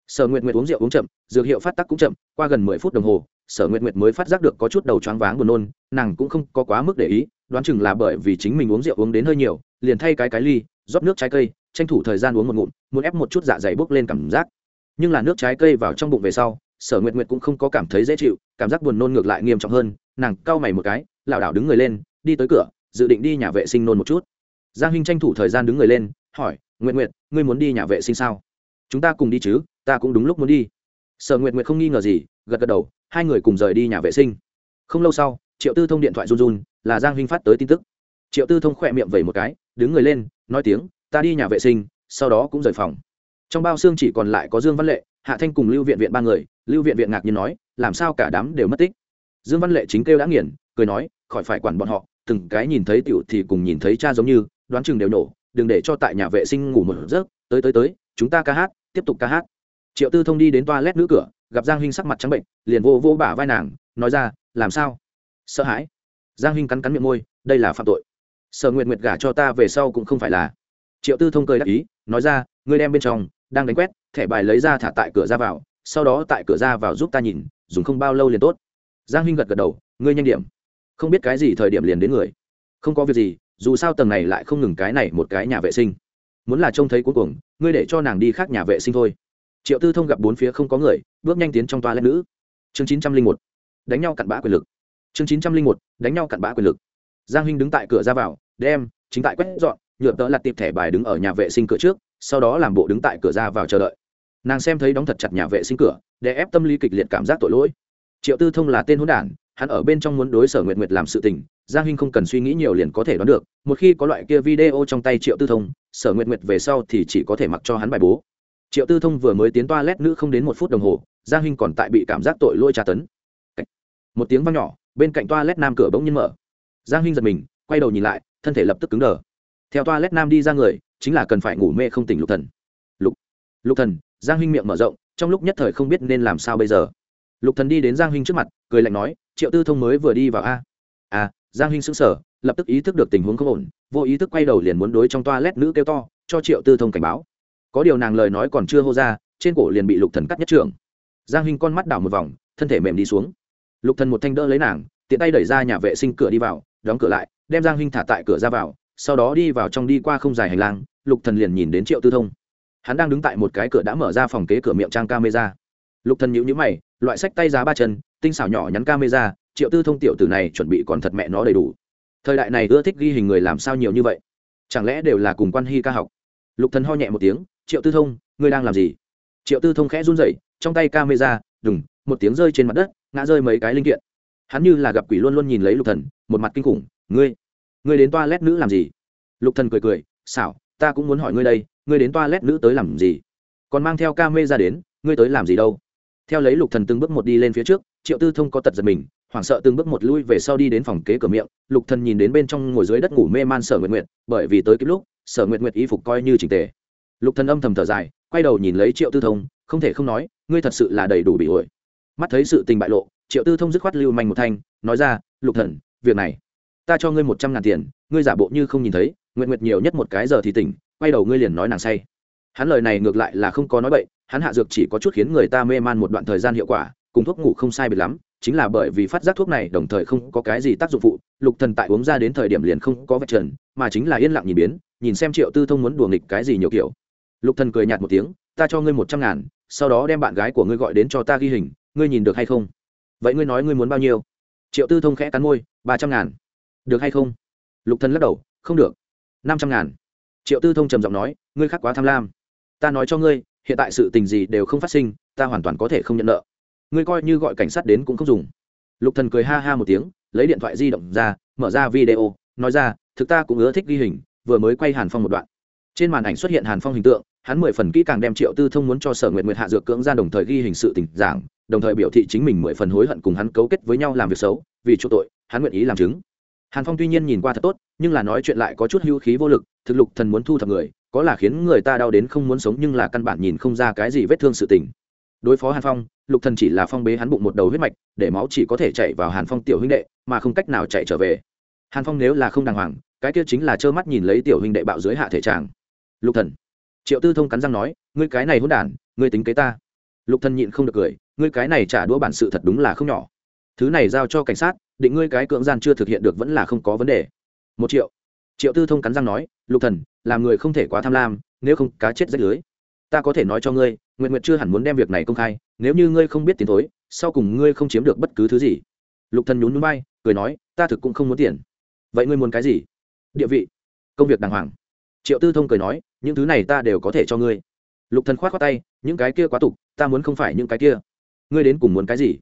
Sở nguyện nguyện uống rượu uống chậm, dược hiệu phát tắc cũng chậm, qua gần mười phút đồng hồ, sở nguyện nguyện mới phát giác được có chút đầu choáng váng buồn nôn, nàng cũng không có quá mức để ý, đoán chừng là bởi vì chính mình uống rượu uống đến hơi nhiều, liền thay cái cái ly, rót nước trái cây, tranh thủ thời gian uống một ngụm, muốn ép một chút dạ dày bốc lên cảm giác nhưng là nước trái cây vào trong bụng về sau, sở nguyệt nguyệt cũng không có cảm thấy dễ chịu, cảm giác buồn nôn ngược lại nghiêm trọng hơn, nàng cau mày một cái, lảo đảo đứng người lên, đi tới cửa, dự định đi nhà vệ sinh nôn một chút. Giang hinh tranh thủ thời gian đứng người lên, hỏi, nguyệt nguyệt, ngươi muốn đi nhà vệ sinh sao? Chúng ta cùng đi chứ, ta cũng đúng lúc muốn đi. Sở nguyệt nguyệt không nghi ngờ gì, gật gật đầu, hai người cùng rời đi nhà vệ sinh. Không lâu sau, triệu tư thông điện thoại run run, là giang hinh phát tới tin tức. Triệu tư thông khỏe miệng vẩy một cái, đứng người lên, nói tiếng, ta đi nhà vệ sinh, sau đó cũng rời phòng trong bao xương chỉ còn lại có dương văn lệ, hạ thanh cùng lưu viện viện ba người, lưu viện viện ngạc nhiên nói, làm sao cả đám đều mất tích? Dương văn lệ chính kêu đã nghiền, cười nói, khỏi phải quản bọn họ, từng cái nhìn thấy tiểu thì cùng nhìn thấy cha giống như, đoán chừng đều nổ, đừng để cho tại nhà vệ sinh ngủ một giấc, tới tới tới, chúng ta ca hát, tiếp tục ca hát. Triệu tư thông đi đến toa lét nữ cửa, gặp giang hinh sắc mặt trắng bệnh, liền vô vô bả vai nàng, nói ra, làm sao? Sợ hãi? Giang hinh cắn cắn miệng môi, đây là phạm tội. Sở nguyện nguyệt gả cho ta về sau cũng không phải là. Triệu tư thông cười đáp ý, nói ra, ngươi đem bên trong đang đánh quét, thẻ bài lấy ra thả tại cửa ra vào, sau đó tại cửa ra vào giúp ta nhìn, dùng không bao lâu liền tốt. Giang hinh gật gật đầu, ngươi nhanh điểm. Không biết cái gì thời điểm liền đến người. Không có việc gì, dù sao tầng này lại không ngừng cái này một cái nhà vệ sinh. Muốn là trông thấy cuối cùng, ngươi để cho nàng đi khác nhà vệ sinh thôi. Triệu tư thông gặp bốn phía không có người, bước nhanh tiến trong toa lên nữ. Chương chín trăm linh một. Đánh nhau cặn bã quyền lực. Chương chín trăm linh một. Đánh nhau cặn bã quyền lực. Giang huynh đứng tại cửa ra vào, đem, chính tại quét dọn, nhựa tợ lặt tiệp thẻ bài đứng ở nhà vệ sinh cửa trước sau đó làm bộ đứng tại cửa ra vào chờ đợi. Nàng xem thấy đóng thật chặt nhà vệ sinh cửa, để ép tâm lý kịch liệt cảm giác tội lỗi. Triệu tư thông là tên hôn đản, hắn ở bên trong muốn đối sở nguyện nguyệt làm sự tình, giang huynh không cần suy nghĩ nhiều liền có thể đoán được, một khi có loại kia video trong tay triệu tư thông, sở nguyện nguyệt về sau thì chỉ có thể mặc cho hắn bài bố. Triệu tư thông vừa mới tiến toa lét nữ không đến một phút đồng hồ, giang huynh còn tại bị cảm giác tội lỗi tra tấn. Một tiếng vang nhỏ, bên cạnh toa lét nam cửa bỗng nhiên mở. Giang huynh giật mình, quay đầu nhìn lại, thân thể lập tức cứng đờ. Theo toa lét nam đi ra người chính là cần phải ngủ mê không tỉnh lục thần. Lục lục thần, giang huynh miệng mở rộng, trong lúc nhất thời không biết nên làm sao bây giờ. Lục thần đi đến giang huynh trước mặt, cười lạnh nói, triệu tư thông mới vừa đi vào a. À giang huynh sững sờ, lập tức ý thức được tình huống không ổn, vô ý thức quay đầu liền muốn đối trong toa lét nữ kêu to, cho triệu tư thông cảnh báo. Có điều nàng lời nói còn chưa hô ra, trên cổ liền bị lục thần cắt nhất trưởng giang huynh con mắt đảo một vòng, thân thể mềm đi xuống. Lục thần một thanh đỡ lấy nàng, tiện tay đẩy ra nhà vệ sinh cửa đi vào, đóng cửa lại, đem giang huynh thả tại cửa ra vào, sau đó đi vào trong đi qua không dài hành lang lục thần liền nhìn đến triệu tư thông. Hắn đang đứng tại một cái cửa đã mở ra phòng kế cửa miệng trang camera. Lục thần nhíu nhíu mày, loại sách tay giá ba chân, tinh xảo nhỏ nhắn camera, triệu tư thông tiểu tử này chuẩn bị còn thật mẹ nó đầy đủ. Thời đại này ưa thích ghi hình người làm sao nhiều như vậy? Chẳng lẽ đều là cùng quan hy ca học? Lục thần ho nhẹ một tiếng, triệu tư thông, ngươi đang làm gì? Triệu tư thông khẽ run rẩy, trong tay camera, đùng, một tiếng rơi trên mặt đất, ngã rơi mấy cái linh kiện. Hắn như là gặp quỷ luôn luôn nhìn lấy lục thần, một mặt kinh khủng, ngươi ngươi đến toa lét nữ làm gì? Lục thần cười cười, xảo ta cũng muốn hỏi ngươi đây, ngươi đến toilet nữ tới làm gì? Còn mang theo camera đến, ngươi tới làm gì đâu? Theo lấy lục thần từng bước một đi lên phía trước, triệu tư thông có tật giật mình, hoảng sợ từng bước một lui về sau đi đến phòng kế cửa miệng. Lục thần nhìn đến bên trong ngồi dưới đất ngủ mê man sở nguyện nguyện bởi vì tới kịp lúc, sở nguyện nguyện y phục coi như chỉnh tề. Lục thần âm thầm thở dài, quay đầu nhìn lấy triệu tư thông, không thể không nói, ngươi thật sự là đầy đủ bị ổi. Mắt thấy sự tình bại lộ, triệu tư thông dứt khoát lưu manh một thanh, nói ra, lục thần, việc này, ta cho ngươi một trăm ngàn tiền, ngươi giả bộ như không nhìn thấy nguyện Nguyệt nhiều nhất một cái giờ thì tỉnh, quay đầu ngươi liền nói nàng say. Hắn lời này ngược lại là không có nói bậy, hắn hạ dược chỉ có chút khiến người ta mê man một đoạn thời gian hiệu quả, cùng thuốc ngủ không sai biệt lắm, chính là bởi vì phát giác thuốc này đồng thời không có cái gì tác dụng phụ, lục thần tại uống ra đến thời điểm liền không có vạch trần, mà chính là yên lặng nhìn biến, nhìn xem triệu tư thông muốn đùa nghịch cái gì nhiều kiểu. Lục thần cười nhạt một tiếng, ta cho ngươi một trăm ngàn, sau đó đem bạn gái của ngươi gọi đến cho ta ghi hình, ngươi nhìn được hay không? Vậy ngươi nói ngươi muốn bao nhiêu? Triệu tư thông khẽ cắn môi, ba trăm ngàn. Được hay không? Lục thần lắc đầu, không được năm trăm ngàn. Triệu tư thông trầm giọng nói, ngươi khác quá tham lam. Ta nói cho ngươi, hiện tại sự tình gì đều không phát sinh, ta hoàn toàn có thể không nhận nợ. Ngươi coi như gọi cảnh sát đến cũng không dùng. Lục thần cười ha ha một tiếng, lấy điện thoại di động ra, mở ra video, nói ra, thực ta cũng ưa thích ghi hình, vừa mới quay hàn phong một đoạn. Trên màn ảnh xuất hiện hàn phong hình tượng, hắn mười phần kỹ càng đem triệu tư thông muốn cho sở nguyện nguyệt hạ dược cưỡng gian đồng thời ghi hình sự tình giảng, đồng thời biểu thị chính mình mười phần hối hận cùng hắn cấu kết với nhau làm việc xấu, vì chỗ tội, hắn nguyện ý làm chứng hàn phong tuy nhiên nhìn qua thật tốt, nhưng là nói chuyện lại có chút hưu khí vô lực, thực lục thần muốn thu thập người, có là khiến người ta đau đến không muốn sống nhưng là căn bản nhìn không ra cái gì vết thương sự tình. Đối phó hàn phong, lục thần chỉ là phong bế hắn bụng một đầu huyết mạch, để máu chỉ có thể chạy vào hàn phong tiểu huynh đệ, mà không cách nào chạy trở về. Hàn phong nếu là không đàng hoàng, cái kia chính là trơ mắt nhìn lấy tiểu huynh đệ bạo dưới hạ thể tràng lục thần, triệu tư thông cắn răng nói, ngươi cái này hỗn đản, ngươi tính kế ta. Lục thần nhịn không được cười, ngươi cái này trả đũa bản sự thật đúng là không nhỏ. Thứ này giao cho cảnh sát định ngươi cái cưỡng gian chưa thực hiện được vẫn là không có vấn đề. Một triệu. Triệu tư thông cắn răng nói, lục thần, làm người không thể quá tham lam, nếu không cá chết rách lưới. Ta có thể nói cho ngươi nguyện nguyện chưa hẳn muốn đem việc này công khai, nếu như ngươi không biết tiền thối, sau cùng ngươi không chiếm được bất cứ thứ gì. Lục thần nhún nhún bay cười nói, ta thực cũng không muốn tiền. Vậy ngươi muốn cái gì? Địa vị. Công việc đàng hoàng. Triệu tư thông cười nói, những thứ này ta đều có thể cho ngươi. Lục thần khoát khoát tay, những cái kia quá tục, ta muốn không phải những cái kia. Ngươi đến cùng muốn cái gì?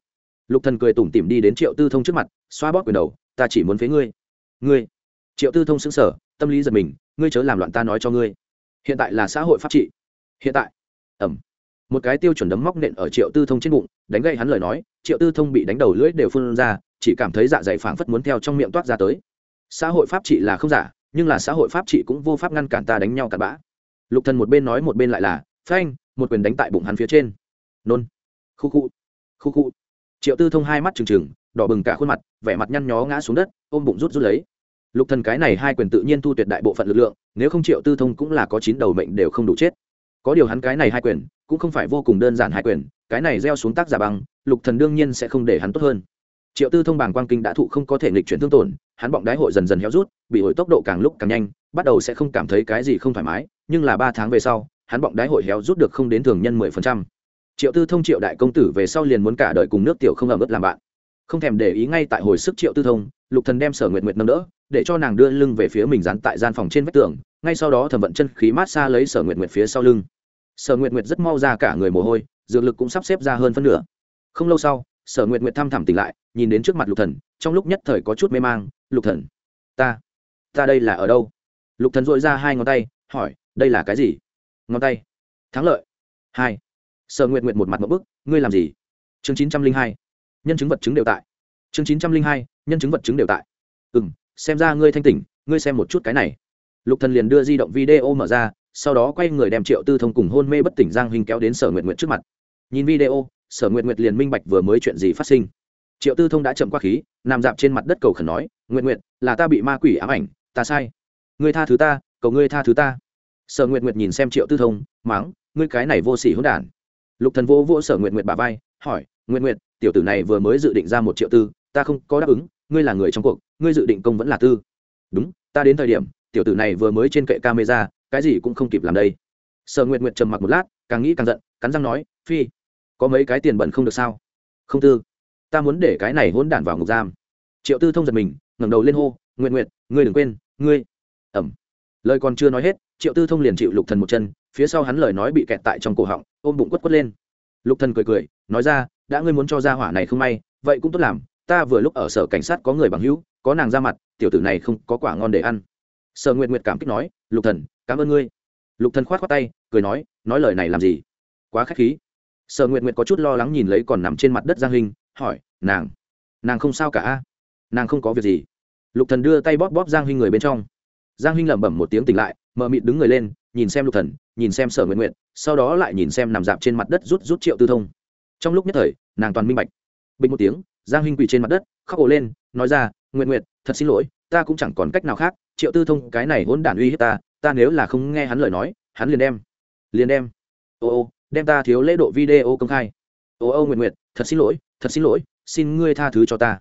Lục thần cười tủm tỉm đi đến triệu tư thông trước mặt, xoa bóp quyền đầu, ta chỉ muốn phế ngươi. Ngươi? Triệu tư thông sững sờ, tâm lý giật mình, ngươi chớ làm loạn ta nói cho ngươi. Hiện tại là xã hội pháp trị. Hiện tại? Ẩm một cái tiêu chuẩn đấm móc nện ở triệu tư thông trên bụng, đánh gậy hắn lời nói, triệu tư thông bị đánh đầu lưỡi đều phun ra, chỉ cảm thấy dạ dày phảng phất muốn theo trong miệng toát ra tới. Xã hội pháp trị là không giả, nhưng là xã hội pháp trị cũng vô pháp ngăn cản ta đánh nhau cặn bã. Lục thần một bên nói một bên lại là, phanh! Một quyền đánh tại bụng hắn phía trên. Nôn. Khu khu. Khu khu triệu tư thông hai mắt trừng trừng, đỏ bừng cả khuôn mặt, vẻ mặt nhăn nhó ngã xuống đất, ôm bụng rút rút lấy. Lục thần cái này hai quyền tự nhiên thu tuyệt đại bộ phận lực lượng, nếu không triệu tư thông cũng là có chín đầu mệnh đều không đủ chết. Có điều hắn cái này hai quyền, cũng không phải vô cùng đơn giản hai quyền, cái này gieo xuống tác giả băng, lục thần đương nhiên sẽ không để hắn tốt hơn. Triệu tư thông bảng quang kinh đã thụ không có thể nghịch chuyển thương tổn, hắn bọng đái hội dần dần héo rút, bị hội tốc độ càng lúc càng nhanh, bắt đầu sẽ không cảm thấy cái gì không thoải mái, nhưng là ba tháng về sau, hắn bọng đái hội héo rút được không đến thường nhân mười phần trăm triệu tư thông, triệu đại công tử về sau liền muốn cả đời cùng nước tiểu không ẩm ướt làm bạn. Không thèm để ý ngay tại hồi sức triệu tư thông, lục thần đem sở nguyệt nguyệt nâng đỡ, để cho nàng đưa lưng về phía mình dán tại gian phòng trên vách tường, ngay sau đó thẩm vận chân khí mát xa lấy sở nguyệt nguyệt phía sau lưng. Sở nguyệt nguyệt rất mau ra cả người mồ hôi, dược lực cũng sắp xếp ra hơn phân nửa. Không lâu sau, sở nguyệt nguyệt thăm thẳm tỉnh lại, nhìn đến trước mặt lục thần, trong lúc nhất thời có chút mê mang, lục thần, ta ta đây là ở đâu? Lục thần dội ra hai ngón tay, hỏi, đây là cái gì? Ngón tay. Thắng lợi. Hai sở nguyện nguyện một mặt một bức, ngươi làm gì? Chương chín trăm linh hai, nhân chứng vật chứng đều tại. Chương chín trăm linh hai, nhân chứng vật chứng đều tại. Ừ m xem ra ngươi thanh tỉnh, ngươi xem một chút cái này. Lục thần liền đưa di động video mở ra, sau đó quay người đem triệu tư thông cùng hôn mê bất tỉnh giang huynh kéo đến sở nguyện nguyện trước mặt. Nhìn video, sở nguyện nguyện liền minh bạch vừa mới chuyện gì phát sinh. Triệu tư thông đã chậm qua khí, nằm dạp trên mặt đất cầu khẩn nói nguyện nguyện là ta bị ma quỷ ám ảnh, ta sai. Ngươi tha thứ ta, cầu ngươi tha thứ ta. Sở nguyện nguyện nhìn xem triệu tư thông mắng ngươi cái này vô sỉ hỗn đản lục thần vô vô sở nguyện nguyện bà vai, hỏi nguyện nguyện tiểu tử này vừa mới dự định ra một triệu tư, ta không có đáp ứng, ngươi là người trong cuộc, ngươi dự định công vẫn là tư. Đúng, ta đến thời điểm, tiểu tử này vừa mới trên kệ camera, cái gì cũng không kịp làm đây. Sở nguyện nguyện trầm mặc một lát, càng nghĩ càng giận, cắn răng nói, phi, có mấy cái tiền bẩn không được sao? Không tư, ta muốn để cái này hỗn đản vào ngục giam. Triệu tư thông giật mình, ngẩng đầu lên hô nguyện nguyện ngươi đừng quên, ngươi. Ẩm. Lời còn chưa nói hết, triệu tư thông liền chịu lục thần một chân phía sau hắn lời nói bị kẹt tại trong cổ họng, ôm bụng quất quất lên. Lục thần cười cười, nói ra, đã ngươi muốn cho ra hỏa này không may, vậy cũng tốt làm, ta vừa lúc ở sở cảnh sát có người bằng hữu, có nàng ra mặt, tiểu tử này không có quả ngon để ăn. Sở nguyệt nguyệt cảm kích nói, lục thần, cảm ơn ngươi. Lục thần khoát khoát tay, cười nói nói lời này làm gì? Quá khách khí. Sở nguyệt nguyệt có chút lo lắng nhìn lấy còn nằm trên mặt đất giang hình hỏi, nàng nàng không sao cả nàng không có việc gì? Lục thần đưa tay bóp bóp giang hình người bên trong. Giang hình lẩm bẩm một tiếng tỉnh lại mờ mịt đứng người lên nhìn xem lục thần, nhìn xem sở nguyện nguyện, sau đó lại nhìn xem nằm dạp trên mặt đất rút rút triệu tư thông. Trong lúc nhất thời, nàng toàn minh bạch. Bình một tiếng, giang huynh quỳ trên mặt đất, khóc ổ lên, nói ra, nguyện nguyện, thật xin lỗi, ta cũng chẳng còn cách nào khác, triệu tư thông, cái này hỗn đản uy hiếp ta ta nếu là không nghe hắn lời nói, hắn liền đem liền đem, ô ô, đem ta thiếu lễ độ video công khai. Ô ô, nguyện nguyện, thật xin lỗi, thật xin lỗi, xin ngươi tha thứ cho ta.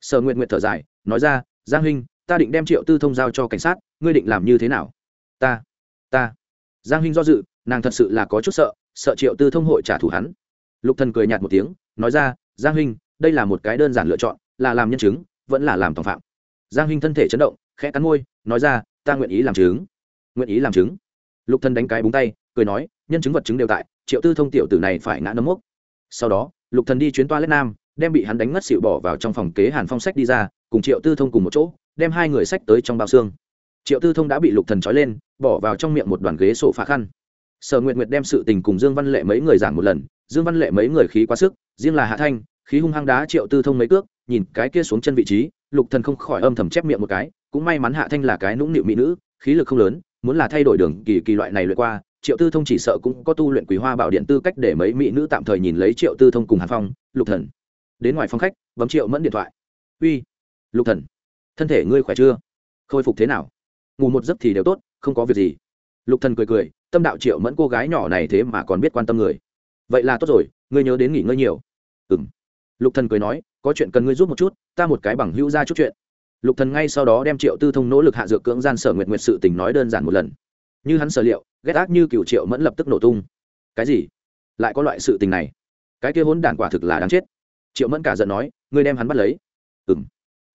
Sở nguyện nguyện thở dài, nói ra, giang huynh ta định đem triệu tư thông giao cho cảnh sát, ngươi định làm như thế nào? Ta ta. Giang huynh do dự, nàng thật sự là có chút sợ sợ triệu tư thông hội trả thù hắn. Lục thần cười nhạt một tiếng, nói ra, giang huynh đây là một cái đơn giản lựa chọn, là làm nhân chứng, vẫn là làm tòng phạm. Giang huynh thân thể chấn động, khẽ cắn môi, nói ra, ta nguyện ý làm chứng. Nguyện ý làm chứng? Lục thần đánh cái búng tay, cười nói, nhân chứng vật chứng đều tại, triệu tư thông tiểu tử này phải ngã nấm mốc. Sau đó, lục thần đi chuyến toa lết nam, đem bị hắn đánh ngất xịu bỏ vào trong phòng kế hàn phong sách đi ra, cùng triệu tư thông cùng một chỗ, đem hai người sách tới trong bao xương triệu tư thông đã bị lục thần trói lên, bỏ vào trong miệng một đoàn ghế sổ phá khăn. Sở nguyệt nguyệt đem sự tình cùng dương văn lệ mấy người giảng một lần, dương văn lệ mấy người khí quá sức, riêng là hạ thanh, khí hung hăng đá triệu tư thông mấy cước, nhìn cái kia xuống chân vị trí, lục thần không khỏi âm thầm chép miệng một cái, cũng may mắn hạ thanh là cái nũng nịu mỹ nữ, khí lực không lớn, muốn là thay đổi đường kỳ kỳ loại này luyện qua, triệu tư thông chỉ sợ cũng có tu luyện quý hoa bảo điện tư cách để mấy mỹ nữ tạm thời nhìn lấy triệu tư thông cùng hàn phong, lục thần. Đến ngoài phòng khách, bấm triệu mẫn điện thoại. Uy, lục thần, thân thể ngươi khỏe chưa? Khôi phục thế nào? Ngủ một giấc thì đều tốt, không có việc gì. Lục thần cười cười, tâm đạo triệu mẫn cô gái nhỏ này thế mà còn biết quan tâm người. Vậy là tốt rồi, ngươi nhớ đến nghỉ ngơi nhiều. Ừm. Lục thần cười nói, có chuyện cần ngươi giúp một chút, ta một cái bằng hữu ra chút chuyện. Lục thần ngay sau đó đem triệu tư thông nỗ lực hạ dược cưỡng gian sở nguyệt nguyệt sự tình nói đơn giản một lần. Như hắn sở liệu, ghét ác như cựu triệu mẫn lập tức nổ tung. Cái gì? Lại có loại sự tình này? Cái kia hỗn đản quả thực là đáng chết. Triệu mẫn cả giận nói, ngươi đem hắn bắt lấy. Ừm.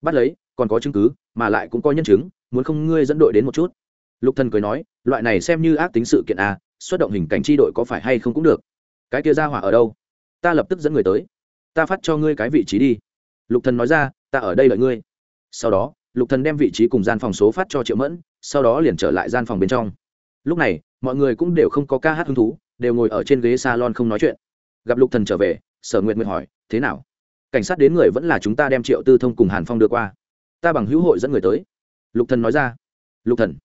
Bắt lấy, còn có chứng cứ, mà lại cũng có nhân chứng muốn không ngươi dẫn đội đến một chút. Lục thần cười nói loại này xem như ác tính sự kiện à, xuất động hình cảnh tri đội có phải hay không cũng được. Cái kia ra hỏa ở đâu? Ta lập tức dẫn người tới. Ta phát cho ngươi cái vị trí đi. Lục thần nói ra ta ở đây đợi ngươi. Sau đó lục thần đem vị trí cùng gian phòng số phát cho triệu mẫn sau đó liền trở lại gian phòng bên trong. Lúc này mọi người cũng đều không có ca hát hứng thú đều ngồi ở trên ghế salon không nói chuyện. Gặp lục thần trở về sở nguyệt nguyệt hỏi thế nào? Cảnh sát đến người vẫn là chúng ta đem triệu tư thông cùng hàn phong đưa qua. Ta bằng hữu hội dẫn người tới lục thần nói ra. Lục thần.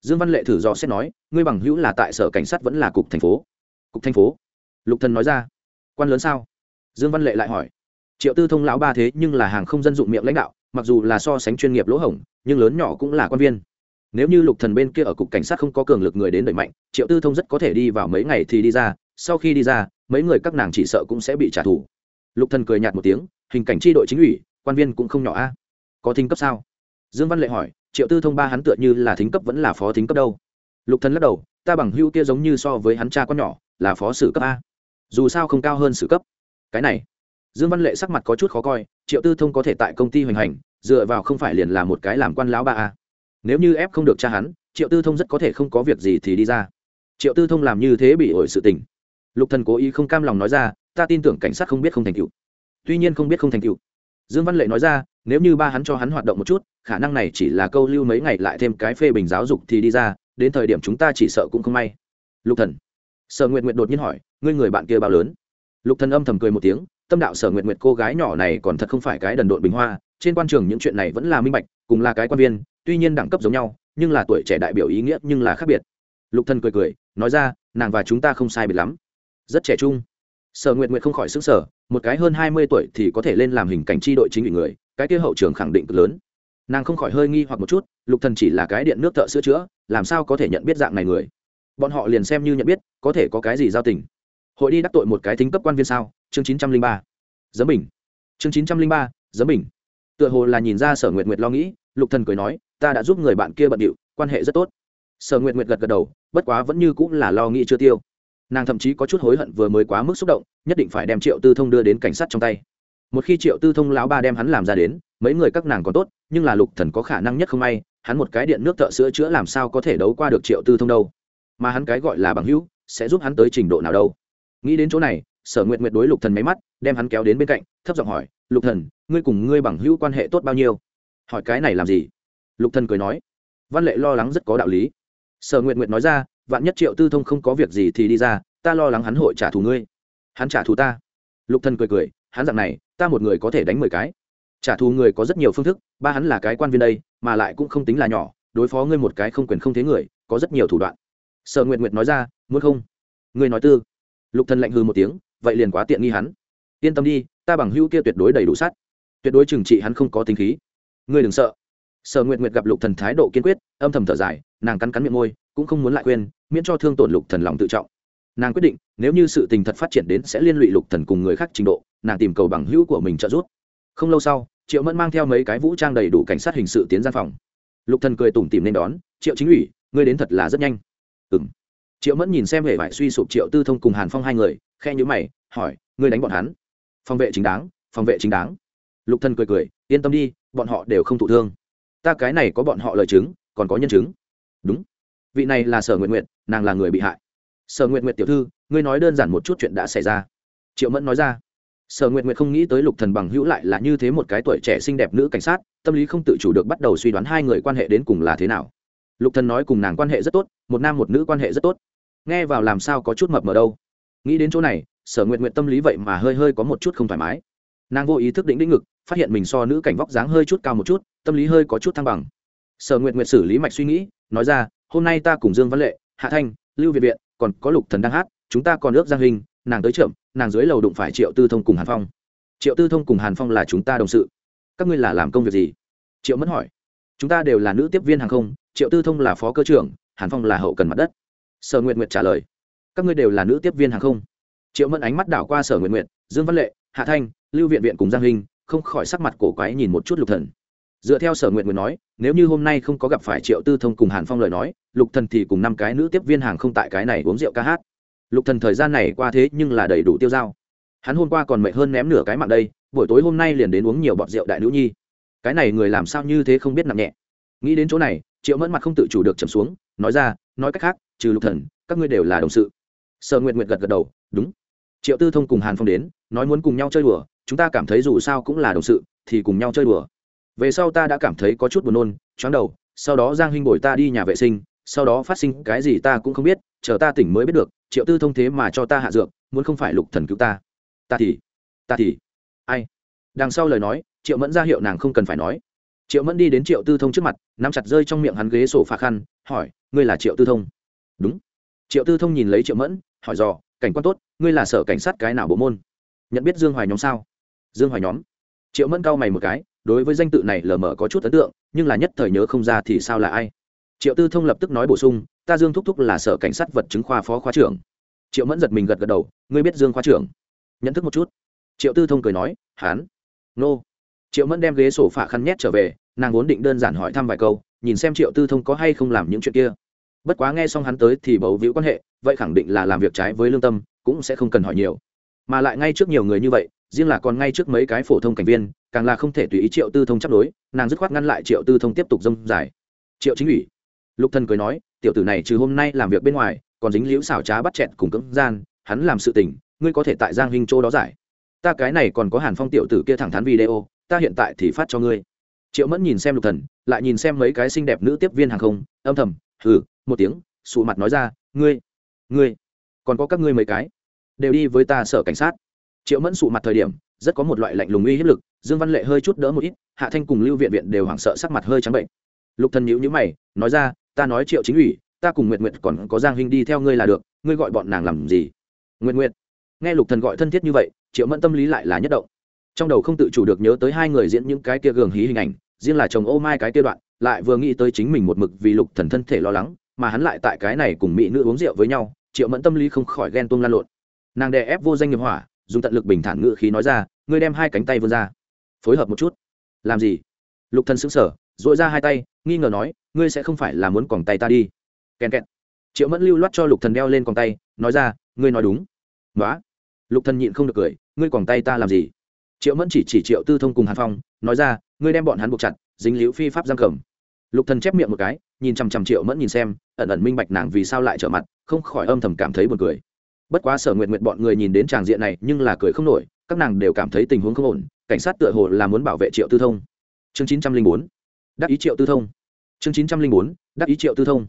Dương văn lệ thử dò xét nói, ngươi bằng hữu là tại sở cảnh sát vẫn là cục thành phố? Cục thành phố? Lục thần nói ra. Quan lớn sao? Dương văn lệ lại hỏi. Triệu tư thông lão ba thế nhưng là hàng không dân dụng miệng lãnh đạo, mặc dù là so sánh chuyên nghiệp lỗ hổng, nhưng lớn nhỏ cũng là quan viên. Nếu như lục thần bên kia ở cục cảnh sát không có cường lực người đến đẩy mạnh, triệu tư thông rất có thể đi vào mấy ngày thì đi ra, sau khi đi ra, mấy người các nàng chỉ sợ cũng sẽ bị trả thù. Lục thần cười nhạt một tiếng, hình cảnh tri đội chính ủy, quan viên cũng không nhỏ a. Có thinh cấp sao? Dương văn lệ hỏi triệu tư thông ba hắn tựa như là thính cấp vẫn là phó thính cấp đâu. Lục thần lắc đầu, ta bằng hữu kia giống như so với hắn cha con nhỏ, là phó sử cấp a. Dù sao không cao hơn sử cấp. Cái này, dương văn lệ sắc mặt có chút khó coi, triệu tư thông có thể tại công ty hoành hành, dựa vào không phải liền là một cái làm quan lão ba a. Nếu như ép không được cha hắn, triệu tư thông rất có thể không có việc gì thì đi ra. Triệu tư thông làm như thế bị ổi sự tình. Lục thần cố ý không cam lòng nói ra, ta tin tưởng cảnh sát không biết không thành tựu. Tuy nhiên không biết không thành tựu dương văn lệ nói ra, nếu như ba hắn cho hắn hoạt động một chút, khả năng này chỉ là câu lưu mấy ngày lại thêm cái phê bình giáo dục thì đi ra, đến thời điểm chúng ta chỉ sợ cũng không may. Lục thần. Sở nguyện nguyện đột nhiên hỏi, ngươi người bạn kia bao lớn? Lục thần âm thầm cười một tiếng, tâm đạo sở nguyện nguyện cô gái nhỏ này còn thật không phải cái đần độn bình hoa, trên quan trường những chuyện này vẫn là minh bạch, cùng là cái quan viên, tuy nhiên đẳng cấp giống nhau, nhưng là tuổi trẻ đại biểu ý nghĩa nhưng là khác biệt. Lục thần cười cười, nói ra, nàng và chúng ta không sai biệt lắm. Rất trẻ trung sở nguyện nguyện không khỏi xứng sở một cái hơn hai mươi tuổi thì có thể lên làm hình cảnh tri đội chính ủy người, cái kia hậu trường khẳng định cực lớn. Nàng không khỏi hơi nghi hoặc một chút, lục thần chỉ là cái điện nước thợ sửa chữa, làm sao có thể nhận biết dạng này người? Bọn họ liền xem như nhận biết, có thể có cái gì giao tình? Hội đi đắc tội một cái thính cấp quan viên sao? Chương chín trăm linh ba. Giấm bình. Chương chín trăm linh ba, giấm bình. Tựa hồ là nhìn ra sở nguyệt nguyệt lo nghĩ, lục thần cười nói, ta đã giúp người bạn kia bận điệu, quan hệ rất tốt. Sở nguyệt nguyệt gật gật đầu, bất quá vẫn như cũng là lo nghĩ chưa tiêu nàng thậm chí có chút hối hận vừa mới quá mức xúc động, nhất định phải đem triệu tư thông đưa đến cảnh sát trong tay. Một khi triệu tư thông lão ba đem hắn làm ra đến, mấy người các nàng còn tốt, nhưng là lục thần có khả năng nhất không may, hắn một cái điện nước thợ sữa chữa làm sao có thể đấu qua được triệu tư thông đâu. Mà hắn cái gọi là bằng hữu, sẽ giúp hắn tới trình độ nào đâu. Nghĩ đến chỗ này, sở nguyện nguyện đối lục thần máy mắt, đem hắn kéo đến bên cạnh, thấp giọng hỏi, lục thần, ngươi cùng ngươi bằng hữu quan hệ tốt bao nhiêu? Hỏi cái này làm gì? Lục thần cười nói, văn lệ lo lắng rất có đạo lý. Sở nguyện nguyện nói ra vạn nhất triệu tư thông không có việc gì thì đi ra, ta lo lắng hắn hội trả thù ngươi. Hắn trả thù ta. Lục thần cười cười, hắn dạng này, ta một người có thể đánh mười cái. Trả thù người có rất nhiều phương thức, ba hắn là cái quan viên đây, mà lại cũng không tính là nhỏ, đối phó ngươi một cái không quyền không thế người, có rất nhiều thủ đoạn. Sở nguyện nguyện nói ra, muốn không? Ngươi nói tư. Lục thần lạnh hư một tiếng, vậy liền quá tiện nghi hắn. Yên tâm đi, ta bằng hữu kia tuyệt đối đầy đủ sát. Tuyệt đối trừng trị hắn không có tính khí. Ngươi đừng sợ sở nguyện Nguyệt gặp lục thần thái độ kiên quyết, âm thầm thở dài, nàng cắn cắn miệng môi, cũng không muốn lại quên miễn cho thương tổn lục thần lòng tự trọng. Nàng quyết định, nếu như sự tình thật phát triển đến sẽ liên lụy lục thần cùng người khác trình độ, nàng tìm cầu bằng hữu của mình trợ giúp. Không lâu sau, triệu mẫn mang theo mấy cái vũ trang đầy đủ cảnh sát hình sự tiến gian phòng. Lục thần cười tủm tỉm nên đón, triệu chính ủy, ngươi đến thật là rất nhanh. Ừm. Triệu mẫn nhìn xem hệ vải suy sụp triệu tư thông cùng hàn phong hai người khe nhữ mày, hỏi, ngươi đánh bọn hắn? Phòng vệ chính đáng, phòng vệ chính đáng. Lục thần cười cười, yên tâm đi, bọn họ đều không thụ thương ta cái này có bọn họ lời chứng, còn có nhân chứng. Đúng. Vị này là sở nguyện nguyện nàng là người bị hại. Sở nguyện nguyện tiểu thư, ngươi nói đơn giản một chút chuyện đã xảy ra. Triệu mẫn nói ra. Sở nguyện nguyện không nghĩ tới lục thần bằng hữu lại là như thế một cái tuổi trẻ xinh đẹp nữ cảnh sát, tâm lý không tự chủ được bắt đầu suy đoán hai người quan hệ đến cùng là thế nào. Lục thần nói cùng nàng quan hệ rất tốt, một nam một nữ quan hệ rất tốt. Nghe vào làm sao có chút mập mờ đâu. Nghĩ đến chỗ này, sở nguyện nguyện tâm lý vậy mà hơi hơi có một chút không thoải mái. Nàng vô ý thức định đĩnh ngực, phát hiện mình so nữ cảnh vóc dáng hơi chút cao một chút tâm lý hơi có chút thăng bằng. Sở nguyện nguyện xử lý mạch suy nghĩ, nói ra, hôm nay ta cùng dương văn lệ, hạ thanh, lưu việt viện, còn có lục thần đang hát, chúng ta còn ước giang hình, nàng tới trưởng nàng dưới lầu đụng phải triệu tư thông cùng hàn phong. Triệu tư thông cùng hàn phong là chúng ta đồng sự. Các ngươi là làm công việc gì? Triệu mẫn hỏi. Chúng ta đều là nữ tiếp viên hàng không, triệu tư thông là phó cơ trưởng, hàn phong là hậu cần mặt đất. Sở nguyện nguyện trả lời. Các ngươi đều là nữ tiếp viên hàng không. Triệu mẫn ánh mắt đảo qua sở nguyện nguyện dương văn lệ, hạ thanh, lưu viện viện cùng giang hình, không khỏi sắc mặt cổ quái nhìn một chút lục thần dựa theo sở nguyện nguyện nói, nếu như hôm nay không có gặp phải triệu tư thông cùng hàn phong lời nói, lục thần thì cùng năm cái nữ tiếp viên hàng không tại cái này uống rượu ca hát. Lục thần thời gian này qua thế nhưng là đầy đủ tiêu dao. Hắn hôm qua còn mệt hơn ném nửa cái mạng đây, buổi tối hôm nay liền đến uống nhiều bọt rượu đại nữ nhi. Cái này người làm sao như thế không biết nặng nhẹ. Nghĩ đến chỗ này, triệu mẫn mặt không tự chủ được trầm xuống, nói ra, nói cách khác, trừ lục thần, các ngươi đều là đồng sự. Sở nguyện nguyện gật gật đầu, đúng. Triệu tư thông cùng hàn phong đến, nói muốn cùng nhau chơi đùa, chúng ta cảm thấy dù sao cũng là đồng sự, thì cùng nhau chơi đùa về sau ta đã cảm thấy có chút buồn nôn chóng đầu, sau đó giang Hinh bồi ta đi nhà vệ sinh, sau đó phát sinh cái gì ta cũng không biết, chờ ta tỉnh mới biết được, triệu tư thông thế mà cho ta hạ dược, muốn không phải lục thần cứu ta. Ta thì ta thì, ai? Đằng sau lời nói, triệu mẫn ra hiệu nàng không cần phải nói. Triệu mẫn đi đến triệu tư thông trước mặt, nắm chặt rơi trong miệng hắn ghế sổ phá khăn, hỏi, ngươi là triệu tư thông? Đúng. Triệu tư thông nhìn lấy triệu mẫn, hỏi dò, cảnh quan tốt, ngươi là sở cảnh sát cái nào bộ môn? Nhận biết dương hoài nhóm sao? Dương hoài nhóm. Triệu mẫn cau mày một cái đối với danh tự này lờ mờ có chút ấn tượng, nhưng là nhất thời nhớ không ra thì sao là ai. Triệu tư thông lập tức nói bổ sung, ta dương thúc thúc là sở cảnh sát vật chứng khoa phó khoa trưởng. Triệu mẫn giật mình gật gật đầu, ngươi biết dương khoa trưởng? Nhận thức một chút. Triệu tư thông cười nói, hán. Nô. Triệu mẫn đem ghế sổ phả khăn nhét trở về, nàng vốn định đơn giản hỏi thăm vài câu, nhìn xem triệu tư thông có hay không làm những chuyện kia. Bất quá nghe xong hắn tới thì bầu víu quan hệ, vậy khẳng định là làm việc trái với lương tâm, cũng sẽ không cần hỏi nhiều. Mà lại ngay trước nhiều người như vậy riêng là còn ngay trước mấy cái phổ thông cảnh viên, càng là không thể tùy ý triệu tư thông chấp đối, nàng dứt khoát ngăn lại triệu tư thông tiếp tục dông dài. Triệu chính ủy. Lục thần cười nói, tiểu tử này trừ hôm nay làm việc bên ngoài, còn dính liễu xảo trá bắt chẹn cùng cưỡng gian, hắn làm sự tình, ngươi có thể tại giang hình châu đó giải. Ta cái này còn có hàn phong tiểu tử kia thẳng thắn video, ta hiện tại thì phát cho ngươi. Triệu mẫn nhìn xem lục thần, lại nhìn xem mấy cái xinh đẹp nữ tiếp viên hàng không, âm thầm, hừ, một tiếng, sụ mặt nói ra, ngươi ngươi, còn có các ngươi mấy cái, đều đi với ta sở cảnh sát triệu mẫn sụ mặt thời điểm, rất có một loại lạnh lùng uy hiếp lực, dương văn lệ hơi chút đỡ một ít, hạ thanh cùng lưu viện viện đều hoảng sợ sắc mặt hơi trắng bệnh. Lục thần nhíu nhíu mày, nói ra, ta nói triệu chính ủy, ta cùng nguyệt nguyệt còn có giang huynh đi theo ngươi là được, ngươi gọi bọn nàng làm gì? Nguyệt nguyệt. Nghe lục thần gọi thân thiết như vậy, triệu mẫn tâm lý lại là nhất động. Trong đầu không tự chủ được nhớ tới hai người diễn những cái kia gường hí hình ảnh, riêng là chồng ô mai cái kia đoạn, lại vừa nghĩ tới chính mình một mực vì lục thần thân thể lo lắng, mà hắn lại tại cái này cùng mỹ nữ uống rượu với nhau, triệu mẫn tâm lý không khỏi ghen tuông lan lộn. Nàng đè ép vô danh nghiệp hỏa dùng tận lực bình thản ngự khí nói ra, ngươi đem hai cánh tay vươn ra. Phối hợp một chút. Làm gì? Lục thần sững sờ dội ra hai tay, nghi ngờ nói, ngươi sẽ không phải là muốn còng tay ta đi. Kèn kẹt. Triệu mẫn lưu loát cho lục thần đeo lên còng tay, nói ra, ngươi nói đúng. Nói lục thần nhịn không được cười, ngươi còng tay ta làm gì? Triệu mẫn chỉ chỉ triệu tư thông cùng hàn phong, nói ra, ngươi đem bọn hắn buộc chặt, dính liễu phi pháp giam cầm. Lục thần chép miệng một cái, nhìn chằm chằm triệu mẫn nhìn xem, ẩn ẩn minh bạch nàng vì sao lại trở mặt, không khỏi âm thầm cảm thấy buồn cười bất quá sở nguyện nguyện bọn người nhìn đến tràng diện này nhưng là cười không nổi, các nàng đều cảm thấy tình huống không ổn, cảnh sát tựa hồ là muốn bảo vệ triệu tư thông. Chương chín trăm linh bốn, đắc ý triệu tư thông. Chương chín trăm linh bốn, đắc ý triệu tư thông.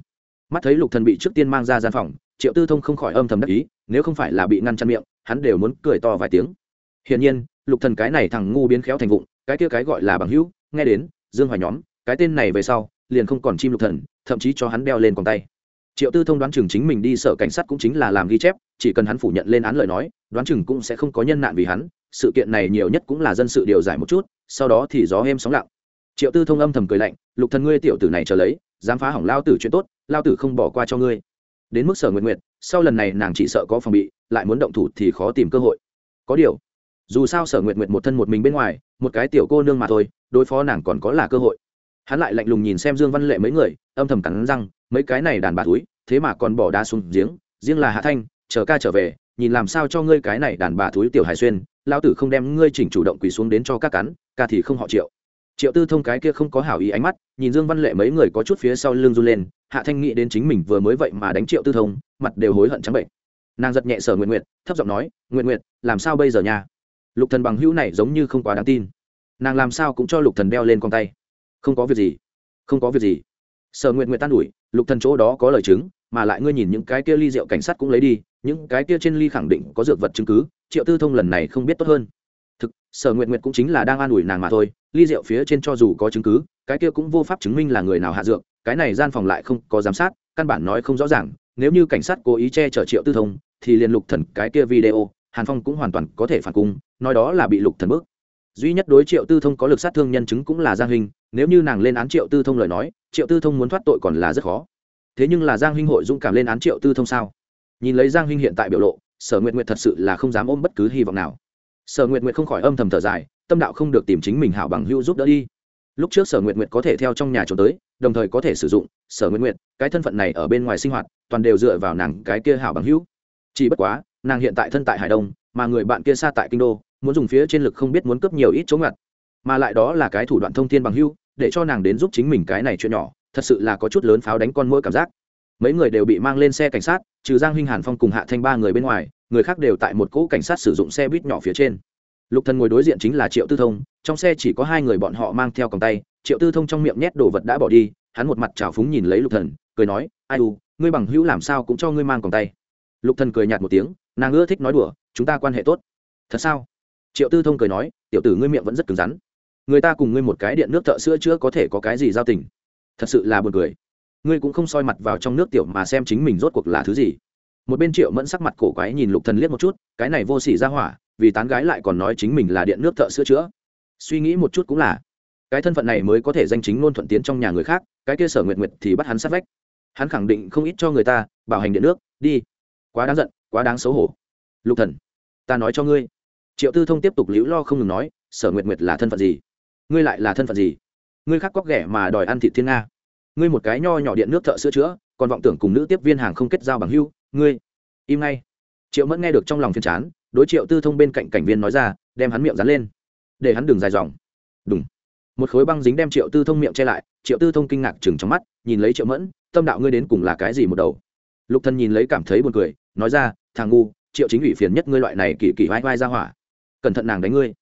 Mắt thấy lục thần bị trước tiên mang ra gian phòng, triệu tư thông không khỏi âm thầm đắc ý, nếu không phải là bị ngăn chặn miệng, hắn đều muốn cười to vài tiếng. Hiển nhiên, lục thần cái này thằng ngu biến khéo thành vụng, cái kia cái gọi là bằng hữu, nghe đến, dương hoài nhóm, cái tên này về sau, liền không còn chim lục thần, thậm chí cho hắn đeo lên còn tay triệu tư thông đoán chừng chính mình đi sở cảnh sát cũng chính là làm ghi chép, chỉ cần hắn phủ nhận lên án lời nói, đoán chừng cũng sẽ không có nhân nạn vì hắn, sự kiện này nhiều nhất cũng là dân sự điều giải một chút, sau đó thì gió êm sóng lặng. Triệu tư thông âm thầm cười lạnh, lục thần ngươi tiểu tử này trở lấy, dám phá hỏng lao tử chuyện tốt, lao tử không bỏ qua cho ngươi. Đến mức sở nguyện nguyện, sau lần này nàng chỉ sợ có phòng bị, lại muốn động thủ thì khó tìm cơ hội. Có điều, dù sao sở nguyện nguyện một thân một mình bên ngoài, một cái tiểu cô nương mà thôi, đối phó nàng còn có là cơ hội. Hắn lại lạnh lùng nhìn xem dương văn lệ mấy người, âm thầm cắn răng mấy cái này đàn bà túi, thế mà còn bỏ đá xuống giếng, riêng là hạ thanh, chờ ca trở về, nhìn làm sao cho ngươi cái này đàn bà túi tiểu hải xuyên lao tử không đem ngươi chỉnh chủ động quỳ xuống đến cho các cắn, ca thì không họ triệu. Triệu tư thông cái kia không có hảo ý ánh mắt, nhìn dương văn lệ mấy người có chút phía sau lưng run lên, hạ thanh nghĩ đến chính mình vừa mới vậy mà đánh triệu tư thông, mặt đều hối hận trắng bệnh. Nàng giật nhẹ sở nguyện nguyện thấp giọng nói nguyện nguyện làm sao bây giờ nha? Lục thần bằng hữu này giống như không quá đáng tin. Nàng làm sao cũng cho lục thần đeo lên con tay. Không có việc gì, không có việc gì sở nguyện nguyện tan ủi lục thần chỗ đó có lời chứng, mà lại ngươi nhìn những cái kia ly rượu cảnh sát cũng lấy đi, những cái kia trên ly khẳng định có dược vật chứng cứ, triệu tư thông lần này không biết tốt hơn. Thực, sở nguyện nguyện cũng chính là đang an ủi nàng mà thôi, ly rượu phía trên cho dù có chứng cứ, cái kia cũng vô pháp chứng minh là người nào hạ dược, cái này gian phòng lại không có giám sát, căn bản nói không rõ ràng, nếu như cảnh sát cố ý che chở triệu tư thông, thì liền lục thần cái kia video, hàn phong cũng hoàn toàn có thể phản cung, nói đó là bị lục thần bước duy nhất đối triệu tư thông có lực sát thương nhân chứng cũng là giang hình nếu như nàng lên án triệu tư thông lời nói, triệu tư thông muốn thoát tội còn là rất khó. Thế nhưng là giang huynh hội dũng cảm lên án triệu tư thông sao? Nhìn lấy giang huynh hiện tại biểu lộ, sở nguyện nguyện thật sự là không dám ôm bất cứ hy vọng nào. Sở nguyện nguyện không khỏi âm thầm thở dài, tâm đạo không được tìm chính mình hảo bằng hữu giúp đỡ đi. Lúc trước sở nguyện nguyện có thể theo trong nhà trốn tới, đồng thời có thể sử dụng, sở nguyện nguyện cái thân phận này ở bên ngoài sinh hoạt, toàn đều dựa vào nàng cái kia hảo bằng hữu. Chỉ bất quá, nàng hiện tại thân tại hải đông, mà người bạn kia xa tại kinh đô, muốn dùng phía trên lực không biết muốn cấp nhiều ít chỗ ngặt mà lại đó là cái thủ đoạn thông thiên bằng hữu để cho nàng đến giúp chính mình cái này chuyện nhỏ, thật sự là có chút lớn pháo đánh con mỗi cảm giác. Mấy người đều bị mang lên xe cảnh sát, trừ giang huynh hàn phong cùng hạ thanh ba người bên ngoài, người khác đều tại một cỗ cảnh sát sử dụng xe buýt nhỏ phía trên. Lục thần ngồi đối diện chính là triệu tư thông, trong xe chỉ có hai người bọn họ mang theo còng tay, triệu tư thông trong miệng nhét đồ vật đã bỏ đi, hắn một mặt trào phúng nhìn lấy lục thần, cười nói, ai u, ngươi bằng hữu làm sao cũng cho ngươi mang còng tay. Lục thần cười nhạt một tiếng, nàng ưa thích nói đùa, chúng ta quan hệ tốt. Thật sao? Triệu tư thông cười nói, tiểu tử ngươi miệng vẫn rất cứng rắn người ta cùng ngươi một cái điện nước thợ sữa chữa có thể có cái gì giao tình? Thật sự là buồn cười. Ngươi cũng không soi mặt vào trong nước tiểu mà xem chính mình rốt cuộc là thứ gì. Một bên triệu mẫn sắc mặt cổ quái nhìn lục thần liếc một chút, cái này vô sỉ ra hỏa, vì tán gái lại còn nói chính mình là điện nước thợ sữa chữa. Suy nghĩ một chút cũng là, cái thân phận này mới có thể danh chính ngôn thuận tiến trong nhà người khác, cái kia sở nguyện nguyệt thì bắt hắn sát vách. Hắn khẳng định không ít cho người ta, bảo hành điện nước, đi. Quá đáng giận, quá đáng xấu hổ. Lục thần, ta nói cho ngươi. Triệu tư thông tiếp tục liễu lo không ngừng nói, sở nguyệt nguyệt là thân phận gì? Ngươi lại là thân phận gì? Ngươi khác cóc ghẻ mà đòi ăn thịt thiên nga. Ngươi một cái nho nhỏ điện nước thợ sữa chữa, còn vọng tưởng cùng nữ tiếp viên hàng không kết giao bằng hưu, ngươi. Im ngay. Triệu mẫn nghe được trong lòng phiên chán, đối triệu tư thông bên cạnh cảnh viên nói ra, đem hắn miệng dán lên. Để hắn đừng dài dòng. Đúng một khối băng dính đem triệu tư thông miệng che lại, triệu tư thông kinh ngạc chừng trong mắt, nhìn lấy triệu mẫn, tâm đạo ngươi đến cùng là cái gì một đầu? Lục thần nhìn lấy cảm thấy buồn cười, nói ra, thằng ngu, triệu chính ủy phiền nhất ngươi loại này kỳ kỳ vai vai ra hỏa. Cẩn thận nàng đánh ngươi.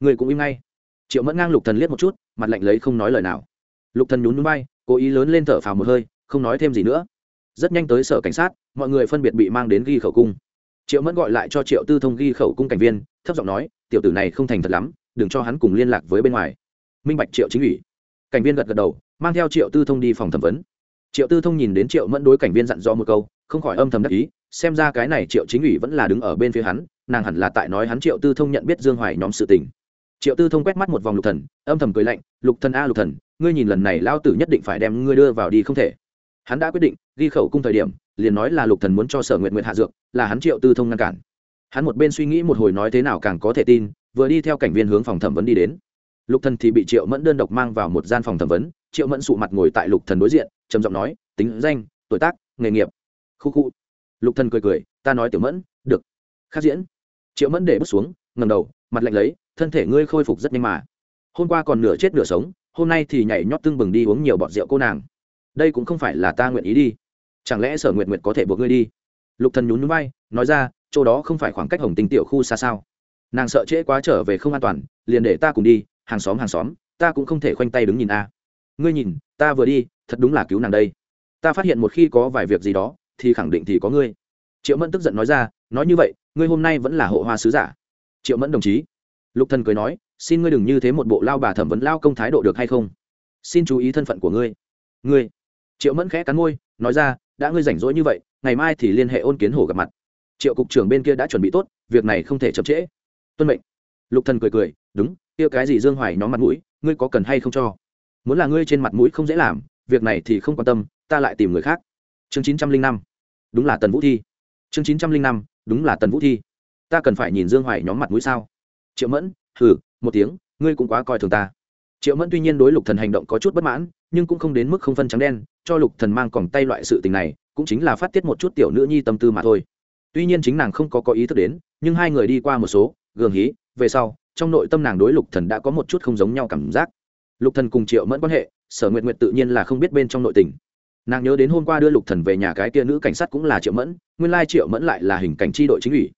Ngươi cũng im ngay triệu mẫn ngang lục thần liếc một chút, mặt lạnh lấy không nói lời nào. Lục thần nhún núi bay cố ý lớn lên thở phào một hơi, không nói thêm gì nữa. Rất nhanh tới sở cảnh sát, mọi người phân biệt bị mang đến ghi khẩu cung. Triệu mẫn gọi lại cho triệu tư thông ghi khẩu cung cảnh viên, thấp giọng nói, tiểu tử này không thành thật lắm, đừng cho hắn cùng liên lạc với bên ngoài. Minh bạch triệu chính ủy. Cảnh viên gật gật đầu, mang theo triệu tư thông đi phòng thẩm vấn. Triệu tư thông nhìn đến triệu mẫn đối cảnh viên dặn dò một câu, không khỏi âm thầm đắc ý, xem ra cái này triệu chính ủy vẫn là đứng ở bên phía hắn, nàng hẳn là tại nói hắn triệu tư thông nhận biết dương hoài nhóm sự tình triệu tư thông quét mắt một vòng lục thần, âm thầm cười lạnh, lục thần a, lục thần, ngươi nhìn lần này lao tử nhất định phải đem ngươi đưa vào đi không thể. Hắn đã quyết định, ghi khẩu cung thời điểm, liền nói là lục thần muốn cho sở nguyện nguyện hạ dược, là hắn triệu tư thông ngăn cản. Hắn một bên suy nghĩ một hồi nói thế nào càng có thể tin, vừa đi theo cảnh viên hướng phòng thẩm vấn đi đến. Lục thần thì bị triệu mẫn đơn độc mang vào một gian phòng thẩm vấn, triệu mẫn sụ mặt ngồi tại lục thần đối diện, trầm giọng nói, tính danh, tuổi tác, nghề nghiệp. Khu khu. Lục thần cười cười, ta nói tiểu mẫn, được. Khắc diễn. Triệu mẫn để bước xuống ngầm đầu mặt lạnh lấy, thân thể ngươi khôi phục rất nhanh mà. Hôm qua còn nửa chết nửa sống, hôm nay thì nhảy nhót tưng bừng đi uống nhiều bọt rượu cô nàng. Đây cũng không phải là ta nguyện ý đi. Chẳng lẽ sở nguyện nguyện có thể buộc ngươi đi? Lục thần nhún nhún vai, nói ra, chỗ đó không phải khoảng cách hồng tinh tiểu khu xa sao? Nàng sợ trễ quá trở về không an toàn, liền để ta cùng đi, hàng xóm hàng xóm, ta cũng không thể khoanh tay đứng nhìn a. Ngươi nhìn, ta vừa đi, thật đúng là cứu nàng đây. Ta phát hiện một khi có vài việc gì đó, thì khẳng định thì có ngươi. Triệu mẫn tức giận nói ra, nói như vậy, ngươi hôm nay vẫn là hộ hoa sứ giả triệu mẫn đồng chí. Lục thần cười nói, xin ngươi đừng như thế một bộ lao bà thẩm vấn lao công thái độ được hay không? Xin chú ý thân phận của ngươi. Ngươi? Triệu mẫn khẽ cắn môi, nói ra, đã ngươi rảnh rỗi như vậy, ngày mai thì liên hệ ôn kiến hồ gặp mặt. Triệu cục trưởng bên kia đã chuẩn bị tốt, việc này không thể chậm trễ. Tuân mệnh. Lục thần cười cười, đúng, kia cái gì dương hoài nhóm mặt mũi, ngươi có cần hay không cho? Muốn là ngươi trên mặt mũi không dễ làm, việc này thì không quan tâm, ta lại tìm người khác. Chương chín trăm linh năm. Đúng là tần vũ thi. Chương chín trăm linh năm, đúng là tần vũ thi ta cần phải nhìn dương hoài nhóm mặt mũi sao? Triệu mẫn, hừ, một tiếng, ngươi cũng quá coi thường ta. Triệu mẫn tuy nhiên đối lục thần hành động có chút bất mãn, nhưng cũng không đến mức không phân trắng đen, cho lục thần mang còng tay loại sự tình này, cũng chính là phát tiết một chút tiểu nữ nhi tâm tư mà thôi. Tuy nhiên chính nàng không có có ý thức đến, nhưng hai người đi qua một số gường hí, về sau, trong nội tâm nàng đối lục thần đã có một chút không giống nhau cảm giác. Lục thần cùng triệu mẫn quan hệ, sở nguyện nguyện tự nhiên là không biết bên trong nội tình. Nàng nhớ đến hôm qua đưa lục thần về nhà cái kia nữ cảnh sát cũng là triệu mẫn, nguyên lai triệu mẫn lại là hình cảnh tri đội chính ủy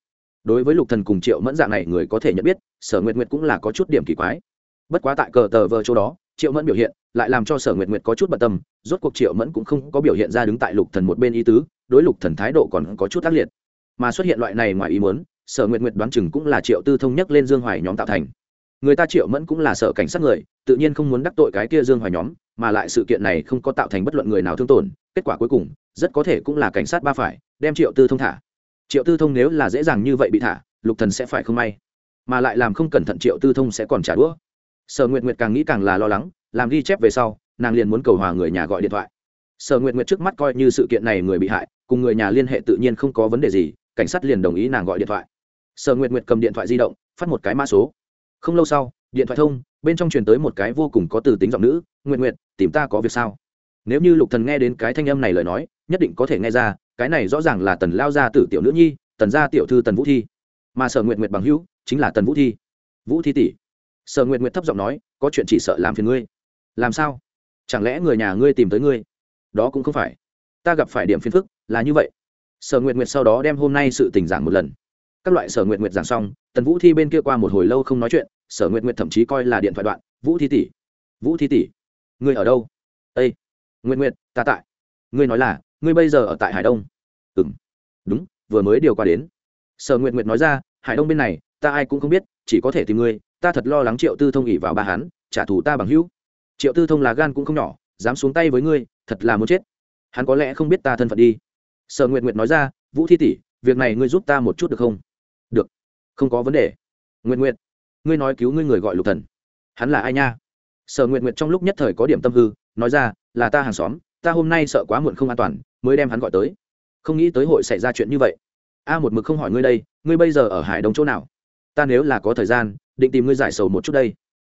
đối với lục thần cùng triệu mẫn dạng này người có thể nhận biết, sở nguyệt nguyệt cũng là có chút điểm kỳ quái. Bất quá tại cờ tờ vờ chỗ đó, triệu mẫn biểu hiện lại làm cho sở nguyệt nguyệt có chút bận tâm, rốt cuộc triệu mẫn cũng không có biểu hiện ra đứng tại lục thần một bên ý tứ, đối lục thần thái độ còn có chút tác liệt. Mà xuất hiện loại này ngoài ý muốn, sở nguyệt nguyệt đoán chừng cũng là triệu tư thông nhất lên dương hoài nhóm tạo thành. Người ta triệu mẫn cũng là sở cảnh sát người, tự nhiên không muốn đắc tội cái kia dương hoài nhóm, mà lại sự kiện này không có tạo thành bất luận người nào thương tổn, kết quả cuối cùng, rất có thể cũng là cảnh sát ba phải, đem triệu tư thông thả triệu tư thông nếu là dễ dàng như vậy bị thả, lục thần sẽ phải không may. Mà lại làm không cẩn thận triệu tư thông sẽ còn trả đũa. Sở nguyệt nguyệt càng nghĩ càng là lo lắng, làm ghi chép về sau, nàng liền muốn cầu hòa người nhà gọi điện thoại. Sở nguyệt nguyệt trước mắt coi như sự kiện này người bị hại, cùng người nhà liên hệ tự nhiên không có vấn đề gì, cảnh sát liền đồng ý nàng gọi điện thoại. Sở nguyệt nguyệt cầm điện thoại di động, phát một cái mã số. Không lâu sau, điện thoại thông, bên trong truyền tới một cái vô cùng có từ tính giọng nữ nguyện nguyện tìm ta có việc sao? Nếu như lục thần nghe đến cái thanh âm này lời nói, nhất định có thể nghe ra cái này rõ ràng là tần lao gia tử tiểu nữ nhi, tần gia tiểu thư tần vũ thi. Mà sở nguyện nguyện bằng hữu chính là tần vũ thi. Vũ thi tỷ. Sở nguyện nguyện thấp giọng nói, có chuyện chỉ sợ làm phiền ngươi. Làm sao? Chẳng lẽ người nhà ngươi tìm tới ngươi? Đó cũng không phải. Ta gặp phải điểm phiền phức là như vậy. Sở nguyện nguyện sau đó đem hôm nay sự tình giảng một lần. Các loại sở nguyện nguyện giảng xong, tần vũ thi bên kia qua một hồi lâu không nói chuyện, sở nguyện nguyện thậm chí coi là điện thoại đoạn, vũ thi tỷ, vũ thi tỷ, ngươi ở đâu? Ây nguyện nguyện ta tại. Ngươi nói là ngươi bây giờ ở tại hải đông. Ừ m đúng, vừa mới điều qua đến. Sở nguyện nguyện nói ra, hải đông bên này, ta ai cũng không biết, chỉ có thể tìm ngươi, ta thật lo lắng triệu tư thông ỉ vào ba hán trả thù ta bằng hữu. Triệu tư thông là gan cũng không nhỏ, dám xuống tay với ngươi, thật là muốn chết. Hắn có lẽ không biết ta thân phận đi. Sở nguyện nguyện nói ra, vũ thi tỷ, việc này ngươi giúp ta một chút được không? Được. Không có vấn đề. Nguyện nguyện ngươi nói cứu ngươi người gọi lục thần. Hắn là ai nha? Sở nguyện nguyện trong lúc nhất thời có điểm tâm hư, nói ra, là ta hàng xóm, ta hôm nay sợ quá muộn không an toàn mới đem hắn gọi tới. Không nghĩ tới hội xảy ra chuyện như vậy. A một mực không hỏi ngươi đây, ngươi bây giờ ở hải đông chỗ nào? Ta nếu là có thời gian, định tìm ngươi giải sầu một chút đây.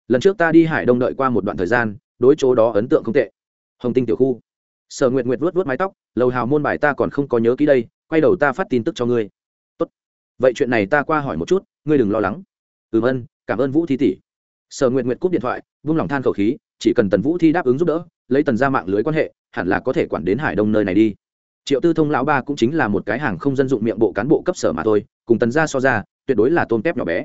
Lần trước ta đi hải đông đợi qua một đoạn thời gian, đối chỗ đó ấn tượng không tệ. Hồng tinh tiểu khu. Sở nguyệt nguyệt vuốt vuốt mái tóc, lầu hào môn bài ta còn không có nhớ kỹ đây, quay đầu ta phát tin tức cho ngươi. Tốt. Vậy chuyện này ta qua hỏi một chút, ngươi đừng lo lắng. Ừm ân cảm ơn vũ thi tỷ. Sở nguyệt nguyệt cúp điện thoại, vung lòng than khẩu khí, chỉ cần tần vũ thi đáp ứng giúp đỡ, lấy tần ra mạng lưới quan hệ hẳn là có thể quản đến hải đông nơi này đi. Triệu tư thông lão ba cũng chính là một cái hàng không dân dụng miệng bộ cán bộ cấp sở mà thôi, cùng tần gia so ra, tuyệt đối là tôn tép nhỏ bé.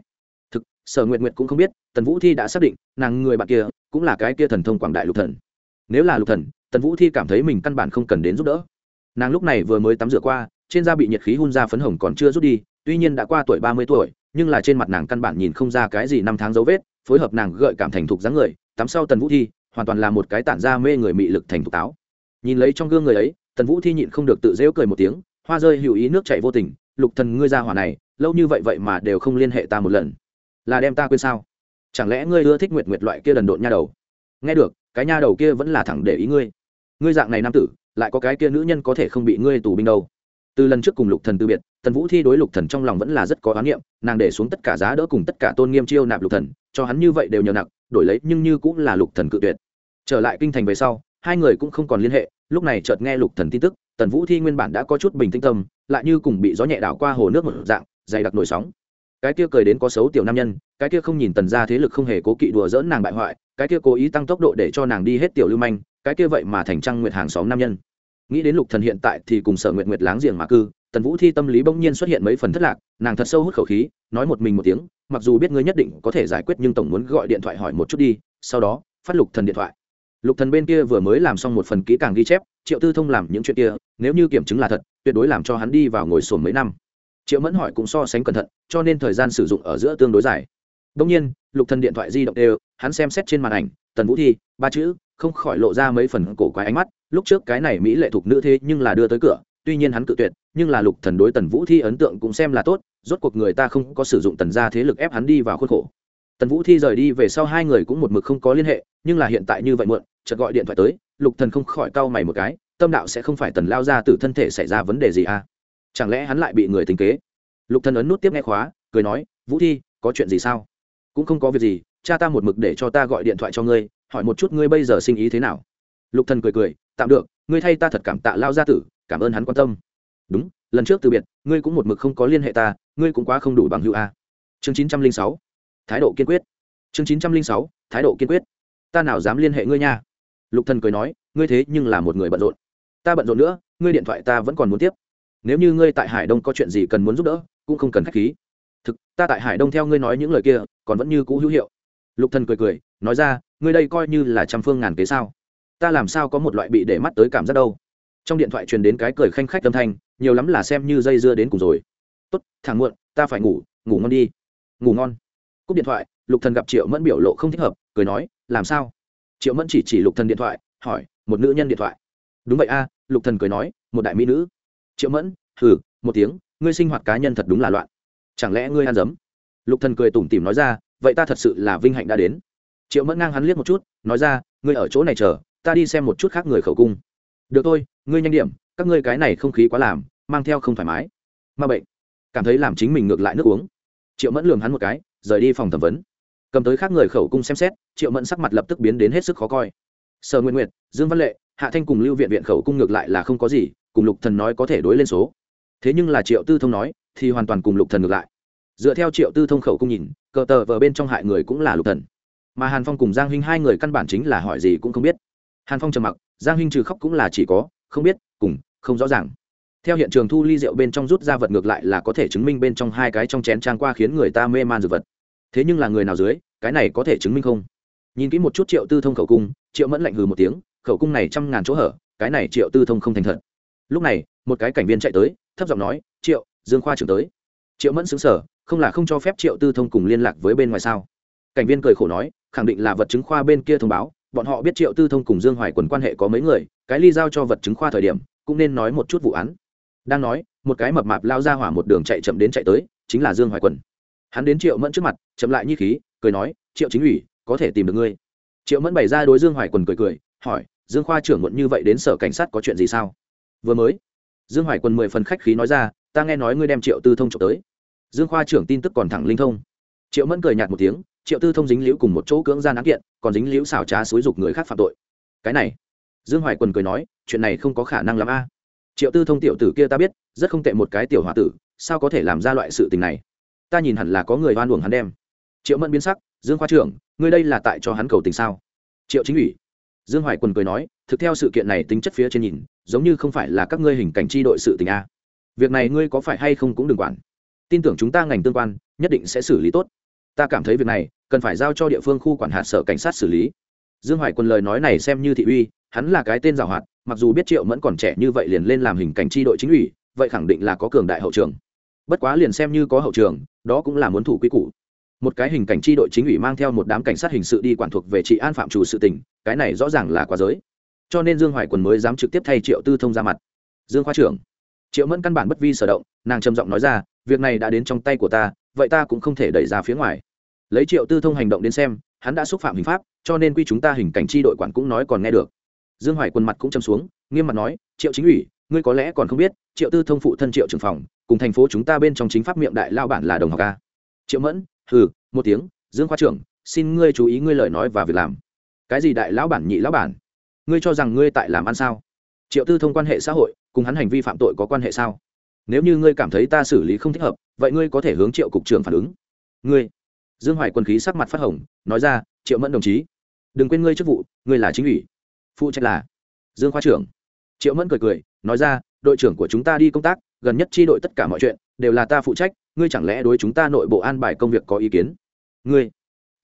Thực, sở nguyện nguyện cũng không biết, tần vũ thi đã xác định, nàng người bạn kia cũng là cái kia thần thông quảng đại lục thần. Nếu là lục thần, tần vũ thi cảm thấy mình căn bản không cần đến giúp đỡ. Nàng lúc này vừa mới tắm rửa qua, trên da bị nhiệt khí hun ra phấn hồng còn chưa rút đi, tuy nhiên đã qua tuổi ba mươi tuổi, nhưng là trên mặt nàng căn bản nhìn không ra cái gì năm tháng dấu vết, phối hợp nàng gợi cảm thành thục dáng người, tắm sau tần vũ thi, hoàn toàn là một cái tản ra mê người mị lực thành thục táo nhìn lấy trong gương người ấy, tần vũ thi nhịn không được tự dễu cười một tiếng, hoa rơi hữu ý nước chảy vô tình, lục thần, ngươi ra hỏa này, lâu như vậy vậy mà đều không liên hệ ta một lần. Là đem ta quên sao? Chẳng lẽ ngươi ưa thích nguyệt nguyệt loại kia đần độn nha đầu? Nghe được, cái nha đầu kia vẫn là thẳng để ý ngươi. Ngươi dạng này nam tử, lại có cái kia nữ nhân có thể không bị ngươi tù binh đâu. Từ lần trước cùng lục thần từ biệt, tần vũ thi đối lục thần trong lòng vẫn là rất có oán niệm, nàng để xuống tất cả giá đỡ cùng tất cả tôn nghiêm chiêu nạp lục thần, cho hắn như vậy đều nhờ nặng, đổi lấy nhưng như cũng là lục thần cự tuyệt. Trở lại kinh thành về sau hai người cũng không còn liên hệ, lúc này chợt nghe lục thần tin tức, tần vũ thi nguyên bản đã có chút bình tĩnh tâm, lại như cùng bị gió nhẹ đảo qua hồ nước một dạng, dày đặc nổi sóng. Cái kia cười đến có xấu tiểu nam nhân, cái kia không nhìn tần ra thế lực không hề cố kỵ đùa dỡn nàng bại hoại, cái kia cố ý tăng tốc độ để cho nàng đi hết tiểu lưu manh, cái kia vậy mà thành trăng nguyệt hàng xóm nam nhân. Nghĩ đến lục thần hiện tại thì cùng sở nguyệt nguyệt láng giềng mà cư, tần vũ thi tâm lý bỗng nhiên xuất hiện mấy phần thất lạc, nàng thật sâu hút khẩu khí, nói một mình một tiếng, mặc dù biết ngươi nhất định có thể giải quyết nhưng tổng muốn gọi điện thoại hỏi một chút đi, sau đó, phát lục thần điện thoại lục thần bên kia vừa mới làm xong một phần kỹ càng ghi chép, triệu tư thông làm những chuyện kia, nếu như kiểm chứng là thật, tuyệt đối làm cho hắn đi vào ngồi sồn mấy năm. Triệu mẫn hỏi cũng so sánh cẩn thận, cho nên thời gian sử dụng ở giữa tương đối dài. Đông nhiên, lục thần điện thoại di động đều, hắn xem xét trên màn ảnh, tần vũ thi, ba chữ, không khỏi lộ ra mấy phần cổ quái ánh mắt, lúc trước cái này mỹ lệ thuộc nữ thế nhưng là đưa tới cửa, tuy nhiên hắn cự tuyệt, nhưng là lục thần đối tần vũ thi ấn tượng cũng xem là tốt, rốt cuộc người ta không có sử dụng tần gia thế lực ép hắn đi vào khuôn khổ tần vũ thi rời đi về sau hai người cũng một mực không có liên hệ, nhưng là hiện tại như vậy muộn, chợt gọi điện thoại tới, lục thần không khỏi cau mày một cái, tâm đạo sẽ không phải tần lao ra từ thân thể xảy ra vấn đề gì à? Chẳng lẽ hắn lại bị người tính kế? Lục thần ấn nút tiếp nghe khóa, cười nói, vũ thi, có chuyện gì sao? Cũng không có việc gì, cha ta một mực để cho ta gọi điện thoại cho ngươi, hỏi một chút ngươi bây giờ sinh ý thế nào. Lục thần cười cười, tạm được, ngươi thay ta thật cảm tạ lao gia tử, cảm ơn hắn quan tâm. Đúng, lần trước từ biệt, ngươi cũng một mực không có liên hệ ta, ngươi cũng quá không đủ bằng hữu a. Chương chín trăm linh sáu thái độ kiên quyết. Chương chín trăm linh sáu, thái độ kiên quyết. Ta nào dám liên hệ ngươi nha? Lục thần cười nói, ngươi thế nhưng là một người bận rộn. Ta bận rộn nữa, ngươi điện thoại ta vẫn còn muốn tiếp. Nếu như ngươi tại hải đông có chuyện gì cần muốn giúp đỡ, cũng không cần khách khí. Thực, ta tại hải đông theo ngươi nói những lời kia, còn vẫn như cũ hữu hiệu. Lục thần cười cười, nói ra, ngươi đây coi như là trăm phương ngàn kế sao? Ta làm sao có một loại bị để mắt tới cảm giác đâu? Trong điện thoại truyền đến cái cười khanh khách âm thanh, nhiều lắm là xem như dây dưa đến cùng rồi. Tốt thằng muộn, ta phải ngủ ngủ ngon đi. Ngủ ngon cúp điện thoại, lục thần gặp triệu mẫn biểu lộ không thích hợp, cười nói, làm sao? Triệu mẫn chỉ chỉ lục thần điện thoại, hỏi, một nữ nhân điện thoại. Đúng vậy a, lục thần cười nói, một đại mỹ nữ. Triệu mẫn, hừ, một tiếng, ngươi sinh hoạt cá nhân thật đúng là loạn. Chẳng lẽ ngươi ăn dấm? Lục thần cười tủm tỉm nói ra, vậy ta thật sự là vinh hạnh đã đến. Triệu mẫn ngang hắn liếc một chút, nói ra, ngươi ở chỗ này chờ, ta đi xem một chút khác người khẩu cung. Được thôi, ngươi nhanh điểm, các ngươi cái này không khí quá làm, mang theo không thoải mái. Ma bệnh, cảm thấy làm chính mình ngược lại nước uống. Triệu mẫn lường hắn một cái rời đi phòng thẩm vấn. Cầm tới khác người khẩu cung xem xét, triệu mẫn sắc mặt lập tức biến đến hết sức khó coi. Sở nguyện nguyệt, dương văn lệ, hạ thanh cùng lưu viện viện khẩu cung ngược lại là không có gì, cùng lục thần nói có thể đối lên số. Thế nhưng là triệu tư thông nói, thì hoàn toàn cùng lục thần ngược lại. Dựa theo triệu tư thông khẩu cung nhìn, cờ tờ vờ bên trong hại người cũng là lục thần. Mà hàn phong cùng giang huynh hai người căn bản chính là hỏi gì cũng không biết. Hàn phong trầm mặc, giang huynh trừ khóc cũng là chỉ có, không biết, cùng, không rõ ràng theo hiện trường thu ly rượu bên trong rút ra vật ngược lại là có thể chứng minh bên trong hai cái trong chén trang qua khiến người ta mê man dược vật. Thế nhưng là người nào dưới, cái này có thể chứng minh không? Nhìn kỹ một chút triệu tư thông khẩu cung, triệu mẫn lạnh hừ một tiếng, khẩu cung này trăm ngàn chỗ hở, cái này triệu tư thông không thành thật. Lúc này, một cái cảnh viên chạy tới, thấp giọng nói, triệu, dương khoa trưởng tới. Triệu mẫn xứng sở không là không cho phép triệu tư thông cùng liên lạc với bên ngoài sao? Cảnh viên cười khổ nói, khẳng định là vật chứng khoa bên kia thông báo, bọn họ biết triệu tư thông cùng dương hoài quần quan hệ có mấy người, cái ly giao cho vật chứng khoa thời điểm, cũng nên nói một chút vụ án đang nói, một cái mập mạp lao ra hỏa một đường chạy chậm đến chạy tới, chính là dương hoài quần. Hắn đến triệu mẫn trước mặt, chậm lại như khí, cười nói, triệu chính ủy, có thể tìm được ngươi. Triệu mẫn bày ra đối dương hoài quần cười cười, hỏi, dương khoa trưởng muộn như vậy đến sở cảnh sát có chuyện gì sao? Vừa mới. Dương hoài quần mười phần khách khí nói ra, ta nghe nói ngươi đem triệu tư thông trộm tới. Dương khoa trưởng tin tức còn thẳng linh thông. Triệu mẫn cười nhạt một tiếng, triệu tư thông dính liễu cùng một chỗ cưỡng gian án kiện, còn dính liễu xảo trá xúi dục người khác phạm tội. Cái này. Dương hoài quần cười nói, chuyện này không có khả năng lắm a triệu tư thông tiểu tử kia ta biết, rất không tệ một cái tiểu h o a tử, sao có thể làm ra loại sự tình này? Ta nhìn hẳn là có người oan uổng hắn đem. Triệu mẫn biến sắc, dương khoa trưởng, ngươi đây là tại cho hắn cầu tình sao? Triệu chính ủy. Dương hoài quần cười nói, thực theo sự kiện này tính chất phía trên nhìn, giống như không phải là các ngươi hình cảnh tri đội sự tình a. Việc này ngươi có phải hay không cũng đừng quản. Tin tưởng chúng ta ngành tương quan, nhất định sẽ xử lý tốt. Ta cảm thấy việc này, cần phải giao cho địa phương khu quản hạt sở cảnh sát xử lý. Dương hoài quân lời nói này xem như thị uy, hắn là cái tên giàu hoạt mặc dù biết triệu mẫn còn trẻ như vậy liền lên làm hình cảnh tri đội chính ủy, vậy khẳng định là có cường đại hậu trường. Bất quá liền xem như có hậu trường, đó cũng là muốn thủ quy củ. Một cái hình cảnh tri đội chính ủy mang theo một đám cảnh sát hình sự đi quản thuộc về trị an phạm chủ sự tình cái này rõ ràng là quá giới. Cho nên dương hoài quân mới dám trực tiếp thay triệu tư thông ra mặt. Dương khoa trưởng, triệu mẫn căn bản bất vi sở động, nàng trầm giọng nói ra, việc này đã đến trong tay của ta, vậy ta cũng không thể đẩy ra phía ngoài. Lấy triệu tư thông hành động đến xem, hắn đã xúc phạm hình pháp, cho nên quy chúng ta hình cảnh tri đội quản cũng nói còn nghe được dương hoài quân mặt cũng châm xuống, nghiêm mặt nói, triệu chính ủy, ngươi có lẽ còn không biết, triệu tư thông phụ thân triệu trưởng phòng, cùng thành phố chúng ta bên trong chính pháp miệng đại lao bản là đồng học ca triệu mẫn, hừ, một tiếng, dương khoa trưởng, xin ngươi chú ý ngươi lời nói và việc làm. Cái gì đại lão bản nhị lão bản? Ngươi cho rằng ngươi tại làm ăn sao? Triệu tư thông quan hệ xã hội, cùng hắn hành vi phạm tội có quan hệ sao? Nếu như ngươi cảm thấy ta xử lý không thích hợp, vậy ngươi có thể hướng triệu cục trưởng phản ứng. Ngươi? Dương hoài quân khí sắc mặt phát hồng, nói ra, triệu mẫn đồng chí, đừng quên ngươi chức vụ, ngươi là chính ủy phụ trách là dương khoa trưởng. Triệu mẫn cười cười, nói ra, đội trưởng của chúng ta đi công tác, gần nhất chi đội tất cả mọi chuyện đều là ta phụ trách, ngươi chẳng lẽ đối chúng ta nội bộ an bài công việc có ý kiến? Ngươi,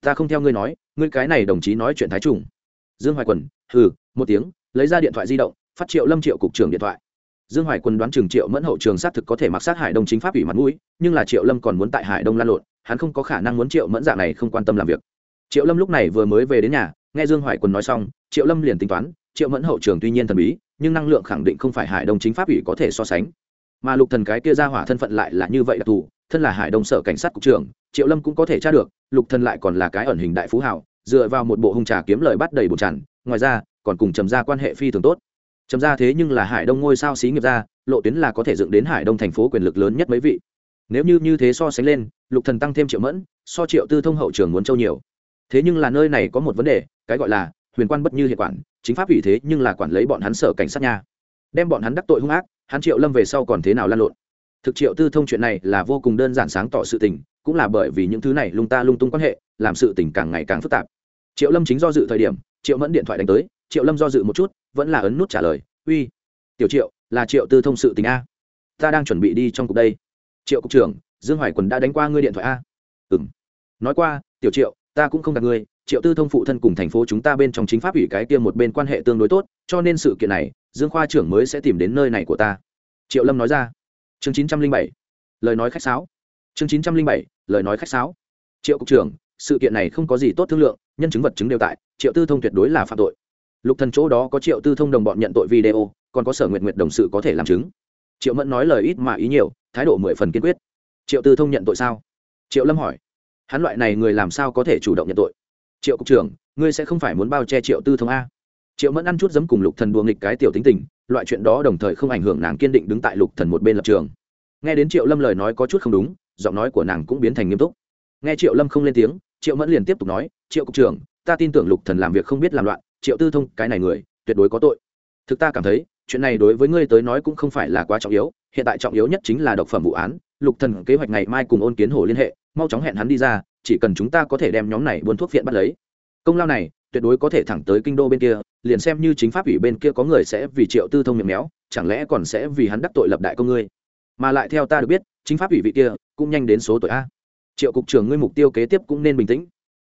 ta không theo ngươi nói, ngươi cái này đồng chí nói chuyện thái trùng. Dương hoài quần, hừ, một tiếng, lấy ra điện thoại di động, phát triệu lâm triệu cục trưởng điện thoại. Dương hoài quân đoán trường triệu mẫn hậu trường xác thực có thể mặc sát hải đông chính pháp ủy mặt mũi, nhưng là triệu lâm còn muốn tại hải đông lan lộn, hắn không có khả năng muốn triệu mẫn dạng này không quan tâm làm việc. Triệu lâm lúc này vừa mới về đến nhà nghe dương hoài quân nói xong, triệu lâm liền tính toán, triệu mẫn hậu trường tuy nhiên thần bí, nhưng năng lượng khẳng định không phải hải đông chính pháp ủy có thể so sánh. Mà lục thần cái kia ra hỏa thân phận lại là như vậy đặc thù thân là hải đông sở cảnh sát cục trưởng, triệu lâm cũng có thể tra được, lục thần lại còn là cái ẩn hình đại phú hảo, dựa vào một bộ hung trà kiếm lời bắt đầy bột tràn, ngoài ra, còn cùng trầm ra quan hệ phi thường tốt. Trầm ra thế nhưng là hải đông ngôi sao xí nghiệp ra lộ tuyến là có thể dựng đến hải đông thành phố quyền lực lớn nhất mấy vị. Nếu như như thế so sánh lên, lục thần tăng thêm triệu mẫn, so triệu tư thông hậu trường muốn châu nhiều. Thế nhưng là nơi này có một vấn đề cái gọi là huyền quan bất như hiện quản, chính pháp ủy thế nhưng là quản lấy bọn hắn sở cảnh sát nha. Đem bọn hắn đắc tội hung ác, hắn triệu lâm về sau còn thế nào lan lộn? Thực triệu tư thông chuyện này là vô cùng đơn giản sáng tỏ sự tình, cũng là bởi vì những thứ này lung ta lung tung quan hệ, làm sự tình càng ngày càng phức tạp. Triệu lâm chính do dự thời điểm, triệu mẫn điện thoại đánh tới, triệu lâm do dự một chút, vẫn là ấn nút trả lời, uy, tiểu triệu, là triệu tư thông sự tình a. Ta đang chuẩn bị đi trong cục đây. Triệu cục trưởng, dương hoài quần đã đánh qua ngươi điện thoại a. Ừ m nói qua, tiểu triệu ta cũng không gặp ngươi, triệu tư thông phụ thân cùng thành phố chúng ta bên trong chính pháp ủy cái kia một bên quan hệ tương đối tốt, cho nên sự kiện này, dương khoa trưởng mới sẽ tìm đến nơi này của ta. Triệu lâm nói ra. Chương chín trăm linh bảy. Lời nói khách sáo. Chương chín trăm linh bảy. Lời nói khách sáo. Triệu cục trưởng, sự kiện này không có gì tốt thương lượng, nhân chứng vật chứng đều tại, triệu tư thông tuyệt đối là phạm tội. Lục thần chỗ đó có triệu tư thông đồng bọn nhận tội video, còn có sở nguyện nguyện đồng sự có thể làm chứng. Triệu mẫn nói lời ít mà ý nhiều, thái độ mười phần kiên quyết. Triệu tư thông nhận tội sao? Triệu lâm hỏi hắn loại này người làm sao có thể chủ động nhận tội? Triệu cục trưởng, ngươi sẽ không phải muốn bao che triệu tư thông a. Triệu mẫn ăn chút giấm cùng lục thần đùa nghịch cái tiểu tính tình, loại chuyện đó đồng thời không ảnh hưởng nàng kiên định đứng tại lục thần một bên lập trường. Nghe đến triệu lâm lời nói có chút không đúng, giọng nói của nàng cũng biến thành nghiêm túc. Nghe triệu lâm không lên tiếng, triệu mẫn liền tiếp tục nói, triệu cục trưởng, ta tin tưởng lục thần làm việc không biết làm loạn, triệu tư thông, cái này người, tuyệt đối có tội. Thực ta cảm thấy, chuyện này đối với ngươi tới nói cũng không phải là quá trọng yếu, hiện tại trọng yếu nhất chính là độc phẩm vụ án, lục thần kế hoạch ngày mai cùng ôn kiến hồ liên hệ mau chóng hẹn hắn đi ra, chỉ cần chúng ta có thể đem nhóm này buôn thuốc viện bắt lấy. Công lao này, tuyệt đối có thể thẳng tới kinh đô bên kia, liền xem như chính pháp ủy bên kia có người sẽ vì triệu tư thông miệng méo, chẳng lẽ còn sẽ vì hắn đắc tội lập đại công ngươi. Mà lại theo ta được biết, chính pháp ủy vị kia cũng nhanh đến số tuổi a. Triệu cục trưởng ngươi mục tiêu kế tiếp cũng nên bình tĩnh.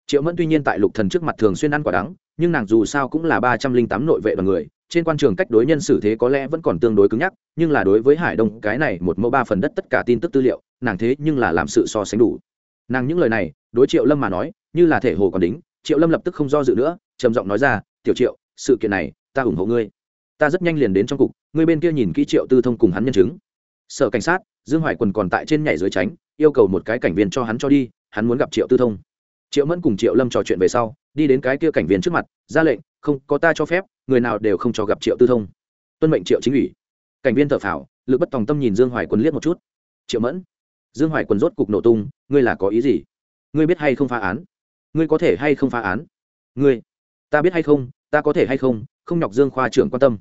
Triệu mẫn tuy nhiên tại lục thần trước mặt thường xuyên ăn quả đắng, nhưng nàng dù sao cũng là ba trăm linh tám nội vệ đoàn người, trên quan trường cách đối nhân xử thế có lẽ vẫn còn tương đối cứng nhắc, nhưng là đối với hải đông, cái này một mẫu ba phần đất tất cả tin tức tư liệu, nàng thế nhưng là làm sự so sánh đủ nàng những lời này, đối triệu lâm mà nói, như là thể hồ còn đính, triệu lâm lập tức không do dự nữa, trầm giọng nói ra, tiểu triệu, sự kiện này, ta ủng hộ ngươi. Ta rất nhanh liền đến trong cục, ngươi bên kia nhìn kỹ triệu tư thông cùng hắn nhân chứng. Sở cảnh sát, dương hoài quần còn tại trên nhảy dưới tránh, yêu cầu một cái cảnh viên cho hắn cho đi, hắn muốn gặp triệu tư thông. Triệu mẫn cùng triệu lâm trò chuyện về sau, đi đến cái kia cảnh viên trước mặt, ra lệnh, không, có ta cho phép, người nào đều không cho gặp triệu tư thông. Tuân mệnh triệu chính ủy. Cảnh viên thợ phào, lực bất tòng tâm nhìn dương hoài quân liếc một chút. Triệu mẫn dương hoài quân rốt cục nổ tung, ngươi là có ý gì? Ngươi biết hay không phá án? Ngươi có thể hay không phá án? Ngươi, ta biết hay không, ta có thể hay không? Không nhọc dương khoa trưởng quan tâm.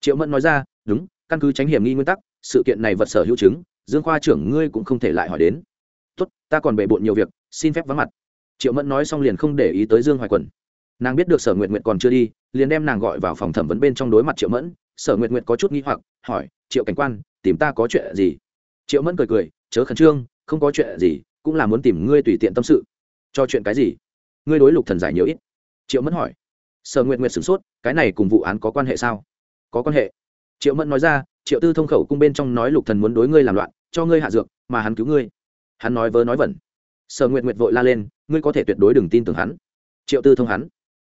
Triệu mẫn nói ra, đúng, căn cứ tránh hiểm nghi nguyên tắc, sự kiện này vật sở hữu chứng, dương khoa trưởng ngươi cũng không thể lại hỏi đến. Tốt, ta còn bề bộn nhiều việc, xin phép vắng mặt. Triệu mẫn nói xong liền không để ý tới dương hoài quần. Nàng biết được sở nguyện nguyện còn chưa đi, liền đem nàng gọi vào phòng thẩm vấn bên trong đối mặt triệu mẫn. Sở nguyện nguyện có chút nghi hoặc, hỏi, triệu cảnh quan, tìm ta có chuyện gì? Triệu mẫn cười cười chớ khẩn trương, không có chuyện gì, cũng là muốn tìm ngươi tùy tiện tâm sự. Cho chuyện cái gì? Ngươi đối lục thần giải nhiều ít. Triệu mẫn hỏi. Sở nguyện nguyện sửng sốt, cái này cùng vụ án có quan hệ sao? Có quan hệ. Triệu mẫn nói ra, triệu tư thông khẩu cung bên trong nói lục thần muốn đối ngươi làm loạn, cho ngươi hạ dược, mà hắn cứu ngươi. Hắn nói vớ nói vẩn. Sở nguyện nguyện vội la lên, ngươi có thể tuyệt đối đừng tin tưởng hắn. Triệu tư thông hắn.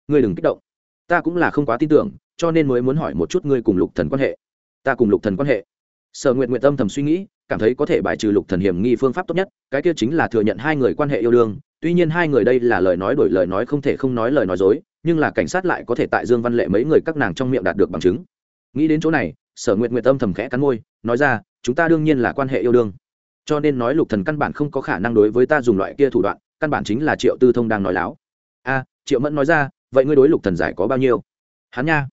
Ngươi đừng kích động. Ta cũng là không quá tin tưởng, cho nên mới muốn hỏi một chút ngươi cùng lục thần quan hệ. Ta cùng lục thần quan hệ. Sở nguyện nguyện tâm thầm suy nghĩ cảm thấy có thể bài trừ lục thần hiểm nghi phương pháp tốt nhất, cái kia chính là thừa nhận hai người quan hệ yêu đương, tuy nhiên hai người đây là lời nói đổi lời nói không thể không nói lời nói dối, nhưng là cảnh sát lại có thể tại dương văn lệ mấy người các nàng trong miệng đạt được bằng chứng. Nghĩ đến chỗ này, sở nguyện nguyện tâm thầm khẽ cắn môi, nói ra, chúng ta đương nhiên là quan hệ yêu đương, cho nên nói lục thần căn bản không có khả năng đối với ta dùng loại kia thủ đoạn, căn bản chính là triệu tư thông đang nói láo. A, triệu mẫn nói ra, vậy ngươi đối lục thần giải có bao nhiêu? Hắn nha.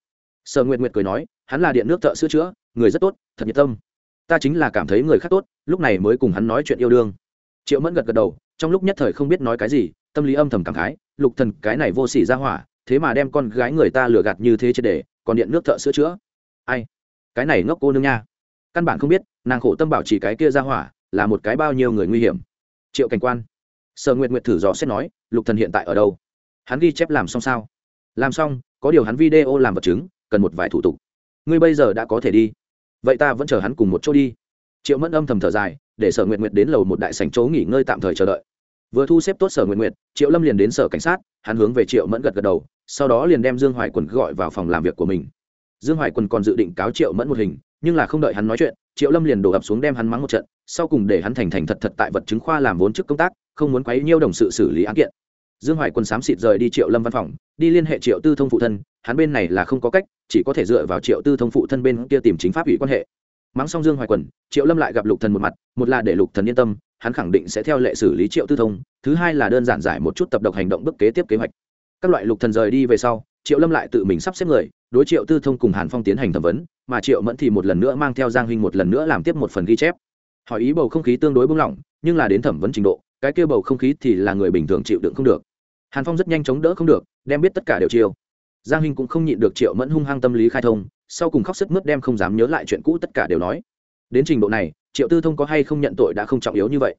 Sở nguyện nguyện cười nói, hắn là điện nước thợ sửa chữa, người rất tốt, thật nhiệt tâm ta chính là cảm thấy người khác tốt, lúc này mới cùng hắn nói chuyện yêu đương. Triệu mẫn gật gật đầu, trong lúc nhất thời không biết nói cái gì, tâm lý âm thầm cảm khái, lục thần, cái này vô sỉ ra hỏa, thế mà đem con gái người ta lừa gạt như thế trên để, còn điện nước thợ sửa chữa. Ai? Cái này ngốc cô nương nha. Căn bản không biết, nàng khổ tâm bảo chỉ cái kia ra hỏa, là một cái bao nhiêu người nguy hiểm. Triệu cảnh quan. Sở nguyệt nguyệt thử dò xét nói, lục thần hiện tại ở đâu? Hắn ghi chép làm xong sao? Làm xong, có điều hắn video làm vật chứng, cần một vài thủ tục. Ngươi bây giờ đã có thể đi vậy ta vẫn chờ hắn cùng một chỗ đi. Triệu mẫn âm thầm thở dài, để sở nguyện nguyện đến lầu một đại sành chỗ nghỉ ngơi tạm thời chờ đợi. Vừa thu xếp tốt sở nguyện nguyện triệu lâm liền đến sở cảnh sát, hắn hướng về triệu mẫn gật gật đầu, sau đó liền đem dương hoài quần gọi vào phòng làm việc của mình. Dương hoài quần còn dự định cáo triệu mẫn một hình, nhưng là không đợi hắn nói chuyện, triệu lâm liền đổ ập xuống đem hắn mắng một trận, sau cùng để hắn thành thành thật thật tại vật chứng khoa làm vốn chức công tác, không muốn quấy nhiêu đồng sự xử lý án kiện dương hoài quân xám xịt rời đi triệu lâm văn phòng, đi liên hệ triệu tư thông phụ thân, hắn bên này là không có cách, chỉ có thể dựa vào triệu tư thông phụ thân bên kia tìm chính pháp ủy quan hệ. Mắng xong dương hoài quần triệu lâm lại gặp lục thần một mặt, một là để lục thần yên tâm, hắn khẳng định sẽ theo lệ xử lý triệu tư thông, thứ hai là đơn giản giải một chút tập độc hành động bước kế tiếp kế hoạch. Các loại lục thần rời đi về sau, triệu lâm lại tự mình sắp xếp người, đối triệu tư thông cùng hàn phong tiến hành thẩm vấn, mà triệu mẫn thì một lần nữa mang theo giang huynh một lần nữa làm tiếp một phần ghi chép. Hỏi ý bầu không khí tương đối bung lỏng, nhưng là đến thẩm vấn trình độ, cái kia bầu không khí thì là người bình thường chịu đựng không được hàn phong rất nhanh chống đỡ không được, đem biết tất cả đều chiêu. Giang Hinh cũng không nhịn được triệu mẫn hung hăng tâm lý khai thông, sau cùng khóc sức mướt đem không dám nhớ lại chuyện cũ tất cả đều nói. Đến trình độ này, triệu tư thông có hay không nhận tội đã không trọng yếu như vậy.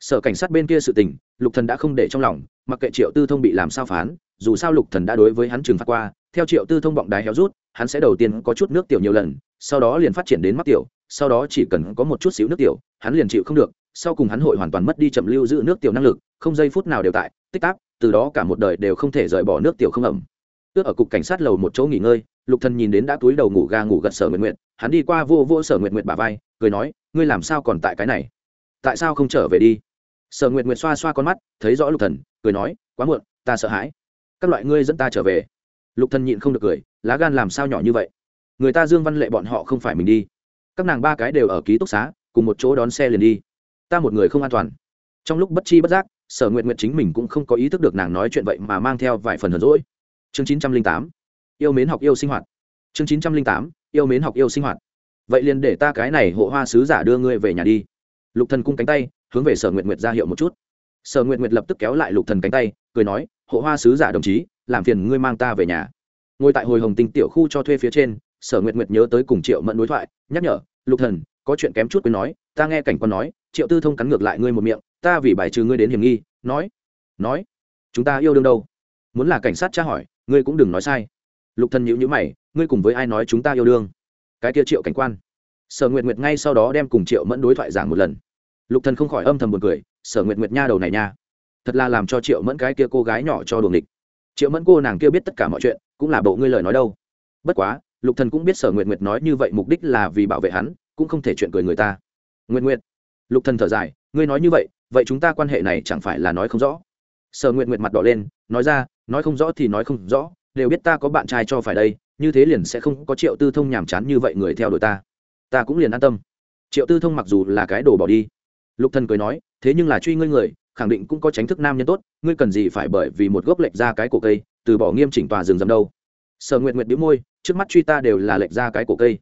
Sở cảnh sát bên kia sự tình, lục thần đã không để trong lòng, mặc kệ triệu tư thông bị làm sao phán, dù sao lục thần đã đối với hắn trừng phạt qua, theo triệu tư thông bọng đái héo rút, hắn sẽ đầu tiên có chút nước tiểu nhiều lần, sau đó liền phát triển đến mắc tiểu, sau đó chỉ cần có một chút xíu nước tiểu, hắn liền chịu không được, sau cùng hắn hội hoàn toàn mất đi chậm lưu giữ nước tiểu năng lực, không giây phút nào đều tại, tích tắc từ đó cả một đời đều không thể rời bỏ nước tiểu không ẩm. Ước ở cục cảnh sát lầu một chỗ nghỉ ngơi, lục thần nhìn đến đã túi đầu ngủ ga ngủ gật sở nguyện nguyện hắn đi qua vô vô sở nguyện nguyện bà vai, cười nói, ngươi làm sao còn tại cái này? Tại sao không trở về đi? Sở nguyện nguyện xoa xoa con mắt, thấy rõ lục thần, cười nói, quá muộn, ta sợ hãi. Các loại ngươi dẫn ta trở về. Lục thần nhịn không được cười, lá gan làm sao nhỏ như vậy? Người ta dương văn lệ bọn họ không phải mình đi. Các nàng ba cái đều ở ký túc xá, cùng một chỗ đón xe liền đi. Ta một người không an toàn. Trong lúc bất chi bất giác sở nguyện nguyện chính mình cũng không có ý thức được nàng nói chuyện vậy mà mang theo vài phần hờn rỗi chương chín trăm linh tám, yêu mến học yêu sinh hoạt. Chương chín trăm linh tám, yêu mến học yêu sinh hoạt. Vậy liền để ta cái này hộ hoa sứ giả đưa ngươi về nhà đi. Lục thần cung cánh tay, hướng về sở nguyện nguyệt ra hiệu một chút. Sở nguyện nguyệt lập tức kéo lại lục thần cánh tay, cười nói, hộ hoa sứ giả đồng chí, làm phiền ngươi mang ta về nhà. Ngồi tại hồi hồng tinh tiểu khu cho thuê phía trên, sở nguyện nguyệt nhớ tới cùng triệu mẫn đối thoại, nhắc nhở, lục thần, có chuyện kém chút quên nói, ta nghe cảnh quan nói, triệu tư thông cắn ngược lại ngươi một miệng ta vì bài trừ ngươi đến hiểm nghi, nói nói, chúng ta yêu đương đâu? Muốn là cảnh sát tra hỏi, ngươi cũng đừng nói sai. Lục thần nhíu nhíu mày, ngươi cùng với ai nói chúng ta yêu đương? Cái kia triệu cảnh quan. Sở nguyệt nguyệt ngay sau đó đem cùng triệu mẫn đối thoại giảng một lần. Lục thần không khỏi âm thầm buồn cười, sở nguyệt nguyệt nha đầu này nha, thật là làm cho triệu mẫn cái kia cô gái nhỏ cho đuồng địch triệu mẫn cô nàng kia biết tất cả mọi chuyện, cũng là bộ ngươi lời nói đâu. Bất quá, lục thần cũng biết sở nguyệt nguyệt nói như vậy mục đích là vì bảo vệ hắn, cũng không thể chuyện cười người ta. Nguyệt nguyệt. Lục thần thở dài, ngươi nói như vậy vậy chúng ta quan hệ này chẳng phải là nói không rõ? Sở nguyện nguyện mặt đỏ lên, nói ra, nói không rõ thì nói không rõ, đều biết ta có bạn trai cho phải đây, như thế liền sẽ không có triệu tư thông nhàm chán như vậy người theo đuổi ta. Ta cũng liền an tâm. Triệu tư thông mặc dù là cái đồ bỏ đi. Lục thần cười nói, thế nhưng là truy ngươi người, khẳng định cũng có tránh thức nam nhân tốt, ngươi cần gì phải bởi vì một gốc lệch ra cái cổ cây, từ bỏ nghiêm chỉnh tòa rừng rầm đâu. Sở nguyện nguyện bĩu môi, trước mắt truy ta đều là lệch ra cái cổ cây.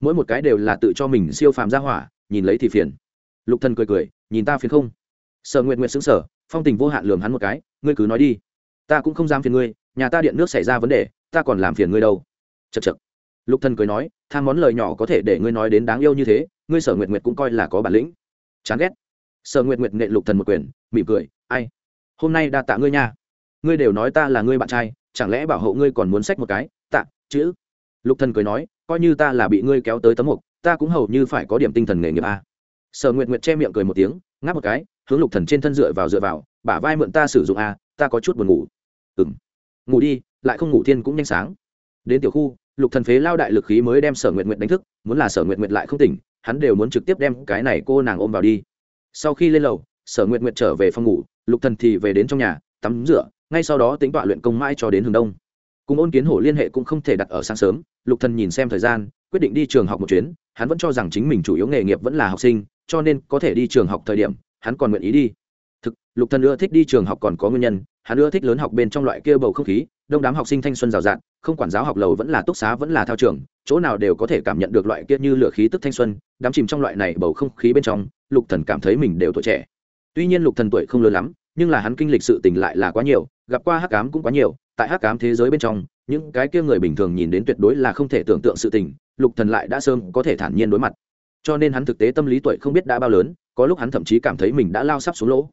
Mỗi một cái đều là tự cho mình siêu phàm ra hỏa, nhìn lấy thì phiền. Lục thần cười cười, nhìn ta phiền không? Sở nguyện nguyện xứng sở phong tình vô hạn lường hắn một cái, ngươi cứ nói đi, ta cũng không dám phiền ngươi, nhà ta điện nước xảy ra vấn đề, ta còn làm phiền ngươi đâu. Chật chật lục thần cười nói, tham món lời nhỏ có thể để ngươi nói đến đáng yêu như thế, ngươi sở nguyệt nguyệt cũng coi là có bản lĩnh. Chán ghét. Sở nguyệt nguyệt nệ lục thần một quyền, mỉm cười, ai, hôm nay đa tạ ngươi nha. Ngươi đều nói ta là ngươi bạn trai, chẳng lẽ bảo hộ ngươi còn muốn xách một cái? Tạ, chữ. Lục thần cười nói, coi như ta là bị ngươi kéo tới tấm mục, ta cũng hầu như phải có điểm tinh thần nghề nghiệp a. Sở nguyệt nguyệt che miệng cười một tiếng, ngáp một cái hướng lục thần trên thân dựa vào dựa vào, bả vai mượn ta sử dụng a, ta có chút buồn ngủ. Ừm. Ngủ đi, lại không ngủ thiên cũng nhanh sáng. Đến tiểu khu, lục thần phế lao đại lực khí mới đem sở nguyệt nguyệt đánh thức, muốn là sở nguyệt nguyệt lại không tỉnh, hắn đều muốn trực tiếp đem cái này cô nàng ôm vào đi. Sau khi lên lầu, sở nguyệt nguyệt trở về phòng ngủ, lục thần thì về đến trong nhà, tắm rửa, ngay sau đó tính tọa luyện công mãi cho đến hướng đông. Cùng ôn kiến hổ liên hệ cũng không thể đặt ở sáng sớm, lục thần nhìn xem thời gian, quyết định đi trường học một chuyến, hắn vẫn cho rằng chính mình chủ yếu nghề nghiệp vẫn là học sinh, cho nên có thể đi trường học thời điểm hắn còn nguyện ý đi. Thực, lục thần ưa thích đi trường học còn có nguyên nhân, hắn ưa thích lớn học bên trong loại kia bầu không khí, đông đám học sinh thanh xuân rào rạt, không quản giáo học lầu vẫn là túc xá vẫn là thao trường, chỗ nào đều có thể cảm nhận được loại kia như lửa khí tức thanh xuân đám chìm trong loại này bầu không khí bên trong, lục thần cảm thấy mình đều tuổi trẻ. Tuy nhiên lục thần tuổi không lớn lắm, nhưng là hắn kinh lịch sự tình lại là quá nhiều, gặp qua hắc ám cũng quá nhiều, tại hắc ám thế giới bên trong, những cái kia người bình thường nhìn đến tuyệt đối là không thể tưởng tượng sự tình, lục thần lại đã sớm có thể thản nhiên đối mặt cho nên hắn thực tế tâm lý tuổi không biết đã bao lớn, có lúc hắn thậm chí cảm thấy mình đã lao sắp xuống lỗ.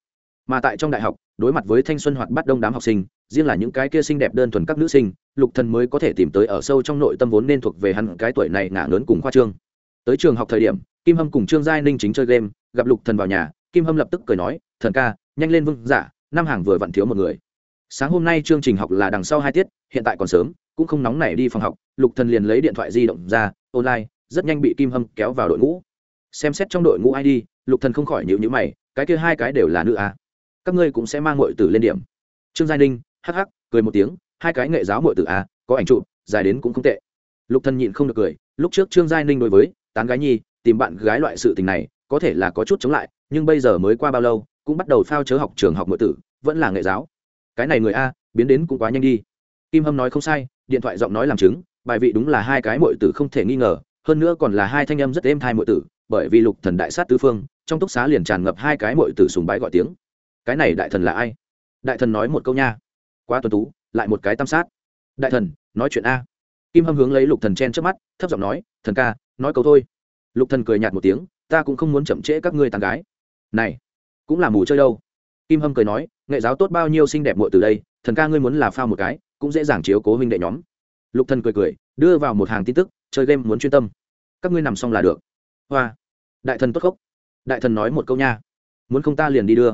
Mà tại trong đại học, đối mặt với thanh xuân hoạt bắt đông đám học sinh, riêng là những cái kia xinh đẹp đơn thuần các nữ sinh, lục thần mới có thể tìm tới ở sâu trong nội tâm vốn nên thuộc về hắn cái tuổi này ngả lớn cùng khoa trương. Tới trường học thời điểm, kim hâm cùng trương giai ninh chính chơi game, gặp lục thần vào nhà, kim hâm lập tức cười nói, thần ca, nhanh lên vương giả, năm hàng vừa vặn thiếu một người. Sáng hôm nay chương trình học là đằng sau hai tiết, hiện tại còn sớm, cũng không nóng nảy đi phòng học. Lục thần liền lấy điện thoại di động ra, online rất nhanh bị kim hâm kéo vào đội ngũ. Xem xét trong đội ngũ id lục thần không khỏi nhíu nhíu mày, cái kia hai cái đều là nữ à các ngươi cũng sẽ mang muội tử lên điểm. Trương giai ninh, hắc hắc, cười một tiếng, hai cái nghệ giáo muội tử à có ảnh chụp, dài đến cũng không tệ. Lục thần nhịn không được cười, lúc trước trương giai ninh đối với tán gái nhi, tìm bạn gái loại sự tình này, có thể là có chút chống lại, nhưng bây giờ mới qua bao lâu, cũng bắt đầu phao chớ học trường học muội tử, vẫn là nghệ giáo. Cái này người a, biến đến cũng quá nhanh đi. Kim hâm nói không sai, điện thoại giọng nói làm chứng, bài vị đúng là hai cái muội tử không thể nghi ngờ hơn nữa còn là hai thanh âm rất êm thai muội tử, bởi vì lục thần đại sát tứ phương, trong túc xá liền tràn ngập hai cái muội tử sùng bái gọi tiếng. Cái này đại thần là ai? Đại thần nói một câu nha. Quá tuần tú, lại một cái tam sát. Đại thần, nói chuyện a. Kim hâm hướng lấy lục thần chen trước mắt, thấp giọng nói, thần ca, nói câu thôi. Lục thần cười nhạt một tiếng, ta cũng không muốn chậm trễ các ngươi tàn gái. Này, cũng là mù chơi đâu. Kim hâm cười nói, nghệ giáo tốt bao nhiêu xinh đẹp muội từ đây, thần ca ngươi muốn là phao một cái, cũng dễ dàng chiếu cố huynh đệ nhóm. Lục thần cười cười, đưa vào một hàng tin tức chơi game muốn chuyên tâm. Các ngươi nằm xong là được. Hoa. Đại thần tốt khóc đại thần nói một câu nha. Muốn không ta liền đi đưa.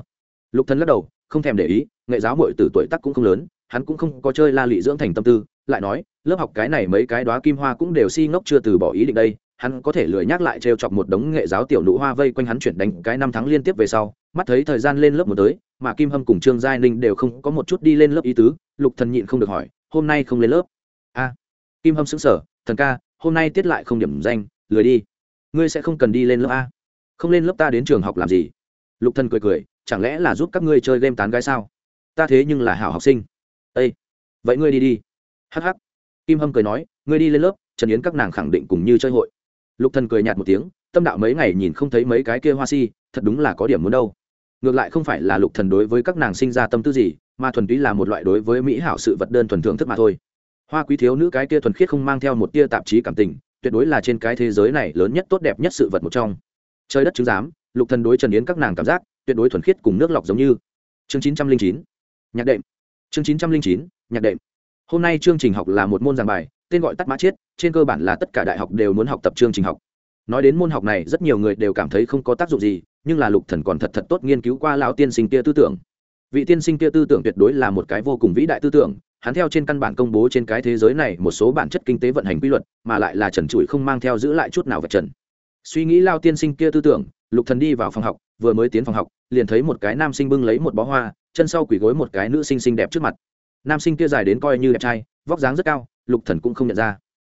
Lục thần lắc đầu, không thèm để ý, nghệ giáo muội từ tuổi tác cũng không lớn, hắn cũng không có chơi la lị dưỡng thành tâm tư, lại nói, lớp học cái này mấy cái đóa kim hoa cũng đều si ngốc chưa từ bỏ ý định đây, hắn có thể lười nhắc lại trêu chọc một đống nghệ giáo tiểu nụ hoa vây quanh hắn chuyển đánh cái năm tháng liên tiếp về sau, mắt thấy thời gian lên lớp một tới, mà kim hâm cùng trương giai ninh đều không có một chút đi lên lớp ý tứ, lục thần nhịn không được hỏi, hôm nay không lên lớp? A. Kim hâm sững sờ, thần ca hôm nay tiết lại không điểm danh, lười đi. Ngươi sẽ không cần đi lên lớp a. Không lên lớp ta đến trường học làm gì? Lục thần cười cười, chẳng lẽ là giúp các ngươi chơi game tán gái sao? Ta thế nhưng là hảo học sinh. Ây vậy ngươi đi đi. Hắc hắc. Kim hâm cười nói, ngươi đi lên lớp, trần yến các nàng khẳng định cùng như chơi hội. Lục thần cười nhạt một tiếng, tâm đạo mấy ngày nhìn không thấy mấy cái kia hoa si, thật đúng là có điểm muốn đâu. Ngược lại không phải là lục thần đối với các nàng sinh ra tâm tư gì, mà thuần túy là một loại đối với mỹ hảo sự vật đơn thuần thưởng thức mà thôi hoa quý thiếu nữ cái kia thuần khiết không mang theo một tia tạp chí cảm tình, tuyệt đối là trên cái thế giới này lớn nhất tốt đẹp nhất sự vật một trong. Trời đất chứng giám, lục thần đối trần yến các nàng cảm giác, tuyệt đối thuần khiết cùng nước lọc giống như. Chương chín trăm linh chín, nhạc đệm. Chương chín trăm linh chín, nhạc đệm. Hôm nay chương trình học là một môn giảng bài, tên gọi tắt mã chết trên cơ bản là tất cả đại học đều muốn học tập chương trình học. Nói đến môn học này, rất nhiều người đều cảm thấy không có tác dụng gì, nhưng là lục thần còn thật thật tốt nghiên cứu qua lão tiên sinh kia tư tưởng vị tiên sinh kia tư tưởng tuyệt đối là một cái vô cùng vĩ đại tư tưởng, hắn theo trên căn bản công bố trên cái thế giới này một số bản chất kinh tế vận hành quy luật, mà lại là trần trụi không mang theo giữ lại chút nào vật trần. Suy nghĩ lao tiên sinh kia tư tưởng, lục thần đi vào phòng học, vừa mới tiến phòng học, liền thấy một cái nam sinh bưng lấy một bó hoa, chân sau quỳ gối một cái nữ sinh xinh đẹp trước mặt. Nam sinh kia dài đến coi như đẹp trai, vóc dáng rất cao, lục thần cũng không nhận ra.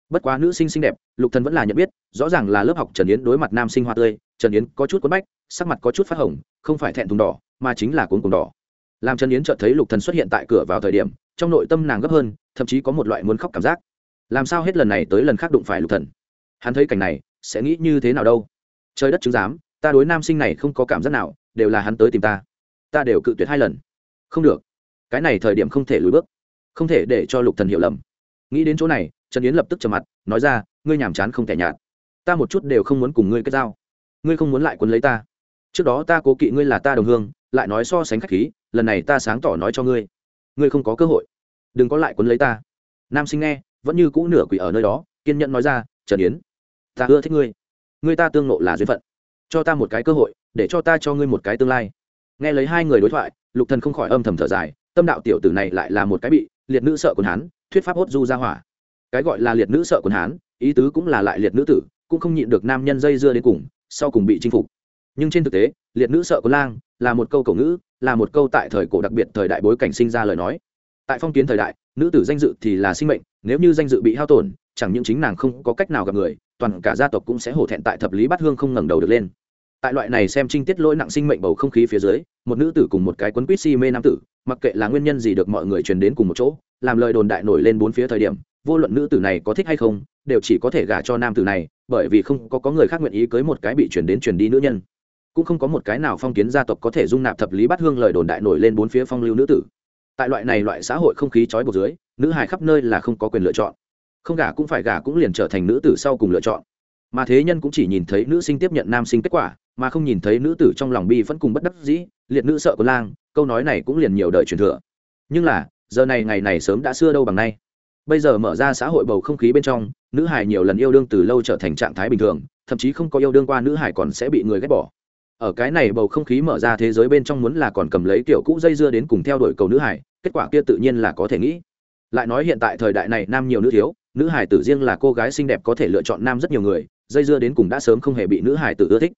Bất quá nữ sinh xinh đẹp, lục thần vẫn là nhận biết, rõ ràng là lớp học trần yến đối mặt nam sinh hoa tươi, trần yến có chút quấn bách, sắc mặt có chút phát hồng, không phải thẹn thùng đỏ, mà chính là cuốn cùng đỏ làm trần yến chợt thấy lục thần xuất hiện tại cửa vào thời điểm, trong nội tâm nàng gấp hơn, thậm chí có một loại muốn khóc cảm giác. Làm sao hết lần này tới lần khác đụng phải lục thần? Hắn thấy cảnh này, sẽ nghĩ như thế nào đâu? Trời đất chứng giám, ta đối nam sinh này không có cảm giác nào, đều là hắn tới tìm ta. Ta đều cự tuyệt hai lần. Không được. Cái này thời điểm không thể lùi bước. Không thể để cho lục thần hiểu lầm. Nghĩ đến chỗ này trần yến lập tức trầm mặt, nói ra, ngươi nhàm chán không thể nhạt. Ta một chút đều không muốn cùng ngươi kết giao. Ngươi không muốn lại quấn lấy ta. Trước đó ta cố kỵ ngươi là ta đồng hương lại nói so sánh khách khí, lần này ta sáng tỏ nói cho ngươi. Ngươi không có cơ hội. Đừng có lại quấn lấy ta. Nam sinh nghe, vẫn như cũ nửa quỷ ở nơi đó, kiên nhẫn nói ra, trần yến, ta ưa thích ngươi. Ngươi ta tương nộ là duyên phận. Cho ta một cái cơ hội, để cho ta cho ngươi một cái tương lai. Nghe lấy hai người đối thoại, lục thần không khỏi âm thầm thở dài, tâm đạo tiểu tử này lại là một cái bị liệt nữ sợ quần hán, thuyết pháp hốt du ra hỏa. Cái gọi là liệt nữ sợ quần hán, ý tứ cũng là lại liệt nữ tử, cũng không nhịn được nam nhân dây dưa đến cùng, sau cùng bị chinh phục. Nhưng trên thực tế, liệt nữ sợ quần lang là một câu cổ ngữ là một câu tại thời cổ đặc biệt thời đại bối cảnh sinh ra lời nói. Tại phong kiến thời đại nữ tử danh dự thì là sinh mệnh nếu như danh dự bị hao tổn chẳng những chính nàng không có cách nào gặp người toàn cả gia tộc cũng sẽ hổ thẹn tại thập lý bát hương không ngẩng đầu được lên. Tại loại này xem trinh tiết lỗi nặng sinh mệnh bầu không khí phía dưới một nữ tử cùng một cái quấn quýt si mê nam tử mặc kệ là nguyên nhân gì được mọi người truyền đến cùng một chỗ làm lời đồn đại nổi lên bốn phía thời điểm vô luận nữ tử này có thích hay không đều chỉ có thể gả cho nam tử này bởi vì không có, có người khác nguyện ý cưới một cái bị truyền đến truyền đi nữ nhân cũng không có một cái nào phong kiến gia tộc có thể dung nạp thập lý bát hương lời đồn đại nổi lên bốn phía phong lưu nữ tử. Tại loại này loại xã hội không khí trói buộc dưới, nữ hài khắp nơi là không có quyền lựa chọn. Không gả cũng phải gả cũng liền trở thành nữ tử sau cùng lựa chọn. Mà thế nhân cũng chỉ nhìn thấy nữ sinh tiếp nhận nam sinh kết quả, mà không nhìn thấy nữ tử trong lòng bi vẫn cùng bất đắc dĩ, liệt nữ sợ có lang, câu nói này cũng liền nhiều đời truyền thừa. Nhưng là, giờ này ngày này sớm đã xưa đâu bằng nay. Bây giờ mở ra xã hội bầu không khí bên trong, nữ hải nhiều lần yêu đương từ lâu trở thành trạng thái bình thường, thậm chí không có yêu đương qua nữ hải còn sẽ bị người ghét bỏ ở cái này bầu không khí mở ra thế giới bên trong muốn là còn cầm lấy kiểu cũ dây dưa đến cùng theo đuổi cầu nữ hải, kết quả kia tự nhiên là có thể nghĩ. Lại nói hiện tại thời đại này nam nhiều nữ thiếu, nữ hải tử riêng là cô gái xinh đẹp có thể lựa chọn nam rất nhiều người, dây dưa đến cùng đã sớm không hề bị nữ hải tử ưa thích.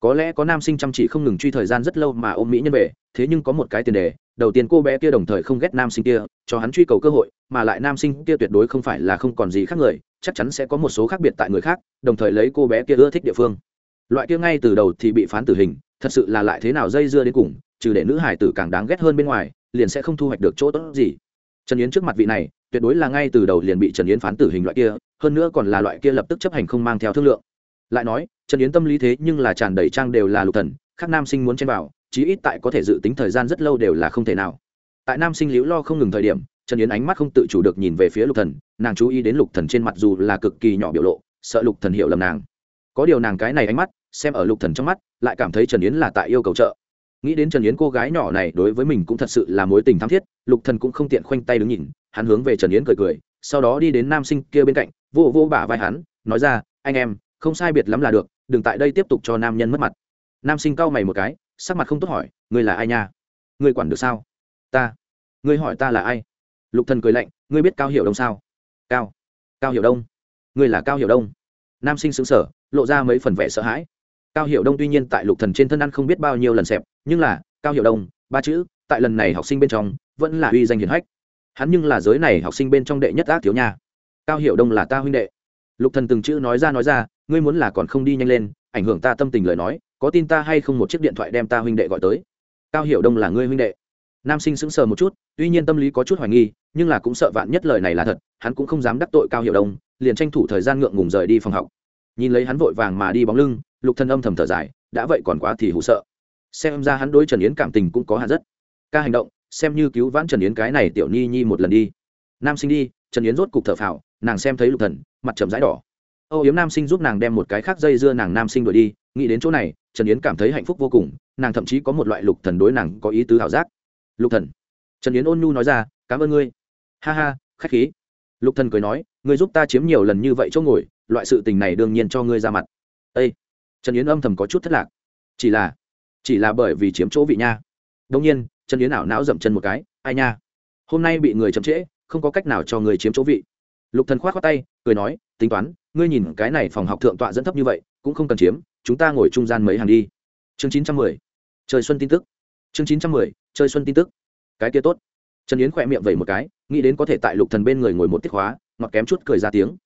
Có lẽ có nam sinh chăm chỉ không ngừng truy thời gian rất lâu mà ôm mỹ nhân về, thế nhưng có một cái tiền đề, đầu tiên cô bé kia đồng thời không ghét nam sinh kia, cho hắn truy cầu cơ hội, mà lại nam sinh kia tuyệt đối không phải là không còn gì khác người, chắc chắn sẽ có một số khác biệt tại người khác, đồng thời lấy cô bé kia ưa thích địa phương loại kia ngay từ đầu thì bị phán tử hình, thật sự là lại thế nào dây dưa đến cùng, trừ để nữ hải tử càng đáng ghét hơn bên ngoài, liền sẽ không thu hoạch được chỗ tốt gì. Trần yến trước mặt vị này, tuyệt đối là ngay từ đầu liền bị trần yến phán tử hình loại kia, hơn nữa còn là loại kia lập tức chấp hành không mang theo thương lượng. Lại nói, trần yến tâm lý thế nhưng là tràn đầy trang đều là lục thần, khác nam sinh muốn chen vào, chí ít tại có thể dự tính thời gian rất lâu đều là không thể nào. Tại nam sinh liễu lo không ngừng thời điểm, trần yến ánh mắt không tự chủ được nhìn về phía lục thần, nàng chú ý đến lục thần trên mặt dù là cực kỳ nhỏ biểu lộ, sợ lục thần hiểu lầm nàng. Có điều nàng cái này ánh mắt xem ở lục thần trong mắt, lại cảm thấy trần yến là tại yêu cầu trợ. Nghĩ đến trần yến cô gái nhỏ này đối với mình cũng thật sự là mối tình thắm thiết, lục thần cũng không tiện khoanh tay đứng nhìn, hắn hướng về trần yến cười cười, sau đó đi đến nam sinh kia bên cạnh, vô vô bả vai hắn, nói ra, anh em, không sai biệt lắm là được, đừng tại đây tiếp tục cho nam nhân mất mặt. Nam sinh cau mày một cái, sắc mặt không tốt hỏi, ngươi là ai nha? Ngươi quản được sao? Ta. Ngươi hỏi ta là ai? Lục thần cười lạnh, ngươi biết cao hiểu đông sao? Cao. Cao hiểu đông. Ngươi là cao hiểu đông. Nam sinh sững sờ, lộ ra mấy phần vẻ sợ hãi cao Hiệu đông tuy nhiên tại lục thần trên thân ăn không biết bao nhiêu lần xẹp, nhưng là, cao Hiệu đông, ba chữ, tại lần này học sinh bên trong, vẫn là uy danh hiển hách. Hắn nhưng là giới này học sinh bên trong đệ nhất ác thiếu nha. Cao Hiệu đông là ta huynh đệ. Lục thần từng chữ nói ra nói ra, ngươi muốn là còn không đi nhanh lên, ảnh hưởng ta tâm tình lời nói, có tin ta hay không một chiếc điện thoại đem ta huynh đệ gọi tới. Cao Hiệu đông là ngươi huynh đệ. Nam sinh sững sờ một chút, tuy nhiên tâm lý có chút hoài nghi, nhưng là cũng sợ vạn nhất lời này là thật, hắn cũng không dám đắc tội cao Hiệu đông, liền tranh thủ thời gian ngượng ngùng rời đi phòng học. Nhìn lấy hắn vội vàng mà đi bóng lưng lục Thần âm thầm thở dài, đã vậy còn quá thì hụ sợ. Xem ra hắn đối trần yến cảm tình cũng có hạn rất. Ca hành động, xem như cứu vãn trần yến cái này tiểu ni nhi một lần đi. Nam sinh đi, trần yến rốt cục thở phào, nàng xem thấy lục thần, mặt trầm rãi đỏ. Âu yếm nam sinh giúp nàng đem một cái khác dây dưa nàng nam sinh đuổi đi, nghĩ đến chỗ này, trần yến cảm thấy hạnh phúc vô cùng, nàng thậm chí có một loại lục thần đối nàng có ý tứ hảo giác. Lục thần. Trần yến ôn nhu nói ra, cảm ơn ngươi. Ha ha, khách khí. Lục thần cười nói, ngươi giúp ta chiếm nhiều lần như vậy chỗ ngồi, loại sự tình này đương nhiên cho ngươi ra mặt. Ây trần yến âm thầm có chút thất lạc chỉ là chỉ là bởi vì chiếm chỗ vị nha đông nhiên trần yến ảo não dậm chân một cái ai nha hôm nay bị người chậm trễ không có cách nào cho người chiếm chỗ vị lục thần khoát khoát tay cười nói tính toán ngươi nhìn cái này phòng học thượng tọa dẫn thấp như vậy cũng không cần chiếm chúng ta ngồi trung gian mấy hàng đi chương chín trăm mười trời xuân tin tức chương chín trăm mười trời xuân tin tức cái kia tốt trần yến khỏe miệng vẩy một cái nghĩ đến có thể tại lục thần bên người ngồi một tiết khóa ngọt kém chút cười ra tiếng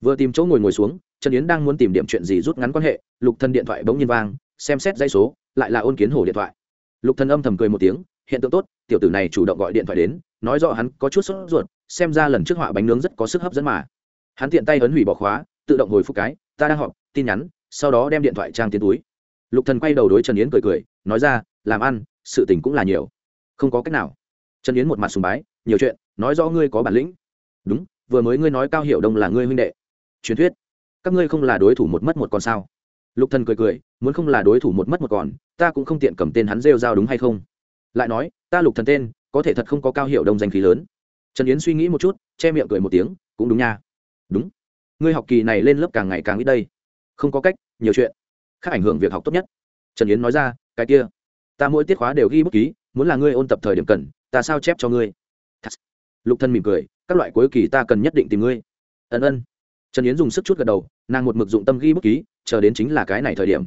vừa tìm chỗ ngồi ngồi xuống trần yến đang muốn tìm điểm chuyện gì rút ngắn quan hệ, lục thần điện thoại bỗng nhiên vang, xem xét dây số, lại là ôn kiến hổ điện thoại. Lục thần âm thầm cười một tiếng, hiện tượng tốt, tiểu tử này chủ động gọi điện thoại đến, nói rõ hắn có chút sốt ruột, xem ra lần trước họa bánh nướng rất có sức hấp dẫn mà. Hắn tiện tay ấn hủy bỏ khóa, tự động hồi phục cái, ta đang họp, tin nhắn, sau đó đem điện thoại trang tiến túi. Lục thần quay đầu đối trần yến cười cười, nói ra, làm ăn, sự tình cũng là nhiều. Không có cách nào. Trần yến một mặt sùng bái, nhiều chuyện, nói rõ ngươi có bản lĩnh. Đúng, vừa mới ngươi nói cao hiểu đông là ngươi huynh đệ. Truyền thuyết các ngươi không là đối thủ một mất một còn sao? Lục thần cười cười, muốn không là đối thủ một mất một còn, ta cũng không tiện cầm tên hắn rêu rao đúng hay không? Lại nói, ta lục thần tên, có thể thật không có cao hiệu đông danh khí lớn. Trần yến suy nghĩ một chút, che miệng cười một tiếng, cũng đúng nha. Đúng. Ngươi học kỳ này lên lớp càng ngày càng ít đây. Không có cách, nhiều chuyện. Khác ảnh hưởng việc học tốt nhất. Trần yến nói ra, cái kia, ta mỗi tiết khóa đều ghi bút ký, muốn là ngươi ôn tập thời điểm cần, ta sao chép cho ngươi? Lục thân mỉm cười, các loại cuối kỳ ta cần nhất định tìm ngươi. Ân ân trần yến dùng sức chút gật đầu, nàng một mực dụng tâm ghi bút ký, chờ đến chính là cái này thời điểm.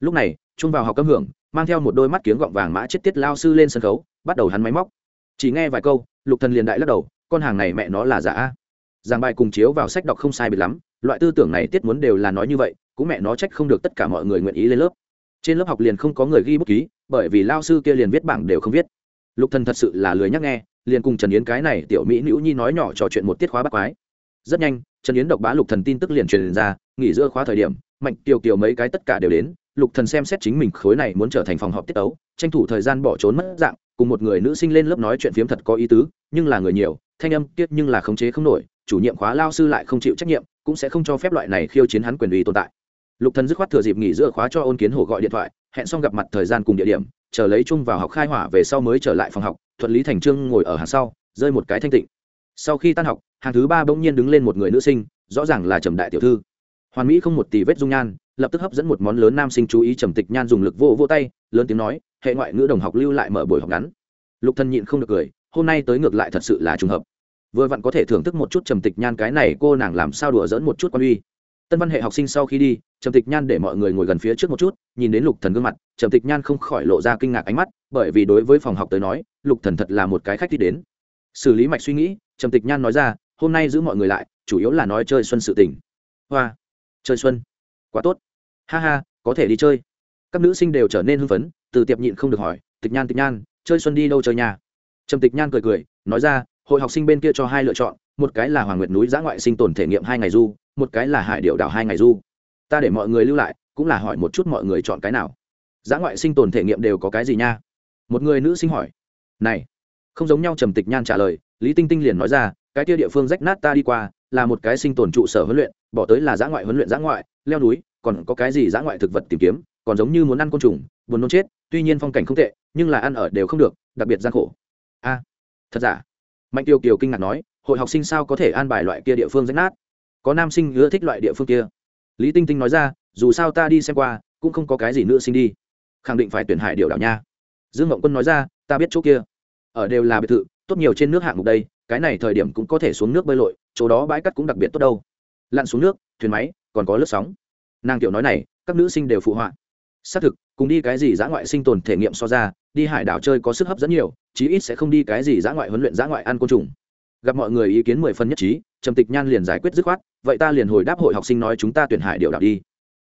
Lúc này, trung vào học cấm hưởng, mang theo một đôi mắt kiếng gọng vàng mã chết tiết lao sư lên sân khấu, bắt đầu hắn máy móc. Chỉ nghe vài câu, lục thần liền đại lắc đầu, con hàng này mẹ nó là giả. Giảng bài cùng chiếu vào sách đọc không sai biệt lắm, loại tư tưởng này tiết muốn đều là nói như vậy, cũng mẹ nó trách không được tất cả mọi người nguyện ý lên lớp. Trên lớp học liền không có người ghi bút ký, bởi vì lao sư kia liền viết bảng đều không viết. Lục thần thật sự là lười nhắc nghe, liền cùng trần yến cái này tiểu mỹ nữ nhi nói nhỏ trò chuyện một tiết khóa bắt quái rất nhanh, trần yến độc bá lục thần tin tức liền truyền ra, nghỉ giữa khóa thời điểm, mạnh kiều kiều mấy cái tất cả đều đến, lục thần xem xét chính mình khối này muốn trở thành phòng họp tiết tấu, tranh thủ thời gian bỏ trốn mất dạng, cùng một người nữ sinh lên lớp nói chuyện phiếm thật có ý tứ, nhưng là người nhiều, thanh âm tiết nhưng là khống chế không nổi, chủ nhiệm khóa lao sư lại không chịu trách nhiệm, cũng sẽ không cho phép loại này khiêu chiến hắn quyền uy tồn tại. Lục thần dứt khoát thừa dịp nghỉ giữa khóa cho ôn kiến hổ gọi điện thoại, hẹn xong gặp mặt thời gian cùng địa điểm, chờ lấy chung vào học khai hỏa về sau mới trở lại phòng học, thuận lý thành trương ngồi ở hàng sau, rơi một cái thanh tịnh sau khi tan học, hàng thứ ba bỗng nhiên đứng lên một người nữ sinh, rõ ràng là trầm đại tiểu thư. Hoàn mỹ không một tì vết dung nhan, lập tức hấp dẫn một món lớn nam sinh chú ý trầm tịch nhan dùng lực vô vô tay, lớn tiếng nói, hệ ngoại ngữ đồng học lưu lại mở buổi học ngắn. Lục thần nhịn không được cười, hôm nay tới ngược lại thật sự là trùng hợp. Vừa vặn có thể thưởng thức một chút trầm tịch nhan cái này, cô nàng làm sao đùa dỡn một chút quan uy. Tân văn hệ học sinh sau khi đi, trầm tịch nhan để mọi người ngồi gần phía trước một chút, nhìn đến lục thần gương mặt, trầm tịch nhan không khỏi lộ ra kinh ngạc ánh mắt, bởi vì đối với phòng học tới nói, lục thần thật là một cái khách đi đến xử lý mạch suy nghĩ, trầm tịch nhan nói ra, hôm nay giữ mọi người lại, chủ yếu là nói chơi xuân sự tình. Hoa, chơi xuân? Quá tốt. Ha ha, có thể đi chơi. Các nữ sinh đều trở nên hưng phấn, từ tiệp nhịn không được hỏi, tịch nhan tịch nhan, chơi xuân đi đâu chơi nhà? Trầm tịch nhan cười cười, nói ra, hội học sinh bên kia cho hai lựa chọn, một cái là hoàng nguyệt núi giã ngoại sinh tồn thể nghiệm hai ngày du, một cái là hải điệu đảo hai ngày du. Ta để mọi người lưu lại, cũng là hỏi một chút mọi người chọn cái nào. Giã ngoại sinh tồn thể nghiệm đều có cái gì nha? Một người nữ sinh hỏi, này không giống nhau trầm tịch nhan trả lời, lý tinh tinh liền nói ra, cái kia địa phương rách nát ta đi qua, là một cái sinh tồn trụ sở huấn luyện, bỏ tới là giã ngoại huấn luyện giã ngoại, leo núi, còn có cái gì giã ngoại thực vật tìm kiếm, còn giống như muốn ăn côn trùng, buồn nôn chết, tuy nhiên phong cảnh không tệ, nhưng là ăn ở đều không được, đặc biệt gian khổ. A à, thật giả? Mạnh tiêu kiều kinh ngạc nói, hội học sinh sao có thể an bài loại kia địa phương rách nát? Có nam sinh ưa thích loại địa phương kia. Lý tinh tinh nói ra, dù sao ta đi xem qua, cũng không có cái gì nữa sinh đi. Khẳng định phải tuyển hải điều đảo nha. Dương ngộng quân nói ra, ta biết chỗ kia ở đều là biệt thự, tốt nhiều trên nước hạng mục đây, cái này thời điểm cũng có thể xuống nước bơi lội, chỗ đó bãi cắt cũng đặc biệt tốt đâu. Lặn xuống nước, thuyền máy, còn có lướt sóng. Nàng tiểu nói này, các nữ sinh đều phụ họa. Xác thực, cùng đi cái gì dã ngoại sinh tồn thể nghiệm so ra, đi hải đảo chơi có sức hấp dẫn nhiều, chí ít sẽ không đi cái gì dã ngoại huấn luyện, dã ngoại ăn côn trùng. Gặp mọi người ý kiến mười phần nhất trí, trầm tịch nhan liền giải quyết dứt khoát, vậy ta liền hồi đáp hội học sinh nói chúng ta tuyển hải điệu đảo đi.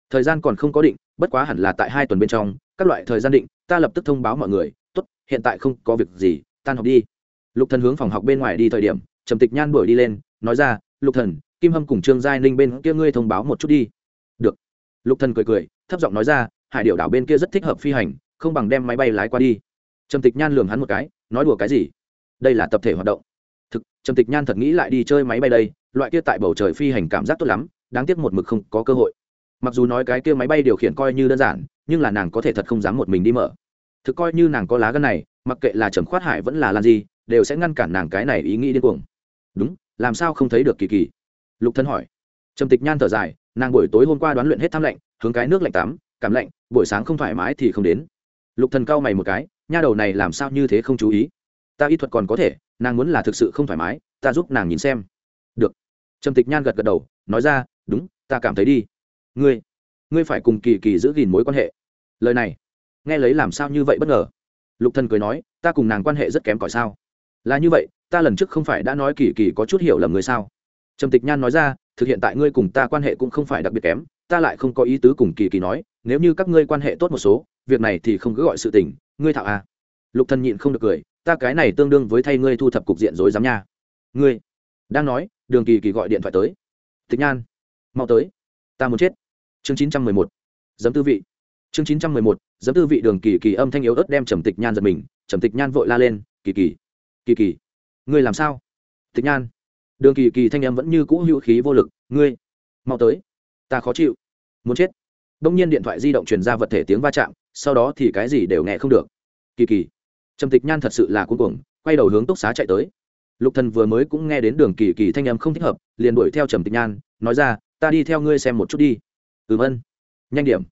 Thời gian còn không có định, bất quá hẳn là tại hai tuần bên trong, các loại thời gian định, ta lập tức thông báo mọi người, tốt, hiện tại không có việc gì tan học đi. Lục thần hướng phòng học bên ngoài đi thời điểm, trầm tịch nhan đuổi đi lên, nói ra, lục thần, kim hâm cùng trương giai ninh bên kia ngươi thông báo một chút đi. Được. Lục thần cười cười, thấp giọng nói ra, hải điệu đảo bên kia rất thích hợp phi hành, không bằng đem máy bay lái qua đi. Trầm tịch nhan lườm hắn một cái, nói đùa cái gì? Đây là tập thể hoạt động. Thực, trầm tịch nhan thật nghĩ lại đi chơi máy bay đây, loại kia tại bầu trời phi hành cảm giác tốt lắm, đáng tiếc một mực không có cơ hội. Mặc dù nói cái kia máy bay điều khiển coi như đơn giản, nhưng là nàng có thể thật không dám một mình đi mở. Thực coi như nàng có lá gân này mặc kệ là trầm khoát hải vẫn là lan gì đều sẽ ngăn cản nàng cái này ý nghĩ điên cuồng. Đúng, làm sao không thấy được kỳ kỳ? Lục thân hỏi. Trầm tịch nhan thở dài, nàng buổi tối hôm qua đoán luyện hết tham lạnh, hướng cái nước lạnh tắm, cảm lạnh, buổi sáng không thoải mái thì không đến. Lục thần cau mày một cái, nha đầu này làm sao như thế không chú ý? Ta y thuật còn có thể, nàng muốn là thực sự không thoải mái, ta giúp nàng nhìn xem. Được. Trầm tịch nhan gật gật đầu, nói ra, đúng, ta cảm thấy đi. Ngươi ngươi phải cùng kỳ kỳ giữ gìn mối quan hệ. Lời này, nghe lấy làm sao như vậy bất ngờ lục thần cười nói, ta cùng nàng quan hệ rất kém cỏi sao? Là như vậy, ta lần trước không phải đã nói kỳ kỳ có chút hiểu lầm người sao? Trầm tịch nhan nói ra, thực hiện tại ngươi cùng ta quan hệ cũng không phải đặc biệt kém, ta lại không có ý tứ cùng kỳ kỳ nói, nếu như các ngươi quan hệ tốt một số, việc này thì không cứ gọi sự tình, ngươi thạo à. Lục thần nhịn không được cười, ta cái này tương đương với thay ngươi thu thập cục diện rối giám nha. Ngươi? Đang nói, đường kỳ kỳ gọi điện thoại tới. Tịch nhan, mau tới, ta muốn chết. Chương chín trăm mười một, giấm tư vị. Chương chín trăm mười một giấm tư vị đường kỳ kỳ âm thanh yếu ớt đem trầm tịch nhan giật mình, trầm tịch nhan vội la lên, kỳ kỳ kỳ kỳ, ngươi làm sao? Tịch nhan, đường kỳ kỳ thanh âm vẫn như cũ hữu khí vô lực, ngươi, mau tới, ta khó chịu, muốn chết. Đông nhiên điện thoại di động truyền ra vật thể tiếng va chạm, sau đó thì cái gì đều nghe không được. Kỳ kỳ. Trầm tịch nhan thật sự là cuối cùng quay đầu hướng túc xá chạy tới. Lục thần vừa mới cũng nghe đến đường kỳ kỳ thanh âm không thích hợp, liền đuổi theo trầm tịch nhan, nói ra, ta đi theo ngươi xem một chút đi. Ừm, ân. Nhanh điểm.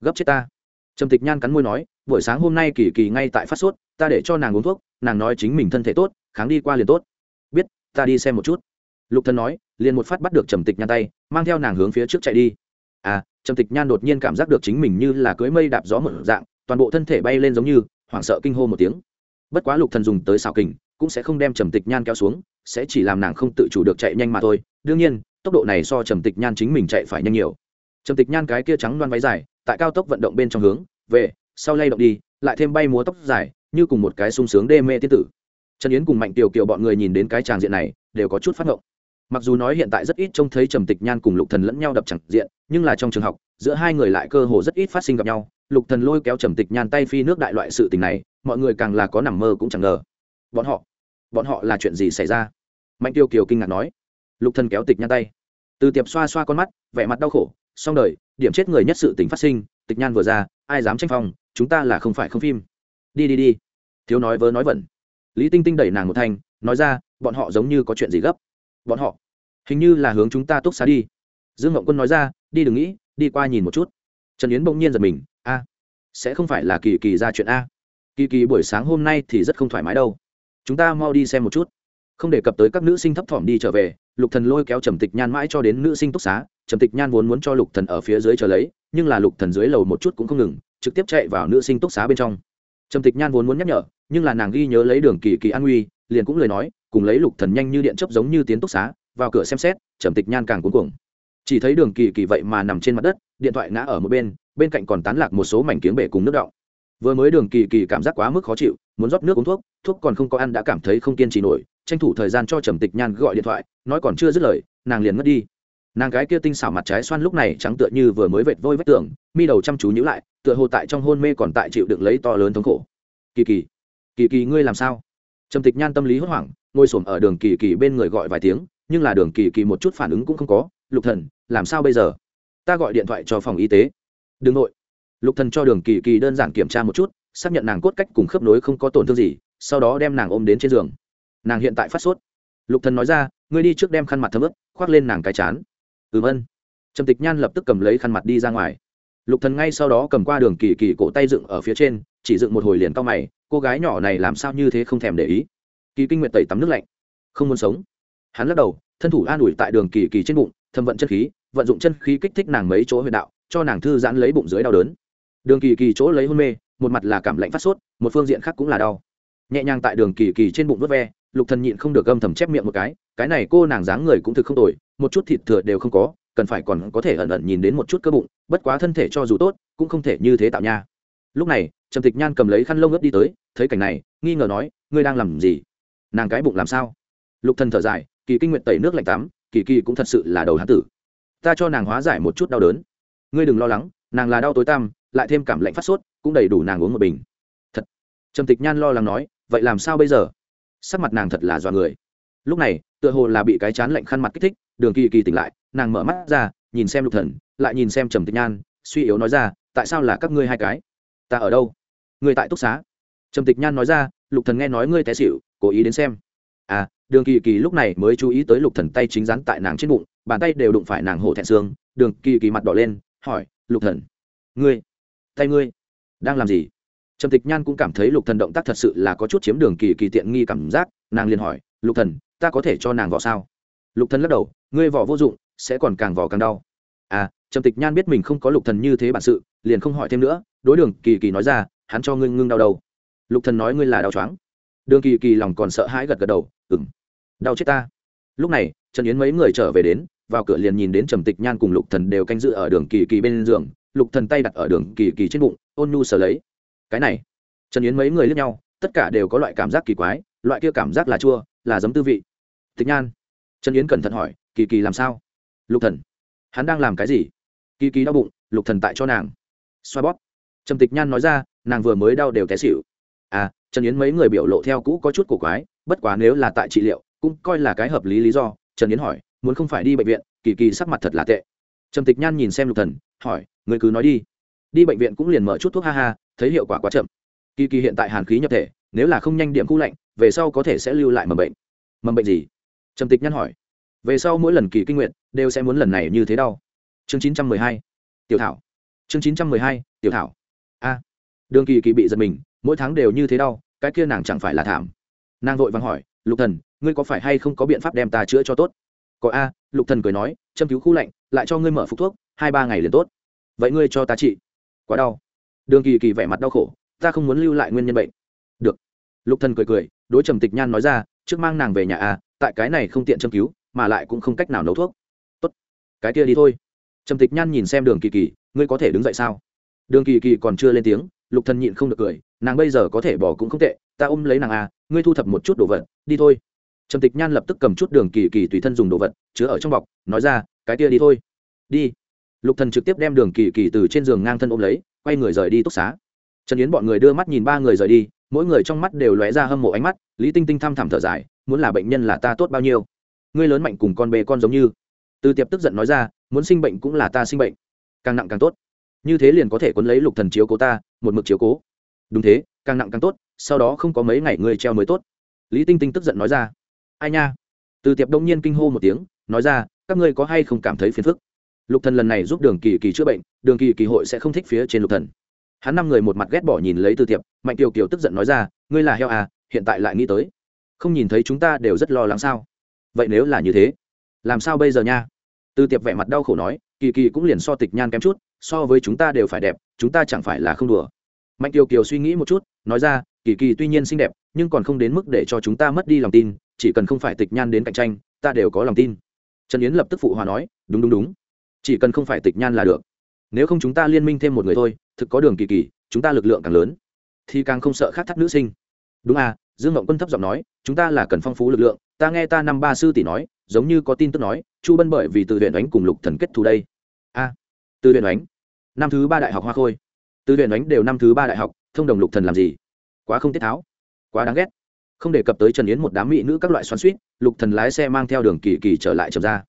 Gấp chết ta trầm tịch nhan cắn môi nói, buổi sáng hôm nay kỳ kỳ ngay tại phát sốt, ta để cho nàng uống thuốc, nàng nói chính mình thân thể tốt, kháng đi qua liền tốt. Biết, ta đi xem một chút. Lục thần nói, liền một phát bắt được trầm tịch nhan tay, mang theo nàng hướng phía trước chạy đi. À trầm tịch nhan đột nhiên cảm giác được chính mình như là cưỡi mây đạp gió một dạng, toàn bộ thân thể bay lên giống như, hoảng sợ kinh hô một tiếng. Bất quá lục thần dùng tới xào kình, cũng sẽ không đem trầm tịch nhan kéo xuống, sẽ chỉ làm nàng không tự chủ được chạy nhanh mà thôi. Đương nhiên, tốc độ này so trầm tịch nhan chính mình chạy phải nhanh nhiều trầm tịch nhan cái kia trắng loan váy dài, tại cao tốc vận động bên trong hướng, về, sau lay động đi, lại thêm bay múa tóc dài, như cùng một cái sung sướng đê mê tiên tử. Trần yến cùng mạnh tiểu kiều bọn người nhìn đến cái tràng diện này, đều có chút phát ngộng. Mặc dù nói hiện tại rất ít trông thấy trầm tịch nhan cùng lục thần lẫn nhau đập chẳng diện, nhưng là trong trường học, giữa hai người lại cơ hồ rất ít phát sinh gặp nhau. Lục thần lôi kéo trầm tịch nhan tay phi nước đại loại sự tình này, mọi người càng là có nằm mơ cũng chẳng ngờ. Bọn họ bọn họ là chuyện gì xảy ra? Mạnh tiêu kiều kinh ngạc nói. Lục thần kéo tịch nhan tay. Từ tiệp xoa xoa con mắt, vẻ mặt đau khổ xong đời, điểm chết người nhất sự tình phát sinh, tịch nhan vừa ra, ai dám tranh phong, chúng ta là không phải không phim. Đi đi đi. Thiếu nói vớ nói vẩn. Lý tinh tinh đẩy nàng một thanh, nói ra, bọn họ giống như có chuyện gì gấp. Bọn họ, hình như là hướng chúng ta túc xá đi. Dương ngộng quân nói ra, đi đừng nghĩ, đi qua nhìn một chút. Trần yến bỗng nhiên giật mình, a, sẽ không phải là kỳ kỳ ra chuyện a. Kỳ kỳ buổi sáng hôm nay thì rất không thoải mái đâu. Chúng ta mau đi xem một chút. Không đề cập tới các nữ sinh thấp thỏm đi trở về lục thần lôi kéo trầm tịch nhan mãi cho đến nữ sinh túc xá, trầm tịch nhan vốn muốn cho lục thần ở phía dưới chờ lấy, nhưng là lục thần dưới lầu một chút cũng không ngừng, trực tiếp chạy vào nữ sinh túc xá bên trong. Trầm tịch nhan vốn muốn nhắc nhở, nhưng là nàng ghi nhớ lấy đường kỳ kỳ an nguy, liền cũng lời nói, cùng lấy lục thần nhanh như điện chớp giống như tiến túc xá, vào cửa xem xét, trầm tịch nhan càng cuống cuồng. Chỉ thấy đường kỳ kỳ vậy mà nằm trên mặt đất, điện thoại ngã ở một bên bên cạnh còn tán lạc một số mảnh kiếng bể cùng nước đọng. Vừa mới đường kỳ kỳ cảm giác quá mức khó chịu, muốn rót nước uống thuốc thuốc còn không có ăn đã cảm thấy không kiên trì nổi tranh thủ thời gian cho trầm tịch nhan gọi điện thoại, nói còn chưa dứt lời, nàng liền mất đi. Nàng gái kia tinh xảo mặt trái xoan lúc này trắng tựa như vừa mới vệt vôi vách tường, mi đầu chăm chú nhữ lại, tựa hồ tại trong hôn mê còn tại chịu đựng lấy to lớn thống khổ. Kỳ kỳ kỳ kỳ ngươi làm sao? Trầm tịch nhan tâm lý hốt hoảng, ngồi xổm ở đường kỳ kỳ bên người gọi vài tiếng, nhưng là đường kỳ kỳ một chút phản ứng cũng không có. Lục thần, làm sao bây giờ? Ta gọi điện thoại cho phòng y tế. Đừng nội. Lục thần cho đường kỳ kỳ đơn giản kiểm tra một chút, xác nhận nàng cốt cách cùng khớp nối không có tổn thương gì, sau đó đem nàng ôm đến trên giường nàng hiện tại phát sốt. Lục thần nói ra, ngươi đi trước đem khăn mặt thấm ướt, khoác lên nàng cái chán. Ừm, ân. Trầm tịch nhan lập tức cầm lấy khăn mặt đi ra ngoài. Lục thần ngay sau đó cầm qua đường kỳ kỳ cổ tay dựng ở phía trên, chỉ dựng một hồi liền cao mày, cô gái nhỏ này làm sao như thế không thèm để ý? Kỳ kinh nguyện tẩy tắm nước lạnh. Không muốn sống. Hắn lắc đầu, thân thủ an ủi tại đường kỳ kỳ trên bụng, thâm vận chân khí, vận dụng chân khí kích thích nàng mấy chỗ huyệt đạo, cho nàng thư giãn lấy bụng dưới đau đớn. Đường kỳ kỳ chỗ lấy hôn mê, một mặt là cảm lạnh phát sốt, một phương diện khác cũng là đau. Nhẹ nhàng tại đường kỳ kỳ trên bụng vớt ve lục thần nhịn không được âm thầm chép miệng một cái cái này cô nàng dáng người cũng thực không tồi, một chút thịt thừa đều không có, cần phải còn có thể ẩn ẩn nhìn đến một chút cơ bụng, bất quá thân thể cho dù tốt, cũng không thể như thế tạo nha. Lúc này, trầm tịch nhan cầm lấy khăn lông ướt đi tới, thấy cảnh này, nghi ngờ nói, ngươi đang làm gì? Nàng cái bụng làm sao? Lục thần thở dài, kỳ kinh nguyện tẩy nước lạnh tắm, kỳ kỳ cũng thật sự là đầu hán tử. Ta cho nàng hóa giải một chút đau đớn. Ngươi đừng lo lắng, nàng là đau tối tăm, lại thêm cảm lạnh phát sốt, cũng đầy đủ nàng uống một bình. Thật. Trầm tịch nhan lo lắng nói, vậy làm sao bây giờ? Sắc mặt nàng thật là dọa người. Lúc này, tựa hồ là bị cái chán lạnh khăn mặt kích thích, đường kỳ kỳ tỉnh lại, nàng mở mắt ra, nhìn xem lục thần, lại nhìn xem trầm tịch nhan, suy yếu nói ra, tại sao là các ngươi hai cái? Ta ở đâu? Người tại túc xá. Trầm tịch nhan nói ra, lục thần nghe nói ngươi té xỉu, cố ý đến xem. À đường kỳ kỳ lúc này mới chú ý tới lục thần tay chính rắn tại nàng trên bụng, bàn tay đều đụng phải nàng hổ thẹn xương. Đường kỳ kỳ mặt đỏ lên, hỏi, lục thần, ngươi, tay ngươi đang làm gì? Trầm tịch nhan cũng cảm thấy lục thần động tác thật sự là có chút chiếm đường kỳ kỳ tiện nghi cảm giác, nàng liền hỏi, lục thần, ta có thể cho nàng vỏ sao? Lục thần lắc đầu, ngươi vỏ vô dụng, sẽ còn càng vỏ càng đau. À trầm tịch nhan biết mình không có lục thần như thế bản sự, liền không hỏi thêm nữa, đối đường kỳ kỳ nói ra, hắn cho ngươi ngưng đau đầu. Lục thần nói, ngươi là đau chóng đường kỳ kỳ lòng còn sợ hãi gật gật đầu ừng đau chết ta. Lúc này, trần yến mấy người trở về đến, vào cửa liền nhìn đến trầm tịch nhan cùng lục thần đều canh giữ ở đường kỳ kỳ bên giường, lục thần tay đặt ở đường kỳ kỳ trên bụng, ôn nhu sờ lấy cái này. Trần yến mấy người lướt nhau, tất cả đều có loại cảm giác kỳ quái, loại kia cảm giác là chua, là giấm tư vị. Tịch nhan. Trần yến cẩn thận hỏi, kỳ kỳ làm sao? Lục thần. Hắn đang làm cái gì? Kỳ kỳ đau bụng, lục thần tại cho nàng. Xoa bóp. Trầm tịch nhan nói ra, nàng vừa mới đau đều té xỉu. À trần yến mấy người biểu lộ theo cũ có chút cổ quái, bất quá nếu là tại trị liệu, cũng coi là cái hợp lý lý do. Trần yến hỏi, muốn không phải đi bệnh viện? Kỳ kỳ sắc mặt thật là tệ. Trầm tịch nhan nhìn xem lục thần, hỏi người cứ nói đi. Đi bệnh viện cũng liền mở chút thuốc ha ha thấy hiệu quả quá chậm. Kỳ kỳ hiện tại hàn khí nhập thể, nếu là không nhanh điểm khu lạnh, về sau có thể sẽ lưu lại mầm bệnh. Mầm bệnh gì? Trầm tịch nhăn hỏi. Về sau mỗi lần kỳ kinh nguyện đều sẽ muốn lần này như thế đau. Chương chín trăm mười hai. Tiểu thảo. Chương chín trăm mười hai, tiểu thảo. A. Đường kỳ kỳ bị giật mình, mỗi tháng đều như thế đau, cái kia nàng chẳng phải là thảm. Nàng vội vàng hỏi, lục thần, ngươi có phải hay không có biện pháp đem ta chữa cho tốt? Có a, lục thần cười nói, châm cứu khu lạnh, lại cho ngươi mở phục thuốc, hai ba ngày liền tốt. Vậy ngươi cho ta trị. Quá đau đường kỳ kỳ vẻ mặt đau khổ, ta không muốn lưu lại nguyên nhân bệnh. Được. Lục thần cười cười, đối trầm tịch nhan nói ra, trước mang nàng về nhà a tại cái này không tiện châm cứu, mà lại cũng không cách nào nấu thuốc. Tốt, cái kia đi thôi. Trầm tịch nhan nhìn xem đường kỳ kỳ, ngươi có thể đứng dậy sao? Đường kỳ kỳ còn chưa lên tiếng, lục thần nhịn không được cười, nàng bây giờ có thể bỏ cũng không tệ, ta ôm lấy nàng a ngươi thu thập một chút đồ vật, đi thôi. Trầm tịch nhan lập tức cầm chút đường kỳ kỳ tùy thân dùng đồ vật, chứa ở trong bọc, nói ra, cái kia đi thôi. Đi. Lục thần trực tiếp đem đường kỳ kỳ từ trên giường ngang thân ôm lấy quay người rời đi túc xá. Trần yến bọn người đưa mắt nhìn ba người rời đi, mỗi người trong mắt đều lóe ra hâm mộ ánh mắt, lý tinh tinh thăm thẳm thở dài, muốn là bệnh nhân là ta tốt bao nhiêu? Ngươi lớn mạnh cùng con bê con giống như. Từ tiệp tức giận nói ra, muốn sinh bệnh cũng là ta sinh bệnh, càng nặng càng tốt. Như thế liền có thể quấn lấy lục thần chiếu cố ta, một mực chiếu cố. Đúng thế, càng nặng càng tốt, sau đó không có mấy ngày ngươi treo mới tốt. Lý tinh tinh tức giận nói ra. Ai nha? Từ tiệp đông nhiên kinh hô một tiếng, nói ra, các ngươi có hay không cảm thấy phiền phức? Lục thần lần này giúp đường kỳ kỳ chữa bệnh, đường kỳ kỳ hội sẽ không thích phía trên lục thần. Hắn năm người một mặt ghét bỏ nhìn lấy từ tiệp, mạnh kiều kiều tức giận nói ra, ngươi là heo à hiện tại lại nghĩ tới. Không nhìn thấy chúng ta đều rất lo lắng sao? Vậy nếu là như thế, làm sao bây giờ nha? Từ tiệp vẻ mặt đau khổ nói, kỳ kỳ cũng liền so tịch nhan kém chút, so với chúng ta đều phải đẹp, chúng ta chẳng phải là không đùa. Mạnh kiều kiều suy nghĩ một chút, nói ra, kỳ kỳ tuy nhiên xinh đẹp, nhưng còn không đến mức để cho chúng ta mất đi lòng tin, chỉ cần không phải tịch nhan đến cạnh tranh, ta đều có lòng tin. Trần yến lập tức phụ hòa nói, đúng đúng đúng chỉ cần không phải tịch nhan là được. Nếu không chúng ta liên minh thêm một người thôi, thực có đường kỳ kỳ, chúng ta lực lượng càng lớn, thì càng không sợ khát thắt nữ sinh. Đúng à dương mộng quân thấp giọng nói, chúng ta là cần phong phú lực lượng, ta nghe ta năm ba sư tỷ nói, giống như có tin tức nói, chu bân bởi vì từ huyện đánh cùng lục thần kết thù đây. A từ huyện đánh năm thứ ba đại học hoa khôi. Từ huyện đánh đều năm thứ ba đại học, thông đồng lục thần làm gì? Quá không tiết tháo, quá đáng ghét. Không đề cập tới trần yến một đám mỹ nữ các loại xoắn suýt lục thần lái xe mang theo đường kỳ kỳ trở lại trầm ra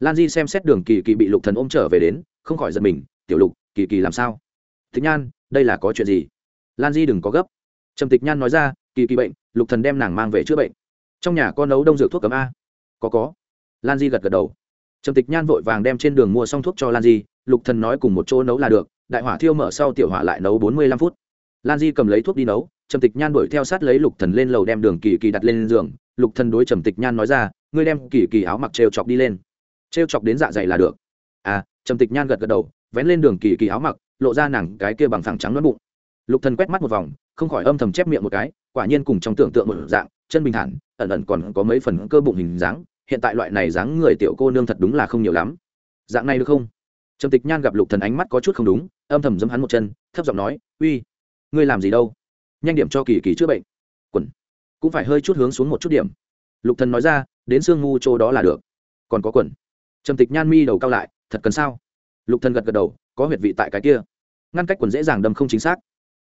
lan di xem xét đường kỳ kỳ bị lục thần ôm trở về đến, không khỏi giật mình, tiểu lục, kỳ kỳ làm sao? Tịch nhan, đây là có chuyện gì? Lan di đừng có gấp. Trầm tịch nhan nói ra, kỳ kỳ bệnh, lục thần đem nàng mang về chữa bệnh. Trong nhà con nấu đông dược thuốc cấm a? Có có. Lan di gật gật đầu. Trầm tịch nhan vội vàng đem trên đường mua xong thuốc cho lan di, lục thần nói cùng một chỗ nấu là được, đại hỏa thiêu mở sau tiểu hỏa lại nấu bốn mươi lăm phút. Lan di cầm lấy thuốc đi nấu, trầm tịch nhan đuổi theo sát lấy lục thần lên lầu đem đường kỳ kỳ đặt lên giường, lục thần đối trầm tịch nhan nói ra, ngươi đem kỳ kỳ áo mặc trêu chọc đi lên trêu chọc đến dạ dày là được. À trầm tịch nhan gật gật đầu, vén lên đường kỳ kỳ áo mặc, lộ ra nàng cái kia bằng thẳng trắng đoán bụng. Lục thần quét mắt một vòng, không khỏi âm thầm chép miệng một cái, quả nhiên cùng trong tưởng tượng một dạng, chân bình thản, ẩn ẩn còn có mấy phần cơ bụng hình dáng, hiện tại loại này dáng người tiểu cô nương thật đúng là không nhiều lắm. Dạng này được không? Trầm tịch nhan gặp lục thần ánh mắt có chút không đúng, âm thầm giấm hắn một chân, thấp giọng nói, uy, ngươi làm gì đâu? Nhanh điểm cho kỳ kỳ chữa bệnh. Quần. Cũng phải hơi chút hướng xuống một chút điểm. Lục thần nói ra, đến xương ngu chỗ đó là được. Còn có quần trầm tịch nhan mi đầu cao lại, thật cần sao? Lục thần gật gật đầu, có huyệt vị tại cái kia. Ngăn cách quần dễ dàng đâm không chính xác.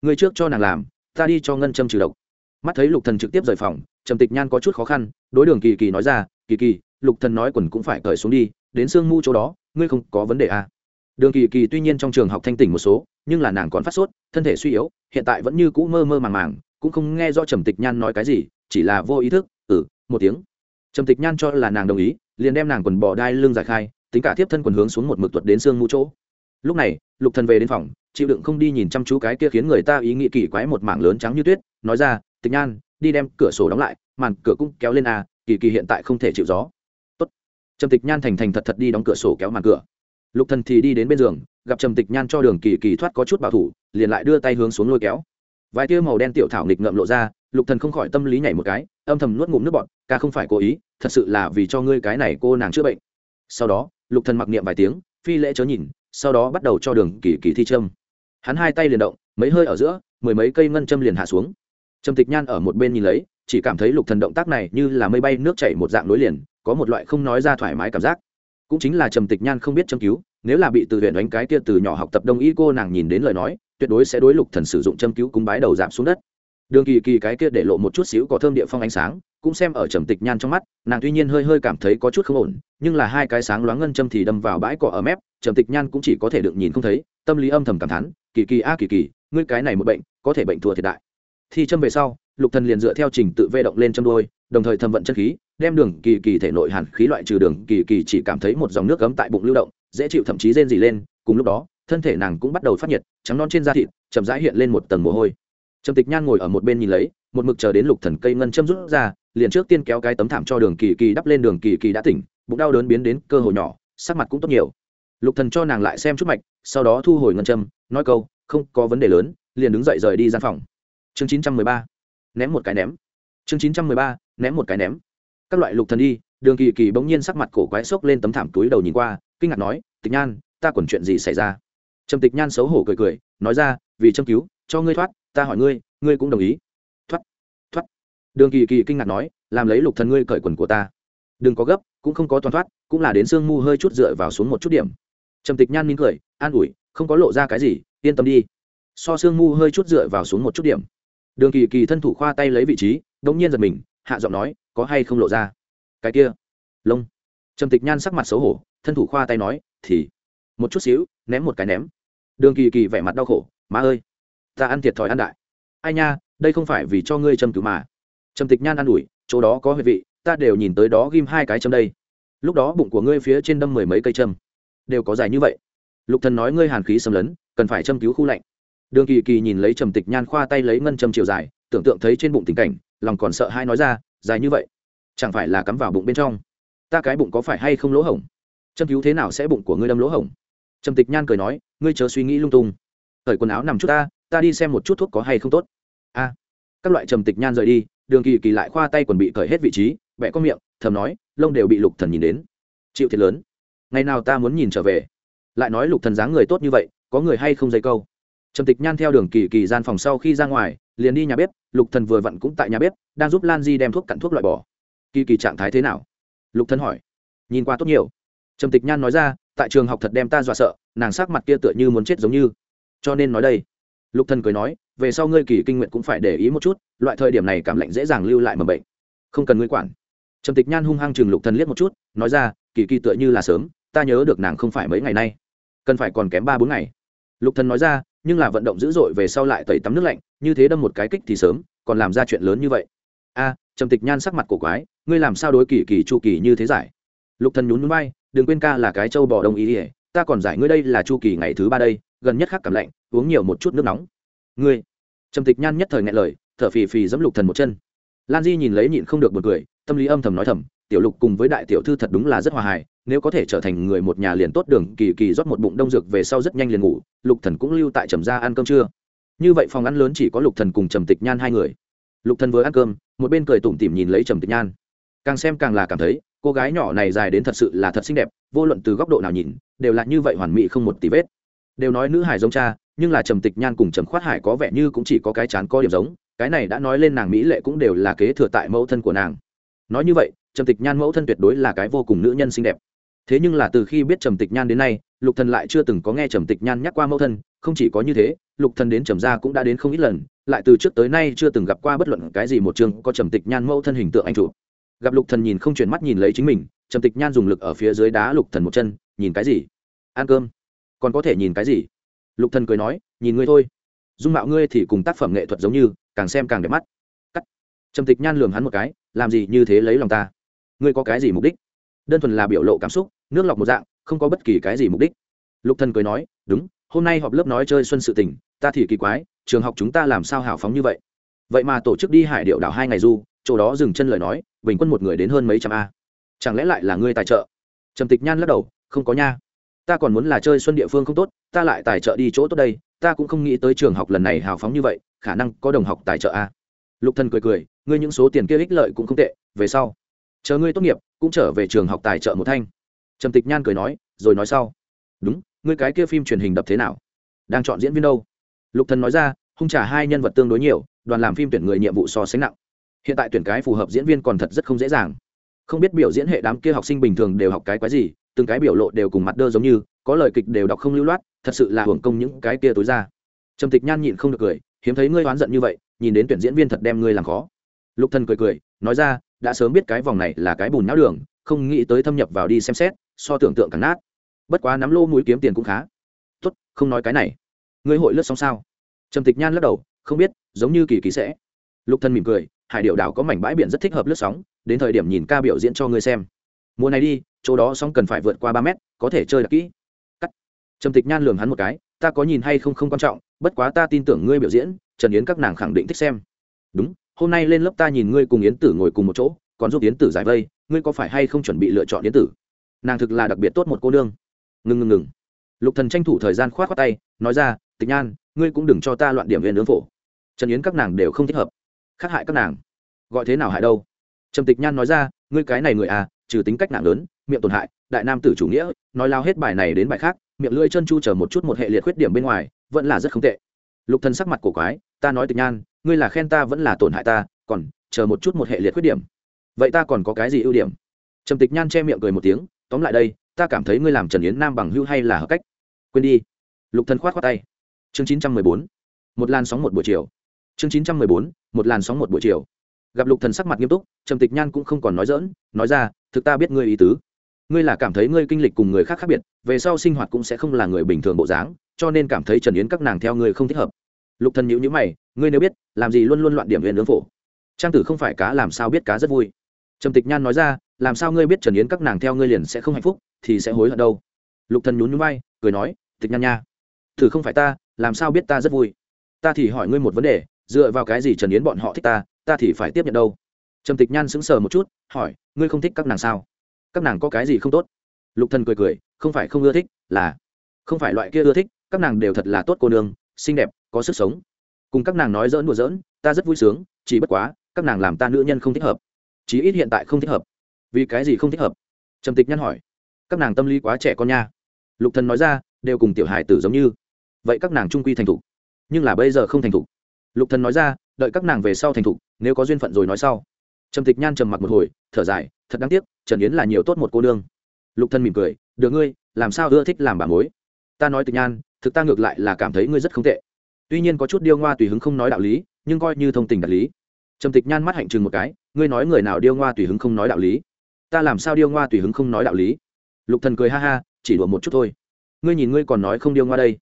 Người trước cho nàng làm, ta đi cho ngân châm trừ độc. Mắt thấy lục thần trực tiếp rời phòng, trầm tịch nhan có chút khó khăn, đối đường kỳ kỳ nói ra, kỳ kỳ, lục thần nói quần cũng phải cởi xuống đi, đến xương mu chỗ đó, ngươi không có vấn đề à. đường kỳ kỳ tuy nhiên trong trường học thanh tỉnh một số, nhưng là nàng còn phát sốt, thân thể suy yếu, hiện tại vẫn như cũ mơ mơ màng màng, cũng không nghe rõ trầm tịch nhan nói cái gì, chỉ là vô ý thức ừ một tiếng trầm tịch nhan cho là nàng đồng ý, liền đem nàng quần bò đai lưng giải khai, tính cả tiếp thân quần hướng xuống một mực tuột đến xương mu chỗ. Lúc này, lục thần về đến phòng, chịu đựng không đi nhìn chăm chú cái kia khiến người ta ý nghĩ kỳ quái một mảng lớn trắng như tuyết, nói ra, tịch nhan, đi đem cửa sổ đóng lại, màn cửa cũng kéo lên à kỳ kỳ hiện tại không thể chịu gió. Tốt. Trầm tịch nhan thành thành thật thật đi đóng cửa sổ kéo màn cửa. Lục thần thì đi đến bên giường, gặp trầm tịch nhan cho đường kỳ kỳ thoát có chút bảo thủ, liền lại đưa tay hướng xuống lôi kéo vài tia màu đen tiểu thảo nghịch ngợm lộ ra, lục thần không khỏi tâm lý nhảy một cái, âm thầm nuốt ngụm nước bọt, ca không phải cố ý, thật sự là vì cho ngươi cái này cô nàng chữa bệnh. Sau đó, lục thần mặc niệm vài tiếng, phi lễ chớ nhìn, sau đó bắt đầu cho đường kỳ kỳ thi châm. Hắn hai tay liền động, mấy hơi ở giữa, mười mấy cây ngân châm liền hạ xuống. Trầm tịch nhan ở một bên nhìn lấy, chỉ cảm thấy lục thần động tác này như là mây bay nước chảy một dạng nối liền, có một loại không nói ra thoải mái cảm giác. Cũng chính là trầm tịch nhan không biết châm cứu nếu là bị từ huyện đánh cái kia từ nhỏ học tập đông y cô nàng nhìn đến lời nói, tuyệt đối sẽ đối lục thần sử dụng châm cứu cúng bái đầu giảm xuống đất. Đường kỳ kỳ cái kia để lộ một chút xíu có thơm địa phong ánh sáng, cũng xem ở trầm tịch nhan trong mắt, nàng tuy nhiên hơi hơi cảm thấy có chút không ổn, nhưng là hai cái sáng loáng ngân châm thì đâm vào bãi cỏ ở mép, trầm tịch nhan cũng chỉ có thể được nhìn không thấy, tâm lý âm thầm cảm thán, kỳ kỳ a, kỳ kỳ, ngươi cái này một bệnh, có thể bệnh thua thiệt đại. Thì châm về sau, lục thần liền dựa theo trình tự vê động lên châm đôi đồng thời thâm vận chân khí, đem đường kỳ kỳ thể nội hàn khí loại trừ đường kỳ kỳ chỉ cảm thấy một dòng nước cấm tại bụng lưu động dễ chịu thậm chí rên rỉ lên, cùng lúc đó, thân thể nàng cũng bắt đầu phát nhiệt, trắng non trên da thịt, chậm rãi hiện lên một tầng mồ hôi. Trầm tịch nhan ngồi ở một bên nhìn lấy, một mực chờ đến lục thần cây ngân châm rút ra, liền trước tiên kéo cái tấm thảm cho đường kỳ kỳ đắp lên, đường kỳ kỳ đã tỉnh, bụng đau đớn biến đến cơ hồ nhỏ, sắc mặt cũng tốt nhiều. Lục thần cho nàng lại xem chút mạch, sau đó thu hồi ngân châm, nói câu, không có vấn đề lớn, liền đứng dậy rời đi gian phòng. Chương chín trăm mười ba, ném một cái ném. Chương chín trăm mười ba, ném một cái ném. Các loại lục thần đi, đường kỳ kỳ bỗng nhiên sắc mặt cổ quái sốc lên tấm thảm túi đầu nhìn qua kinh ngạc nói, tịch nhan, ta còn chuyện gì xảy ra? Trầm tịch nhan xấu hổ cười cười, nói ra, vì châm cứu, cho ngươi thoát, ta hỏi ngươi ngươi cũng đồng ý. Thoát thoát. Đường kỳ kỳ kinh ngạc nói, làm lấy lục thần ngươi cởi quần của ta. Đừng có gấp, cũng không có toàn thoát, cũng là đến sương mu hơi chút dựa vào xuống một chút điểm. Trầm tịch nhan mỉm cười, an ủi, không có lộ ra cái gì, yên tâm đi. So sương mu hơi chút dựa vào xuống một chút điểm. Đường kỳ kỳ thân thủ khoa tay lấy vị trí, đống nhiên giật mình, hạ giọng nói, có hay không lộ ra? Cái kia. Lông. Trầm tịch nhan sắc mặt xấu hổ thân thủ khoa tay nói, thì, một chút xíu, ném một cái ném. Đường kỳ kỳ vẻ mặt đau khổ, má ơi, ta ăn thiệt thòi ăn đại. Ai nha, đây không phải vì cho ngươi châm cứu mà. Trầm tịch nhan ăn ủi, chỗ đó có huệ vị, ta đều nhìn tới đó ghim hai cái châm đây. Lúc đó bụng của ngươi phía trên đâm mười mấy cây châm. Đều có dài như vậy. Lục thần nói ngươi hàn khí xâm lấn, cần phải châm cứu khu lạnh. Đường kỳ kỳ nhìn lấy trầm tịch nhan khoa tay lấy ngân châm chiều dài, tưởng tượng thấy trên bụng tình cảnh, lòng còn sợ hai nói ra, dài như vậy, chẳng phải là cắm vào bụng bên trong. Ta cái bụng có phải hay không lỗ hổng? Châm cứu thế nào sẽ bụng của ngươi đâm lỗ hổng? Trầm tịch nhan cười nói, ngươi chờ suy nghĩ lung tung. Thời quần áo nằm chút ta ta đi xem một chút thuốc có hay không tốt. A. À, các loại trầm tịch nhan rời đi, đường kỳ kỳ lại khoa tay quần bị cởi hết vị trí vẽ có miệng, thầm nói, lông đều bị lục thần nhìn đến. Chịu thiệt lớn. Ngày nào ta muốn nhìn trở về? Lại nói lục thần dáng người tốt như vậy, có người hay không dây câu? Trầm tịch nhan theo đường kỳ kỳ gian phòng sau khi ra ngoài, liền đi nhà bếp, lục thần vừa vặn cũng tại nhà bếp, đang giúp lan di đem thuốc cặn thuốc loại bỏ. Kỳ kỳ trạng thái thế nào? Lục thần hỏi. Nhìn qua tốt nhiều trầm tịch nhan nói ra, tại trường học thật đem ta dọa sợ, nàng sắc mặt kia tựa như muốn chết giống như. Cho nên nói đây. Lục thần cười nói, về sau ngươi kỳ kinh nguyện cũng phải để ý một chút, loại thời điểm này cảm lạnh dễ dàng lưu lại mầm bệnh. Không cần ngươi quản. Trầm tịch nhan hung hăng chừng lục thần liếc một chút, nói ra, kỳ kỳ tựa như là sớm, ta nhớ được nàng không phải mấy ngày nay. Cần phải còn kém ba bốn ngày. Lục thần nói ra, nhưng là vận động dữ dội về sau lại tẩy tắm nước lạnh, như thế đâm một cái kích thì sớm, còn làm ra chuyện lớn như vậy. A, trầm tịch nhan sắc mặt cổ quái, ngươi làm sao đối kỳ kỳ chu kỳ như thế giải? Lục thần nhún núi bay đừng quên ca là cái châu bò đông ý ỉa ta còn giải ngươi đây là chu kỳ ngày thứ ba đây, gần nhất khắc cảm lạnh, uống nhiều một chút nước nóng. Ngươi, trầm tịch nhan nhất thời ngại lời, thở phì phì giẫm lục thần một chân. Lan di nhìn lấy nhịn không được một cười, tâm lý âm thầm nói thầm, tiểu lục cùng với đại tiểu thư thật đúng là rất hòa hài, nếu có thể trở thành người một nhà liền tốt đường, kỳ kỳ rót một bụng đông dược về sau rất nhanh liền ngủ, lục thần cũng lưu tại trầm gia ăn cơm trưa. Như vậy phòng ăn lớn chỉ có lục thần cùng trầm tịch nhan hai người. Lục thần vừa ăn cơm, một bên cười tủm tỉm nhìn lấy trầm tịch nhan. Càng xem càng là cảm thấy cô gái nhỏ này dài đến thật sự là thật xinh đẹp, vô luận từ góc độ nào nhìn, đều là như vậy hoàn mỹ không một tí vết. Đều nói nữ hải giống cha, nhưng là trầm tịch nhan cùng trầm khoát hải có vẻ như cũng chỉ có cái chán có điểm giống, cái này đã nói lên nàng mỹ lệ cũng đều là kế thừa tại mẫu thân của nàng. Nói như vậy, trầm tịch nhan mẫu thân tuyệt đối là cái vô cùng nữ nhân xinh đẹp. Thế nhưng là từ khi biết trầm tịch nhan đến nay, lục thần lại chưa từng có nghe trầm tịch nhan nhắc qua mẫu thân, không chỉ có như thế, lục thần đến trầm gia cũng đã đến không ít lần, lại từ trước tới nay chưa từng gặp qua bất luận cái gì một trường có trầm tịch nhan mẫu thân hình tượng anh chủ gặp lục thần nhìn không chuyển mắt nhìn lấy chính mình, trầm tịch nhan dùng lực ở phía dưới đá lục thần một chân, nhìn cái gì? Ăn cơm. Còn có thể nhìn cái gì? Lục thần cười nói, nhìn ngươi thôi. Dung mạo ngươi thì cùng tác phẩm nghệ thuật giống như, càng xem càng đẹp mắt. Cắt. Trầm tịch nhan lườm hắn một cái, làm gì như thế lấy lòng ta? Ngươi có cái gì mục đích? Đơn thuần là biểu lộ cảm xúc, nước lọc một dạng, không có bất kỳ cái gì mục đích. Lục thần cười nói, đúng, hôm nay họp lớp nói chơi xuân sự tình, ta thì kỳ quái, trường học chúng ta làm sao hào phóng như vậy? Vậy mà tổ chức đi hải điệu đảo hai ngày du chỗ đó dừng chân lời nói, bình quân một người đến hơn mấy trăm a. Chẳng lẽ lại là ngươi tài trợ? Trầm tịch nhan lắc đầu, không có nha. Ta còn muốn là chơi xuân địa phương không tốt, ta lại tài trợ đi chỗ tốt đây, ta cũng không nghĩ tới trường học lần này hào phóng như vậy, khả năng có đồng học tài trợ a. Lục thần cười cười, ngươi những số tiền kia ích lợi cũng không tệ, về sau. Chờ ngươi tốt nghiệp, cũng trở về trường học tài trợ một thanh. Trầm tịch nhan cười nói, rồi nói sau. Đúng, ngươi cái kia phim truyền hình đập thế nào? Đang chọn diễn viên đâu? Lục thần nói ra, hung trả hai nhân vật tương đối nhiều, đoàn làm phim tuyển người nhiệm vụ so sánh nặng hiện tại tuyển cái phù hợp diễn viên còn thật rất không dễ dàng. Không biết biểu diễn hệ đám kia học sinh bình thường đều học cái quái gì, từng cái biểu lộ đều cùng mặt đơ giống như, có lời kịch đều đọc không lưu loát, thật sự là hưởng công những cái kia tối ra. Trầm tịch nhan nhịn không được cười, hiếm thấy ngươi oán giận như vậy, nhìn đến tuyển diễn viên thật đem ngươi làm khó. Lục thần cười cười, nói ra, đã sớm biết cái vòng này là cái bùn não đường, không nghĩ tới thâm nhập vào đi xem xét, so tưởng tượng càng nát. Bất quá nắm lô mũi kiếm tiền cũng khá. Tốt, không nói cái này. Ngươi hội lướt xong sao? Trầm tịch nhan lắc đầu, không biết, giống như kỳ kỳ sẽ. Lục thần mỉm cười hải điệu đảo có mảnh bãi biển rất thích hợp lướt sóng, đến thời điểm nhìn ca biểu diễn cho ngươi xem. Mùa này đi, chỗ đó sóng cần phải vượt qua ba mét, có thể chơi đặc kỹ. Cắt. Trầm tịch nhan lường hắn một cái, ta có nhìn hay không không quan trọng, bất quá ta tin tưởng ngươi biểu diễn, trần yến các nàng khẳng định thích xem. Đúng, hôm nay lên lớp ta nhìn ngươi cùng yến tử ngồi cùng một chỗ, còn giúp yến tử giải vây, ngươi có phải hay không chuẩn bị lựa chọn yến tử? Nàng thực là đặc biệt tốt một cô nương. Ngừng ngừng ngừng. Lục thần tranh thủ thời gian khoát khoát tay, nói ra, tịch nhan, ngươi cũng đừng cho ta loạn điểm viên nướng phổ. Trần yến các nàng đều không thích hợp khác hại các nàng. Gọi thế nào hại đâu? Trầm tịch nhan nói ra, ngươi cái này người à trừ tính cách nặng lớn, miệng tổn hại, đại nam tử chủ nghĩa, nói lao hết bài này đến bài khác, miệng lưỡi chân chu chờ một chút một hệ liệt khuyết điểm bên ngoài, vẫn là rất không tệ. Lục thần sắc mặt cổ quái, ta nói tịch nhan, ngươi là khen ta vẫn là tổn hại ta, còn chờ một chút một hệ liệt khuyết điểm. Vậy ta còn có cái gì ưu điểm? Trầm tịch nhan che miệng cười một tiếng, tóm lại đây, ta cảm thấy ngươi làm trần yến nam bằng hưu hay là hợp cách. Quên đi. Lục thần khoát khoát tay. Chương chín trăm mười bốn. Một làn sóng một buổi chiều chương chín trăm mười bốn, một làn sóng một buổi chiều. Gặp lục thần sắc mặt nghiêm túc, trầm tịch nhan cũng không còn nói dỡn nói ra, thực ta biết ngươi ý tứ. Ngươi là cảm thấy ngươi kinh lịch cùng người khác khác biệt, về sau sinh hoạt cũng sẽ không là người bình thường bộ dáng, cho nên cảm thấy trần yến các nàng theo ngươi không thích hợp. Lục thần nhíu nhíu mày, ngươi nếu biết, làm gì luôn luôn loạn điểm huyền lương phổ? Trang tử không phải cá làm sao biết cá rất vui. Trầm tịch nhan nói ra, làm sao ngươi biết trần yến các nàng theo ngươi liền sẽ không hạnh phúc, thì sẽ hối hận đâu. Lục thần nhún nhún vai, cười nói, tịch nhan nha, thử không phải ta, làm sao biết ta rất vui? Ta thì hỏi ngươi một vấn đề dựa vào cái gì trần yến bọn họ thích ta ta thì phải tiếp nhận đâu? Trầm tịch nhan sững sờ một chút, hỏi, ngươi không thích các nàng sao? Các nàng có cái gì không tốt? Lục thần cười cười, không phải không ưa thích, là, không phải loại kia ưa thích, các nàng đều thật là tốt cô nương, xinh đẹp, có sức sống. Cùng các nàng nói dỡn đùa dỡn ta rất vui sướng, chỉ bất quá, các nàng làm ta nữ nhân không thích hợp. Chí ít hiện tại không thích hợp. Vì cái gì không thích hợp? Trầm tịch nhăn hỏi. Các nàng tâm lý quá trẻ con nha. Lục thần nói ra, đều cùng tiểu hải tử giống như. Vậy các nàng trung quy thành thục. Nhưng là bây giờ không thành thục lục thần nói ra, đợi các nàng về sau thành thục, nếu có duyên phận rồi nói sau. Trầm tịch nhan trầm mặc một hồi, thở dài, thật đáng tiếc, trần yến là nhiều tốt một cô nương. Lục thần mỉm cười, được ngươi, làm sao ưa thích làm bà mối? Ta nói tịch nhan, thực ta ngược lại là cảm thấy ngươi rất không tệ. Tuy nhiên có chút điêu ngoa tùy hứng không nói đạo lý, nhưng coi như thông tình đạt lý. Trầm tịch nhan mắt hạnh chừng một cái, ngươi nói người nào điêu ngoa tùy hứng không nói đạo lý? Ta làm sao điêu ngoa tùy hứng không nói đạo lý? Lục thần cười ha ha, chỉ đùa một chút thôi. Ngươi nhìn ngươi còn nói không điêu ngoa đây.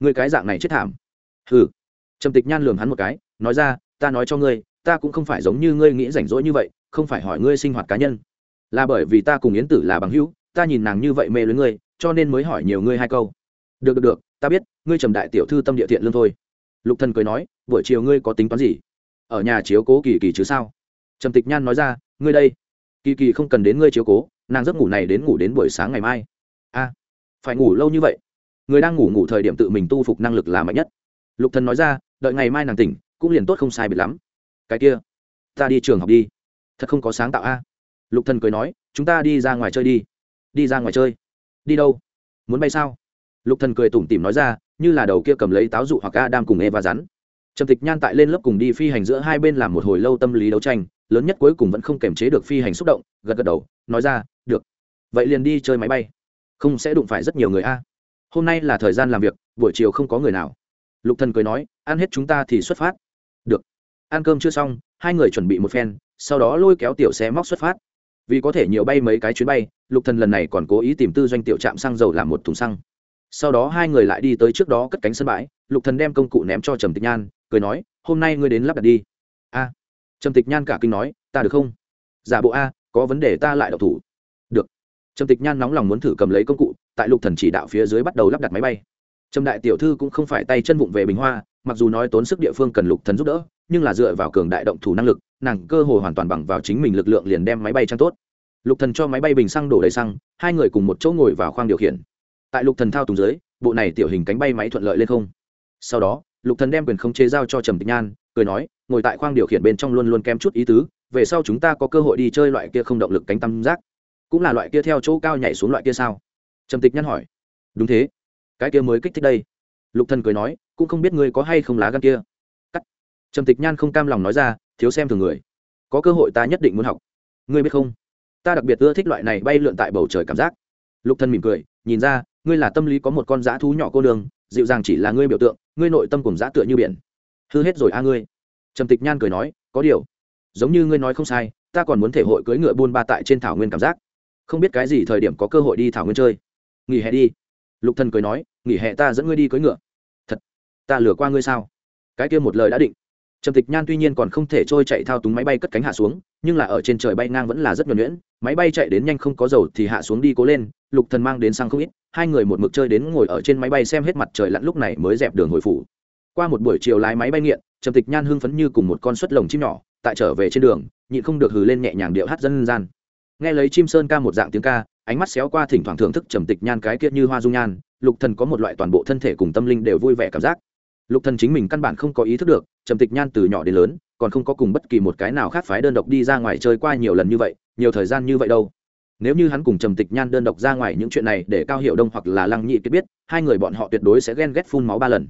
Ngươi cái dạng này chết thảm. Hừ trầm tịch nhan lường hắn một cái, nói ra, ta nói cho ngươi, ta cũng không phải giống như ngươi nghĩ rảnh rỗi như vậy, không phải hỏi ngươi sinh hoạt cá nhân. Là bởi vì ta cùng yến tử là bằng hữu, ta nhìn nàng như vậy mê lưới ngươi, cho nên mới hỏi nhiều ngươi hai câu. Được được được, ta biết, ngươi trầm đại tiểu thư tâm địa thiện lương thôi. Lục thần cười nói, buổi chiều ngươi có tính toán gì? Ở nhà chiếu cố kỳ kỳ chứ sao? Trầm tịch nhan nói ra, ngươi đây, kỳ kỳ không cần đến ngươi chiếu cố, nàng giấc ngủ này đến ngủ đến buổi sáng ngày mai. A, phải ngủ lâu như vậy? Người đang ngủ ngủ thời điểm tự mình tu phục năng lực là mạnh nhất. Lục thần nói ra đợi ngày mai nàng tỉnh, cũng liền tốt không sai biệt lắm. Cái kia, ta đi trường học đi. Thật không có sáng tạo a. Lục thần cười nói, chúng ta đi ra ngoài chơi đi. Đi ra ngoài chơi. Đi đâu? Muốn bay sao? Lục thần cười tủm tỉm nói ra, như là đầu kia cầm lấy táo dụ hoặc a đam cùng eva rắn. Trầm tịch nhan tại lên lớp cùng đi phi hành giữa hai bên làm một hồi lâu tâm lý đấu tranh, lớn nhất cuối cùng vẫn không kềm chế được phi hành xúc động, gật gật đầu, nói ra, được. Vậy liền đi chơi máy bay. Không sẽ đụng phải rất nhiều người a. Hôm nay là thời gian làm việc, buổi chiều không có người nào lục thần cười nói, ăn hết chúng ta thì xuất phát. Được. Ăn cơm chưa xong, hai người chuẩn bị một phen, sau đó lôi kéo tiểu xe móc xuất phát. Vì có thể nhiều bay mấy cái chuyến bay, lục thần lần này còn cố ý tìm tư doanh tiểu trạm xăng dầu làm một thùng xăng. Sau đó hai người lại đi tới trước đó cất cánh sân bãi, lục thần đem công cụ ném cho trầm tịch nhan, cười nói, hôm nay ngươi đến lắp đặt đi. A. Trầm tịch nhan cả kinh nói, ta được không? Giả bộ a, có vấn đề ta lại độc thủ. Được. Trầm tịch nhan nóng lòng muốn thử cầm lấy công cụ, tại lục thần chỉ đạo phía dưới bắt đầu lắp đặt máy bay trầm đại tiểu thư cũng không phải tay chân vụng về bình hoa, mặc dù nói tốn sức địa phương cần lục thần giúp đỡ, nhưng là dựa vào cường đại động thủ năng lực, nàng cơ hồ hoàn toàn bằng vào chính mình lực lượng liền đem máy bay trang tốt. Lục thần cho máy bay bình xăng đổ đầy xăng, hai người cùng một chỗ ngồi vào khoang điều khiển. Tại lục thần thao túng dưới, bộ này tiểu hình cánh bay máy thuận lợi lên không. Sau đó, lục thần đem quyền khống chế giao cho trầm tịch nhan, cười nói, ngồi tại khoang điều khiển bên trong luôn luôn kém chút ý tứ, về sau chúng ta có cơ hội đi chơi loại kia không động lực cánh tam giác, cũng là loại kia theo chỗ cao nhảy xuống loại kia sao? Trầm tịch nhăn hỏi. Đúng thế cái kia mới kích thích đây. Lục thần cười nói, cũng không biết ngươi có hay không lá gan kia. Cắt. Trầm tịch nhan không cam lòng nói ra, thiếu xem thường người. Có cơ hội ta nhất định muốn học. Ngươi biết không? Ta đặc biệt ưa thích loại này bay lượn tại bầu trời cảm giác. Lục thần mỉm cười, nhìn ra, ngươi là tâm lý có một con dã thú nhỏ cô đường, dịu dàng chỉ là ngươi biểu tượng, ngươi nội tâm cùng dã tựa như biển. Hư hết rồi a ngươi. Trầm tịch nhan cười nói, có điều. Giống như ngươi nói không sai, ta còn muốn thể hội cưỡi ngựa buôn ba tại trên thảo nguyên cảm giác. Không biết cái gì thời điểm có cơ hội đi thảo nguyên chơi. Nghỉ hè đi lục thần cười nói, nghỉ hè ta dẫn ngươi đi cưỡi ngựa. Thật? Ta lừa qua ngươi sao? Cái kia một lời đã định. Trầm tịch nhan tuy nhiên còn không thể trôi chạy thao túng máy bay cất cánh hạ xuống, nhưng là ở trên trời bay ngang vẫn là rất nhuẩn nhuyễn. Máy bay chạy đến nhanh không có dầu thì hạ xuống đi cố lên, lục thần mang đến sang không ít, hai người một mực chơi đến ngồi ở trên máy bay xem hết mặt trời lặn lúc này mới dẹp đường hồi phủ. Qua một buổi chiều lái máy bay nghiện, trầm tịch nhan hưng phấn như cùng một con suất lồng chim nhỏ, tại trở về trên đường, nhịn không được hừ lên nhẹ nhàng điệu hát dân gian. Nghe lấy chim sơn ca một dạng tiếng ca ánh mắt xéo qua thỉnh thoảng thưởng thức trầm tịch nhan cái kia như hoa dung nhan, lục thần có một loại toàn bộ thân thể cùng tâm linh đều vui vẻ cảm giác. Lục thần chính mình căn bản không có ý thức được, trầm tịch nhan từ nhỏ đến lớn, còn không có cùng bất kỳ một cái nào khác phái đơn độc đi ra ngoài chơi qua nhiều lần như vậy, nhiều thời gian như vậy đâu. Nếu như hắn cùng trầm tịch nhan đơn độc ra ngoài những chuyện này để cao hiệu đông hoặc là lăng nhị kiệt biết, hai người bọn họ tuyệt đối sẽ ghen ghét phun máu ba lần.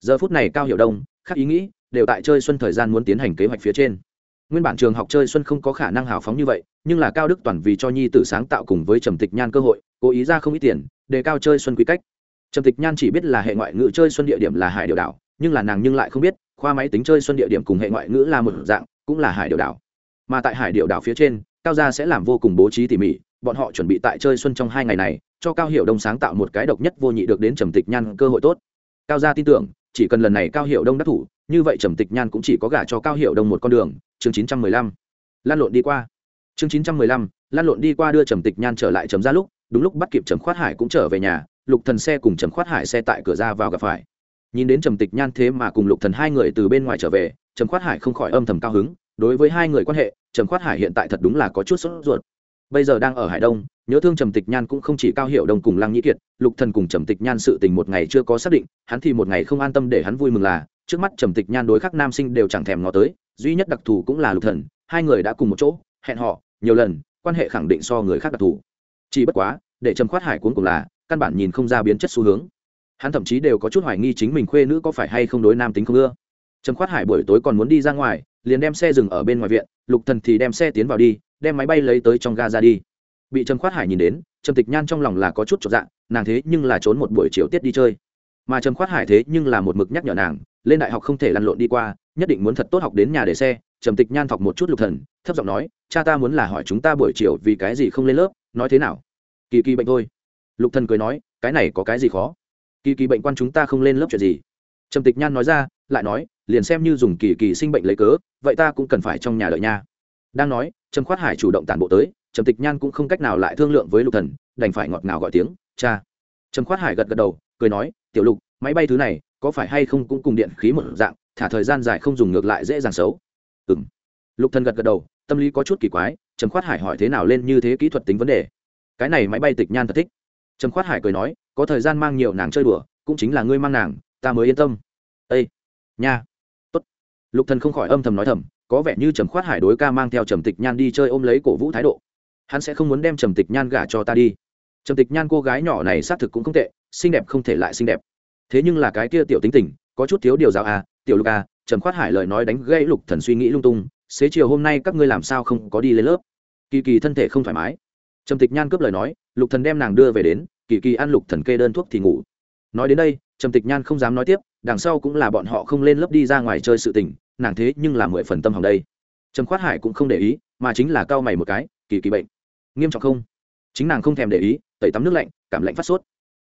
Giờ phút này cao hiệu đông khác ý nghĩ, đều tại chơi xuân thời gian muốn tiến hành kế hoạch phía trên nguyên bản trường học chơi xuân không có khả năng hào phóng như vậy, nhưng là cao đức toàn vì cho nhi tử sáng tạo cùng với trầm tịch nhan cơ hội, cố ý ra không ít tiền, để cao chơi xuân quy cách. Trầm tịch nhan chỉ biết là hệ ngoại ngữ chơi xuân địa điểm là hải điều đảo, nhưng là nàng nhưng lại không biết, khoa máy tính chơi xuân địa điểm cùng hệ ngoại ngữ là một dạng, cũng là hải điều đảo. Mà tại hải điều đảo phía trên, cao gia sẽ làm vô cùng bố trí tỉ mỉ, bọn họ chuẩn bị tại chơi xuân trong hai ngày này, cho cao hiệu đông sáng tạo một cái độc nhất vô nhị được đến trầm tịch nhan cơ hội tốt. Cao gia tin tưởng, chỉ cần lần này cao hiệu đông đắc thủ như vậy trầm tịch nhan cũng chỉ có gả cho cao hiệu đông một con đường, chương chín trăm mười lăm. Lan lộn đi qua. Chương chín trăm mười lăm, lan lộn đi qua đưa trầm tịch nhan trở lại trầm ra lúc, đúng lúc bắt kịp trầm khoát hải cũng trở về nhà, lục thần xe cùng trầm khoát hải xe tại cửa ra vào gặp phải. Nhìn đến trầm tịch nhan thế mà cùng lục thần hai người từ bên ngoài trở về, trầm khoát hải không khỏi âm thầm cao hứng, đối với hai người quan hệ, trầm khoát hải hiện tại thật đúng là có chút sốt ruột. Bây giờ đang ở hải đông, nhớ thương trầm tịch nhan cũng không chỉ cao hiệu đông cùng lăng nhĩ kiệt, lục thần cùng trầm tịch nhan sự tình một ngày chưa có xác định, hắn thì một ngày không an tâm để hắn vui mừng là trước mắt trầm tịch nhan đối khắc nam sinh đều chẳng thèm ngó tới, duy nhất đặc thù cũng là lục thần, hai người đã cùng một chỗ, hẹn họ nhiều lần, quan hệ khẳng định so người khác đặc thù. Chỉ bất quá, để trầm khoát hải cuốn cùng là, căn bản nhìn không ra biến chất xu hướng. Hắn thậm chí đều có chút hoài nghi chính mình khuê nữ có phải hay không đối nam tính không ưa. Trầm khoát hải buổi tối còn muốn đi ra ngoài, liền đem xe dừng ở bên ngoài viện, lục thần thì đem xe tiến vào đi, đem máy bay lấy tới trong ga ra đi. Bị trầm khoát hải nhìn đến, trầm tịch nhan trong lòng là có chút chột dạ nàng thế nhưng là trốn một buổi chiều tiết đi chơi. Mà trầm khoát hải thế nhưng là một mực nhắc nhở nàng lên đại học không thể lăn lộn đi qua, nhất định muốn thật tốt học đến nhà để xe. Trầm tịch nhan thọc một chút lục thần, thấp giọng nói, cha ta muốn là hỏi chúng ta buổi chiều vì cái gì không lên lớp, nói thế nào? Kỳ kỳ bệnh thôi. Lục thần cười nói, cái này có cái gì khó? Kỳ kỳ bệnh quan chúng ta không lên lớp chuyện gì? Trầm tịch nhan nói ra, lại nói, liền xem như dùng kỳ kỳ sinh bệnh lấy cớ, vậy ta cũng cần phải trong nhà đợi nha. Đang nói, trầm khoát hải chủ động tản bộ tới, trầm tịch nhan cũng không cách nào lại thương lượng với lục thần, đành phải ngọt ngào gọi tiếng, cha. Trầm khoát hải gật gật đầu, cười nói, tiểu lục, máy bay thứ này có phải hay không cũng cùng điện khí một dạng, thả thời gian dài không dùng ngược lại dễ dàng xấu? Ừm. Lục thần gật gật đầu, tâm lý có chút kỳ quái, trầm khoát hải hỏi thế nào lên như thế kỹ thuật tính vấn đề? Cái này máy bay tịch nhan thật thích. Trầm khoát hải cười nói, có thời gian mang nhiều nàng chơi đùa, cũng chính là ngươi mang nàng, ta mới yên tâm. Ây nha. Tốt. Lục thần không khỏi âm thầm nói thầm, có vẻ như trầm khoát hải đối ca mang theo trầm tịch nhan đi chơi ôm lấy cổ vũ thái độ. Hắn sẽ không muốn đem trầm tịch nhan gả cho ta đi. Trầm tịch nhan cô gái nhỏ này xác thực cũng không tệ, xinh đẹp không thể lại xinh đẹp thế nhưng là cái kia tiểu tính tình, có chút thiếu điều giáo à tiểu lục à trầm khoát hải lời nói đánh gây lục thần suy nghĩ lung tung, xế chiều hôm nay các ngươi làm sao không có đi lên lớp? Kỳ kỳ thân thể không thoải mái. Trầm tịch nhan cướp lời nói, lục thần đem nàng đưa về đến, kỳ kỳ ăn lục thần kê đơn thuốc thì ngủ. Nói đến đây, trầm tịch nhan không dám nói tiếp, đằng sau cũng là bọn họ không lên lớp đi ra ngoài chơi sự tình, nàng thế nhưng là mười phần tâm hỏng đây. Trầm khoát hải cũng không để ý, mà chính là cao mày một cái, kỳ kỳ bệnh. Nghiêm trọng không? Chính nàng không thèm để ý, tẩy tắm nước lạnh, cảm lạnh phát sốt.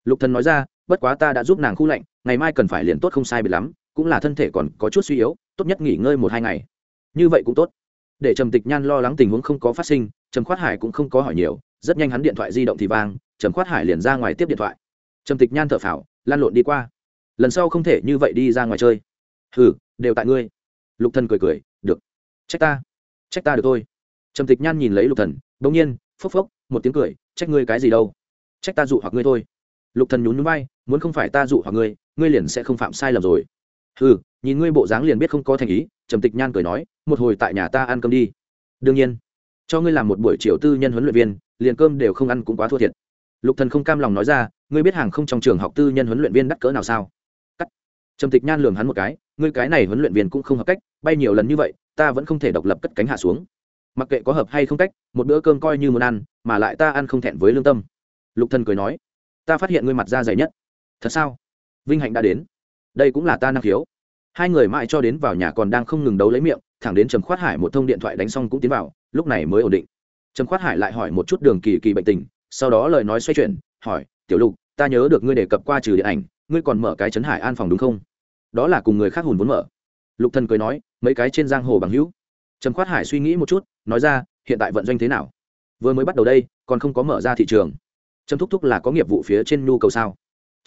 Lục thần nói ra bất quá ta đã giúp nàng khu lạnh, ngày mai cần phải liền tốt không sai bị lắm, cũng là thân thể còn có chút suy yếu, tốt nhất nghỉ ngơi một hai ngày. Như vậy cũng tốt. Để trầm tịch nhan lo lắng tình huống không có phát sinh, trầm khoát hải cũng không có hỏi nhiều, rất nhanh hắn điện thoại di động thì vang, trầm khoát hải liền ra ngoài tiếp điện thoại. Trầm tịch nhan thở phào lan lộn đi qua. Lần sau không thể như vậy đi ra ngoài chơi. Hừ, đều tại ngươi. Lục thần cười cười, được. Trách ta. Trách ta được thôi. Trầm tịch nhan nhìn lấy lục thần bỗng nhiên, phốc phốc, một tiếng cười, trách ngươi cái gì đâu. Trách ta dụ hoặc ngươi thôi. Lục thần nhún nhún vai muốn không phải ta dụ hoặc ngươi ngươi liền sẽ không phạm sai lầm rồi. Hừ, nhìn ngươi bộ dáng liền biết không có thành ý, trầm tịch nhan cười nói, một hồi tại nhà ta ăn cơm đi. Đương nhiên, cho ngươi làm một buổi chiều tư nhân huấn luyện viên, liền cơm đều không ăn cũng quá thua thiệt. Lục thần không cam lòng nói ra, ngươi biết hàng không trong trường học tư nhân huấn luyện viên đắt cỡ nào sao? Cắt. Trầm tịch nhan lường hắn một cái, ngươi cái này huấn luyện viên cũng không hợp cách, bay nhiều lần như vậy, ta vẫn không thể độc lập cất cánh hạ xuống. Mặc kệ có hợp hay không cách, một bữa cơm coi như muốn ăn, mà lại ta ăn không thẹn với lương tâm. Lục thần cười nói, ta phát hiện ngươi mặt da dày nhất thật sao? Vinh hạnh đã đến. Đây cũng là ta năng khiếu. Hai người mãi cho đến vào nhà còn đang không ngừng đấu lấy miệng, thẳng đến trầm khoát hải một thông điện thoại đánh xong cũng tiến vào, lúc này mới ổn định. Trầm khoát hải lại hỏi một chút đường kỳ kỳ bệnh tình, sau đó lời nói xoay chuyển, hỏi, tiểu lục, ta nhớ được ngươi đề cập qua trừ điện ảnh, ngươi còn mở cái chấn hải an phòng đúng không? Đó là cùng người khác hùn vốn mở. Lục thần cười nói, mấy cái trên giang hồ bằng hữu. Trầm khoát hải suy nghĩ một chút, nói ra, hiện tại vận doanh thế nào? Vừa mới bắt đầu đây, còn không có mở ra thị trường. Trầm thúc thúc là có nghiệp vụ phía trên nhu cầu sao?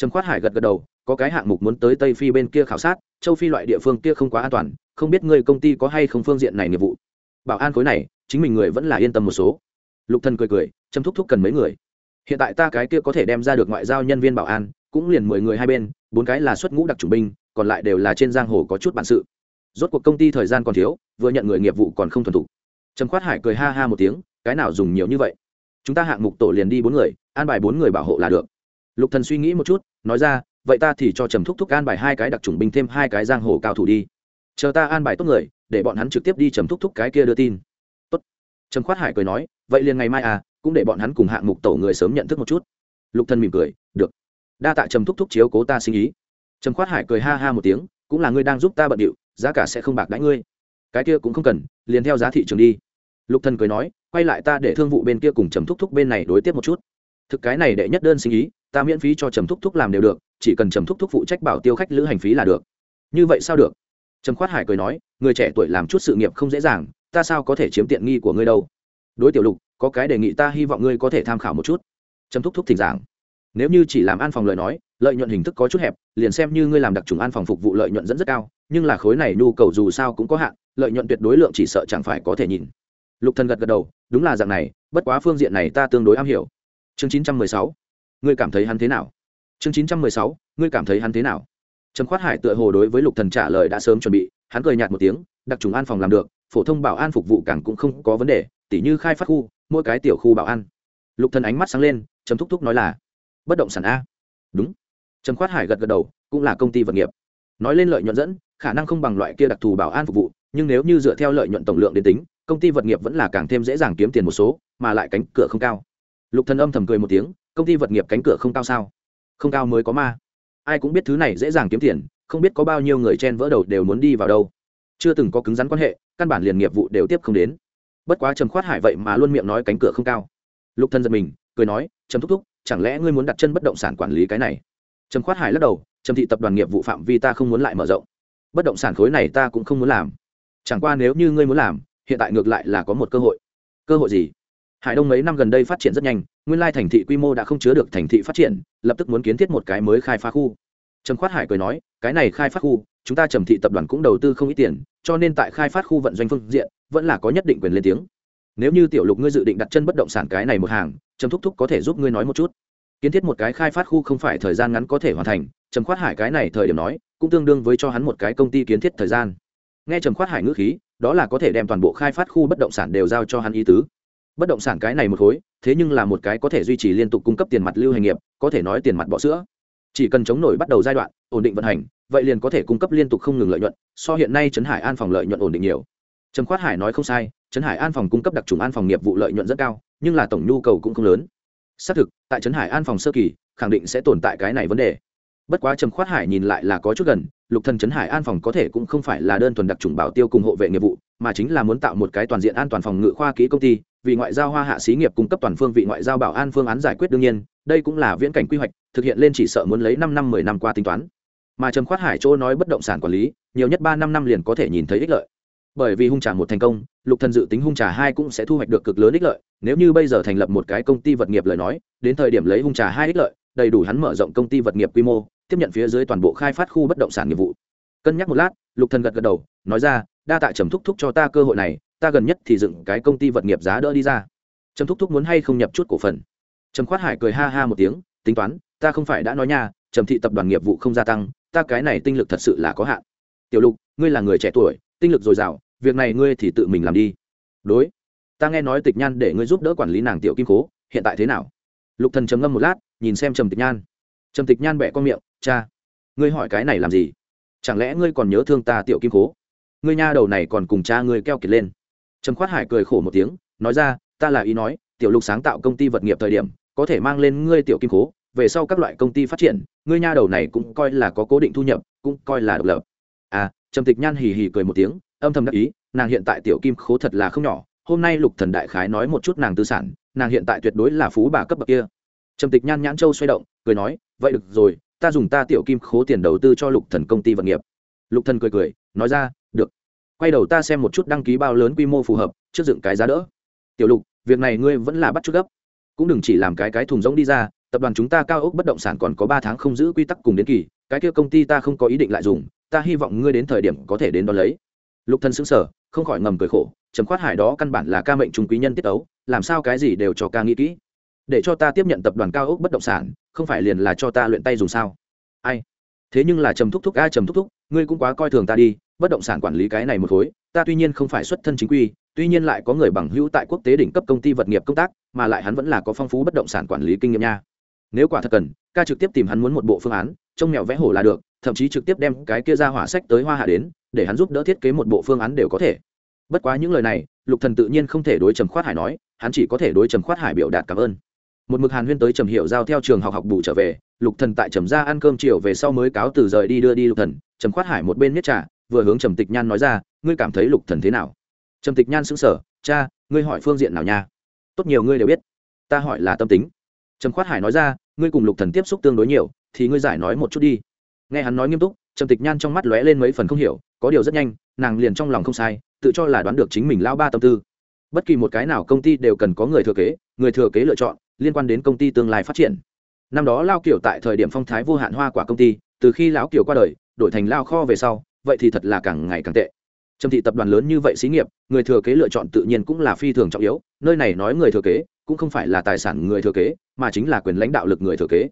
Trầm khoát hải gật gật đầu, có cái hạng mục muốn tới tây phi bên kia khảo sát, châu phi loại địa phương kia không quá an toàn, không biết ngươi công ty có hay không phương diện này nghiệp vụ. Bảo an khối này, chính mình người vẫn là yên tâm một số. Lục thần cười cười, trầm thúc thúc cần mấy người? Hiện tại ta cái kia có thể đem ra được ngoại giao nhân viên bảo an, cũng liền mười người hai bên, bốn cái là xuất ngũ đặc chủng binh, còn lại đều là trên giang hồ có chút bản sự. Rốt cuộc công ty thời gian còn thiếu, vừa nhận người nghiệp vụ còn không thuần thục. Trầm khoát hải cười ha ha một tiếng, cái nào dùng nhiều như vậy? Chúng ta hạng mục tổ liền đi bốn người, an bài bốn người bảo hộ là được lục thần suy nghĩ một chút, nói ra, vậy ta thì cho trầm thúc thúc an bài hai cái đặc trùng binh thêm hai cái giang hồ cao thủ đi. Chờ ta an bài tốt người, để bọn hắn trực tiếp đi trầm thúc thúc cái kia đưa tin. Tốt. Trầm khoát hải cười nói, vậy liền ngày mai à cũng để bọn hắn cùng hạng mục tổ người sớm nhận thức một chút. Lục thần mỉm cười, được. Đa tạ trầm thúc thúc chiếu cố ta sinh ý. Trầm khoát hải cười ha ha một tiếng, cũng là ngươi đang giúp ta bận điệu, giá cả sẽ không bạc đãi ngươi. Cái kia cũng không cần, liền theo giá thị trường đi. Lục thần cười nói, quay lại ta để thương vụ bên kia cùng trầm thúc thúc bên này đối tiếp một chút thực cái này đệ nhất đơn sinh ý, ta miễn phí cho trầm thúc thúc làm đều được, chỉ cần trầm thúc thúc phụ trách bảo tiêu khách lữ hành phí là được. Như vậy sao được? Trầm khoát hải cười nói, người trẻ tuổi làm chút sự nghiệp không dễ dàng, ta sao có thể chiếm tiện nghi của ngươi đâu? Đối tiểu lục, có cái đề nghị ta hy vọng ngươi có thể tham khảo một chút. Trầm thúc thúc thỉnh giảng. Nếu như chỉ làm an phòng lời nói, lợi nhuận hình thức có chút hẹp, liền xem như ngươi làm đặc trùng an phòng phục vụ lợi nhuận dẫn rất cao, nhưng là khối này nhu cầu dù sao cũng có hạn, lợi nhuận tuyệt đối lượng chỉ sợ chẳng phải có thể nhìn. Lục thần gật gật đầu, đúng là dạng này, bất quá phương diện này ta tương đối am hiểu chương chín trăm mười sáu. Ngươi cảm thấy hắn thế nào? Chương chín trăm mười sáu. Ngươi cảm thấy hắn thế nào? Trầm khoát hải tựa hồ đối với lục thần trả lời đã sớm chuẩn bị, hắn cười nhạt một tiếng, đặc trùng an phòng làm được, phổ thông bảo an phục vụ cảng cũng không có vấn đề, tỉ như khai phát khu, mỗi cái tiểu khu bảo an. Lục thần ánh mắt sáng lên, trầm thúc thúc nói là, bất động sản a. Đúng. Trầm khoát hải gật gật đầu, cũng là công ty vật nghiệp. Nói lên lợi nhuận dẫn, khả năng không bằng loại kia đặc thù bảo an phục vụ, nhưng nếu như dựa theo lợi nhuận tổng lượng đến tính, công ty vật nghiệp vẫn là càng thêm dễ dàng kiếm tiền một số, mà lại cánh cửa không cao lục thần âm thầm cười một tiếng, công ty vật nghiệp cánh cửa không cao sao? Không cao mới có ma. Ai cũng biết thứ này dễ dàng kiếm tiền, không biết có bao nhiêu người chen vỡ đầu đều muốn đi vào đâu. Chưa từng có cứng rắn quan hệ, căn bản liền nghiệp vụ đều tiếp không đến. Bất quá trầm khoát hải vậy mà luôn miệng nói cánh cửa không cao. Lục thân giật mình, cười nói, trầm thúc thúc, chẳng lẽ ngươi muốn đặt chân bất động sản quản lý cái này? Trầm khoát hải lắc đầu, trầm thị tập đoàn nghiệp vụ phạm vi ta không muốn lại mở rộng. Bất động sản khối này ta cũng không muốn làm. Chẳng qua nếu như ngươi muốn làm, hiện tại ngược lại là có một cơ hội. Cơ hội gì? Hải đông mấy năm gần đây phát triển rất nhanh, nguyên lai thành thị quy mô đã không chứa được thành thị phát triển, lập tức muốn kiến thiết một cái mới khai phá khu. Trầm khoát hải cười nói, cái này khai phát khu, chúng ta trầm thị tập đoàn cũng đầu tư không ít tiền, cho nên tại khai phát khu vận doanh phương diện, vẫn là có nhất định quyền lên tiếng. Nếu như tiểu lục ngươi dự định đặt chân bất động sản cái này một hàng, trầm thúc thúc có thể giúp ngươi nói một chút. Kiến thiết một cái khai phát khu không phải thời gian ngắn có thể hoàn thành, trầm khoát hải cái này thời điểm nói, cũng tương đương với cho hắn một cái công ty kiến thiết thời gian. Nghe trầm khoát hải ngữ khí, đó là có thể đem toàn bộ khai phát khu bất động sản đều giao cho hắn ý tứ bất động sản cái này một khối, thế nhưng là một cái có thể duy trì liên tục cung cấp tiền mặt lưu hành nghiệp, có thể nói tiền mặt bỏ sữa. Chỉ cần chống nổi bắt đầu giai đoạn, ổn định vận hành, vậy liền có thể cung cấp liên tục không ngừng lợi nhuận, so hiện nay trấn hải an phòng lợi nhuận ổn định nhiều. Trầm khoát hải nói không sai, trấn hải an phòng cung cấp đặc trùng an phòng nghiệp vụ lợi nhuận rất cao, nhưng là tổng nhu cầu cũng không lớn. Xác thực, tại trấn hải an phòng sơ kỳ, khẳng định sẽ tồn tại cái này vấn đề. Bất quá trầm khoát hải nhìn lại là có chút gần lục thần trấn hải an phòng có thể cũng không phải là đơn thuần đặc trùng bảo tiêu cùng hộ vệ nghiệp vụ, mà chính là muốn tạo một cái toàn diện an toàn phòng ngự khoa kỹ công ty, vì ngoại giao hoa hạ xí nghiệp cung cấp toàn phương vị ngoại giao bảo an phương án giải quyết đương nhiên, đây cũng là viễn cảnh quy hoạch, thực hiện lên chỉ sợ muốn lấy năm năm, mười năm qua tính toán. Mà trầm khoát hải chỗ nói bất động sản quản lý, nhiều nhất ba, năm năm liền có thể nhìn thấy ích lợi. Bởi vì hung trà một thành công, lục thần dự tính hung trà hai cũng sẽ thu hoạch được cực lớn ích lợi, nếu như bây giờ thành lập một cái công ty vật nghiệp lời nói, đến thời điểm lấy hung trà hai ích lợi, đầy đủ hắn mở rộng công ty vật nghiệp quy mô tiếp nhận phía dưới toàn bộ khai phát khu bất động sản nghiệp vụ. Cân nhắc một lát, lục thần gật gật đầu, nói ra, đa tạ trầm thúc thúc cho ta cơ hội này, ta gần nhất thì dựng cái công ty vật nghiệp giá đỡ đi ra. Trầm thúc thúc muốn hay không nhập chút cổ phần? Trầm khoát hải cười ha ha một tiếng, tính toán, ta không phải đã nói nha, trầm thị tập đoàn nghiệp vụ không gia tăng, ta cái này tinh lực thật sự là có hạn. Tiểu lục, ngươi là người trẻ tuổi, tinh lực dồi dào, việc này ngươi thì tự mình làm đi. Đối, ta nghe nói tịch nhan để ngươi giúp đỡ quản lý nàng tiểu kim cố hiện tại thế nào? Lục thần trầm ngâm một lát, nhìn xem trầm tịch nhan. Trầm tịch nhan bẻ con miệng cha, ngươi hỏi cái này làm gì? Chẳng lẽ ngươi còn nhớ thương ta tiểu kim cố ngươi nha đầu này còn cùng cha ngươi keo kiệt lên. Trầm khoát hải cười khổ một tiếng, nói ra, ta là ý nói, tiểu lục sáng tạo công ty vật nghiệp thời điểm, có thể mang lên ngươi tiểu kim cố về sau các loại công ty phát triển, ngươi nha đầu này cũng coi là có cố định thu nhập, cũng coi là độc lập. À trầm tịch nhan hì hì cười một tiếng, âm thầm đắc ý, nàng hiện tại tiểu kim khố thật là không nhỏ, hôm nay lục thần đại khái nói một chút nàng tư sản, nàng hiện tại tuyệt đối là phú bà cấp bậc kia. Trầm tịch nhan nhãn châu xoay động, cười nói, vậy được rồi ta dùng ta tiểu kim khố tiền đầu tư cho lục thần công ty vận nghiệp. Lục thần cười cười, nói ra, được. Quay đầu ta xem một chút đăng ký bao lớn quy mô phù hợp, trước dựng cái giá đỡ. Tiểu lục, việc này ngươi vẫn là bắt chút gấp. Cũng đừng chỉ làm cái cái thùng rỗng đi ra, tập đoàn chúng ta cao ốc bất động sản còn có ba tháng không giữ quy tắc cùng đến kỳ, cái kia công ty ta không có ý định lại dùng, ta hy vọng ngươi đến thời điểm có thể đến đón lấy. Lục thần sững sờ, không khỏi ngầm cười khổ, trầm khoát hải đó căn bản là ca mệnh trung quý nhân tiết ấu, làm sao cái gì đều cho ca nghĩ kỹ. Để cho ta tiếp nhận tập đoàn cao ốc bất động sản không phải liền là cho ta luyện tay dùng sao? Ai? Thế nhưng là trầm thúc thúc, a, trầm thúc thúc, ngươi cũng quá coi thường ta đi, bất động sản quản lý cái này một khối, ta tuy nhiên không phải xuất thân chính quy, tuy nhiên lại có người bằng hữu tại quốc tế đỉnh cấp công ty vật nghiệp công tác, mà lại hắn vẫn là có phong phú bất động sản quản lý kinh nghiệm nha. Nếu quả thật cần, ca trực tiếp tìm hắn muốn một bộ phương án, trông mèo vẽ hổ là được, thậm chí trực tiếp đem cái kia ra hỏa sách tới hoa hạ đến, để hắn giúp đỡ thiết kế một bộ phương án đều có thể. Bất quá những lời này, lục thần tự nhiên không thể đối trầm khoát hải nói, hắn chỉ có thể đối trầm khoát hải biểu đạt cảm ơn một mực hàn huyên tới trầm hiệu giao theo trường học học bù trở về, lục thần tại trầm ra ăn cơm chiều về sau mới cáo từ rời đi đưa đi lục thần, trầm khoát hải một bên miết trà, vừa hướng trầm tịch nhan nói ra, ngươi cảm thấy lục thần thế nào? Trầm tịch nhan sững sờ, cha, ngươi hỏi phương diện nào nha? Tốt nhiều ngươi đều biết. Ta hỏi là tâm tính. Trầm khoát hải nói ra, ngươi cùng lục thần tiếp xúc tương đối nhiều, thì ngươi giải nói một chút đi. Nghe hắn nói nghiêm túc, trầm tịch nhan trong mắt lóe lên mấy phần không hiểu, có điều rất nhanh, nàng liền trong lòng không sai, tự cho là đoán được chính mình lao ba tâm tư. Bất kỳ một cái nào công ty đều cần có người thừa kế, người thừa kế lựa chọn liên quan đến công ty tương lai phát triển. Năm đó lao kiểu tại thời điểm phong thái vô hạn hoa quả công ty, từ khi lão kiểu qua đời, đổi thành lao kho về sau, vậy thì thật là càng ngày càng tệ. Trầm thị tập đoàn lớn như vậy xí nghiệp, người thừa kế lựa chọn tự nhiên cũng là phi thường trọng yếu, nơi này nói người thừa kế, cũng không phải là tài sản người thừa kế, mà chính là quyền lãnh đạo lực người thừa kế.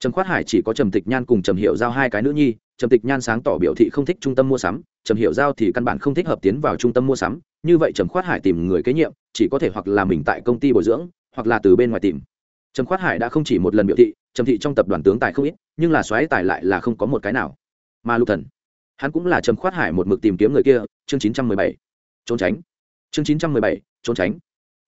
Trầm khoát hải chỉ có trầm tịch nhan cùng trầm hiệu giao hai cái nữ nhi, trầm tịch nhan sáng tỏ biểu thị không thích trung tâm mua sắm, trầm hiệu giao thì căn bản không thích hợp tiến vào trung tâm mua sắm, như vậy trầm khoát hải tìm người kế nhiệm, chỉ có thể hoặc là mình tại công ty bồi dưỡng hoặc là từ bên ngoài tìm. Trầm khoát hải đã không chỉ một lần biểu thị, trầm thị trong tập đoàn tướng tài không ít, nhưng là xoáy tài lại là không có một cái nào. Mà lục thần, hắn cũng là trầm khoát hải một mực tìm kiếm người kia, chương chín trăm mười bảy. Trốn tránh. Chương chín trăm mười bảy, trốn tránh.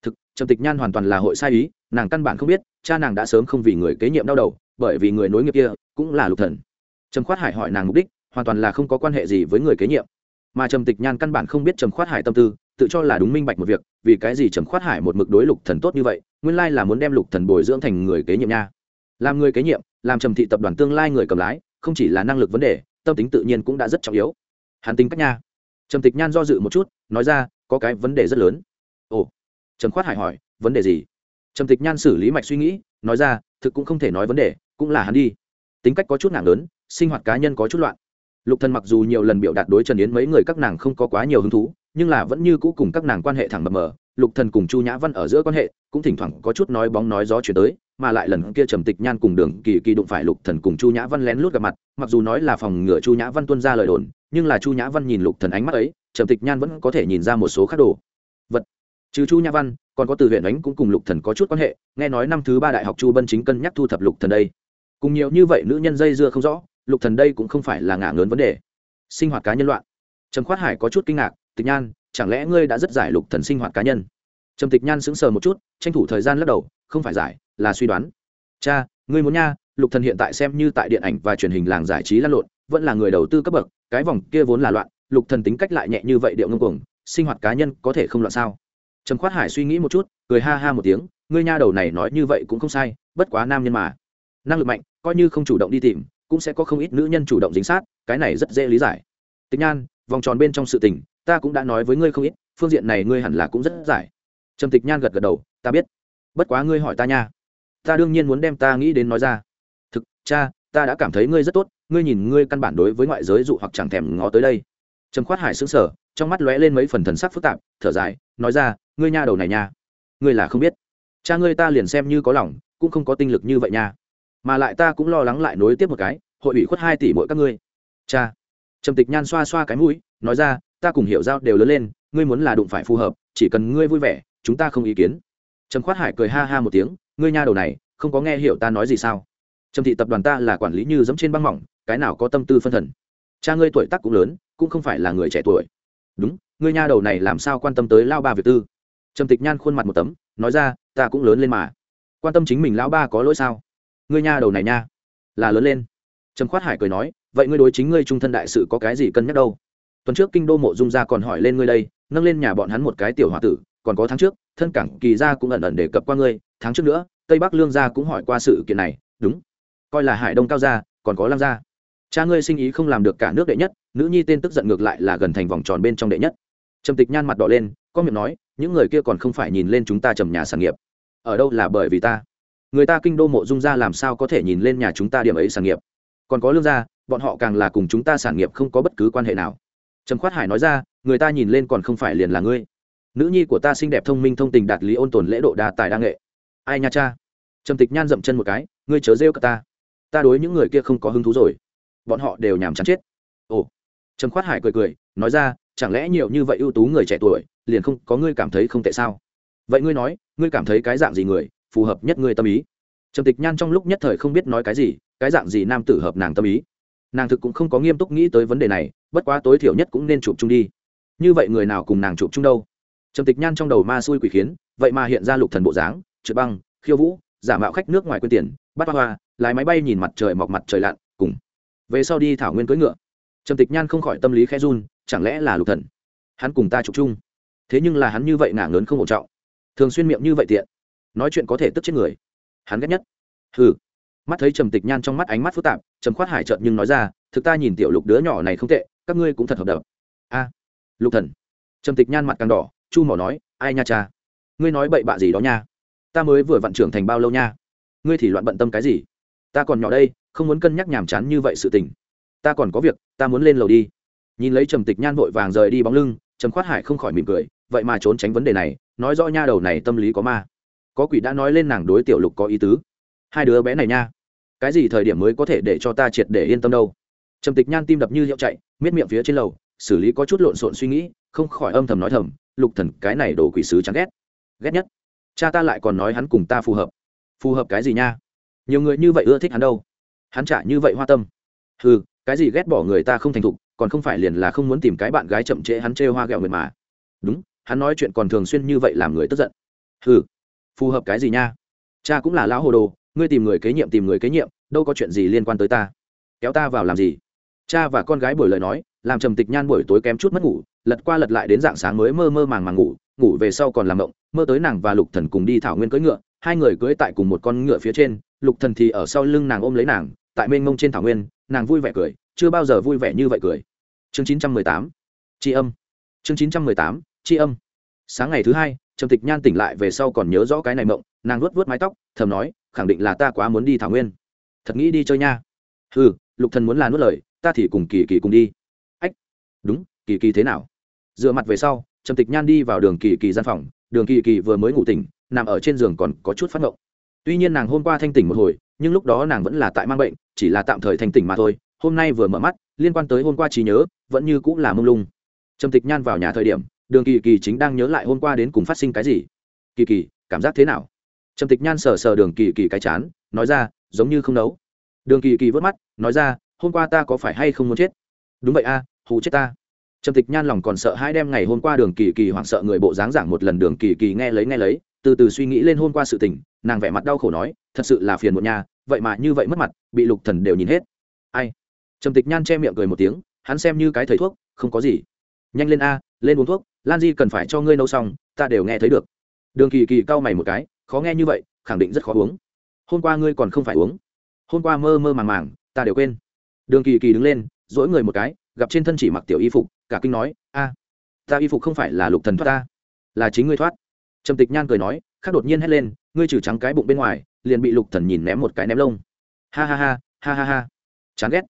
Thực, trầm tịch nhan hoàn toàn là hội sai ý, nàng căn bản không biết, cha nàng đã sớm không vì người kế nhiệm đau đầu, bởi vì người nối nghiệp kia, cũng là lục thần. Trầm khoát hải hỏi nàng mục đích, hoàn toàn là không có quan hệ gì với người kế nhiệm. Mà trầm tịch nhan căn bản không biết trầm khoát hải tâm tư tự cho là đúng minh bạch một việc, vì cái gì trầm khoát hải một mực đối lục thần tốt như vậy, nguyên lai là muốn đem lục thần bồi dưỡng thành người kế nhiệm nha. Làm người kế nhiệm, làm trầm thị tập đoàn tương lai người cầm lái, không chỉ là năng lực vấn đề, tâm tính tự nhiên cũng đã rất trọng yếu. Hắn tính cách nha. Trầm tịch nhan do dự một chút, nói ra, có cái vấn đề rất lớn. Ồ. Trầm khoát hải hỏi, vấn đề gì? Trầm tịch nhan xử lý mạch suy nghĩ, nói ra, thực cũng không thể nói vấn đề, cũng là hắn đi. Tính cách có chút nặng lớn, sinh hoạt cá nhân có chút loạn lục thần mặc dù nhiều lần biểu đạt đối trần yến mấy người các nàng không có quá nhiều hứng thú, nhưng là vẫn như cũ cùng các nàng quan hệ thẳng mập mờ. Lục thần cùng chu nhã văn ở giữa quan hệ cũng thỉnh thoảng có chút nói bóng nói gió chuyển tới, mà lại lần kia trầm tịch nhan cùng đường kỳ kỳ đụng phải lục thần cùng chu nhã văn lén lút gặp mặt, mặc dù nói là phòng ngừa chu nhã văn tuân ra lời đồn, nhưng là chu nhã văn nhìn lục thần ánh mắt ấy, trầm tịch nhan vẫn có thể nhìn ra một số khác đồ. Vật. Trừ chu nhã văn, còn có từ huyện ánh cũng cùng lục thần có chút quan hệ, nghe nói năm thứ ba đại học chu bân chính cân nhắc thu thập lục thần đây. Cùng nhiều như vậy nữ nhân dây dưa không rõ lục thần đây cũng không phải là ngả ngớn vấn đề. Sinh hoạt cá nhân loạn. Trầm khoát hải có chút kinh ngạc, tịch nhan, chẳng lẽ ngươi đã rất giải lục thần sinh hoạt cá nhân? Trầm tịch nhan sững sờ một chút, tranh thủ thời gian lắc đầu, không phải giải, là suy đoán. Cha, ngươi muốn nha, lục thần hiện tại xem như tại điện ảnh và truyền hình làng giải trí lăn lộn, vẫn là người đầu tư cấp bậc, cái vòng kia vốn là loạn, lục thần tính cách lại nhẹ như vậy điệu ngông cuồng, sinh hoạt cá nhân có thể không loạn sao? Trầm khoát hải suy nghĩ một chút, cười ha ha một tiếng, ngươi nha, đầu này nói như vậy cũng không sai, bất quá nam nhân mà. Năng lực mạnh, coi như không chủ động đi tìm cũng sẽ có không ít nữ nhân chủ động dính sát, cái này rất dễ lý giải. Tịch nhan, vòng tròn bên trong sự tình, ta cũng đã nói với ngươi không ít, phương diện này ngươi hẳn là cũng rất giải. Trầm tịch nhan gật gật đầu, ta biết. Bất quá ngươi hỏi ta nha. Ta đương nhiên muốn đem ta nghĩ đến nói ra. Thực, cha, ta đã cảm thấy ngươi rất tốt, ngươi nhìn ngươi căn bản đối với ngoại giới dụ hoặc chẳng thèm ngó tới đây. Trầm khoát hải xứng sở trong mắt lóe lên mấy phần thần sắc phức tạp, thở dài, nói ra, ngươi nha đầu này nha. Ngươi là không biết. Cha ngươi ta liền xem như có lòng, cũng không có tinh lực như vậy nha mà lại ta cũng lo lắng lại nối tiếp một cái, hội ủy khuất hai tỷ mỗi các ngươi. Cha, trầm tịch nhan xoa xoa cái mũi, nói ra, ta cùng hiểu giao đều lớn lên, ngươi muốn là đụng phải phù hợp, chỉ cần ngươi vui vẻ, chúng ta không ý kiến. Trầm khoát hải cười ha ha một tiếng, ngươi nha đầu này, không có nghe hiểu ta nói gì sao? Trầm thị tập đoàn ta là quản lý như dẫm trên băng mỏng, cái nào có tâm tư phân thần? Cha ngươi tuổi tác cũng lớn, cũng không phải là người trẻ tuổi. Đúng, ngươi nha đầu này làm sao quan tâm tới lao ba việc tư? Trầm tịch nhan khuôn mặt một tấm, nói ra, ta cũng lớn lên mà. Quan tâm chính mình lão ba có lỗi sao? Ngươi nha đầu này nha. Là lớn lên. Trầm khoát hải cười nói, vậy ngươi đối chính ngươi trung thân đại sự có cái gì cân nhắc đâu? Tuần trước kinh đô mộ dung gia còn hỏi lên ngươi đây, nâng lên nhà bọn hắn một cái tiểu h o a tử, còn có tháng trước, thân cảng kỳ gia cũng ẩn ẩn đề cập qua ngươi, tháng trước nữa, tây bắc lương gia cũng hỏi qua sự kiện này, đúng. Coi là hải đông cao gia, còn có Lam gia. Cha ngươi sinh ý không làm được cả nước đệ nhất, nữ nhi tên tức giận ngược lại là gần thành vòng tròn bên trong đệ nhất. Trầm tịch nhan mặt đỏ lên, có miệng nói, những người kia còn không phải nhìn lên chúng ta trầm nhà sản nghiệp. Ở đâu là bởi vì ta? Người ta kinh đô mộ dung gia làm sao có thể nhìn lên nhà chúng ta điểm ấy sản nghiệp? Còn có lương gia, bọn họ càng là cùng chúng ta sản nghiệp không có bất cứ quan hệ nào. Trầm khoát hải nói ra, người ta nhìn lên còn không phải liền là ngươi. Nữ nhi của ta xinh đẹp thông minh thông tình đạt lý ôn tồn lễ độ đa tài đa nghệ. Ai nha cha? Trầm tịch nhan dậm chân một cái, ngươi chớ rêu cả ta. Ta đối những người kia không có hứng thú rồi. Bọn họ đều nhàm chán chết. Ồ. Trầm khoát hải cười cười, nói ra, chẳng lẽ nhiều như vậy ưu tú người trẻ tuổi, liền không có ngươi cảm thấy không tệ sao? Vậy ngươi nói, ngươi cảm thấy cái dạng gì người? Phù hợp nhất ngươi tâm ý. Trầm tịch nhan trong lúc nhất thời không biết nói cái gì, cái dạng gì nam tử hợp nàng tâm ý. Nàng thực cũng không có nghiêm túc nghĩ tới vấn đề này, bất quá tối thiểu nhất cũng nên chụp chung đi. Như vậy người nào cùng nàng chụp chung đâu? Trầm tịch nhan trong đầu ma xui quỷ khiến, vậy mà hiện ra lục thần bộ dáng, trượt băng, khiêu vũ, giả mạo khách nước ngoài quyên tiền, bắt hoa lái máy bay nhìn mặt trời mọc mặt trời lặn, cùng. Về sau đi thảo nguyên cưỡi ngựa. Trầm tịch nhan không khỏi tâm lý khẽ run, chẳng lẽ là lục thần? Hắn cùng ta chụp chung. Thế nhưng là hắn như vậy ngả lớn không ổn trọng. Thường xuyên miệng như vậy tiện nói chuyện có thể tức chết người. Hắn ghét nhất. Hừ. Mắt thấy trầm tịch nhan trong mắt ánh mắt phức tạp, trầm khoát hải trợn nhưng nói ra, thực ta nhìn tiểu lục đứa nhỏ này không tệ, các ngươi cũng thật hợp đập. A, lục thần. Trầm tịch nhan mặt càng đỏ, chu mỏ nói, ai nha cha. Ngươi nói bậy bạ gì đó nha. Ta mới vừa vặn trưởng thành bao lâu nha? Ngươi thì loạn bận tâm cái gì? Ta còn nhỏ đây, không muốn cân nhắc nhàm chán như vậy sự tình. Ta còn có việc, ta muốn lên lầu đi. Nhìn lấy trầm tịch nhan vội vàng rời đi bóng lưng, trầm khoát hải không khỏi mỉm cười, vậy mà trốn tránh vấn đề này, nói rõ nha, đầu này tâm lý có ma có quỷ đã nói lên nàng đối tiểu lục có ý tứ. Hai đứa bé này nha, cái gì thời điểm mới có thể để cho ta triệt để yên tâm đâu? Trầm tịch nhan tim đập như hiệu chạy, miết miệng phía trên lầu, xử lý có chút lộn xộn suy nghĩ, không khỏi âm thầm nói thầm, lục thần, cái này đổ quỷ sứ chẳng ghét. Ghét nhất? Cha ta lại còn nói hắn cùng ta phù hợp. Phù hợp cái gì nha? Nhiều người như vậy ưa thích hắn đâu. Hắn trả như vậy hoa tâm. Ừ cái gì ghét bỏ người ta không thành thục, còn không phải liền là không muốn tìm cái bạn gái chậm trễ hắn chê hoa ghẹo người mà. Đúng, hắn nói chuyện còn thường xuyên như vậy làm người tức giận. Ừ phù hợp cái gì nha? Cha cũng là lão hồ đồ, ngươi tìm người kế nhiệm, tìm người kế nhiệm, đâu có chuyện gì liên quan tới ta. Kéo ta vào làm gì? Cha và con gái buổi lời nói, làm trầm tịch nhan buổi tối kém chút mất ngủ, lật qua lật lại đến dạng sáng mới mơ mơ màng màng ngủ ngủ về sau còn làm động mơ tới nàng và lục thần cùng đi thảo nguyên cưỡi ngựa, hai người cưỡi tại cùng một con ngựa phía trên, lục thần thì ở sau lưng nàng ôm lấy nàng, tại mênh mông trên thảo nguyên, nàng vui vẻ cười, chưa bao giờ vui vẻ như vậy cười. Chương 918 tri âm. Chương 918 tri âm. Sáng ngày thứ hai trầm tịch nhan tỉnh lại về sau còn nhớ rõ cái này mộng, nàng luốt vuốt mái tóc, thầm nói, khẳng định là ta quá muốn đi thảo nguyên. Thật nghĩ đi chơi nha. Ừ lục thần muốn là nuốt lời, ta thì cùng kỳ kỳ cùng đi. Ách, đúng, kỳ kỳ thế nào? Dựa mặt về sau, trầm tịch nhan đi vào đường kỳ kỳ gian phòng, đường kỳ kỳ vừa mới ngủ tỉnh, nằm ở trên giường còn có chút phát ngộng. Tuy nhiên nàng hôm qua thanh tỉnh một hồi, nhưng lúc đó nàng vẫn là tại mang bệnh, chỉ là tạm thời thanh tỉnh mà thôi, hôm nay vừa mở mắt, liên quan tới hôm qua trí nhớ, vẫn như cũng là mông lung. Trầm tịch nhan vào nhà thời điểm đường kỳ kỳ chính đang nhớ lại hôm qua đến cùng phát sinh cái gì. Kỳ kỳ, cảm giác thế nào? Trầm tịch nhan sờ sờ đường kỳ kỳ cái chán, nói ra, giống như không nấu. Đường kỳ kỳ vớt mắt, nói ra, hôm qua ta có phải hay không muốn chết? Đúng vậy a, hù chết ta. Trầm tịch nhan lòng còn sợ hai đêm ngày hôm qua đường kỳ kỳ hoảng sợ người bộ dáng giảng một lần đường kỳ kỳ nghe lấy nghe lấy, từ từ suy nghĩ lên hôm qua sự tình, nàng vẻ mặt đau khổ nói, thật sự là phiền một nhà vậy mà như vậy mất mặt, bị lục thần đều nhìn hết. Ai? Trầm tịch nhan che miệng cười một tiếng, hắn xem như cái thầy thuốc, không có gì. Nhanh lên a lên uống thuốc, lan di cần phải cho ngươi nấu xong, ta đều nghe thấy được. Đường kỳ kỳ cau mày một cái, khó nghe như vậy, khẳng định rất khó uống. Hôm qua ngươi còn không phải uống. Hôm qua mơ mơ màng màng, ta đều quên. Đường kỳ kỳ đứng lên dỗi người một cái, gặp trên thân chỉ mặc tiểu y phục, cả kinh nói, a, ta y phục không phải là lục thần thoát ta, là chính ngươi thoát. Trầm tịch nhan cười nói, khác đột nhiên hét lên, ngươi trừ trắng cái bụng bên ngoài, liền bị lục thần nhìn ném một cái ném lông. Ha ha ha ha ha ha. Chán ghét,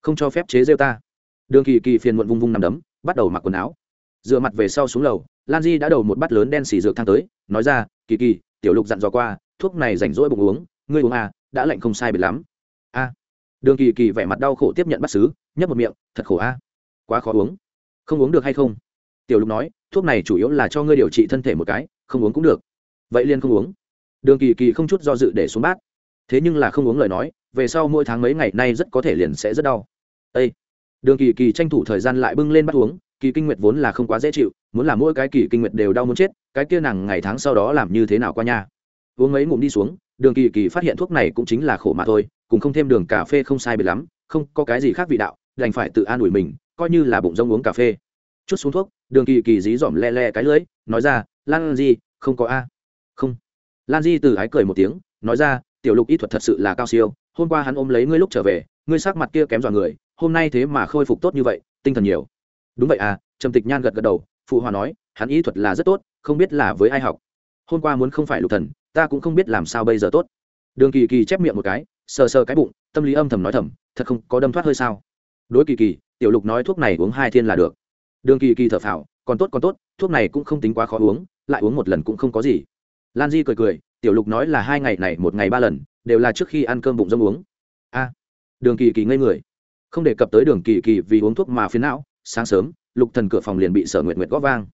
không cho phép chế rêu ta. Đường kỳ kỳ phiền muộn vung vung nằm đấm, bắt đầu mặc quần áo dựa mặt về sau xuống lầu, lan di đã đầu một bát lớn đen xì dược thang tới, nói ra, kỳ kỳ, tiểu lục dặn dò qua, thuốc này rảnh rỗi bụng uống, ngươi uống à đã lạnh không sai biệt lắm. A. Đường kỳ kỳ vẻ mặt đau khổ tiếp nhận bắt xứ, nhấp một miệng, thật khổ a, quá khó uống. Không uống được hay không? Tiểu lục nói, thuốc này chủ yếu là cho ngươi điều trị thân thể một cái, không uống cũng được. Vậy liền không uống. Đường kỳ kỳ không chút do dự để xuống bát. Thế nhưng là không uống lời nói, về sau mỗi tháng mấy ngày nay rất có thể liền sẽ rất đau. Ê! đường kỳ kỳ tranh thủ thời gian lại bưng lên bắt uống kỳ kinh nguyệt vốn là không quá dễ chịu, muốn làm mỗi cái kỳ kinh nguyệt đều đau muốn chết, cái kia nàng ngày tháng sau đó làm như thế nào qua nha? Uống mấy ngụm đi xuống, đường kỳ kỳ phát hiện thuốc này cũng chính là khổ mà thôi, cùng không thêm đường cà phê không sai biệt lắm, không có cái gì khác vị đạo, đành phải tự an ủi mình, coi như là bụng rông uống cà phê. Chút xuống thuốc, đường kỳ kỳ dí dỏm le le cái lưỡi, nói ra, lan di, không có a. Không. Lan di từ ái cười một tiếng, nói ra, tiểu lục y thuật thật sự là cao siêu, hôm qua hắn ôm lấy ngươi lúc trở về, ngươi sắc mặt kia kém dọa người, hôm nay thế mà khôi phục tốt như vậy, tinh thần nhiều đúng vậy à trầm tịch nhan gật gật đầu, phụ hòa nói, hắn ý thuật là rất tốt, không biết là với ai học. Hôm qua muốn không phải lục thần, ta cũng không biết làm sao bây giờ tốt. Đường kỳ kỳ chép miệng một cái, sờ sờ cái bụng, tâm lý âm thầm nói thầm, thật không có đâm thoát hơi sao. Đối kỳ kỳ, tiểu lục nói thuốc này uống hai thiên là được. Đường kỳ kỳ thở phào, còn tốt còn tốt, thuốc này cũng không tính quá khó uống, lại uống một lần cũng không có gì. Lan di cười cười, tiểu lục nói là hai ngày này một ngày ba lần, đều là trước khi ăn cơm bụng dâm uống. A. Đường kỳ kỳ ngây người. Không đề cập tới đường kỳ kỳ vì uống thuốc mà phiến não sáng sớm, lục thần cửa phòng liền bị sở nguyệt nguyệt gõ vang.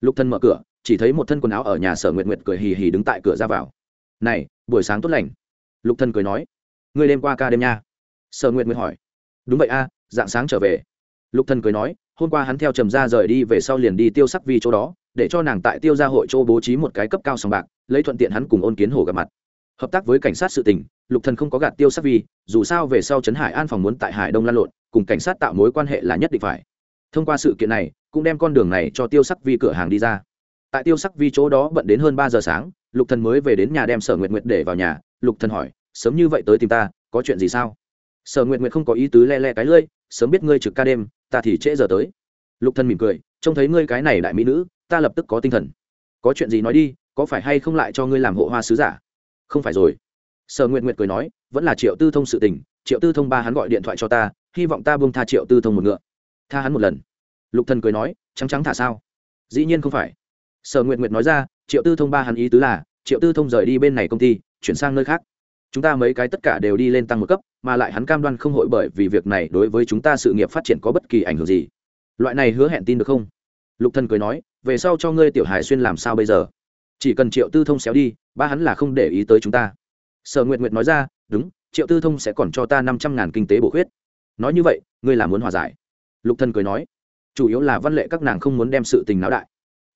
Lục thần mở cửa, chỉ thấy một thân quần áo ở nhà sở nguyệt nguyệt cười hì hì đứng tại cửa ra vào. Này, buổi sáng tốt lành. Lục thần cười nói. Ngươi đêm qua ca đêm nha? Sở nguyệt nguyệt hỏi. Đúng vậy a, dạng sáng trở về. Lục thần cười nói. Hôm qua hắn theo trầm gia rời đi về sau liền đi tiêu sắc vi chỗ đó, để cho nàng tại tiêu gia hội chỗ bố trí một cái cấp cao sòng bạc, lấy thuận tiện hắn cùng ôn kiến hồ gặp mặt. Hợp tác với cảnh sát sự tình, lục thần không có gạt tiêu sắc vi, dù sao về sau trấn hải an phòng muốn tại hải đông lan lộn, cùng cảnh sát tạo mối quan hệ là nhất định phải thông qua sự kiện này, cũng đem con đường này cho tiêu sắc vi cửa hàng đi ra. Tại tiêu sắc vi chỗ đó bận đến hơn ba giờ sáng, lục thần mới về đến nhà đem sở nguyệt nguyệt để vào nhà. Lục thần hỏi, sớm như vậy tới tìm ta, có chuyện gì sao? Sở nguyệt nguyệt không có ý tứ le le cái lưỡi, sớm biết ngươi trực ca đêm, ta thì trễ giờ tới. Lục thần mỉm cười, trông thấy ngươi cái này đại mỹ nữ, ta lập tức có tinh thần. Có chuyện gì nói đi, có phải hay không lại cho ngươi làm hộ hoa sứ giả? Không phải rồi. Sở nguyệt nguyệt cười nói, vẫn là triệu tư thông sự tình, triệu tư thông ba hắn gọi điện thoại cho ta, hy vọng ta buông tha triệu tư thông một ngựa tha hắn một lần lục thần cười nói trắng trắng thả sao dĩ nhiên không phải sở nguyệt nguyệt nói ra triệu tư thông ba hắn ý tứ là triệu tư thông rời đi bên này công ty chuyển sang nơi khác chúng ta mấy cái tất cả đều đi lên tăng một cấp mà lại hắn cam đoan không hội bởi vì việc này đối với chúng ta sự nghiệp phát triển có bất kỳ ảnh hưởng gì loại này hứa hẹn tin được không lục thần cười nói về sau cho ngươi tiểu hải xuyên làm sao bây giờ chỉ cần triệu tư thông xéo đi ba hắn là không để ý tới chúng ta sở nguyệt nguyệt nói ra đúng triệu tư thông sẽ còn cho ta năm trăm ngàn kinh tế bổ khuyết nói như vậy ngươi là muốn hòa giải lục thần cười nói, chủ yếu là văn lệ các nàng không muốn đem sự tình náo đại.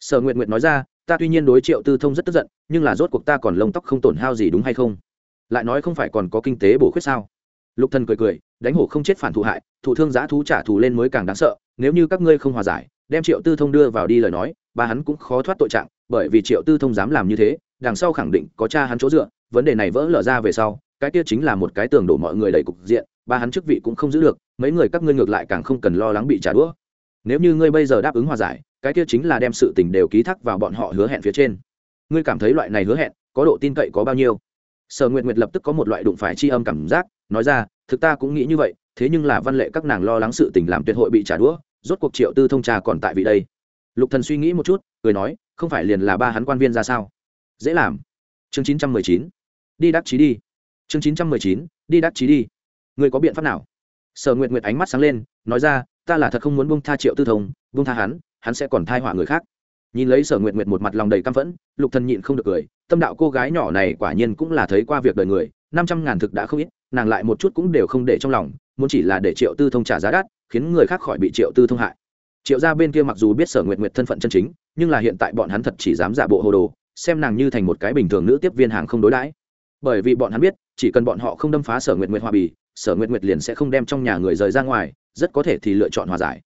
Sở nguyệt nguyệt nói ra, ta tuy nhiên đối triệu tư thông rất tức giận, nhưng là rốt cuộc ta còn lông tóc không tổn hao gì đúng hay không? Lại nói không phải còn có kinh tế bổ khuyết sao? Lục thần cười cười, đánh hổ không chết phản thụ hại, thụ thương giá thú trả thù lên mới càng đáng sợ, nếu như các ngươi không hòa giải, đem triệu tư thông đưa vào đi lời nói ba hắn cũng khó thoát tội trạng, bởi vì triệu tư thông dám làm như thế, đằng sau khẳng định có cha hắn chỗ dựa, vấn đề này vỡ lở ra về sau, cái kia chính là một cái tường đổ mọi người đầy cục diện ba hắn chức vị cũng không giữ được, mấy người các ngươi ngược lại càng không cần lo lắng bị trả đũa. Nếu như ngươi bây giờ đáp ứng hòa giải, cái kia chính là đem sự tình đều ký thác vào bọn họ hứa hẹn phía trên. Ngươi cảm thấy loại này hứa hẹn, có độ tin cậy có bao nhiêu? Sở nguyệt nguyệt lập tức có một loại đụng phải tri âm cảm giác, nói ra, thực ta cũng nghĩ như vậy, thế nhưng là văn lệ các nàng lo lắng sự tình làm tuyệt hội bị trả đũa, rốt cuộc triệu tư thông trà còn tại vị đây. Lục thần suy nghĩ một chút, cười nói, không phải liền là ba hắn quan viên ra sao? Dễ làm. Chương chín trăm mười chín. Đi đắc chí đi. Chương chín trăm mười chín. Đi đắc chí đi. Ngươi có biện pháp nào? Sở nguyệt nguyệt ánh mắt sáng lên, nói ra, ta là thật không muốn buông tha triệu tư thông, buông tha hắn hắn sẽ còn thai họa người khác. Nhìn lấy sở nguyệt nguyệt một mặt lòng đầy căm phẫn, lục thần nhịn không được cười, tâm đạo cô gái nhỏ này quả nhiên cũng là thấy qua việc đời người, năm trăm ngàn thực đã không ít, nàng lại một chút cũng đều không để trong lòng, muốn chỉ là để triệu tư thông trả giá đắt, khiến người khác khỏi bị triệu tư thông hại. Triệu gia bên kia mặc dù biết sở nguyệt nguyệt thân phận chân chính, nhưng là hiện tại bọn hắn thật chỉ dám giả bộ hồ đồ, xem nàng như thành một cái bình thường nữ tiếp viên hàng không đối đãi. Bởi vì bọn hắn biết, chỉ cần bọn họ không đâm phá sở nguyệt nguyệt hòa bì sở nguyệt nguyệt liền sẽ không đem trong nhà người rời ra ngoài, rất có thể thì lựa chọn hòa giải.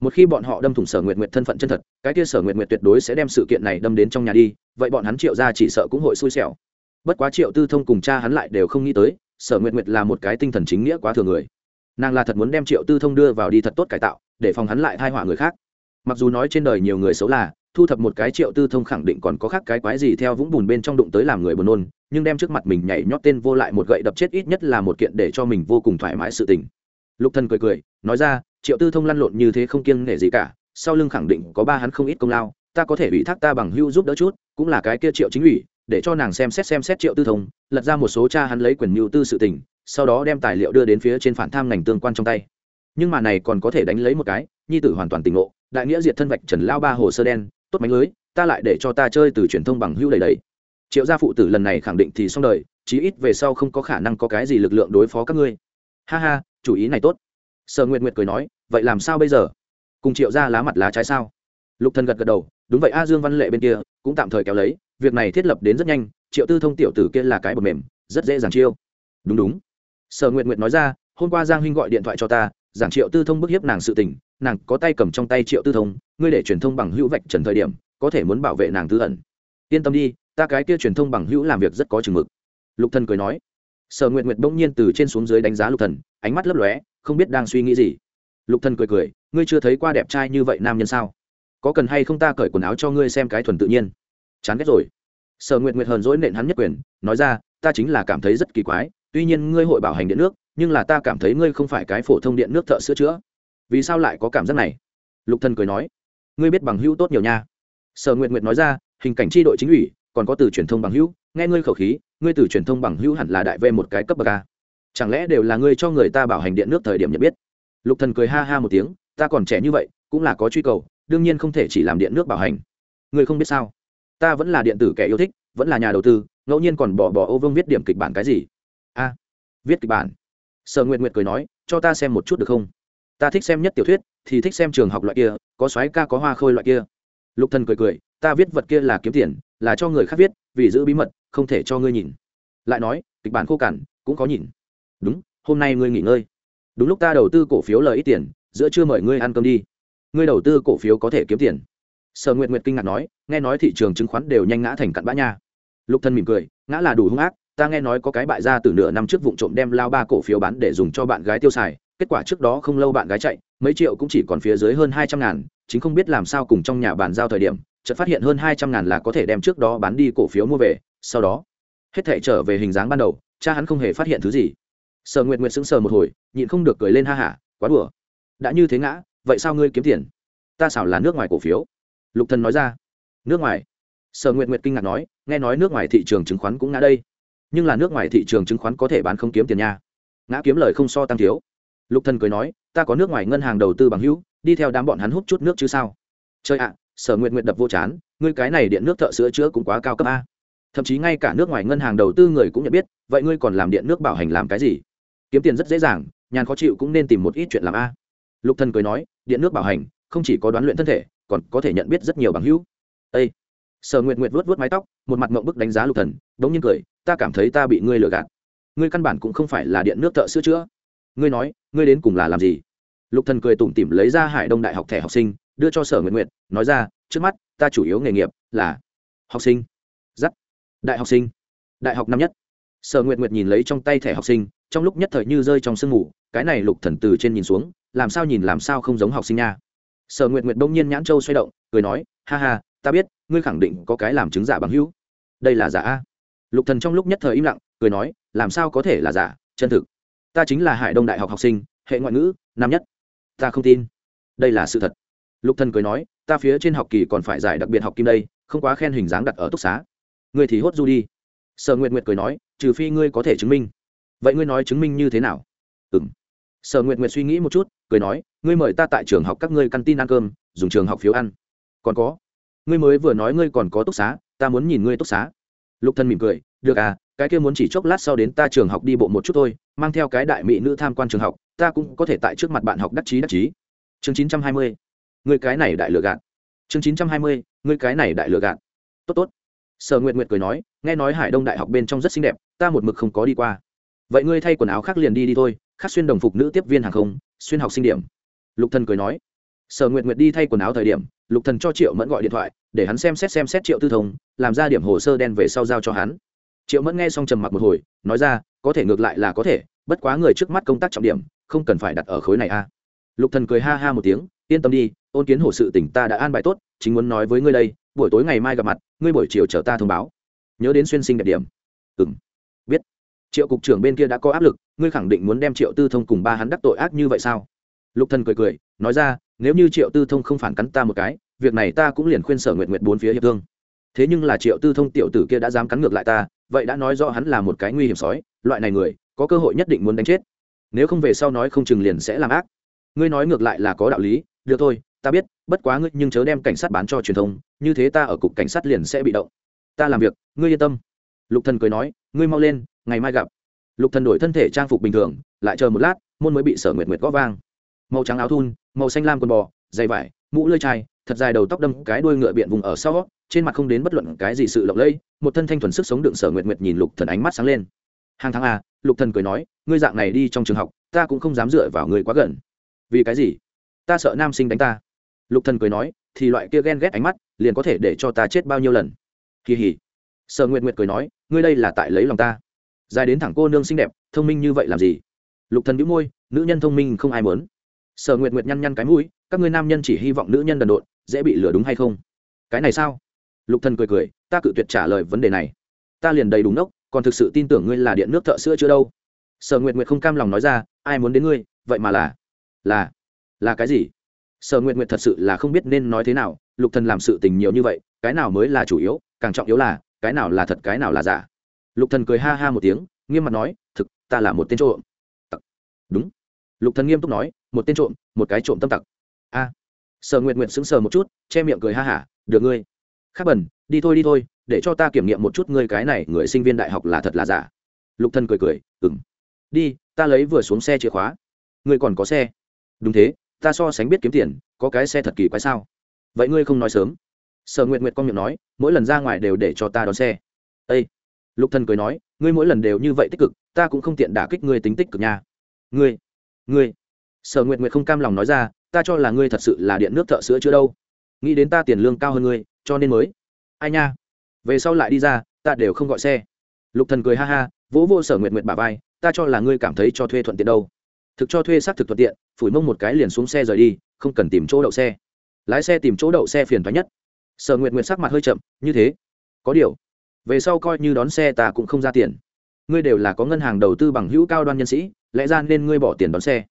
Một khi bọn họ đâm thủng sở nguyệt nguyệt thân phận chân thật, cái kia sở nguyệt nguyệt tuyệt đối sẽ đem sự kiện này đâm đến trong nhà đi, vậy bọn hắn triệu ra chỉ sợ cũng hội xui xẻo. Bất quá triệu tư thông cùng cha hắn lại đều không nghĩ tới, sở nguyệt nguyệt là một cái tinh thần chính nghĩa quá thường người. Nàng là thật muốn đem triệu tư thông đưa vào đi thật tốt cải tạo, để phòng hắn lại thai họa người khác. Mặc dù nói trên đời nhiều người xấu là thu thập một cái triệu tư thông khẳng định còn có khác cái quái gì theo vũng bùn bên trong đụng tới làm người buồn nôn, nhưng đem trước mặt mình nhảy nhót tên vô lại một gậy đập chết ít nhất là một kiện để cho mình vô cùng thoải mái sự tình. Lục thần cười cười, nói ra, triệu tư thông lăn lộn như thế không kiêng nể gì cả, sau lưng khẳng định có ba hắn không ít công lao, ta có thể ủy thác ta bằng hưu giúp đỡ chút, cũng là cái kia triệu chính ủy, để cho nàng xem xét xem xét triệu tư thông, lật ra một số cha hắn lấy quyền mưu tư sự tình, sau đó đem tài liệu đưa đến phía trên phản tham ngành tương quan trong tay. Nhưng mà này còn có thể đánh lấy một cái, nhi tử hoàn toàn tỉnh ngộ, đại nghĩa diệt thân vạch trần lao ba hồ sơ đen tốt mánh lưới, ta lại để cho ta chơi từ truyền thông bằng hữu đầy đầy. Triệu gia phụ tử lần này khẳng định thì xong đời, chí ít về sau không có khả năng có cái gì lực lượng đối phó các ngươi. Ha ha, chủ ý này tốt. Sở nguyệt nguyệt cười nói, vậy làm sao bây giờ? Cùng triệu ra lá mặt lá trái sao? Lục thần gật gật đầu, đúng vậy, a dương văn lệ bên kia cũng tạm thời kéo lấy, việc này thiết lập đến rất nhanh, triệu tư thông tiểu tử kia là cái bờ mềm, rất dễ dàng chiêu. Đúng đúng. Sở nguyệt nguyệt nói ra, hôm qua giang huynh gọi điện thoại cho ta, giảng triệu tư thông bức hiếp nàng sự tình nàng có tay cầm trong tay triệu tư thông, ngươi để truyền thông bằng hữu vạch trần thời điểm, có thể muốn bảo vệ nàng tư ẩn. Yên tâm đi, ta cái kia truyền thông bằng hữu làm việc rất có chừng mực. Lục thần cười nói. Sở nguyệt nguyệt bỗng nhiên từ trên xuống dưới đánh giá lục thần, ánh mắt lấp lóe, không biết đang suy nghĩ gì. Lục thần cười cười, ngươi chưa thấy qua đẹp trai như vậy nam nhân sao? Có cần hay không ta cởi quần áo cho ngươi xem cái thuần tự nhiên? Chán ghét rồi. Sở nguyệt nguyệt hờn dỗi nện hắn nhất quyền, nói ra, ta chính là cảm thấy rất kỳ quái, tuy nhiên ngươi hội bảo hành điện nước, nhưng là ta cảm thấy ngươi không phải cái phổ thông điện nước thợ sửa chữa vì sao lại có cảm giác này? Lục thần cười nói, ngươi biết bằng hữu tốt nhiều nha. Sở nguyệt nguyệt nói ra, hình cảnh tri đội chính ủy, còn có từ truyền thông bằng hữu, nghe ngươi khẩu khí, ngươi từ truyền thông bằng hữu hẳn là đại v một cái cấp bậc a. Chẳng lẽ đều là ngươi cho người ta bảo hành điện nước thời điểm nhận biết? Lục thần cười ha ha một tiếng, ta còn trẻ như vậy, cũng là có truy cầu, đương nhiên không thể chỉ làm điện nước bảo hành. Ngươi không biết sao? Ta vẫn là điện tử kẻ yêu thích, vẫn là nhà đầu tư, ngẫu nhiên còn bỏ bỏ ô vương viết điểm kịch bản cái gì? A, viết kịch bản. Sở nguyệt nguyệt cười nói, cho ta xem một chút được không? Ta thích xem nhất tiểu thuyết, thì thích xem trường học loại kia, có xoáy ca, có hoa khôi loại kia. Lục thần cười cười, ta viết vật kia là kiếm tiền, là cho người khác viết, vì giữ bí mật, không thể cho ngươi nhìn. Lại nói, kịch bản khô cằn, cũng có nhìn. Đúng, hôm nay ngươi nghỉ ngơi. Đúng lúc ta đầu tư cổ phiếu lời ít tiền, giữa chưa mời ngươi ăn cơm đi. Ngươi đầu tư cổ phiếu có thể kiếm tiền. Sở nguyệt nguyệt kinh ngạc nói, nghe nói thị trường chứng khoán đều nhanh ngã thành cặn bã nha. Lục thân mỉm cười, ngã là đủ hung ác, ta nghe nói có cái bại gia từ nửa năm trước vụ trộm đem lao ba cổ phiếu bán để dùng cho bạn gái tiêu xài kết quả trước đó không lâu bạn gái chạy, mấy triệu cũng chỉ còn phía dưới hơn hai trăm ngàn, chính không biết làm sao cùng trong nhà bàn giao thời điểm, chợt phát hiện hơn hai trăm ngàn là có thể đem trước đó bán đi cổ phiếu mua về, sau đó, hết thể trở về hình dáng ban đầu, cha hắn không hề phát hiện thứ gì. Sở nguyệt nguyệt sững sờ một hồi, nhịn không được cười lên ha hả, quá đùa. Đã như thế ngã, vậy sao ngươi kiếm tiền? Ta xảo là nước ngoài cổ phiếu. Lục thần nói ra. Nước ngoài? Sở nguyệt nguyệt kinh ngạc nói, nghe nói nước ngoài thị trường chứng khoán cũng ngã đây. Nhưng là nước ngoài thị trường chứng khoán có thể bán không kiếm tiền nha. Ngã kiếm lời không so tăng thiếu lục thần cười nói, ta có nước ngoài ngân hàng đầu tư bằng hữu, đi theo đám bọn hắn hút chút nước chứ sao? Chơi ạ, sở nguyện nguyện đập vô chán, ngươi cái này điện nước thợ sữa chữa cũng quá cao cấp a. Thậm chí ngay cả nước ngoài ngân hàng đầu tư người cũng nhận biết, vậy ngươi còn làm điện nước bảo hành làm cái gì? Kiếm tiền rất dễ dàng, nhàn khó chịu cũng nên tìm một ít chuyện làm a. Lục thần cười nói, điện nước bảo hành, không chỉ có đoán luyện thân thể, còn có thể nhận biết rất nhiều bằng hữu. Ê! sở nguyện nguyện vuốt vuốt mái tóc, một mặt mộng bức đánh giá lục thần, đống nhiên cười, ta cảm thấy ta bị ngươi lừa gạt. Ngươi căn bản cũng không phải là điện nước thợ sữa chữa. Ngươi nói ngươi đến cùng là làm gì? Lục thần cười tủm tỉm lấy ra hải đông đại học thẻ học sinh, đưa cho sở nguyện nguyện nói ra, trước mắt, ta chủ yếu nghề nghiệp là học sinh. Dắt đại học sinh. Đại học năm nhất. Sở nguyện nguyện nhìn lấy trong tay thẻ học sinh, trong lúc nhất thời như rơi trong sương mù, cái này lục thần từ trên nhìn xuống, làm sao nhìn làm sao không giống học sinh nha. Sở nguyện nguyện đông nhiên nhãn châu xoay động, cười nói, ha ha, ta biết, ngươi khẳng định có cái làm chứng giả bằng hữu. Đây là giả a. Lục thần trong lúc nhất thời im lặng, cười nói, làm sao có thể là giả, chân thực ta chính là hải đông đại học học sinh, hệ ngoại ngữ, năm nhất. Ta không tin. Đây là sự thật. Lục thần cười nói, ta phía trên học kỳ còn phải giải đặc biệt học kim đây, không quá khen hình dáng đặt ở túc xá. Ngươi thì hốt du đi. Sở nguyệt nguyệt cười nói, trừ phi ngươi có thể chứng minh. Vậy ngươi nói chứng minh như thế nào? Ừm. Sở nguyệt nguyệt suy nghĩ một chút, cười nói, ngươi mời ta tại trường học các ngươi căn tin ăn cơm, dùng trường học phiếu ăn. Còn có. Ngươi mới vừa nói ngươi còn có túc xá, ta muốn nhìn ngươi túc xá lục thân mỉm cười, được à cái kia muốn chỉ chốc lát sau đến ta trường học đi bộ một chút thôi, mang theo cái đại mỹ nữ tham quan trường học, ta cũng có thể tại trước mặt bạn học đắc chí đắc chí. Chương chín trăm hai mươi. Người cái này đại lừa gạt. Chương chín trăm hai mươi. Người cái này đại lừa gạt. Tốt tốt. Sở nguyện nguyện cười nói, nghe nói hải đông đại học bên trong rất xinh đẹp, ta một mực không có đi qua. Vậy ngươi thay quần áo khác liền đi đi thôi, khác xuyên đồng phục nữ tiếp viên hàng không, xuyên học sinh điểm. Lục thân cười nói. Sở nguyện nguyện đi thay quần áo thời điểm lục thần cho triệu mẫn gọi điện thoại, để hắn xem xét xem xét triệu tư thông, làm ra điểm hồ sơ đen về sau giao cho hắn. Triệu mẫn nghe xong trầm mặc một hồi, nói ra, có thể ngược lại là có thể, bất quá người trước mắt công tác trọng điểm, không cần phải đặt ở khối này a. Lục thần cười ha ha một tiếng, yên tâm đi, ôn kiến hồ sự tỉnh ta đã an bài tốt, chính muốn nói với ngươi đây, buổi tối ngày mai gặp mặt, ngươi buổi chiều chờ ta thông báo. Nhớ đến xuyên sinh đẹp điểm. Ừm. Biết. Triệu cục trưởng bên kia đã có áp lực, ngươi khẳng định muốn đem triệu tư thông cùng ba hắn đắc tội ác như vậy sao? Lục thần cười cười, nói ra nếu như triệu tư thông không phản cắn ta một cái, việc này ta cũng liền khuyên sở nguyện nguyện bốn phía hiệp thương. Thế nhưng là triệu tư thông tiểu tử kia đã dám cắn ngược lại ta, vậy đã nói rõ hắn là một cái nguy hiểm sói, loại này người, có cơ hội nhất định muốn đánh chết. Nếu không về sau nói không chừng liền sẽ làm ác. Ngươi nói ngược lại là có đạo lý, được thôi, ta biết, bất quá ngươi nhưng chớ đem cảnh sát bán cho truyền thông, như thế ta ở cục cảnh sát liền sẽ bị động. Ta làm việc, ngươi yên tâm. Lục thần cười nói, ngươi mau lên, ngày mai gặp. Lục thần đổi thân thể trang phục bình thường, lại chờ một lát, môn mới bị sở nguyệt nguyệt gõ vang màu trắng áo thun, màu xanh lam quần bò, dày vải, mũ lưỡi chai, thật dài đầu tóc đâm cái đuôi ngựa biện vùng ở sau, trên mặt không đến bất luận cái gì sự lộng lẫy, một thân thanh thuần sức sống đựng sở nguyệt nguyệt nhìn lục thần ánh mắt sáng lên. Hàng tháng a, lục thần cười nói, ngươi dạng này đi trong trường học, ta cũng không dám dựa vào ngươi quá gần. Vì cái gì? Ta sợ nam sinh đánh ta. Lục thần cười nói, thì loại kia ghen ghét ánh mắt, liền có thể để cho ta chết bao nhiêu lần? Kỳ hỉ. Sở nguyệt nguyệt cười nói, ngươi đây là tại lấy lòng ta. Dài đến thẳng cô nương xinh đẹp, thông minh như vậy làm gì? Lục thần nhíu môi, nữ nhân thông minh không ai muốn sở nguyệt nguyệt nhăn nhăn cái mũi, các ngươi nam nhân chỉ hy vọng nữ nhân đần độn, dễ bị lừa đúng hay không? Cái này sao? Lục thần cười cười, ta cự tuyệt trả lời vấn đề này. Ta liền đầy đúng nốc, còn thực sự tin tưởng ngươi là điện nước thợ sữa chưa đâu. Sở nguyệt nguyệt không cam lòng nói ra, ai muốn đến ngươi, vậy mà là là là cái gì? Sở nguyệt nguyệt thật sự là không biết nên nói thế nào, lục thần làm sự tình nhiều như vậy, cái nào mới là chủ yếu, càng trọng yếu là, cái nào là thật, cái nào là giả. Lục thần cười ha ha một tiếng, nghiêm mặt nói, thực, ta là một tên trộm. Đúng lục thần nghiêm túc nói, một tên trộm, một cái trộm tâm tặc. A. Sở nguyệt nguyệt sững sờ một chút, che miệng cười ha hả, được ngươi. Khắc bẩn đi thôi đi thôi, để cho ta kiểm nghiệm một chút ngươi cái này người sinh viên đại học là thật là giả. Lục thần cười cười, ừm. Đi, ta lấy vừa xuống xe chìa khóa. Ngươi còn có xe. Đúng thế, ta so sánh biết kiếm tiền, có cái xe thật kỳ quái sao? Vậy ngươi không nói sớm. Sở nguyệt nguyệt con miệng nói, mỗi lần ra ngoài đều để cho ta đón xe. Ê! lục thần cười nói, ngươi mỗi lần đều như vậy tích cực, ta cũng không tiện đả kích ngươi tính tích cực nha. Ngươi ngươi. Sở nguyệt nguyệt không cam lòng nói ra, ta cho là ngươi thật sự là điện nước thợ sữa chưa đâu. Nghĩ đến ta tiền lương cao hơn ngươi, cho nên mới. Ai nha? Về sau lại đi ra, ta đều không gọi xe. Lục thần cười ha ha, vỗ vô sở nguyệt nguyệt bà vai, ta cho là ngươi cảm thấy cho thuê thuận tiện đâu. Thực cho thuê xác thực thuận tiện, phủi mông một cái liền xuống xe rời đi, không cần tìm chỗ đậu xe. Lái xe tìm chỗ đậu xe phiền thoái nhất. Sở nguyệt nguyệt sắc mặt hơi chậm, như thế. Có điều, về sau coi như đón xe ta cũng không ra tiền ngươi đều là có ngân hàng đầu tư bằng hữu cao đoan nhân sĩ, lẽ ra nên ngươi bỏ tiền đón xe.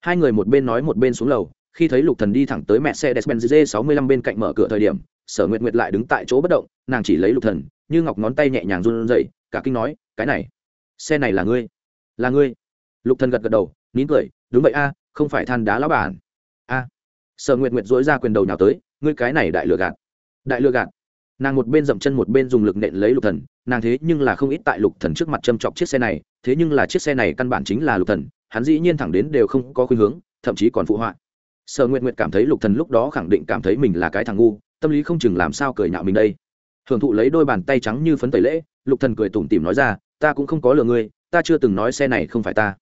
Hai người một bên nói một bên xuống lầu, khi thấy lục thần đi thẳng tới mẹ xe despenz g 65 bên cạnh mở cửa thời điểm, sở nguyệt nguyệt lại đứng tại chỗ bất động, nàng chỉ lấy lục thần, như ngọc ngón tay nhẹ nhàng run rẩy, cả kinh nói, cái này, xe này là ngươi là ngươi. Lục thần gật gật đầu, nín cười, đúng vậy a, không phải than đá lão bản. A. Sở nguyệt nguyệt dỗi ra quyền đầu nhào tới, ngươi cái này đại lừa gạt, đại lừa gạt nàng một bên dậm chân một bên dùng lực nện lấy lục thần, nàng thế nhưng là không ít tại lục thần trước mặt châm chọc chiếc xe này, thế nhưng là chiếc xe này căn bản chính là lục thần, hắn dĩ nhiên thẳng đến đều không có khuynh hướng, thậm chí còn phụ họa. Sở nguyện nguyệt cảm thấy lục thần lúc đó khẳng định cảm thấy mình là cái thằng ngu, tâm lý không chừng làm sao cười nhạo mình đây. Hưởng thụ lấy đôi bàn tay trắng như phấn tẩy lễ, lục thần cười tủm tỉm nói ra, ta cũng không có lừa ngươi, ta chưa từng nói xe này không phải ta.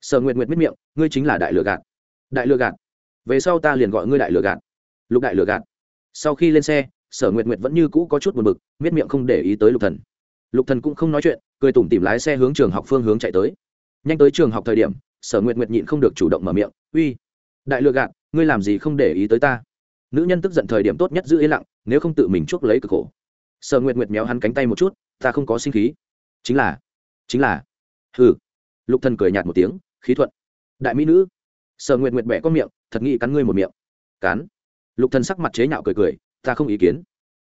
Sở nguyện nguyệt miết miệng, ngươi chính là đại lừa gạt. Đại lừa gạt? Về sau ta liền gọi ngươi đại lừa gạt. Lục đại lừa gạt. Sau khi lên xe sở nguyệt nguyệt vẫn như cũ có chút buồn bực, miết miệng không để ý tới lục thần. Lục thần cũng không nói chuyện, cười tủm tỉm lái xe hướng trường học phương hướng chạy tới. Nhanh tới trường học thời điểm, sở nguyệt nguyệt nhịn không được chủ động mở miệng, uy, đại lừa gạt, ngươi làm gì không để ý tới ta? Nữ nhân tức giận thời điểm tốt nhất giữ yên lặng, nếu không tự mình chuốc lấy cực khổ. Sở nguyệt nguyệt méo hắn cánh tay một chút, ta không có sinh khí. Chính là chính là. Hừ. Lục thần cười nhạt một tiếng, khí thuận. Đại mỹ nữ. Sở nguyệt nguyệt bẻ con miệng, thật nghĩ cắn ngươi một miệng. Cắn. Lục thần sắc mặt chế nhạo cười cười ta không ý kiến.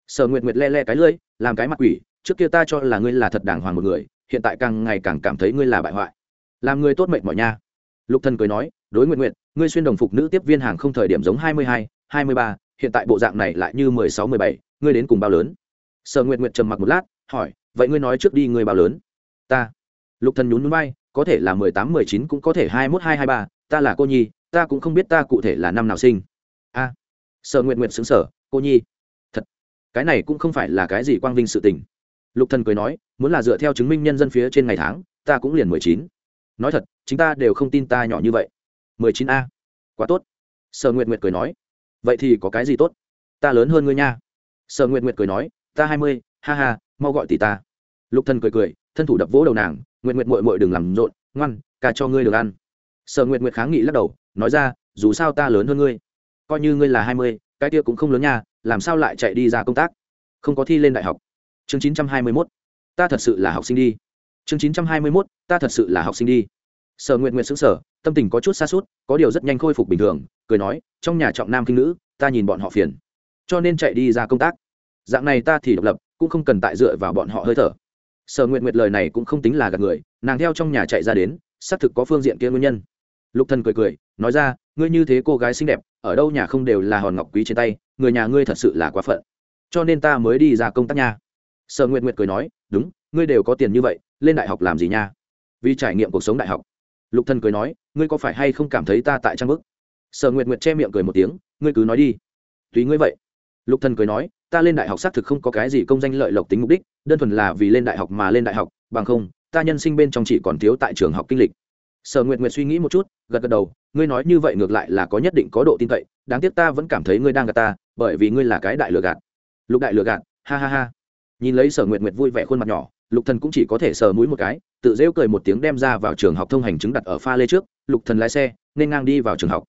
Sở nguyệt nguyệt le le cái lưỡi, làm cái mặt quỷ, trước kia ta cho là ngươi là thật đàng hoàng một người, hiện tại càng ngày càng cảm thấy ngươi là bại hoại. Làm người tốt mệnh mọi nha. Lục thần cười nói, đối nguyện nguyện ngươi xuyên đồng phục nữ tiếp viên hàng không thời điểm giống hai mươi hai hai mươi ba, hiện tại bộ dạng này lại như mười sáu, mười bảy, ngươi đến cùng bao lớn? Sở nguyện nguyện trầm mặc một lát, hỏi, vậy ngươi nói trước đi ngươi bao lớn? Ta. Lục thần nhún nhún vai, có thể là mười tám, mười chín cũng có thể hai mốt, hai hai ba, ta là cô nhi, ta cũng không biết ta cụ thể là năm nào sinh. A. Sở nguyện nguyện xứng sở cô nhi. Thật, cái này cũng không phải là cái gì quang vinh sự tình. Lục thần cười nói, muốn là dựa theo chứng minh nhân dân phía trên ngày tháng, ta cũng liền mười chín. Nói thật chúng ta đều không tin ta nhỏ như vậy. Mười chín a. Quá tốt. Sở nguyệt nguyệt cười nói, vậy thì có cái gì tốt? Ta lớn hơn ngươi nha. Sở nguyệt nguyệt cười nói, ta hai mươi, ha ha, mau gọi tỷ ta. Lục thần cười cười, thân thủ đập vỗ đầu nàng, nguyệt nguyệt muội muội đừng làm rộn, ngoan cả cho ngươi được ăn. Sở nguyệt nguyệt kháng nghị lắc đầu, nói ra, dù sao ta lớn hơn ngươi, coi như ngươi là hai mươi cái kia cũng không lớn nha làm sao lại chạy đi ra công tác? Không có thi lên đại học. Chương chín trăm hai mươi 921. ta thật sự là học sinh đi. Chương chín trăm hai mươi 921, ta thật sự là học sinh đi. Sở nguyện nguyện xứng sở tâm tình có chút xa suốt có điều rất nhanh khôi phục bình thường cười nói trong nhà trọng nam kinh nữ ta nhìn bọn họ phiền. Cho nên chạy đi ra công tác. Dạng này ta thì độc lập cũng không cần tại dựa vào bọn họ hơi thở. Sở nguyện nguyện lời này cũng không tính là gạt người nàng theo trong nhà chạy ra đến xác thực có phương diện kia nguyên nhân. Lục thần cười cười nói ra ngươi như thế cô gái xinh đẹp ở đâu nhà không đều là hòn ngọc quý trên tay, người nhà ngươi thật sự là quá phận. Cho nên ta mới đi ra công tác nha. Sở nguyệt nguyệt cười nói, đúng, ngươi đều có tiền như vậy, lên đại học làm gì nha? Vì trải nghiệm cuộc sống đại học. Lục thần cười nói, ngươi có phải hay không cảm thấy ta tại trang bức? Sở nguyệt nguyệt che miệng cười một tiếng, ngươi cứ nói đi. Tùy ngươi vậy. Lục thần cười nói, ta lên đại học xác thực không có cái gì công danh lợi lộc tính mục đích, đơn thuần là vì lên đại học mà lên đại học, bằng không, ta nhân sinh bên trong chỉ còn thiếu tại trường học kinh lịch. Sở nguyệt nguyệt suy nghĩ một chút gật gật đầu ngươi nói như vậy ngược lại là có nhất định có độ tin cậy đáng tiếc ta vẫn cảm thấy ngươi đang gạt ta bởi vì ngươi là cái đại lừa gạt lục đại lừa gạt ha ha ha nhìn lấy sở nguyệt nguyệt vui vẻ khuôn mặt nhỏ lục thần cũng chỉ có thể sờ mũi một cái tự rêu cười một tiếng đem ra vào trường học thông hành chứng đặt ở pha lê trước lục thần lái xe nên ngang đi vào trường học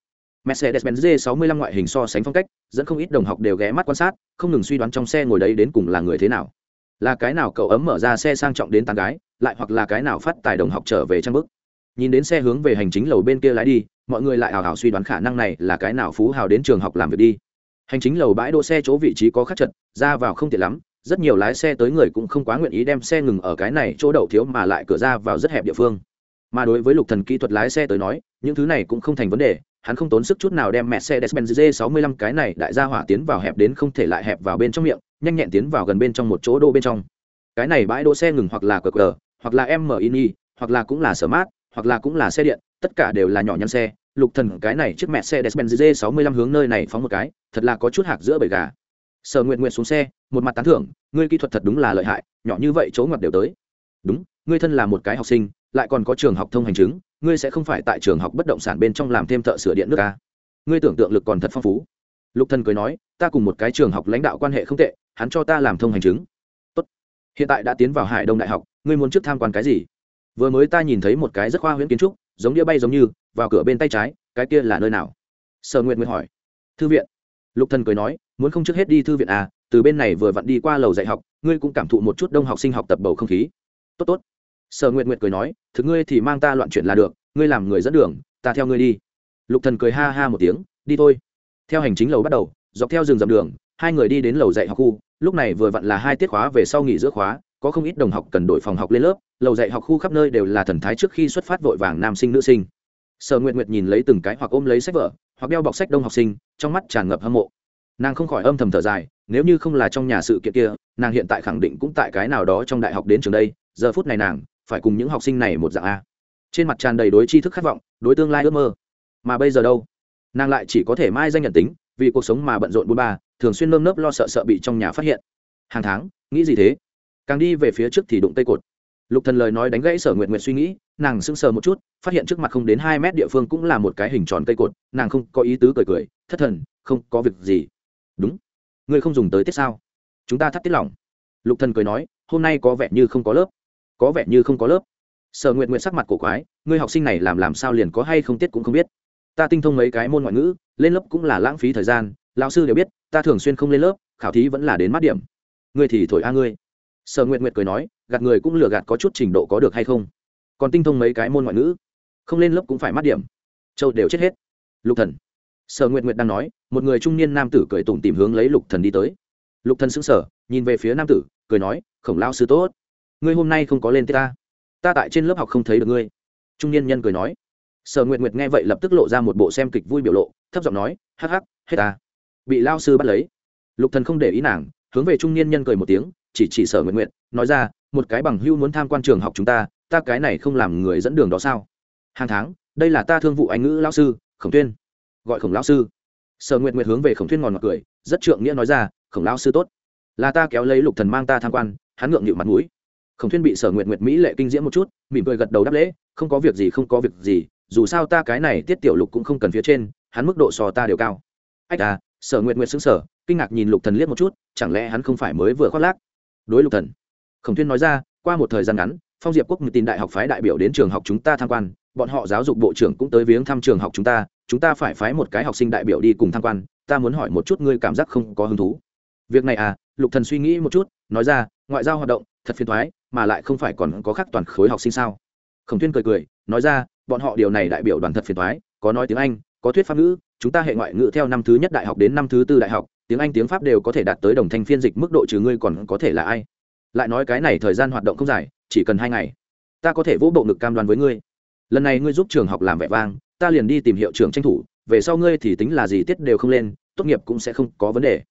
Mercedes-Benz G65 ngoại hình so sánh phong cách, dẫn không ít đồng học đều ghé mắt quan sát, không ngừng suy đoán trong xe ngồi đấy đến cùng là người thế nào. Là cái nào cậu ấm mở ra xe sang trọng đến tán gái, lại hoặc là cái nào phát tài đồng học trở về trang bức. Nhìn đến xe hướng về hành chính lầu bên kia lái đi, mọi người lại hào hào suy đoán khả năng này là cái nào phú hào đến trường học làm việc đi. Hành chính lầu bãi đỗ xe chỗ vị trí có khắc chật, ra vào không tiện lắm, rất nhiều lái xe tới người cũng không quá nguyện ý đem xe ngừng ở cái này chỗ đậu thiếu mà lại cửa ra vào rất hẹp địa phương mà đối với lục thần kỹ thuật lái xe tới nói những thứ này cũng không thành vấn đề hắn không tốn sức chút nào đem mẹ Mercedes-Benz G65 cái này đại gia hỏa tiến vào hẹp đến không thể lại hẹp vào bên trong miệng, nhanh nhẹn tiến vào gần bên trong một chỗ đỗ bên trong. Cái này bãi đỗ xe ngừng hoặc là QR, hoặc là MINI, hoặc là cũng là Smart, hoặc là cũng là xe điện, tất cả đều là nhỏ nhắn xe. Lục Thần cái này chiếc Mercedes-Benz G65 hướng nơi này phóng một cái, thật là có chút hạc giữa bầy gà. Sở Nguyệt Nguyệt xuống xe, một mặt tán thưởng, ngươi kỹ thuật thật đúng là lợi hại, nhỏ như vậy chỗ ngoặt đều tới. Đúng, ngươi thân là một cái học sinh, lại còn có trường học thông hành chứng, ngươi sẽ không phải tại trường học bất động sản bên trong làm thêm thợ sửa điện nước à? ngươi tưởng tượng lực còn thật phong phú lục thần cười nói ta cùng một cái trường học lãnh đạo quan hệ không tệ hắn cho ta làm thông hành chứng tốt hiện tại đã tiến vào hải đông đại học ngươi muốn trước tham quan cái gì vừa mới ta nhìn thấy một cái rất khoa huyễn kiến trúc, giống đĩa bay giống như, vào cửa bên tay trái, cái kia là nơi nào? Sở nguyện mới hỏi. Thư viện. Lục thần cười nói, muốn không trước hết đi thư viện à từ bên này vừa vặn đi qua lầu dạy học, ngươi cũng cảm thụ một chút đông học sinh học tập bầu không khí. Tốt tốt. Sở nguyện nguyện cười nói, thực ngươi thì mang ta loạn chuyện là được, ngươi làm người dẫn đường, ta theo ngươi đi. Lục thần cười ha ha một tiếng, đi thôi. Theo hành chính lầu bắt đầu, dọc theo rừng dầm đường, hai người đi đến lầu dạy học khu, lúc này vừa vặn là hai tiết khóa về sau nghỉ giữa khóa có không ít đồng học cần đổi phòng học lên lớp, lầu dạy học khu khắp nơi đều là thần thái trước khi xuất phát vội vàng nam sinh nữ sinh. Sở nguyệt nguyệt nhìn lấy từng cái hoặc ôm lấy sách vở, hoặc đeo bọc sách đông học sinh, trong mắt tràn ngập hâm mộ. Nàng không khỏi âm thầm thở dài, nếu như không là trong nhà sự kiện kia, nàng hiện tại khẳng định cũng tại cái nào đó trong đại học đến trường đây, giờ phút này nàng, phải cùng những học sinh này một dạng a. Trên mặt tràn đầy đối tri thức khát vọng, đối tương lai ước mơ. Mà bây giờ đâu? Nàng lại chỉ có thể mai danh nhận tính, vì cuộc sống mà bận rộn bôn ba, thường xuyên nơm nớp lo sợ sợ bị trong nhà phát hiện. Hàng tháng, nghĩ gì thế? Càng đi về phía trước thì đụng tây cột. Lục thần lời nói đánh gãy sở nguyện nguyện suy nghĩ, nàng sững sờ một chút, phát hiện trước mặt không đến hai mét địa phương cũng là một cái hình tròn cây cột, nàng không có ý tứ cười cười, thất thần, không có việc gì. Đúng. Ngươi không dùng tới tiết sao? Chúng ta thắt tiết lỏng. Lục thần cười nói, hôm nay có vẻ như không có lớp. Có vẻ như không có lớp. Sở nguyện nguyện sắc mặt cổ quái, ngươi học sinh này làm làm sao liền có hay không tiết cũng không biết. Ta tinh thông mấy cái môn ngoại ngữ, lên lớp cũng là lãng phí thời gian, lão sư đều biết, ta thường xuyên không lên lớp, khảo thí vẫn là đến mát điểm. Ngươi thì thổi a ngươi sở nguyện nguyện cười nói, gạt người cũng lừa gạt có chút trình độ có được hay không? Còn tinh thông mấy cái môn ngoại ngữ, không lên lớp cũng phải mát điểm. Châu đều chết hết. Lục thần. Sở nguyện nguyện đang nói, một người trung niên nam tử cười tủm tìm hướng lấy lục thần đi tới. Lục thần sững sờ, nhìn về phía nam tử, cười nói, khổng lao sư tốt, ngươi hôm nay không có lên tiết ta. Ta tại trên lớp học không thấy được ngươi. Trung niên nhân cười nói. Sở nguyệt nguyệt nghe vậy lập tức lộ ra một bộ xem kịch vui biểu lộ, thấp giọng nói, hắc hắc, hết ta. Bị lao sư bắt lấy. Lục thần không để ý nàng, hướng về trung niên nhân cười một tiếng chỉ chỉ sở nguyện nguyện nói ra, một cái bằng hưu muốn tham quan trường học chúng ta ta cái này không làm người dẫn đường đó sao? Hàng tháng, đây là ta thương vụ anh ngữ lao sư, khổng tuyên. Gọi khổng lao sư. Sở nguyện nguyện hướng về khổng tuyên ngòn ngọt cười, rất trượng nghĩa nói ra, khổng lao sư tốt. Là ta kéo lấy lục thần mang ta tham quan, hắn ngượng nghịu mặt mũi. Khổng tuyên bị sở nguyện nguyện mỹ lệ kinh diễm một chút, mỉm cười gật đầu đáp lễ, không có việc gì, không có việc gì, dù sao ta cái này tiết tiểu lục cũng không cần phía trên, hắn mức độ so ta đều cao. Ách à sở nguyện nguyện xứng sở kinh ngạc nhìn lục thần liếc một chút, chẳng lẽ hắn không phải mới vừa khoác lác? Đối lục thần. Khổng thiên nói ra, qua một thời gian ngắn, phong diệp quốc một tin đại học phái đại biểu đến trường học chúng ta tham quan, bọn họ giáo dục bộ trưởng cũng tới viếng thăm trường học chúng ta chúng ta phải phái một cái học sinh đại biểu đi cùng tham quan, ta muốn hỏi một chút ngươi cảm giác không có hứng thú. Việc này à lục thần suy nghĩ một chút, nói ra, ngoại giao hoạt động, thật phiền thoái mà lại không phải còn có khác toàn khối học sinh sao? Khổng tuyên cười cười, nói ra, bọn họ điều này đại biểu đoàn thật phiền thoái có nói tiếng anh, có thuyết pháp ngữ, chúng ta hệ ngoại ngữ theo năm thứ nhất đại học đến năm thứ tư đại học tiếng anh tiếng pháp đều có thể đạt tới đồng thanh phiên dịch mức độ trừ ngươi còn có thể là ai. Lại nói cái này thời gian hoạt động không dài, chỉ cần hai ngày, ta có thể vỗ bộ ngực cam đoan với ngươi. Lần này ngươi giúp trường học làm vẻ vang, ta liền đi tìm hiệu trưởng tranh thủ, về sau ngươi thì tính là gì tiết đều không lên, tốt nghiệp cũng sẽ không có vấn đề.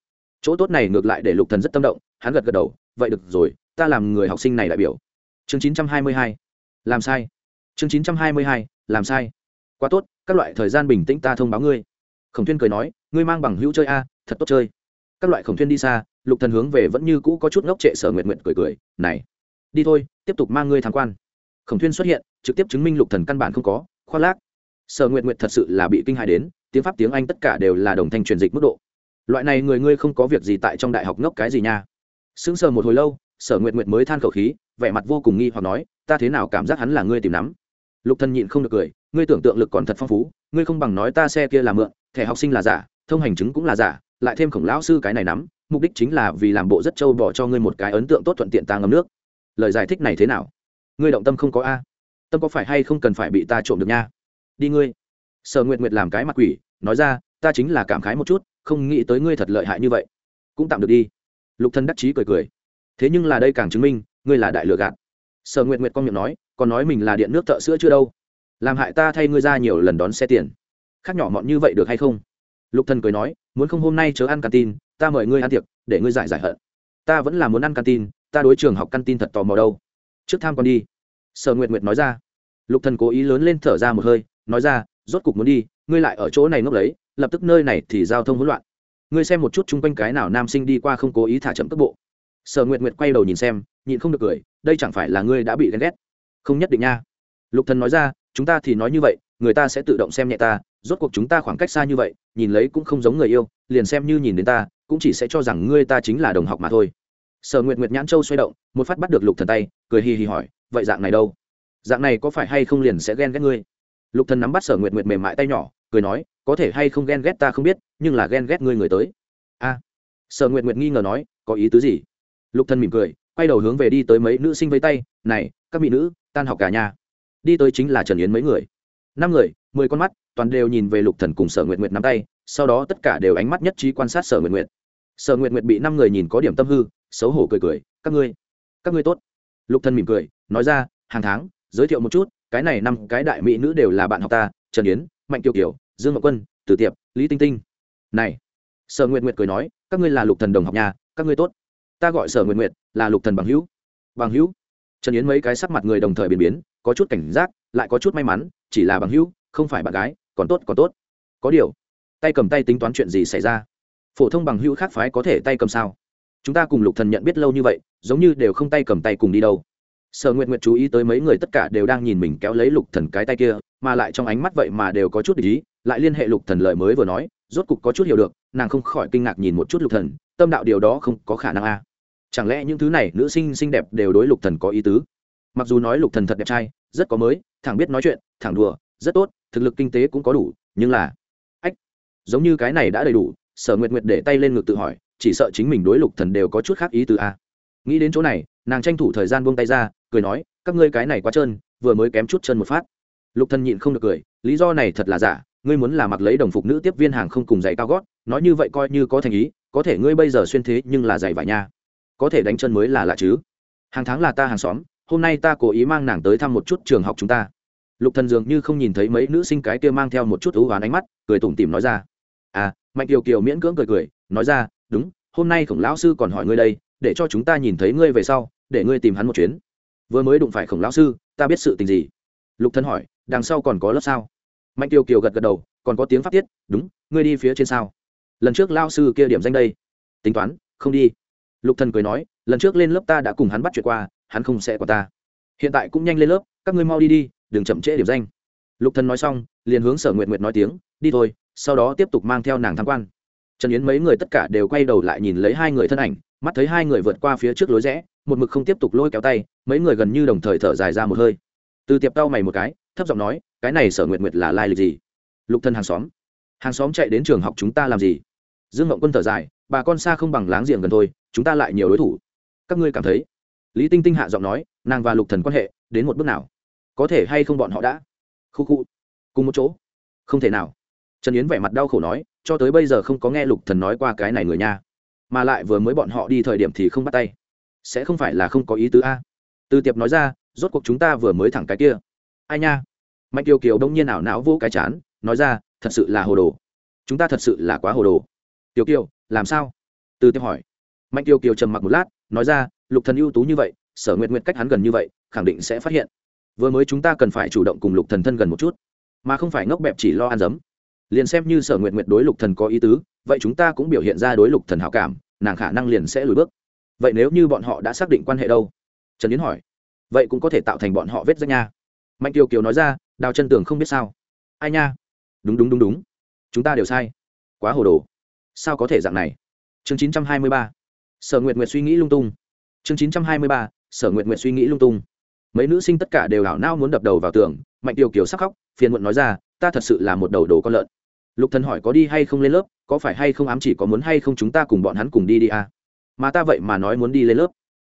Chỗ tốt này ngược lại để lục thần rất tâm động, hắn gật gật đầu, vậy được rồi, ta làm người học sinh này đại biểu. Chương chín trăm hai mươi hai, làm sai. Chương chín trăm hai mươi hai, làm sai. Quá tốt, các loại thời gian bình tĩnh ta thông báo ngươi. Khổng thiên cười nói ngươi mang bằng hữu chơi a, thật tốt chơi. Các loại khổng thuyên đi xa, lục thần hướng về vẫn như cũ có chút ngốc trệ sở nguyện nguyện cười cười, này, đi thôi, tiếp tục mang ngươi tham quan. Khổng thuyên xuất hiện, trực tiếp chứng minh lục thần căn bản không có khoác lác. Sở nguyện nguyện thật sự là bị kinh hại đến, tiếng pháp tiếng anh tất cả đều là đồng thanh truyền dịch mức độ. Loại này người ngươi không có việc gì tại trong đại học ngốc cái gì nha. Sững sờ một hồi lâu, sở nguyện nguyện mới than khẩu khí, vẻ mặt vô cùng nghi hoặc nói, ta thế nào cảm giác hắn là ngươi tìm nắm? Lục thần nhịn không được cười, ngươi tưởng tượng lực còn thật phong phú, ngươi không bằng nói ta xe kia là mượn, thẻ học sinh là giả thông hành chứng cũng là giả, lại thêm khổng lão sư cái này nắm, mục đích chính là vì làm bộ rất trâu bỏ cho ngươi một cái ấn tượng tốt thuận tiện ta ngâm nước. Lời giải thích này thế nào? Ngươi động tâm không có a? Tâm có phải hay không cần phải bị ta trộm được nha? Đi ngươi. Sở nguyệt nguyệt làm cái mặt quỷ, nói ra, ta chính là cảm khái một chút, không nghĩ tới ngươi thật lợi hại như vậy. Cũng tạm được đi. Lục thân đắc chí cười cười. Thế nhưng là đây càng chứng minh, ngươi là đại lừa gạt. Sở nguyệt nguyệt con miệng nói, còn nói mình là điện nước thợ sữa chưa đâu. Làm hại ta thay ngươi ra nhiều lần đón xe tiền. Khác nhỏ mọn như vậy được hay không? Lục thần cười nói, muốn không hôm nay chớ ăn canteen ta mời ngươi ăn tiệc, để ngươi giải giải hận. Ta vẫn là muốn ăn canteen ta đối trường học canteen thật tò mò đâu. Trước tham con đi. Sở nguyệt nguyệt nói ra. Lục thần cố ý lớn lên thở ra một hơi, nói ra, rốt cục muốn đi, ngươi lại ở chỗ này ngốc lấy lập tức nơi này thì giao thông hỗn loạn. Ngươi xem một chút chung quanh cái nào nam sinh đi qua không cố ý thả chậm tốc bộ. Sở nguyệt nguyệt quay đầu nhìn xem, nhịn không được cười, đây chẳng phải là ngươi đã bị ghen ghét? Không nhất định nha. Lục thần nói ra, chúng ta thì nói như vậy người ta sẽ tự động xem nhẹ ta, rốt cuộc chúng ta khoảng cách xa như vậy, nhìn lấy cũng không giống người yêu, liền xem như nhìn đến ta, cũng chỉ sẽ cho rằng ngươi ta chính là đồng học mà thôi. Sở nguyệt nguyệt nhãn châu xoay động, một phát bắt được lục thần tay, cười hì hì hỏi, vậy dạng này đâu? Dạng này có phải hay không liền sẽ ghen ghét ngươi? Lục thần nắm bắt sở nguyệt nguyệt mềm mại tay nhỏ, cười nói, có thể hay không ghen ghét ta không biết, nhưng là ghen ghét ngươi người tới. A. Sở nguyệt nguyệt nghi ngờ nói, có ý tứ gì? Lục thần mỉm cười, quay đầu hướng về đi tới mấy nữ sinh với tay, này, các mỹ nữ, tan học cả nhà. Đi tới chính là trần yến mấy người năm người, mười con mắt, toàn đều nhìn về lục thần cùng sở nguyệt nguyệt nắm tay, sau đó tất cả đều ánh mắt nhất trí quan sát sở nguyệt nguyệt. Sở nguyệt nguyệt bị năm người nhìn có điểm tâm hư, xấu hổ cười cười, các ngươi các ngươi tốt. Lục thần mỉm cười, nói ra, hàng tháng, giới thiệu một chút, cái này năm cái đại mỹ nữ đều là bạn học ta, trần yến, mạnh kiều kiều, dương ngọc quân từ tiệp, lý tinh tinh. Này. Sở nguyệt nguyệt cười nói, các ngươi là lục thần đồng học nhà, các ngươi tốt. Ta gọi sở nguyệt nguyệt là lục thần bằng hữu. Bằng hữu? Trần yến mấy cái sắc mặt người đồng thời biến biến có chút cảnh giác, lại có chút may mắn, chỉ là bằng hữu, không phải bạn gái, còn tốt còn tốt. Có điều, tay cầm tay tính toán chuyện gì xảy ra? Phổ thông bằng hữu khác phái có thể tay cầm sao? Chúng ta cùng lục thần nhận biết lâu như vậy, giống như đều không tay cầm tay cùng đi đâu. Sở nguyệt nguyệt chú ý tới mấy người tất cả đều đang nhìn mình kéo lấy lục thần cái tay kia, mà lại trong ánh mắt vậy mà đều có chút để ý, lại liên hệ lục thần lời mới vừa nói, rốt cục có chút hiểu được, nàng không khỏi kinh ngạc nhìn một chút lục thần, tâm đạo điều đó không có khả năng a. À. chẳng lẽ những thứ này nữ sinh xinh đẹp đều đối lục thần có ý tứ? Mặc dù nói lục thần thật đẹp trai, rất có mới, thẳng biết nói chuyện, thẳng đùa, rất tốt, thực lực kinh tế cũng có đủ, nhưng là, ách, giống như cái này đã đầy đủ, sở nguyệt nguyệt để tay lên ngực tự hỏi, chỉ sợ chính mình đối lục thần đều có chút khác ý từ a. Nghĩ đến chỗ này, nàng tranh thủ thời gian buông tay ra, cười nói, các ngươi cái này quá trơn, vừa mới kém chút chân một phát. Lục thần nhịn không được cười, lý do này thật là giả, ngươi muốn là mặc lấy đồng phục nữ tiếp viên hàng không cùng giày cao gót, nói như vậy coi như có thành ý, có thể ngươi bây giờ xuyên thế nhưng là giày vải nha. Có thể đánh chân mới là lạ chứ. Hàng tháng là ta hàng xóm hôm nay ta cố ý mang nàng tới thăm một chút trường học chúng ta. Lục thần dường như không nhìn thấy mấy nữ sinh cái kia mang theo một chút ưu hoán ánh mắt, cười tủm tỉm nói ra. À mạnh kiều kiều miễn cưỡng cười cười, nói ra, đúng, hôm nay khổng lão sư còn hỏi ngươi đây, để cho chúng ta nhìn thấy ngươi về sau, để ngươi tìm hắn một chuyến. Vừa mới đụng phải khổng lão sư, ta biết sự tình gì? Lục Thần hỏi, đằng sau còn có lớp sao? Mạnh kiều kiều gật gật đầu, còn có tiếng phát tiết, đúng, ngươi đi phía trên sao? Lần trước lao sư kia điểm danh đây. Tính toán, không đi. Lục thần cười nói, lần trước lên lớp ta đã cùng hắn bắt chuyện qua hắn không sẽ của ta. Hiện tại cũng nhanh lên lớp, các ngươi mau đi đi, đừng chậm trễ điểm danh. Lục thần nói xong, liền hướng sở nguyệt nguyệt nói tiếng, đi thôi, sau đó tiếp tục mang theo nàng tham quan. Trần yến mấy người tất cả đều quay đầu lại nhìn lấy hai người thân ảnh, mắt thấy hai người vượt qua phía trước lối rẽ, một mực không tiếp tục lôi kéo tay, mấy người gần như đồng thời thở dài ra một hơi. Từ tiệp tao mày một cái, thấp giọng nói, cái này sở nguyệt nguyệt là lai lịch gì? Lục thân hàng xóm. Hàng xóm chạy đến trường học chúng ta làm gì? Dương ngộng quân thở dài, bà con xa không bằng láng giềng gần thôi, chúng ta lại nhiều đối thủ. Các ngươi cảm thấy? Lý tinh tinh hạ giọng nói, nàng và lục thần quan hệ đến một bước nào? Có thể hay không bọn họ đã? Khu khu. Cùng một chỗ. Không thể nào. Trần yến vẻ mặt đau khổ nói, cho tới bây giờ không có nghe lục thần nói qua cái này người nha. Mà lại vừa mới bọn họ đi thời điểm thì không bắt tay. Sẽ không phải là không có ý tứ a? Từ tiệp nói ra, rốt cuộc chúng ta vừa mới thẳng cái kia. Ai nha? Mạnh kiều kiều đông nhiên ảo não vô cái chán, nói ra, thật sự là hồ đồ. Chúng ta thật sự là quá hồ đồ. Tiểu kiều, làm sao? Từ tiệp hỏi. Mạnh kiều kiều trầm mặc một lát, nói ra lục thần ưu tú như vậy, sở nguyệt nguyệt cách hắn gần như vậy, khẳng định sẽ phát hiện. Vừa mới chúng ta cần phải chủ động cùng lục thần thân gần một chút, mà không phải ngốc bẹp chỉ lo ăn dấm. Liền xem như sở nguyệt nguyệt đối lục thần có ý tứ, vậy chúng ta cũng biểu hiện ra đối lục thần hảo cảm, nàng khả năng liền sẽ lùi bước. Vậy nếu như bọn họ đã xác định quan hệ đâu? Trần yến hỏi. Vậy cũng có thể tạo thành bọn họ vết rách nha. Mạnh kiều kiều nói ra, đào chân tường không biết sao. Ai nha? Đúng đúng đúng đúng. Chúng ta đều sai. Quá hồ đồ. Sao có thể dạng này? Chương chín trăm hai mươi ba. Sở nguyệt nguyệt suy nghĩ lung tung chương chín trăm hai mươi ba, sở nguyệt nguyệt suy nghĩ lung tung. Mấy nữ sinh tất cả đều ảo nao muốn đập đầu vào tường, mạnh kiều kiều sắc khóc, phiền muộn nói ra, ta thật sự là một đầu đồ con lợn. Lục thần hỏi, có đi hay không lên lớp? Có phải hay không ám chỉ có muốn hay không chúng ta cùng bọn hắn cùng đi đi à? mà ta vậy mà nói muốn đi lên lớp.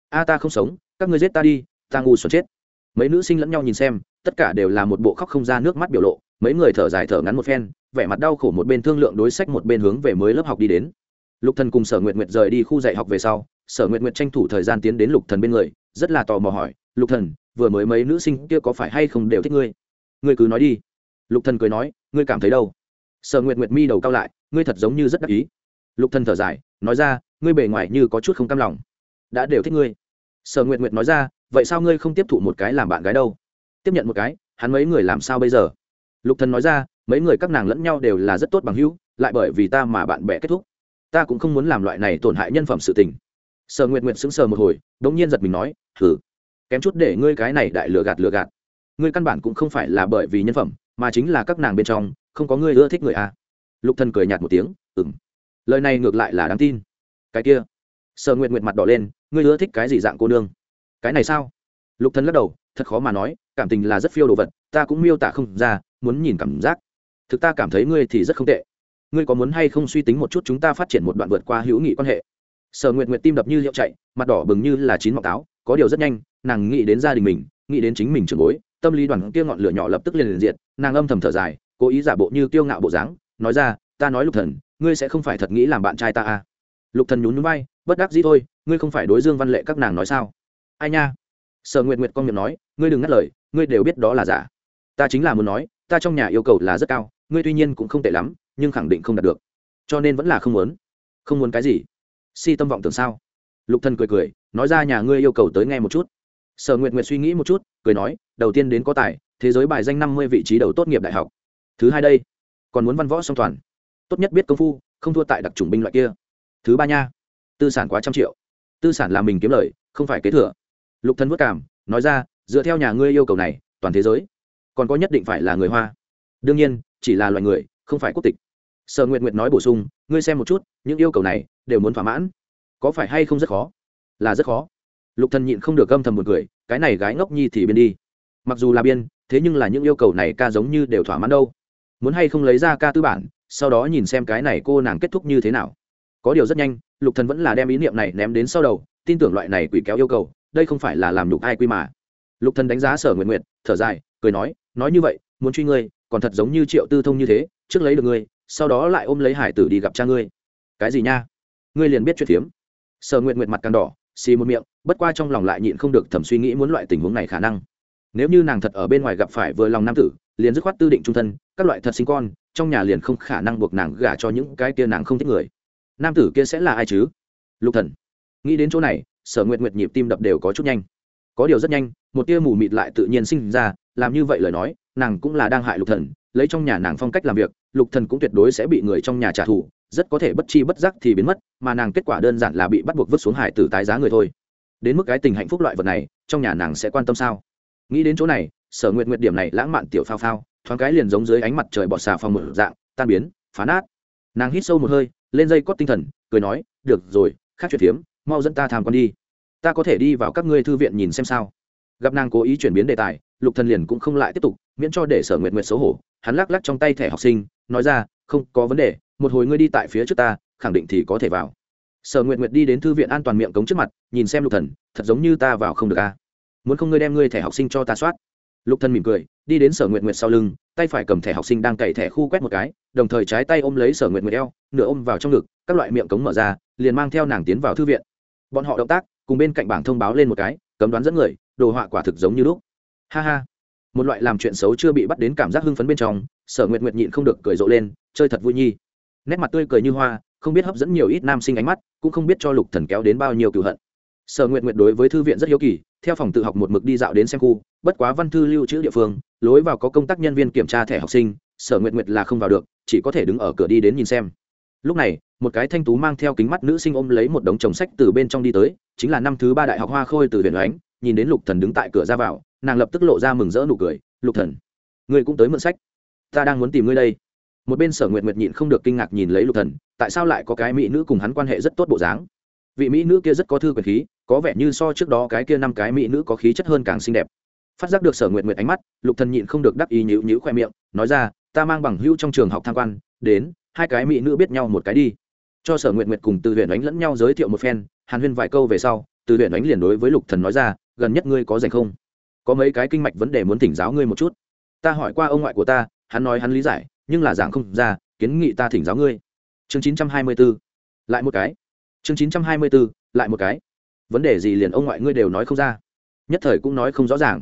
A, ta không sống, các ngươi giết ta đi, ta ngu xuẩn chết. Mấy nữ sinh lẫn nhau nhìn xem, tất cả đều là một bộ khóc không ra nước mắt biểu lộ, mấy người thở dài thở ngắn một phen, vẻ mặt đau khổ một bên thương lượng đối sách một bên hướng về mới lớp học đi đến. Lục thần cùng sở nguyệt nguyệt rời đi khu dạy học về sau sở nguyệt nguyệt tranh thủ thời gian tiến đến lục thần bên người, rất là tò mò hỏi, lục thần, vừa mới mấy nữ sinh kia có phải hay không đều thích ngươi? Ngươi cứ nói đi. Lục thần cười nói, ngươi cảm thấy đâu? Sở nguyệt nguyệt mi đầu cao lại, ngươi thật giống như rất đắc ý. Lục thần thở dài, nói ra, ngươi bề ngoài như có chút không cam lòng. Đã đều thích ngươi. Sở nguyệt nguyệt nói ra, vậy sao ngươi không tiếp thụ một cái làm bạn gái đâu? Tiếp nhận một cái, hắn mấy người làm sao bây giờ? Lục thần nói ra, mấy người các nàng lẫn nhau đều là rất tốt bằng hữu, lại bởi vì ta mà bạn bè kết thúc. Ta cũng không muốn làm loại này tổn hại nhân phẩm sự tình sở nguyệt nguyệt sững sờ một hồi, đống nhiên giật mình nói thử kém chút để ngươi cái này đại lừa gạt lừa gạt. Ngươi căn bản cũng không phải là bởi vì nhân phẩm, mà chính là các nàng bên trong, không có ngươi ưa thích người à. lục thần cười nhạt một tiếng, ừm. Lời này ngược lại là đáng tin. Cái kia. Sở nguyệt nguyệt mặt đỏ lên, ngươi ưa thích cái gì dạng cô nương? Cái này sao? Lục thần lắc đầu, thật khó mà nói, cảm tình là rất phiêu đồ vật, ta cũng miêu tả không ra, muốn nhìn cảm giác. Thực ta cảm thấy ngươi thì rất không tệ. Ngươi có muốn hay không suy tính một chút chúng ta phát triển một đoạn vượt qua hữu nghị quan hệ? Sở nguyệt nguyệt tim đập như liệu chạy, mặt đỏ bừng như là chín mọc táo có điều rất nhanh, nàng nghĩ đến gia đình mình, nghĩ đến chính mình trường bối, tâm lý đoàn kia ngọn lửa nhỏ lập tức liền liền diệt, nàng âm thầm thở dài, cố ý giả bộ như kiêu ngạo bộ dáng, nói ra, ta nói lục thần, ngươi sẽ không phải thật nghĩ làm bạn trai ta à? Lục thần nhún nhún vai, bất đắc dĩ thôi, ngươi không phải đối dương văn lệ các nàng nói sao? Ai nha? Sở nguyệt nguyệt con miệng nói, ngươi đừng ngắt lời, ngươi đều biết đó là giả. Ta chính là muốn nói, ta trong nhà yêu cầu là rất cao, ngươi tuy nhiên cũng không tệ lắm, nhưng khẳng định không đạt được. Cho nên vẫn là không muốn. Không muốn cái gì? Si tâm vọng tưởng sao? Lục thần cười cười, nói ra nhà ngươi yêu cầu tới nghe một chút. Sở nguyệt nguyệt suy nghĩ một chút, cười nói, đầu tiên đến có tài, thế giới bài danh năm mươi vị trí đầu tốt nghiệp đại học. Thứ hai đây, còn muốn văn võ song toàn. Tốt nhất biết công phu, không thua tại đặc trùng binh loại kia. Thứ ba nha, tư sản quá trăm triệu. Tư sản là mình kiếm lời, không phải kế thừa. Lục thần vất cảm, nói ra, dựa theo nhà ngươi yêu cầu này, toàn thế giới, còn có nhất định phải là người hoa. Đương nhiên, chỉ là loài người, không phải quốc tịch. Sở nguyệt nguyệt nói bổ sung, ngươi xem một chút, những yêu cầu này đều muốn thỏa mãn. Có phải hay không rất khó? Là rất khó. Lục thần nhịn không được âm thầm một người cái này gái ngốc nhi thì biên đi. Mặc dù là biên, thế nhưng là những yêu cầu này ca giống như đều thỏa mãn đâu. Muốn hay không lấy ra ca tư bản, sau đó nhìn xem cái này cô nàng kết thúc như thế nào. Có điều rất nhanh, lục thần vẫn là đem ý niệm này ném đến sau đầu, tin tưởng loại này quỷ kéo yêu cầu, đây không phải là làm nhục ai quy mà. Lục thần đánh giá sở nguyện nguyện thở dài, cười nói nói như vậy, muốn truy ngươi, còn thật giống như triệu tư thông như thế, trước lấy được ngươi, sau đó lại ôm lấy hải tử đi gặp cha ngươi. Cái gì nha? Ngươi liền biết chuyện phiếm. Sở nguyện nguyện mặt càng đỏ, xì một miệng, bất qua trong lòng lại nhịn không được thầm suy nghĩ muốn loại tình huống này khả năng. Nếu như nàng thật ở bên ngoài gặp phải vừa lòng nam tử, liền dứt khoát tư định trung thân, các loại thật sinh con, trong nhà liền không khả năng buộc nàng gả cho những cái kia nàng không thích người. Nam tử kia sẽ là ai chứ? Lục thần. Nghĩ đến chỗ này, sở nguyệt nguyệt nhịp tim đập đều có chút nhanh. Có điều rất nhanh, một tia mù mịt lại tự nhiên sinh ra, làm như vậy lời nói, nàng cũng là đang hại lục thần, lấy trong nhà nàng phong cách làm việc, lục thần cũng tuyệt đối sẽ bị người trong nhà trả thù rất có thể bất chi bất giác thì biến mất, mà nàng kết quả đơn giản là bị bắt buộc vứt xuống hải tử tái giá người thôi. Đến mức cái tình hạnh phúc loại vật này, trong nhà nàng sẽ quan tâm sao? Nghĩ đến chỗ này, sở nguyện nguyện điểm này lãng mạn tiểu phao phao, thoáng cái liền giống dưới ánh mặt trời bọt xà phòng một dạng, tan biến, phá nát. Nàng hít sâu một hơi, lên dây cót tinh thần, cười nói, được rồi, khác chuyện phiếm, mau dẫn ta tham quan đi. Ta có thể đi vào các ngươi thư viện nhìn xem sao. Gặp nàng cố ý chuyển biến đề tài, lục thần liền cũng không lại tiếp tục, miễn cho để sở nguyện nguyện xấu hổ, hắn lắc lắc trong tay thẻ học sinh, nói ra, không có vấn đề một hồi ngươi đi tại phía trước ta, khẳng định thì có thể vào. Sở nguyệt nguyệt đi đến thư viện an toàn miệng cống trước mặt, nhìn xem lục thần, thật giống như ta vào không được a. À. muốn không ngươi đem ngươi thẻ học sinh cho ta soát? Lục thần mỉm cười, đi đến sở nguyệt nguyệt sau lưng, tay phải cầm thẻ học sinh đang cày thẻ khu quét một cái, đồng thời trái tay ôm lấy sở nguyệt nguyệt eo, nửa ôm vào trong ngực, các loại miệng cống mở ra, liền mang theo nàng tiến vào thư viện. Bọn họ động tác, cùng bên cạnh bảng thông báo lên một cái, cấm đoán dẫn người, đồ họa quả thực giống như lúc. Ha ha. Một loại làm chuyện xấu chưa bị bắt đến cảm giác hưng phấn bên trong, sở nguyệt nguyệt nhịn không được cười rộ lên, chơi thật vui nhi nét mặt tươi cười như hoa, không biết hấp dẫn nhiều ít nam sinh ánh mắt, cũng không biết cho lục thần kéo đến bao nhiêu cựu hận. Sở nguyện nguyện đối với thư viện rất hiếu kỳ, theo phòng tự học một mực đi dạo đến xem khu, bất quá văn thư lưu trữ địa phương, lối vào có công tác nhân viên kiểm tra thẻ học sinh, sở nguyện nguyện là không vào được, chỉ có thể đứng ở cửa đi đến nhìn xem. Lúc này, một cái thanh tú mang theo kính mắt nữ sinh ôm lấy một đống chồng sách từ bên trong đi tới, chính là năm thứ ba đại học hoa khôi từ viện oánh nhìn đến lục thần đứng tại cửa ra vào, nàng lập tức lộ ra mừng rỡ nụ cười, lục thần, ngươi cũng tới mượn sách. Ta đang muốn tìm ngươi đây một bên sở nguyệt nguyệt nhịn không được kinh ngạc nhìn lấy lục thần, tại sao lại có cái mỹ nữ cùng hắn quan hệ rất tốt bộ dáng? Vị mỹ nữ kia rất có thư quyền khí, có vẻ như so trước đó cái kia năm cái mỹ nữ có khí chất hơn càng xinh đẹp. Phát giác được sở nguyệt nguyệt ánh mắt, lục thần nhịn không được đắc ý nhíu nhíu khoe miệng, nói ra, ta mang bằng hữu trong trường học tham quan, đến, hai cái mỹ nữ biết nhau một cái đi. Cho sở nguyệt nguyệt cùng từ huyện đánh lẫn nhau giới thiệu một phen, hàn huyên vài câu về sau, từ huyện đánh liền đối với lục thần nói ra, gần nhất ngươi có rảnh không? Có mấy cái kinh mạch vấn đề muốn thỉnh giáo ngươi một chút. Ta hỏi qua ông ngoại của ta, hắn nói hắn lý giải nhưng là giảng không ra kiến nghị ta thỉnh giáo ngươi. Chương 924. lại một cái. Chương 924, lại một cái. Vấn đề gì liền ông ngoại ngươi đều nói không ra. Nhất thời cũng nói không rõ ràng.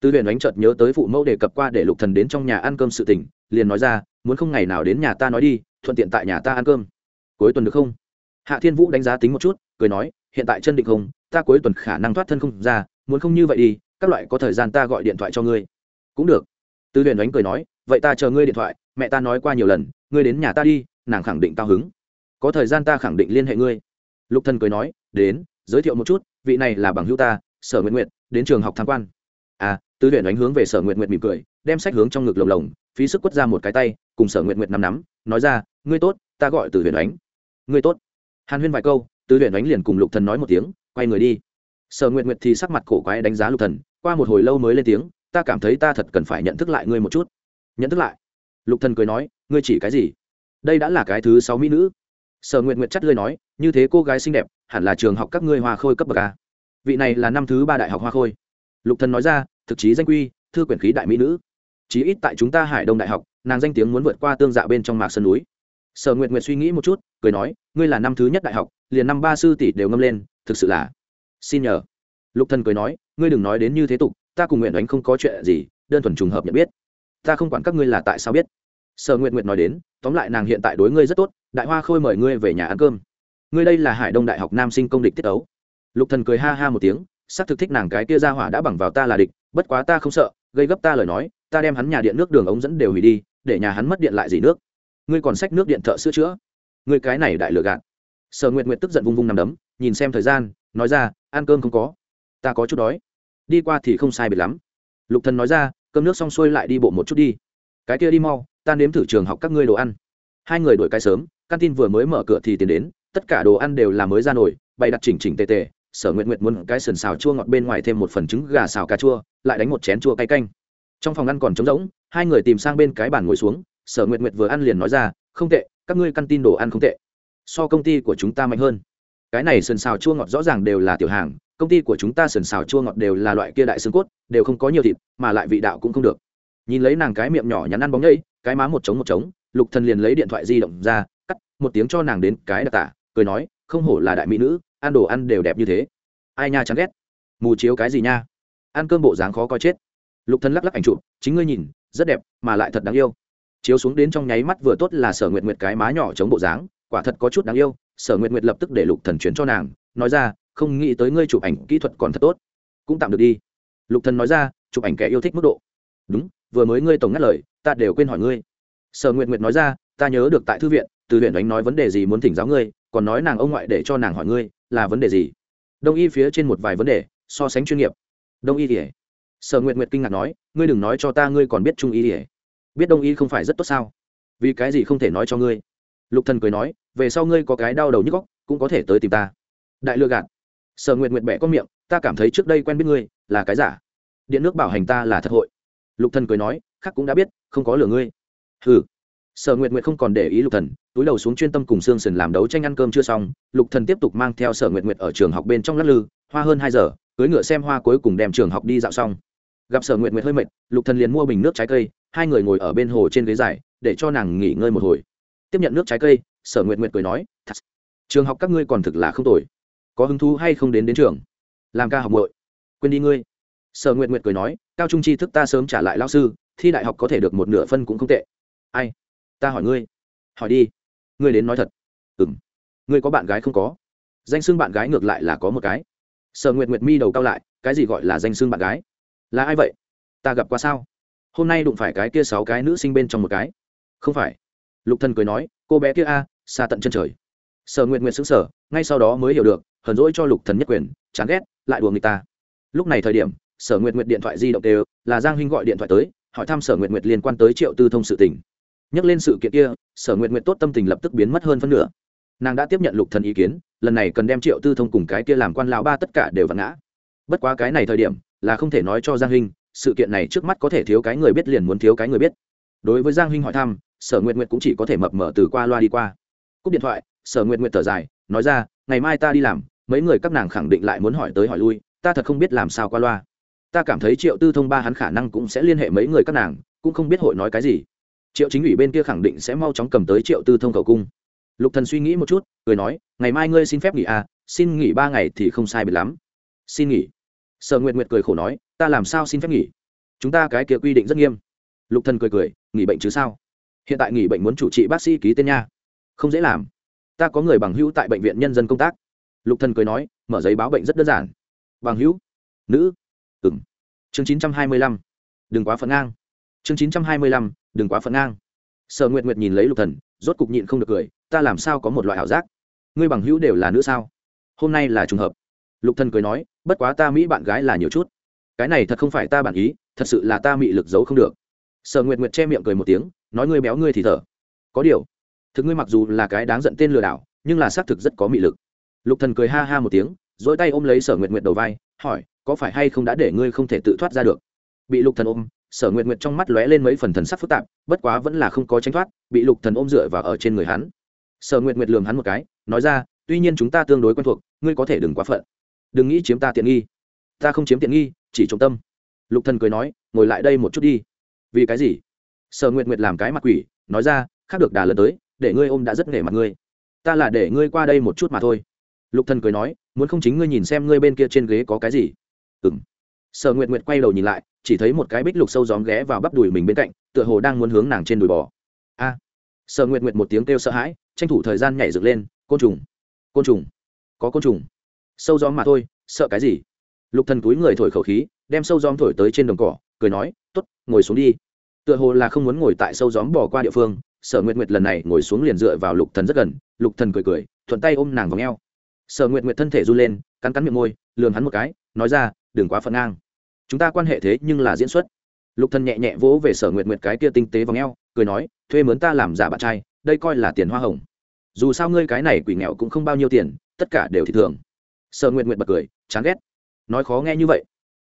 Tư huyền đánh chợt nhớ tới phụ mẫu đề cập qua để lục thần đến trong nhà ăn cơm sự tỉnh, liền nói ra muốn không ngày nào đến nhà ta nói đi thuận tiện tại nhà ta ăn cơm. Cuối tuần được không? Hạ thiên vũ đánh giá tính một chút cười nói hiện tại chân định không ta cuối tuần khả năng thoát thân không ra muốn không như vậy đi các loại có thời gian ta gọi điện thoại cho ngươi. Cũng được. Tư huyền đánh cười nói vậy ta chờ ngươi điện thoại mẹ ta nói qua nhiều lần, ngươi đến nhà ta đi, nàng khẳng định cao hứng. Có thời gian ta khẳng định liên hệ ngươi. Lục thần cười nói, đến, giới thiệu một chút, vị này là bằng hữu ta, sở nguyện nguyện đến trường học tham quan. À tư luyện đánh hướng về sở nguyện nguyện mỉm cười, đem sách hướng trong ngực lồng lồng, phí sức quất ra một cái tay, cùng sở nguyện nguyện nắm nắm, nói ra, ngươi tốt, ta gọi từ huyền đánh ngươi tốt. Hàn huyên vài câu, tư luyện đánh liền cùng lục thần nói một tiếng, quay người đi. Sở nguyện nguyện thì sắc mặt cổ quái đánh giá lục thần, qua một hồi lâu mới lên tiếng, ta cảm thấy ta thật cần phải nhận thức lại ngươi một chút. Nhận thức lại? Lục thần cười nói, ngươi chỉ cái gì? Đây đã là cái thứ sáu mỹ nữ. Sở nguyện nguyện chắt lơi nói, như thế cô gái xinh đẹp, hẳn là trường học các ngươi hoa khôi cấp bậc a vị này là năm thứ ba đại học hoa khôi. Lục thần nói ra, thực chí danh quy, thư quyển khí đại mỹ nữ. Chí ít tại chúng ta hải đông đại học, nàng danh tiếng muốn vượt qua tương dạ bên trong mạc sơn núi. Sở nguyệt nguyệt suy nghĩ một chút, cười nói, ngươi là năm thứ nhất đại học, liền năm ba sư tỷ đều ngâm lên, thực sự là xin nhờ. Lục thần cười nói, ngươi đừng nói đến như thế tục, ta cùng nguyện đánh không có chuyện gì, đơn thuần trùng hợp nhận biết. Ta không quản các ngươi là tại sao biết sở nguyệt nguyệt nói đến, tóm lại nàng hiện tại đối ngươi rất tốt, đại hoa khôi mời ngươi về nhà ăn cơm. Ngươi đây là hải đông đại học nam sinh công địch tiết ấu lục thần cười ha ha một tiếng xác thực thích nàng cái kia ra hỏa đã bằng vào ta là địch, bất quá ta không sợ, gây gấp ta lời nói, ta đem hắn nhà điện nước đường ống dẫn đều hủy đi, để nhà hắn mất điện lại gì nước. Ngươi còn sách nước điện thợ sửa chữa. Ngươi cái này đại lừa gạt. Sở nguyệt nguyệt tức giận vung vung nằm đấm, nhìn xem thời gian, nói ra, ăn cơm không có. Ta có chút đói. Đi qua thì không sai biệt lắm. Lục thần nói ra, cơm nước xong xuôi lại đi bộ một chút đi cái kia đi mau, ta nếm thử trường học các ngươi đồ ăn. Hai người đổi cái sớm, căn tin vừa mới mở cửa thì tiến đến, tất cả đồ ăn đều là mới ra nổi bày đặt chỉnh chỉnh tề tề, sở nguyện nguyện muốn cái sườn xào chua ngọt bên ngoài thêm một phần trứng gà xào cà chua, lại đánh một chén chua cay canh. Trong phòng ăn còn trống rỗng, hai người tìm sang bên cái bàn ngồi xuống, sở nguyện nguyện vừa ăn liền nói ra, không tệ, các ngươi căn tin đồ ăn không tệ. So công ty của chúng ta mạnh hơn. Cái này sườn xào chua ngọt rõ ràng đều là tiểu hàng, công ty của chúng ta sườn xào chua ngọt đều là loại kia đại xương cốt, đều không có nhiều thịt, mà lại vị đạo cũng không được nhìn lấy nàng cái miệng nhỏ nhắn ăn bóng nhây, cái má một trống một trống, lục thần liền lấy điện thoại di động ra, cắt một tiếng cho nàng đến cái đặc tả, cười nói, không hổ là đại mỹ nữ, ăn đồ ăn đều đẹp như thế. Ai nha chán ghét. Mù chiếu cái gì nha? Ăn cơm bộ dáng khó coi chết. Lục thần lắc lắc ảnh chụp, chính ngươi nhìn, rất đẹp, mà lại thật đáng yêu. Chiếu xuống đến trong nháy mắt vừa tốt là sở nguyệt nguyệt cái má nhỏ chống bộ dáng, quả thật có chút đáng yêu, sở nguyệt nguyệt lập tức để lục thần chuyển cho nàng, nói ra, không nghĩ tới ngươi chụp ảnh kỹ thuật còn thật tốt. Cũng tạm được đi. Lục thần nói ra, chụp ảnh kẻ yêu thích mức độ. Đúng vừa mới ngươi tổng ngắt lời, ta đều quên hỏi ngươi. Sở nguyện nguyện nói ra, ta nhớ được tại thư viện, từ huyện đánh nói vấn đề gì muốn thỉnh giáo ngươi, còn nói nàng ông ngoại để cho nàng hỏi ngươi, là vấn đề gì? Đông y phía trên một vài vấn đề, so sánh chuyên nghiệp. Đông y ỉa sở nguyện nguyện kinh ngạc nói, ngươi đừng nói cho ta ngươi còn biết trung y ỉa biết đông y không phải rất tốt sao? Vì cái gì không thể nói cho ngươi? Lục thần cười nói, về sau ngươi có cái đau đầu nhức góc cũng có thể tới tìm ta. Đại lừa gạt. Sở nguyện nguyện bẻ có miệng, ta cảm thấy trước đây quen biết ngươi, là cái giả. Điện nước bảo hành ta là thật hội lục thần cười nói khác cũng đã biết, không có lừa ngươi. Hừ. Sở nguyệt nguyệt không còn để ý lục thần, túi đầu xuống chuyên tâm cùng sương sần làm đấu tranh ăn cơm chưa xong, lục thần tiếp tục mang theo sở nguyệt nguyệt ở trường học bên trong lắc lư, hoa hơn hai giờ, cưới ngựa xem hoa cuối cùng đem trường học đi dạo xong. Gặp sở nguyệt nguyệt hơi mệt, lục thần liền mua bình nước trái cây, hai người ngồi ở bên hồ trên ghế dài, để cho nàng nghỉ ngơi một hồi. Tiếp nhận nước trái cây, sở nguyệt nguyệt cười nói, Thật. trường học các ngươi còn thực là không tồi. Có hứng thú hay không đến đến trường? Làm ca học muội. Quên đi ngươi sở nguyệt nguyệt cười nói, cao trung tri thức ta sớm trả lại lao sư, thi đại học có thể được một nửa phân cũng không tệ. Ai? Ta hỏi ngươi. Hỏi đi. Ngươi đến nói thật. Ừ m ngươi có bạn gái không có? Danh xưng bạn gái ngược lại là có một cái. Sở nguyệt nguyệt mi đầu cao lại, cái gì gọi là danh xưng bạn gái? Là ai vậy? Ta gặp qua sao? Hôm nay đụng phải cái kia sáu cái nữ sinh bên trong một cái. Không phải. Lục thần cười nói, cô bé kia a, xa tận chân trời. Sở nguyệt nguyệt xứng sở ngay sau đó mới hiểu được, hờn dỗi cho lục thần nhất quyền, chán ghét, lại đùa người ta. Lúc này thời điểm sở nguyệt nguyệt điện thoại di động đều, là giang huynh gọi điện thoại tới, hỏi thăm sở nguyệt nguyệt liên quan tới triệu tư thông sự tình. Nhắc lên sự kiện kia, sở nguyệt nguyệt tốt tâm tình lập tức biến mất hơn phân nửa. Nàng đã tiếp nhận lục thần ý kiến, lần này cần đem triệu tư thông cùng cái kia làm quan lão ba tất cả đều vặn ngã. Bất quá cái này thời điểm, là không thể nói cho giang huynh sự kiện này trước mắt có thể thiếu cái người biết liền muốn thiếu cái người biết. Đối với giang huynh hỏi thăm, sở nguyệt nguyệt cũng chỉ có thể mập mờ từ qua loa đi qua. Cúp điện thoại, sở nguyệt nguyệt thở dài, nói ra, ngày mai ta đi làm, mấy người các nàng khẳng định lại muốn hỏi tới hỏi lui, ta thật không biết làm sao qua loa ta cảm thấy triệu tư thông ba hắn khả năng cũng sẽ liên hệ mấy người các nàng, cũng không biết hội nói cái gì. Triệu chính ủy bên kia khẳng định sẽ mau chóng cầm tới triệu tư thông cầu cung. Lục thần suy nghĩ một chút, cười nói, ngày mai ngươi xin phép nghỉ à xin nghỉ ba ngày thì không sai biệt lắm. Xin nghỉ. Sở nguyệt nguyệt cười khổ nói, ta làm sao xin phép nghỉ? Chúng ta cái kia quy định rất nghiêm. Lục thần cười cười, nghỉ bệnh chứ sao? Hiện tại nghỉ bệnh muốn chủ trị bác sĩ ký tên nha. Không dễ làm. Ta có người bằng hữu tại bệnh viện nhân dân công tác. Lục thần cười nói, mở giấy báo bệnh rất đơn giản. Bằng hữu? Nữ? Ừm. Chương chín trăm hai mươi lăm. Đừng quá phận ngang. Chương chín trăm hai mươi lăm, đừng quá phận ngang. Sở nguyệt nguyệt nhìn lấy lục thần, rốt cục nhịn không được cười, ta làm sao có một loại ảo giác? Ngươi bằng hữu đều là nữ sao? Hôm nay là trùng hợp. Lục thần cười nói, bất quá ta mỹ bạn gái là nhiều chút. Cái này thật không phải ta bản ý, thật sự là ta mị lực giấu không được. Sở nguyệt nguyệt che miệng cười một tiếng, nói, ngươi béo ngươi thì thở. Có điều, thực ngươi mặc dù là cái đáng giận tên lừa đảo, nhưng là xác thực rất có mị lực. Lục thần cười ha ha một tiếng, dỗi tay ôm lấy sở nguyệt nguyệt đầu vai, hỏi có phải hay không đã để ngươi không thể tự thoát ra được? Bị lục thần ôm, sở nguyệt nguyệt trong mắt lóe lên mấy phần thần sắc phức tạp, bất quá vẫn là không có tránh thoát, bị lục thần ôm dựa vào ở trên người hắn. Sở nguyệt nguyệt lườm hắn một cái, nói ra, tuy nhiên chúng ta tương đối quen thuộc, ngươi có thể đừng quá phận. Đừng nghĩ chiếm ta tiện nghi. Ta không chiếm tiện nghi, chỉ trọng tâm. Lục thần cười nói, ngồi lại đây một chút đi. Vì cái gì? Sở nguyệt nguyệt làm cái mặt quỷ, nói ra, khác được đà lần tới, để ngươi ôm đã rất nể mặt ngươi. Ta là để ngươi qua đây một chút mà thôi. Lục thần cười nói, muốn không chính ngươi nhìn xem ngươi bên kia trên ghế có cái gì? Ừm. Sở nguyệt nguyệt quay đầu nhìn lại, chỉ thấy một cái bích lục sâu gióm ghé vào bắp đùi mình bên cạnh, tựa hồ đang muốn hướng nàng trên đùi bò. A. Sở nguyệt nguyệt một tiếng kêu sợ hãi, tranh thủ thời gian nhảy dựng lên, côn trùng! Côn trùng! Có côn trùng! Sâu gióm mà thôi, sợ cái gì? Lục thần túi người thổi khẩu khí, đem sâu gióm thổi tới trên đồng cỏ, cười nói, tốt, ngồi xuống đi. Tựa hồ là không muốn ngồi tại sâu gióm bỏ qua địa phương, sở nguyệt nguyệt lần này ngồi xuống liền dựa vào lục thần rất gần, lục thần cười cười, thuận tay ôm nàng vào ngheo sở nguyệt nguyệt thân thể run lên, cắn cắn miệng môi lường hắn một cái, nói ra đừng quá phận ngang. Chúng ta quan hệ thế nhưng là diễn xuất. Lục thần nhẹ nhẹ vỗ về sở nguyệt nguyệt cái kia tinh tế vòng eo, cười nói thuê mướn ta làm giả bạn trai đây coi là tiền hoa hồng. Dù sao ngươi cái này quỷ nghèo cũng không bao nhiêu tiền tất cả đều thì thường. Sở nguyệt nguyệt bật cười chán ghét. Nói khó nghe như vậy?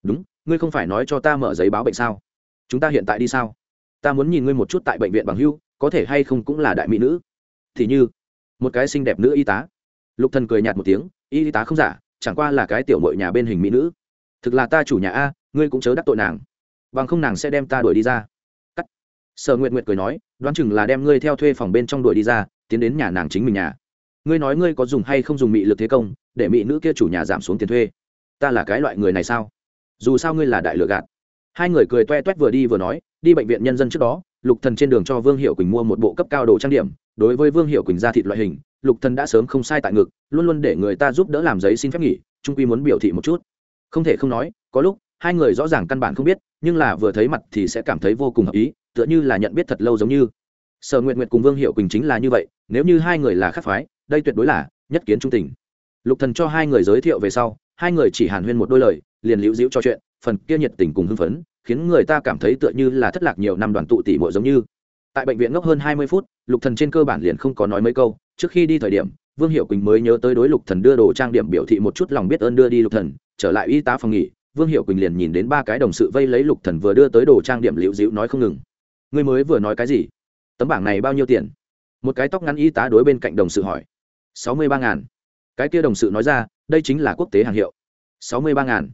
Đúng ngươi không phải nói cho ta mở giấy báo bệnh sao? Chúng ta hiện tại đi sao? Ta muốn nhìn ngươi một chút tại bệnh viện bằng hưu có thể hay không cũng là đại mỹ nữ. Thì như một cái xinh đẹp nữ y tá. Lục thần cười nhạt một tiếng y tá không giả chẳng qua là cái tiểu mội nhà bên hình mỹ nữ thực là ta chủ nhà a, ngươi cũng chớ đắc tội nàng. Bằng không nàng sẽ đem ta đuổi đi ra. Cắt. Sở nguyện nguyện cười nói, đoán chừng là đem ngươi theo thuê phòng bên trong đuổi đi ra, tiến đến nhà nàng chính mình nhà. Ngươi nói ngươi có dùng hay không dùng mị lực thế công, để mị nữ kia chủ nhà giảm xuống tiền thuê? Ta là cái loại người này sao? Dù sao ngươi là đại lựa gạt. Hai người cười toe toét vừa đi vừa nói, đi bệnh viện nhân dân trước đó, lục thần trên đường cho vương hiệu quỳnh mua một bộ cấp cao đồ trang điểm. Đối với vương hiệu quỳnh ra thịt loại hình, lục thần đã sớm không sai tại ngực, luôn luôn để người ta giúp đỡ làm giấy xin phép nghỉ, trung quy muốn biểu thị một chút không thể không nói, có lúc, hai người rõ ràng căn bản không biết, nhưng là vừa thấy mặt thì sẽ cảm thấy vô cùng hợp ý, tựa như là nhận biết thật lâu giống như. Sở nguyện nguyện cùng vương hiệu quỳnh chính là như vậy, nếu như hai người là khác phái, đây tuyệt đối là nhất kiến trung tình. Lục thần cho hai người giới thiệu về sau, hai người chỉ hàn huyên một đôi lời, liền liễu diễu cho chuyện, phần kia nhiệt tình cùng hưng phấn, khiến người ta cảm thấy tựa như là thất lạc nhiều năm đoàn tụ tỷ muội giống như. Tại bệnh viện ngốc hơn hai mươi phút, lục thần trên cơ bản liền không có nói mấy câu, trước khi đi thời điểm, vương hiệu quỳnh mới nhớ tới đối lục thần đưa đồ trang điểm biểu thị một chút lòng biết ơn đưa đi lục thần trở lại y tá phòng nghỉ, vương hiệu quỳnh liền nhìn đến ba cái đồng sự vây lấy lục thần vừa đưa tới đồ trang điểm liễu dịu nói không ngừng. Ngươi mới vừa nói cái gì? Tấm bảng này bao nhiêu tiền? Một cái tóc ngắn y tá đối bên cạnh đồng sự hỏi. Sáu mươi ba ngàn. Cái kia đồng sự nói ra, đây chính là quốc tế hàng hiệu. Sáu mươi ba ngàn.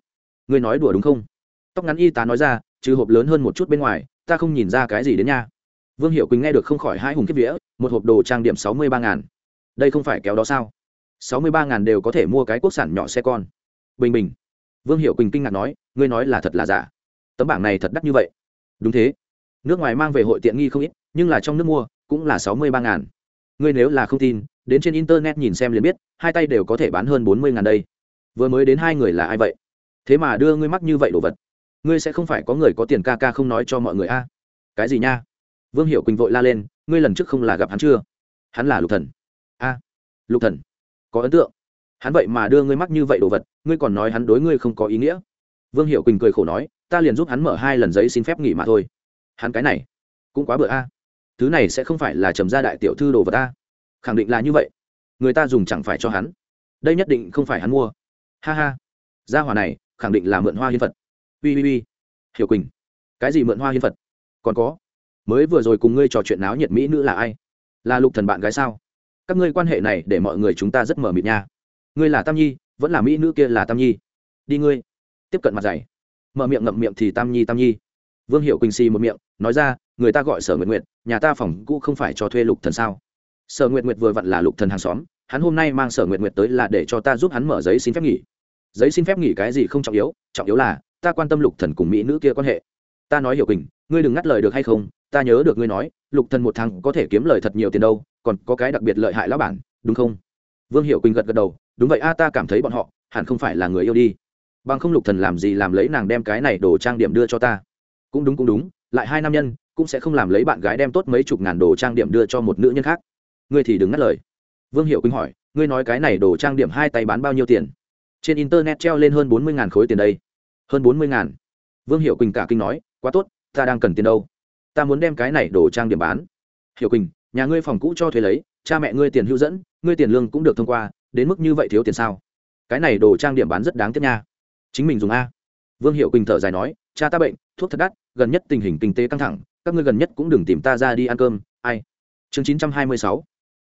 Ngươi nói đùa đúng không? Tóc ngắn y tá nói ra, trừ hộp lớn hơn một chút bên ngoài, ta không nhìn ra cái gì đến nha. Vương hiệu quỳnh nghe được không khỏi hai hùng kiếp vĩa một hộp đồ trang điểm sáu mươi ba ngàn. Đây không phải kéo đó sao? Sáu mươi ba ngàn đều có thể mua cái quốc sản nhỏ xe con bình bình. Vương hiệu quỳnh kinh ngạc nói, ngươi nói là thật là giả? Tấm bảng này thật đắt như vậy? Đúng thế. Nước ngoài mang về hội tiện nghi không ít, nhưng là trong nước mua, cũng là sáu mươi ba ngàn. Ngươi nếu là không tin, đến trên internet nhìn xem liền biết, hai tay đều có thể bán hơn bốn mươi ngàn đây. Vừa mới đến hai người là ai vậy? Thế mà đưa ngươi mắc như vậy đồ vật. Ngươi sẽ không phải có người có tiền ca ca không nói cho mọi người a? Cái gì nha? Vương hiệu quỳnh vội la lên, ngươi lần trước không là gặp hắn chưa? Hắn là lục thần. A, lục thần, có ấn tượng? Hắn vậy mà đưa ngươi mắc như vậy đồ vật, ngươi còn nói hắn đối ngươi không có ý nghĩa. Vương hiệu quỳnh cười khổ nói, ta liền giúp hắn mở hai lần giấy xin phép nghỉ mà thôi. Hắn cái này, cũng quá bựa a. Thứ này sẽ không phải là trầm gia đại tiểu thư đồ vật a. Khẳng định là như vậy. Người ta dùng chẳng phải cho hắn. Đây nhất định không phải hắn mua. Ha ha. Gia hỏa này, khẳng định là mượn hoa hiến phật. Ui ui ui hiểu quỳnh. Cái gì mượn hoa hiến phật? Còn có. Mới vừa rồi cùng ngươi trò chuyện náo nhiệt mỹ nữ là ai? Là lục thần bạn gái sao? Các ngươi quan hệ này để mọi người chúng ta rất mở mịt nha ngươi là tam nhi, vẫn là mỹ nữ kia là tam nhi. Đi ngươi. Tiếp cận mặt dày. Mở miệng ngậm miệng thì tam nhi tam nhi. Vương hiệu quỳnh xì một miệng, nói ra, người ta gọi sở nguyện nguyện nhà ta phòng cũ không phải cho thuê lục thần sao? Sở nguyện nguyện vừa vặn là lục thần hàng xóm, hắn hôm nay mang sở nguyện nguyện tới là để cho ta giúp hắn mở giấy xin phép nghỉ. Giấy xin phép nghỉ cái gì không trọng yếu trọng yếu là, ta quan tâm lục thần cùng mỹ nữ kia quan hệ. Ta nói hiểu quỳnh, ngươi đừng ngắt lời được hay không, ta nhớ được ngươi nói, lục thần một tháng có thể kiếm lời thật nhiều tiền đâu, còn có cái đặc biệt lợi hại lão bản, đúng không? Vương hiểu quỳnh gật gật đầu đúng vậy a, ta cảm thấy bọn họ hẳn không phải là người yêu đi. Bằng không lục thần làm gì làm lấy nàng đem cái này đồ trang điểm đưa cho ta? Cũng đúng cũng đúng, lại hai nam nhân cũng sẽ không làm lấy bạn gái đem tốt mấy chục ngàn đồ trang điểm đưa cho một nữ nhân khác. Ngươi thì đừng ngắt lời. Vương hiệu quỳnh hỏi, ngươi nói cái này đồ trang điểm hai tay bán bao nhiêu tiền? Trên internet treo lên hơn bốn mươi ngàn khối tiền đây. Hơn bốn mươi ngàn. Vương hiệu quỳnh cả kinh nói, quá tốt, ta đang cần tiền đâu? Ta muốn đem cái này đồ trang điểm bán. Hiệu quỳnh, nhà ngươi phòng cũ cho thuê lấy, cha mẹ ngươi tiền hữu dẫn, ngươi tiền lương cũng được thông qua đến mức như vậy thiếu tiền sao? Cái này đồ trang điểm bán rất đáng tiếc nha. Chính mình dùng a. Vương hiệu quỳnh thở dài nói, cha ta bệnh, thuốc thật đắt, gần nhất tình hình kinh tế căng thẳng, các ngươi gần nhất cũng đừng tìm ta ra đi ăn cơm. Ai? Chương chín trăm hai mươi sáu.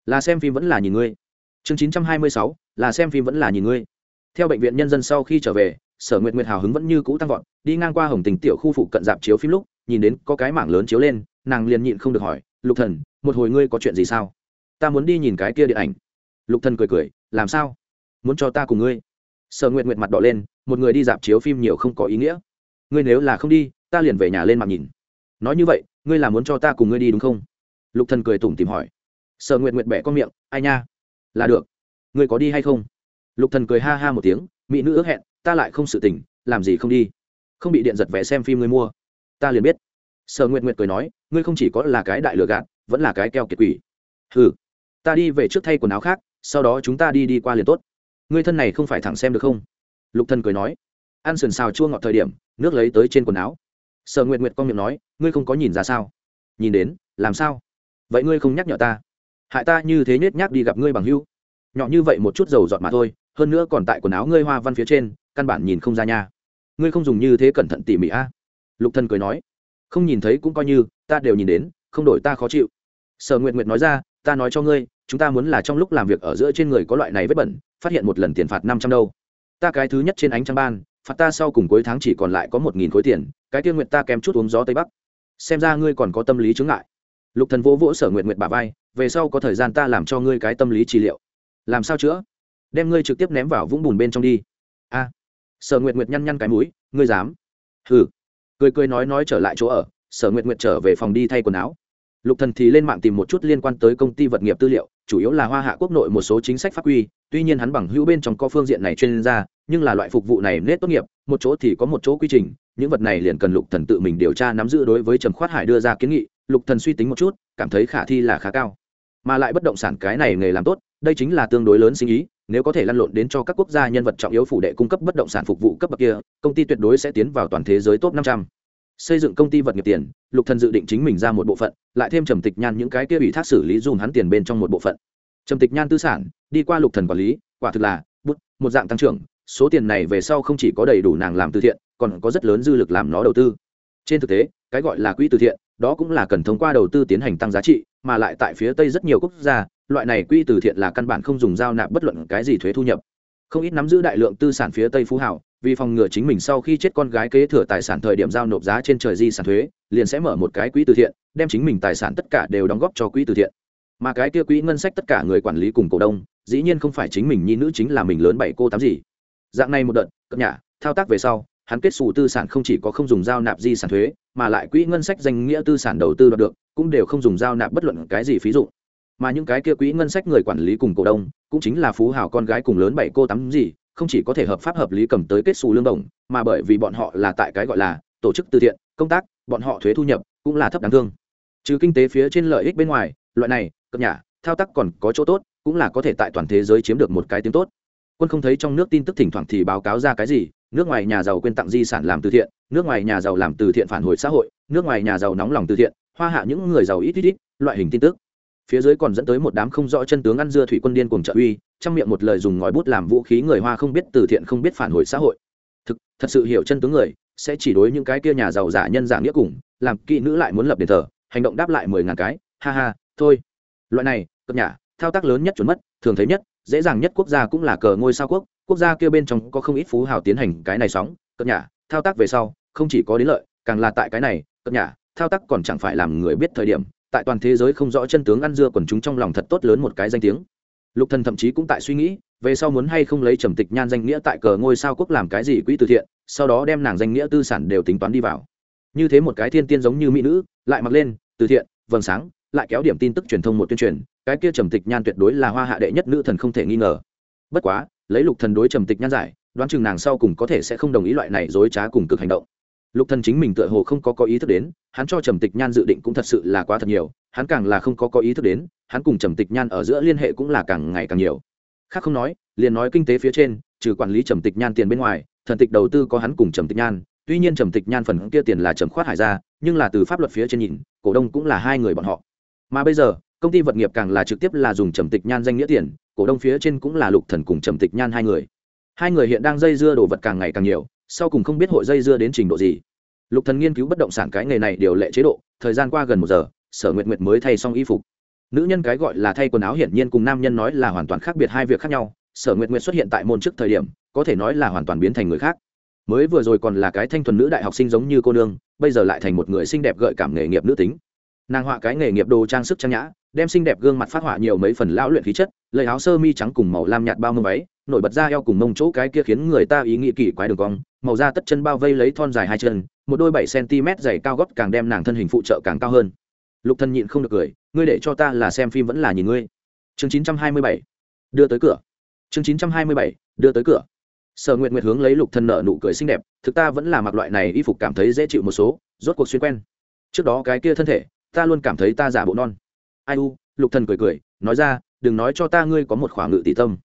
Là xem phim vẫn là nhìn ngươi. Chương chín trăm hai mươi sáu. Là xem phim vẫn là nhìn ngươi. Theo bệnh viện nhân dân sau khi trở về, sở nguyệt nguyệt hào hứng vẫn như cũ tăng vọt, đi ngang qua hồng tình tiểu khu phụ cận dạp chiếu phim lúc, nhìn đến có cái mảng lớn chiếu lên, nàng liền nhịn không được hỏi, lục thần, một hồi ngươi có chuyện gì sao? Ta muốn đi nhìn cái kia điện ảnh lục thần cười cười, làm sao? Muốn cho ta cùng ngươi? Sở nguyệt nguyệt mặt đỏ lên, một người đi dạp chiếu phim nhiều không có ý nghĩa. Ngươi nếu là không đi, ta liền về nhà lên mặt nhìn. Nói như vậy, ngươi là muốn cho ta cùng ngươi đi đúng không? Lục thần cười tủm tìm hỏi. Sở nguyệt nguyệt bẻ con miệng, ai nha? Là được. Ngươi có đi hay không? Lục thần cười ha ha một tiếng, mỹ nữ ước hẹn, ta lại không sự tình, làm gì không đi? Không bị điện giật vé xem phim ngươi mua. Ta liền biết. Sở nguyệt nguyệt cười nói, ngươi không chỉ có là cái đại lừa gạt, vẫn là cái keo kiệt quỷ. Ừ ta đi về trước thay quần áo khác sau đó chúng ta đi đi qua liền tốt. Ngươi thân này không phải thẳng xem được không? Lục thần cười nói. Ăn sườn xào chua ngọt thời điểm, nước lấy tới trên quần áo. Sở nguyệt nguyệt con miệng nói, ngươi không có nhìn ra sao? Nhìn đến, làm sao? Vậy ngươi không nhắc nhở ta? Hại ta như thế nhét nhác đi gặp ngươi bằng hưu nhỏ như vậy một chút dầu giọt mà thôi, hơn nữa còn tại quần áo ngươi hoa văn phía trên, căn bản nhìn không ra nha. Ngươi không dùng như thế cẩn thận tỉ mỉ a. Lục thần cười nói. Không nhìn thấy cũng coi như, ta đều nhìn đến, không đổi ta khó chịu. Sở nguyệt nguyệt nói ra ta nói cho ngươi, chúng ta muốn là trong lúc làm việc ở giữa trên người có loại này vết bẩn, phát hiện một lần tiền phạt năm trăm đâu. Ta cái thứ nhất trên ánh trăng ban, phạt ta sau cùng cuối tháng chỉ còn lại có một nghìn khối tiền, cái tiên nguyện ta kém chút uống gió tây bắc. Xem ra ngươi còn có tâm lý chứng ngại. Lục thần vỗ vỗ sở nguyện nguyện bà vai, về sau có thời gian ta làm cho ngươi cái tâm lý trị liệu. Làm sao chữa? Đem ngươi trực tiếp ném vào vũng bùn bên trong đi. A. Sở nguyện nguyện nhăn nhăn cái mũi, ngươi dám? Hừ. Cười cười nói nói trở lại chỗ ở, sở nguyện nguyện trở về phòng đi thay quần áo lục thần thì lên mạng tìm một chút liên quan tới công ty vật nghiệp tư liệu, chủ yếu là hoa hạ quốc nội một số chính sách pháp quy, tuy nhiên hắn bằng hữu bên trong có phương diện này chuyên gia, nhưng là loại phục vụ này nết tốt nghiệp, một chỗ thì có một chỗ quy trình, những vật này liền cần lục thần tự mình điều tra nắm giữ đối với trầm khoát hải đưa ra kiến nghị, lục thần suy tính một chút, cảm thấy khả thi là khá cao. Mà lại bất động sản cái này nghề làm tốt, đây chính là tương đối lớn sinh ý, nếu có thể lăn lộn đến cho các quốc gia nhân vật trọng yếu phủ đệ cung cấp bất động sản phục vụ cấp bậc kia, công ty tuyệt đối sẽ tiến vào toàn thế giới top năm trăm xây dựng công ty vật nghiệp tiền, lục thần dự định chính mình ra một bộ phận, lại thêm trầm tịch nhan những cái kia ủy thác xử lý dùm hắn tiền bên trong một bộ phận. Trầm tịch nhan tư sản, đi qua lục thần quản lý, quả thực là, bút, một dạng tăng trưởng, số tiền này về sau không chỉ có đầy đủ nàng làm từ thiện, còn có rất lớn dư lực làm nó đầu tư. Trên thực tế, cái gọi là quỹ từ thiện, đó cũng là cần thông qua đầu tư tiến hành tăng giá trị, mà lại tại phía tây rất nhiều quốc gia, loại này quỹ từ thiện là căn bản không dùng giao nạp bất luận cái gì thuế thu nhập. Không ít nắm giữ đại lượng tư sản phía tây phú hảo vì phòng ngừa chính mình sau khi chết con gái kế thừa tài sản thời điểm giao nộp giá trên trời di sản thuế, liền sẽ mở một cái quỹ từ thiện, đem chính mình tài sản tất cả đều đóng góp cho quỹ từ thiện. Mà cái kia quỹ ngân sách tất cả người quản lý cùng cổ đông, dĩ nhiên không phải chính mình nhi nữ chính là mình lớn bảy cô tám gì dạng này một đợt cập nhà thao tác về sau, hắn kết xù tư sản không chỉ có không dùng giao nạp di sản thuế, mà lại quỹ ngân sách danh nghĩa tư sản đầu tư đoạt được, cũng đều không dùng giao nạp bất luận cái gì phí dụ mà những cái kia quỹ ngân sách người quản lý cùng cổ đông, cũng chính là phú hào con gái cùng lớn bảy cô tắm gì không chỉ có thể hợp pháp hợp lý cầm tới kết xù lương đồng, mà bởi vì bọn họ là tại cái gọi là tổ chức từ thiện, công tác, bọn họ thuế thu nhập cũng là thấp đáng thương. Trừ kinh tế phía trên lợi ích bên ngoài, loại này, cập nhà thao tác còn có chỗ tốt, cũng là có thể tại toàn thế giới chiếm được một cái tiếng tốt. Quân không thấy trong nước tin tức thỉnh thoảng thì báo cáo ra cái gì, nước ngoài nhà giàu quên tặng di sản làm từ thiện, nước ngoài nhà giàu làm từ thiện phản hồi xã hội, nước ngoài nhà giàu nóng lòng từ thiện, hoa hạ những người giàu ít ít ít, loại hình tin tức phía dưới còn dẫn tới một đám không rõ chân tướng ăn dưa thủy quân điên cùng trợ uy, trong miệng một lời dùng ngòi bút làm vũ khí người hoa không biết, từ thiện không biết phản hồi xã hội. Thực, thật sự hiểu chân tướng người, sẽ chỉ đối những cái kia nhà giàu giả nhân giả nghĩa cùng, làm kỵ nữ lại muốn lập đền thờ, hành động đáp lại mười ngàn cái, ha ha, thôi. Loại này, cập nhà thao tác lớn nhất chuẩn mất, thường thấy nhất, dễ dàng nhất quốc gia cũng là cờ ngôi sao quốc quốc gia kia bên trong có không ít phú hào tiến hành cái này sóng, cập nhà thao tác về sau, không chỉ có đến lợi, càng là tại cái này, cập nhà thao tác còn chẳng phải làm người biết thời điểm tại toàn thế giới không rõ chân tướng ăn dưa quần chúng trong lòng thật tốt lớn một cái danh tiếng. Lục thần thậm chí cũng tại suy nghĩ, về sau muốn hay không lấy trầm tịch nhan danh nghĩa tại cờ ngôi sao quốc làm cái gì quỹ từ thiện, sau đó đem nàng danh nghĩa tư sản đều tính toán đi vào. Như thế một cái thiên tiên giống như mỹ nữ, lại mặc lên, từ thiện, vầng sáng, lại kéo điểm tin tức truyền thông một tuyên truyền, cái kia trầm tịch nhan tuyệt đối là hoa hạ đệ nhất nữ thần không thể nghi ngờ. Bất quá, lấy lục thần đối trầm tịch nhan giải, đoán chừng nàng sau cùng có thể sẽ không đồng ý loại này dối trá cùng cực hành động lục thần chính mình tựa hồ không có có ý thức đến, hắn cho trầm tịch nhan dự định cũng thật sự là quá thật nhiều, hắn càng là không có có ý thức đến, hắn cùng trầm tịch nhan ở giữa liên hệ cũng là càng ngày càng nhiều. Khác không nói, liền nói kinh tế phía trên, trừ quản lý trầm tịch nhan tiền bên ngoài, thần tịch đầu tư có hắn cùng trầm tịch nhan, tuy nhiên trầm tịch nhan phần kia tiền là trầm khoát hải ra, nhưng là từ pháp luật phía trên nhìn, cổ đông cũng là hai người bọn họ. Mà bây giờ, công ty vật nghiệp càng là trực tiếp là dùng trầm tịch nhan danh nghĩa tiền, cổ đông phía trên cũng là lục thần cùng trầm tịch nhan hai người. Hai người hiện đang dây dưa đồ vật càng ngày càng nhiều, sau cùng không biết hội dây dưa đến trình độ gì lục thần nghiên cứu bất động sản cái nghề này điều lệ chế độ, thời gian qua gần một giờ, sở nguyệt nguyệt mới thay xong y phục. Nữ nhân cái gọi là thay quần áo hiển nhiên cùng nam nhân nói là hoàn toàn khác biệt hai việc khác nhau. Sở nguyệt nguyệt xuất hiện tại môn trước thời điểm, có thể nói là hoàn toàn biến thành người khác. Mới vừa rồi còn là cái thanh thuần nữ đại học sinh giống như cô nương, bây giờ lại thành một người xinh đẹp gợi cảm nghề nghiệp nữ tính. Nàng họa cái nghề nghiệp đồ trang sức trang nhã đem xinh đẹp gương mặt phát họa nhiều mấy phần lão luyện khí chất, lấy áo sơ mi trắng cùng màu lam nhạt bao mông váy, nổi bật ra eo cùng mông chỗ cái kia khiến người ta ý nghĩ kỳ quái đường cong, màu da tất chân bao vây lấy thon dài hai chân, một đôi bảy cm dày cao gót càng đem nàng thân hình phụ trợ càng cao hơn. Lục thân nhịn không được cười, ngươi để cho ta là xem phim vẫn là nhìn ngươi. Chương chín trăm hai mươi bảy, đưa tới cửa. Chương chín trăm hai mươi bảy, đưa tới cửa. Sở nguyện nguyện hướng lấy lục thân nợ nụ cười xinh đẹp, thực ta vẫn là mặc loại này y phục cảm thấy dễ chịu một số, rốt cuộc xuyên quen. Trước đó cái kia thân thể, ta luôn cảm thấy ta giả bộ non ai u, lục thần cười cười, nói ra, đừng nói cho ta ngươi có một khoảng ngự tỷ tâm.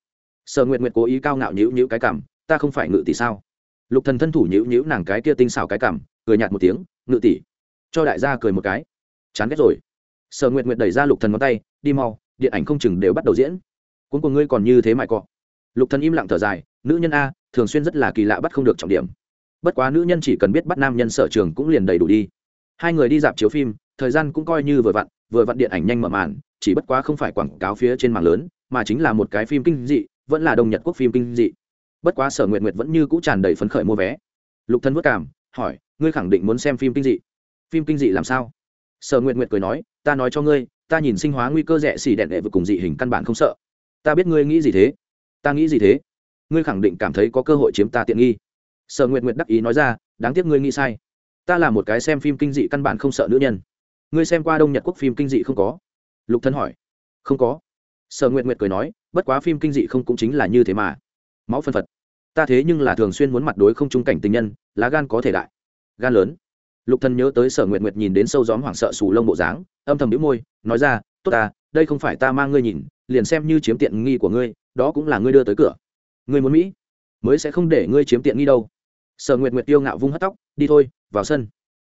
Sở nguyện nguyện cố ý cao ngạo nhíu nhíu cái cảm ta không phải ngự tỷ sao? Lục thần thân thủ nhíu nhíu nàng cái kia tinh xảo cái cảm cười nhạt một tiếng, ngự tỷ. Cho đại gia cười một cái. Chán ghét rồi. Sở nguyện nguyện đẩy ra lục thần ngón tay, đi mau, điện ảnh không chừng đều bắt đầu diễn. Cuốn của ngươi còn như thế mại cọ. Lục thần im lặng thở dài, nữ nhân a, thường xuyên rất là kỳ lạ bắt không được trọng điểm. Bất quá nữ nhân chỉ cần biết bắt nam nhân sở trường cũng liền đầy đủ đi. Hai người đi dạp chiếu phim, thời gian cũng coi như vừa vặn vừa vặn điện ảnh nhanh mở màn, chỉ bất quá không phải quảng cáo phía trên mạng lớn, mà chính là một cái phim kinh dị, vẫn là đồng nhật quốc phim kinh dị. Bất quá sở nguyện nguyệt vẫn như cũ tràn đầy phấn khởi mua vé. Lục thân vất cảm hỏi, ngươi khẳng định muốn xem phim kinh dị? Phim kinh dị làm sao? Sở nguyện nguyệt cười nói, ta nói cho ngươi, ta nhìn sinh hóa nguy cơ rẻ xỉ đẹn đệ vực cùng dị hình căn bản không sợ. Ta biết ngươi nghĩ gì thế. Ta nghĩ gì thế? Ngươi khẳng định cảm thấy có cơ hội chiếm ta tiện nghi. Sở nguyện nguyệt đắc ý nói ra, đáng tiếc ngươi nghĩ sai. Ta là một cái xem phim kinh dị căn bản không sợ nữ nhân ngươi xem qua đông nhật quốc phim kinh dị không có? Lục thân hỏi. Không có. Sở nguyện nguyệt cười nói, bất quá phim kinh dị không cũng chính là như thế mà. Máu phân phật. Ta thế nhưng là thường xuyên muốn mặt đối không trung cảnh tình nhân, lá gan có thể đại. Gan lớn. Lục Thân nhớ tới sở nguyện nguyệt nhìn đến sâu gióm hoảng sợ sù lông bộ dáng, âm thầm đĩu môi, nói ra, tốt ta, đây không phải ta mang ngươi nhìn, liền xem như chiếm tiện nghi của ngươi, đó cũng là ngươi đưa tới cửa. Ngươi muốn mỹ, mới sẽ không để ngươi chiếm tiện nghi đâu. Sở nguyệt nguyệt tiêu ngạo vung hất tóc, đi thôi, vào sân.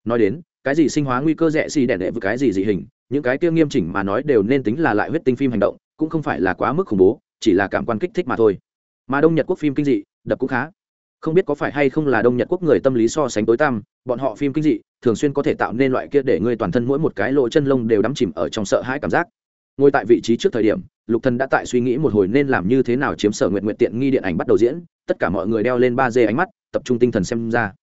Nói đến cái gì sinh hóa nguy cơ rẻ xì đẻ đệ với cái gì dị hình, những cái tiêu nghiêm chỉnh mà nói đều nên tính là lại huyết tinh phim hành động, cũng không phải là quá mức khủng bố, chỉ là cảm quan kích thích mà thôi. Mà đông nhật quốc phim kinh dị, đập cũng khá. Không biết có phải hay không là đông nhật quốc người tâm lý so sánh tối tăm, bọn họ phim kinh dị, thường xuyên có thể tạo nên loại kia để ngươi toàn thân mỗi một cái lỗ chân lông đều đắm chìm ở trong sợ hãi cảm giác. Ngồi tại vị trí trước thời điểm, lục thần đã tại suy nghĩ một hồi nên làm như thế nào chiếm sở nguyện nguyện tiện nghi điện ảnh bắt đầu diễn, tất cả mọi người đeo lên ba d ánh mắt, tập trung tinh thần xem ra.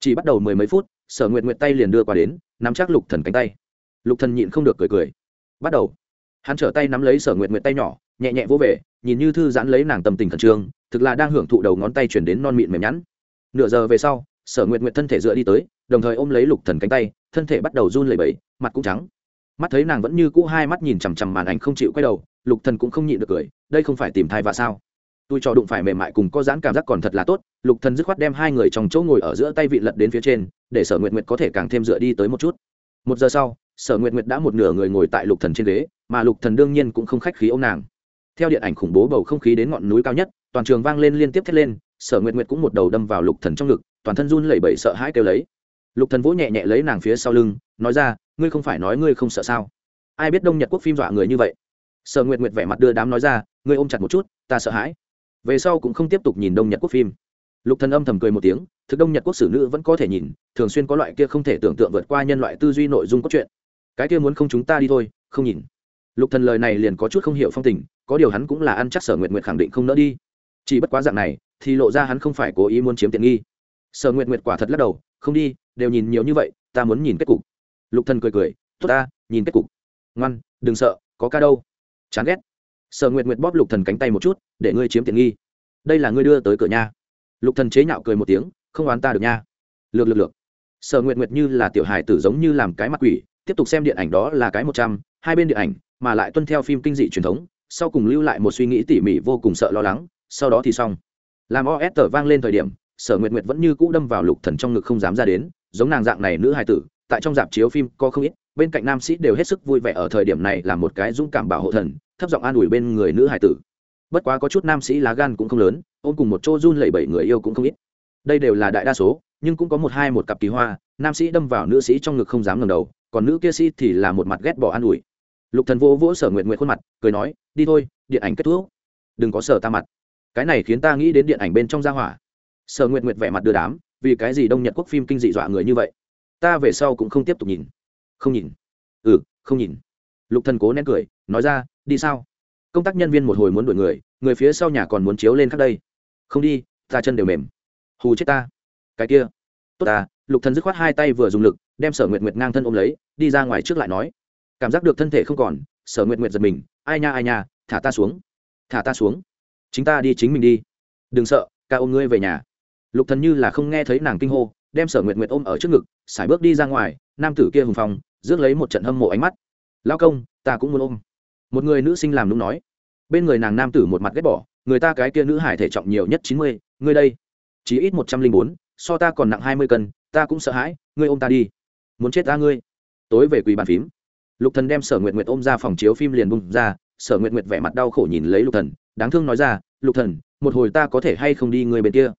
Chỉ bắt đầu mười mấy phút sở nguyện nguyện tay liền đưa qua đến, nắm chắc lục thần cánh tay. Lục thần nhịn không được cười cười. Bắt đầu. Hắn trở tay nắm lấy sở nguyện nguyện tay nhỏ, nhẹ nhẹ vỗ về, nhìn như thư giãn lấy nàng tâm tình khẩn trương, thực là đang hưởng thụ đầu ngón tay chuyển đến non mịn mềm nhẵn. Nửa giờ về sau, sở nguyện nguyện thân thể dựa đi tới, đồng thời ôm lấy lục thần cánh tay, thân thể bắt đầu run lẩy bẩy, mặt cũng trắng. Mắt thấy nàng vẫn như cũ hai mắt nhìn chằm chằm màn ảnh không chịu quay đầu, lục thần cũng không nhịn được cười, đây không phải tìm thai và sao? Tôi cho đụng phải mềm mại cùng có dán cảm giác còn thật là tốt, lục thần dứt khoát đem hai người trong chỗ ngồi ở giữa tay vị lật đến phía trên, để sở nguyệt nguyệt có thể càng thêm dựa đi tới một chút. Một giờ sau, sở nguyệt nguyệt đã một nửa người ngồi tại lục thần trên ghế, mà lục thần đương nhiên cũng không khách khí ôm nàng. Theo điện ảnh khủng bố bầu không khí đến ngọn núi cao nhất, toàn trường vang lên liên tiếp thét lên, sở nguyệt nguyệt cũng một đầu đâm vào lục thần trong ngực, toàn thân run lẩy bẩy sợ hãi kêu lấy. Lục thần vỗ nhẹ nhẹ lấy nàng phía sau lưng, nói ra, ngươi không phải nói ngươi không sợ sao? Ai biết đông nhật quốc phim dọa người như vậy? Sở nguyệt nguyệt vẻ mặt đưa đám nói ra, ngươi ôm chặt một chút, ta sợ hãi về sau cũng không tiếp tục nhìn đông nhật quốc phim. Lục thần âm thầm cười một tiếng, thực đông nhật quốc sử nữ vẫn có thể nhìn, thường xuyên có loại kia không thể tưởng tượng vượt qua nhân loại tư duy nội dung cốt truyện. Cái kia muốn không chúng ta đi thôi, không nhìn. Lục thần lời này liền có chút không hiểu phong tình, có điều hắn cũng là ăn chắc sở nguyệt nguyệt khẳng định không nỡ đi. Chỉ bất quá dạng này, thì lộ ra hắn không phải cố ý muốn chiếm tiện nghi. Sở nguyệt nguyệt quả thật lắc đầu, không đi, đều nhìn nhiều như vậy, ta muốn nhìn kết cục. Lục thần cười cười, tốt ta, nhìn kết cục. Ngoan, đừng sợ, có ca đâu. Chán ghét sở nguyệt nguyệt bóp lục thần cánh tay một chút, để ngươi chiếm tiện nghi. Đây là ngươi đưa tới cửa nhà lục thần chế nhạo cười một tiếng, không oán ta được nha. Lược lược lược. Sở nguyệt nguyệt như là tiểu hài tử giống như làm cái mặt quỷ, tiếp tục xem điện ảnh đó là cái một trăm, hai bên điện ảnh, mà lại tuân theo phim kinh dị truyền thống, sau cùng lưu lại một suy nghĩ tỉ mỉ vô cùng sợ lo lắng, sau đó thì xong. Làm os tờ vang lên thời điểm, sở nguyệt nguyệt vẫn như cũ đâm vào lục thần trong ngực không dám ra đến, giống nàng dạng này nữ hài tử, tại trong dạp chiếu phim có không ít, bên cạnh nam sĩ đều hết sức vui vẻ ở thời điểm này là một cái dũng cảm bảo hộ thần thấp giọng an ủi bên người nữ hải tử. Bất quá có chút nam sĩ lá gan cũng không lớn, ôm cùng một chỗ run lẩy bẩy người yêu cũng không ít. Đây đều là đại đa số, nhưng cũng có một hai một cặp kỳ hoa, nam sĩ đâm vào nữ sĩ trong ngực không dám ngẩng đầu, còn nữ kia sĩ thì là một mặt ghét bỏ an ủi. Lục thần vỗ vỗ sở nguyện nguyện khuôn mặt, cười nói, đi thôi, điện ảnh kết thúc. Đừng có sở ta mặt. Cái này khiến ta nghĩ đến điện ảnh bên trong gia hỏa. Sở nguyện nguyện vẻ mặt đưa đám, vì cái gì đông nhật quốc phim kinh dị dọa người như vậy? Ta về sau cũng không tiếp tục nhìn. Không nhìn. Ừ không nhìn. Lục thần cố nén cười, nói ra đi sao? Công tác nhân viên một hồi muốn đuổi người người phía sau nhà còn muốn chiếu lên khắp đây. Không đi, ta chân đều mềm. Hù chết ta. Cái kia. Tốt ta, lục thần dứt khoát hai tay vừa dùng lực, đem sở nguyệt nguyệt ngang thân ôm lấy, đi ra ngoài trước lại nói. Cảm giác được thân thể không còn, sở nguyệt nguyệt giật mình, ai nha ai nha, thả ta xuống. Thả ta xuống. Chính ta đi, chính mình đi. Đừng sợ, ca ôm ngươi về nhà. Lục thần như là không nghe thấy nàng kinh hô, đem sở nguyệt nguyệt ôm ở trước ngực sải bước đi ra ngoài, nam tử kia hùng phong, rước lấy một trận hâm mộ ánh mắt. Lao công, ta cũng muốn ôm một người nữ sinh làm đúng nói. Bên người nàng nam tử một mặt ghét bỏ, người ta cái kia nữ hải thể trọng nhiều nhất chín mươi, ngươi đây. Chỉ ít một trăm linh bốn, so ta còn nặng hai mươi cân, ta cũng sợ hãi, ngươi ôm ta đi. Muốn chết ta ngươi. Tối về quỳ bàn phím. Lục thần đem sở nguyện nguyện ôm ra phòng chiếu phim liền bung ra, sở nguyện nguyện vẻ mặt đau khổ nhìn lấy lục thần, đáng thương nói ra, lục thần, một hồi ta có thể hay không đi người bên kia?